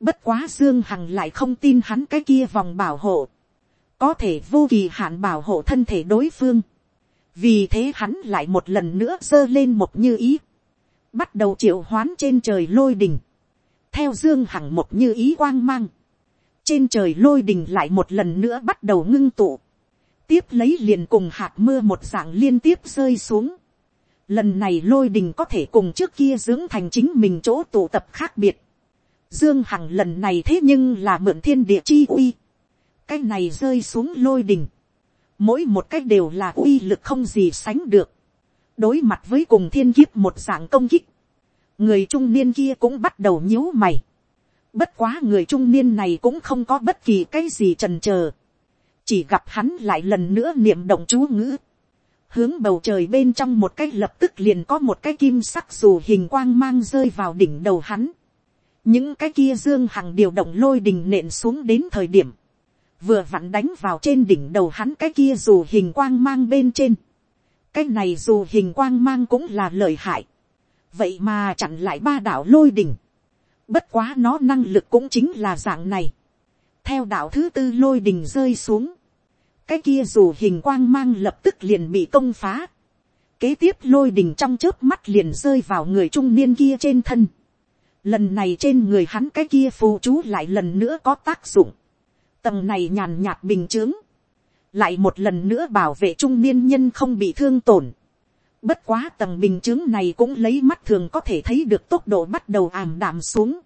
Bất quá Dương Hằng lại không tin hắn cái kia vòng bảo hộ. Có thể vô kỳ hạn bảo hộ thân thể đối phương. Vì thế hắn lại một lần nữa giơ lên một như ý. Bắt đầu triệu hoán trên trời lôi đỉnh theo dương hằng một như ý quang mang, trên trời lôi đình lại một lần nữa bắt đầu ngưng tụ, tiếp lấy liền cùng hạt mưa một dạng liên tiếp rơi xuống. Lần này lôi đình có thể cùng trước kia dưỡng thành chính mình chỗ tụ tập khác biệt. Dương Hằng lần này thế nhưng là mượn thiên địa chi uy. Cái này rơi xuống lôi đình. Mỗi một cách đều là uy lực không gì sánh được. Đối mặt với cùng thiên kiếp một dạng công kích người trung niên kia cũng bắt đầu nhíu mày. Bất quá người trung niên này cũng không có bất kỳ cái gì trần chờ chỉ gặp hắn lại lần nữa niệm động chú ngữ. Hướng bầu trời bên trong một cái lập tức liền có một cái kim sắc dù hình quang mang rơi vào đỉnh đầu hắn. Những cái kia dương hằng điều động lôi đình nện xuống đến thời điểm. Vừa vặn đánh vào trên đỉnh đầu hắn cái kia dù hình quang mang bên trên. Cái này dù hình quang mang cũng là lợi hại vậy mà chặn lại ba đạo lôi đỉnh. bất quá nó năng lực cũng chính là dạng này. theo đạo thứ tư lôi đỉnh rơi xuống, cái kia dù hình quang mang lập tức liền bị công phá. kế tiếp lôi đỉnh trong chớp mắt liền rơi vào người trung niên kia trên thân. lần này trên người hắn cái kia phù chú lại lần nữa có tác dụng. tầng này nhàn nhạt bình t lại một lần nữa bảo vệ trung niên nhân không bị thương tổn Bất quá tầng bình chứng này cũng lấy mắt thường có thể thấy được tốc độ bắt đầu ảm đạm xuống.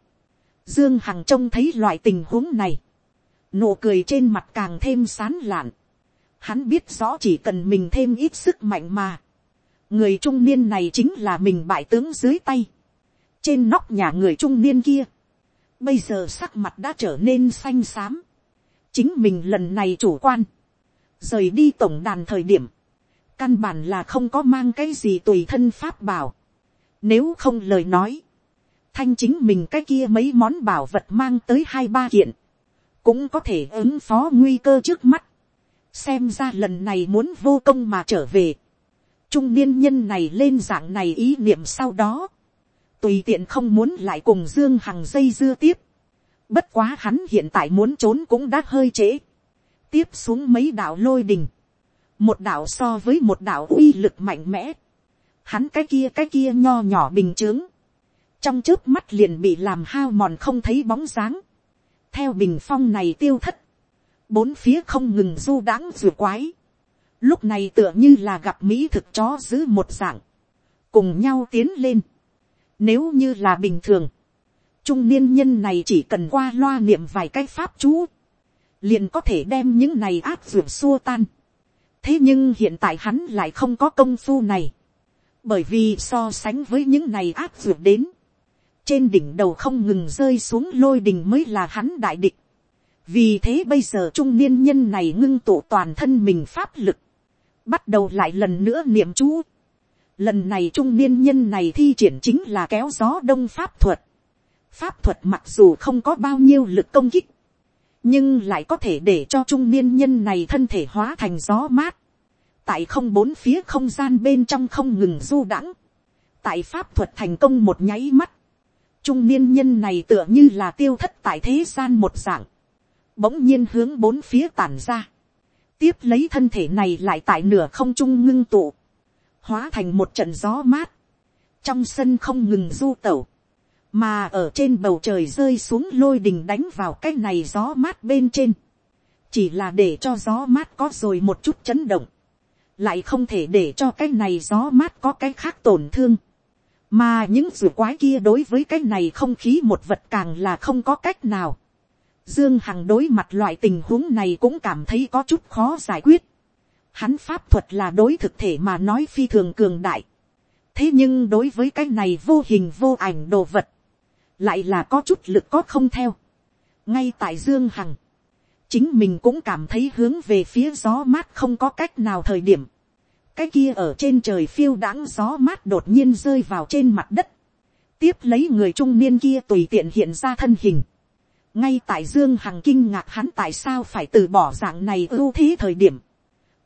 Dương Hằng trông thấy loại tình huống này. Nụ cười trên mặt càng thêm sán lạn. Hắn biết rõ chỉ cần mình thêm ít sức mạnh mà. Người trung niên này chính là mình bại tướng dưới tay. Trên nóc nhà người trung niên kia. Bây giờ sắc mặt đã trở nên xanh xám. Chính mình lần này chủ quan. Rời đi tổng đàn thời điểm căn bản là không có mang cái gì tùy thân pháp bảo. Nếu không lời nói, thanh chính mình cái kia mấy món bảo vật mang tới hai ba kiện, cũng có thể ứng phó nguy cơ trước mắt xem ra lần này muốn vô công mà trở về. trung niên nhân này lên dạng này ý niệm sau đó, tùy tiện không muốn lại cùng dương hằng dây dưa tiếp. bất quá hắn hiện tại muốn trốn cũng đã hơi trễ. tiếp xuống mấy đạo lôi đình một đạo so với một đạo uy lực mạnh mẽ, hắn cái kia cái kia nho nhỏ bình chướng, trong trước mắt liền bị làm hao mòn không thấy bóng dáng, theo bình phong này tiêu thất, bốn phía không ngừng du đãng rùa quái, lúc này tựa như là gặp mỹ thực chó giữ một dạng, cùng nhau tiến lên, nếu như là bình thường, trung niên nhân này chỉ cần qua loa niệm vài cái pháp chú, liền có thể đem những này áp dụng xua tan. Thế nhưng hiện tại hắn lại không có công phu này, bởi vì so sánh với những này áp dược đến, trên đỉnh đầu không ngừng rơi xuống lôi đình mới là hắn đại địch, vì thế bây giờ trung niên nhân này ngưng tụ toàn thân mình pháp lực, bắt đầu lại lần nữa niệm chú, lần này trung niên nhân này thi triển chính là kéo gió đông pháp thuật, pháp thuật mặc dù không có bao nhiêu lực công kích, nhưng lại có thể để cho trung niên nhân này thân thể hóa thành gió mát, tại không bốn phía không gian bên trong không ngừng du đãng, tại pháp thuật thành công một nháy mắt, trung niên nhân này tựa như là tiêu thất tại thế gian một dạng, bỗng nhiên hướng bốn phía tản ra, tiếp lấy thân thể này lại tại nửa không trung ngưng tụ, hóa thành một trận gió mát, trong sân không ngừng du tẩu, mà ở trên bầu trời rơi xuống lôi đình đánh vào cái này gió mát bên trên, chỉ là để cho gió mát có rồi một chút chấn động, lại không thể để cho cái này gió mát có cái khác tổn thương, mà những rùa quái kia đối với cái này không khí một vật càng là không có cách nào. Dương Hằng đối mặt loại tình huống này cũng cảm thấy có chút khó giải quyết. Hắn pháp thuật là đối thực thể mà nói phi thường cường đại. Thế nhưng đối với cái này vô hình vô ảnh đồ vật, lại là có chút lực có không theo. ngay tại dương hằng, chính mình cũng cảm thấy hướng về phía gió mát không có cách nào thời điểm. cái kia ở trên trời phiêu đãng gió mát đột nhiên rơi vào trên mặt đất. tiếp lấy người trung niên kia tùy tiện hiện ra thân hình ngay tại dương hằng kinh ngạc hắn tại sao phải từ bỏ dạng này ưu thế thời điểm,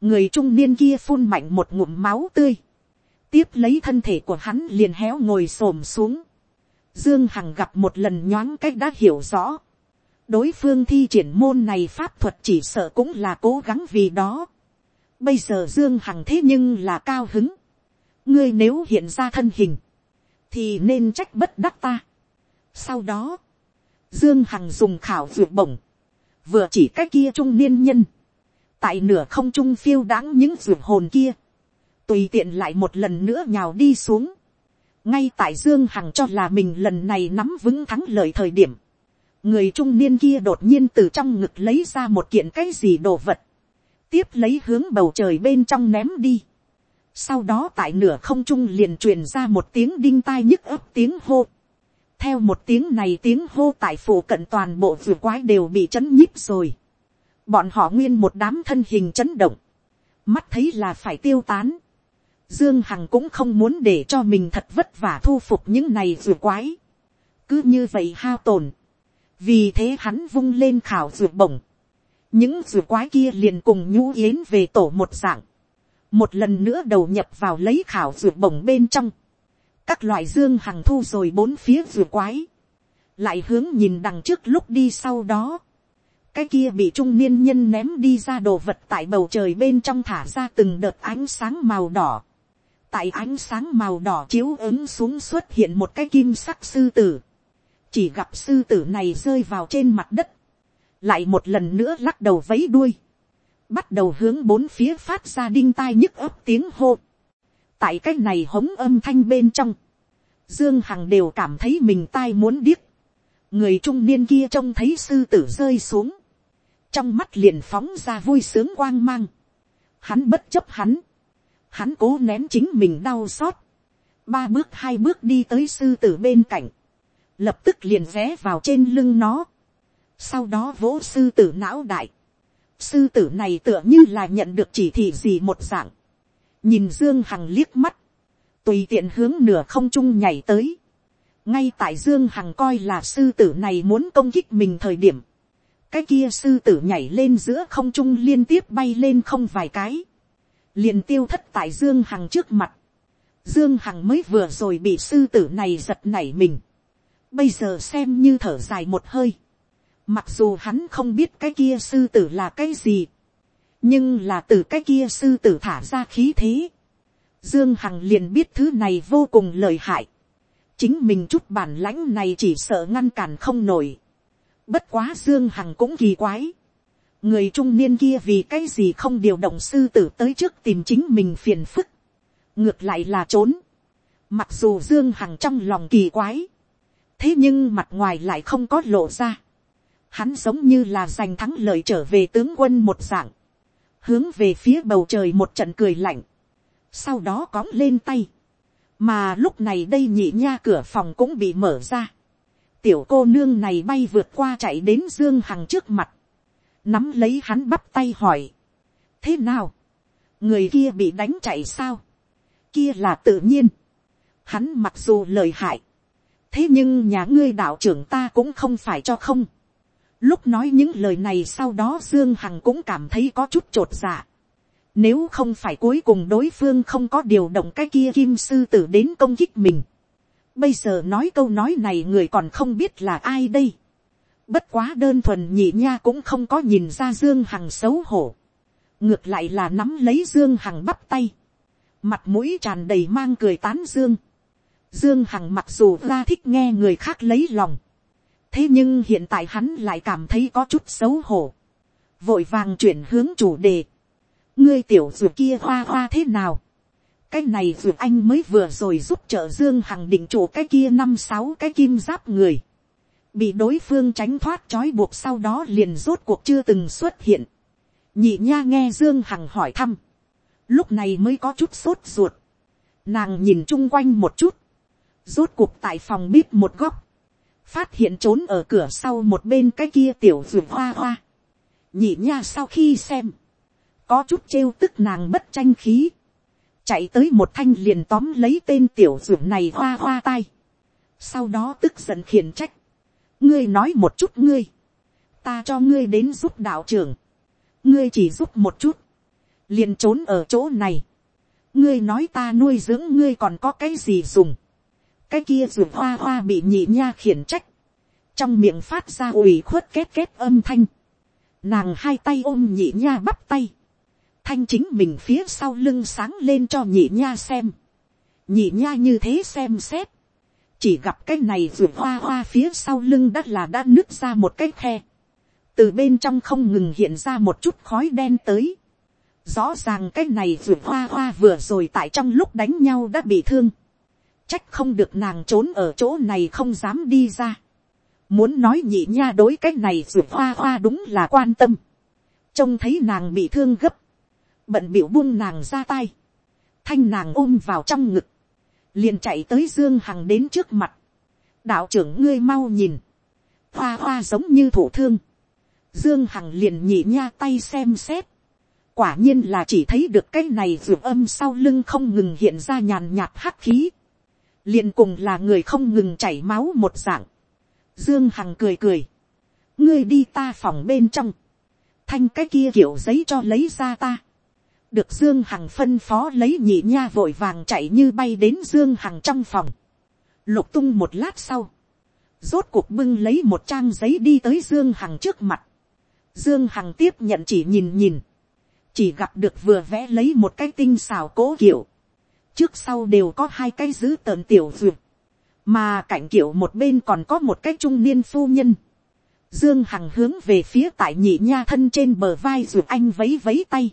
người trung niên kia phun mạnh một ngụm máu tươi, tiếp lấy thân thể của hắn liền héo ngồi s ổ m xuống, dương hằng gặp một lần nhoáng cách đã hiểu rõ, đối phương thi triển môn này pháp thuật chỉ sợ cũng là cố gắng vì đó. Bây giờ Dương Hằng thế nhưng là cao hứng. Ngươi nếu hiện ra thân hình, thì nên trách bất đắc ta. Sau đó, Dương Hằng dùng khảo vượt bổng, vừa chỉ cái kia trung niên nhân. Tại nửa không trung phiêu đáng những vượt hồn kia. Tùy tiện lại một lần nữa nhào đi xuống. Ngay tại Dương Hằng cho là mình lần này nắm vững thắng lợi thời điểm người trung niên kia đột nhiên từ trong ngực lấy ra một kiện cái gì đồ vật, tiếp lấy hướng bầu trời bên trong ném đi. sau đó tại nửa không trung liền truyền ra một tiếng đinh tai nhức ấp tiếng hô theo một tiếng này tiếng hô tại phủ cận toàn bộ vừa quái đều bị chấn nhíp rồi. bọn họ nguyên một đám thân hình chấn động, mắt thấy là phải tiêu tán. Dương Hằng cũng không muốn để cho mình thật vất vả thu phục những này vừa quái. Cứ như vậy hao tổn vì thế hắn vung lên khảo ruột bổng, những ruột quái kia liền cùng nhũ yến về tổ một dạng, một lần nữa đầu nhập vào lấy khảo ruột bổng bên trong, các loại dương hằng thu rồi bốn phía vừa quái, lại hướng nhìn đằng trước lúc đi sau đó, cái kia bị trung niên nhân ném đi ra đồ vật tại bầu trời bên trong thả ra từng đợt ánh sáng màu đỏ, tại ánh sáng màu đỏ chiếu ứng xuống xuất hiện một cái kim sắc sư tử, chỉ gặp sư tử này rơi vào trên mặt đất, lại một lần nữa lắc đầu vấy đuôi, bắt đầu hướng bốn phía phát ra đinh tai nhức ấp tiếng hô tại cái này hống âm thanh bên trong, dương hằng đều cảm thấy mình tai muốn điếc, người trung niên kia trông thấy sư tử rơi xuống, trong mắt liền phóng ra vui sướng quang mang, hắn bất chấp hắn, hắn cố nén chính mình đau xót, ba bước hai bước đi tới sư tử bên cạnh, lập tức liền vé vào trên lưng nó, sau đó vỗ sư tử não đại, sư tử này tựa như là nhận được chỉ thị gì một dạng, nhìn dương hằng liếc mắt, tùy tiện hướng nửa không trung nhảy tới, ngay tại dương hằng coi là sư tử này muốn công kích mình thời điểm, cái kia sư tử nhảy lên giữa không trung liên tiếp bay lên không vài cái, liền tiêu thất tại dương hằng trước mặt, dương hằng mới vừa rồi bị sư tử này giật nảy mình, bây giờ xem như thở dài một hơi, mặc dù hắn không biết cái kia sư tử là cái gì, nhưng là từ cái kia sư tử thả ra khí thế, dương hằng liền biết thứ này vô cùng lợi hại, chính mình chút bản lãnh này chỉ sợ ngăn cản không nổi, bất quá dương hằng cũng kỳ quái, người trung niên kia vì cái gì không điều động sư tử tới trước tìm chính mình phiền phức, ngược lại là trốn, mặc dù dương hằng trong lòng kỳ quái, thế nhưng mặt ngoài lại không có lộ ra. Hắn giống như là giành thắng lợi trở về tướng quân một dạng, hướng về phía bầu trời một trận cười lạnh, sau đó cóng lên tay, mà lúc này đây nhị nha cửa phòng cũng bị mở ra, tiểu cô nương này bay vượt qua chạy đến dương hằng trước mặt, nắm lấy hắn bắp tay hỏi, thế nào, người kia bị đánh chạy sao, kia là tự nhiên, hắn mặc dù lời hại, thế nhưng nhà ngươi đạo trưởng ta cũng không phải cho không lúc nói những lời này sau đó dương hằng cũng cảm thấy có chút trột dạ. nếu không phải cuối cùng đối phương không có điều động cái kia kim sư tử đến công kích mình. bây giờ nói câu nói này người còn không biết là ai đây. bất quá đơn thuần nhị nha cũng không có nhìn ra dương hằng xấu hổ. ngược lại là nắm lấy dương hằng bắp tay. mặt mũi tràn đầy mang cười tán dương Dương Hằng mặc dù ra thích nghe người khác lấy lòng. Thế nhưng hiện tại hắn lại cảm thấy có chút xấu hổ. Vội vàng chuyển hướng chủ đề. Ngươi tiểu ruột kia hoa hoa thế nào? Cái này ruột anh mới vừa rồi giúp trợ Dương Hằng định chủ cái kia năm sáu cái kim giáp người. Bị đối phương tránh thoát trói buộc sau đó liền rốt cuộc chưa từng xuất hiện. Nhị nha nghe Dương Hằng hỏi thăm. Lúc này mới có chút sốt ruột. Nàng nhìn chung quanh một chút rốt cuộc tại phòng bếp một góc, phát hiện trốn ở cửa sau một bên cái kia tiểu ruột hoa hoa, nhị nha sau khi xem, có chút trêu tức nàng bất tranh khí, chạy tới một thanh liền tóm lấy tên tiểu ruột này hoa hoa tay, sau đó tức giận khiển trách, ngươi nói một chút ngươi, ta cho ngươi đến giúp đạo trưởng, ngươi chỉ giúp một chút, liền trốn ở chỗ này, ngươi nói ta nuôi dưỡng ngươi còn có cái gì dùng, cái kia ruột hoa hoa bị nhị nha khiển trách, trong miệng phát ra ủy khuất kết kết âm thanh, nàng hai tay ôm nhị nha bắp tay, thanh chính mình phía sau lưng sáng lên cho nhị nha xem, nhị nha như thế xem xét, chỉ gặp cái này ruột hoa hoa phía sau lưng đã là đã nứt ra một cái khe, từ bên trong không ngừng hiện ra một chút khói đen tới, rõ ràng cái này ruột hoa hoa vừa rồi tại trong lúc đánh nhau đã bị thương, trách không được nàng trốn ở chỗ này không dám đi ra, muốn nói nhị nha đối cái này dù hoa hoa đúng là quan tâm, trông thấy nàng bị thương gấp, bận biểu buông nàng ra tay, thanh nàng ôm vào trong ngực, liền chạy tới dương hằng đến trước mặt, đạo trưởng ngươi mau nhìn, hoa hoa giống như thủ thương, dương hằng liền nhị nha tay xem xét, quả nhiên là chỉ thấy được cái này ruột âm sau lưng không ngừng hiện ra nhàn nhạt hắc khí, liền cùng là người không ngừng chảy máu một dạng, dương hằng cười cười, ngươi đi ta phòng bên trong, thanh cái kia kiểu giấy cho lấy ra ta, được dương hằng phân phó lấy nhị nha vội vàng chạy như bay đến dương hằng trong phòng, lục tung một lát sau, rốt cuộc bưng lấy một trang giấy đi tới dương hằng trước mặt, dương hằng tiếp nhận chỉ nhìn nhìn, chỉ gặp được vừa vẽ lấy một cái tinh xào cố kiểu, trước sau đều có hai cái giữ tợn tiểu duyệt, mà cạnh kiểu một bên còn có một cái trung niên phu nhân, dương hằng hướng về phía tại nhị nha thân trên bờ vai duyệt anh vấy vấy tay,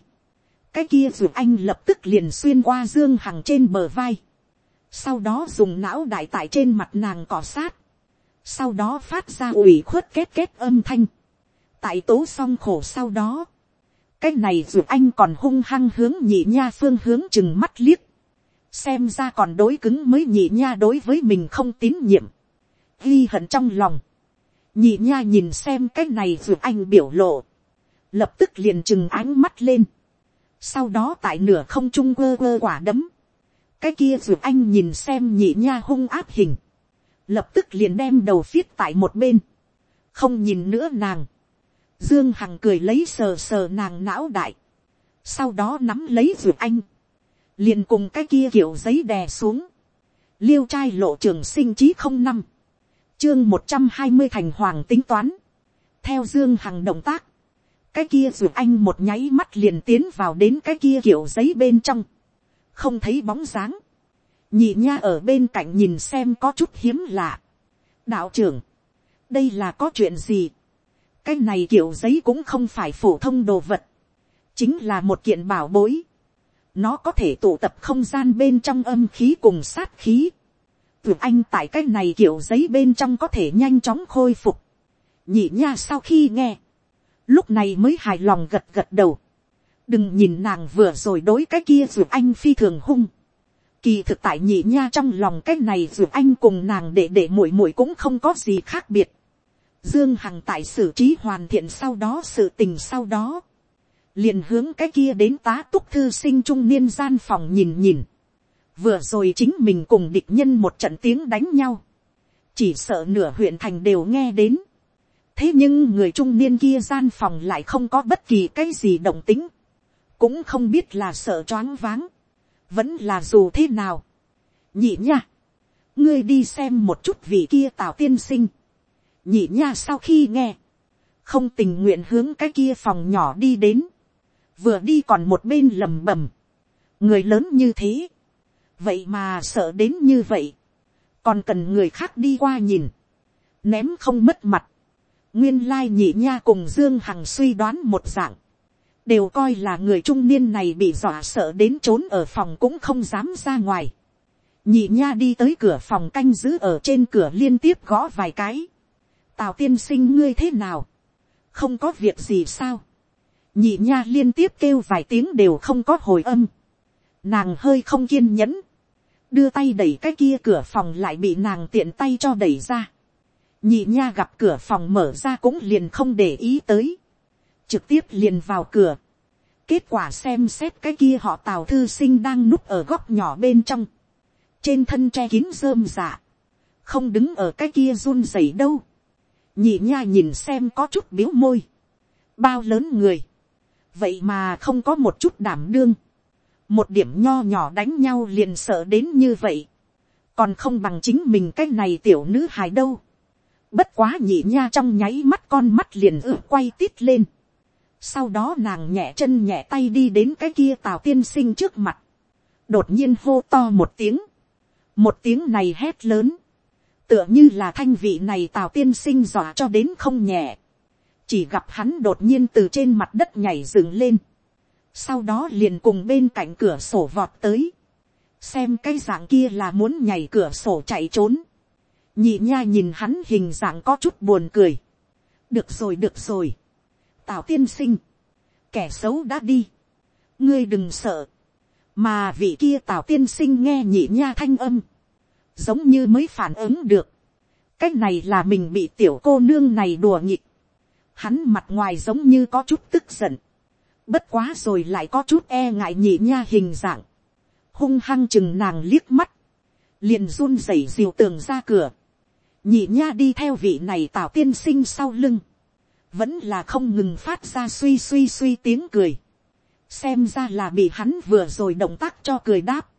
cái kia duyệt anh lập tức liền xuyên qua dương hằng trên bờ vai, sau đó dùng não đại tại trên mặt nàng cỏ sát, sau đó phát ra ủy khuất kết kết âm thanh, tại tố xong khổ sau đó, cái này dù anh còn hung hăng hướng nhị nha phương hướng chừng mắt liếc, xem ra còn đối cứng mới nhị nha đối với mình không tín nhiệm, ghi hận trong lòng, nhị nha nhìn xem cái này dù anh biểu lộ, lập tức liền chừng ánh mắt lên, sau đó tại nửa không trung quơ quơ quả đấm, cái kia dù anh nhìn xem nhị nha hung áp hình, lập tức liền đem đầu viết tại một bên, không nhìn nữa nàng, Dương Hằng cười lấy sờ sờ nàng não đại. Sau đó nắm lấy vượt anh. Liền cùng cái kia kiểu giấy đè xuống. Liêu trai lộ trường sinh chí không năm. Chương một trăm hai mươi thành hoàng tính toán. Theo Dương Hằng động tác. Cái kia dù anh một nháy mắt liền tiến vào đến cái kia kiểu giấy bên trong. Không thấy bóng dáng. Nhị nha ở bên cạnh nhìn xem có chút hiếm lạ. Đạo trưởng. Đây là có chuyện gì? cái này kiểu giấy cũng không phải phổ thông đồ vật, chính là một kiện bảo bối nó có thể tụ tập không gian bên trong âm khí cùng sát khí. Tưởng anh tại cái này kiểu giấy bên trong có thể nhanh chóng khôi phục. nhị nha sau khi nghe, lúc này mới hài lòng gật gật đầu. đừng nhìn nàng vừa rồi đối cái kia dược anh phi thường hung. kỳ thực tại nhị nha trong lòng cái này dược anh cùng nàng để để muội muội cũng không có gì khác biệt Dương Hằng tại xử trí hoàn thiện sau đó sự tình sau đó. Liền hướng cái kia đến tá túc thư sinh trung niên gian phòng nhìn nhìn. Vừa rồi chính mình cùng địch nhân một trận tiếng đánh nhau. Chỉ sợ nửa huyện thành đều nghe đến. Thế nhưng người trung niên kia gian phòng lại không có bất kỳ cái gì động tính. Cũng không biết là sợ choáng váng. Vẫn là dù thế nào. Nhị nha. Ngươi đi xem một chút vị kia tào tiên sinh nhị nha sau khi nghe, không tình nguyện hướng cái kia phòng nhỏ đi đến, vừa đi còn một bên lầm bầm, người lớn như thế, vậy mà sợ đến như vậy, còn cần người khác đi qua nhìn, ném không mất mặt, nguyên lai nhị nha cùng dương hằng suy đoán một dạng, đều coi là người trung niên này bị dọa sợ đến trốn ở phòng cũng không dám ra ngoài. nhị nha đi tới cửa phòng canh giữ ở trên cửa liên tiếp gõ vài cái. Tào tiên sinh ngươi thế nào, không có việc gì sao, nhị nha liên tiếp kêu vài tiếng đều không có hồi âm, nàng hơi không kiên nhẫn, đưa tay đẩy cái kia cửa phòng lại bị nàng tiện tay cho đẩy ra, nhị nha gặp cửa phòng mở ra cũng liền không để ý tới, trực tiếp liền vào cửa, kết quả xem xét cái kia họ tào thư sinh đang núp ở góc nhỏ bên trong, trên thân che kín rơm dạ, không đứng ở cái kia run rẩy đâu, nhị nha nhìn xem có chút biếu môi, bao lớn người, vậy mà không có một chút đảm đương, một điểm nho nhỏ đánh nhau liền sợ đến như vậy, còn không bằng chính mình cái này tiểu nữ hài đâu, bất quá nhị nha trong nháy mắt con mắt liền ư quay tít lên, sau đó nàng nhẹ chân nhẹ tay đi đến cái kia tào tiên sinh trước mặt, đột nhiên hô to một tiếng, một tiếng này hét lớn, tựa như là thanh vị này tào tiên sinh dọa cho đến không nhẹ, chỉ gặp hắn đột nhiên từ trên mặt đất nhảy dựng lên, sau đó liền cùng bên cạnh cửa sổ vọt tới, xem cái dạng kia là muốn nhảy cửa sổ chạy trốn, nhị nha nhìn hắn hình dạng có chút buồn cười, được rồi được rồi, tào tiên sinh, kẻ xấu đã đi, ngươi đừng sợ, mà vị kia tào tiên sinh nghe nhị nha thanh âm, giống như mới phản ứng được, cái này là mình bị tiểu cô nương này đùa nghịch, hắn mặt ngoài giống như có chút tức giận, bất quá rồi lại có chút e ngại nhị nha hình dạng, hung hăng chừng nàng liếc mắt, liền run rẩy diều tường ra cửa, nhị nha đi theo vị này tào tiên sinh sau lưng, vẫn là không ngừng phát ra suy suy suy tiếng cười, xem ra là bị hắn vừa rồi động tác cho cười đáp,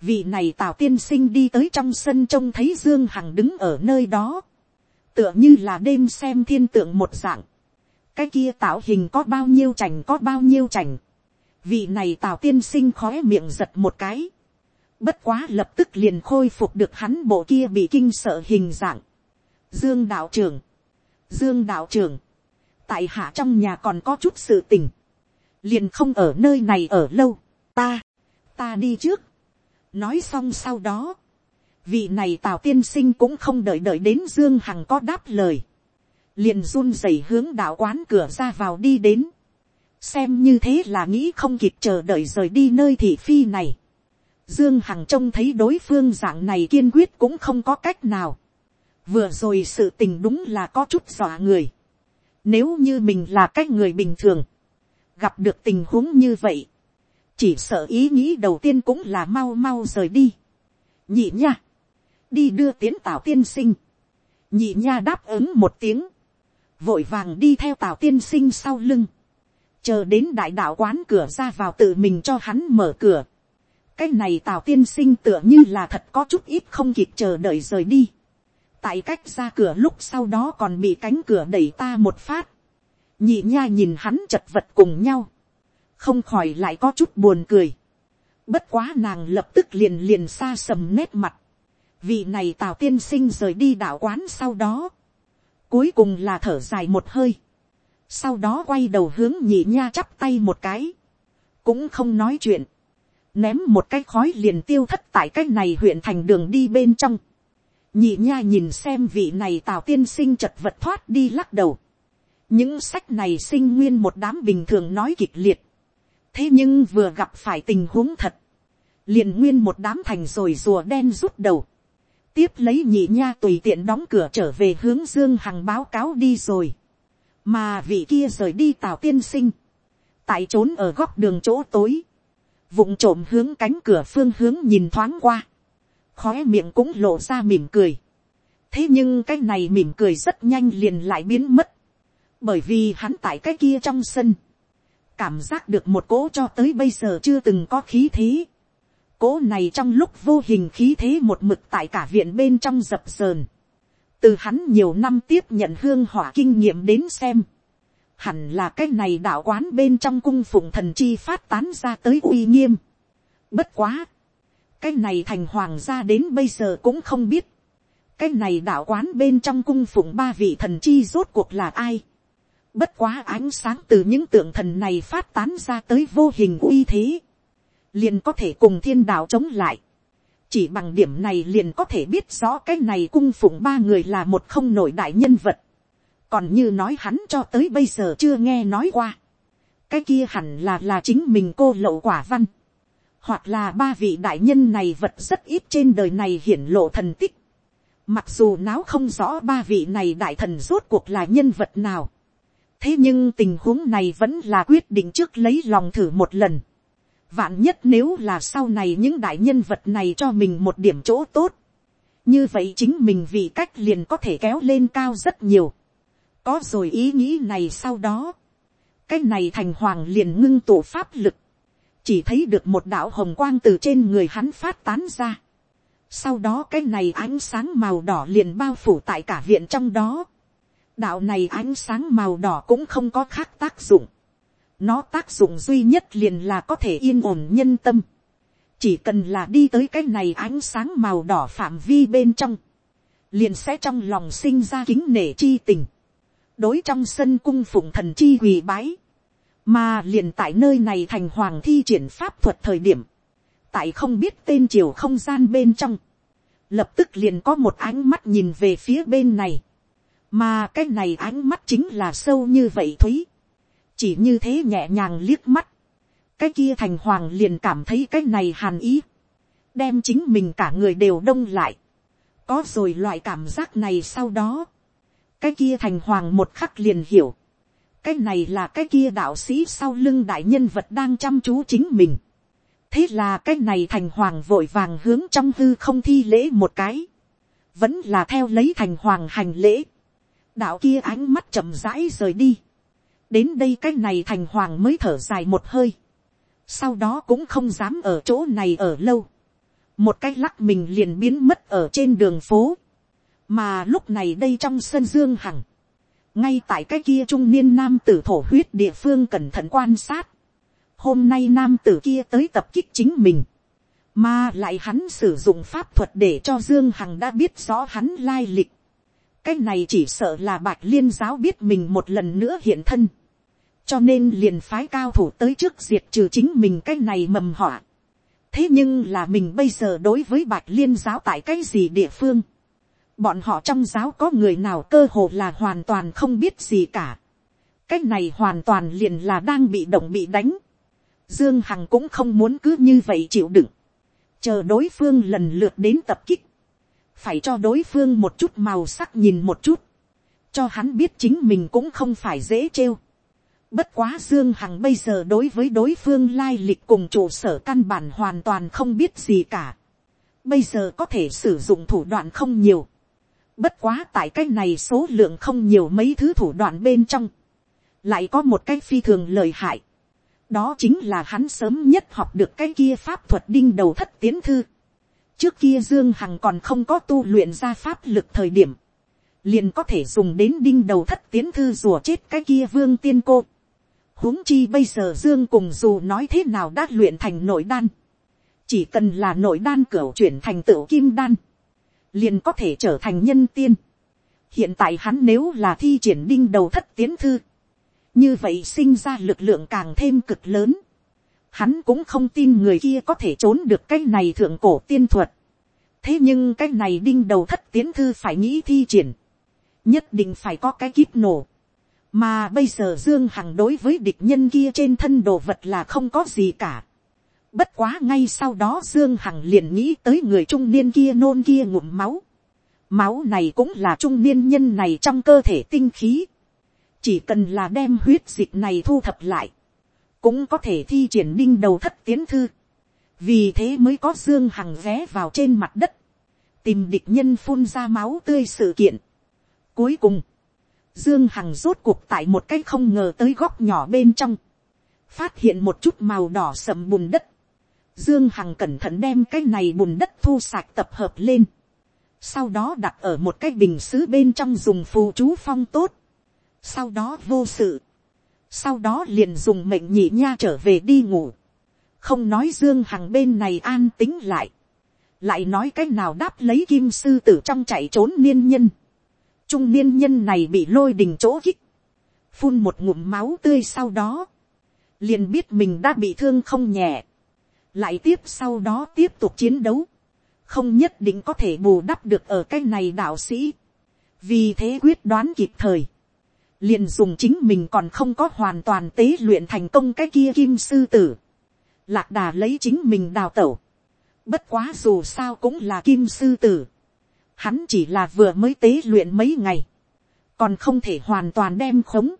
vị này tào tiên sinh đi tới trong sân trông thấy dương hằng đứng ở nơi đó, tựa như là đêm xem thiên tượng một dạng, cái kia tạo hình có bao nhiêu chành có bao nhiêu chành, vị này tào tiên sinh khói miệng giật một cái, bất quá lập tức liền khôi phục được hắn bộ kia bị kinh sợ hình dạng. Dương đạo trưởng, Dương đạo trưởng, tại hạ trong nhà còn có chút sự tình, liền không ở nơi này ở lâu, ta, ta đi trước, nói xong sau đó, vị này tào tiên sinh cũng không đợi đợi đến dương hằng có đáp lời, liền run rẩy hướng đạo quán cửa ra vào đi đến, xem như thế là nghĩ không kịp chờ đợi rời đi nơi thị phi này. Dương Hằng trông thấy đối phương dạng này kiên quyết cũng không có cách nào. Vừa rồi sự tình đúng là có chút dọa người. Nếu như mình là cách người bình thường. Gặp được tình huống như vậy. Chỉ sợ ý nghĩ đầu tiên cũng là mau mau rời đi. Nhị nha. Đi đưa tiến tảo tiên sinh. Nhị nha đáp ứng một tiếng. Vội vàng đi theo Tào tiên sinh sau lưng. Chờ đến đại đạo quán cửa ra vào tự mình cho hắn mở cửa. Cái này tào tiên sinh tựa như là thật có chút ít không kịp chờ đợi rời đi. Tại cách ra cửa lúc sau đó còn bị cánh cửa đẩy ta một phát. Nhị nha nhìn hắn chật vật cùng nhau không khỏi lại có chút buồn cười. Bất quá nàng lập tức liền liền xa sầm nét mặt. Vì này tào tiên sinh rời đi đạo quán sau đó. Cuối cùng là thở dài một hơi. Sau đó quay đầu hướng nhị nha chắp tay một cái. Cũng không nói chuyện. Ném một cái khói liền tiêu thất tại cái này huyện thành đường đi bên trong. Nhị nha nhìn xem vị này tào tiên sinh chật vật thoát đi lắc đầu. Những sách này sinh nguyên một đám bình thường nói kịch liệt thế nhưng vừa gặp phải tình huống thật, liền nguyên một đám thành rồi rùa đen rút đầu, tiếp lấy nhị nha tùy tiện đóng cửa trở về hướng dương hằng báo cáo đi rồi, mà vị kia rời đi tào tiên sinh, tại trốn ở góc đường chỗ tối, vụng trộm hướng cánh cửa phương hướng nhìn thoáng qua, khóe miệng cũng lộ ra mỉm cười, thế nhưng cái này mỉm cười rất nhanh liền lại biến mất, bởi vì hắn tại cái kia trong sân, cảm giác được một cỗ cho tới bây giờ chưa từng có khí thế. Cỗ này trong lúc vô hình khí thế một mực tại cả viện bên trong dập sờn. Từ hắn nhiều năm tiếp nhận hương hỏa kinh nghiệm đến xem. Hẳn là cái này đạo quán bên trong cung phụng thần chi phát tán ra tới uy nghiêm. Bất quá. Cái này thành hoàng gia đến bây giờ cũng không biết. Cái này đạo quán bên trong cung phụng ba vị thần chi rốt cuộc là ai Bất quá ánh sáng từ những tượng thần này phát tán ra tới vô hình uy thế. Liền có thể cùng thiên đạo chống lại. Chỉ bằng điểm này liền có thể biết rõ cái này cung phụng ba người là một không nổi đại nhân vật. Còn như nói hắn cho tới bây giờ chưa nghe nói qua. Cái kia hẳn là là chính mình cô lậu quả văn. Hoặc là ba vị đại nhân này vật rất ít trên đời này hiển lộ thần tích. Mặc dù náo không rõ ba vị này đại thần rốt cuộc là nhân vật nào thế nhưng tình huống này vẫn là quyết định trước lấy lòng thử một lần vạn nhất nếu là sau này những đại nhân vật này cho mình một điểm chỗ tốt. như vậy chính mình vì cách liền có thể kéo lên cao rất nhiều. có rồi ý nghĩ này sau đó, cái này thành hoàng liền ngưng tụ pháp lực, chỉ thấy được một đạo hồng quang từ trên người hắn phát tán ra. Sau đó cái này ánh sáng màu đỏ liền bao phủ tại cả viện trong đó. Đạo này ánh sáng màu đỏ cũng không có khác tác dụng. Nó tác dụng duy nhất liền là có thể yên ổn nhân tâm. Chỉ cần là đi tới cái này ánh sáng màu đỏ phạm vi bên trong. Liền sẽ trong lòng sinh ra kính nể chi tình. Đối trong sân cung phụng thần chi quỳ bái mà liền tại nơi này thành hoàng thi triển pháp thuật thời điểm, tại không biết tên chiều không gian bên trong, lập tức liền có một ánh mắt nhìn về phía bên này, mà cái này ánh mắt chính là sâu như vậy thúy, chỉ như thế nhẹ nhàng liếc mắt, cái kia thành hoàng liền cảm thấy cái này hàn ý, đem chính mình cả người đều đông lại, có rồi loại cảm giác này sau đó, cái kia thành hoàng một khắc liền hiểu, cái này là cái kia đạo sĩ sau lưng đại nhân vật đang chăm chú chính mình. thế là cái này thành hoàng vội vàng hướng trong hư không thi lễ một cái. vẫn là theo lấy thành hoàng hành lễ. đạo kia ánh mắt chậm rãi rời đi đến đây cái này thành hoàng mới thở dài một hơi. sau đó cũng không dám ở chỗ này ở lâu. một cái lắc mình liền biến mất ở trên đường phố. mà lúc này đây trong sân dương hằng ngay tại cái kia trung niên nam tử thổ huyết địa phương cẩn thận quan sát. hôm nay nam tử kia tới tập kích chính mình, mà lại hắn sử dụng pháp thuật để cho dương hằng đã biết rõ hắn lai lịch. cái này chỉ sợ là bạch liên giáo biết mình một lần nữa hiện thân, cho nên liền phái cao thủ tới trước diệt trừ chính mình cái này mầm họa. thế nhưng là mình bây giờ đối với bạch liên giáo tại cái gì địa phương, bọn họ trong giáo có người nào cơ hồ là hoàn toàn không biết gì cả. cái này hoàn toàn liền là đang bị động bị đánh. dương hằng cũng không muốn cứ như vậy chịu đựng. chờ đối phương lần lượt đến tập kích. phải cho đối phương một chút màu sắc nhìn một chút. cho hắn biết chính mình cũng không phải dễ trêu. Bất quá Dương Hằng bây giờ đối với đối phương lai lịch cùng trụ sở căn bản hoàn toàn không biết gì cả. Bây giờ có thể sử dụng thủ đoạn không nhiều. Bất quá tại cái này số lượng không nhiều mấy thứ thủ đoạn bên trong. Lại có một cái phi thường lợi hại. Đó chính là hắn sớm nhất học được cái kia pháp thuật đinh đầu thất tiến thư. Trước kia Dương Hằng còn không có tu luyện ra pháp lực thời điểm. Liền có thể dùng đến đinh đầu thất tiến thư rùa chết cái kia vương tiên cô huống chi bây giờ Dương cùng dù nói thế nào đã luyện thành nội đan. Chỉ cần là nội đan cửu chuyển thành tựu kim đan liền có thể trở thành nhân tiên. hiện tại hắn nếu là thi triển đinh đầu thất tiến thư, như vậy sinh ra lực lượng càng thêm cực lớn. Hắn cũng không tin người kia có thể trốn được cái này thượng cổ tiên thuật. thế nhưng cái này đinh đầu thất tiến thư phải nghĩ thi triển, nhất định phải có cái kíp nổ mà bây giờ dương hằng đối với địch nhân kia trên thân đồ vật là không có gì cả Bất quá ngay sau đó Dương Hằng liền nghĩ tới người trung niên kia nôn kia ngụm máu. Máu này cũng là trung niên nhân này trong cơ thể tinh khí. Chỉ cần là đem huyết dịch này thu thập lại. Cũng có thể thi triển ninh đầu thất tiến thư. Vì thế mới có Dương Hằng vé vào trên mặt đất. Tìm địch nhân phun ra máu tươi sự kiện. Cuối cùng. Dương Hằng rốt cuộc tại một cái không ngờ tới góc nhỏ bên trong. Phát hiện một chút màu đỏ sầm bùn đất Dương Hằng cẩn thận đem cái này bùn đất thu sạch tập hợp lên. Sau đó đặt ở một cái bình xứ bên trong dùng phù chú phong tốt. Sau đó vô sự. Sau đó liền dùng mệnh nhị nha trở về đi ngủ. Không nói Dương Hằng bên này an tính lại. Lại nói cách nào đáp lấy kim sư tử trong chạy trốn niên nhân. Trung niên nhân này bị lôi đình chỗ kích. Phun một ngụm máu tươi sau đó. Liền biết mình đã bị thương không nhẹ. Lại tiếp sau đó tiếp tục chiến đấu, không nhất định có thể bù đắp được ở cái này đạo sĩ, vì thế quyết đoán kịp thời, liền dùng chính mình còn không có hoàn toàn tế luyện thành công cái kia kim sư tử, lạc đà lấy chính mình đào tẩu, bất quá dù sao cũng là kim sư tử, hắn chỉ là vừa mới tế luyện mấy ngày, còn không thể hoàn toàn đem khống,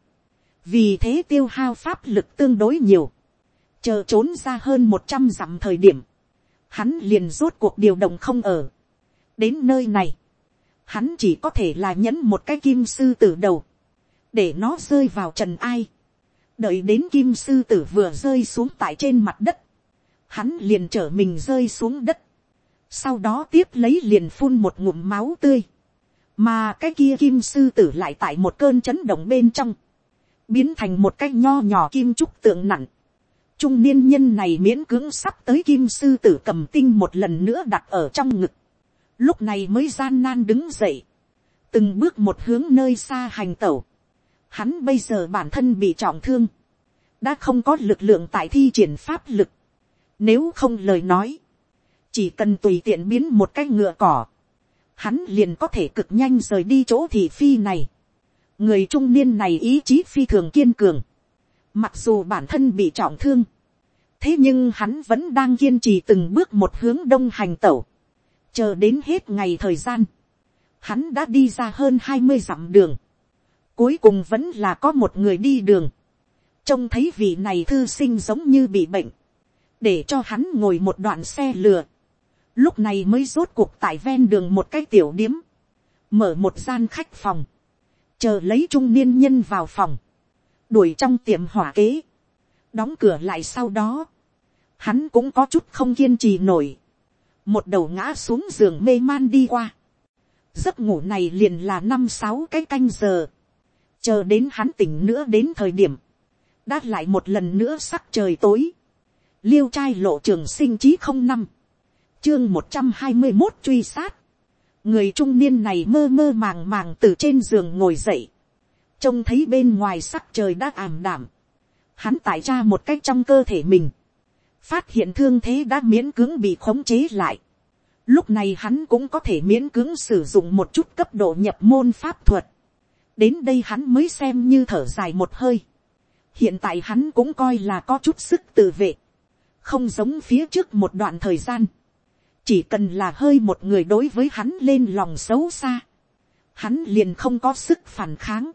vì thế tiêu hao pháp lực tương đối nhiều, chờ trốn ra hơn một trăm dặm thời điểm, hắn liền rốt cuộc điều động không ở. đến nơi này, hắn chỉ có thể là nhẫn một cái kim sư tử đầu, để nó rơi vào trần ai, đợi đến kim sư tử vừa rơi xuống tại trên mặt đất, hắn liền trở mình rơi xuống đất, sau đó tiếp lấy liền phun một ngụm máu tươi, mà cái kia kim sư tử lại tại một cơn chấn động bên trong, biến thành một cái nho nhỏ kim trúc tượng nặng, trung niên nhân này miễn cưỡng sắp tới kim sư tử cầm tinh một lần nữa đặt ở trong ngực, lúc này mới gian nan đứng dậy, từng bước một hướng nơi xa hành tẩu, hắn bây giờ bản thân bị trọng thương, đã không có lực lượng tại thi triển pháp lực, nếu không lời nói, chỉ cần tùy tiện biến một cái ngựa cỏ, hắn liền có thể cực nhanh rời đi chỗ thị phi này. người trung niên này ý chí phi thường kiên cường, mặc dù bản thân bị trọng thương, thế nhưng hắn vẫn đang kiên trì từng bước một hướng đông hành tẩu, chờ đến hết ngày thời gian, hắn đã đi ra hơn hai mươi dặm đường, cuối cùng vẫn là có một người đi đường, trông thấy vị này thư sinh giống như bị bệnh, để cho hắn ngồi một đoạn xe lừa, lúc này mới rốt cuộc tại ven đường một cái tiểu điếm, mở một gian khách phòng, chờ lấy trung niên nhân vào phòng, đuổi trong tiệm hỏa kế, đóng cửa lại sau đó, hắn cũng có chút không kiên trì nổi, một đầu ngã xuống giường mê man đi qua, giấc ngủ này liền là năm sáu cái canh giờ, chờ đến hắn tỉnh nữa đến thời điểm, đã lại một lần nữa sắc trời tối, liêu trai lộ trường sinh chí không năm, chương một trăm hai mươi một truy sát, người trung niên này mơ mơ màng màng từ trên giường ngồi dậy, trông thấy bên ngoài sắc trời đã ảm đảm, hắn tải ra một cách trong cơ thể mình, phát hiện thương thế đã miễn cưỡng bị khống chế lại, lúc này hắn cũng có thể miễn cưỡng sử dụng một chút cấp độ nhập môn pháp thuật, đến đây hắn mới xem như thở dài một hơi, hiện tại hắn cũng coi là có chút sức tự vệ, không giống phía trước một đoạn thời gian, chỉ cần là hơi một người đối với hắn lên lòng xấu xa, hắn liền không có sức phản kháng.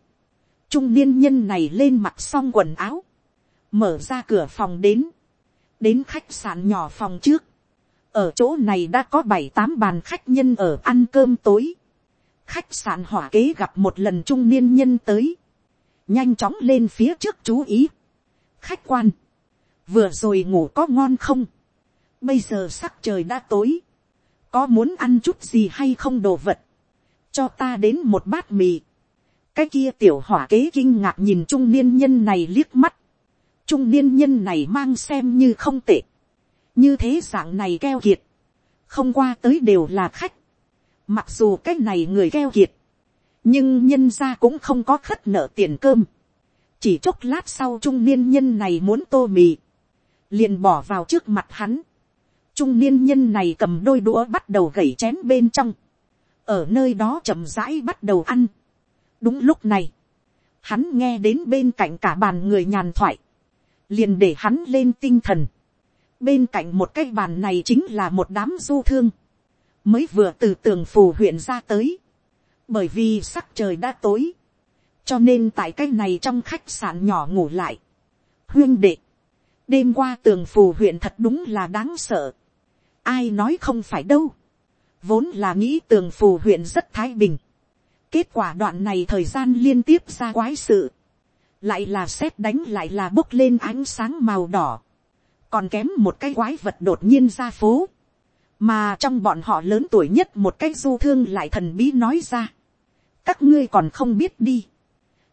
Trung niên nhân này lên mặt xong quần áo, mở ra cửa phòng đến, đến khách sạn nhỏ phòng trước, ở chỗ này đã có bảy tám bàn khách nhân ở ăn cơm tối, khách sạn hỏa kế gặp một lần trung niên nhân tới, nhanh chóng lên phía trước chú ý. khách quan, vừa rồi ngủ có ngon không, bây giờ sắc trời đã tối, có muốn ăn chút gì hay không đồ vật, cho ta đến một bát mì. cái kia tiểu hỏa kế kinh ngạc nhìn trung niên nhân này liếc mắt, trung niên nhân này mang xem như không tệ, như thế dạng này keo kiệt, không qua tới đều là khách, mặc dù cái này người keo kiệt, nhưng nhân ra cũng không có khất nợ tiền cơm, chỉ chốc lát sau trung niên nhân này muốn tô mì, liền bỏ vào trước mặt hắn, trung niên nhân này cầm đôi đũa bắt đầu gẩy chén bên trong, ở nơi đó chậm rãi bắt đầu ăn. đúng lúc này, hắn nghe đến bên cạnh cả bàn người nhàn thoại, liền để hắn lên tinh thần. bên cạnh một cái bàn này chính là một đám du thương, mới vừa từ tường phù huyện ra tới, bởi vì sắc trời đã tối, cho nên tại cái này trong khách sạn nhỏ ngủ lại. huyên đệ, đêm qua tường phù huyện thật đúng là đáng sợ, ai nói không phải đâu, vốn là nghĩ tường phù huyện rất thái bình, kết quả đoạn này thời gian liên tiếp ra quái sự, lại là xét đánh lại là bốc lên ánh sáng màu đỏ, còn kém một cái quái vật đột nhiên ra phố, mà trong bọn họ lớn tuổi nhất một cái du thương lại thần bí nói ra, các ngươi còn không biết đi,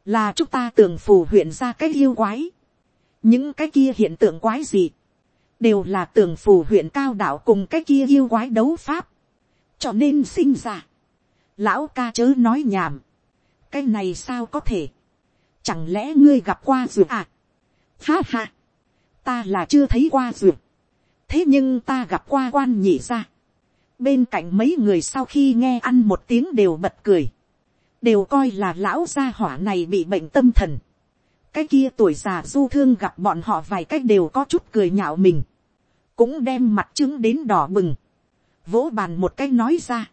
là chúng ta tường phù huyện ra cái yêu quái, những cái kia hiện tượng quái gì, đều là tường phủ huyện cao đạo cùng cái kia yêu quái đấu pháp, cho nên sinh ra. Lão ca chớ nói nhảm, cái này sao có thể, chẳng lẽ ngươi gặp qua duyệt à, ha ha, ta là chưa thấy qua duyệt, thế nhưng ta gặp qua quan nhị ra, bên cạnh mấy người sau khi nghe ăn một tiếng đều bật cười, đều coi là lão gia hỏa này bị bệnh tâm thần, cái kia tuổi già du thương gặp bọn họ vài cách đều có chút cười nhạo mình, cũng đem mặt trứng đến đỏ bừng, vỗ bàn một cái nói ra,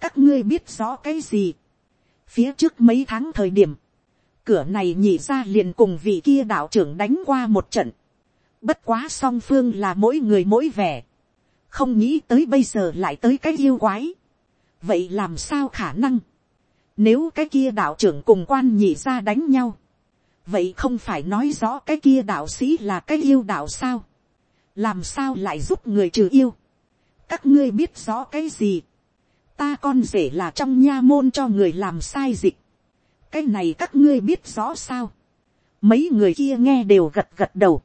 các ngươi biết rõ cái gì, phía trước mấy tháng thời điểm, cửa này nhị ra liền cùng vị kia đạo trưởng đánh qua một trận, bất quá song phương là mỗi người mỗi vẻ, không nghĩ tới bây giờ lại tới cái yêu quái, vậy làm sao khả năng, Nếu cái kia đạo trưởng cùng quan nhị ra đánh nhau. Vậy không phải nói rõ cái kia đạo sĩ là cái yêu đạo sao? Làm sao lại giúp người trừ yêu? Các ngươi biết rõ cái gì? Ta con rể là trong nha môn cho người làm sai dịch. Cái này các ngươi biết rõ sao? Mấy người kia nghe đều gật gật đầu.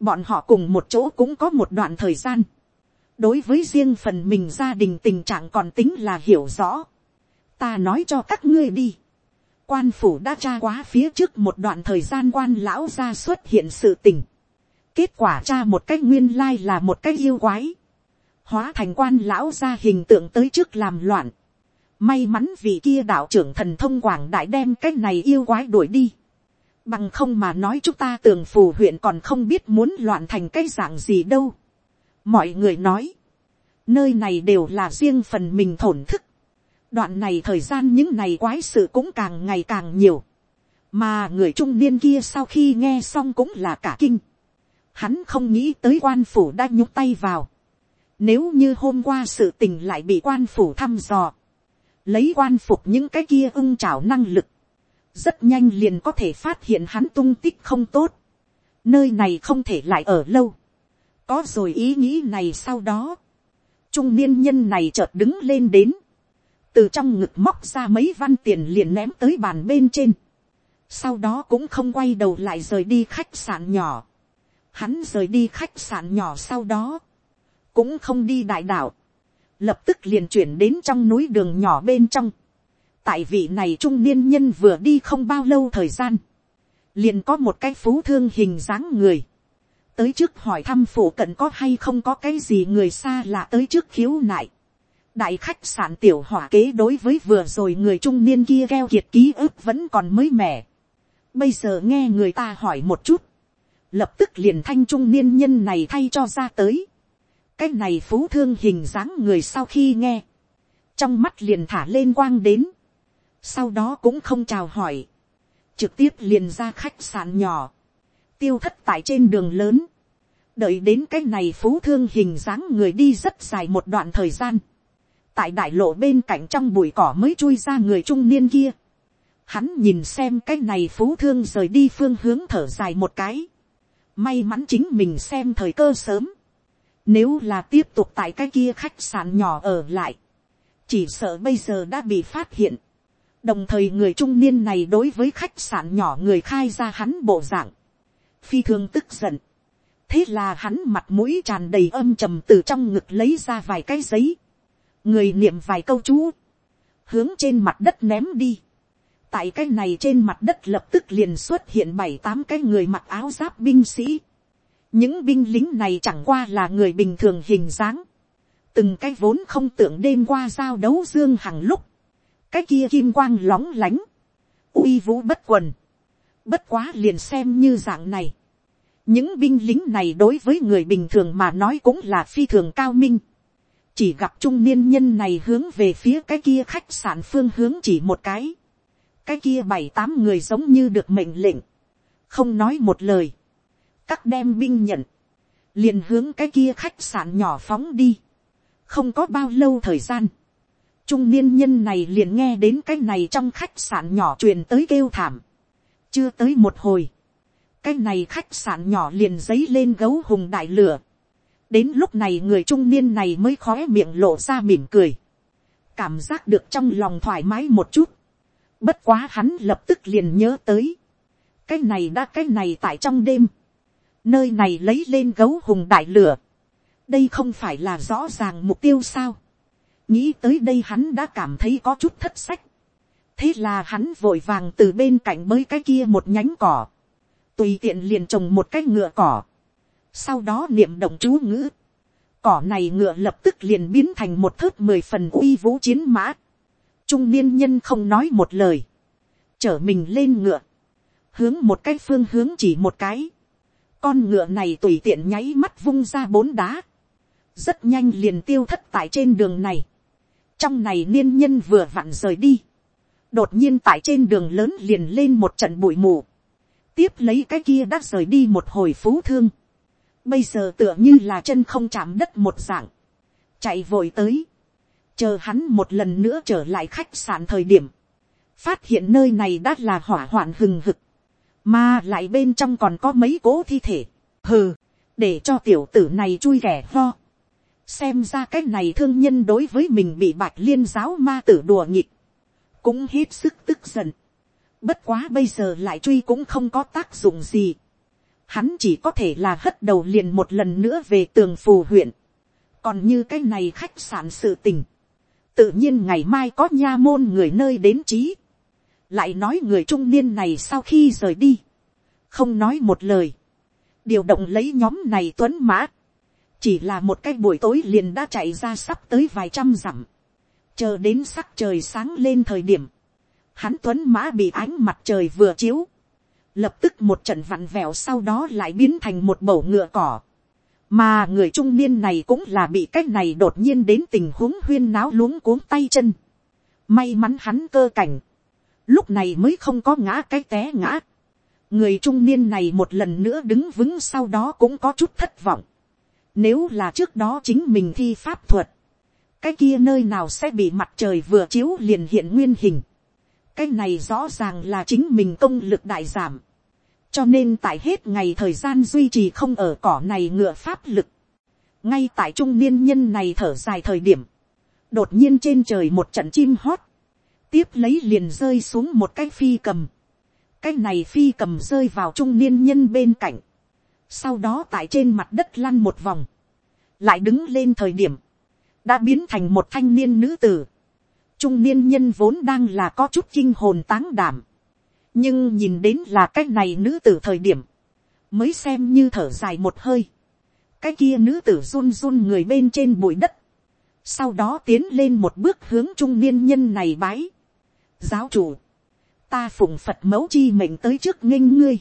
Bọn họ cùng một chỗ cũng có một đoạn thời gian. Đối với riêng phần mình gia đình tình trạng còn tính là hiểu rõ ta nói cho các ngươi đi quan phủ đã tra quá phía trước một đoạn thời gian quan lão ra xuất hiện sự tình. kết quả tra một cách nguyên lai là một cách yêu quái. hóa thành quan lão ra hình tượng tới trước làm loạn. may mắn vì kia đạo trưởng thần thông quảng đại đem cách này yêu quái đuổi đi. bằng không mà nói chúng ta tường phù huyện còn không biết muốn loạn thành cái dạng gì đâu. mọi người nói, nơi này đều là riêng phần mình thổn thức đoạn này thời gian những này quái sự cũng càng ngày càng nhiều, mà người trung niên kia sau khi nghe xong cũng là cả kinh, hắn không nghĩ tới quan phủ đã nhúc tay vào, nếu như hôm qua sự tình lại bị quan phủ thăm dò, lấy quan phục những cái kia ưng trào năng lực, rất nhanh liền có thể phát hiện hắn tung tích không tốt, nơi này không thể lại ở lâu, có rồi ý nghĩ này sau đó, trung niên nhân này chợt đứng lên đến, từ trong ngực móc ra mấy văn tiền liền ném tới bàn bên trên, sau đó cũng không quay đầu lại rời đi khách sạn nhỏ, hắn rời đi khách sạn nhỏ sau đó, cũng không đi đại đảo, lập tức liền chuyển đến trong núi đường nhỏ bên trong, tại vị này trung niên nhân vừa đi không bao lâu thời gian, liền có một cái phú thương hình dáng người, tới trước hỏi thăm phủ cận có hay không có cái gì người xa lạ tới trước khiếu nại, đại khách sạn tiểu hỏa kế đối với vừa rồi người trung niên kia keo kiệt ký ức vẫn còn mới mẻ. bây giờ nghe người ta hỏi một chút, lập tức liền thanh trung niên nhân này thay cho ra tới. cái này phú thương hình dáng người sau khi nghe, trong mắt liền thả lên quang đến, sau đó cũng không chào hỏi, trực tiếp liền ra khách sạn nhỏ, tiêu thất tại trên đường lớn, đợi đến cái này phú thương hình dáng người đi rất dài một đoạn thời gian, tại đại lộ bên cạnh trong bụi cỏ mới chui ra người trung niên kia. Hắn nhìn xem cái này phú thương rời đi phương hướng thở dài một cái. May mắn chính mình xem thời cơ sớm. Nếu là tiếp tục tại cái kia khách sạn nhỏ ở lại. Chỉ sợ bây giờ đã bị phát hiện. Đồng thời người trung niên này đối với khách sạn nhỏ người khai ra hắn bộ dạng. Phi thường tức giận. Thế là hắn mặt mũi tràn đầy âm trầm từ trong ngực lấy ra vài cái giấy người niệm vài câu chú, hướng trên mặt đất ném đi. tại cái này trên mặt đất lập tức liền xuất hiện bảy tám cái người mặc áo giáp binh sĩ. những binh lính này chẳng qua là người bình thường hình dáng. từng cái vốn không tưởng đêm qua giao đấu dương hằng lúc. cái kia kim quang lóng lánh. uy vũ bất quần. bất quá liền xem như dạng này. những binh lính này đối với người bình thường mà nói cũng là phi thường cao minh chỉ gặp trung niên nhân này hướng về phía cái kia khách sạn phương hướng chỉ một cái, cái kia bảy tám người giống như được mệnh lệnh, không nói một lời, các đem binh nhận, liền hướng cái kia khách sạn nhỏ phóng đi, không có bao lâu thời gian, trung niên nhân này liền nghe đến cái này trong khách sạn nhỏ truyền tới kêu thảm, chưa tới một hồi, cái này khách sạn nhỏ liền dấy lên gấu hùng đại lửa, đến lúc này người trung niên này mới khó miệng lộ ra mỉm cười, cảm giác được trong lòng thoải mái một chút, bất quá hắn lập tức liền nhớ tới, cái này đã cái này tại trong đêm, nơi này lấy lên gấu hùng đại lửa, đây không phải là rõ ràng mục tiêu sao, nghĩ tới đây hắn đã cảm thấy có chút thất sách, thế là hắn vội vàng từ bên cạnh mới cái kia một nhánh cỏ, tùy tiện liền trồng một cái ngựa cỏ, sau đó niệm động chú ngữ, cỏ này ngựa lập tức liền biến thành một thớt mười phần uy vũ chiến mã, trung niên nhân không nói một lời, chở mình lên ngựa, hướng một cái phương hướng chỉ một cái, con ngựa này tùy tiện nháy mắt vung ra bốn đá, rất nhanh liền tiêu thất tại trên đường này, trong này niên nhân vừa vặn rời đi, đột nhiên tại trên đường lớn liền lên một trận bụi mù, tiếp lấy cái kia đã rời đi một hồi phú thương, bây giờ tựa như là chân không chạm đất một dạng, chạy vội tới, chờ hắn một lần nữa trở lại khách sạn thời điểm, phát hiện nơi này đã là hỏa hoạn hừng hực, mà lại bên trong còn có mấy cố thi thể, hừ, để cho tiểu tử này chui ghẻ ho. xem ra cái này thương nhân đối với mình bị bạch liên giáo ma tử đùa nghịch, cũng hết sức tức giận. bất quá bây giờ lại truy cũng không có tác dụng gì hắn chỉ có thể là hất đầu liền một lần nữa về tường phù huyện. còn như cái này khách sạn sự tình, tự nhiên ngày mai có nha môn người nơi đến trí. Lại nói người trung niên này sau khi rời đi, không nói một lời, điều động lấy nhóm này tuấn mã, chỉ là một cái buổi tối liền đã chạy ra sắp tới vài trăm dặm, chờ đến sắc trời sáng lên thời điểm, hắn tuấn mã bị ánh mặt trời vừa chiếu, lập tức một trận vặn vẹo sau đó lại biến thành một bầu ngựa cỏ, mà người trung niên này cũng là bị cái này đột nhiên đến tình huống huyên náo luống cuống tay chân, may mắn hắn cơ cảnh, lúc này mới không có ngã cái té ngã. người trung niên này một lần nữa đứng vững sau đó cũng có chút thất vọng. nếu là trước đó chính mình thi pháp thuật, cái kia nơi nào sẽ bị mặt trời vừa chiếu liền hiện nguyên hình cái này rõ ràng là chính mình công lực đại giảm. cho nên tại hết ngày thời gian duy trì không ở cỏ này ngựa pháp lực. ngay tại trung niên nhân này thở dài thời điểm, đột nhiên trên trời một trận chim hót, tiếp lấy liền rơi xuống một cái phi cầm. cái này phi cầm rơi vào trung niên nhân bên cạnh. sau đó tại trên mặt đất lăn một vòng. lại đứng lên thời điểm. đã biến thành một thanh niên nữ tử trung niên nhân vốn đang là có chút kinh hồn táng đảm. nhưng nhìn đến là cái này nữ tử thời điểm. mới xem như thở dài một hơi. cái kia nữ tử run run người bên trên bụi đất sau đó tiến lên một bước hướng trung niên nhân này bái giáo chủ, ta phụng phật mẫu chi mệnh tới trước nghênh ngươi.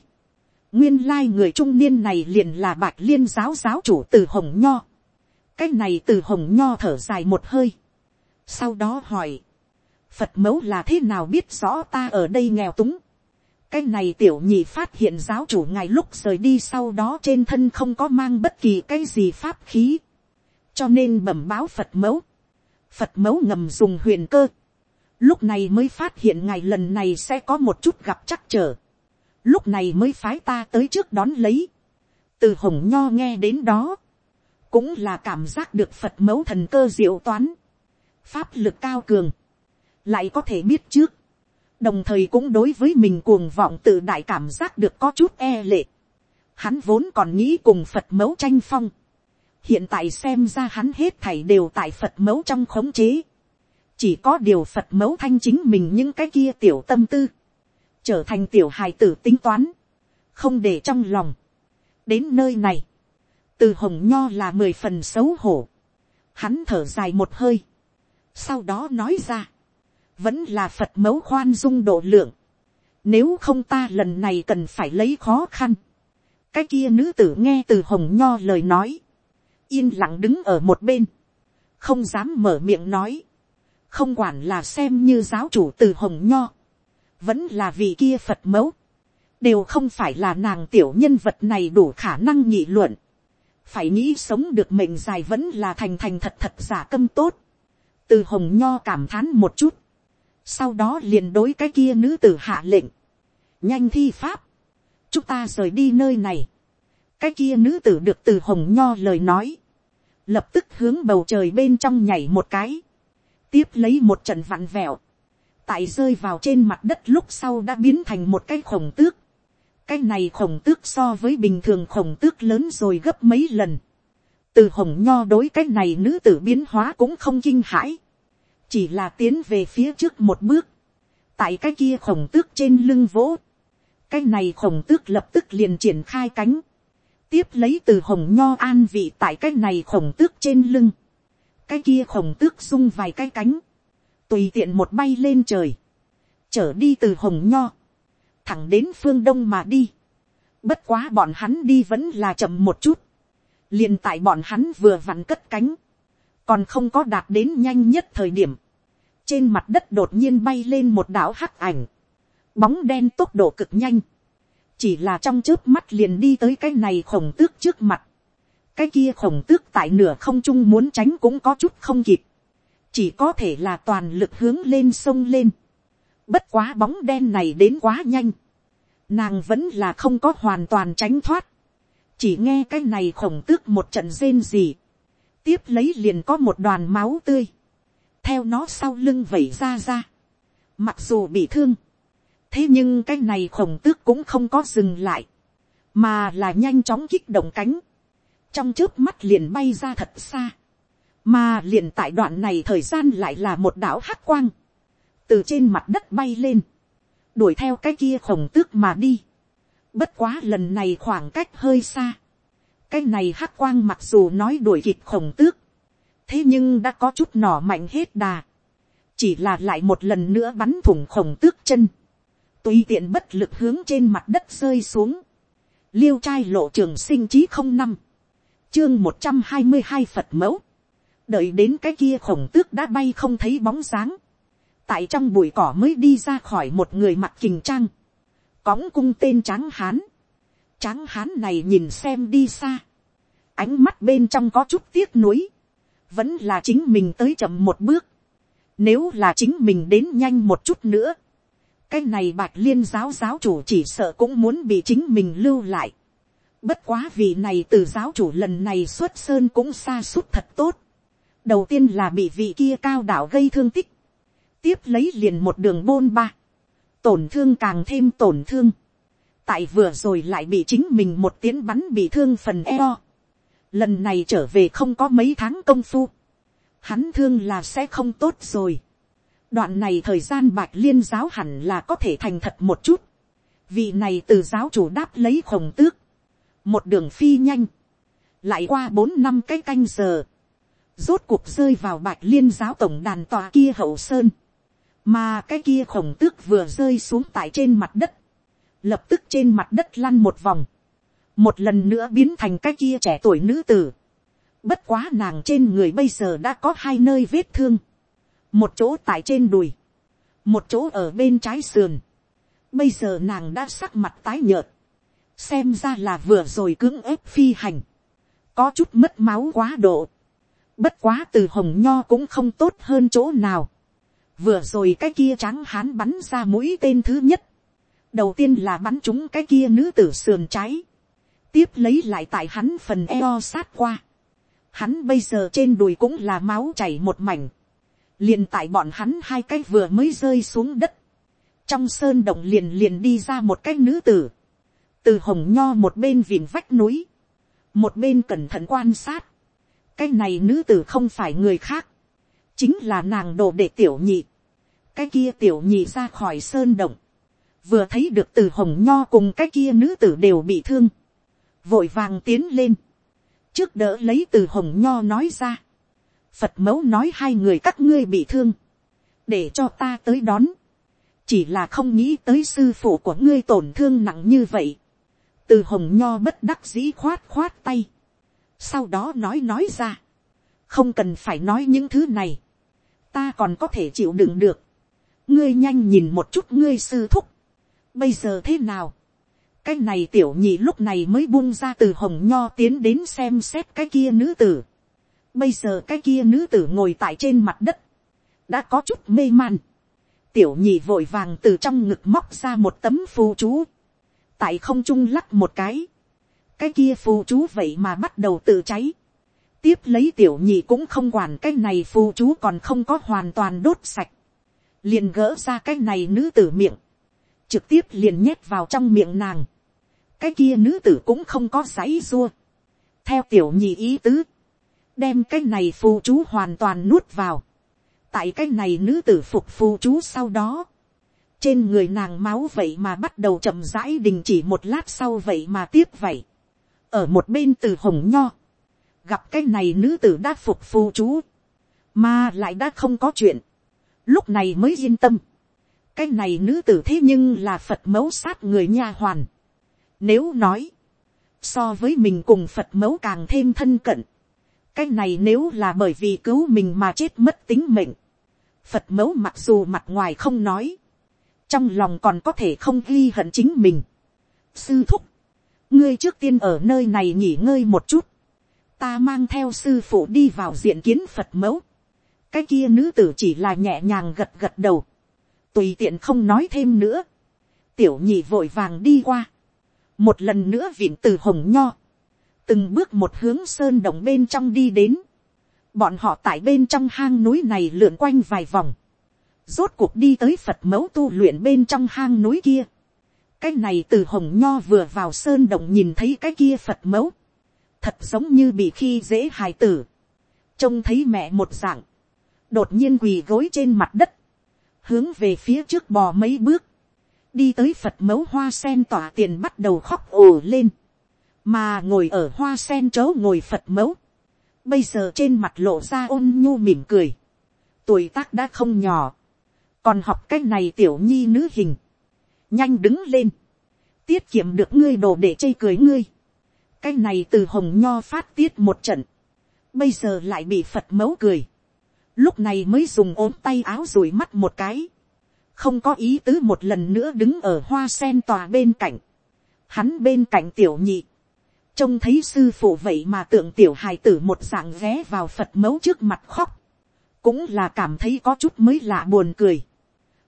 nguyên lai người trung niên này liền là bạch liên giáo giáo chủ từ hồng nho. cái này từ hồng nho thở dài một hơi. sau đó hỏi, phật mẫu là thế nào biết rõ ta ở đây nghèo túng. cái này tiểu nhị phát hiện giáo chủ ngài lúc rời đi sau đó trên thân không có mang bất kỳ cái gì pháp khí. cho nên bẩm báo phật mẫu. phật mẫu ngầm dùng huyền cơ lúc này mới phát hiện ngài lần này sẽ có một chút gặp chắc trở, lúc này mới phái ta tới trước đón lấy, từ hồng nho nghe đến đó, cũng là cảm giác được phật mẫu thần cơ diệu toán, pháp lực cao cường, lại có thể biết trước, đồng thời cũng đối với mình cuồng vọng tự đại cảm giác được có chút e lệ, hắn vốn còn nghĩ cùng phật mẫu tranh phong, hiện tại xem ra hắn hết thảy đều tại phật mẫu trong khống chế, chỉ có điều phật mẫu thanh chính mình những cái kia tiểu tâm tư, trở thành tiểu hài tử tính toán, không để trong lòng. đến nơi này, từ hồng nho là mười phần xấu hổ, hắn thở dài một hơi, sau đó nói ra, vẫn là phật mẫu khoan dung độ lượng, nếu không ta lần này cần phải lấy khó khăn, cái kia nữ tử nghe từ hồng nho lời nói, yên lặng đứng ở một bên, không dám mở miệng nói, không quản là xem như giáo chủ từ hồng nho, vẫn là vị kia phật mẫu, đều không phải là nàng tiểu nhân vật này đủ khả năng nhị luận, phải nghĩ sống được mệnh dài vẫn là thành thành thật thật giả câm tốt, từ hồng nho cảm thán một chút, sau đó liền đối cái kia nữ tử hạ lệnh, nhanh thi pháp, chúng ta rời đi nơi này, cái kia nữ tử được từ hồng nho lời nói, lập tức hướng bầu trời bên trong nhảy một cái, tiếp lấy một trận vặn vẹo, tại rơi vào trên mặt đất lúc sau đã biến thành một cái khổng tước. cái này khổng tước so với bình thường khổng tước lớn rồi gấp mấy lần. từ hồng nho đối cái này nữ tử biến hóa cũng không kinh hãi, chỉ là tiến về phía trước một bước, tại cái kia khổng tước trên lưng vỗ, cái này khổng tước lập tức liền triển khai cánh, tiếp lấy từ hồng nho an vị tại cái này khổng tước trên lưng, cái kia khổng tước sung vài cái cánh, tùy tiện một bay lên trời, trở đi từ hồng nho, thẳng đến phương đông mà đi. Bất quá bọn hắn đi vẫn là chậm một chút, liền tại bọn hắn vừa vặn cất cánh, còn không có đạt đến nhanh nhất thời điểm, trên mặt đất đột nhiên bay lên một đảo hắc ảnh, bóng đen tốc độ cực nhanh, chỉ là trong trước mắt liền đi tới cái này khổng tước trước mặt, cái kia khổng tước tại nửa không trung muốn tránh cũng có chút không kịp, chỉ có thể là toàn lực hướng lên sông lên, Bất quá bóng đen này đến quá nhanh. Nàng vẫn là không có hoàn toàn tránh thoát. Chỉ nghe cái này khổng tước một trận rên gì. Tiếp lấy liền có một đoàn máu tươi. Theo nó sau lưng vẩy ra ra. Mặc dù bị thương. Thế nhưng cái này khổng tước cũng không có dừng lại. Mà là nhanh chóng kích động cánh. Trong trước mắt liền bay ra thật xa. Mà liền tại đoạn này thời gian lại là một đảo hắc quang từ trên mặt đất bay lên, đuổi theo cái kia khổng tước mà đi. Bất quá lần này khoảng cách hơi xa. cái này hắc quang mặc dù nói đuổi kịp khổng tước, thế nhưng đã có chút nỏ mạnh hết đà. chỉ là lại một lần nữa bắn thủng khổng tước chân. tùy tiện bất lực hướng trên mặt đất rơi xuống. liêu trai lộ trường sinh chí không năm, chương một trăm hai mươi hai phật mẫu. đợi đến cái kia khổng tước đã bay không thấy bóng dáng tại trong bụi cỏ mới đi ra khỏi một người mặc kình trang, cõng cung tên tráng hán, tráng hán này nhìn xem đi xa, ánh mắt bên trong có chút tiếc nuối, vẫn là chính mình tới chậm một bước, nếu là chính mình đến nhanh một chút nữa, cái này bạch liên giáo giáo chủ chỉ sợ cũng muốn bị chính mình lưu lại. Bất quá vì này từ giáo chủ lần này xuất sơn cũng xa suốt thật tốt. Đầu tiên là bị vị kia cao đạo gây thương tích. Tiếp lấy liền một đường bôn ba, tổn thương càng thêm tổn thương, tại vừa rồi lại bị chính mình một tiếng bắn bị thương phần eo, lần này trở về không có mấy tháng công phu, hắn thương là sẽ không tốt rồi, đoạn này thời gian bạch liên giáo hẳn là có thể thành thật một chút, vị này từ giáo chủ đáp lấy khổng tước, một đường phi nhanh, lại qua bốn năm cái canh giờ, rốt cuộc rơi vào bạch liên giáo tổng đàn tòa kia hậu sơn, mà cái kia khổng tước vừa rơi xuống tại trên mặt đất, lập tức trên mặt đất lăn một vòng, một lần nữa biến thành cái kia trẻ tuổi nữ tử. Bất quá nàng trên người bây giờ đã có hai nơi vết thương, một chỗ tại trên đùi, một chỗ ở bên trái sườn. Bây giờ nàng đã sắc mặt tái nhợt, xem ra là vừa rồi cưỡng ép phi hành, có chút mất máu quá độ. Bất quá từ hồng nho cũng không tốt hơn chỗ nào. Vừa rồi cái kia trắng hán bắn ra mũi tên thứ nhất, đầu tiên là bắn trúng cái kia nữ tử sườn trái, tiếp lấy lại tại hắn phần eo sát qua, hắn bây giờ trên đùi cũng là máu chảy một mảnh, liền tại bọn hắn hai cái vừa mới rơi xuống đất, trong sơn động liền liền đi ra một cái nữ tử, từ hồng nho một bên vịn vách núi, một bên cẩn thận quan sát, cái này nữ tử không phải người khác, chính là nàng đồ để tiểu nhị, cái kia tiểu nhị ra khỏi sơn động, vừa thấy được từ hồng nho cùng cái kia nữ tử đều bị thương, vội vàng tiến lên, trước đỡ lấy từ hồng nho nói ra, phật mẫu nói hai người các ngươi bị thương, để cho ta tới đón, chỉ là không nghĩ tới sư phụ của ngươi tổn thương nặng như vậy, từ hồng nho bất đắc dĩ khoát khoát tay, sau đó nói nói ra, không cần phải nói những thứ này, ta còn có thể chịu đựng được, ngươi nhanh nhìn một chút ngươi sư thúc, bây giờ thế nào, cái này tiểu nhị lúc này mới buông ra từ hồng nho tiến đến xem xét cái kia nữ tử, bây giờ cái kia nữ tử ngồi tại trên mặt đất, đã có chút mê man, tiểu nhị vội vàng từ trong ngực móc ra một tấm phù chú, tại không trung lắc một cái, cái kia phù chú vậy mà bắt đầu tự cháy, tiếp lấy tiểu nhị cũng không quản cái này phù chú còn không có hoàn toàn đốt sạch, liền gỡ ra cái này nữ tử miệng, trực tiếp liền nhét vào trong miệng nàng, cái kia nữ tử cũng không có giấy dua, theo tiểu nhị ý tứ, đem cái này phù chú hoàn toàn nuốt vào, tại cái này nữ tử phục phù chú sau đó, trên người nàng máu vậy mà bắt đầu chậm rãi đình chỉ một lát sau vậy mà tiếp vậy, ở một bên từ hồng nho, gặp cái này nữ tử đã phục phù chú, mà lại đã không có chuyện, lúc này mới yên tâm. cái này nữ tử thế nhưng là phật mẫu sát người nha hoàn nếu nói, so với mình cùng phật mẫu càng thêm thân cận, cái này nếu là bởi vì cứu mình mà chết mất tính mệnh, phật mẫu mặc dù mặt ngoài không nói, trong lòng còn có thể không ghi hận chính mình. sư thúc, ngươi trước tiên ở nơi này nghỉ ngơi một chút, ta mang theo sư phụ đi vào diện kiến phật mẫu. Cái kia nữ tử chỉ là nhẹ nhàng gật gật đầu, tùy tiện không nói thêm nữa, tiểu nhị vội vàng đi qua, một lần nữa viện từ hồng nho, từng bước một hướng sơn động bên trong đi đến, bọn họ tại bên trong hang núi này lượn quanh vài vòng, rốt cuộc đi tới phật mẫu tu luyện bên trong hang núi kia, cái này từ hồng nho vừa vào sơn động nhìn thấy cái kia phật mẫu, thật giống như bị khi dễ hài tử, trông thấy mẹ một dạng, đột nhiên quỳ gối trên mặt đất, hướng về phía trước bò mấy bước, đi tới phật mẫu hoa sen tỏa tiền bắt đầu khóc ồ lên, mà ngồi ở hoa sen chỗ ngồi phật mẫu, bây giờ trên mặt lộ ra ôn nhu mỉm cười, tuổi tác đã không nhỏ, còn học cái này tiểu nhi nữ hình, nhanh đứng lên, tiết kiệm được ngươi đồ để chây cười ngươi, cái này từ hồng nho phát tiết một trận, bây giờ lại bị phật mẫu cười, lúc này mới dùng ốm tay áo rủi mắt một cái, không có ý tứ một lần nữa đứng ở hoa sen tòa bên cạnh, hắn bên cạnh tiểu nhị, trông thấy sư phụ vậy mà tượng tiểu hài tử một dạng ghé vào phật mẫu trước mặt khóc, cũng là cảm thấy có chút mới lạ buồn cười.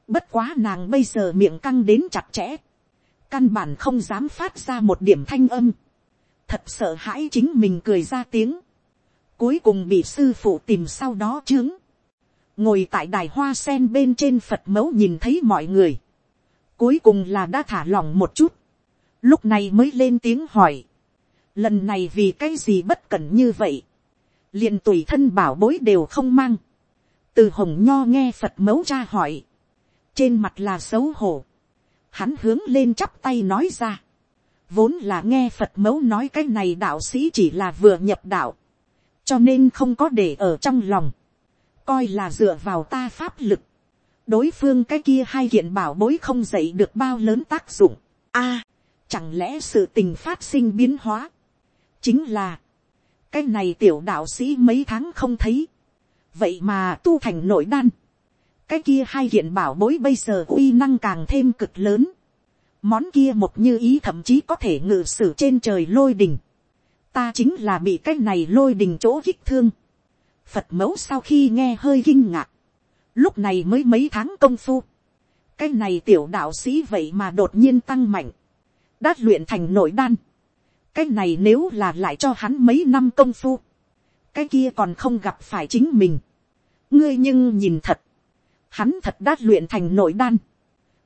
Bất quá nàng bây giờ miệng căng đến chặt chẽ, căn bản không dám phát ra một điểm thanh âm, thật sợ hãi chính mình cười ra tiếng, cuối cùng bị sư phụ tìm sau đó chướng, ngồi tại đài hoa sen bên trên phật mẫu nhìn thấy mọi người, cuối cùng là đã thả lỏng một chút, lúc này mới lên tiếng hỏi, lần này vì cái gì bất cẩn như vậy, liền tùy thân bảo bối đều không mang, từ hồng nho nghe phật mẫu ra hỏi, trên mặt là xấu hổ, hắn hướng lên chắp tay nói ra, vốn là nghe phật mẫu nói cái này đạo sĩ chỉ là vừa nhập đạo, cho nên không có để ở trong lòng, coi là dựa vào ta pháp lực, đối phương cái kia hai kiện bảo bối không dậy được bao lớn tác dụng. a, à, chẳng lẽ sự tình phát sinh biến hóa, chính là, cái này tiểu đạo sĩ mấy tháng không thấy, vậy mà tu thành nội đan, cái kia hai kiện bảo bối bây giờ uy năng càng thêm cực lớn, món kia một như ý thậm chí có thể ngự sử trên trời lôi đình, ta chính là bị cái này lôi đình chỗ kích thương, phật mẫu sau khi nghe hơi kinh ngạc, lúc này mới mấy tháng công phu, cái này tiểu đạo sĩ vậy mà đột nhiên tăng mạnh, đã luyện thành nội đan, cái này nếu là lại cho hắn mấy năm công phu, cái kia còn không gặp phải chính mình, ngươi nhưng nhìn thật, hắn thật đã luyện thành nội đan,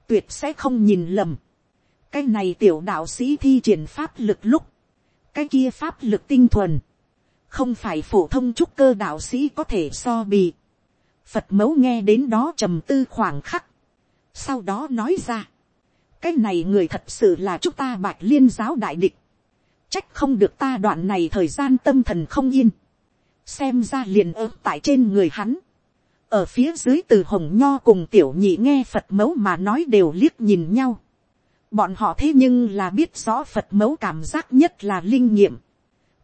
tuyệt sẽ không nhìn lầm, cái này tiểu đạo sĩ thi triển pháp lực lúc, cái kia pháp lực tinh thuần, không phải phổ thông trúc cơ đạo sĩ có thể so bì. Phật mẫu nghe đến đó trầm tư khoảng khắc. Sau đó nói ra. Cái này người thật sự là chúng ta bạch liên giáo đại địch. Trách không được ta đoạn này thời gian tâm thần không yên. Xem ra liền ớt tại trên người hắn. Ở phía dưới từ hồng nho cùng tiểu nhị nghe Phật mẫu mà nói đều liếc nhìn nhau. Bọn họ thế nhưng là biết rõ Phật mẫu cảm giác nhất là linh nghiệm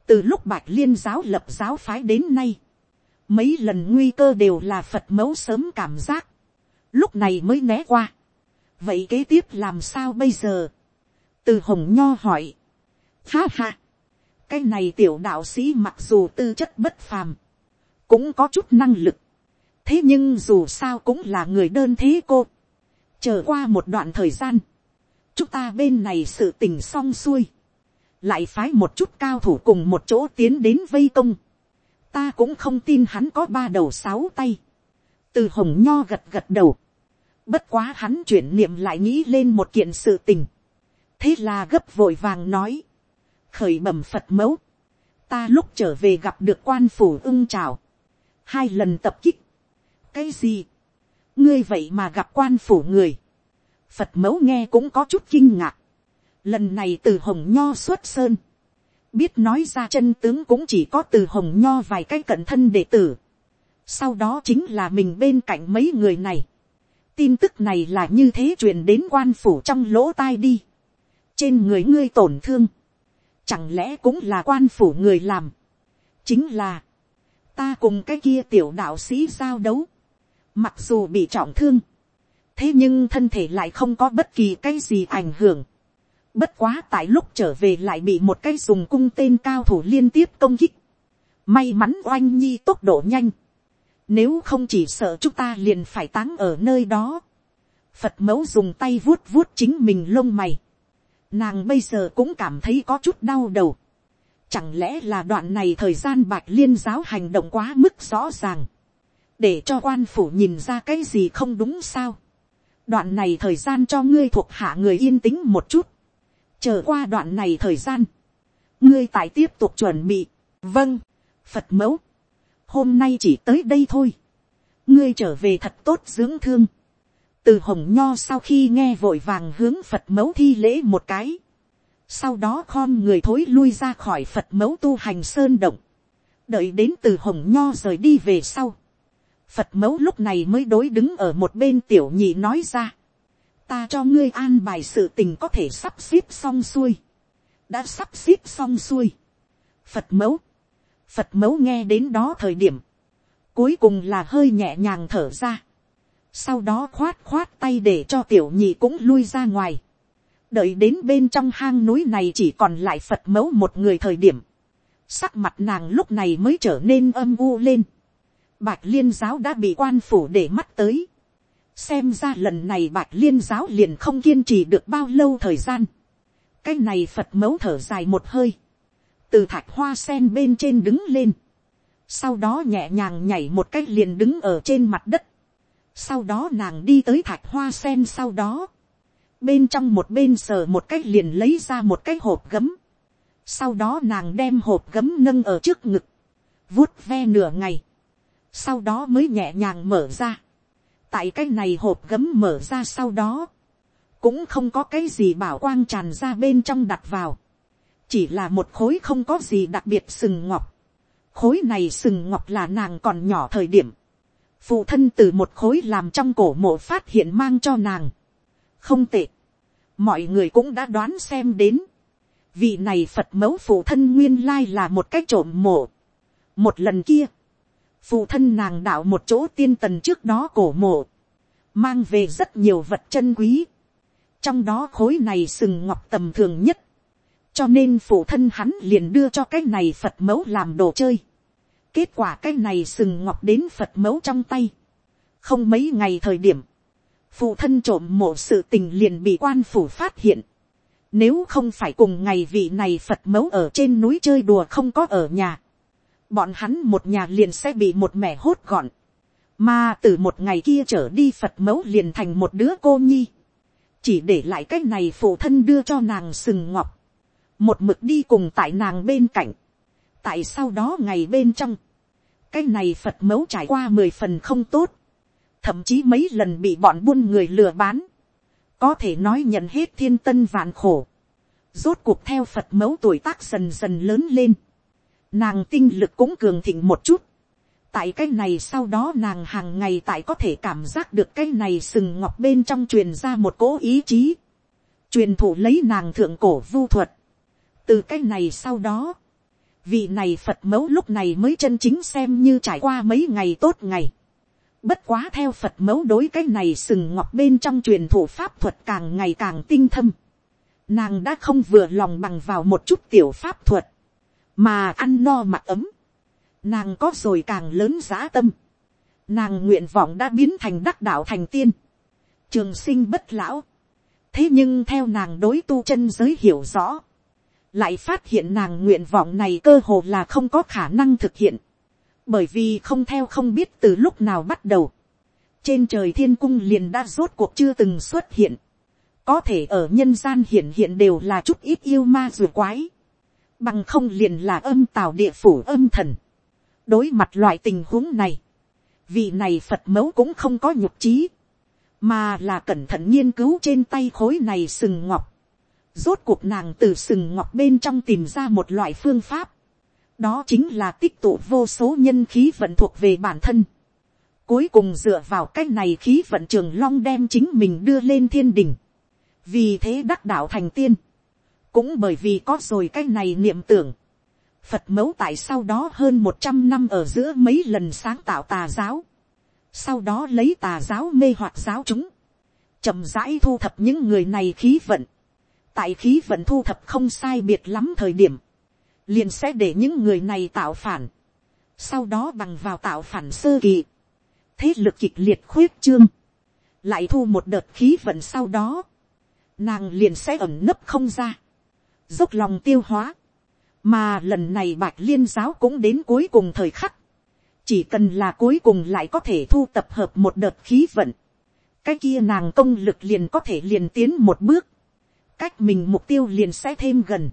từ lúc bạch liên giáo lập giáo phái đến nay, mấy lần nguy cơ đều là phật mẫu sớm cảm giác, lúc này mới né qua. vậy kế tiếp làm sao bây giờ, từ hồng nho hỏi, ha ha, cái này tiểu đạo sĩ mặc dù tư chất bất phàm, cũng có chút năng lực, thế nhưng dù sao cũng là người đơn thế cô, chờ qua một đoạn thời gian, chúng ta bên này sự tình xong xuôi, lại phái một chút cao thủ cùng một chỗ tiến đến vây công, ta cũng không tin hắn có ba đầu sáu tay, từ hồng nho gật gật đầu, bất quá hắn chuyển niệm lại nghĩ lên một kiện sự tình, thế là gấp vội vàng nói, khởi bẩm phật mẫu, ta lúc trở về gặp được quan phủ ưng trào, hai lần tập kích, cái gì, ngươi vậy mà gặp quan phủ người, phật mẫu nghe cũng có chút kinh ngạc, lần này từ hồng nho xuất sơn, biết nói ra chân tướng cũng chỉ có từ hồng nho vài cái cận thân đệ tử, sau đó chính là mình bên cạnh mấy người này, tin tức này là như thế truyền đến quan phủ trong lỗ tai đi, trên người ngươi tổn thương, chẳng lẽ cũng là quan phủ người làm, chính là, ta cùng cái kia tiểu đạo sĩ giao đấu, mặc dù bị trọng thương, thế nhưng thân thể lại không có bất kỳ cái gì ảnh hưởng, Bất quá tại lúc trở về lại bị một cái dùng cung tên cao thủ liên tiếp công kích. May mắn oanh nhi tốc độ nhanh. Nếu không chỉ sợ chúng ta liền phải táng ở nơi đó. phật mẫu dùng tay vuốt vuốt chính mình lông mày, nàng bây giờ cũng cảm thấy có chút đau đầu, chẳng lẽ là đoạn này thời gian bạch liên giáo hành động quá mức rõ ràng, để cho quan phủ nhìn ra cái gì không đúng sao, đoạn này thời gian cho ngươi thuộc hạ người yên tĩnh một chút, chờ qua đoạn này thời gian, ngươi tại tiếp tục chuẩn bị, vâng, phật mẫu, hôm nay chỉ tới đây thôi, ngươi trở về thật tốt dưỡng thương, từ hồng nho sau khi nghe vội vàng hướng phật mẫu thi lễ một cái, sau đó khom người thối lui ra khỏi phật mẫu tu hành sơn động, đợi đến từ hồng nho rời đi về sau, phật mẫu lúc này mới đối đứng ở một bên tiểu nhị nói ra, ta cho ngươi an bài sự tình có thể sắp xếp xong xuôi, đã sắp xếp xong xuôi, phật mẫu, phật mẫu nghe đến đó thời điểm, cuối cùng là hơi nhẹ nhàng thở ra, sau đó khoát khoát tay để cho tiểu nhị cũng lui ra ngoài, đợi đến bên trong hang núi này chỉ còn lại phật mẫu một người thời điểm, sắc mặt nàng lúc này mới trở nên âm u lên, bạch liên giáo đã bị quan phủ để mắt tới, xem ra lần này bạch liên giáo liền không kiên trì được bao lâu thời gian, cái này phật mẫu thở dài một hơi, từ thạch hoa sen bên trên đứng lên, sau đó nhẹ nhàng nhảy một cách liền đứng ở trên mặt đất, sau đó nàng đi tới thạch hoa sen sau đó, bên trong một bên sờ một cách liền lấy ra một cái hộp gấm, sau đó nàng đem hộp gấm nâng ở trước ngực, vuốt ve nửa ngày, sau đó mới nhẹ nhàng mở ra, tại cái này hộp gấm mở ra sau đó, cũng không có cái gì bảo quang tràn ra bên trong đặt vào, chỉ là một khối không có gì đặc biệt sừng ngọc, khối này sừng ngọc là nàng còn nhỏ thời điểm, phụ thân từ một khối làm trong cổ mộ phát hiện mang cho nàng, không tệ, mọi người cũng đã đoán xem đến, vị này phật mẫu phụ thân nguyên lai là một cái trộm mộ, một lần kia, phụ thân nàng đạo một chỗ tiên tần trước đó cổ mộ, mang về rất nhiều vật chân quý, trong đó khối này sừng ngọc tầm thường nhất, cho nên phụ thân hắn liền đưa cho cái này phật mẫu làm đồ chơi. kết quả cái này sừng ngọc đến phật mẫu trong tay. không mấy ngày thời điểm, phụ thân trộm mộ sự tình liền bị quan phủ phát hiện. nếu không phải cùng ngày vị này phật mẫu ở trên núi chơi đùa không có ở nhà, bọn hắn một nhà liền sẽ bị một mẻ hốt gọn. mà từ một ngày kia trở đi phật mẫu liền thành một đứa cô nhi. chỉ để lại cái này phụ thân đưa cho nàng sừng ngọc. Một mực đi cùng tại nàng bên cạnh, tại sau đó ngày bên trong, cái này phật mẫu trải qua mười phần không tốt, thậm chí mấy lần bị bọn buôn người lừa bán, có thể nói nhận hết thiên tân vạn khổ, rốt cuộc theo phật mẫu tuổi tác dần dần lớn lên, nàng tinh lực cũng cường thịnh một chút, tại cái này sau đó nàng hàng ngày tại có thể cảm giác được cái này sừng ngọc bên trong truyền ra một cố ý chí, truyền thủ lấy nàng thượng cổ vu thuật, từ cái này sau đó, vị này phật mẫu lúc này mới chân chính xem như trải qua mấy ngày tốt ngày. bất quá theo phật mẫu đối cái này sừng ngọc bên trong truyền thủ pháp thuật càng ngày càng tinh thâm. nàng đã không vừa lòng bằng vào một chút tiểu pháp thuật, mà ăn no mặc ấm. nàng có rồi càng lớn giá tâm. nàng nguyện vọng đã biến thành đắc đạo thành tiên. trường sinh bất lão. thế nhưng theo nàng đối tu chân giới hiểu rõ, lại phát hiện nàng nguyện vọng này cơ hồ là không có khả năng thực hiện, bởi vì không theo không biết từ lúc nào bắt đầu, trên trời thiên cung liền đã rốt cuộc chưa từng xuất hiện, có thể ở nhân gian hiện hiện đều là chút ít yêu ma dù quái, bằng không liền là âm tào địa phủ âm thần. đối mặt loại tình huống này, vị này phật mẫu cũng không có nhục trí, mà là cẩn thận nghiên cứu trên tay khối này sừng ngọc, Rốt cuộc nàng từ sừng ngọc bên trong tìm ra một loại phương pháp. Đó chính là tích tụ vô số nhân khí vận thuộc về bản thân. Cuối cùng dựa vào cách này khí vận trường long đem chính mình đưa lên thiên đỉnh. Vì thế đắc đạo thành tiên. Cũng bởi vì có rồi cách này niệm tưởng. Phật mẫu tại sau đó hơn một trăm năm ở giữa mấy lần sáng tạo tà giáo. Sau đó lấy tà giáo mê hoặc giáo chúng. chậm rãi thu thập những người này khí vận. Tại khí vận thu thập không sai biệt lắm thời điểm, liền sẽ để những người này tạo phản, sau đó bằng vào tạo phản sơ kỳ, thế lực kịch liệt khuyết trương, lại thu một đợt khí vận sau đó, nàng liền sẽ ẩm nấp không ra, dốc lòng tiêu hóa, mà lần này bạch liên giáo cũng đến cuối cùng thời khắc, chỉ cần là cuối cùng lại có thể thu tập hợp một đợt khí vận, cái kia nàng công lực liền có thể liền tiến một bước, cách mình mục tiêu liền sẽ thêm gần,